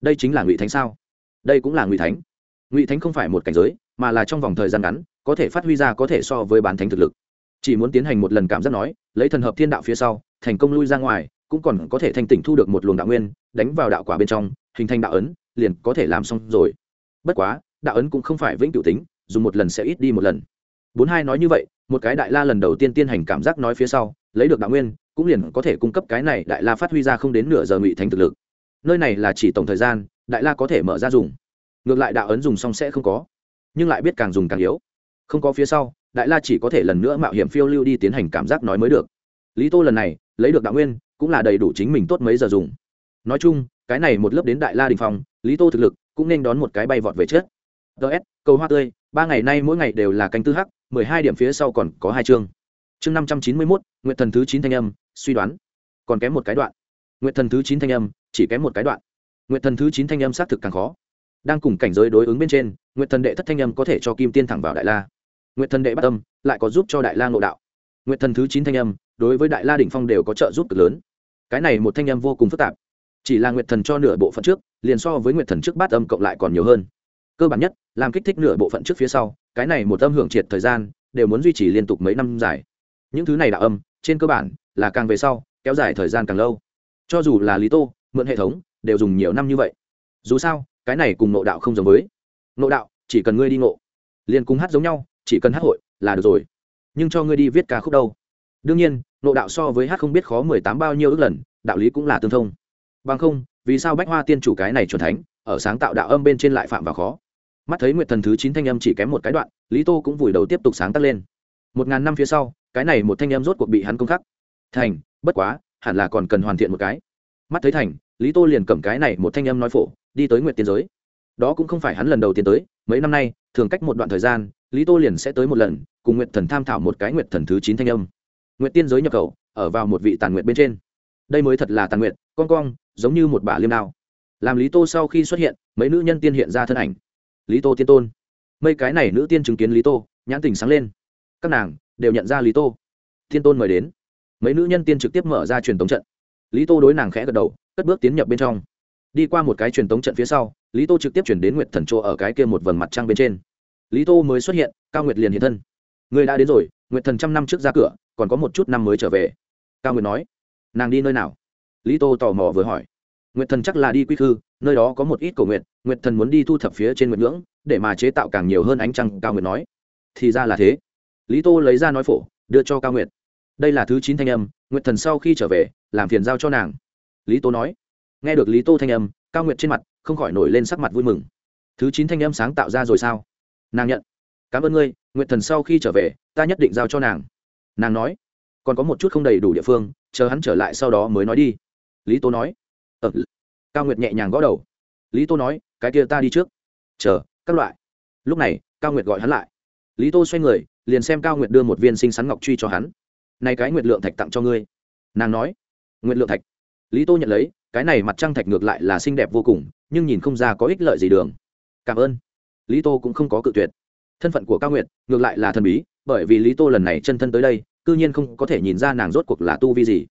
Đây chính là ngụy thánh sao? Đây cũng là ngụy thánh. Ngụy thánh không phải một cảnh giới, mà là trong vòng thời gian ngắn, có thể phát huy ra có thể so với bán thánh thực lực. Chỉ muốn tiến hành một lần cảm giác nói, lấy thần hợp thiên đạo phía sau, thành công lui ra ngoài, cũng còn có thể thành tỉnh thu được một luồng đạo nguyên, đánh vào đạo quả bên trong, hình thành đạo ấn, liền có thể làm xong rồi. Bất quá, đạo ấn cũng không phải vĩnh cửu tính, dùng một lần sẽ ít đi một lần bốn hai nói như vậy, một cái đại la lần đầu tiên tiên hành cảm giác nói phía sau, lấy được đạo nguyên, cũng liền có thể cung cấp cái này đại la phát huy ra không đến nửa giờ ngụy thành thực lực. Nơi này là chỉ tổng thời gian, đại la có thể mở ra dùng. Ngược lại đạo ấn dùng xong sẽ không có, nhưng lại biết càng dùng càng yếu. Không có phía sau, đại la chỉ có thể lần nữa mạo hiểm phiêu lưu đi tiến hành cảm giác nói mới được. Lý tô lần này, lấy được đạo nguyên, cũng là đầy đủ chính mình tốt mấy giờ dùng. Nói chung, cái này một lớp đến đại la đình phong, lý tô thực lực cũng nên đón một cái bay vọt về trước. Ts cầu hoa tươi, ba ngày nay mỗi ngày đều là canh tư hắc mười hai điểm phía sau còn có hai chương. Chương năm trăm chín mươi mốt nguyện thần thứ chín thanh âm, suy đoán. Còn kém một cái đoạn. Nguyện thần thứ chín thanh âm, chỉ kém một cái đoạn. Nguyện thần thứ chín thanh âm xác thực càng khó. Đang cùng cảnh giới đối ứng bên trên nguyện thần đệ thất thanh âm có thể cho kim tiên thẳng vào đại la. Nguyện thần đệ bắt âm, lại có giúp cho đại la ngộ đạo. Nguyện thần thứ chín thanh âm, đối với đại la đỉnh phong đều có trợ giúp cực lớn. Cái này một thanh âm vô cùng phức tạp. Chỉ là nguyện thần cho nửa bộ phận trước, liền so với nguyện thần trước bát âm cộng lại còn nhiều hơn. Cơ bản nhất, làm kích thích nửa bộ phận trước phía sau cái này một âm hưởng triệt thời gian, đều muốn duy trì liên tục mấy năm dài. Những thứ này đạo âm, trên cơ bản, là càng về sau, kéo dài thời gian càng lâu. Cho dù là lý tô, mượn hệ thống, đều dùng nhiều năm như vậy. Dù sao, cái này cùng nộ đạo không giống với. Nộ đạo, chỉ cần ngươi đi ngộ. Liền cùng hát giống nhau, chỉ cần hát hội, là được rồi. Nhưng cho ngươi đi viết ca khúc đâu. Đương nhiên nộ đạo so với hát không biết khó mười tám bao nhiêu ước lần, đạo lý cũng là tương thông. Bằng không, vì sao bách hoa tiên chủ cái này c thánh, ở sáng tạo đạo âm bên trên lại phạm vào khó? Mắt thấy nguyệt thần thứ chín thanh âm chỉ kém một cái đoạn, lý tô cũng vùi đầu tiếp tục sáng tác lên. Một ngàn năm phía sau, cái này một thanh âm rốt cuộc bị hắn công khắc. Thành, bất quá, hẳn là còn cần hoàn thiện một cái. Mắt thấy thành, lý tô liền cầm cái này một thanh âm nói phổ, đi tới nguyệt tiên giới. Đó cũng không phải hắn lần đầu tiên tới, mấy năm nay, thường cách một đoạn thời gian, lý tô liền sẽ tới một lần, cùng nguyệt thần tham thảo một cái nguyệt thần thứ chín thanh âm. Nguyệt tiên giới nhập khẩu, ở vào một vị tàn nguyệt bên trên. Đây mới thật là tàn nguyệt con cong, giống như một bả liêm đao. Làm lý tô sau khi xuất hiện, mấy nữ nhân tiên hiện ra thân ảnh lý tô tiên tôn. Mấy cái này nữ tiên chứng kiến lý tô, nhãn tình sáng lên. Các nàng đều nhận ra lý tô. Tiên tôn mời đến. Mấy nữ nhân tiên trực tiếp mở ra truyền tống trận. Lý tô đối nàng khẽ gật đầu, cất bước tiến nhập bên trong. Đi qua một cái truyền tống trận phía sau, lý tô trực tiếp chuyển đến nguyệt thần chỗ ở cái kia một vầng mặt trăng bên trên. Lý tô mới xuất hiện, cao nguyệt liền hiện thân. Người đã đến rồi, nguyệt thần trăm năm trước ra cửa, còn có một chút năm mới trở về. Cao nguyệt nói, nàng đi nơi nào? Lý tô tò mò vừa hỏi. Nguyệt thần chắc là đi quy khư, nơi đó có một ít cầu nguyện nguyệt thần muốn đi thu thập phía trên nguyệt ngưỡng để mà chế tạo càng nhiều hơn ánh trăng, cao nguyệt nói. Thì ra là thế. Lý tô lấy ra nói phổ, đưa cho cao nguyệt. Đây là thứ chín thanh âm, nguyệt thần sau khi trở về, làm phiền giao cho nàng. Lý tô nói. Nghe được lý tô thanh âm, cao nguyệt trên mặt không khỏi nổi lên sắc mặt vui mừng. Thứ chín thanh âm sáng tạo ra rồi sao? Nàng nhận. Cảm ơn ngươi, nguyệt thần sau khi trở về, ta nhất định giao cho nàng. Nàng nói. Còn có một chút không đầy đủ địa phương, chờ hắn trở lại sau đó mới nói đi. Lý tô nói. Ờ cao nguyệt nhẹ nhàng gõ đầu. Lý tô nói cái kia ta đi trước. Chờ, các loại. Lúc này, cao nguyệt gọi hắn lại. Lý tô xoay người, liền xem cao nguyệt đưa một viên sinh sắn ngọc truy cho hắn. Này cái nguyệt lượng thạch tặng cho ngươi. Nàng nói. Nguyệt lượng thạch. Lý tô nhận lấy, cái này mặt trăng thạch ngược lại là xinh đẹp vô cùng, nhưng nhìn không ra có ích lợi gì đường. Cảm ơn. Lý tô cũng không có cự tuyệt. Thân phận của cao nguyệt, ngược lại là thần bí, bởi vì lý tô lần này chân thân tới đây c nhiên không có thể nhìn ra nàng rốt cuộc là tu vi gì.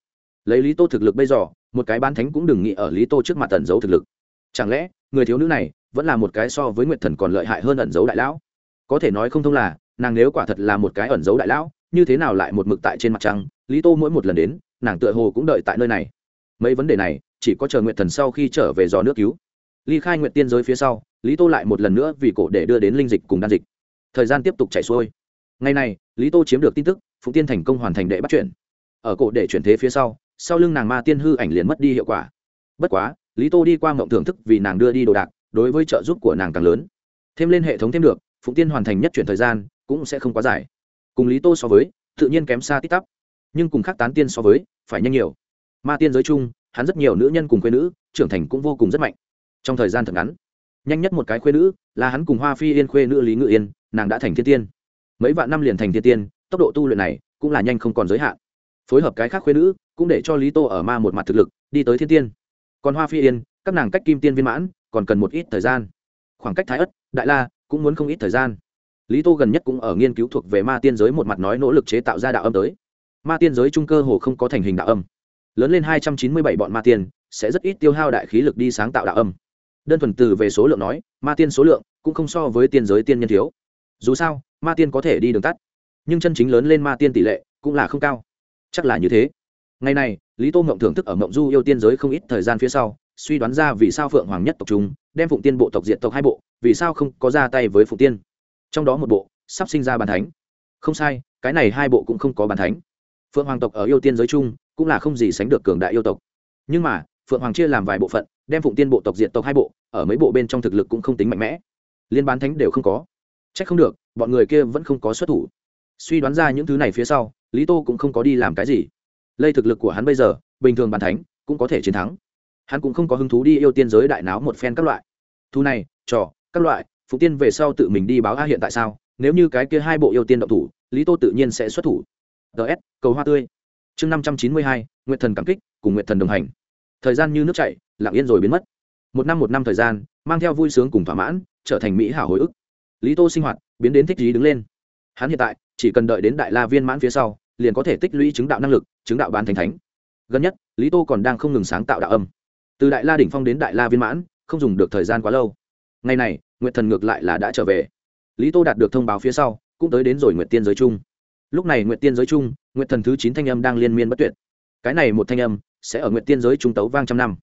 Lấy lý tô thực lực bây giờ, một cái bán thánh cũng đừng nghĩ ở lý tô trước mặt tẩn giấu thực lực chẳng lẽ, người thiếu nữ này vẫn là một cái so với nguyệt thần còn lợi hại hơn ẩn giấu đại lão? Có thể nói không thông là, nàng nếu quả thật là một cái ẩn giấu đại lão, như thế nào lại một mực tại trên mặt trăng? Lý tô mỗi một lần đến, nàng tựa hồ cũng đợi tại nơi này. Mấy vấn đề này, chỉ có chờ nguyệt thần sau khi trở về dò nước cứu. Ly khai nguyệt tiên giới phía sau, lý tô lại một lần nữa vì cổ để đưa đến linh dịch cùng đan dịch. Thời gian tiếp tục chảy xuôi. Ngày này, lý tô chiếm được tin tức phụ tiên thành công hoàn thành đệ bắt chuyển ở cổ để chuyển thế phía sau sau lưng nàng ma tiên hư ảnh liền mất đi hiệu quả. Bất quá lý tô đi qua mộng thưởng thức vì nàng đưa đi đồ đạc, đối với trợ giúp của nàng càng lớn. Thêm lên hệ thống thêm được, phụng tiên hoàn thành nhất chuyển thời gian, cũng sẽ không quá dài. Cùng lý tô so với, tự nhiên kém xa tít tắp. Nhưng cùng khác tán tiên so với, phải nhanh nhiều. Ma tiên giới chung, hắn rất nhiều nữ nhân cùng quê nữ, trưởng thành cũng vô cùng rất mạnh. Trong thời gian thật ngắn, nhanh nhất một cái khuê nữ là hắn cùng hoa phi yên khuê nữ lý ngự yên, nàng đã thành thiên tiên. Mấy vạn năm liền thành thiên tiên, tốc độ tu luyện này cũng là nhanh không còn giới hạn. Phối hợp cái khác khuê nữ, cũng để cho lý tô ở ma một mặt thực lực, đi tới thiên tiên còn hoa phi yên, các nàng cách kim tiên viên mãn, còn cần một ít thời gian. Khoảng cách thái ất, đại la, cũng muốn không ít thời gian. Lý tô gần nhất cũng ở nghiên cứu thuộc về ma tiên giới một mặt nói nỗ lực chế tạo ra đạo âm tới. Ma tiên giới trung cơ hồ không có thành hình đạo âm. Lớn lên hai trăm chín mươi bảy bọn ma tiên, sẽ rất ít tiêu hao đại khí lực đi sáng tạo đạo âm. Đơn thuần từ về số lượng nói, ma tiên số lượng cũng không so với tiên giới tiên nhân thiếu. Dù sao, ma tiên có thể đi đường tắt, nhưng chân chính lớn lên ma tiên tỷ lệ cũng là không cao. Chắc là như thế. Ngày này lý tô mộng thưởng thức ở mộng du yêu tiên giới không ít thời gian phía sau, suy đoán ra vì sao phượng hoàng nhất tộc chúng đem phụng tiên bộ tộc diện tộc hai bộ, vì sao không có ra tay với phụng tiên. Trong đó một bộ, sắp sinh ra bàn thánh. Không sai, cái này hai bộ cũng không có bàn thánh. Phượng hoàng tộc ở yêu tiên giới chung cũng là không gì sánh được cường đại yêu tộc. Nhưng mà, phượng hoàng chia làm vài bộ phận, đem phụng tiên bộ tộc diện tộc hai bộ, ở mấy bộ bên trong thực lực cũng không tính mạnh mẽ. Liên bán thánh đều không có. C h ắ c không được, bọn người kia vẫn không có xuất thủ. Suy đoán ra những thứ này phía sau, lý tô cũng không có đi làm cái gì lây thực lực của hắn bây giờ, bình thường bàn thánh, cũng có thể chiến thắng. Hắn cũng không có hứng thú đi yêu tiên giới đại náo một phen các loại. Thu này, trò, các loại, phụ tiên về sau tự mình đi báo a hiện tại sao? Nếu như cái kia hai bộ yêu tiên động thủ, lý tô tự nhiên sẽ xuất thủ. Ts cầu hoa tươi. Chương năm trăm chín mươi hai nguyện thần cảm kích, cùng nguyện thần đồng hành. Thời gian như nước chảy, lặng yên rồi biến mất. Một năm một năm thời gian, mang theo vui sướng cùng thỏa mãn, trở thành mỹ hảo hồi ức. Lý tô sinh hoạt, biến đến thích trí đứng lên. Hắn hiện tại, chỉ cần đợi đến đại la viên mãn phía sau liền có thể tích lũy chứng đạo năng lực, chứng đạo bán thành thánh. Gần nhất, lý tô còn đang không ngừng sáng tạo đạo âm. Từ đại la đỉnh phong đến đại la viên mãn, không dùng được thời gian quá lâu. Ngày này nguyện thần ngược lại là đã trở về. Lý tô đạt được thông báo phía sau, cũng tới đến rồi nguyện tiên giới chung lúc này nguyện tiên giới chung nguyện thần thứ chín thanh âm đang liên miên bất tuyệt. Cái này một thanh âm, sẽ ở nguyện tiên giới trung tấu vang trăm năm.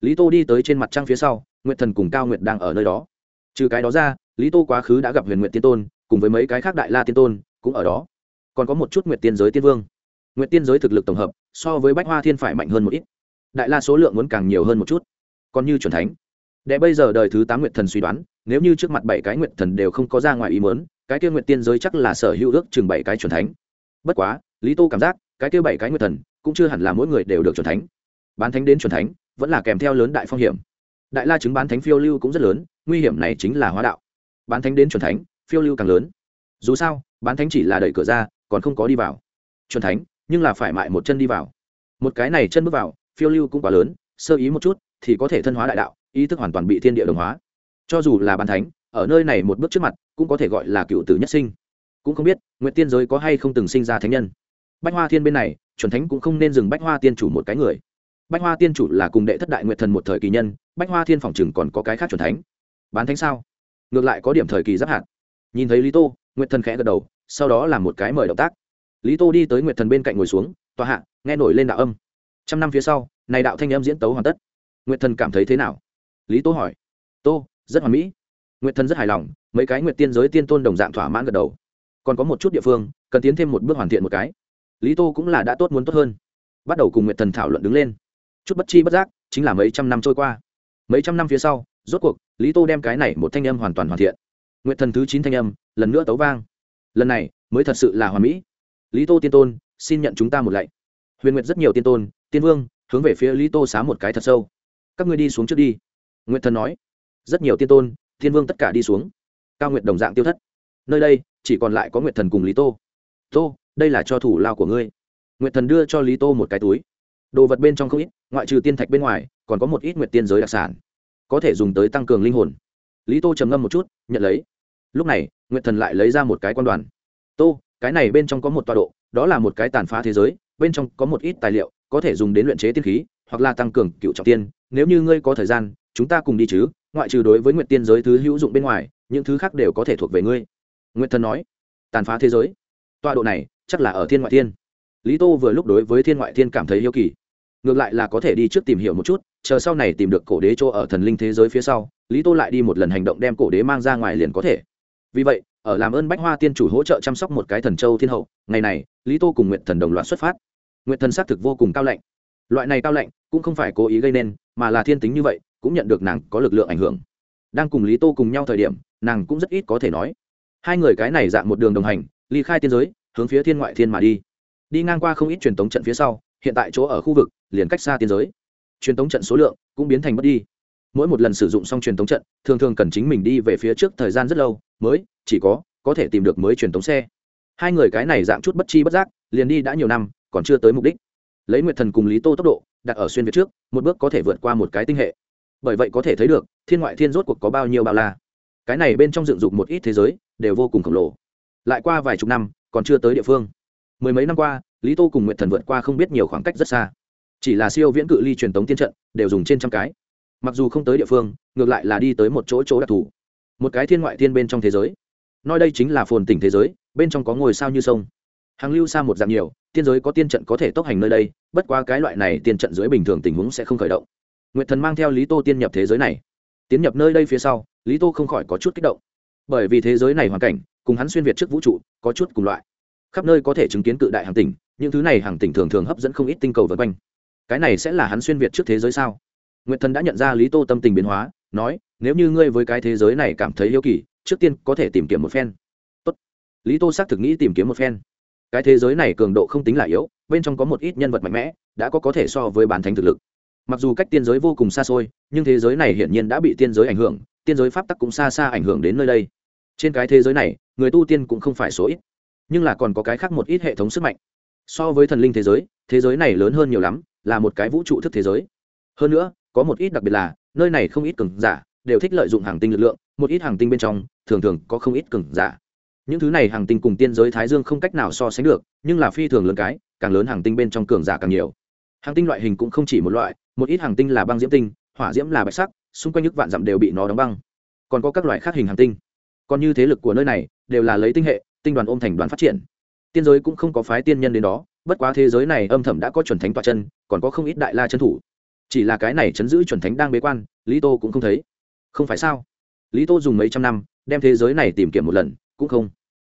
Lý tô đi tới trên mặt trăng phía sau nguyện thần cùng cao nguyện đang ở nơi đó. Trừ cái đó ra, lý tô quá khứ đã gặp huyền nguyện tiên tôn, cùng với mấy cái khác đại la tiên tôn, cũng ở đó còn có một chút nguyệt tiên giới tiên vương. Nguyệt tiên giới thực lực tổng hợp, so với bách hoa thiên phải mạnh hơn một ít. Đại la số lượng muốn càng nhiều hơn một chút. Còn như c thánh đệ bây giờ đời thứ tám nguyệt thần suy đoán, nếu như trước mặt bảy cái nguyệt thần đều không có ra ngoài ý mớn cái kia nguyệt tiên giới chắc là sở hữu ước chừng bảy cái c thánh. Bất quá, lý tô cảm giác, cái kia bảy cái nguyệt thần cũng chưa hẳn là mỗi người đều được c thánh. Bán thánh đến c thánh, vẫn là kèm theo lớn đại phong hiểm. Đại la chứng bán thánh phiêu lưu cũng rất lớn, nguy hiểm này chính là hóa đạo. Bán thánh đến c thánh, phiêu lưu càng lớn. Dù sao, bán thánh chỉ là đẩy cửa ra còn không có đi vào. Chuẩn thánh, nhưng là phải mại một chân đi vào. Một cái này chân bước vào, phiêu lưu cũng quá lớn, sơ ý một chút thì có thể thân hóa đại đạo, ý thức hoàn toàn bị thiên địa đồng hóa. Cho dù là bán thánh, ở nơi này một bước trước mặt, cũng có thể gọi là cựu tử nhất sinh. Cũng không biết nguyện tiên giới có hay không từng sinh ra thánh nhân. Bách hoa thiên bên này, chuẩn thánh cũng không nên dừng bách hoa tiên chủ một cái người. Bách hoa tiên chủ là cùng đệ thất đại nguyện thần một thời kỳ nhân, bách hoa thiên phòng chừng còn có cái khác chuẩn thánh. Bán thánh sao? Ngược lại có điểm thời kỳ giáp hạt. Nhìn thấy lý tô nguyện thần khẽ gật đầu sau đó là một cái mời động tác. Lý tô đi tới Nguyệt thần bên cạnh ngồi xuống, tòa hạ, nghe nổi lên đạo âm. Trăm năm phía sau, này đạo thanh âm diễn tấu hoàn tất. Nguyệt thần cảm thấy thế nào? Lý tô hỏi. Tô, rất hoàn mỹ. Nguyệt thần rất hài lòng, mấy cái Nguyệt tiên giới tiên tôn đồng dạng thỏa mãn gật đầu. Còn có một chút địa phương, cần tiến thêm một bước hoàn thiện một cái. Lý tô cũng là đã tốt muốn tốt hơn. Bắt đầu cùng Nguyệt thần thảo luận đứng lên. Chút bất chi bất giác, chính là mấy trăm năm trôi qua. Mấy trăm năm phía sau, rốt cuộc, lý tô đem cái này một thanh âm hoàn toàn hoàn thiện. Nguyệt thần thứ chín thanh âm, lần nữa tấu vang lần này mới thật sự là hoàn mỹ. Lý tô tiên tôn, xin nhận chúng ta một lạy. Huyền nguyệt rất nhiều tiên tôn, tiên vương, hướng về phía lý tô xá một cái thật sâu. Các ngươi đi xuống trước đi. Nguyệt thần nói. Rất nhiều tiên tôn, tiên vương tất cả đi xuống. Cao Nguyệt đồng dạng tiêu thất. Nơi đây, chỉ còn lại có Nguyệt thần cùng lý tô. Tô, đây là cho thủ lao của ngươi. Nguyệt thần đưa cho lý tô một cái túi. Đồ vật bên trong không ít, ngoại trừ tiên thạch bên ngoài, còn có một ít Nguyệt tiên giới đặc sản. Có thể dùng tới tăng cường linh hồn. Lý tô trầm ngâm một chút, nhận lấy lúc này nguyện thần lại lấy ra một cái quan đoàn. Tô, cái này bên trong có một tọa độ, đó là một cái tàn phá thế giới, bên trong có một ít tài liệu, có thể dùng đến luyện chế tiên khí, hoặc là tăng cường cựu trọng tiên. Nếu như ngươi có thời gian, chúng ta cùng đi chứ, ngoại trừ đối với nguyện tiên giới thứ hữu dụng bên ngoài, những thứ khác đều có thể thuộc về ngươi. Nguyện thần nói. Tàn phá thế giới? Tọa độ này, chắc là ở thiên ngoại thiên. Lý tô vừa lúc đối với thiên ngoại thiên cảm thấy yêu kỳ. Ngược lại là có thể đi trước tìm hiểu một chút, chờ sau này tìm được cổ đế chỗ ở thần linh thế giới phía sau, lý tô lại đi một lần hành động đem cổ đế mang ra ngoài liền có thể vì vậy, ở làm ơn bách hoa tiên chủ hỗ trợ chăm sóc một cái thần châu thiên hậu, ngày này, lý tô cùng nguyện thần đồng loạt xuất phát. Nguyện thần xác thực vô cùng cao lạnh. Loại này cao lạnh cũng không phải cố ý gây nên, mà là thiên tính như vậy, cũng nhận được nàng có lực lượng ảnh hưởng. Đang cùng lý tô cùng nhau thời điểm, nàng cũng rất ít có thể nói. Hai người cái này dạng một đường đồng hành, ly khai tiên giới, hướng phía thiên ngoại thiên mà đi. Đi ngang qua không ít truyền tống trận phía sau, hiện tại chỗ ở khu vực, liền cách xa tiên giới. Truyền tống trận số lượng cũng biến thành mất đi mỗi một lần sử dụng xong truyền tống trận, thường thường cần chính mình đi về phía trước thời gian rất lâu, mới, chỉ có có thể tìm được mới truyền tống xe. Hai người cái này dạng chút bất chi bất giác, liền đi đã nhiều năm, còn chưa tới mục đích. Lấy nguyệt thần cùng lý tô tốc độ, đặt ở xuyên việt trước, một bước có thể vượt qua một cái tinh hệ. Bởi vậy có thể thấy được, thiên ngoại thiên rốt cuộc có bao nhiêu bao la. Cái này bên trong dựng dục một ít thế giới, đều vô cùng khổng lồ. Lại qua vài chục năm, còn chưa tới địa phương. Mười mấy năm qua, lý tô cùng nguyệt thần vượt qua không biết nhiều khoảng cách rất xa. Chỉ là siêu viễn cự ly truyền tống tiên trận, đều dùng trên trăm cái mặc dù không tới địa phương, ngược lại là đi tới một chỗ chỗ đặc thù. Một cái thiên ngoại thiên bên trong thế giới. Nói đây chính là phồn tỉnh thế giới, bên trong có ngôi sao như sông. Hàng lưu xa một dạng nhiều, tiên giới có tiên trận có thể tốc hành nơi đây, bất qua cái loại này tiên trận dưới bình thường tình huống sẽ không khởi động. Nguyệt thần mang theo lý tô tiên nhập thế giới này. Tiến nhập nơi đây phía sau, lý tô không khỏi có chút kích động. Bởi vì thế giới này hoàn cảnh, cùng hắn xuyên việt trước vũ trụ, có chút cùng loại. Khắp nơi có thể chứng kiến cự đại hàng tỉnh, những thứ này hàng tỉnh thường thường hấp dẫn không ít tinh cầu vân quanh. Cái này sẽ là hắn xuyên việt trước thế giới sao? Nguyệt thần đã nhận ra lý tô tâm tình biến hóa, nói, nếu như ngươi với cái thế giới này cảm thấy yêu kỳ, trước tiên có thể tìm kiếm một phen. Tốt. lý tô xác thực nghĩ tìm kiếm một phen. Cái thế giới này cường độ không tính là yếu, bên trong có một ít nhân vật mạnh mẽ, đã có có thể so với bản thánh thực lực. Mặc dù cách tiên giới vô cùng xa xôi, nhưng thế giới này hiển nhiên đã bị tiên giới ảnh hưởng, tiên giới pháp tắc cũng xa xa ảnh hưởng đến nơi đây. Trên cái thế giới này, người tu tiên cũng không phải số ít, nhưng là còn có cái khác một ít hệ thống sức mạnh. So với thần linh thế giới thế giới này lớn hơn nhiều lắm, là một cái vũ trụ thức thế giới. Hơn nữa có một ít đặc biệt là, nơi này không ít cường giả đều thích lợi dụng hàng tinh lực lượng, một ít hàng tinh bên trong, thường thường có không ít cường giả. Những thứ này hàng tinh cùng tiên giới thái dương không cách nào so sánh được, nhưng là phi thường lớn cái, càng lớn hàng tinh bên trong cường giả càng nhiều. Hàng tinh loại hình cũng không chỉ một loại, một ít hàng tinh là băng diễm tinh, hỏa diễm là bạch sắc, xung quanh nước vạn dặm đều bị nó đóng băng. Còn có các loại khác hình hàng tinh. Còn như thế lực của nơi này, đều là lấy tinh hệ, tinh đoàn ôm thành đoàn phát triển. Tiên giới cũng không có phái tiên nhân đến đó, bất quá thế giới này âm thầm đã có chuẩn thánh toa chân, còn có không ít đại la chân thủ chỉ là cái này chấn giữ chuẩn thánh đang bế quan, lý tô cũng không thấy. Không phải sao? Lý tô dùng mấy trăm năm, đem thế giới này tìm kiếm một lần, cũng không.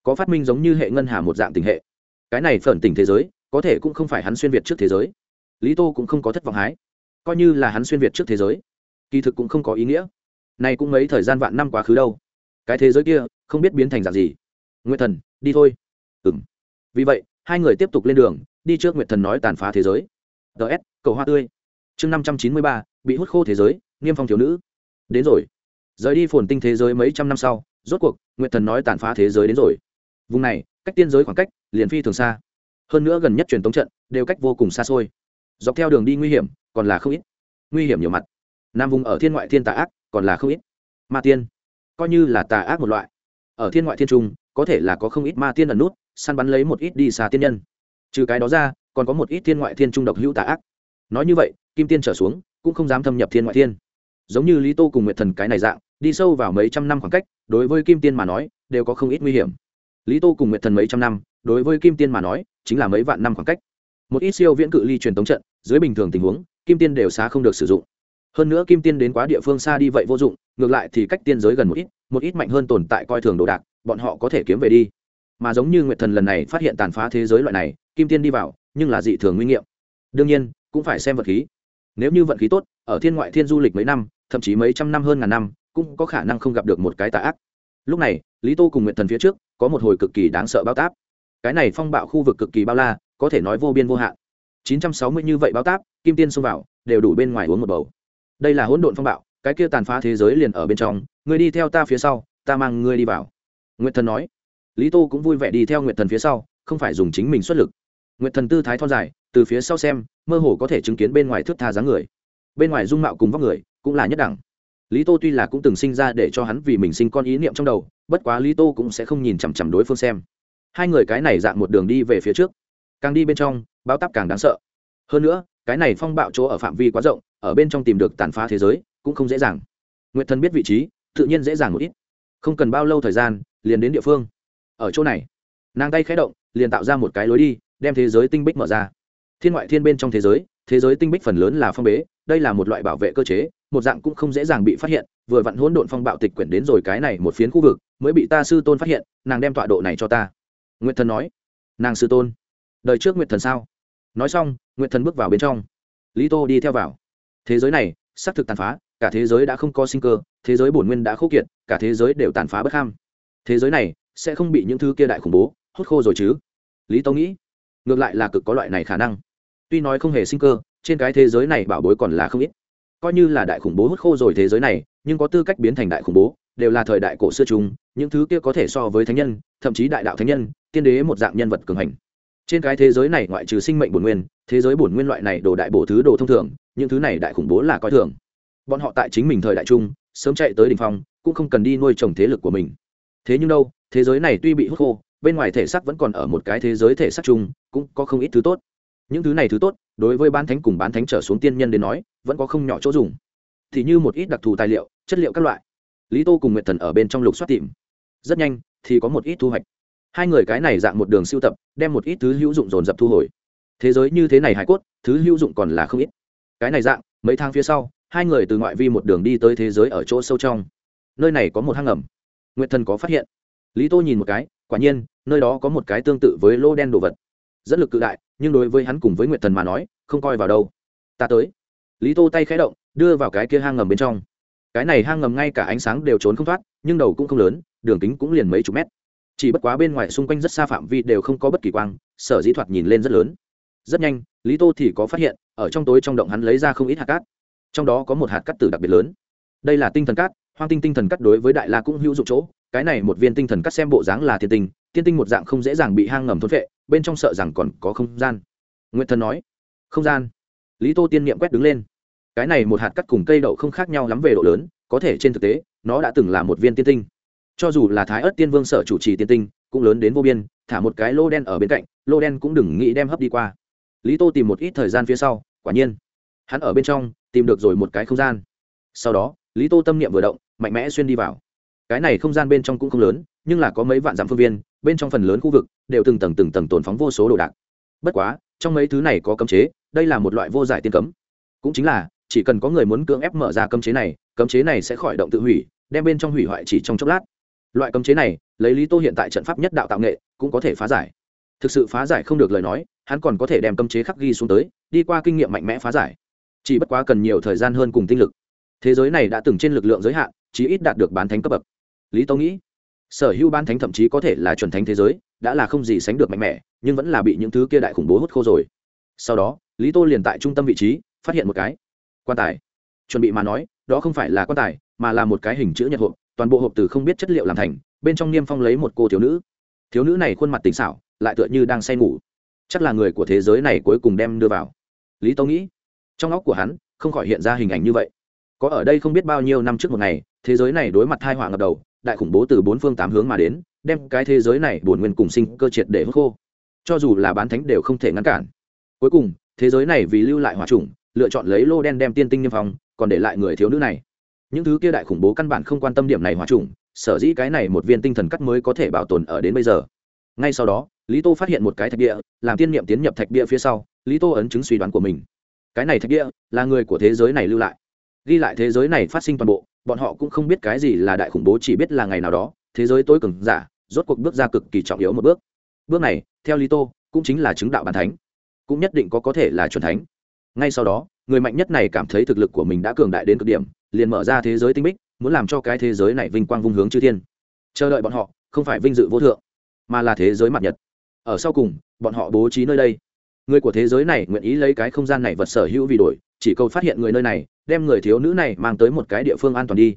Có phát minh giống như hệ ngân hà một dạng tình hệ. Cái này phởn tình thế giới, có thể cũng không phải hắn xuyên việt trước thế giới. Lý tô cũng không có thất vọng hái. Coi như là hắn xuyên việt trước thế giới, kỳ thực cũng không có ý nghĩa. Này cũng mấy thời gian vạn năm quá khứ đâu. Cái thế giới kia, không biết biến thành dạng gì. Nguyệt thần, đi thôi. Ừng vì vậy, hai người tiếp tục lên đường, đi trước nguyệt thần nói tàn phá thế giới. Ts cầu hoa tươi chương năm trăm chín mươi ba, bị hút khô thế giới, niêm phong thiếu nữ. Đến rồi. Rời đi phồn tinh thế giới mấy trăm năm sau, rốt cuộc, nguyệt thần nói tàn phá thế giới đến rồi. Vùng này, cách tiên giới khoảng cách, liền phi thường xa. Hơn nữa gần nhất truyền tống trận, đều cách vô cùng xa xôi. Dọc theo đường đi nguy hiểm, còn là không ít. Nguy hiểm nhiều mặt. Nam vùng ở thiên ngoại thiên tà ác, còn là không ít. Ma tiên. Coi như là tà ác một loại. Ở thiên ngoại thiên trung, có thể là có không ít ma tiên ẩn nút, săn bắn lấy một ít đi xa tiên nhân. Trừ cái đó ra, còn có một ít thiên ngoại thiên trung độc hữu tà ác nói như vậy, kim tiên trở xuống, cũng không dám thâm nhập thiên ngoại thiên. Giống như lý tô cùng nguyệt thần cái này dạng, đi sâu vào mấy trăm năm khoảng cách, đối với kim tiên mà nói, đều có không ít nguy hiểm. Lý tô cùng nguyệt thần mấy trăm năm, đối với kim tiên mà nói, chính là mấy vạn năm khoảng cách. Một ít siêu viễn cự ly truyền tống trận, dưới bình thường tình huống, kim tiên đều xa không được sử dụng. Hơn nữa kim tiên đến quá địa phương xa đi vậy vô dụng, ngược lại thì cách tiên giới gần một ít một ít mạnh hơn tồn tại coi thường đồ đạc, bọn họ có thể kiếm về đi. Mà giống như nguyệt thần lần này phát hiện tàn phá thế giới loại này, kim tiên đi vào, nhưng là dị thường nguy nghiệm đương nhiên cũng phải xem vật khí. Nếu như vận khí tốt, ở thiên ngoại thiên du lịch mấy năm, thậm chí mấy trăm năm hơn ngàn năm, cũng có khả năng không gặp được một cái tà ác. Lúc này, lý tô cùng nguyện thần phía trước, có một hồi cực kỳ đáng sợ bao táp. Cái này phong bạo khu vực cực kỳ bao la, có thể nói vô biên vô hạn. 960 như vậy bao táp, kim tiên xông vào, đều đủ bên ngoài uống một bầu. Đây là hỗn độn phong bạo, cái kia tàn phá thế giới liền ở bên trong, Người đi theo ta phía sau, ta mang ngươi đi vào. Nguyệt thần nói. Lý tô cũng vui vẻ đi theo nguyệt thần phía sau, không phải dùng chính mình xuất lực nguyệt thần tư thái thon dài, từ phía sau xem, mơ hồ có thể chứng kiến bên ngoài thước tha dáng người. Bên ngoài dung mạo cùng vóc người cũng là nhất đẳng. Lý tô tuy là cũng từng sinh ra để cho hắn vì mình sinh con ý niệm trong đầu, bất quá lý tô cũng sẽ không nhìn chằm chằm đối phương xem. Hai người cái này dạng một đường đi về phía trước. Càng đi bên trong bão tắp càng đáng sợ. Hơn nữa, cái này phong bạo chỗ ở phạm vi quá rộng, ở bên trong tìm được tàn phá thế giới cũng không dễ dàng. Nguyệt thần biết vị trí, tự nhiên dễ dàng một ít. Không cần bao lâu thời gian, liền đến địa phương. Ở chỗ này, nàng tay khẽ động, liền tạo ra một cái lối đi đem thế giới tinh bích mở ra. Thiên ngoại thiên bên trong thế giới thế giới tinh bích phần lớn là phong bế, đây là một loại bảo vệ cơ chế, một dạng cũng không dễ dàng bị phát hiện, vừa vặn hỗn độn phong bạo tịch quyển đến rồi cái này một phiến khu vực, mới bị ta sư tôn phát hiện, nàng đem tọa độ này cho ta. Nguyệt thần nói. Nàng sư tôn. Đời trước nguyệt thần sao? Nói xong, nguyệt thần bước vào bên trong. Lý tô đi theo vào. Thế giới này, xác thực tàn phá, cả thế giới đã không có sinh cơ, thế giới bổn nguyên đã khô kiệt, cả thế giới đều tàn phá bất ham. Thế giới này sẽ không bị những thứ kia đại khủng bố hút khô rồi chứ? Lý tô nghĩ ngược lại là cực có loại này khả năng. Tuy nói không hề sinh cơ, trên cái thế giới này bảo bối còn là không ít. Coi như là đại khủng bố hút khô rồi thế giới này, nhưng có tư cách biến thành đại khủng bố, đều là thời đại cổ xưa chúng những thứ kia có thể so với thánh nhân, thậm chí đại đạo thánh nhân, tiên đế một dạng nhân vật cường hành. Trên cái thế giới này ngoại trừ sinh mệnh bổn nguyên, thế giới bổn nguyên loại này đồ đại bổ thứ đồ thông thường, những thứ này đại khủng bố là coi thường. Bọn họ tại chính mình thời đại trung sớm chạy tới đ ỉ n h phong, cũng không cần đi nuôi trồng thế lực của mình. Thế nhưng đâu, thế giới này tuy bị hút khô bên ngoài thể xác vẫn còn ở một cái thế giới thể xác chung, cũng có không ít thứ tốt. Những thứ này thứ tốt, đối với bán thánh cùng bán thánh trở xuống tiên nhân đến nói, vẫn có không nhỏ chỗ dùng. Thì như một ít đặc thù tài liệu, chất liệu các loại. Lý tô cùng nguyệt thần ở bên trong lục soát tìm. Rất nhanh, thì có một ít thu hoạch. Hai người cái này dạng một đường siêu tập, đem một ít thứ hữu dụng dồn dập thu hồi. Thế giới như thế này hải cốt, thứ hữu dụng còn là không ít. Cái này dạng, mấy tháng phía sau, hai người từ ngoại vi một đường đi tới thế giới ở chỗ sâu trong. Nơi này có một hang ngầm nguyệt thần có phát hiện. Lý tô nhìn một cái quả nhiên, nơi đó có một cái tương tự với lô đen đồ vật. Dẫn lực cự đại, nhưng đối với hắn cùng với nguyệt thần mà nói, không coi vào đâu. Ta tới. Lý tô tay khẽ động, đưa vào cái kia hang ngầm bên trong. Cái này hang ngầm ngay cả ánh sáng đều trốn không thoát, nhưng đầu cũng không lớn, đường kính cũng liền mấy chục mét. Chỉ bất quá bên ngoài xung quanh rất xa phạm vi đều không có bất kỳ quang, sở dĩ thoạt nhìn lên rất lớn. Rất nhanh, lý tô thì có phát hiện, ở trong tối trong động hắn lấy ra không ít hạt cát. Trong đó có một hạt cát tử đặc biệt lớn. Đây là tinh thần cát hoang tinh tinh thần cắt đối với đại la cũng hữu dụng chỗ, cái này một viên tinh thần cắt xem bộ dáng là thiên tinh tiên tinh một dạng không dễ dàng bị hang ngầm thôn vệ bên trong sợ rằng còn có không gian. Nguyễn thần nói, không gian. Lý tô tiên niệm quét đứng lên. Cái này một hạt cắt cùng cây đậu không khác nhau lắm về độ lớn, có thể trên thực tế, nó đã từng là một viên tiên tinh. Cho dù là thái ớt tiên vương sở chủ trì tiên tinh, cũng lớn đến vô biên, thả một cái lô đen ở bên cạnh, lô đen cũng đừng nghĩ đem hấp đi qua. Lý tô tìm một ít thời gian phía sau, quả nhiên, hắn ở bên trong, tìm được rồi một cái không gian. Sau đó, lý tô tâm niệm vừa động mạnh mẽ xuyên đi vào. Cái này không gian bên trong cũng không lớn, nhưng là có mấy vạn dặm phương viên, bên trong phần lớn khu vực đều từng tầng từng tầng tồn phóng vô số đồ đạc. Bất quá, trong mấy thứ này có cấm chế, đây là một loại vô giải tiên cấm. Cũng chính là, chỉ cần có người muốn cưỡng ép mở ra cấm chế này, cấm chế này sẽ khỏi động tự hủy, đem bên trong hủy hoại chỉ trong chốc lát. Loại cấm chế này, lấy lý tô hiện tại trận pháp nhất đạo tạo nghệ, cũng có thể phá giải. Thực sự phá giải không được lời nói, hắn còn có thể đem cấm chế khắc ghi xuống tới, đi qua kinh nghiệm mạnh mẽ phá giải. Chỉ bất quá cần nhiều thời gian hơn cùng tinh lực. Thế giới này đã từng trên lực lượng giới hạn chí ít đạt được bán thánh cấp bậc. Lý tô nghĩ, sở hữu bán thánh thậm chí có thể là chuẩn thánh thế giới, đã là không gì sánh được mạnh mẽ, nhưng vẫn là bị những thứ kia đại khủng bố hút khô rồi. Sau đó, lý tô liền tại trung tâm vị trí, phát hiện một cái quan tài. Chuẩn bị mà nói, đó không phải là quan tài, mà là một cái hình chữ nhật hộp, toàn bộ hộp từ không biết chất liệu làm thành, bên trong niêm phong lấy một cô thiếu nữ. Thiếu nữ này khuôn mặt tỉnh xảo, lại tựa như đang say ngủ. Chắc là người của thế giới này cuối cùng đem đưa vào. Lý tâu nghĩ, trong óc của hắn không khỏi hiện ra hình ảnh như vậy có ở đây không biết bao nhiêu năm trước một ngày, thế giới này đối mặt hai họa ngập đầu, đại khủng bố từ bốn phương tám hướng mà đến, đem cái thế giới này bổn nguyên cùng sinh cơ triệt để hút khô. Cho dù là bán thánh đều không thể ngăn cản. Cuối cùng, thế giới này vì lưu lại hòa trùng lựa chọn lấy lô đen đem tiên tinh niêm phong, còn để lại người thiếu nữ này. Những thứ kia đại khủng bố căn bản không quan tâm điểm này hòa trùng sở dĩ cái này một viên tinh thần cắt mới có thể bảo tồn ở đến bây giờ. Ngay sau đó, lý tô phát hiện một cái thạch địa, làm tiên niệm tiến nhập thạch địa phía sau, lý tô ấn chứng suy đoán của mình. Cái này thạch địa là người của thế giới này lưu lại ghi lại thế giới này phát sinh toàn bộ, bọn họ cũng không biết cái gì là đại khủng bố chỉ biết là ngày nào đó, thế giới tối cường giả, rốt cuộc bước ra cực kỳ trọng yếu một bước. Bước này, theo lý tô, cũng chính là chứng đạo bàn thánh, cũng nhất định có có thể là chuẩn thánh. Ngay sau đó, người mạnh nhất này cảm thấy thực lực của mình đã cường đại đến cực điểm, liền mở ra thế giới tinh bích, muốn làm cho cái thế giới này vinh quang vung hướng chư thiên. Chờ đợi bọn họ, không phải vinh dự vô thượng, mà là thế giới mặt nhật. Ở sau cùng, bọn họ bố trí nơi đây. Người của thế giới này nguyện ý lấy cái không gian này vật sở hữu vì đổi, chỉ cầu phát hiện người nơi này đem người thiếu nữ này mang tới một cái địa phương an toàn đi.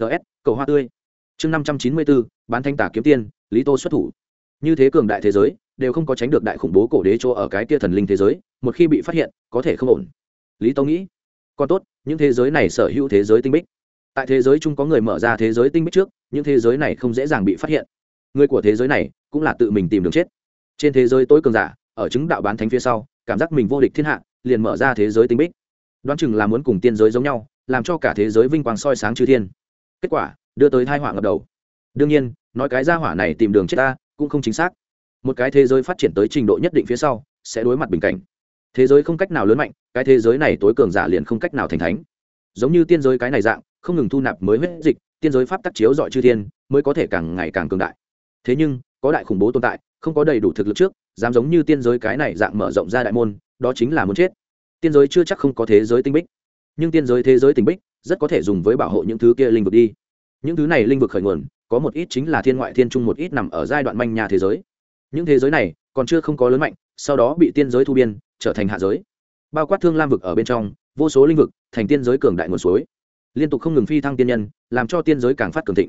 Ts cầu hoa tươi. Chương năm trăm chín mươi bốn bán thanh tả kiếm tiên, lý tô xuất thủ. Như thế cường đại thế giới, đều không có tránh được đại khủng bố cổ đế chỗ ở cái tia thần linh thế giới, một khi bị phát hiện, có thể không ổn. Lý tô nghĩ, còn tốt, những thế giới này sở hữu thế giới tinh bích. Tại thế giới chung có người mở ra thế giới tinh bích trước, những thế giới này không dễ dàng bị phát hiện. Người của thế giới này cũng là tự mình tìm đường chết. Trên thế giới tối cường giả, ở chứng đạo bán thánh phía sau, cảm giác mình vô địch thiên hạ, liền mở ra thế giới tinh bích đoán chừng là muốn cùng tiên giới giống nhau, làm cho cả thế giới vinh quang soi sáng chư thiên. Kết quả, đưa tới thai họa ngập đầu. Đương nhiên, nói cái gia hỏa này tìm đường chết ta, cũng không chính xác. Một cái thế giới phát triển tới trình độ nhất định phía sau, sẽ đối mặt bình cảnh. Thế giới không cách nào lớn mạnh, cái thế giới này tối cường giả liền không cách nào thành thánh. Giống như tiên giới cái này dạng, không ngừng thu nạp mới huyết dịch, tiên giới pháp tắc chiếu dọi chư thiên, mới có thể càng ngày càng cường đại. Thế nhưng, có đại khủng bố tồn tại, không có đầy đủ thực lực trước, dám giống như tiên giới cái này dạng mở rộng ra đại môn, đó chính là muốn chết tiên giới chưa chắc không có thế giới tinh bích. Nhưng tiên giới thế giới tinh bích rất có thể dùng với bảo hộ những thứ kia linh vực đi. Những thứ này linh vực khởi nguồn, có một ít chính là thiên ngoại thiên trung một ít nằm ở giai đoạn manh nhà thế giới. Những thế giới này còn chưa không có lớn mạnh, sau đó bị tiên giới thu biên, trở thành hạ giới. Bao quát thương lam vực ở bên trong, vô số linh vực thành tiên giới cường đại nguồn suối. Liên tục không ngừng phi thăng tiên nhân, làm cho tiên giới càng phát cường thịnh.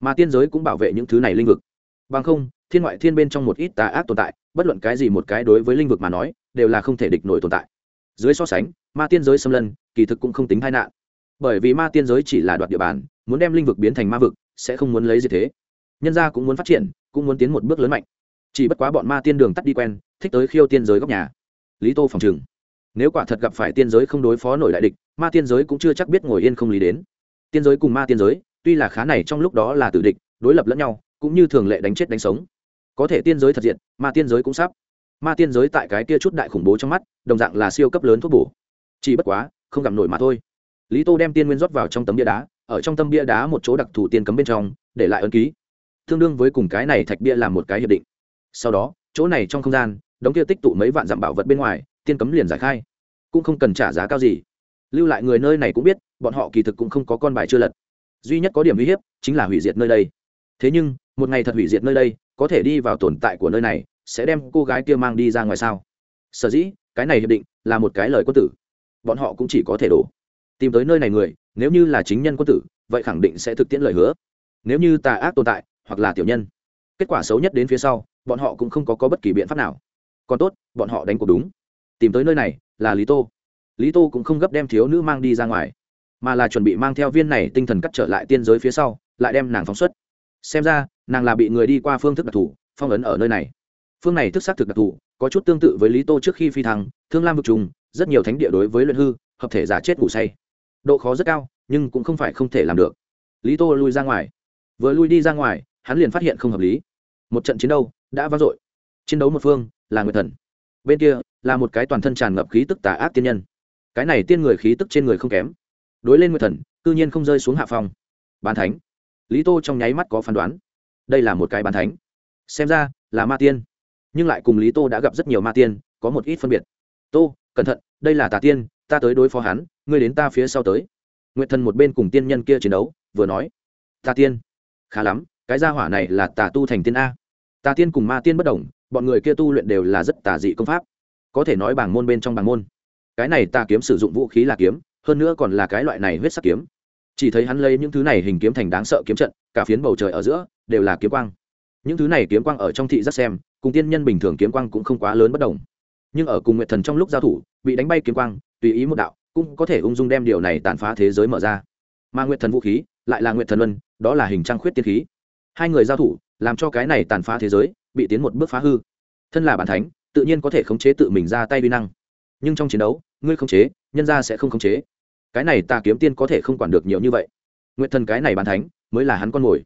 Mà tiên giới cũng bảo vệ những thứ này linh vực. Bằng không, thiên ngoại thiên bên trong một ít tà ác tồn tại, bất luận cái gì một cái đối với linh vực mà nói, đều là không thể địch nổi tồn tại dưới so sánh, ma tiên giới xâm lân kỳ thực cũng không tính tai nạn. Bởi vì ma tiên giới chỉ là đoạt địa bàn, muốn đem linh vực biến thành ma vực, sẽ không muốn lấy gì thế. Nhân gia cũng muốn phát triển, cũng muốn tiến một bước lớn mạnh. Chỉ bất quá bọn ma tiên đường tắt đi quen, thích tới khiêu tiên giới góc nhà. Lý tô phòng trừng. Nếu quả thật gặp phải tiên giới không đối phó nổi đại địch, ma tiên giới cũng chưa chắc biết ngồi yên không lý đến. Tiên giới cùng ma tiên giới, tuy là khá này trong lúc đó là tử địch, đối lập lẫn nhau, cũng như thường lệ đánh chết đánh sống. Có thể tiên giới thật diện, ma tiên giới cũng sắp ma tiên giới tại cái kia chút đại khủng bố trong mắt, đồng dạng là siêu cấp lớn thuốc bổ. Chỉ bất quá, không gặp nổi mà thôi. Lý tô đem tiên nguyên rót vào trong tấm bia đá, ở trong tâm bia đá một chỗ đặc thù tiên cấm bên trong, để lại ấn ký. Tương đương với cùng cái này thạch bia làm một cái hiệp định. Sau đó, chỗ này trong không gian, đống kia tích tụ mấy vạn dặm bảo vật bên ngoài, tiên cấm liền giải khai. Cũng không cần trả giá cao gì. Lưu lại người nơi này cũng biết, bọn họ kỳ thực cũng không có con bài chưa lật. Duy nhất có điểm uy hiếp, chính là hủy diệt nơi đây. Thế nhưng, một ngày thật hủy diệt nơi đây, có thể đi vào tồn tại của nơi này sẽ đem cô gái kia mang đi ra ngoài sao? Sở dĩ cái này hiệp định là một cái lời quân tử. Bọn họ cũng chỉ có thể đổ. Tìm tới nơi này người nếu như là chính nhân quân tử vậy khẳng định sẽ thực tiễn lời hứa. Nếu như tà ác tồn tại hoặc là tiểu nhân. Kết quả xấu nhất đến phía sau bọn họ cũng không có, có bất kỳ biện pháp nào. Còn tốt bọn họ đánh cuộc đúng. Tìm tới nơi này là lý tô. Lý tô cũng không gấp đem thiếu nữ mang đi ra ngoài mà là chuẩn bị mang theo viên này tinh thần cắt trở lại tiên giới phía sau lại đem nàng phóng xuất. Xem ra nàng là bị người đi qua phương thức đặc thù phong ấn ở nơi này phương này thức xác thực đặc thù, có chút tương tự với lý tô trước khi phi thăng, thương lam vực trùng, rất nhiều thánh địa đối với luyện hư, hợp thể giả chết ngủ say. Độ khó rất cao, nhưng cũng không phải không thể làm được. Lý tô lui ra ngoài. Vừa lui đi ra ngoài, hắn liền phát hiện không hợp lý. Một trận chiến đấu đã vang dội. Chiến đấu một phương là người thần. Bên kia là một cái toàn thân tràn ngập khí tức tà ác tiên nhân. Cái này tiên người khí tức trên người không kém. Đối lên nguyệt thần, cư nhiên không rơi xuống hạ phòng bàn thánh. Lý tô trong nháy mắt có phán đoán. Đây là một cái bàn thánh. Xem ra là ma tiên nhưng lại cùng lý tô đã gặp rất nhiều ma tiên, có một ít phân biệt. Tô, cẩn thận, đây là tà tiên, ta tới đối phó hắn, ngươi đến ta phía sau tới. Nguyệt thần một bên cùng tiên nhân kia chiến đấu, vừa nói, tà tiên, khá lắm, cái gia hỏa này là tà tu thành tiên a. Tà tiên cùng ma tiên bất đồng, bọn người kia tu luyện đều là rất tà dị công pháp. Có thể nói bảng môn bên trong bảng môn. Cái này tà kiếm sử dụng vũ khí là kiếm, hơn nữa còn là cái loại này huyết sắc kiếm. Chỉ thấy hắn lấy những thứ này hình kiếm thành đáng sợ kiếm trận, cả phiến bầu trời ở giữa đều là kiếm quang. Những thứ này kiếm quang ở trong thị rất xem cùng tiên nhân bình thường kiếm quang cũng không quá lớn bất đồng. Nhưng ở cùng nguyệt thần trong lúc giao thủ, bị đánh bay kiếm quang, tùy ý một đạo, cũng có thể ung dung đem điều này tàn phá thế giới mở ra. Mà nguyệt thần vũ khí, lại là nguyệt thần luân, đó là hình trang khuyết tiên khí. Hai người giao thủ, làm cho cái này tàn phá thế giới, bị tiến một bước phá hư. Thân là bản thánh, tự nhiên có thể khống chế tự mình ra tay vi năng. Nhưng trong chiến đấu, ngươi khống chế, nhân ra sẽ không khống chế. Cái này ta kiếm tiên có thể không quản được nhiều như vậy. Nguyện thần cái này bản thánh, mới là hắn con mồi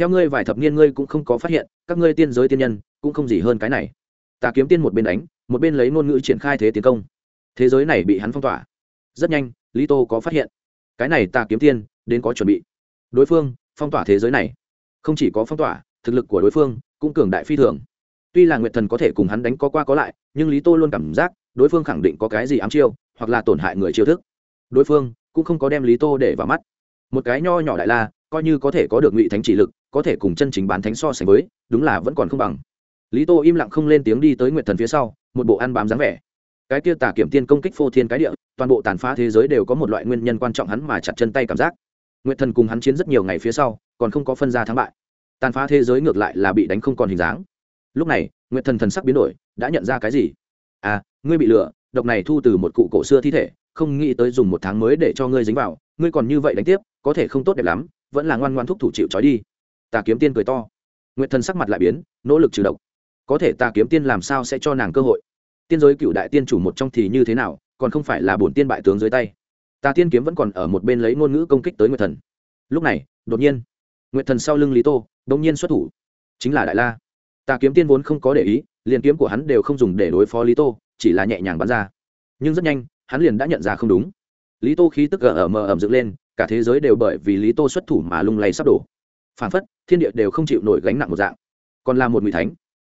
theo ngươi vài thập niên ngươi cũng không có phát hiện, các ngươi tiên giới tiên nhân cũng không gì hơn cái này. Ta kiếm tiên một bên đánh, một bên lấy ngôn ngữ triển khai thế tiến công. Thế giới này bị hắn phong tỏa. Rất nhanh, lý tô có phát hiện. Cái này ta kiếm tiên, đến có chuẩn bị. Đối phương, phong tỏa thế giới này. Không chỉ có phong tỏa, thực lực của đối phương cũng cường đại phi thường. Tuy là nguyệt thần có thể cùng hắn đánh có qua có lại, nhưng lý tô luôn cảm giác đối phương khẳng định có cái gì ám chiêu, hoặc là tổn hại người chiêu thức. Đối phương cũng không có đem lý tô để vào mắt. Một cái nho nhỏ đại la, coi như có thể có được ngụy thánh chỉ lực có thể cùng chân chính bán thánh so sánh với, đúng là vẫn còn không bằng. Lý tô im lặng không lên tiếng đi tới nguyệt thần phía sau, một bộ ăn bám dáng vẻ. Cái kia tả kiểm tiên công kích phô thiên cái địa, toàn bộ tàn phá thế giới đều có một loại nguyên nhân quan trọng hắn mà chặt chân tay cảm giác. Nguyệt thần cùng hắn chiến rất nhiều ngày phía sau, còn không có phân ra thắng bại. Tàn phá thế giới ngược lại là bị đánh không còn hình dáng. Lúc này, nguyệt thần thần sắc biến đổi, đã nhận ra cái gì? À ngươi bị lừa, độc này thu từ một cụ cổ xưa thi thể, không nghĩ tới dùng một tháng mới để cho ngươi dính vào, ngươi còn như vậy đánh tiếp, có thể không tốt đẹp lắm, vẫn là ngoan ngoan thúc thủ chịu trói đi tà kiếm tiên cười to. Nguyệt thần sắc mặt lại biến, nỗ lực trừ độc. Có thể tà kiếm tiên làm sao sẽ cho nàng cơ hội? Tiên giới cựu đại tiên chủ một trong thì như thế nào, còn không phải là bổn tiên bại tướng dưới tay. Tà tiên kiếm vẫn còn ở một bên lấy ngôn ngữ công kích tới nguyệt thần. Lúc này, đột nhiên, nguyệt thần sau lưng lý tô đ ỗ n g nhiên xuất thủ. Chính là đại la. Tà kiếm tiên vốn không có để ý, liền kiếm của hắn đều không dùng để đối phó lý tô, chỉ là nhẹ nhàng bắn ra. Nhưng rất nhanh, hắn liền đã nhận ra không đúng. Lý tô khí tức gờ ở mờ ẩm dựng lên, cả thế giới đều bởi vì lý tô xuất thủ mà lung lay sắp đổ phản phất, thiên địa đều không chịu nổi gánh nặng một dạng. Còn là một ngụy thánh.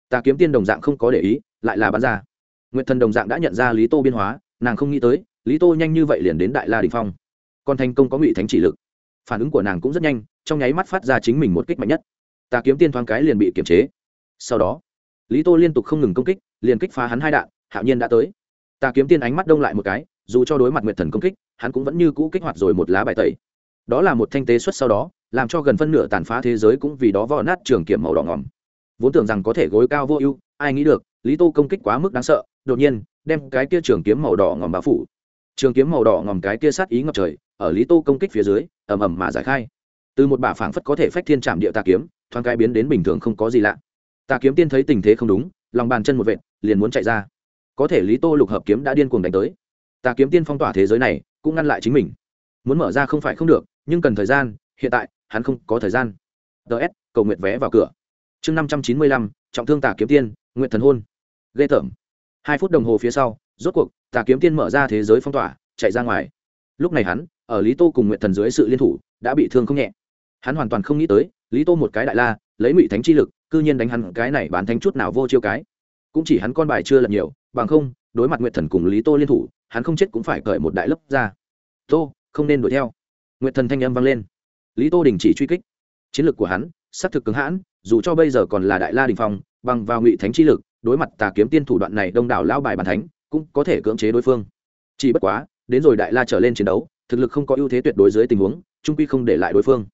Tà kiếm tiên đồng dạng không có để ý, lại là bán ra. Nguyệt thần đồng dạng đã nhận ra lý tô biên hóa, nàng không nghĩ tới, lý tô nhanh như vậy liền đến đại la đình phong. Còn thành công có ngụy thánh chỉ lực. Phản ứng của nàng cũng rất nhanh, trong nháy mắt phát ra chính mình một kích mạnh nhất. Tà kiếm tiên thoáng cái liền bị kiềm chế. Sau đó, lý tô liên tục không ngừng công kích, liền kích phá hắn hai đạn, hạo nhiên đã tới. Tà kiếm tiên ánh mắt đông lại một cái, dù cho đối mặt nguyệt thần công kích, hắn cũng vẫn như cũ kích hoạt rồi một lá bài tẩy. Đó là một thanh tế xuất sau đó làm cho gần phân nửa tàn phá thế giới cũng vì đó vò nát trường kiểm màu đỏ ngòm. Vốn tưởng rằng có thể gối cao vô ưu, ai nghĩ được, lý tô công kích quá mức đáng sợ, đột nhiên, đem cái kia trường kiếm màu đỏ ngòm bao phủ. Trường kiếm màu đỏ ngòm cái kia sát ý ngập trời, ở lý tô công kích phía dưới, ầm ầm mà giải khai. Từ một bả phảng phất có thể phách thiên trạm địa tà kiếm, thoáng cái biến đến bình thường không có gì lạ. Tà kiếm tiên thấy tình thế không đúng, lòng bàn chân một vệt, liền muốn chạy ra. Có thể lý tô lục hợp kiếm đã điên cuồng đánh tới. Tà kiếm tiên phong tỏa thế giới này, cũng ngăn lại chính mình. Muốn mở ra không phải không được, nhưng cần thời gian, hiện tại hắn không có thời gian. Ts cầu nguyện vé vào cửa. Chương năm trăm chín mươi lăm, trọng thương tà kiếm tiên nguyện thần hôn. Ghê tởm. Hai phút đồng hồ phía sau, rốt cuộc, tà kiếm tiên mở ra thế giới phong tỏa, chạy ra ngoài. Lúc này hắn, ở lý tô cùng nguyện thần dưới sự liên thủ, đã bị thương không nhẹ. Hắn hoàn toàn không nghĩ tới, lý tô một cái đại la, lấy ngụy thánh chi lực, cư nhiên đánh hắn cái này bán thánh chút nào vô chiêu cái. Cũng chỉ hắn con bài chưa lật nhiều, bằng không, đối mặt nguyện thần cùng lý tô liên thủ, hắn không chết cũng phải cởi một đại lớp ra. Tô, không nên đuổi theo. Nguyện thần thanh âm vang lên lý tô đình chỉ truy kích. Chiến lược của hắn, xác thực cứng hãn, dù cho bây giờ còn là đại la đình phong, bằng vào ngụy thánh chi lực, đối mặt tà kiếm tiên thủ đoạn này đông đảo lao bài bàn thánh, cũng có thể cưỡng chế đối phương. Chỉ bất quá, đến rồi đại la trở lên chiến đấu, thực lực không có ưu thế tuyệt đối dưới tình huống, trung quy không để lại đối phương.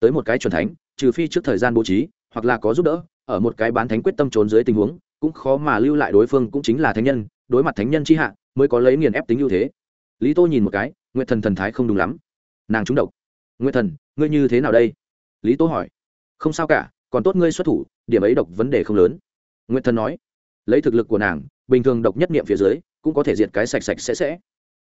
Tới một cái chuẩn thánh, trừ phi trước thời gian bố trí, hoặc là có giúp đỡ, ở một cái bán thánh quyết tâm trốn dưới tình huống, cũng khó mà lưu lại đối phương cũng chính là thánh nhân, đối mặt thánh nhân chi hạ, mới có lấy nghiền ép tính ưu thế. Lý tô nhìn một cái nguyện thần thần thái không đúng lắm. Nàng trúng độc. Nguyện thần ngươi như thế nào đây? Lý Tố hỏi. Không sao cả, còn tốt ngươi xuất thủ, điểm ấy độc vấn đề không lớn. Nguyện thần nói. Lấy thực lực của nàng, bình thường độc nhất niệm phía dưới, cũng có thể diệt cái sạch sạch sẽ sẽ.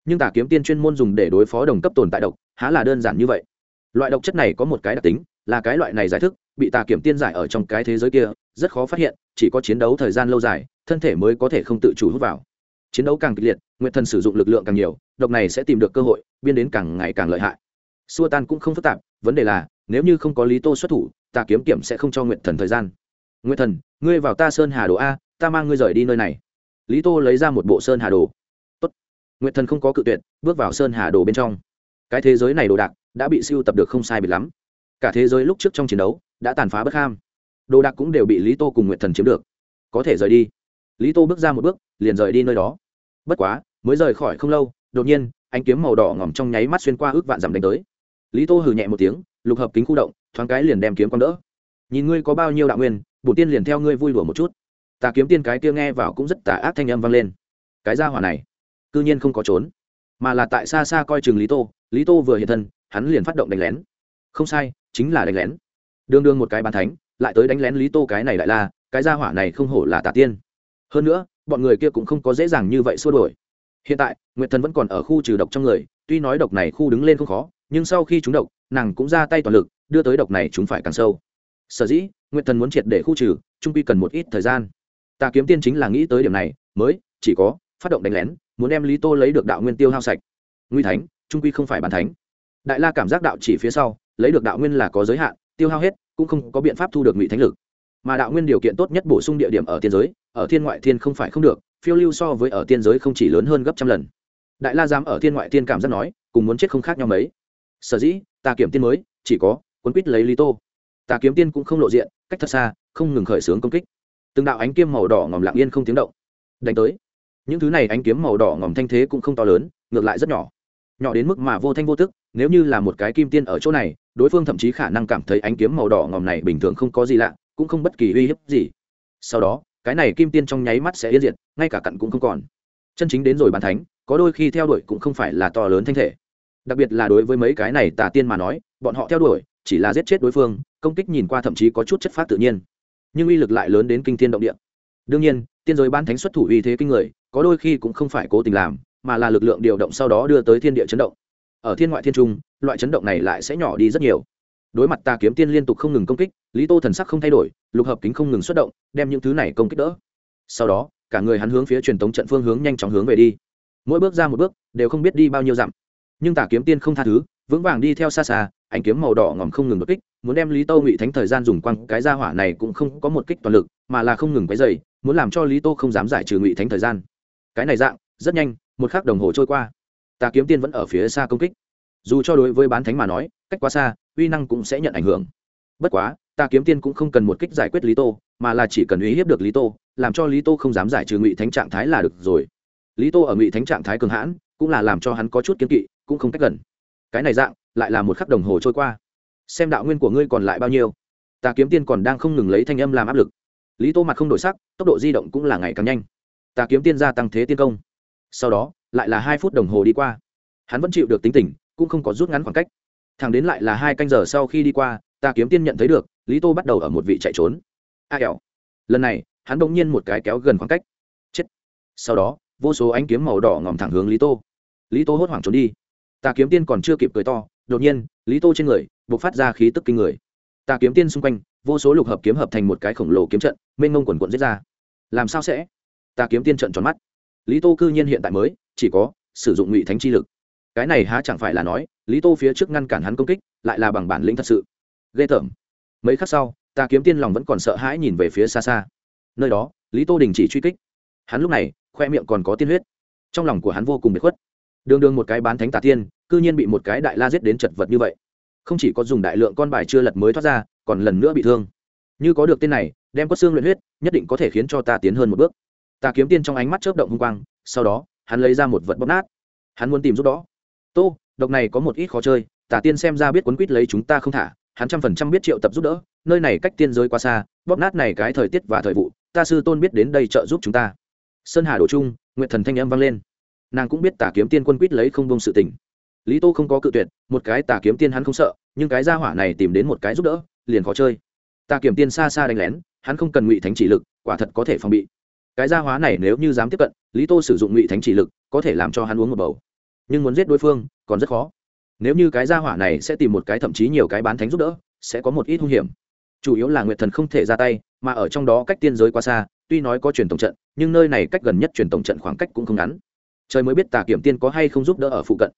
Nhưng tà kiếm tiên chuyên môn dùng để đối phó đồng cấp tồn tại độc, há là đơn giản như vậy. Loại độc chất này có một cái đặc tính, là cái loại này giải thức, bị tà kiểm tiên giải ở trong cái thế giới kia, rất khó phát hiện, chỉ có chiến đấu thời gian lâu dài, thân thể mới có thể không tự chủ hút vào. Chiến đấu càng kịch liệt nguyện thần sử dụng lực lượng càng nhiều, độc này sẽ tìm được cơ hội biên đến càng ngày càng lợi hại xua tan cũng không phức tạp, vấn đề là, nếu như không có lý tô xuất thủ, ta kiếm kiểm sẽ không cho nguyện thần thời gian. Nguyện thần, ngươi vào ta sơn hà đồ a, ta mang ngươi rời đi nơi này. Lý tô lấy ra một bộ sơn hà đồ. Tốt. nguyện thần không có cự tuyệt, bước vào sơn hà đồ bên trong. Cái thế giới này đồ đạc đã bị siêu tập được không sai biệt lắm. Cả thế giới lúc trước trong chiến đấu đã tàn phá bất ham. Đồ đạc cũng đều bị lý tô cùng nguyện thần chiếm được. Có thể rời đi. Lý tô bước ra một bước, liền rời đi nơi đó. Bất quá, mới rời khỏi không lâu, đột nhiên anh kiếm màu đỏ ngỏm trong nháy mắt xuyên qua ước vạn dặm đánh tới lý tô hừ nhẹ một tiếng, lục hợp kính khu động, thoáng cái liền đem kiếm con đỡ. Nhìn ngươi có bao nhiêu đạo nguyên, bổ tiên liền theo ngươi vui đùa một chút. Tà kiếm tiên cái kia nghe vào cũng rất tà ác thanh âm vang lên. Cái gia hỏa này, cư nhiên không có trốn, mà là tại xa xa coi chừng lý tô. Lý tô vừa hiện thân, hắn liền phát động đánh lén. Không sai, chính là đánh lén. Đương đương một cái bàn thánh, lại tới đánh lén lý tô cái này lại là, cái gia hỏa này không hổ là tà tiên. Hơn nữa, bọn người kia cũng không có dễ dàng như vậy xua đổi hiện tại, nguyệt thần vẫn còn ở khu trừ độc trong người, tuy nói độc này khu đứng lên không khó nhưng sau khi chúng độc, nàng cũng ra tay toàn lực, đưa tới độc này chúng phải càng sâu. Sở dĩ, nguyệt thần muốn triệt để khu trừ, trung quy cần một ít thời gian. Ta kiếm tiên chính là nghĩ tới điểm này, mới, chỉ có, phát động đánh lén, muốn đem lý tô lấy được đạo nguyên tiêu hao sạch. Nguy thánh, trung quy không phải bàn thánh. Đại la cảm giác đạo chỉ phía sau, lấy được đạo nguyên là có giới hạn, tiêu hao hết, cũng không có biện pháp thu được ngụy thánh lực. Mà đạo nguyên điều kiện tốt nhất bổ sung địa điểm ở tiên giới, ở thiên ngoại thiên không phải không được, phiêu lưu so với ở tiên giới không chỉ lớn hơn gấp trăm lần. Đại la dám ở thiên ngoại thiên cảm giác nói, cùng muốn chết không khác nhau mấy sở dĩ, ta kiểm tiên mới, chỉ có, cuốn quýt lấy lý tô. Ta kiếm tiên cũng không lộ diện, cách thật xa, không ngừng khởi xướng công kích. Từng đạo ánh kiếm màu đỏ ngòm lặng yên không tiếng động. Đánh tới. Những thứ này ánh kiếm màu đỏ ngòm thanh thế cũng không to lớn, ngược lại rất nhỏ. Nhỏ đến mức mà vô thanh vô tức, nếu như là một cái kim tiên ở chỗ này, đối phương thậm chí khả năng cảm thấy ánh kiếm màu đỏ ngòm này bình thường không có gì lạ, cũng không bất kỳ uy hiếp gì. Sau đó, cái này kim tiên trong nháy mắt sẽ yên diệt, ngay cả cặn cũng không còn. Chân chính đến rồi bàn thánh, có đôi khi theo đuổi cũng không phải là to lớn thanh thể đặc biệt là đối với mấy cái này tà tiên mà nói, bọn họ theo đuổi, chỉ là giết chết đối phương, công kích nhìn qua thậm chí có chút chất phát tự nhiên. Nhưng uy lực lại lớn đến kinh thiên động địa. Đương nhiên, tiên giới ban thánh xuất thủ uy thế kinh người, có đôi khi cũng không phải cố tình làm, mà là lực lượng điều động sau đó đưa tới thiên địa chấn động. Ở thiên ngoại thiên trung, loại chấn động này lại sẽ nhỏ đi rất nhiều. Đối mặt tà kiếm tiên liên tục không ngừng công kích, lý tô thần sắc không thay đổi, lục hợp kính không ngừng xuất động, đem những thứ này công kích đỡ. Sau đó, cả người hắn hướng phía truyền thống trận phương hướng nhanh chóng hướng về đi. Mỗi bước ra một bước, đều không biết đi bao nhiêu dặm nhưng tà kiếm tiên không tha thứ, vững vàng đi theo xa xa, ánh kiếm màu đỏ ngòm không ngừng đột kích, muốn đem lý tô ngụy thánh thời gian dùng quăng, cái ra hỏa này cũng không có một kích toàn lực, mà là không ngừng cái dày muốn làm cho lý tô không dám giải trừ ngụy thánh thời gian. Cái này dạng, rất nhanh, một khắc đồng hồ trôi qua. Tà kiếm tiên vẫn ở phía xa công kích. Dù cho đối với bán thánh mà nói, cách quá xa, uy năng cũng sẽ nhận ảnh hưởng. Bất quá, tà kiếm tiên cũng không cần một kích giải quyết lý tô, mà là chỉ cần uy hiếp được lý tô, làm cho lý tô không dám giải trừ ngụy thánh trạng thái là được rồi. Lý tô ở ngụy thánh trạng thái cường hãn, cũng là làm cho hắn có chút kiếm kỵ cũng không cách gần. Cái này dạng, lại là một khắc đồng hồ trôi qua. Xem đạo nguyên của ngươi còn lại bao nhiêu. Ta kiếm tiên còn đang không ngừng lấy thanh âm làm áp lực. Lý tô mặt không đổi sắc, tốc độ di động cũng là ngày càng nhanh. Ta kiếm tiên gia tăng thế tiên công. Sau đó, lại là hai phút đồng hồ đi qua. Hắn vẫn chịu được tính tình, cũng không có rút ngắn khoảng cách. Thẳng đến lại là hai canh giờ sau khi đi qua, ta kiếm tiên nhận thấy được, lý tô bắt đầu ở một vị chạy trốn. A kẹo lần này, hắn bỗng nhiên một cái kéo gần khoảng cách. Chết. Sau đó, vô số ánh kiếm màu đỏ ngòm thẳng hướng lý tô. Lý tô hốt hoảng trốn đi tà kiếm tiên còn chưa kịp cười to, đột nhiên, lý tô trên người b ộ c phát ra khí tức kinh người. Tà kiếm tiên xung quanh, vô số lục hợp kiếm hợp thành một cái khổng lồ kiếm trận, mênh ngông quần quận giết ra. Làm sao sẽ? Tà kiếm tiên trận tròn mắt. Lý tô cư nhiên hiện tại mới, chỉ có sử dụng ngụy thánh chi lực. Cái này há chẳng phải là nói, lý tô phía trước ngăn cản hắn công kích, lại là bằng bản lĩnh thật sự. Ghê tởm. Mấy khắc sau, tà kiếm tiên lòng vẫn còn sợ hãi nhìn về phía xa xa. Nơi đó, lý tô đình chỉ truy kích. Hắn lúc này, khoe miệng còn có tiên huyết. Trong lòng của hắn vô cùng bị khuất đường đường một cái bán thánh tà tiên, cư nhiên bị một cái đại la giết đến chật vật như vậy. Không chỉ có dùng đại lượng con bài chưa lật mới thoát ra, còn lần nữa bị thương. Như có được tên này, đem có xương luyện huyết, nhất định có thể khiến cho ta tiến hơn một bước. Tà kiếm tiên trong ánh mắt chớp động hung quang, sau đó, hắn lấy ra một vật bóp nát. Hắn muốn tìm giúp đó. Tô, độc này có một ít khó chơi, tà tiên xem ra biết quấn quýt lấy chúng ta không thả, hắn trăm phần trăm biết triệu tập giúp đỡ, nơi này cách tiên giới quá xa, bóp nát này cái thời tiết và thời vụ, ta sư tôn biết đến đây trợ giúp chúng ta. Sơn hà đổ trung nguyện thần thanh âm vang lên nàng cũng biết tà kiếm tiên quân quýt lấy không bông sự tình. Lý tô không có cự tuyệt, một cái tà kiếm tiên hắn không sợ, nhưng cái gia hỏa này tìm đến một cái giúp đỡ, liền khó chơi. Tà kiếm tiên xa xa đánh lén, hắn không cần ngụy thánh chỉ lực, quả thật có thể phòng bị. Cái gia hóa này nếu như dám tiếp cận, lý tô sử dụng ngụy thánh chỉ lực, có thể làm cho hắn uống một bầu. Nhưng muốn giết đối phương, còn rất khó. Nếu như cái gia hỏa này sẽ tìm một cái thậm chí nhiều cái bán thánh giúp đỡ, sẽ có một ít hung hiểm. Chủ yếu là nguyệt thần không thể ra tay, mà ở trong đó cách tiên giới quá xa, tuy nói có truyền tổng trận, nhưng nơi này cách gần nhất truyền tổng trận khoảng cách cũng không ngắn trời mới biết tà kiểm tiên có hay không giúp đỡ ở phụ cận.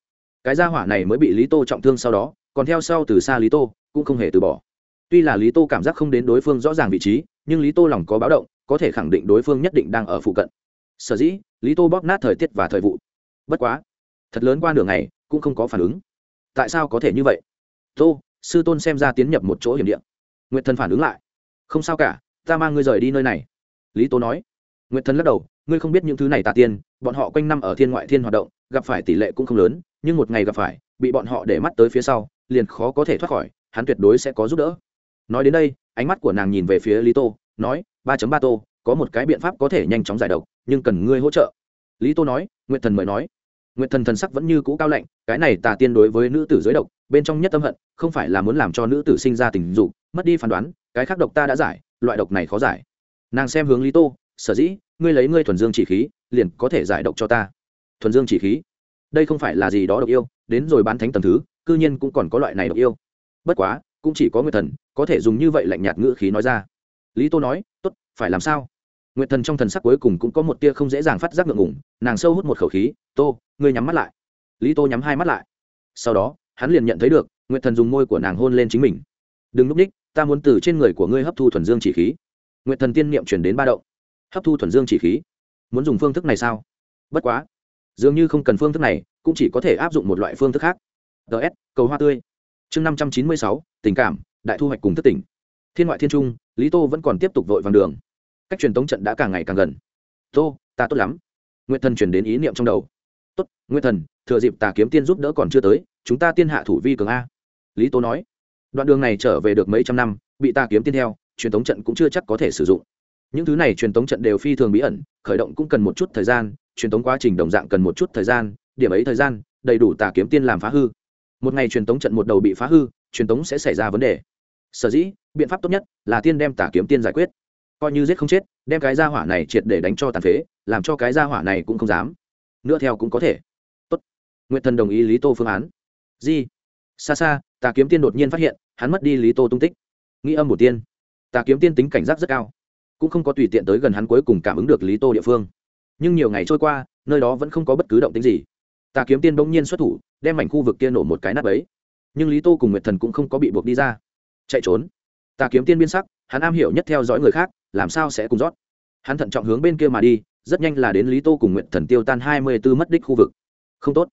Cái gia hỏa này mới bị lý tô trọng thương sau đó, còn theo sau từ xa lý tô, cũng không hề từ bỏ. Tuy là lý tô cảm giác không đến đối phương rõ ràng vị trí, nhưng lý tô lòng có báo động, có thể khẳng định đối phương nhất định đang ở phụ cận. Sở dĩ, lý tô bóp nát thời tiết và thời vụ. Bất quá, thật lớn qua đường này cũng không có phản ứng. Tại sao có thể như vậy? Tô, sư tôn xem ra tiến nhập một chỗ hiểm điện nguyệt thần phản ứng lại. Không sao cả, ta mang ngươi rời đi nơi này. Lý tô nói nguyệt thần lắc đầu, ngươi không biết những thứ này tà tiên, bọn họ quanh năm ở thiên ngoại thiên hoạt động, gặp phải tỷ lệ cũng không lớn, nhưng một ngày gặp phải, bị bọn họ để mắt tới phía sau, liền khó có thể thoát khỏi, hắn tuyệt đối sẽ có giúp đỡ. Nói đến đây, ánh mắt của nàng nhìn về phía lý tô, nói, ba ba tô, có một cái biện pháp có thể nhanh chóng giải độc, nhưng cần ngươi hỗ trợ. Lý tô nói, nguyệt thần mời nói. Nguyệt thần thần sắc vẫn như cũ cao lạnh, cái này tà tiên đối với nữ tử giới độc, bên trong nhất tâm hận, không phải là muốn làm cho nữ tử sinh ra tình dục, mất đi phán đoán, cái khác độc ta đã giải, loại độc này khó giải. Nàng xem hướng lý tô sở dĩ, ngươi lấy ngươi thuần dương chỉ khí, liền có thể giải độc cho ta. Thuần dương chỉ khí? Đây không phải là gì đó độc yêu, đến rồi bán thánh tầm thứ, cư nhiên cũng còn có loại này độc yêu. Bất quá, cũng chỉ có nguyệt thần, có thể dùng như vậy lạnh nhạt ngữ khí nói ra. Lý tô nói, tốt, phải làm sao? Nguyệt thần trong thần sắc cuối cùng cũng có một tia không dễ dàng phát giác ngượng ngủng nàng sâu hút một khẩu khí, tô, ngươi nhắm mắt lại. Lý tô nhắm hai mắt lại. Sau đó, hắn liền nhận thấy được, nguyệt thần dùng môi của nàng hôn lên chính mình. Đừng núp ních, ta muốn từ trên người của ngươi hấp thu thuần dương chỉ khí. Nguyệt thần tiên niệm chuyển đến ba động hấp thu thuần dương chỉ khí. Muốn dùng phương thức này sao? Bất quá, dường như không cần phương thức này, cũng chỉ có thể áp dụng một loại phương thức khác. Ts cầu hoa tươi. Chương năm trăm chín mươi sáu, tình cảm, đại thu hoạch cùng thất tỉnh. Thiên ngoại thiên trung, lý tô vẫn còn tiếp tục vội vàng đường. Cách truyền tống trận đã càng ngày càng gần. Tô, ta tốt lắm. Nguyệt thần chuyển đến ý niệm trong đầu. Tốt, nguyệt thần, thừa dịp tà kiếm tiên giúp đỡ còn chưa tới, chúng ta tiên hạ thủ vi cường a. Lý tô nói. Đoạn đường này trở về được mấy trăm năm, bị tà kiếm tiên theo, truyền tống trận cũng chưa chắc có thể sử dụng những thứ này truyền tống trận đều phi thường bí ẩn, khởi động cũng cần một chút thời gian, truyền tống quá trình đồng dạng cần một chút thời gian, điểm ấy thời gian, đầy đủ tà kiếm tiên làm phá hư. Một ngày truyền tống trận một đầu bị phá hư, truyền tống sẽ xảy ra vấn đề. Sở dĩ, biện pháp tốt nhất là tiên đem tà kiếm tiên giải quyết. Coi như giết không chết, đem cái gia hỏa này triệt để đánh cho tàn phế, làm cho cái gia hỏa này cũng không dám. Nữa theo cũng có thể. Tốt. Nguyện thần đồng ý lý tô phương án. Di xa xa, tà kiếm tiên đột nhiên phát hiện, hắn mất đi lý tô tung tích. Nghĩ âm một tiên. Tà kiếm tiên tính cảnh giác rất cao cũng không có tùy tiện tới gần hắn cuối cùng cảm ứng được lý tô địa phương. Nhưng nhiều ngày trôi qua, nơi đó vẫn không có bất cứ động tính gì. Tà kiếm tiên bỗng nhiên xuất thủ, đem mảnh khu vực kia nổ một cái nắp ấy nhưng lý tô cùng nguyệt thần cũng không có bị buộc đi ra. Chạy trốn. Tà kiếm tiên biên sắc, hắn am hiểu nhất theo dõi người khác, làm sao sẽ cùng rót. Hắn thận trọng hướng bên kia mà đi, rất nhanh là đến lý tô cùng nguyện thần tiêu tan hai mươi b ố mất đích khu vực. Không tốt.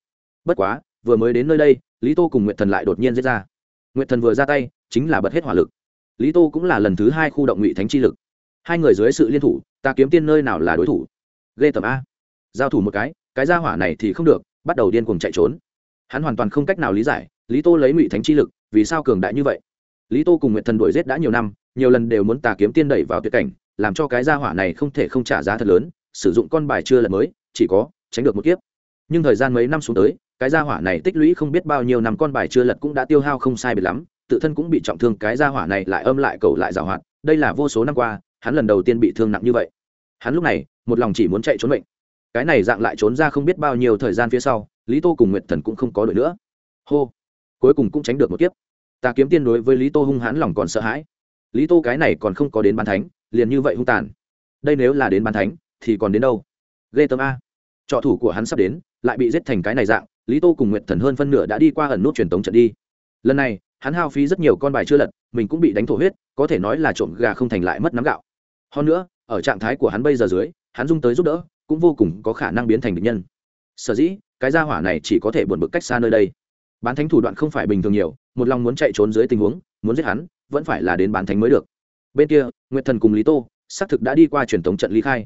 Bất quá, vừa mới đến nơi đây, lý tô cùng nguyện thần lại đột nhiên giết ra. Nguyện thần vừa ra tay, chính là bật hết hỏa lực. Lý tô cũng là lần thứ hai khu động ngụy thánh chi lực hai người dưới sự liên thủ, ta kiếm tiên nơi nào là đối thủ? Ghê tầm a. Giao thủ một cái cái gia hỏa này thì không được, bắt đầu điên cuồng chạy trốn. Hắn hoàn toàn không cách nào lý giải, lý tô lấy ngụy thánh chi lực, vì sao cường đại như vậy? Lý tô cùng nguyện thần đuổi giết đã nhiều năm, nhiều lần đều muốn tà kiếm tiên đẩy vào tuyệt cảnh, làm cho cái gia hỏa này không thể không trả giá thật lớn, sử dụng con bài chưa lần mới, chỉ có tránh được một kiếp. Nhưng thời gian mấy năm xuống tới, cái gia hỏa này tích lũy không biết bao nhiêu năm con bài chưa lật cũng đã tiêu hao không sai biệt lắm, tự thân cũng bị trọng thương, cái gia hỏa này lại âm lại cầu lại giảo hoạt, đây là vô số năm qua hắn lần đầu tiên bị thương nặng như vậy. Hắn lúc này, một lòng chỉ muốn chạy trốn mệnh. Cái này dạng lại trốn ra không biết bao nhiêu thời gian phía sau, lý tô cùng nguyệt thần cũng không có đội nữa. Hô! Cuối cùng cũng tránh được một kiếp. Ta kiếm tiên đối với lý tô hung hãn lòng còn sợ hãi. Lý tô cái này còn không có đến bàn thánh, liền như vậy hung tàn. Đây nếu là đến bàn thánh, thì còn đến đâu? Ghê tâm a. Trọ thủ của hắn sắp đến, lại bị giết thành cái này dạng, lý tô cùng nguyệt thần hơn phân nửa đã đi qua ẩn nút truyền tống trận đi. Lần này, hắn hao phí rất nhiều con bài chưa lật, mình cũng bị đánh thổ huyết, có thể nói là trộm gà không thành lại mất nắm gạo hơn nữa, ở trạng thái của hắn bây giờ dưới, hắn dung tới giúp đỡ, cũng vô cùng có khả năng biến thành địch nhân. Sở dĩ, cái gia hỏa này chỉ có thể buồn bực cách xa nơi đây. Bán thánh thủ đoạn không phải bình thường nhiều, một lòng muốn chạy trốn dưới tình huống, muốn giết hắn, vẫn phải là đến bán thánh mới được. Bên kia, nguyệt thần cùng lý tô, xác thực đã đi qua truyền thống trận lý khai.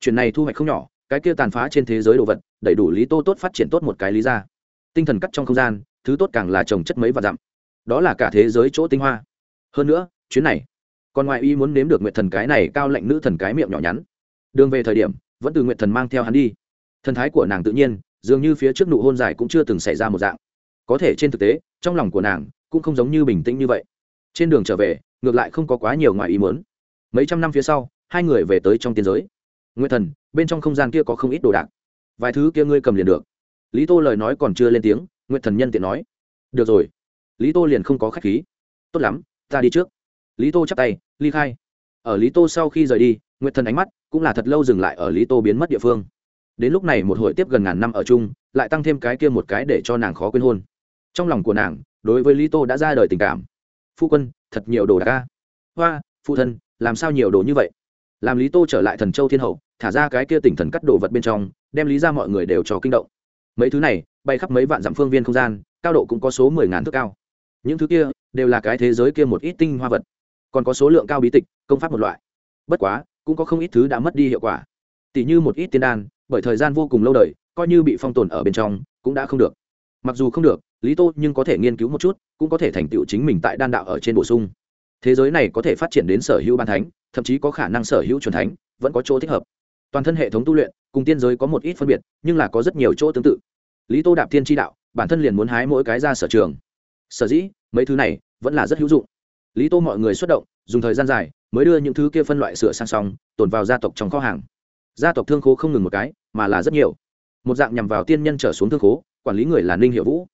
Chuyện này thu hoạch không nhỏ, cái kia tàn phá trên thế giới đồ vật đầy đủ lý tô tốt phát triển tốt một cái lý ra. Tinh thần cắt trong không gian, thứ tốt càng là trồng chất mấy và dặm. Đó là cả thế giới chỗ tinh hoa. Hơn nữa, chuyến này còn ngoại y muốn nếm được nguyệt thần cái này cao lệnh nữ thần cái miệng nhỏ nhắn. Đường về thời điểm, vẫn từ nguyệt thần mang theo hắn đi. Thần thái của nàng tự nhiên, dường như phía trước nụ hôn dài cũng chưa từng xảy ra một dạng. Có thể trên thực tế, trong lòng của nàng cũng không giống như bình tĩnh như vậy. Trên đường trở về, ngược lại không có quá nhiều ngoài ý muốn. Mấy trăm năm phía sau, hai người về tới trong tiên giới. Nguyệt thần, bên trong không gian kia có không ít đồ đạc. Vài thứ kia ngươi cầm liền được. Lý tô lời nói còn chưa lên tiếng, nguyệt thần nhân tiện nói. Được rồi. Lý tô liền không có khách khí. Tốt lắm, ta đi trước lý tô chắp tay, ly khai. Ở lý tô sau khi rời đi, nguyệt thần ánh mắt cũng là thật lâu dừng lại ở lý tô biến mất địa phương. Đến lúc này một hội tiếp gần ngàn năm ở chung, lại tăng thêm cái kia một cái để cho nàng khó quên hôn. Trong lòng của nàng, đối với lý tô đã ra đời tình cảm. Phu quân, thật nhiều đồ đạc ca hoa phụ thân, làm sao nhiều đồ như vậy? Làm lý tô trở lại thần châu thiên hậu, thả ra cái kia tỉnh thần cắt đồ vật bên trong, đem lý ra mọi người đều cho kinh động. Mấy thứ này, bay khắp mấy vạn dặm phương viên không gian, cao độ cũng có số mười ngàn thước cao. Những thứ kia, đều là cái thế giới kia một ít tinh hoa vật còn có số lượng cao bí tịch, công pháp một loại. Bất quá, cũng có không ít thứ đã mất đi hiệu quả. Tỷ như một ít tiên đan, bởi thời gian vô cùng lâu đời, coi như bị phong tồn ở bên trong, cũng đã không được. Mặc dù không được, lý tô nhưng có thể nghiên cứu một chút, cũng có thể thành tựu chính mình tại đan đạo ở trên bổ sung. Thế giới này có thể phát triển đến sở hữu ban thánh, thậm chí có khả năng sở hữu truyền thánh, vẫn có chỗ thích hợp. Toàn thân hệ thống tu luyện, cùng tiên giới có một ít phân biệt, nhưng là có rất nhiều chỗ tương tự. Lý tô đạp tiên tri đạo, bản thân liền muốn hái mỗi cái ra sở trường. Sở dĩ, mấy thứ này vẫn là rất hữu dụng lý tô mọi người xuất động, dùng thời gian dài mới đưa những thứ kia phân loại sửa sang xong, tồn vào gia tộc trong kho hàng. Gia tộc thương khố không ngừng một cái, mà là rất nhiều. Một dạng nhằm vào tiên nhân trở xuống thương khố, quản lý người là ninh hiệu vũ.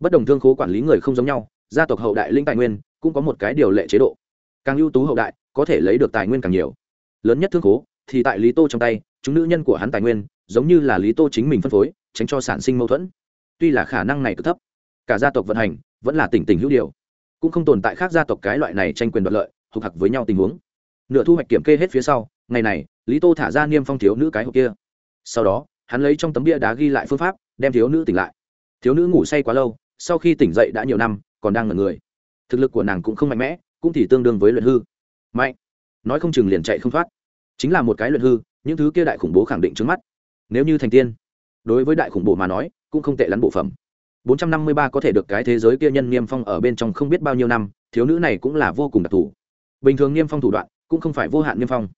Bất đồng thương khố quản lý người không giống nhau, gia tộc hậu đại linh tài nguyên cũng có một cái điều lệ chế độ. Càng ưu tú hậu đại, có thể lấy được tài nguyên càng nhiều. Lớn nhất thương khố thì tại lý tô trong tay, chúng nữ nhân của hắn tài nguyên giống như là lý tô chính mình phân phối, tránh cho sản sinh mâu thuẫn. Tuy là khả năng này cực thấp, cả gia tộc vận hành vẫn là tỉnh tỉnh hữu điều cũng không tồn tại khác gia tộc cái loại này tranh quyền đoạt lợi hục hặc với nhau tình huống. Nửa thu hoạch kiểm kê hết phía sau, ngày này, lý tô thả ra niêm phong thiếu nữ cái hộp kia. Sau đó, hắn lấy trong tấm bia đá ghi lại phương pháp, đem thiếu nữ tỉnh lại. Thiếu nữ ngủ say quá lâu, sau khi tỉnh dậy đã nhiều năm, còn đang ngẩn người. Thực lực của nàng cũng không mạnh mẽ, cũng thì tương đương với luyện hư. Mạnh. Nói không chừng liền chạy không thoát. Chính là một cái luyện hư, những thứ kia đại khủng bố khẳng định trước mắt. Nếu như thành tiên, đối với đại khủng bố mà nói, cũng không tệ lắm bộ phẩm. 453 có thể được cái thế giới kia nhân niêm phong ở bên trong không biết bao nhiêu năm, thiếu nữ này cũng là vô cùng đặc thù. Bình thường niêm phong thủ đoạn cũng không phải vô hạn niêm phong.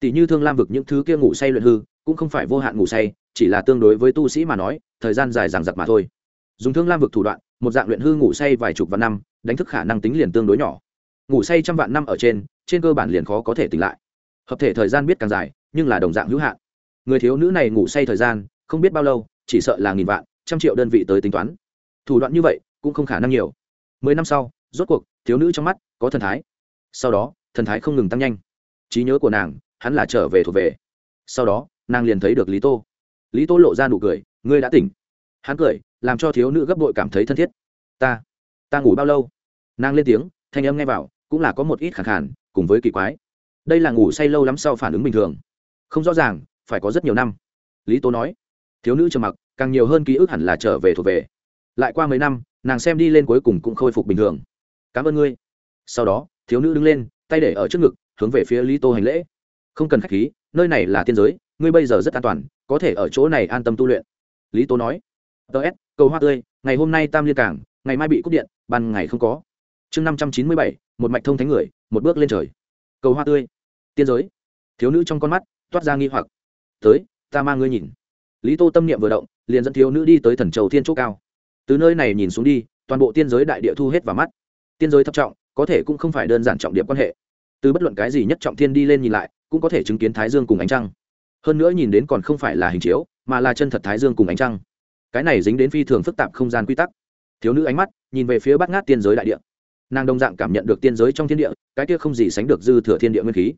Tỷ như thương lam vực những thứ kia ngủ say luyện hư, cũng không phải vô hạn ngủ say, chỉ là tương đối với tu sĩ mà nói, thời gian dài dằng dặc mà thôi. Dùng thương lam vực thủ đoạn, một dạng luyện hư ngủ say vài chục vạn năm, đánh thức khả năng tính liền tương đối nhỏ. Ngủ say trăm vạn năm ở trên trên cơ bản liền khó có thể tỉnh lại. Hợp thể thời gian biết càng dài, nhưng là đồng dạng hữu hạn. Người thiếu nữ này ngủ say thời gian, không biết bao lâu, chỉ sợ là nghìn vạn, trăm triệu đơn vị tới tính toán thủ đoạn như vậy cũng không khả năng nhiều. Mười năm sau, rốt cuộc, thiếu nữ trong mắt có thần thái. Sau đó, thần thái không ngừng tăng nhanh. Trí nhớ của nàng, hắn là trở về thuộc về. Sau đó, nàng liền thấy được lý tô. Lý tô lộ ra nụ cười, ngươi đã tỉnh. Hắn cười, làm cho thiếu nữ gấp bội cảm thấy thân thiết. Ta ta ngủ bao lâu? Nàng lên tiếng, thanh âm nghe vào, cũng là có một ít khẳng khản cùng với kỳ quái. Đây là ngủ say lâu lắm sau phản ứng bình thường. Không rõ ràng, phải có rất nhiều năm. Lý Tô nói. Thiếu nữ trầm mặc, càng nhiều hơn ký ức hẳn là trở về thuộc về lại qua mấy năm, nàng xem đi lên cuối cùng cũng khôi phục bình thường. Cảm ơn ngươi. Sau đó, thiếu nữ đứng lên, tay để ở trước ngực, hướng về phía lý tô hành lễ. Không cần k h á c h khí, nơi này là tiên giới, ngươi bây giờ rất an toàn, có thể ở chỗ này an tâm tu luyện. Lý Tô nói. Ts cầu hoa tươi, ngày hôm nay tam liên cảng, ngày mai bị cúp điện, ban ngày không có. Chương năm trăm chín mươi bảy, một mạch thông thánh người, một bước lên trời. Cầu hoa tươi. Tiên giới. Thiếu nữ trong con mắt toát ra nghi hoặc. Tới, ta mang ngươi nhìn. Lý tô tâm niệm vừa động, liền dẫn thiếu nữ đi tới thần châu thiên chỗ cao từ nơi này nhìn xuống đi, toàn bộ tiên giới đại địa thu hết vào mắt. Tiên giới thấp trọng, có thể cũng không phải đơn giản trọng điểm quan hệ. Từ bất luận cái gì nhất trọng thiên đi lên nhìn lại, cũng có thể chứng kiến thái dương cùng ánh trăng. Hơn nữa nhìn đến còn không phải là hình chiếu, mà là chân thật thái dương cùng ánh trăng. Cái này dính đến phi thường phức tạp không gian quy tắc. Thiếu nữ ánh mắt nhìn về phía bát ngát tiên giới đại địa. Nàng đồng dạng cảm nhận được tiên giới trong thiên địa, cái kia không gì sánh được dư thừa thiên địa nguyên khí.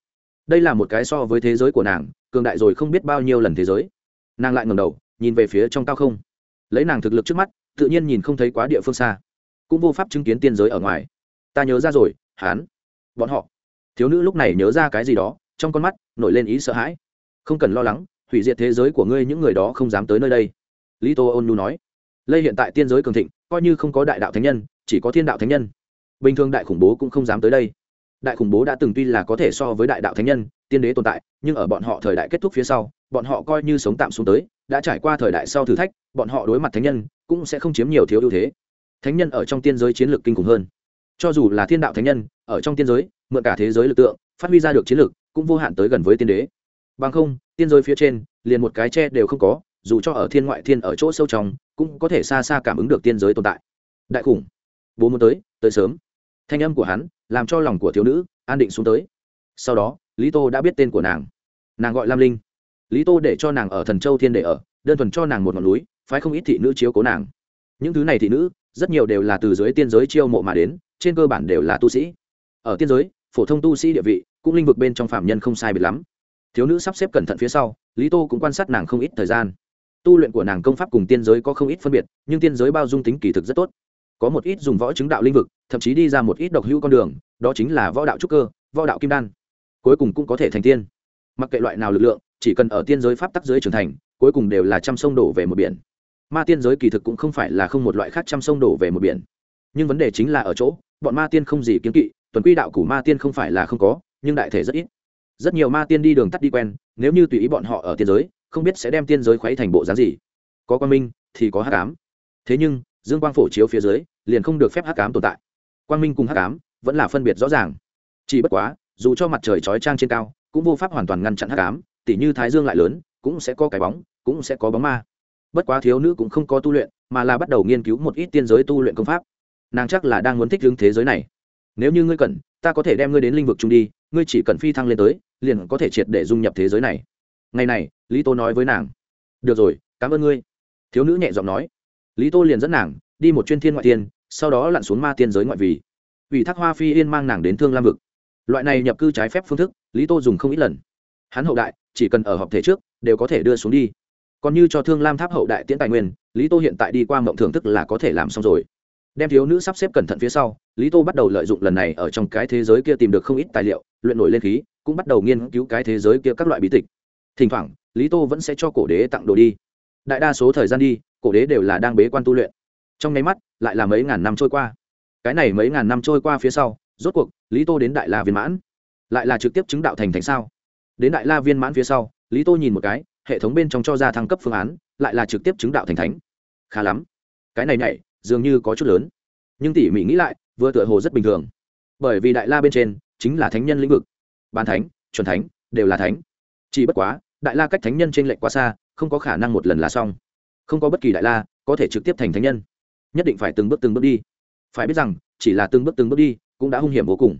Đây là một cái so với thế giới của nàng, cường đại rồi không biết bao nhiêu lần thế giới. Nàng lại ngầm đầu, nhìn về phía trong cao không. Lấy nàng thực lực trước mắt tự nhiên nhìn không thấy quá địa phương xa. Cũng vô pháp chứng kiến tiên giới ở ngoài. Ta nhớ ra rồi hán bọn họ. Thiếu nữ lúc này nhớ ra cái gì đó, trong con mắt nổi lên ý sợ hãi. Không cần lo lắng, hủy diệt thế giới của ngươi những người đó không dám tới nơi đây. Lý tô ôn nu nói. Lây hiện tại tiên giới cường thịnh, coi như không có đại đạo thánh nhân, chỉ có thiên đạo thánh nhân. Bình thường đại khủng bố cũng không dám tới đây. Đại khủng bố đã từng tuy là có thể so với đại đạo thánh nhân, tiên đế tồn tại, nhưng ở bọn họ thời đại kết thúc phía sau, bọn họ coi như sống tạm xuống tới, đã trải qua thời đại sau thử thách, bọn họ đối mặt thánh nhân cũng sẽ không chiếm nhiều thiếu ưu thế. Thánh nhân ở trong tiên giới chiến lược kinh khủng hơn. Cho dù là thiên đạo thánh nhân, ở trong tiên giới, mượn cả thế giới lực tượng, phát huy ra được chiến lược, cũng vô hạn tới gần với tiên đế. Bằng không, tiên giới phía trên, liền một cái tre đều không có, dù cho ở thiên ngoại thiên ở chỗ sâu trong, cũng có thể xa xa cảm ứng được tiên giới tồn tại. Đại khủng. Bố muốn tới tới sớm. Thanh âm của hắn, làm cho lòng của thiếu nữ, an định xuống tới. Sau đó, lý tô đã biết tên của nàng. Nàng gọi lam linh. Lý tô để cho nàng ở thần châu thiên để ở, đơn thuần cho nàng một ngọn núi phái không ít thị nữ chiếu cố nàng. Những thứ này thị nữ, rất nhiều đều là từ dưới tiên giới chiêu mộ mà đến, trên cơ bản đều là tu sĩ. Ở tiên giới, phổ thông tu sĩ địa vị, cũng linh vực bên trong phạm nhân không sai biệt lắm. Thiếu nữ sắp xếp cẩn thận phía sau, lý tô cũng quan sát nàng không ít thời gian. Tu luyện của nàng công pháp cùng tiên giới có không ít phân biệt, nhưng tiên giới bao dung tính kỳ thực rất tốt. Có một ít dùng võ chứng đạo linh vực, thậm chí đi ra một ít độc hữu con đường, đó chính là võ đạo trúc cơ, võ đạo kim đan. Cuối cùng cũng có thể thành tiên. Mặc kệ loại nào lực lượng, chỉ cần ở tiên giới pháp tắc giới trưởng thành, cuối cùng đều là trăm sông đổ về một biển ma tiên giới kỳ thực cũng không phải là không một loại khác trăm sông đổ về một biển. Nhưng vấn đề chính là ở chỗ, bọn ma tiên không gì kiếm kỵ, tuần quy đạo của ma tiên không phải là không có, nhưng đại thể rất ít. Rất nhiều ma tiên đi đường tắt đi quen, nếu như tùy ý bọn họ ở tiên giới, không biết sẽ đem tiên giới khuấy thành bộ dáng gì. Có quan minh, thì có hát ám. thế nhưng, dương quang phổ chiếu phía dưới, liền không được phép hát ám tồn tại. Quang minh cùng hát ám, vẫn là phân biệt rõ ràng. Chỉ bất quá, dù cho mặt trời chói trang trên cao, cũng vô pháp hoàn toàn ngăn chặn hát ám. tỉ như thái dương lại lớn, cũng sẽ có cái bóng, cũng sẽ có bóng ma bất quá thiếu nữ cũng không có tu luyện, mà là bắt đầu nghiên cứu một ít tiên giới tu luyện công pháp. Nàng chắc là đang muốn thích hướng thế giới này. Nếu như ngươi cần, ta có thể đem ngươi đến lĩnh vực trung đi, ngươi chỉ cần phi thăng lên tới, liền có thể triệt để dung nhập thế giới này. Ngày này, lý tô nói với nàng. Được rồi, cảm ơn ngươi. Thiếu nữ nhẹ giọng nói. Lý tô liền dẫn nàng, đi một chuyên thiên ngoại tiên, sau đó lặn xuống ma tiên giới ngoại vì. Ủy thác hoa phi yên mang nàng đến thương lam vực. Loại này nhập cư trái phép phương thức, lý tô dùng không ít lần. Hắn hậu đại, chỉ cần ở họp thể trước, đều có thể đưa xuống đi còn như cho thương lam tháp hậu đại tiễn tài nguyên lý tô hiện tại đi qua mộng thưởng thức là có thể làm xong rồi đem thiếu nữ sắp xếp cẩn thận phía sau lý tô bắt đầu lợi dụng lần này ở trong cái thế giới kia tìm được không ít tài liệu luyện nổi lên khí cũng bắt đầu nghiên cứu cái thế giới kia các loại bí tịch thỉnh thoảng lý tô vẫn sẽ cho cổ đế tặng đồ đi đại đa số thời gian đi cổ đế đều là đang bế quan tu luyện trong nháy mắt lại là mấy ngàn năm trôi qua cái này mấy ngàn năm trôi qua phía sau rốt cuộc lý tô đến đại la viên mãn lại là trực tiếp chứng đạo thành thành sao đến đại la viên mãn phía sau lý tô nhìn một cái hệ thống bên trong cho ra thăng cấp phương án, lại là trực tiếp chứng đạo thành thánh. Khá lắm. Cái này nhảy, dường như có chút lớn. Nhưng tỉ mỉ nghĩ lại, vừa tựa hồ rất bình thường. Bởi vì đại la bên trên, chính là thánh nhân lĩnh vực. Ban thánh, chuẩn thánh, đều là thánh. Chỉ bất quá, đại la cách thánh nhân trên lệnh quá xa, không có khả năng một lần là xong. Không có bất kỳ đại la có thể trực tiếp thành thánh nhân. Nhất định phải từng bước từng bước đi. Phải biết rằng, chỉ là từng bước từng bước đi, cũng đã hung hiểm vô cùng.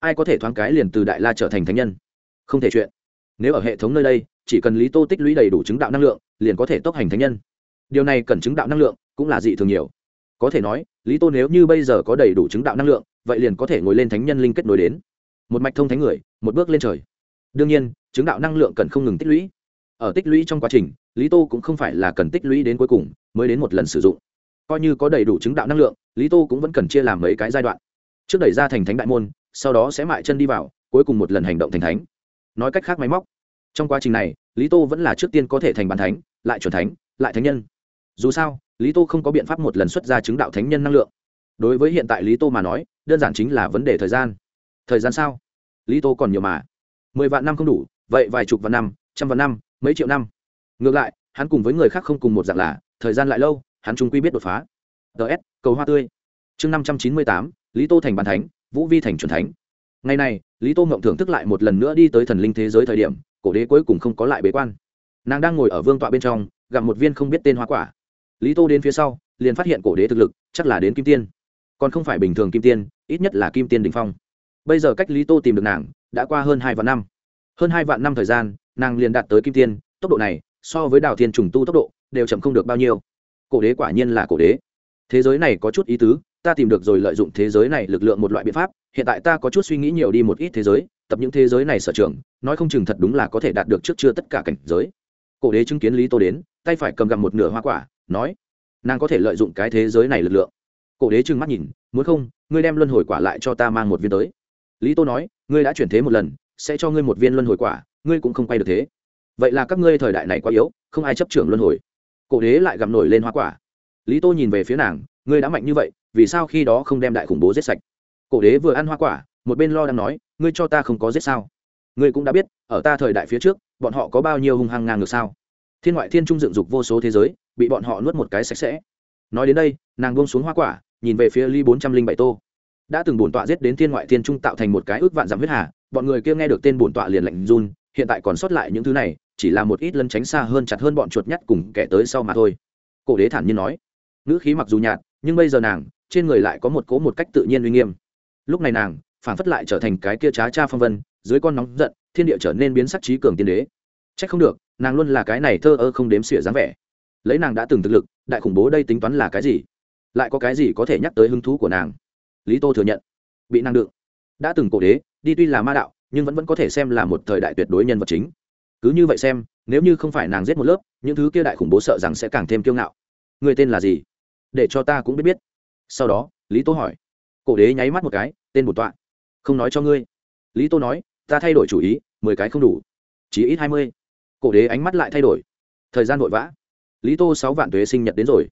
Ai có thể thoáng cái liền từ đại la trở thành thánh nhân? Không thể chuyện. Nếu ở hệ thống nơi đây chỉ cần lý tô tích lũy đầy đủ chứng đạo năng lượng, liền có thể tốc hành thánh nhân. Điều này cần chứng đạo năng lượng cũng là dị thường nhiều. Có thể nói, lý tô nếu như bây giờ có đầy đủ chứng đạo năng lượng, vậy liền có thể ngồi lên thánh nhân linh kết nối đến. Một mạch thông thánh người, một bước lên trời. Đương nhiên, chứng đạo năng lượng cần không ngừng tích lũy. Ở tích lũy trong quá trình, lý tô cũng không phải là cần tích lũy đến cuối cùng, mới đến một lần sử dụng. Coi như có đầy đủ chứng đạo năng lượng, lý tô cũng vẫn cần chia làm mấy cái giai đoạn. Trước đẩy ra thành thánh đại môn, sau đó sẽ mại chân đi vào, cuối cùng một lần hành động thành thánh. Nói cách khác máy móc trong quá trình này, lý tô vẫn là trước tiên có thể thành bàn thánh, lại chuẩn thánh, lại thánh nhân. Dù sao, lý tô không có biện pháp một lần xuất ra chứng đạo thánh nhân năng lượng. Đối với hiện tại lý tô mà nói, đơn giản chính là vấn đề thời gian. Thời gian sao? Lý tô còn nhiều mà. Mười vạn năm không đủ, vậy vài chục vạn năm, trăm vạn năm, mấy triệu năm. Ngược lại, hắn cùng với người khác không cùng một dạng là, thời gian lại lâu, hắn trung quy biết đột phá. Ts cầu hoa tươi. Chương năm trăm chín mươi tám, lý tô thành bàn thánh, vũ vi thành c thánh. Ngày này, lý tô mộng thưởng thức lại một lần nữa đi tới thần linh thế giới thời điểm cổ đế cuối cùng không có lại bế quan. Nàng đang ngồi ở vương tọa bên trong, gặp một viên không biết tên hoa quả. Lý tô đến phía sau, liền phát hiện cổ đế thực lực, chắc là đến kim tiên. Còn không phải bình thường kim tiên, ít nhất là kim tiên đình phong. Bây giờ cách lý tô tìm được nàng, đã qua hơn hai vạn năm. Hơn hai vạn năm thời gian, nàng liền đạt tới kim tiên, tốc độ này, so với đào thiên trùng tu tốc độ, đều chậm không được bao nhiêu. Cổ đế quả nhiên là cổ đế. Thế giới này có chút ý tứ, ta tìm được rồi lợi dụng thế giới này lực lượng một loại biện pháp, hiện tại ta có chút suy nghĩ nhiều đi một ít thế giới tập những thế giới này sở trường, nói không chừng thật đúng là có thể đạt được trước chưa tất cả cảnh giới. Cổ đế chứng kiến lý tô đến, tay phải cầm gặm một nửa hoa quả, nói, nàng có thể lợi dụng cái thế giới này lực lượng. Cổ đế trừng mắt nhìn, muốn không, ngươi đem luân hồi quả lại cho ta mang một viên tới. Lý tô nói, ngươi đã chuyển thế một lần, sẽ cho ngươi một viên luân hồi quả, ngươi cũng không quay được thế. Vậy là các ngươi thời đại này quá yếu, không ai chấp trưởng luân hồi. Cổ đế lại gặm nổi lên hoa quả. Lý tô nhìn về phía nàng, ngươi đã mạnh như vậy, vì sao khi đó không đem đại khủng bố giết sạch? Cổ đế vừa ăn hoa quả, một bên lo đang nói ngươi cho ta không có giết sao? Ngươi cũng đã biết, ở ta thời đại phía trước, bọn họ có bao nhiêu hung hăng ngang ngược sao? Thiên ngoại thiên trung dựng dục vô số thế giới, bị bọn họ nuốt một cái sạch sẽ. Nói đến đây, nàng buông xuống hoa quả, nhìn về phía ly bốn trăm linh bảy tô. Đã từng bổn tọa giết đến thiên ngoại thiên trung tạo thành một cái ước vạn dặm huyết hà, bọn người kia nghe được tên bổn tọa liền lạnh run, hiện tại còn sót lại những thứ này, chỉ là một ít lân tránh xa hơn chặt hơn bọn chuột nhắt cùng kẻ tới sau mà thôi. Cổ đế thản nhiên nói. Ngữ khí mặc dù nhạt, nhưng bây giờ nàng, trên người lại có một cố một cách tự nhiên uy nghiêm. Lúc này nàng phản phất lại trở thành cái kia trá cha phong vân, dưới con nóng giận, thiên địa trở nên biến sắc trí cường tiên đế. Trách không được, nàng luôn là cái này thơ ơ không đếm xỉa dáng vẻ. Lấy nàng đã từng thực lực, đại khủng bố đây tính toán là cái gì? Lại có cái gì có thể nhắc tới hứng thú của nàng? Lý tô thừa nhận. Bị năng đựng. Đã từng cổ đế, đi tuy là ma đạo, nhưng vẫn vẫn có thể xem là một thời đại tuyệt đối nhân vật chính. Cứ như vậy xem, nếu như không phải nàng giết một lớp, những thứ kia đại khủng bố sợ rằng sẽ càng thêm kiêu ngạo. Người tên là gì? Để cho ta cũng biết biết. Sau đó, lý tô hỏi. Cổ đế nháy mắt một cái, tên một tọa không nói cho ngươi. Lý tô nói, ta thay đổi chủ ý, mười cái không đủ chỉ ít hai mươi. Cổ đế ánh mắt lại thay đổi. Thời gian vội vã. Lý tô sáu vạn tuế sinh nhật đến rồi.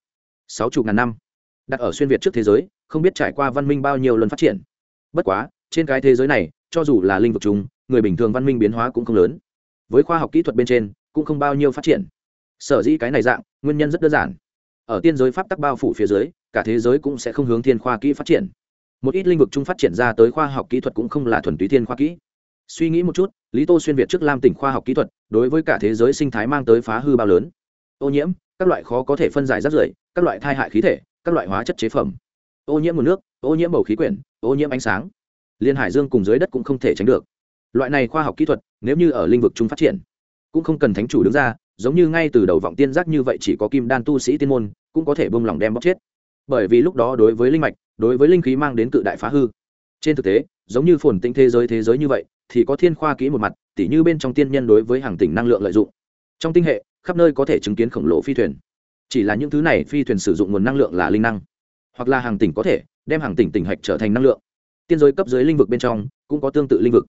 Sáu chục ngàn năm. Đặt ở xuyên việt trước thế giới, không biết trải qua văn minh bao nhiêu lần phát triển. Bất quá, trên cái thế giới này, cho dù là linh vực chúng, người bình thường văn minh biến hóa cũng không lớn. Với khoa học kỹ thuật bên trên, cũng không bao nhiêu phát triển. Sở dĩ cái này dạng, nguyên nhân rất đơn giản. Ở tiên giới pháp tắc bao phủ phía dưới, cả thế giới cũng sẽ không hướng thiên khoa kỹ phát triển một ít lĩnh vực chung phát triển ra tới khoa học kỹ thuật cũng không là thuần túy thiên khoa kỹ. Suy nghĩ một chút, lý tô xuyên việt trước lam tỉnh khoa học kỹ thuật, đối với cả thế giới sinh thái mang tới phá hư bao lớn. Ô nhiễm, các loại khó có thể phân giải rác rưởi, các loại thai hại khí thể, các loại hóa chất chế phẩm. Ô nhiễm nguồn nước, ô nhiễm bầu khí quyển, ô nhiễm ánh sáng. Liên hải dương cùng dưới đất cũng không thể tránh được. Loại này khoa học kỹ thuật, nếu như ở lĩnh vực chung phát triển, cũng không cần thánh chủ đứng ra, giống như ngay từ đầu vọng tiên giác như vậy chỉ có kim đan tu sĩ tiên môn, cũng có thể bông lòng đem bóc chết. Bởi vì lúc đó đối với linh mạch đối với linh khí mang đến cự đại phá hư. Trên thực tế, giống như phồn tinh thế giới thế giới như vậy, thì có thiên khoa kỹ một mặt, tỉ như bên trong tiên nhân đối với hàng tỉnh năng lượng lợi dụng. Trong tinh hệ, khắp nơi có thể chứng kiến khổng lồ phi thuyền. Chỉ là những thứ này phi thuyền sử dụng nguồn năng lượng là linh năng. Hoặc là hàng tỉnh có thể, đem hàng tỉnh tỉnh hạch trở thành năng lượng. Tiên giới cấp dưới lĩnh vực bên trong, cũng có tương tự lĩnh vực.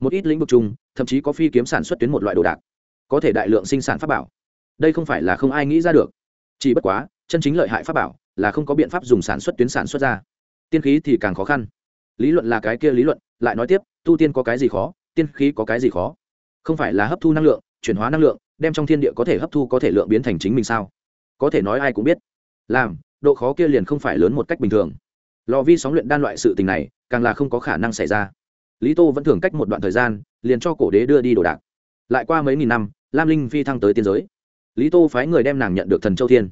Một ít lĩnh vực chung, thậm chí có phi kiếm sản xuất tuyến một loại đồ đạc. Có thể đại lượng sinh sản pháp bảo. Đây không phải là không ai nghĩ ra được. Chỉ bất quá, chân chính lợi hại pháp bảo là không có biện pháp dùng sản xuất tuyến sản xuất ra. Tiên khí thì càng khó khăn. Lý luận là cái kia lý luận, lại nói tiếp, tu tiên có cái gì khó, tiên khí có cái gì khó? Không phải là hấp thu năng lượng, chuyển hóa năng lượng, đem trong thiên địa có thể hấp thu có thể lượng biến thành chính mình sao? Có thể nói ai cũng biết. Làm, độ khó kia liền không phải lớn một cách bình thường. Lò vi sóng luyện đan loại sự tình này, càng là không có khả năng xảy ra. Lý tô vẫn thường cách một đoạn thời gian, liền cho cổ đế đưa đi đồ đạc. Lại qua mấy nghìn năm, lam linh phi thăng tới tiên giới. Lý tô phái người đem nàng nhận được thần châu thiên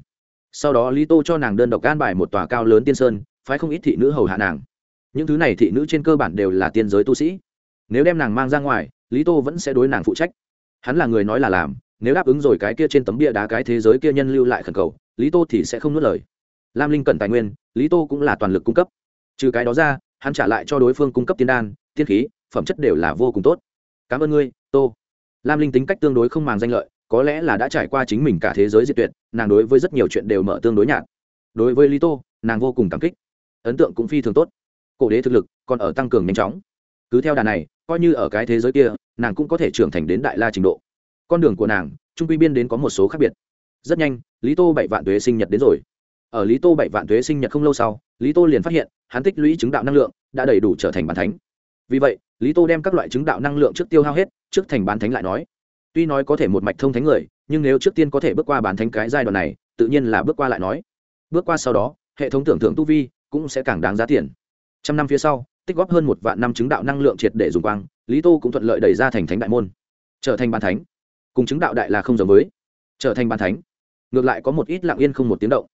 sau đó lý tô cho nàng đơn độc gan bài một tòa cao lớn tiên sơn, phái không ít thị nữ hầu hạ nàng. Những thứ này thị nữ trên cơ bản đều là tiên giới tu sĩ. Nếu đem nàng mang ra ngoài, lý tô vẫn sẽ đối nàng phụ trách. Hắn là người nói là làm, nếu đáp ứng rồi cái kia trên tấm bia đá cái thế giới kia nhân lưu lại khẩn cầu, lý tô thì sẽ không nuốt lời. Lam linh cần tài nguyên, lý tô cũng là toàn lực cung cấp. Trừ cái đó ra, hắn trả lại cho đối phương cung cấp tiên đan, tiên khí, phẩm chất đều là vô cùng tốt. Cảm ơn ngươi, tô. Lam linh tính cách tương đối không màng danh lợi có lẽ là đã trải qua chính mình cả thế giới diệt tuyệt, nàng đối với rất nhiều chuyện đều mở tương đối nhạt. Đối với lý tô, nàng vô cùng cảm kích. Ấn tượng cũng phi thường tốt. Cổ đế thực lực còn ở tăng cường nhanh chóng. Cứ theo đà này, coi như ở cái thế giới kia, nàng cũng có thể trưởng thành đến đại la trình độ. Con đường của nàng, trung quy biên đến có một số khác biệt. Rất nhanh, lý tô bảy vạn tuế sinh nhật đến rồi. Ở lý tô bảy vạn tuế sinh nhật không lâu sau, lý tô liền phát hiện, hắn tích lũy chứng đạo năng lượng đã đầy đủ trở thành bàn thánh. Vì vậy, lý tô đem các loại chứng đạo năng lượng trước tiêu hao hết, trước thành bán thánh lại nói tuy nói có thể một mạch thông thánh người, nhưng nếu trước tiên có thể bước qua bản thánh cái giai đoạn này, tự nhiên là bước qua lại nói. Bước qua sau đó, hệ thống tưởng thưởng tu vi cũng sẽ càng đáng giá tiền. Trăm năm phía sau, tích góp hơn một vạn năm chứng đạo năng lượng triệt để dùng quang, lý tô cũng thuận lợi đẩy ra thành thánh đại môn. Trở thành bàn thánh. Cùng chứng đạo đại là không giống với. Trở thành bàn thánh. Ngược lại có một ít lặng yên không một tiếng động.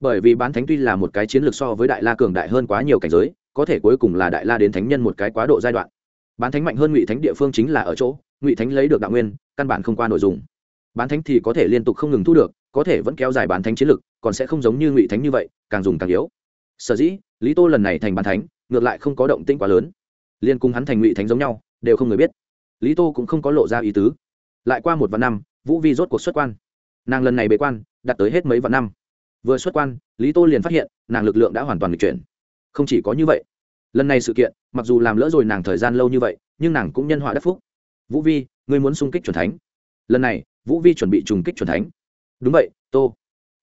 Bởi vì bán thánh tuy là một cái chiến lược so với đại la cường đại hơn quá nhiều cảnh giới, có thể cuối cùng là đại la đến thánh nhân một cái quá độ giai đoạn. Bán thánh mạnh hơn ngụy thánh địa phương chính là ở chỗ ngụy thánh lấy được đạo nguyên, căn bản không qua nội dung. Bán thánh thì có thể liên tục không ngừng thu được, có thể vẫn kéo dài bán thánh chiến lực, còn sẽ không giống như ngụy thánh như vậy, càng dùng càng yếu. Sở dĩ, lý tô lần này thành bán thánh, ngược lại không có động tĩnh quá lớn. Liên cùng hắn thành ngụy thánh giống nhau, đều không người biết. Lý tô cũng không có lộ ra ý tứ. Lại qua một vạn năm, vũ vi rốt cuộc xuất quan. Nàng lần này bế quan, đạt tới hết mấy vạn năm. Vừa xuất quan, lý tô liền phát hiện, nàng lực lượng đã hoàn toàn được chuyển. Không chỉ có như vậy. Lần này sự kiện, mặc dù làm lỡ rồi nàng thời gian lâu như vậy, nhưng nàng cũng nhân họa đắc phúc vũ vi, ngươi muốn xung kích c thánh? Lần này, vũ vi chuẩn bị trùng kích c thánh. Đúng vậy, tô.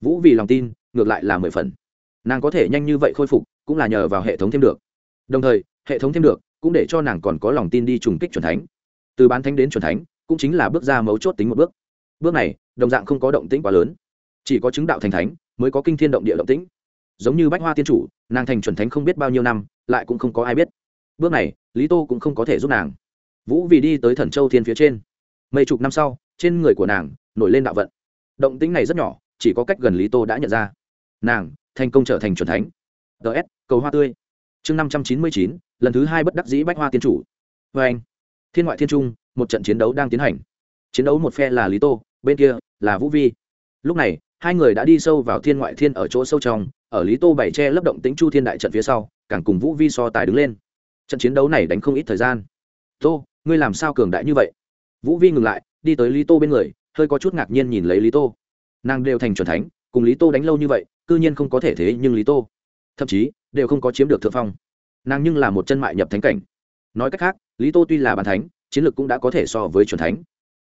Vũ vì lòng tin, ngược lại là mười phần. Nàng có thể nhanh như vậy khôi phục, cũng là nhờ vào hệ thống thêm được. Đồng thời, hệ thống thêm được, cũng để cho nàng còn có lòng tin đi trùng kích c thánh. Từ bán thánh đến c thánh, cũng chính là bước ra mấu chốt tính một bước. Bước này, đồng dạng không có động tĩnh quá lớn. Chỉ có chứng đạo thành thánh, mới có kinh thiên động địa động tĩnh. Giống như bách hoa tiên chủ, nàng thành chuẩn thánh không biết bao nhiêu năm, lại cũng không có ai biết. Bước này, lý tô cũng không có thể giúp nàng vũ vì đi tới thần châu thiên phía trên. Mấy chục năm sau, trên người của nàng nổi lên đạo vận. Động tĩnh này rất nhỏ, chỉ có cách gần lý tô đã nhận ra. Nàng thành công trở thành chuẩn thánh. Ts cầu hoa tươi. Chương năm trăm chín mươi chín, lần thứ hai bất đắc dĩ bách hoa tiên chủ. Vê anh, thiên ngoại thiên trung, một trận chiến đấu đang tiến hành. Chiến đấu một phe là lý tô, bên kia là vũ vi lúc này, hai người đã đi sâu vào thiên ngoại thiên ở chỗ sâu trong, ở lý tô bảy tre lấp động tính chu thiên đại trận phía sau, càng cùng vũ vi so tài đứng lên. Trận chiến đấu này đánh không ít thời gian. Tô ngươi làm sao cường đại như vậy? Vũ vi ngừng lại, đi tới lý tô bên người, hơi có chút ngạc nhiên nhìn lấy lý tô. Nàng đều thành c thánh, cùng lý tô đánh lâu như vậy c ư nhiên không có thể thế nhưng lý tô. Thậm chí, đều không có chiếm được thượng phong. Nàng nhưng là một chân mại nhập thánh cảnh. Nói cách khác, lý tô tuy là bàn thánh, chiến lược cũng đã có thể so với c thánh.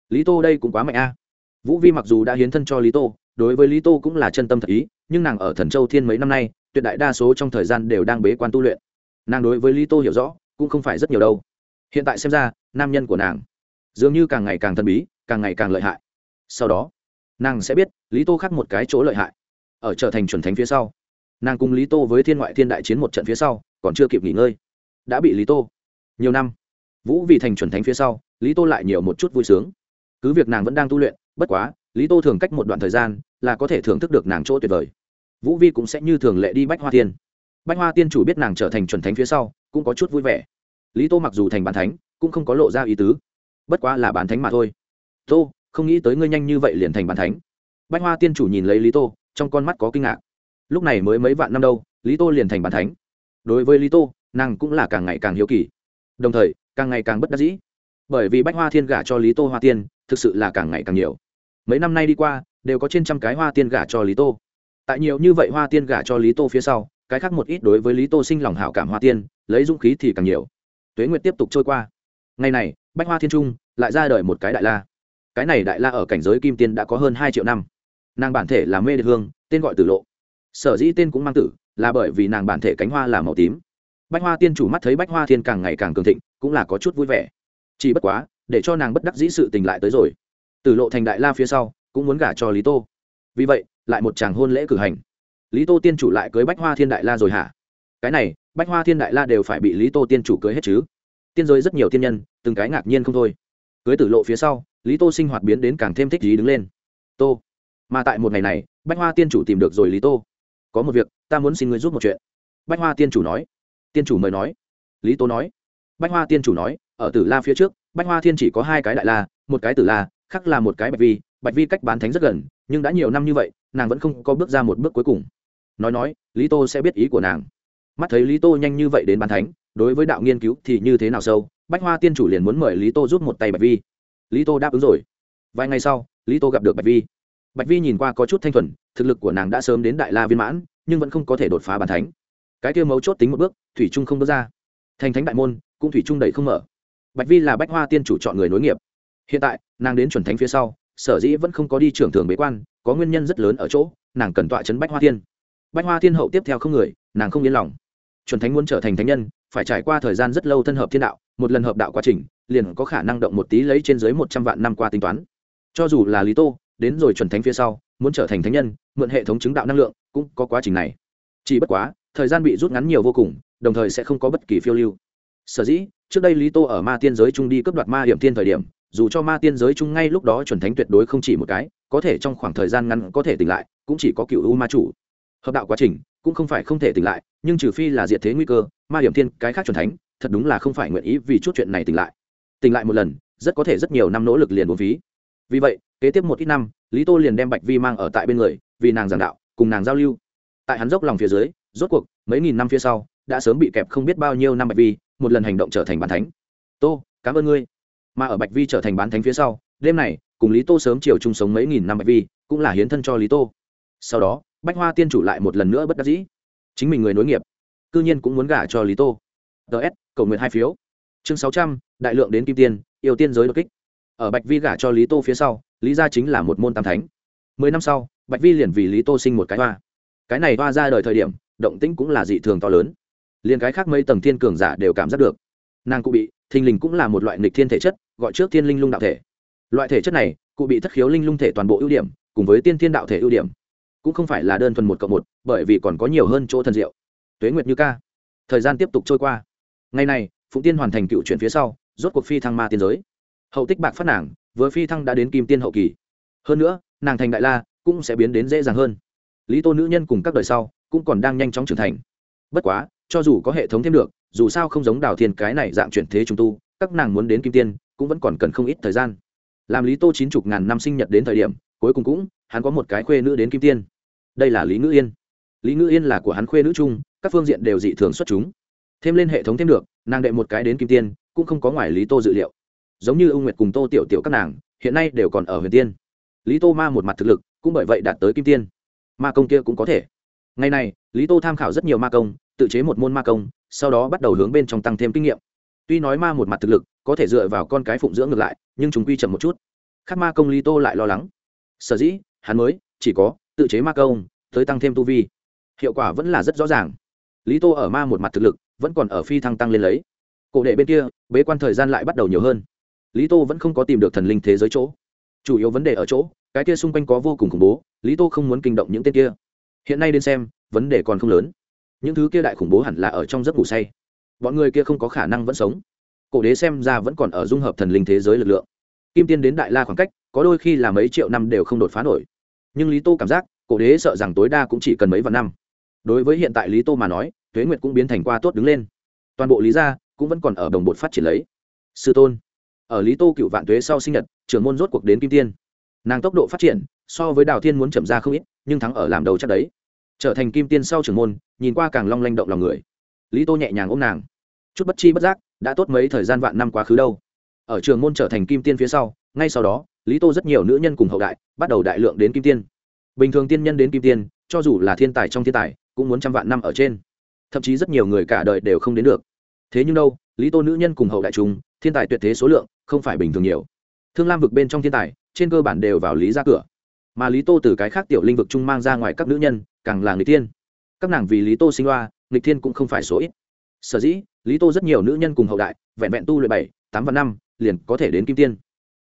Lý tô đây cũng quá mạnh a. Vũ vi mặc dù đã hiến thân cho lý tô, đối với lý tô cũng là chân tâm thật ý, nhưng nàng ở thần châu thiên mấy năm nay, tuyệt đại đa số trong thời gian đều đang bế quan tu luyện. Nàng đối với lý tô hiểu rõ, cũng không phải rất nhiều đâu. Hiện tại xem ra nam nhân của nàng. Dường như càng ngày càng thần bí, càng ngày càng lợi hại. Sau đó, nàng sẽ biết lý tô khác một cái chỗ lợi hại. Ở trở thành chuẩn thánh phía sau, nàng cùng lý tô với thiên ngoại thiên đại chiến một trận phía sau, còn chưa kịp nghỉ ngơi, đã bị lý tô nhiều năm vũ vì thành chuẩn thánh phía sau, lý tô lại nhiều một chút vui sướng. Cứ việc nàng vẫn đang tu luyện, bất quá, lý tô thường cách một đoạn thời gian là có thể thưởng thức được nàng chỗ tuyệt vời. Vũ vi cũng sẽ như thường lệ đi bách hoa tiên. Bách hoa tiên chủ biết nàng trở thành chuẩn thánh phía sau, cũng có chút vui vẻ. Lý tô mặc dù thành bàn thánh cũng không có lộ ra ý tứ. Bất quá là bán thánh mà thôi. Tô, không nghĩ tới ngươi nhanh như vậy liền thành bán thánh. Bách hoa tiên chủ nhìn lấy lý tô, trong con mắt có kinh ngạc. Lúc này mới mấy vạn năm đâu, lý tô liền thành bán thánh. Đối với lý tô, nàng cũng là càng ngày càng hiếu kỳ. Đồng thời, càng ngày càng bất đắc dĩ. Bởi vì bách hoa thiên gả cho lý tô hoa tiên, thực sự là càng ngày càng nhiều. Mấy năm nay đi qua, đều có trên trăm cái hoa tiên gả cho lý tô. Tại nhiều như vậy hoa tiên gả cho lý tô phía sau, cái khác một ít đối với lý tô sinh lòng hảo cảm hoa tiên, lấy dũng khí thì càng nhiều. Tuế nguyệt tiếp tục trôi qua ngày này, bách hoa thiên trung lại ra đời một cái đại la. Cái này đại la ở cảnh giới kim tiên đã có hơn hai triệu năm. Nàng bản thể là mê đ hương, tên gọi tử lộ. Sở dĩ tên cũng mang tử, là bởi vì nàng bản thể cánh hoa là màu tím. Bách hoa tiên chủ mắt thấy bách hoa thiên càng ngày càng cường thịnh, cũng là có chút vui vẻ. Chỉ bất quá, để cho nàng bất đắc dĩ sự tình lại tới rồi. Tử lộ thành đại la phía sau, cũng muốn gả cho lý tô. Vì vậy, lại một chàng hôn lễ cử hành. Lý tô tiên chủ lại cưới bách hoa thiên đại la rồi hả? Cái này, bách hoa thiên đại la đều phải bị lý tô tiên chủ cưới hết chứ? Tiên giới rất nhiều tiên nhân, từng cái ngạc nhiên không thôi. Cưới tử lộ phía sau, lý tô sinh hoạt biến đến càng thêm thích gì đứng lên. Tô, mà tại một ngày này, bách hoa tiên chủ tìm được rồi lý tô. Có một việc, ta muốn xin ngươi giúp một chuyện. Bách hoa tiên chủ nói. Tiên chủ mời nói. Lý tô nói. Bách hoa tiên chủ nói, ở tử la phía trước, bách hoa thiên chỉ có hai cái đại la, một cái tử la, khác là một cái bạch vi. Bạch vi cách bán thánh rất gần, nhưng đã nhiều năm như vậy, nàng vẫn không có bước ra một bước cuối cùng. Nói nói, lý tô sẽ biết ý của nàng. Mắt thấy lý tô nhanh như vậy đến bán thánh đối với đạo nghiên cứu thì như thế nào sâu? Bách hoa tiên chủ liền muốn mời lý tô giúp một tay bạch vi. Lý tô đáp ứng rồi. Vài ngày sau, lý tô gặp được bạch vi. Bạch vi nhìn qua có chút thanh thuần, thực lực của nàng đã sớm đến đại la viên mãn, nhưng vẫn không có thể đột phá bàn thánh. Cái kia mấu chốt tính một bước, thủy trung không bước ra. Thành thánh đại môn, cũng thủy trung đầy không mở. Bạch vi là bách hoa tiên chủ chọn người nối nghiệp. Hiện tại, nàng đến chuẩn thánh phía sau, sở dĩ vẫn không có đi trưởng thường bế quan, có nguyên nhân rất lớn ở chỗ, nàng cần tọa chấn bách hoa Tiên. bách hoa thiên hậu tiếp theo không người, nàng không yên lòng. Chuẩn thánh muốn trở thành thánh nhân phải trải qua thời gian rất lâu thân hợp thiên đạo, một lần hợp đạo quá trình, liền có khả năng động một tí lấy trên dưới một trăm vạn năm qua tính toán. Cho dù là lý tô, đến rồi chuẩn thánh phía sau, muốn trở thành thánh nhân, mượn hệ thống chứng đạo năng lượng, cũng có quá trình này. Chỉ bất quá, thời gian bị rút ngắn nhiều vô cùng, đồng thời sẽ không có bất kỳ phiêu lưu. Sở dĩ, trước đây lý tô ở ma tiên giới trung đi cướp đoạt ma hiểm thiên thời điểm, dù cho ma tiên giới trung ngay lúc đó chuẩn thánh tuyệt đối không chỉ một cái, có thể trong khoảng thời gian ngắn có thể tỉnh lại, cũng chỉ có cựu u ma chủ. Hợp đạo quá trình cũng không phải không thể tỉnh lại, nhưng trừ phi là diệt thế nguy cơ, ma hiểm thiên cái khác chuẩn thánh, thật đúng là không phải nguyện ý vì chút chuyện này tỉnh lại. Tỉnh lại một lần, rất có thể rất nhiều năm nỗ lực liền bốn phí. Vì vậy, kế tiếp một ít năm, lý tô liền đem bạch vi mang ở tại bên người, vì nàng giảng đạo, cùng nàng giao lưu. Tại hắn dốc lòng phía dưới, rốt cuộc, mấy nghìn năm phía sau, đã sớm bị kẹp không biết bao nhiêu năm bạch vi, một lần hành động trở thành bán thánh. Tô, cảm ơn ngươi. Mà ở bạch vi trở thành bán thánh phía sau, đêm này, cùng lý tô sớm chiều chung sống mấy nghìn năm bạch vi, cũng là hiến thân cho lý tô. Sau đó bách hoa tiên chủ lại một lần nữa bất đắc dĩ. Chính mình người nối nghiệp, cư nhiên cũng muốn gả cho lý tô. Ts cầu nguyện hai phiếu. Chương sáu trăm, đại lượng đến kim tiên, yêu tiên giới đột kích. Ở bạch vi gả cho lý tô phía sau, lý gia chính là một môn tam thánh. Mười năm sau, bạch vi liền vì lý tô sinh một cái hoa. Cái này hoa ra đời thời điểm, động tĩnh cũng là dị thường to lớn. Liền cái khác mấy tầng thiên cường giả đều cảm giác được. Nàng cụ bị, thình lình cũng là một loại nịch thiên thể chất, gọi trước thiên linh lung đạo thể. Loại thể chất này, cụ bị thất khiếu linh lung thể toàn bộ ưu điểm, cùng với tiên thiên đạo thể ưu điểm cũng không phải là đơn thuần một cộng một, bởi vì còn có nhiều hơn chỗ thần diệu. Tuế nguyệt như ca, thời gian tiếp tục trôi qua. Ngày này, phụng tiên hoàn thành cựu chuyển phía sau, rốt cuộc phi thăng ma tiên giới. Hậu tích bạc phát nàng, vừa phi thăng đã đến kim tiên hậu kỳ. Hơn nữa, nàng thành đại la, cũng sẽ biến đến dễ dàng hơn. Lý tô nữ nhân cùng các đời sau, cũng còn đang nhanh chóng trưởng thành. Bất quá, cho dù có hệ thống thêm được, dù sao không giống đào thiên cái này dạng chuyển thế trung tu, các nàng muốn đến kim tiên, cũng vẫn còn cần không ít thời gian. Làm lý tô chín chục ngàn năm sinh nhật đến thời điểm, cuối cùng cũng, hắn có một cái khuê nữ đến kim tiên đây là lý ngữ yên. Lý ngữ yên là của hắn khuê nữ trung, các phương diện đều dị thường xuất chúng. Thêm lên hệ thống thêm được nàng đệ một cái đến kim tiên cũng không có ngoài lý tô dự liệu. Giống như ưu nguyệt cùng tô tiểu tiểu các nàng hiện nay đều còn ở huyền tiên. Lý tô ma một mặt thực lực cũng bởi vậy đạt tới kim tiên. Ma công kia cũng có thể. Ngày này lý tô tham khảo rất nhiều ma công tự chế một môn ma công sau đó bắt đầu hướng bên trong tăng thêm kinh nghiệm. Tuy nói ma một mặt thực lực có thể dựa vào con cái phụng dưỡng ngược lại nhưng chúng quy chậm một chút. Khác ma công lý tô lại lo lắng. Sở dĩ hắn mới chỉ có tự chế ma công, tới tăng thêm tu vi. Hiệu quả vẫn là rất rõ ràng. Lý tô ở ma một mặt thực lực, vẫn còn ở phi thăng tăng lên lấy. Cổ đệ bên kia, bế quan thời gian lại bắt đầu nhiều hơn. Lý tô vẫn không có tìm được thần linh thế giới chỗ. Chủ yếu vấn đề ở chỗ, cái kia xung quanh có vô cùng khủng bố, lý tô không muốn kinh động những tên kia. Hiện nay đến xem, vấn đề còn không lớn. Những thứ kia đại khủng bố hẳn là ở trong giấc ngủ say. Bọn người kia không có khả năng vẫn sống. Cổ đế xem ra vẫn còn ở dung hợp thần linh thế giới lực lượng. Kim tiên đến đại la khoảng cách, có đôi khi là mấy triệu năm đều không đột phá nổi nhưng lý tô cảm giác cổ đế sợ rằng tối đa cũng chỉ cần mấy vạn năm. Đối với hiện tại lý tô mà nói, tuế nguyệt cũng biến thành qua tốt đứng lên. Toàn bộ lý gia cũng vẫn còn ở đồng bột phát triển lấy. Sư tôn, ở lý tô cựu vạn tuế sau sinh nhật, trưởng môn rốt cuộc đến kim tiên. Nàng tốc độ phát triển so với đào thiên muốn chậm ra không ít, nhưng thắng ở làm đầu chắc đấy. Trở thành kim tiên sau trưởng môn, nhìn qua càng long lanh động lòng người. Lý tô nhẹ nhàng ôm nàng. Chút bất chi bất giác, đã tốt mấy thời gian vạn năm quá khứ đâu. Ở trường môn trở thành kim tiên phía sau, ngay sau đó lý tô rất nhiều nữ nhân cùng hậu đại, bắt đầu đại lượng đến kim tiên. Bình thường tiên nhân đến kim tiên, cho dù là thiên tài trong thiên tài, cũng muốn trăm vạn năm ở trên. Thậm chí rất nhiều người cả đời đều không đến được. Thế nhưng đâu, lý tô nữ nhân cùng hậu đại chúng, thiên tài tuyệt thế số lượng, không phải bình thường nhiều. Thương lam vực bên trong thiên tài, trên cơ bản đều vào lý ra cửa. Mà lý tô từ cái khác tiểu linh vực chung mang ra ngoài các nữ nhân, càng là người tiên các nàng vì lý tô sinh loa nghịch thiên cũng không phải số ít. Sở dĩ, lý tô rất nhiều nữ nhân cùng hậu đại, vẹn vẹn tu luyện bảy, tám và năm, liền có thể đến kim tiên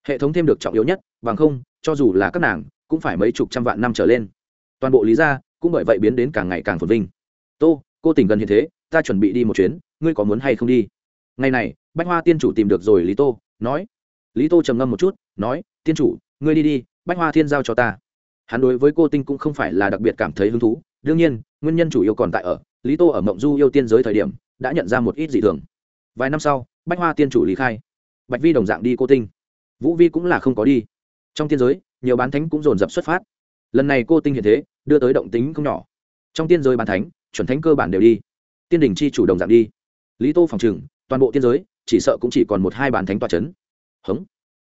hệ thống thêm được trọng yếu nhất, bằng không, cho dù là các nàng, cũng phải mấy chục trăm vạn năm trở lên. Toàn bộ lý gia, cũng bởi vậy biến đến càng ngày càng phồn vinh. Tô, cô tỉnh gần hiện thế, ta chuẩn bị đi một chuyến, ngươi có muốn hay không đi? Ngày này, bách hoa tiên chủ tìm được rồi lý tô, nói. Lý tô trầm ngâm một chút, nói tiên chủ, ngươi đi đi, bách hoa thiên giao cho ta. Hắn đối với cô tinh cũng không phải là đặc biệt cảm thấy hứng thú. Đương nhiên, nguyên nhân chủ yếu còn tại ở, lý tô ở mộng du yêu tiên giới thời điểm, đã nhận ra một ít dị thường. Vài năm sau, bách hoa tiên chủ lý khai. Bạch vi đồng dạng đi cô tinh vũ vi cũng là không có đi. Trong tiên giới, nhiều bán thánh cũng dồn dập xuất phát. Lần này cô tinh hiện thế, đưa tới động tính không nhỏ. Trong tiên giới bán thánh, chuẩn thánh cơ bản đều đi. Tiên đình chi chủ động dạng đi. Lý tô phòng trừng toàn bộ tiên giới, chỉ sợ cũng chỉ còn một hai bàn thánh tòa c h ấ n hống.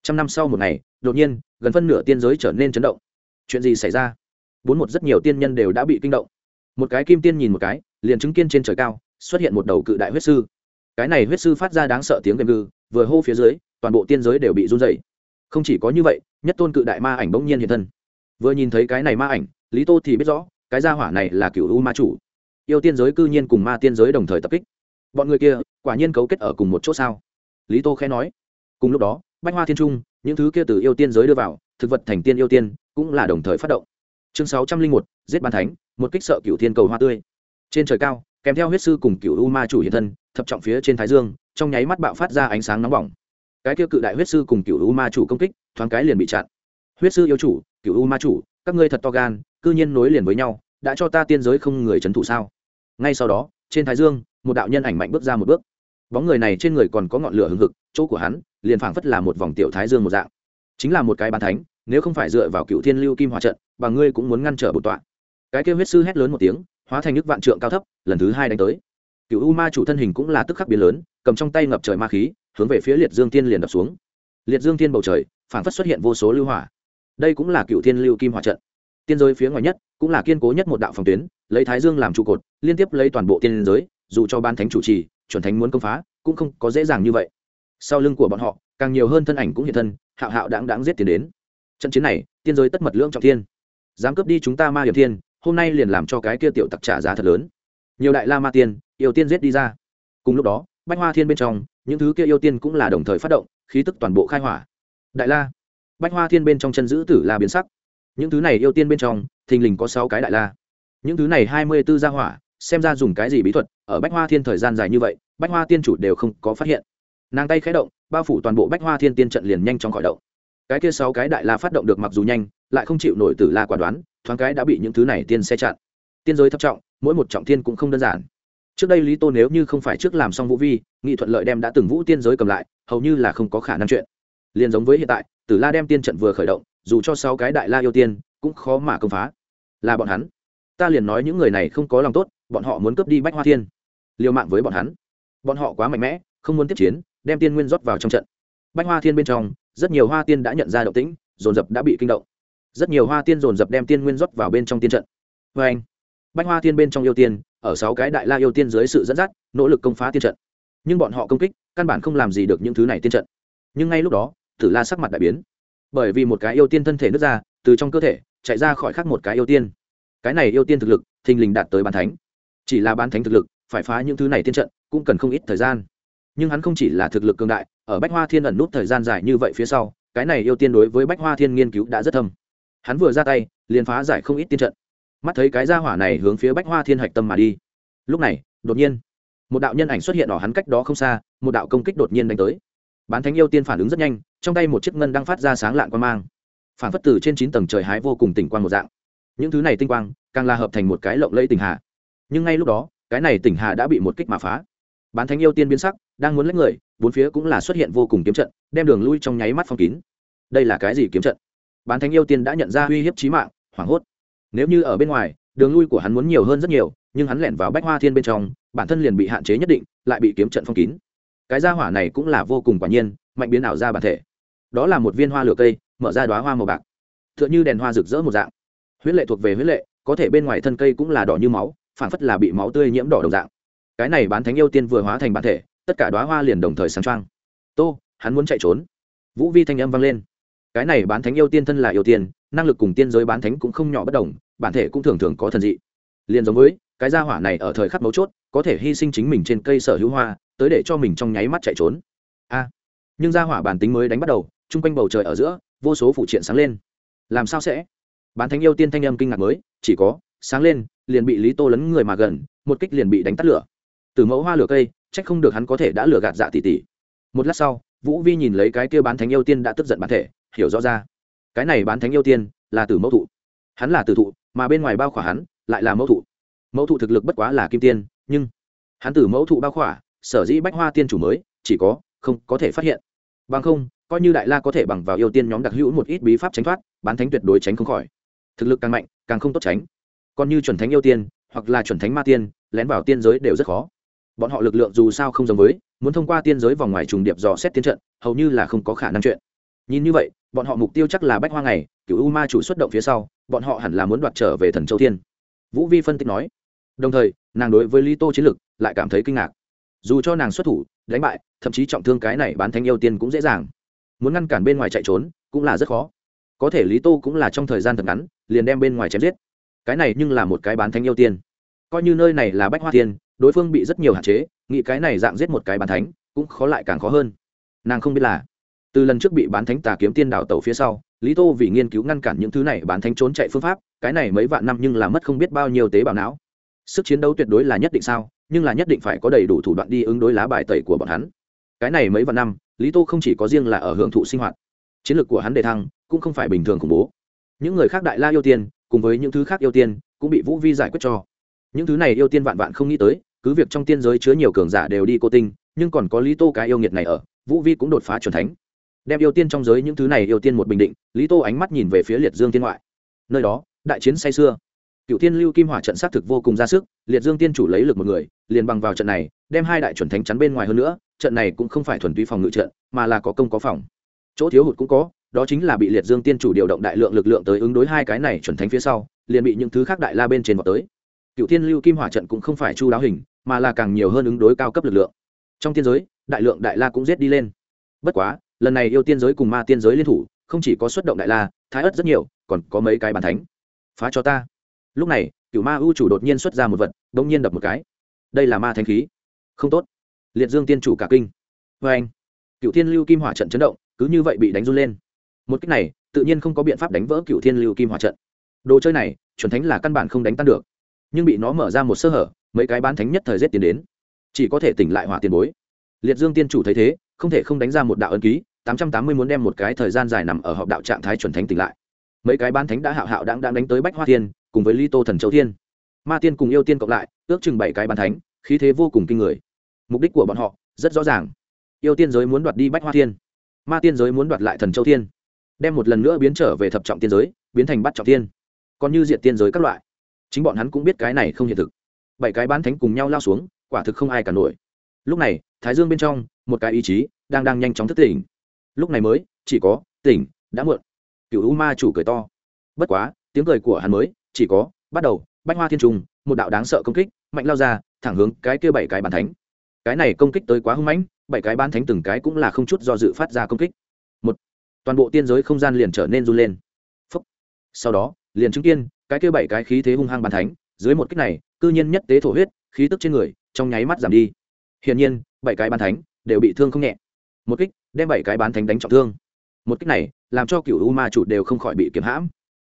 Trăm năm sau một ngày, đột nhiên, gần phân nửa tiên giới trở nên chấn động. Chuyện gì xảy ra? Bốn một rất nhiều tiên nhân đều đã bị kinh động. Một cái kim tiên nhìn một cái, liền chứng kiên trên trời cao, xuất hiện một đầu cự đại huyết sư. Cái này huyết sư phát ra đáng sợ tiếng gầm gừ, vừa hô phía dưới toàn bộ tiên giới đều bị run dày không chỉ có như vậy, nhất tôn cự đại ma ảnh bỗng nhiên hiện thân. Vừa nhìn thấy cái này ma ảnh, lý tô thì biết rõ, cái gia hỏa này là cựu u ma chủ. Yêu tiên giới cư nhiên cùng ma tiên giới đồng thời tập kích. Bọn người kia, quả nhiên cấu kết ở cùng một chỗ sao? Lý tô khẽ nói. Cùng lúc đó, bách hoa thiên trung, những thứ kia từ yêu tiên giới đưa vào, thực vật thành tiên yêu tiên, cũng là đồng thời phát động. Chương sáu trăm linh một, giết ban thánh, một kích sợ cựu thiên cầu hoa tươi. Trên trời cao, kèm theo huyết sư cùng cựu u ma chủ hiện thân, thập trọng phía trên thái dương, trong nháy mắt bạo phát ra ánh sáng nóng bỏng cái kia cự đại huyết sư cùng cựu u ma chủ công kích, thoáng cái liền bị chặn. Huyết sư yêu chủ, cựu u ma chủ, các ngươi thật to gan, cư nhiên nối liền với nhau, đã cho ta tiên giới không người trấn thủ sao? Ngay sau đó, trên thái dương, một đạo nhân ảnh mạnh bước ra một bước. Bóng người này trên người còn có ngọn lửa hừng hực, chỗ của hắn, liền phảng phất là một vòng tiểu thái dương một dạng. Chính là một cái bàn thánh, nếu không phải dựa vào cựu thiên lưu kim hòa trận bà ngươi cũng muốn ngăn trở bột tọa. Cái kêu huyết sư hét lớn một tiếng, hóa thành nước vạn trượng cao thấp, lần thứ hai đánh tới. Cựu u ma chủ thân hình cũng là tức khắc biến lớn, cầm trong tay ngập trời ma khí hướng về phía liệt dương tiên liền đập xuống. Liệt dương tiên bầu trời, phảng phất xuất hiện vô số lưu hỏa. Đây cũng là cựu thiên lưu kim hỏa trận. Tiên giới phía ngoài nhất, cũng là kiên cố nhất một đạo phòng tuyến, lấy thái dương làm trụ cột, liên tiếp lấy toàn bộ tiên giới, dù cho ban thánh chủ trì, chuẩn thánh muốn công phá, cũng không có dễ dàng như vậy. Sau lưng của bọn họ, càng nhiều hơn thân ảnh cũng hiện thân, hạo hạo đáng đáng giết tiền đến. Trận chiến này, tiên giới tất mật lưỡng trọng thiên. Dám cướp đi chúng ta ma hiểm thiên, hôm nay liền làm cho cái kia tiểu tặc trả giá thật lớn. Nhiều đại la ma tiên, yêu tiên giết đi ra. Cùng lúc đó bách hoa thiên bên trong, những thứ kia yêu tiên cũng là đồng thời phát động, khí tức toàn bộ khai hỏa. Đại la, bách hoa thiên bên trong chân giữ tử la biến sắc. Những thứ này yêu tiên bên trong, thình lình có sáu cái đại la. Những thứ này hai mươi b ố gia hỏa, xem ra dùng cái gì bí thuật, ở bách hoa thiên thời gian dài như vậy, bách hoa tiên chủ đều không có phát hiện. Nàng tay khé động, bao phủ toàn bộ bách hoa thiên tiên trận liền nhanh chóng khỏi động. Cái kia sáu cái đại la phát động được mặc dù nhanh, lại không chịu nổi tử la quả đoán, thoáng cái đã bị những thứ này tiên xe chặn. Tiên giới thấp trọng, mỗi một trọng thiên cũng không đơn giản trước đây lý tô nếu như không phải trước làm xong vũ vi, nghị thuận lợi đem đã từng vũ tiên giới cầm lại, hầu như là không có khả năng chuyện. Liền giống với hiện tại, tử la đem tiên trận vừa khởi động, dù cho sáu cái đại la yêu tiên, cũng khó mà công phá. Là bọn hắn. Ta liền nói những người này không có lòng tốt, bọn họ muốn cướp đi bách hoa thiên. Liều mạng với bọn hắn. Bọn họ quá mạnh mẽ, không muốn tiếp chiến, đem tiên nguyên rót vào trong trận. Bách hoa thiên bên trong, rất nhiều hoa tiên đã nhận ra động tĩnh, dồn dập đã bị kinh động. Rất nhiều hoa tiên dồn dập đem tiên nguyên rót vào bên trong tiên trận. Vê anh bách hoa thiên bên trong yêu tiên ở sáu cái đại la yêu tiên dưới sự dẫn dắt, nỗ lực công phá tiên trận. Nhưng bọn họ công kích, căn bản không làm gì được những thứ này tiên trận. Nhưng ngay lúc đó, tử la sắc mặt đại biến. Bởi vì một cái yêu tiên thân thể nứt ra, từ trong cơ thể, chạy ra khỏi khác một cái yêu tiên. Cái này yêu tiên thực lực, thình lình đạt tới bán thánh. Chỉ là bán thánh thực lực, phải phá những thứ này tiên trận, cũng cần không ít thời gian. Nhưng hắn không chỉ là thực lực cường đại, ở bách hoa thiên ẩn nút thời gian dài như vậy phía sau, cái này yêu tiên đối với bách hoa thiên nghiên cứu đã rất thâm. Hắn vừa ra tay, liền phá giải không ít tiên trận mắt thấy cái ra hỏa này hướng phía bách hoa thiên hạch tâm mà đi. Lúc này, đột nhiên, một đạo nhân ảnh xuất hiện ở hắn cách đó không xa, một đạo công kích đột nhiên đánh tới. Bán thánh yêu tiên phản ứng rất nhanh, trong tay một chiếc ngân đang phát ra sáng lạng quan mang. Phản phất từ trên chín tầng trời hái vô cùng tỉnh quang một dạng. Những thứ này tinh quang, càng là hợp thành một cái lộng lẫy tỉnh hạ nhưng ngay lúc đó, cái này tỉnh hạ đã bị một kích mà phá. Bán thánh yêu tiên biến sắc, đang muốn lấy người, bốn phía cũng là xuất hiện vô cùng kiếm trận, đem đường lui trong nháy mắt phong kín. Đây là cái gì kiếm trận? Bán thánh yêu tiên đã nhận ra uy hiếp chí mạng, hoảng hốt nếu như ở bên ngoài, đường lui của hắn muốn nhiều hơn rất nhiều, nhưng hắn lẻn vào bách hoa thiên bên trong, bản thân liền bị hạn chế nhất định, lại bị kiếm trận phong kín. Cái gia hỏa này cũng là vô cùng quả nhiên, mạnh biến ảo ra bản thể. Đó là một viên hoa lửa cây, mở ra đoá hoa màu bạc. T h ư ợ n h ư đèn hoa rực rỡ một dạng. Huyết lệ thuộc về huyết lệ, có thể bên ngoài thân cây cũng là đỏ như máu, phản phất là bị máu tươi nhiễm đỏ đồng dạng. Cái này bán thánh yêu tiên vừa hóa thành bản thể, tất cả đoá hoa liền đồng thời sáng trăng tô, hắn muốn chạy trốn. Vũ vi thanh âm vang lên. Cái này bán thánh yêu tiên thân là yêu tiên năng lực cùng tiên giới bán thánh cũng không nhỏ bất đồng, bản thể cũng thường thường có thần dị. Liền giống với, cái gia hỏa này ở thời khắc mấu chốt, có thể hy sinh chính mình trên cây sở hữu hoa, tới để cho mình trong nháy mắt chạy trốn. A. Nhưng gia hỏa bản tính mới đánh bắt đầu, chung quanh bầu trời ở giữa, vô số phụ triện sáng lên. Làm sao sẽ? Bán thánh yêu tiên thanh âm kinh ngạc mới, chỉ có, sáng lên, liền bị lý tô lấn người mà gần, một kích liền bị đánh tắt lửa. Từ mẫu hoa lửa cây trách không được hắn có thể đã lừa gạt dạ tỷ tỷ. Một lát sau, vũ vi nhìn lấy cái kia bán thánh yêu tiên đã tức giận bản thể, hiểu rõ ra cái này bán thánh yêu tiên là tử mẫu thụ. Hắn là tử thụ, mà bên ngoài bao khỏa hắn lại là mẫu thụ. Mẫu thụ thực lực bất quá là kim tiên, nhưng hắn tử mẫu thụ bao khỏa, sở dĩ bách hoa tiên chủ mới, chỉ có, không có thể phát hiện. Bằng không, coi như đại la có thể bằng vào yêu tiên nhóm đặc hữu một ít bí pháp tránh thoát, bán thánh tuyệt đối tránh không khỏi. Thực lực càng mạnh, càng không tốt tránh. Còn như chuẩn thánh yêu tiên, hoặc là chuẩn thánh ma tiên, lén vào tiên giới đều rất khó. Bọn họ lực lượng dù sao không giống với, muốn thông qua tiên giới vòng ngoài trùng điệp dò xét tiến trận, hầu như là không có khả năng chuyện. Nhìn như vậy bọn họ mục tiêu chắc là bách hoa ngày cựu u ma chủ xuất động phía sau, bọn họ hẳn là muốn đoạt trở về thần châu thiên. Vũ vi phân tích nói. Đồng thời, nàng đối với lý tô chiến lực lại cảm thấy kinh ngạc. Dù cho nàng xuất thủ, đánh bại, thậm chí trọng thương cái này bán thánh yêu tiên cũng dễ dàng. Muốn ngăn cản bên ngoài chạy trốn, cũng là rất khó. Có thể lý tô cũng là trong thời gian thật ngắn, liền đem bên ngoài chém giết. Cái này nhưng là một cái bán thánh yêu tiên. Coi như nơi này là bách hoa tiên đối phương bị rất nhiều hạn chế, nghĩ cái này dạng giết một cái bán thánh, cũng khó lại càng khó hơn. Nàng không biết là từ lần trước bị bán thánh tà kiếm tiên đảo tàu phía sau, lý tô vì nghiên cứu ngăn cản những thứ này bán thánh trốn chạy phương pháp, cái này mấy vạn năm nhưng là mất không biết bao nhiêu tế bào não. Sức chiến đấu tuyệt đối là nhất định sao, nhưng là nhất định phải có đầy đủ thủ đoạn đi ứng đối lá bài tẩy của bọn hắn. Cái này mấy vạn năm, lý tô không chỉ có riêng là ở hưởng thụ sinh hoạt, chiến lược của hắn đề thăng cũng không phải bình thường khủng bố. Những người khác đại la yêu tiên, cùng với những thứ khác yêu tiên, cũng bị vũ vi giải quyết cho. Những thứ này yêu tiên vạn vạn không nghĩ tới, cứ việc trong tiên giới chứa nhiều cường giả đều đi cô tinh, nhưng còn có lý tô cái yêu nghiệt này ở, vũ vi cũng đột phá c thánh đem yêu tiên trong giới những thứ này yêu tiên một bình định, lý tô ánh mắt nhìn về phía liệt dương tiên ngoại. Nơi đó, đại chiến say xưa cựu tiên lưu kim hỏa trận xác thực vô cùng ra sức, liệt dương tiên chủ lấy lực một người, liền bằng vào trận này, đem hai đại chuẩn thánh chắn bên ngoài hơn nữa, trận này cũng không phải thuần túy phòng ngự trận, mà là có công có phòng. Chỗ thiếu hụt cũng có, đó chính là bị liệt dương tiên chủ điều động đại lượng lực lượng tới ứng đối hai cái này chuẩn thánh phía sau, liền bị những thứ khác đại la bên trên vào tới. Cựu tiên lưu kim hỏa trận cũng không phải chu đáo hình, mà là càng nhiều hơn ứng đối cao cấp lực lượng. Trong tiên giới, đại lượng đại la cũng giết đi lên. Bất quá lần này yêu tiên giới cùng ma tiên giới liên thủ, không chỉ có xuất động đại la, thái ất rất nhiều, còn có mấy cái bàn thánh. Phá cho ta. Lúc này cựu ma ưu chủ đột nhiên xuất ra một vật đ ỗ n g nhiên đập một cái. Đây là ma thanh khí. Không tốt. Liệt dương tiên chủ cả kinh. Vê anh cựu thiên lưu kim hỏa trận chấn động, cứ như vậy bị đánh run lên. Một cách này, tự nhiên không có biện pháp đánh vỡ cựu thiên lưu kim hỏa trận. Đồ chơi này, chuẩn thánh là căn bản không đánh tan được. Nhưng bị nó mở ra một sơ hở, mấy cái bán thánh nhất thời rét tiến đến. Chỉ có thể tỉnh lại hỏa tiền bối. Liệt dương tiên chủ thấy thế, không thể không đánh ra một đạo ấn ký tám trăm tám mươi muốn đem một cái thời gian dài nằm ở họp đạo trạng thái chuẩn thánh tỉnh lại. Mấy cái bán thánh đã hạo hạo đang đang đánh tới bách hoa thiên cùng với ly tô thần châu thiên ma tiên cùng yêu tiên cộng lại, ước chừng bảy cái bán thánh, khí thế vô cùng kinh người. Mục đích của bọn họ, rất rõ ràng. Yêu tiên giới muốn đoạt đi bách hoa thiên ma tiên giới muốn đoạt lại thần châu thiên đem một lần nữa biến trở về thập trọng tiên giới, biến thành bắt trọng tiên. Còn như diệt tiên giới các loại. Chính bọn hắn cũng biết cái này không hiện thực. Bảy cái bán thánh cùng nhau lao xuống, quả thực không ai cả nổi. Lúc này, thái dương bên trong, một cái ý chí đang đang nhanh chóng thức tỉnh lúc này mới, chỉ có, tỉnh, đã muộn. Cựu u ma chủ cười to. Bất quá, tiếng cười của hắn mới, chỉ có, bắt đầu, bách hoa thiên trung một đạo đáng sợ công kích, mạnh lao ra, thẳng hướng cái kia bảy cái bàn thánh. Cái này công kích tới quá hưng mãnh, bảy cái ban thánh từng cái cũng là không chút do dự phát ra công kích. Một, toàn bộ tiên giới không gian liền trở nên run lên. Phúc. sau đó, liền chứng kiến, cái kia bảy cái khí thế hung hăng bàn thánh, dưới một kích này, cư nhiên nhất tế thổ huyết, khí tức trên người, trong nháy mắt giảm đi. Hiển nhiên, bảy cái bàn thánh đều bị thương không nhẹ. Một kích đem bảy cái bán thánh đánh trọng thương. Một kích này làm cho cựu u ma chủ đều không khỏi bị kiếm hãm.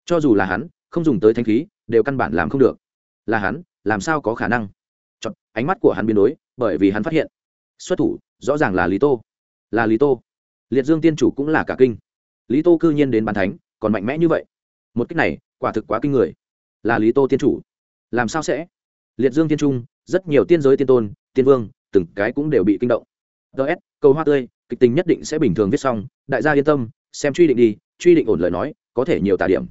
Cho dù là hắn không dùng tới thanh khí đều căn bản làm không được. Là hắn làm sao có khả năng? Chọn, ánh mắt của hắn biến đổi, bởi vì hắn phát hiện. Xuất thủ rõ ràng là lý tô. Là lý tô. Liệt dương tiên chủ cũng là cả kinh. Lý tô cư nhiên đến bàn thánh còn mạnh mẽ như vậy. Một cách này quả thực quá kinh người. Là lý tô tiên chủ. Làm sao sẽ? Liệt dương tiên trung rất nhiều tiên giới tiên tôn tiên vương từng cái cũng đều bị kinh động. Ts cầu hoa tươi kịch tình nhất định sẽ bình thường viết xong. Đại gia yên tâm, xem truy định đi, truy định ổn lời nói, có thể nhiều tà điểm.